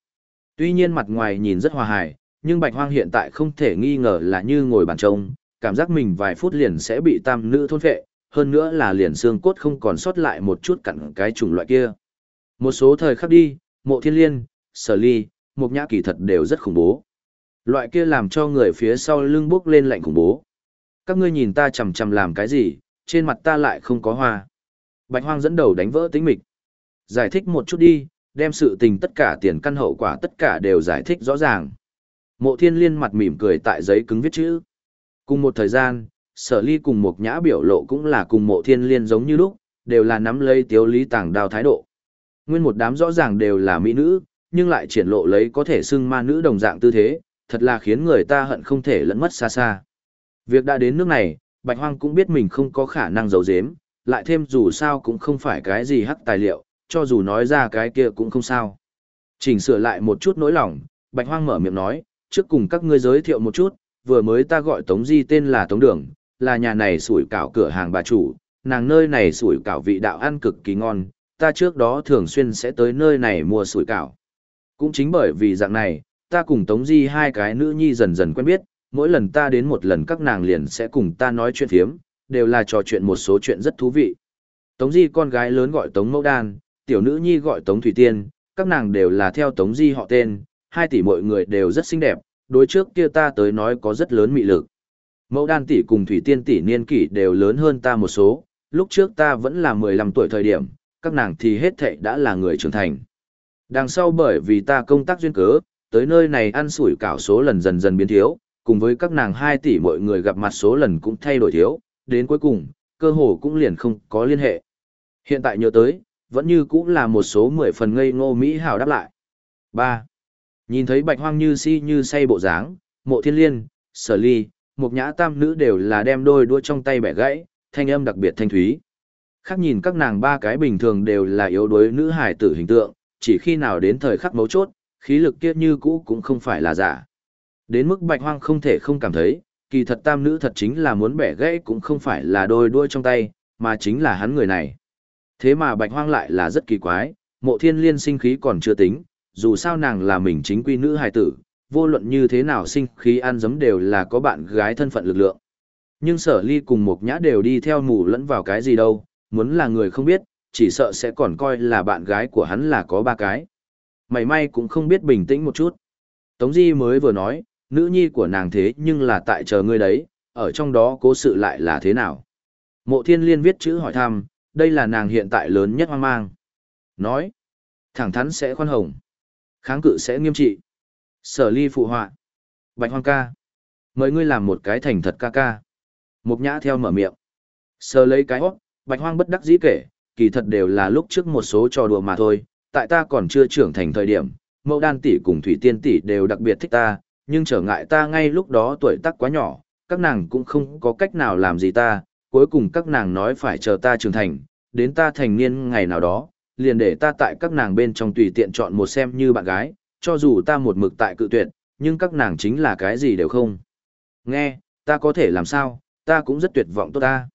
Tuy nhiên mặt ngoài nhìn rất hòa hài, nhưng Bạch Hoang hiện tại không thể nghi ngờ là như ngồi bàn trông, cảm giác mình vài phút liền sẽ bị tam nữ thôn phệ, hơn nữa là liền xương cốt không còn sót lại một chút cặn cái chủng loại kia. Một số thời khắc đi, mộ thiên liên, sở ly, một nhã kỳ thật đều rất khủng bố. Loại kia làm cho người phía sau lưng bước lên lạnh khủng bố. Các ngươi nhìn ta chầm chầm làm cái gì, trên mặt ta lại không có hoa. Bạch hoang dẫn đầu đánh vỡ tính mịch. Giải thích một chút đi, đem sự tình tất cả tiền căn hậu quả tất cả đều giải thích rõ ràng. Mộ thiên liên mặt mỉm cười tại giấy cứng viết chữ. Cùng một thời gian, sở ly cùng một nhã biểu lộ cũng là cùng mộ thiên liên giống như lúc, đều là nắm lấy tiếu lý tàng đào thái độ. Nguyên một đám rõ ràng đều là mỹ nữ, nhưng lại triển lộ lấy có thể xưng ma nữ đồng dạng tư thế, thật là khiến người ta hận không thể lẫn mất xa xa. Việc đã đến nước này, Bạch Hoang cũng biết mình không có khả năng giấu giếm, lại thêm dù sao cũng không phải cái gì hắc tài liệu, cho dù nói ra cái kia cũng không sao. Chỉnh sửa lại một chút nỗi lòng, Bạch Hoang mở miệng nói, trước cùng các ngươi giới thiệu một chút, vừa mới ta gọi Tống Di tên là Tống Đường, là nhà này sủi cảo cửa hàng bà chủ, nàng nơi này sủi cảo vị đạo ăn cực kỳ ngon, ta trước đó thường xuyên sẽ tới nơi này mua sủi cảo. Cũng chính bởi vì dạng này, ta cùng Tống Di hai cái nữ nhi dần dần quen biết, mỗi lần ta đến một lần các nàng liền sẽ cùng ta nói chuyện phiếm, đều là trò chuyện một số chuyện rất thú vị. Tống Di con gái lớn gọi Tống Mẫu Đan, tiểu nữ nhi gọi Tống Thủy Tiên, các nàng đều là theo Tống Di họ tên, hai tỷ mọi người đều rất xinh đẹp, đối trước kia ta tới nói có rất lớn mị lực. Mẫu Đan tỷ cùng Thủy Tiên tỷ niên kỷ đều lớn hơn ta một số, lúc trước ta vẫn là 15 tuổi thời điểm, các nàng thì hết thệ đã là người trưởng thành. Đằng sau bởi vì ta công tác duyên cớ, tới nơi này ăn sủi cảo số lần dần dần biến thiếu, cùng với các nàng 2 tỷ mọi người gặp mặt số lần cũng thay đổi thiếu, đến cuối cùng, cơ hồ cũng liền không có liên hệ. Hiện tại nhớ tới, vẫn như cũng là một số 10 phần ngây ngô Mỹ hào đáp lại. 3. Nhìn thấy bạch hoang như si như say bộ dáng, mộ thiên liên, sở ly, một nhã tam nữ đều là đem đôi đua trong tay bẻ gãy, thanh âm đặc biệt thanh thúy. Khác nhìn các nàng ba cái bình thường đều là yếu đuối nữ hài tử hình tượng, chỉ khi nào đến thời khắc mấu chốt, khí lực kia như cũ cũng không phải là giả. Đến mức bạch hoang không thể không cảm thấy, kỳ thật tam nữ thật chính là muốn bẻ gãy cũng không phải là đôi đuôi trong tay, mà chính là hắn người này. Thế mà bạch hoang lại là rất kỳ quái, mộ thiên liên sinh khí còn chưa tính, dù sao nàng là mình chính quy nữ hài tử, vô luận như thế nào sinh khí ăn dấm đều là có bạn gái thân phận lực lượng. Nhưng sở ly cùng một nhã đều đi theo mù lẫn vào cái gì đâu, muốn là người không biết, chỉ sợ sẽ còn coi là bạn gái của hắn là có ba cái. Mày may cũng không biết bình tĩnh một chút. Tống Di mới vừa nói, nữ nhi của nàng thế nhưng là tại chờ ngươi đấy, ở trong đó cố sự lại là thế nào. Mộ thiên liên viết chữ hỏi thăm, đây là nàng hiện tại lớn nhất hoang mang. Nói, thẳng thắn sẽ khoan hồng, kháng cự sẽ nghiêm trị. Sở ly phụ họa. Bạch hoang ca. Mời ngươi làm một cái thành thật ca ca. Mục nhã theo mở miệng. Sở lấy cái hót, bạch hoang bất đắc dĩ kể, kỳ thật đều là lúc trước một số trò đùa mà thôi, tại ta còn chưa trưởng thành thời điểm, mẫu đan tỷ cùng thủy tiên tỷ đều đặc biệt thích ta, nhưng trở ngại ta ngay lúc đó tuổi tác quá nhỏ, các nàng cũng không có cách nào làm gì ta, cuối cùng các nàng nói phải chờ ta trưởng thành, đến ta thành niên ngày nào đó, liền để ta tại các nàng bên trong tùy tiện chọn một xem như bạn gái, cho dù ta một mực tại cự tuyệt, nhưng các nàng chính là cái gì đều không. Nghe, ta có thể làm sao, ta cũng rất tuyệt vọng tốt ta.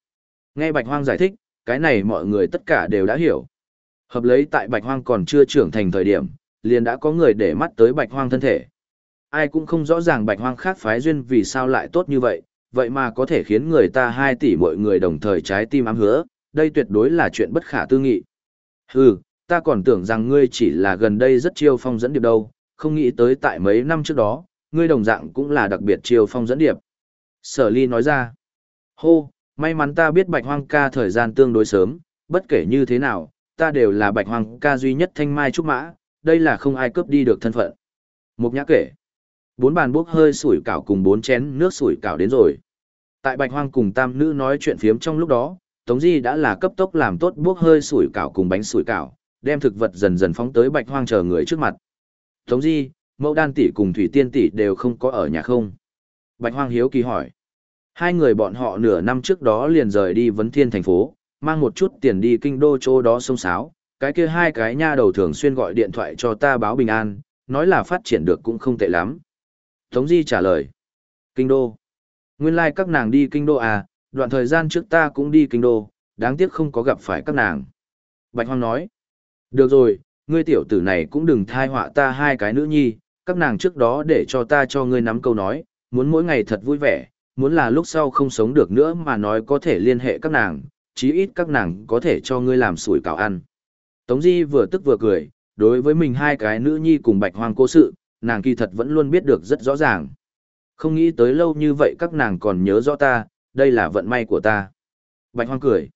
Nghe Bạch Hoang giải thích, cái này mọi người tất cả đều đã hiểu. Hợp lấy tại Bạch Hoang còn chưa trưởng thành thời điểm, liền đã có người để mắt tới Bạch Hoang thân thể. Ai cũng không rõ ràng Bạch Hoang khác phái duyên vì sao lại tốt như vậy, vậy mà có thể khiến người ta hai tỷ mọi người đồng thời trái tim ám hứa, đây tuyệt đối là chuyện bất khả tư nghị. Hừ, ta còn tưởng rằng ngươi chỉ là gần đây rất chiêu phong dẫn điệp đâu, không nghĩ tới tại mấy năm trước đó, ngươi đồng dạng cũng là đặc biệt chiêu phong dẫn điệp. Sở ly nói ra, hô, may mắn ta biết bạch hoang ca thời gian tương đối sớm, bất kể như thế nào, ta đều là bạch hoang ca duy nhất thanh mai trúc mã, đây là không ai cướp đi được thân phận. Mục nhã kể, bốn bàn bốc hơi sủi cảo cùng bốn chén nước sủi cảo đến rồi. Tại bạch hoang cùng tam nữ nói chuyện phiếm trong lúc đó, Tống Di đã là cấp tốc làm tốt bước hơi sủi cảo cùng bánh sủi cảo, đem thực vật dần dần phóng tới bạch hoang chờ người trước mặt. Tống Di, mẫu đan tỷ cùng thủy tiên tỷ đều không có ở nhà không? Bạch hoang hiếu kỳ hỏi. Hai người bọn họ nửa năm trước đó liền rời đi vấn thiên thành phố, mang một chút tiền đi kinh đô chỗ đó sông sáo. Cái kia hai cái nha đầu thường xuyên gọi điện thoại cho ta báo bình an, nói là phát triển được cũng không tệ lắm. Tống Di trả lời. Kinh đô. Nguyên lai like các nàng đi kinh đô à, đoạn thời gian trước ta cũng đi kinh đô, đáng tiếc không có gặp phải các nàng. Bạch Hoang nói. Được rồi, ngươi tiểu tử này cũng đừng thai họa ta hai cái nữ nhi, các nàng trước đó để cho ta cho ngươi nắm câu nói, muốn mỗi ngày thật vui vẻ, muốn là lúc sau không sống được nữa mà nói có thể liên hệ các nàng, chí ít các nàng có thể cho ngươi làm sủi cảo ăn. Tống Di vừa tức vừa cười, đối với mình hai cái nữ nhi cùng bạch hoang cố sự, nàng kỳ thật vẫn luôn biết được rất rõ ràng. Không nghĩ tới lâu như vậy các nàng còn nhớ rõ ta, đây là vận may của ta. Bạch hoang cười.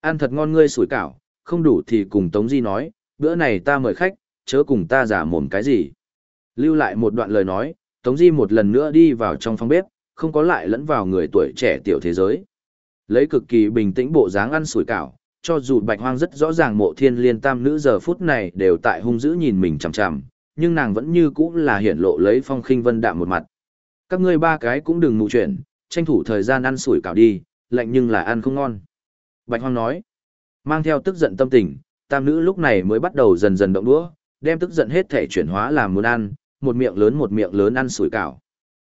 Ăn thật ngon ngươi sủi cảo, không đủ thì cùng Tống Di nói, bữa này ta mời khách, chớ cùng ta giả mồm cái gì. Lưu lại một đoạn lời nói, Tống Di một lần nữa đi vào trong phòng bếp, không có lại lẫn vào người tuổi trẻ tiểu thế giới. Lấy cực kỳ bình tĩnh bộ dáng ăn sủi cảo, cho dù bạch hoang rất rõ ràng mộ thiên liên tam nữ giờ phút này đều tại hung dữ nhìn mình chằm chằm, nhưng nàng vẫn như cũ là hiển lộ lấy phong khinh vân đạm một mặt. Các ngươi ba cái cũng đừng mù chuyện, tranh thủ thời gian ăn sủi cảo đi, lạnh nhưng là ăn không ngon. Bạch hoang nói, mang theo tức giận tâm tình, tam nữ lúc này mới bắt đầu dần dần động đũa, đem tức giận hết thể chuyển hóa làm muốn ăn, một miệng lớn một miệng lớn ăn sủi cảo.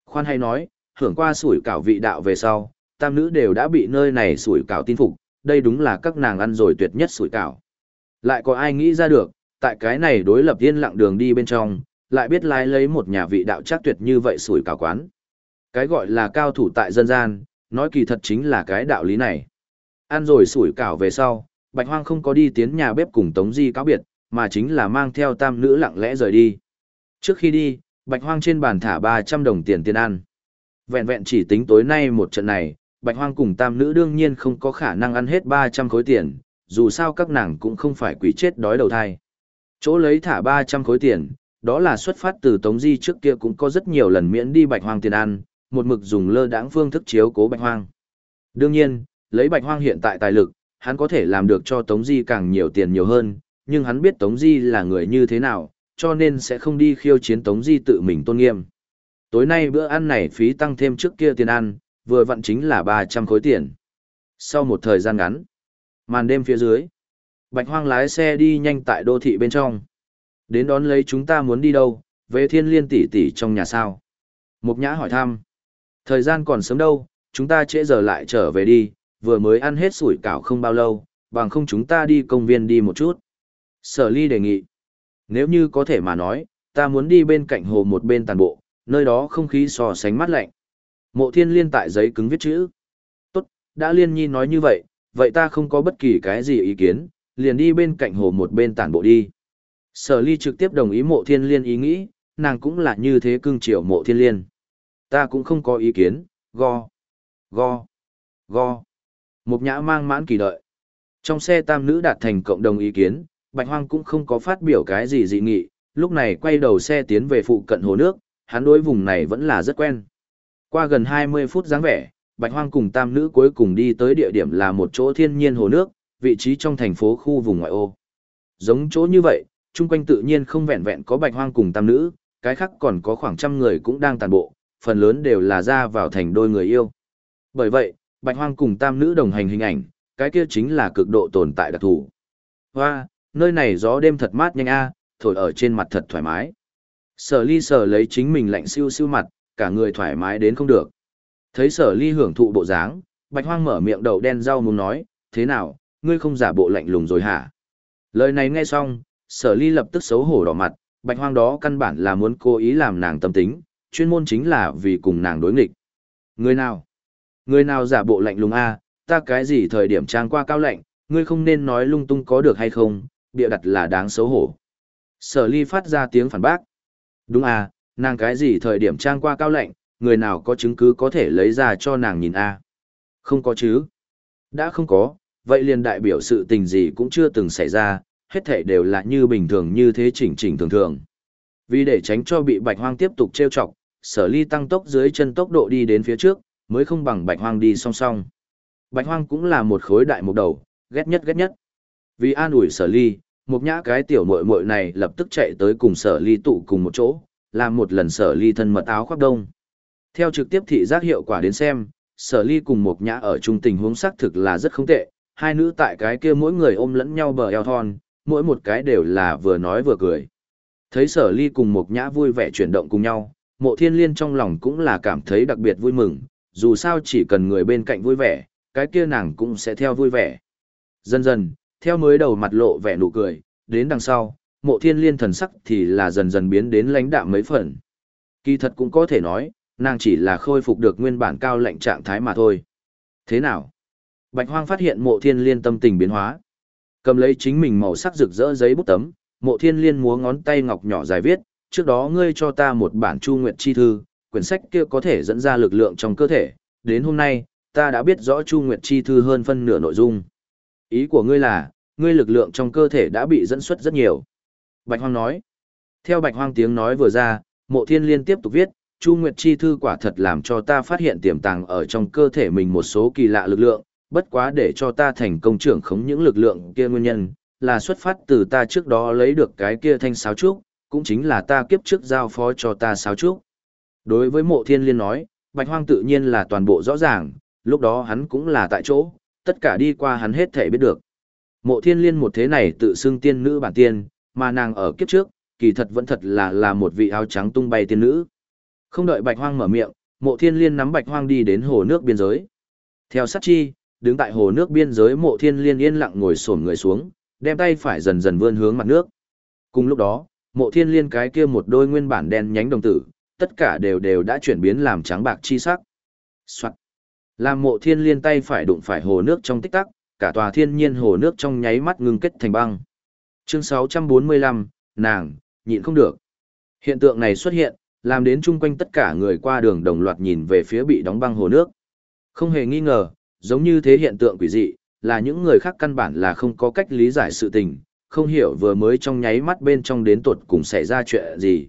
Khoan hay nói, hưởng qua sủi cảo vị đạo về sau, tam nữ đều đã bị nơi này sủi cảo tin phục, đây đúng là các nàng ăn rồi tuyệt nhất sủi cảo. Lại có ai nghĩ ra được, tại cái này đối lập yên lặng đường đi bên trong, lại biết lái lấy một nhà vị đạo chắc tuyệt như vậy sủi cảo quán. Cái gọi là cao thủ tại dân gian, nói kỳ thật chính là cái đạo lý này. Ăn rồi sủi cảo về sau, Bạch Hoang không có đi tiến nhà bếp cùng Tống Di cáo biệt, mà chính là mang theo tam nữ lặng lẽ rời đi. Trước khi đi, Bạch Hoang trên bàn thả 300 đồng tiền tiền ăn. Vẹn vẹn chỉ tính tối nay một trận này, Bạch Hoang cùng tam nữ đương nhiên không có khả năng ăn hết 300 khối tiền, dù sao các nàng cũng không phải quỷ chết đói đầu thai. Chỗ lấy thả 300 khối tiền, đó là xuất phát từ Tống Di trước kia cũng có rất nhiều lần miễn đi Bạch Hoang tiền ăn, một mực dùng lơ đãng phương thức chiếu cố Bạch Hoang. Đương nhiên, lấy Bạch Hoang hiện tại tài lực, hắn có thể làm được cho Tống Di càng nhiều tiền nhiều hơn, nhưng hắn biết Tống Di là người như thế nào, cho nên sẽ không đi khiêu chiến Tống Di tự mình tôn nghiêm. Tối nay bữa ăn này phí tăng thêm trước kia tiền ăn, vừa vặn chính là 300 khối tiền. Sau một thời gian ngắn, màn đêm phía dưới, Bạch Hoang lái xe đi nhanh tại đô thị bên trong. Đến đón lấy chúng ta muốn đi đâu, về thiên liên tỷ tỷ trong nhà sao? Mục nhã hỏi thăm. Thời gian còn sớm đâu, chúng ta trễ giờ lại trở về đi, vừa mới ăn hết sủi cảo không bao lâu, bằng không chúng ta đi công viên đi một chút. Sở ly đề nghị. Nếu như có thể mà nói, ta muốn đi bên cạnh hồ một bên tàn bộ, nơi đó không khí so sánh mát lạnh. Mộ thiên liên tại giấy cứng viết chữ. Tốt, đã liên nhi nói như vậy, vậy ta không có bất kỳ cái gì ý kiến, liền đi bên cạnh hồ một bên tàn bộ đi. Sở ly trực tiếp đồng ý mộ thiên liên ý nghĩ, nàng cũng là như thế cưng chiều mộ thiên liên. Ta cũng không có ý kiến, go, go, go. Mục nhã mang mãn kỳ đợi. Trong xe tam nữ đạt thành cộng đồng ý kiến, Bạch Hoang cũng không có phát biểu cái gì dị nghị, lúc này quay đầu xe tiến về phụ cận hồ nước, hắn đối vùng này vẫn là rất quen. Qua gần 20 phút dáng vẻ, Bạch Hoang cùng tam nữ cuối cùng đi tới địa điểm là một chỗ thiên nhiên hồ nước, vị trí trong thành phố khu vùng ngoại ô. Giống chỗ như vậy, chung quanh tự nhiên không vẹn vẹn có Bạch Hoang cùng tam nữ, cái khác còn có khoảng trăm người cũng đang tàn bộ, phần lớn đều là ra vào thành đôi người yêu. Bởi vậy, bạch hoang cùng tam nữ đồng hành hình ảnh, cái kia chính là cực độ tồn tại đặc thù. Hoa, nơi này gió đêm thật mát nhanh a, thổi ở trên mặt thật thoải mái. Sở ly sở lấy chính mình lạnh siêu siêu mặt, cả người thoải mái đến không được. Thấy sở ly hưởng thụ bộ dáng, bạch hoang mở miệng đầu đen rau muốn nói, thế nào, ngươi không giả bộ lạnh lùng rồi hả? Lời này nghe xong, sở ly lập tức xấu hổ đỏ mặt, bạch hoang đó căn bản là muốn cố ý làm nàng tâm tính, chuyên môn chính là vì cùng nàng đối nghịch. Người nào? Người nào giả bộ lạnh lùng a? ta cái gì thời điểm trang qua cao lạnh, ngươi không nên nói lung tung có được hay không, bịa đặt là đáng xấu hổ. Sở ly phát ra tiếng phản bác. Đúng à, nàng cái gì thời điểm trang qua cao lạnh, người nào có chứng cứ có thể lấy ra cho nàng nhìn a Không có chứ. Đã không có, vậy liền đại biểu sự tình gì cũng chưa từng xảy ra, hết thể đều là như bình thường như thế chỉnh chỉnh thường thường. Vì để tránh cho bị bạch hoang tiếp tục trêu chọc, sở ly tăng tốc dưới chân tốc độ đi đến phía trước, mới không bằng bạch hoang đi song song. Bạch hoang cũng là một khối đại mục đầu, ghét nhất ghét nhất. Vì an ủi sở ly, một nhã cái tiểu muội muội này lập tức chạy tới cùng sở ly tụ cùng một chỗ, làm một lần sở ly thân mật áo khoác đông. Theo trực tiếp thị giác hiệu quả đến xem, sở ly cùng một nhã ở chung tình huống xác thực là rất không tệ, hai nữ tại cái kia mỗi người ôm lẫn nhau bờ eo thon, mỗi một cái đều là vừa nói vừa cười. Thấy sở ly cùng một nhã vui vẻ chuyển động cùng nhau, mộ thiên liên trong lòng cũng là cảm thấy đặc biệt vui mừng, dù sao chỉ cần người bên cạnh vui vẻ, cái kia nàng cũng sẽ theo vui vẻ. Dần dần, theo mới đầu mặt lộ vẻ nụ cười, đến đằng sau, mộ thiên liên thần sắc thì là dần dần biến đến lãnh đạm mấy phần. Kỳ thật cũng có thể nói, nàng chỉ là khôi phục được nguyên bản cao lệnh trạng thái mà thôi. Thế nào? Bạch Hoang phát hiện mộ thiên liên tâm tình biến hóa. Cầm lấy chính mình màu sắc rực rỡ giấy bút tấm, mộ thiên liên múa ngón tay ngọc nhỏ dài viết, trước đó ngươi cho ta một bản chu nguyện chi thư, quyển sách kia có thể dẫn ra lực lượng trong cơ thể, đến hôm nay, ta đã biết rõ chu nguyện chi thư hơn phân nửa nội dung. Ý của ngươi là, ngươi lực lượng trong cơ thể đã bị dẫn xuất rất nhiều. Bạch Hoang nói. Theo Bạch Hoang tiếng nói vừa ra, mộ thiên liên tiếp tục viết, Chu Nguyệt Chi Thư quả thật làm cho ta phát hiện tiềm tàng ở trong cơ thể mình một số kỳ lạ lực lượng, bất quá để cho ta thành công trưởng khống những lực lượng kia nguyên nhân, là xuất phát từ ta trước đó lấy được cái kia thanh sáo trúc, cũng chính là ta kiếp trước giao phó cho ta sáo trúc. Đối với mộ thiên liên nói, Bạch Hoang tự nhiên là toàn bộ rõ ràng, lúc đó hắn cũng là tại chỗ, tất cả đi qua hắn hết thể biết được. Mộ thiên liên một thế này tự xưng tiên nữ bản tiên, mà nàng ở kiếp trước, kỳ thật vẫn thật là là một vị áo trắng tung bay tiên nữ. Không đợi bạch hoang mở miệng, mộ thiên liên nắm bạch hoang đi đến hồ nước biên giới. Theo sát chi, đứng tại hồ nước biên giới mộ thiên liên yên lặng ngồi sổm người xuống, đem tay phải dần dần vươn hướng mặt nước. Cùng lúc đó, mộ thiên liên cái kia một đôi nguyên bản đen nhánh đồng tử, tất cả đều đều đã chuyển biến làm trắng bạc chi sắc. Soạn. Làm mộ thiên liên tay phải đụng phải hồ nước trong tích tắc, cả tòa thiên nhiên hồ nước trong nháy mắt ngưng kết thành băng. Chương 645, nàng, nhịn không được. Hiện tượng này xuất hiện, làm đến chung quanh tất cả người qua đường đồng loạt nhìn về phía bị đóng băng hồ nước. Không hề nghi ngờ, giống như thế hiện tượng quỷ dị, là những người khác căn bản là không có cách lý giải sự tình, không hiểu vừa mới trong nháy mắt bên trong đến tuột cùng xảy ra chuyện gì.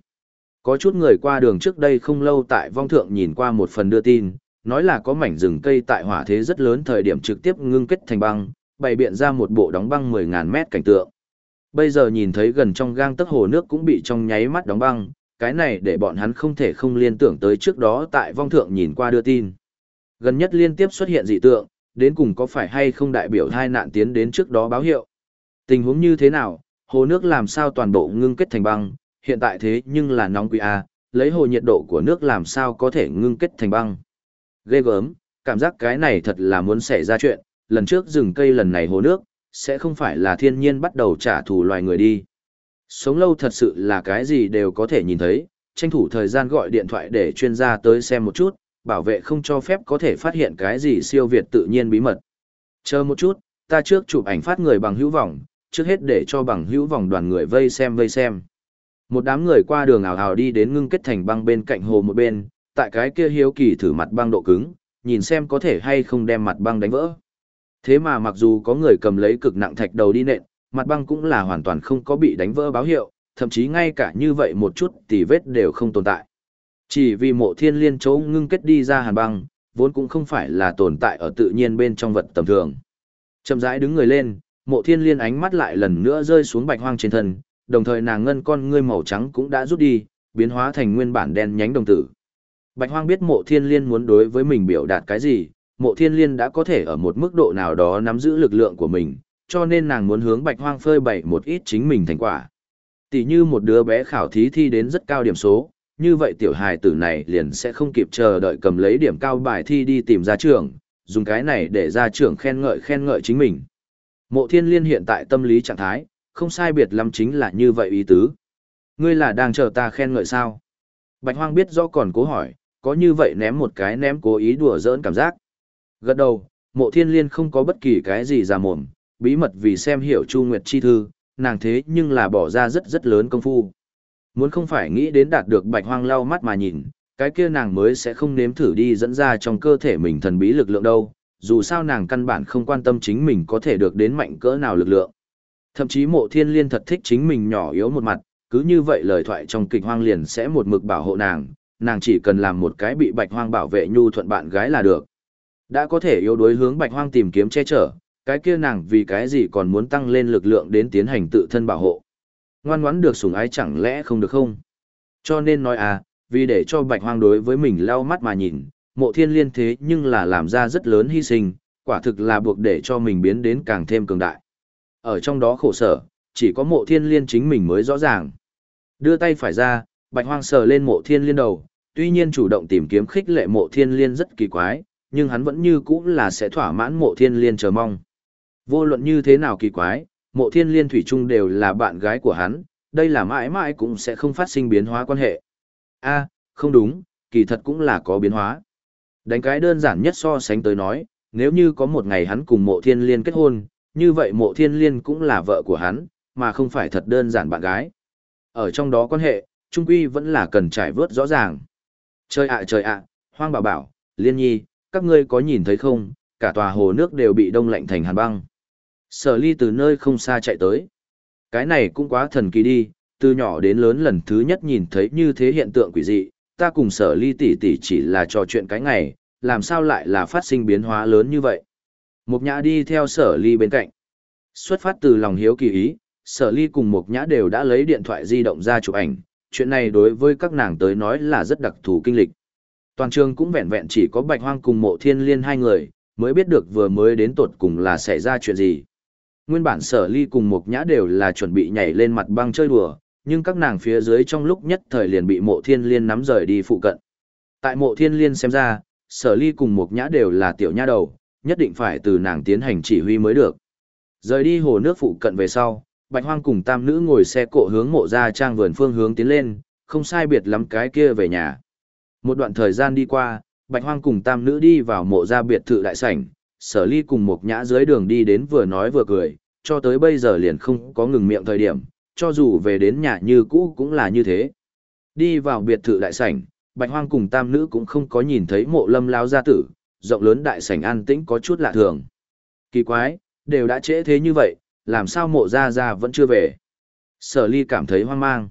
Có chút người qua đường trước đây không lâu tại vong thượng nhìn qua một phần đưa tin, nói là có mảnh rừng cây tại hỏa thế rất lớn thời điểm trực tiếp ngưng kết thành băng, bày biện ra một bộ đóng băng 10.000 mét cảnh tượng. Bây giờ nhìn thấy gần trong gang tấc hồ nước cũng bị trong nháy mắt đóng băng, cái này để bọn hắn không thể không liên tưởng tới trước đó tại vong thượng nhìn qua đưa tin. Gần nhất liên tiếp xuất hiện dị tượng, đến cùng có phải hay không đại biểu hai nạn tiến đến trước đó báo hiệu. Tình huống như thế nào, hồ nước làm sao toàn bộ ngưng kết thành băng, hiện tại thế nhưng là nóng quý A, lấy hồ nhiệt độ của nước làm sao có thể ngưng kết thành băng. Ghê gớm, cảm giác cái này thật là muốn xảy ra chuyện, lần trước rừng cây lần này hồ nước, sẽ không phải là thiên nhiên bắt đầu trả thù loài người đi. Sống lâu thật sự là cái gì đều có thể nhìn thấy, tranh thủ thời gian gọi điện thoại để chuyên gia tới xem một chút, bảo vệ không cho phép có thể phát hiện cái gì siêu việt tự nhiên bí mật. Chờ một chút, ta trước chụp ảnh phát người bằng hữu vọng, trước hết để cho bằng hữu vòng đoàn người vây xem vây xem. Một đám người qua đường ảo ảo đi đến ngưng kết thành băng bên cạnh hồ một bên, tại cái kia hiếu kỳ thử mặt băng độ cứng, nhìn xem có thể hay không đem mặt băng đánh vỡ. Thế mà mặc dù có người cầm lấy cực nặng thạch đầu đi nện, mặt băng cũng là hoàn toàn không có bị đánh vỡ báo hiệu, thậm chí ngay cả như vậy một chút tì vết đều không tồn tại. Chỉ vì mộ thiên liên chỗ ngưng kết đi ra hàn băng, vốn cũng không phải là tồn tại ở tự nhiên bên trong vật tầm thường. Chậm rãi đứng người lên, mộ thiên liên ánh mắt lại lần nữa rơi xuống bạch hoang trên thân, đồng thời nàng ngân con ngươi màu trắng cũng đã rút đi, biến hóa thành nguyên bản đen nhánh đồng tử. Bạch Hoang biết mộ thiên liên muốn đối với mình biểu đạt cái gì, mộ thiên liên đã có thể ở một mức độ nào đó nắm giữ lực lượng của mình, cho nên nàng muốn hướng Bạch Hoang phơi bày một ít chính mình thành quả. Tỷ như một đứa bé khảo thí thi đến rất cao điểm số, như vậy tiểu hài tử này liền sẽ không kịp chờ đợi cầm lấy điểm cao bài thi đi tìm ra trường, dùng cái này để ra trưởng khen ngợi khen ngợi chính mình. Mộ thiên liên hiện tại tâm lý trạng thái, không sai biệt lắm chính là như vậy ý tứ. Ngươi là đang chờ ta khen ngợi sao? Bạch hoang biết rõ còn cố hỏi, có như vậy ném một cái ném cố ý đùa giỡn cảm giác. Gật đầu, mộ thiên liên không có bất kỳ cái gì ra mồm, bí mật vì xem hiểu Chu Nguyệt Chi Thư, nàng thế nhưng là bỏ ra rất rất lớn công phu. Muốn không phải nghĩ đến đạt được bạch hoang lau mắt mà nhìn, cái kia nàng mới sẽ không nếm thử đi dẫn ra trong cơ thể mình thần bí lực lượng đâu, dù sao nàng căn bản không quan tâm chính mình có thể được đến mạnh cỡ nào lực lượng. Thậm chí mộ thiên liên thật thích chính mình nhỏ yếu một mặt, cứ như vậy lời thoại trong kịch hoang liền sẽ một mực bảo hộ nàng, nàng chỉ cần làm một cái bị bạch hoang bảo vệ nhu thuận bạn gái là được. Đã có thể yếu đuối hướng bạch hoang tìm kiếm che chở, cái kia nàng vì cái gì còn muốn tăng lên lực lượng đến tiến hành tự thân bảo hộ. Ngoan ngoãn được sủng ái chẳng lẽ không được không? Cho nên nói à, vì để cho bạch hoang đối với mình lau mắt mà nhìn, mộ thiên liên thế nhưng là làm ra rất lớn hy sinh, quả thực là buộc để cho mình biến đến càng thêm cường đại. Ở trong đó khổ sở, chỉ có mộ thiên liên chính mình mới rõ ràng. Đưa tay phải ra, bạch hoang sờ lên mộ thiên liên đầu, tuy nhiên chủ động tìm kiếm khích lệ mộ thiên liên rất kỳ quái, nhưng hắn vẫn như cũ là sẽ thỏa mãn mộ thiên liên chờ mong. Vô luận như thế nào kỳ quái, mộ thiên liên thủy chung đều là bạn gái của hắn, đây là mãi mãi cũng sẽ không phát sinh biến hóa quan hệ. a không đúng, kỳ thật cũng là có biến hóa. Đánh cái đơn giản nhất so sánh tới nói, nếu như có một ngày hắn cùng mộ thiên liên kết hôn, như vậy mộ thiên liên cũng là vợ của hắn, mà không phải thật đơn giản bạn gái. Ở trong đó quan hệ, trung quy vẫn là cần trải vớt rõ ràng. Trời ạ trời ạ, hoang bảo bảo, liên nhi, các ngươi có nhìn thấy không, cả tòa hồ nước đều bị đông lạnh thành hàn băng. Sở ly từ nơi không xa chạy tới. Cái này cũng quá thần kỳ đi, từ nhỏ đến lớn lần thứ nhất nhìn thấy như thế hiện tượng quỷ dị, ta cùng sở ly tỷ tỷ chỉ là trò chuyện cái ngày, làm sao lại là phát sinh biến hóa lớn như vậy. Mục nhã đi theo sở ly bên cạnh. Xuất phát từ lòng hiếu kỳ ý, sở ly cùng mục nhã đều đã lấy điện thoại di động ra chụp ảnh, chuyện này đối với các nàng tới nói là rất đặc thù kinh lịch. Toàn trường cũng vẹn vẹn chỉ có bạch hoang cùng mộ thiên liên hai người, mới biết được vừa mới đến tột cùng là xảy ra chuyện gì. Nguyên bản sở ly cùng mục nhã đều là chuẩn bị nhảy lên mặt băng chơi đùa, nhưng các nàng phía dưới trong lúc nhất thời liền bị mộ thiên liên nắm rời đi phụ cận. Tại mộ thiên liên xem ra, sở ly cùng mục nhã đều là tiểu nha đầu, nhất định phải từ nàng tiến hành chỉ huy mới được. Rời đi hồ nước phụ cận về sau, bạch hoang cùng tam nữ ngồi xe cộ hướng mộ ra trang vườn phương hướng tiến lên, không sai biệt lắm cái kia về nhà. Một đoạn thời gian đi qua, bạch hoang cùng tam nữ đi vào mộ ra biệt thự đại sảnh, sở ly cùng mục nhã dưới đường đi đến vừa nói vừa cười, cho tới bây giờ liền không có ngừng miệng thời điểm, cho dù về đến nhà như cũ cũng là như thế. Đi vào biệt thự đại sảnh, Bạch Hoang cùng tam nữ cũng không có nhìn thấy mộ lâm lao gia tử, rộng lớn đại sảnh an tĩnh có chút lạ thường. Kỳ quái, đều đã trễ thế như vậy, làm sao mộ gia gia vẫn chưa về. Sở ly cảm thấy hoang mang.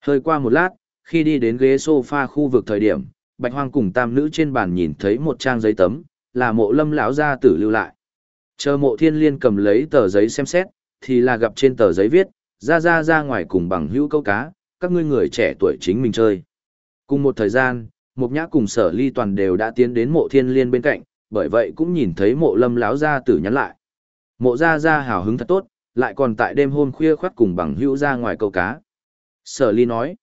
Hơi qua một lát, khi đi đến ghế sofa khu vực thời điểm, Bạch Hoang cùng tam nữ trên bàn nhìn thấy một trang giấy tấm, là mộ lâm lão gia tử lưu lại. Chờ mộ thiên liên cầm lấy tờ giấy xem xét, thì là gặp trên tờ giấy viết, ra ra ra ngoài cùng bằng hữu câu cá, các ngươi người trẻ tuổi chính mình chơi. Cùng một thời gian, Mục Nhã cùng Sở Ly toàn đều đã tiến đến mộ thiên liên bên cạnh, bởi vậy cũng nhìn thấy mộ lâm láo gia tử nhắn lại. Mộ gia gia hào hứng thật tốt, lại còn tại đêm hôm khuya khoắt cùng bằng hữu ra ngoài câu cá. Sở Ly nói,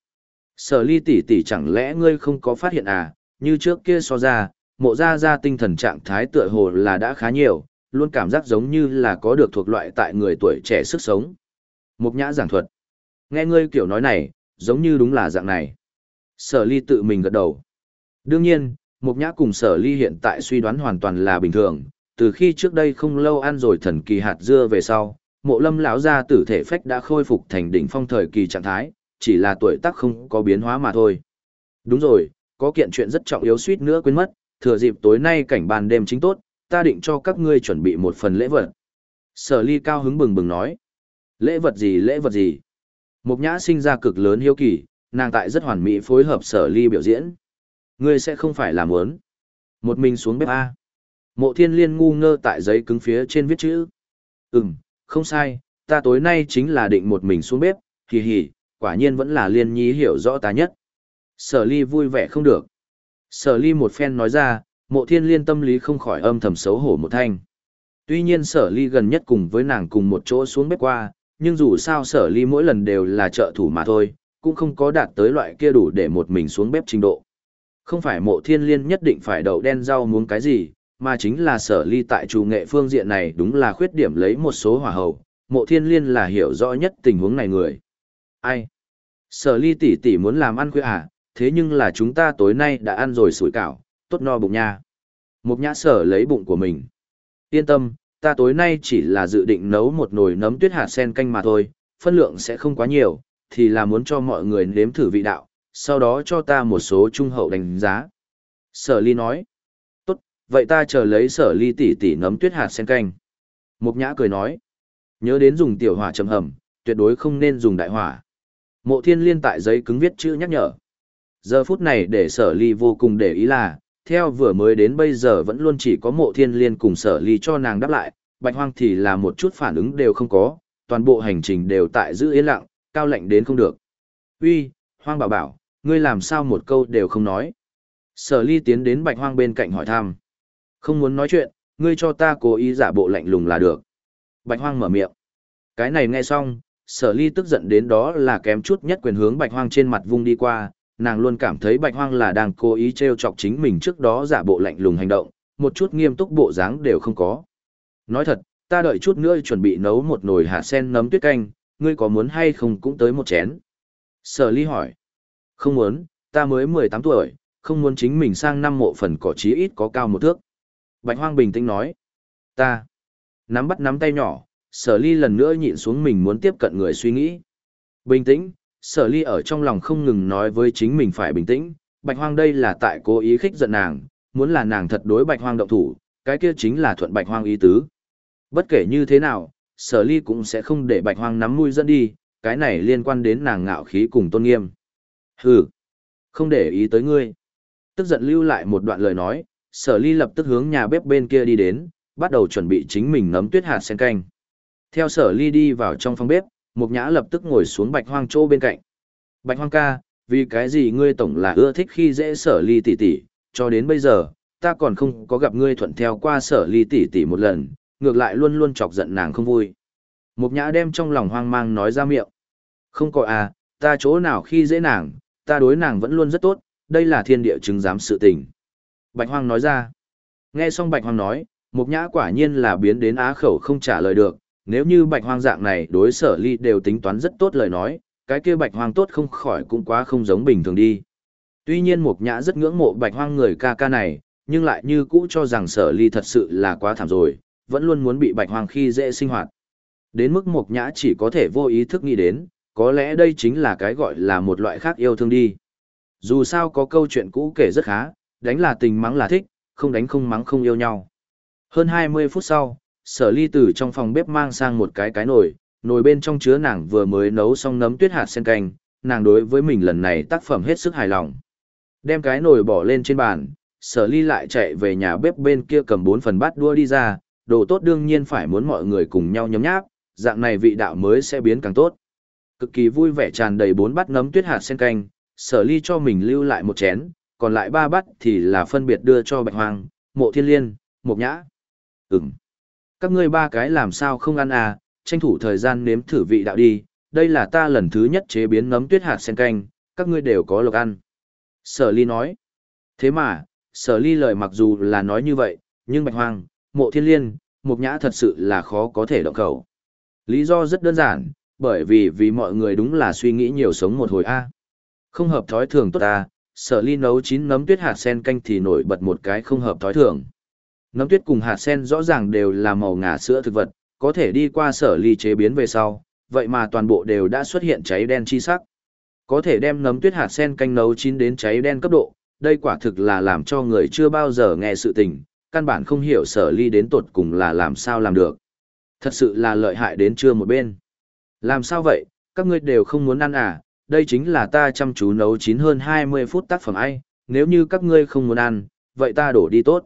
Sở Ly tỷ tỷ chẳng lẽ ngươi không có phát hiện à, như trước kia so ra, mộ gia gia tinh thần trạng thái tựa hồ là đã khá nhiều, luôn cảm giác giống như là có được thuộc loại tại người tuổi trẻ sức sống. Mục nhã giảng thuật. Nghe ngươi kiểu nói này, giống như đúng là dạng này. Sở ly tự mình gật đầu. Đương nhiên, mục nhã cùng sở ly hiện tại suy đoán hoàn toàn là bình thường. Từ khi trước đây không lâu ăn rồi thần kỳ hạt dưa về sau, mộ lâm lão gia tử thể phách đã khôi phục thành đỉnh phong thời kỳ trạng thái, chỉ là tuổi tác không có biến hóa mà thôi. Đúng rồi, có kiện chuyện rất trọng yếu suýt nữa quên mất, thừa dịp tối nay cảnh bàn đêm chính tốt, ta định cho các ngươi chuẩn bị một phần lễ vật. Sở ly cao hứng bừng bừng nói. Lễ vật gì lễ vật gì? Mục nhã sinh ra cực lớn hiếu kỳ, nàng tại rất hoàn mỹ phối hợp sở ly biểu diễn. Ngươi sẽ không phải làm muốn. Một mình xuống bếp A. Mộ thiên liên ngu ngơ tại giấy cứng phía trên viết chữ. Ừm, không sai, ta tối nay chính là định một mình xuống bếp, hì hì, quả nhiên vẫn là liên nhi hiểu rõ ta nhất. Sở ly vui vẻ không được. Sở ly một phen nói ra, mộ thiên liên tâm lý không khỏi âm thầm xấu hổ một thanh. Tuy nhiên sở ly gần nhất cùng với nàng cùng một chỗ xuống bếp qua, nhưng dù sao sở ly mỗi lần đều là trợ thủ mà thôi, cũng không có đạt tới loại kia đủ để một mình xuống bếp trình độ. Không phải mộ thiên liên nhất định phải đậu đen rau muốn cái gì, mà chính là sở ly tại chủ nghệ phương diện này đúng là khuyết điểm lấy một số hỏa hậu, mộ thiên liên là hiểu rõ nhất tình huống này người. Ai? Sở ly tỷ tỷ muốn làm ăn khuya à, thế nhưng là chúng ta tối nay đã ăn rồi sủi cảo, tốt no bụng nha. Một nhã sở lấy bụng của mình. Yên tâm, ta tối nay chỉ là dự định nấu một nồi nấm tuyết hạt sen canh mà thôi, phân lượng sẽ không quá nhiều, thì là muốn cho mọi người nếm thử vị đạo, sau đó cho ta một số trung hậu đánh giá. Sở ly nói. Tốt, vậy ta chờ lấy sở ly tỷ tỷ nấm tuyết hạt sen canh. Mục nhã cười nói. Nhớ đến dùng tiểu hỏa chầm hầm, tuyệt đối không nên dùng đại hỏa. Mộ thiên liên tại giấy cứng viết chữ nhắc nhở. Giờ phút này để sở ly vô cùng để ý là, theo vừa mới đến bây giờ vẫn luôn chỉ có mộ thiên liên cùng sở ly cho nàng đáp lại, bạch hoang thì là một chút phản ứng đều không có, toàn bộ hành trình đều tại giữ yên lặng, cao lạnh đến không được. Uy, hoang bảo bảo, ngươi làm sao một câu đều không nói. Sở ly tiến đến bạch hoang bên cạnh hỏi thăm. Không muốn nói chuyện, ngươi cho ta cố ý giả bộ lạnh lùng là được. Bạch hoang mở miệng. Cái này nghe xong, sở ly tức giận đến đó là kém chút nhất quyền hướng bạch hoang trên mặt vung đi qua, nàng luôn cảm thấy bạch hoang là đang cố ý treo chọc chính mình trước đó giả bộ lạnh lùng hành động, một chút nghiêm túc bộ dáng đều không có. Nói thật, ta đợi chút nữa chuẩn bị nấu một nồi hạt sen nấm tuyết canh, ngươi có muốn hay không cũng tới một chén. Sở ly hỏi. Không muốn, ta mới 18 tuổi, không muốn chính mình sang năm mộ phần cỏ chí ít có cao một thước. Bạch hoang bình tĩnh nói. Ta. Nắm bắt nắm tay nhỏ, sở ly lần nữa nhịn xuống mình muốn tiếp cận người suy nghĩ. Bình tĩnh, sở ly ở trong lòng không ngừng nói với chính mình phải bình tĩnh, bạch hoang đây là tại cố ý khích giận nàng, muốn là nàng thật đối bạch hoang động thủ, cái kia chính là thuận bạch hoang ý tứ. Bất kể như thế nào, sở ly cũng sẽ không để bạch hoang nắm mũi dẫn đi, cái này liên quan đến nàng ngạo khí cùng tôn nghiêm. Hừ, không để ý tới ngươi. Tức giận lưu lại một đoạn lời nói, sở ly lập tức hướng nhà bếp bên kia đi đến, bắt đầu chuẩn bị chính mình nấm tuyết hạt sen canh. Theo sở ly đi vào trong phòng bếp, Mục Nhã lập tức ngồi xuống Bạch Hoang chỗ bên cạnh. Bạch Hoang ca, vì cái gì ngươi tổng là ưa thích khi dễ sở ly tỷ tỷ, cho đến bây giờ, ta còn không có gặp ngươi thuận theo qua sở ly tỷ tỷ một lần, ngược lại luôn luôn chọc giận nàng không vui. Mục Nhã đem trong lòng hoang mang nói ra miệng. Không có à, ta chỗ nào khi dễ nàng, ta đối nàng vẫn luôn rất tốt, đây là thiên địa chứng giám sự tình. Bạch Hoang nói ra. Nghe xong Bạch Hoang nói, Mục Nhã quả nhiên là biến đến á khẩu không trả lời được, nếu như bạch hoang dạng này đối sở ly đều tính toán rất tốt lời nói, cái kia bạch hoang tốt không khỏi cũng quá không giống bình thường đi. Tuy nhiên Mục Nhã rất ngưỡng mộ bạch hoang người ca ca này, nhưng lại như cũ cho rằng sở ly thật sự là quá thảm rồi, vẫn luôn muốn bị bạch hoang khi dễ sinh hoạt. Đến mức Mục Nhã chỉ có thể vô ý thức nghĩ đến, có lẽ đây chính là cái gọi là một loại khác yêu thương đi. Dù sao có câu chuyện cũ kể rất khá, đánh là tình mắng là thích, không đánh không mắng không yêu nhau. Hơn 20 phút sau, sở ly từ trong phòng bếp mang sang một cái cái nồi, nồi bên trong chứa nàng vừa mới nấu xong nấm tuyết hạt sen canh, nàng đối với mình lần này tác phẩm hết sức hài lòng. Đem cái nồi bỏ lên trên bàn, sở ly lại chạy về nhà bếp bên kia cầm bốn phần bát đua đi ra, đồ tốt đương nhiên phải muốn mọi người cùng nhau nhấm nháp, dạng này vị đạo mới sẽ biến càng tốt. Cực kỳ vui vẻ tràn đầy bốn bát nấm tuyết hạt sen canh, sở ly cho mình lưu lại một chén, còn lại ba bát thì là phân biệt đưa cho bạch hoàng, mộ thiên liên, mộc nhã. Ừm. Các ngươi ba cái làm sao không ăn à, tranh thủ thời gian nếm thử vị đạo đi, đây là ta lần thứ nhất chế biến nấm tuyết hạt sen canh, các ngươi đều có lộc ăn. Sở ly nói. Thế mà, sở ly lời mặc dù là nói như vậy, nhưng bạch hoang, mộ thiên liên, mục nhã thật sự là khó có thể động khẩu. Lý do rất đơn giản, bởi vì vì mọi người đúng là suy nghĩ nhiều sống một hồi a. Không hợp thói thường tốt ta, sở ly nấu chín nấm tuyết hạt sen canh thì nổi bật một cái không hợp thói thường. Nấm tuyết cùng hạt sen rõ ràng đều là màu ngà sữa thực vật, có thể đi qua sở ly chế biến về sau, vậy mà toàn bộ đều đã xuất hiện cháy đen chi sắc. Có thể đem nấm tuyết hạt sen canh nấu chín đến cháy đen cấp độ, đây quả thực là làm cho người chưa bao giờ nghe sự tình, căn bản không hiểu sở ly đến tột cùng là làm sao làm được. Thật sự là lợi hại đến chưa một bên. Làm sao vậy, các ngươi đều không muốn ăn à, đây chính là ta chăm chú nấu chín hơn 20 phút tác phẩm ai, nếu như các ngươi không muốn ăn, vậy ta đổ đi tốt.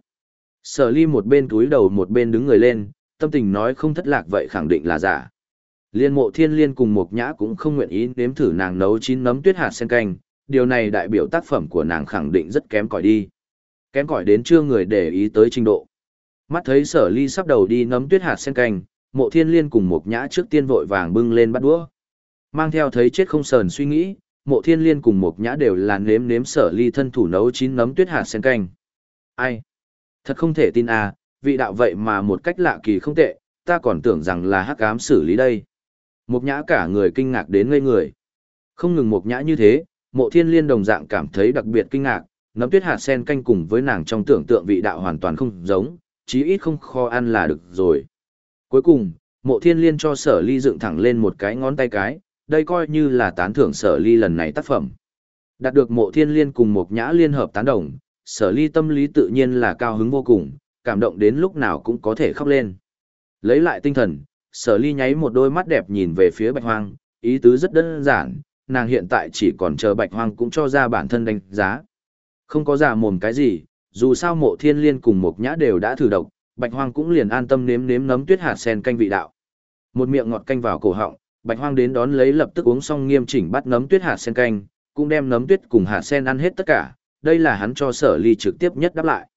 Sở ly một bên túi đầu một bên đứng người lên, tâm tình nói không thất lạc vậy khẳng định là giả. Liên mộ thiên liên cùng một nhã cũng không nguyện ý nếm thử nàng nấu chín nấm tuyết hạt sen canh, điều này đại biểu tác phẩm của nàng khẳng định rất kém cỏi đi. Kém cỏi đến chưa người để ý tới trình độ. Mắt thấy sở ly sắp đầu đi nấm tuyết hạt sen canh, mộ thiên liên cùng một nhã trước tiên vội vàng bưng lên bắt đũa. Mang theo thấy chết không sờn suy nghĩ, mộ thiên liên cùng một nhã đều là nếm nếm sở ly thân thủ nấu chín nấm tuyết hạt sen canh. Ai? Thật không thể tin à, vị đạo vậy mà một cách lạ kỳ không tệ, ta còn tưởng rằng là hắc ám xử lý đây. Một nhã cả người kinh ngạc đến ngây người. Không ngừng một nhã như thế, mộ thiên liên đồng dạng cảm thấy đặc biệt kinh ngạc, nấm tuyết hạt sen canh cùng với nàng trong tưởng tượng vị đạo hoàn toàn không giống, chí ít không kho ăn là được rồi. Cuối cùng, mộ thiên liên cho sở ly dựng thẳng lên một cái ngón tay cái, đây coi như là tán thưởng sở ly lần này tác phẩm. Đạt được mộ thiên liên cùng một nhã liên hợp tán đồng, sở ly tâm lý tự nhiên là cao hứng vô cùng, cảm động đến lúc nào cũng có thể khóc lên. Lấy lại tinh thần, sở ly nháy một đôi mắt đẹp nhìn về phía bạch hoang, ý tứ rất đơn giản, nàng hiện tại chỉ còn chờ bạch hoang cũng cho ra bản thân đánh giá. Không có giả mồm cái gì, dù sao mộ thiên liên cùng một nhã đều đã thử độc, bạch hoang cũng liền an tâm nếm nếm nấm tuyết hạt sen canh vị đạo. Một miệng ngọt canh vào cổ họng, bạch hoang đến đón lấy lập tức uống xong nghiêm chỉnh bắt nấm tuyết hạt sen canh, cũng đem nấm tuyết cùng hạt sen ăn hết tất cả, đây là hắn cho sở ly trực tiếp nhất đáp lại.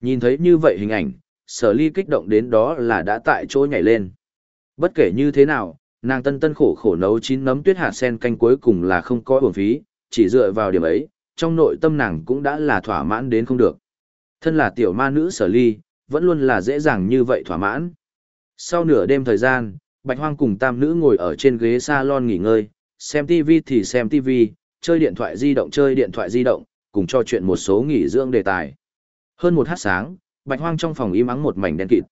Nhìn thấy như vậy hình ảnh, sở ly kích động đến đó là đã tại chỗ nhảy lên. Bất kể như thế nào, nàng tân tân khổ khổ nấu chín nấm tuyết hạt sen canh cuối cùng là không có uổng phí, chỉ dựa vào điểm ấy, trong nội tâm nàng cũng đã là thỏa mãn đến không được. Thân là tiểu ma nữ sở ly, vẫn luôn là dễ dàng như vậy thỏa mãn. Sau nửa đêm thời gian, Bạch Hoang cùng tam nữ ngồi ở trên ghế salon nghỉ ngơi, xem TV thì xem TV, chơi điện thoại di động chơi điện thoại di động, cùng cho chuyện một số nghỉ dưỡng đề tài. Hơn một h sáng, Bạch Hoang trong phòng im ắng một mảnh đen kịt.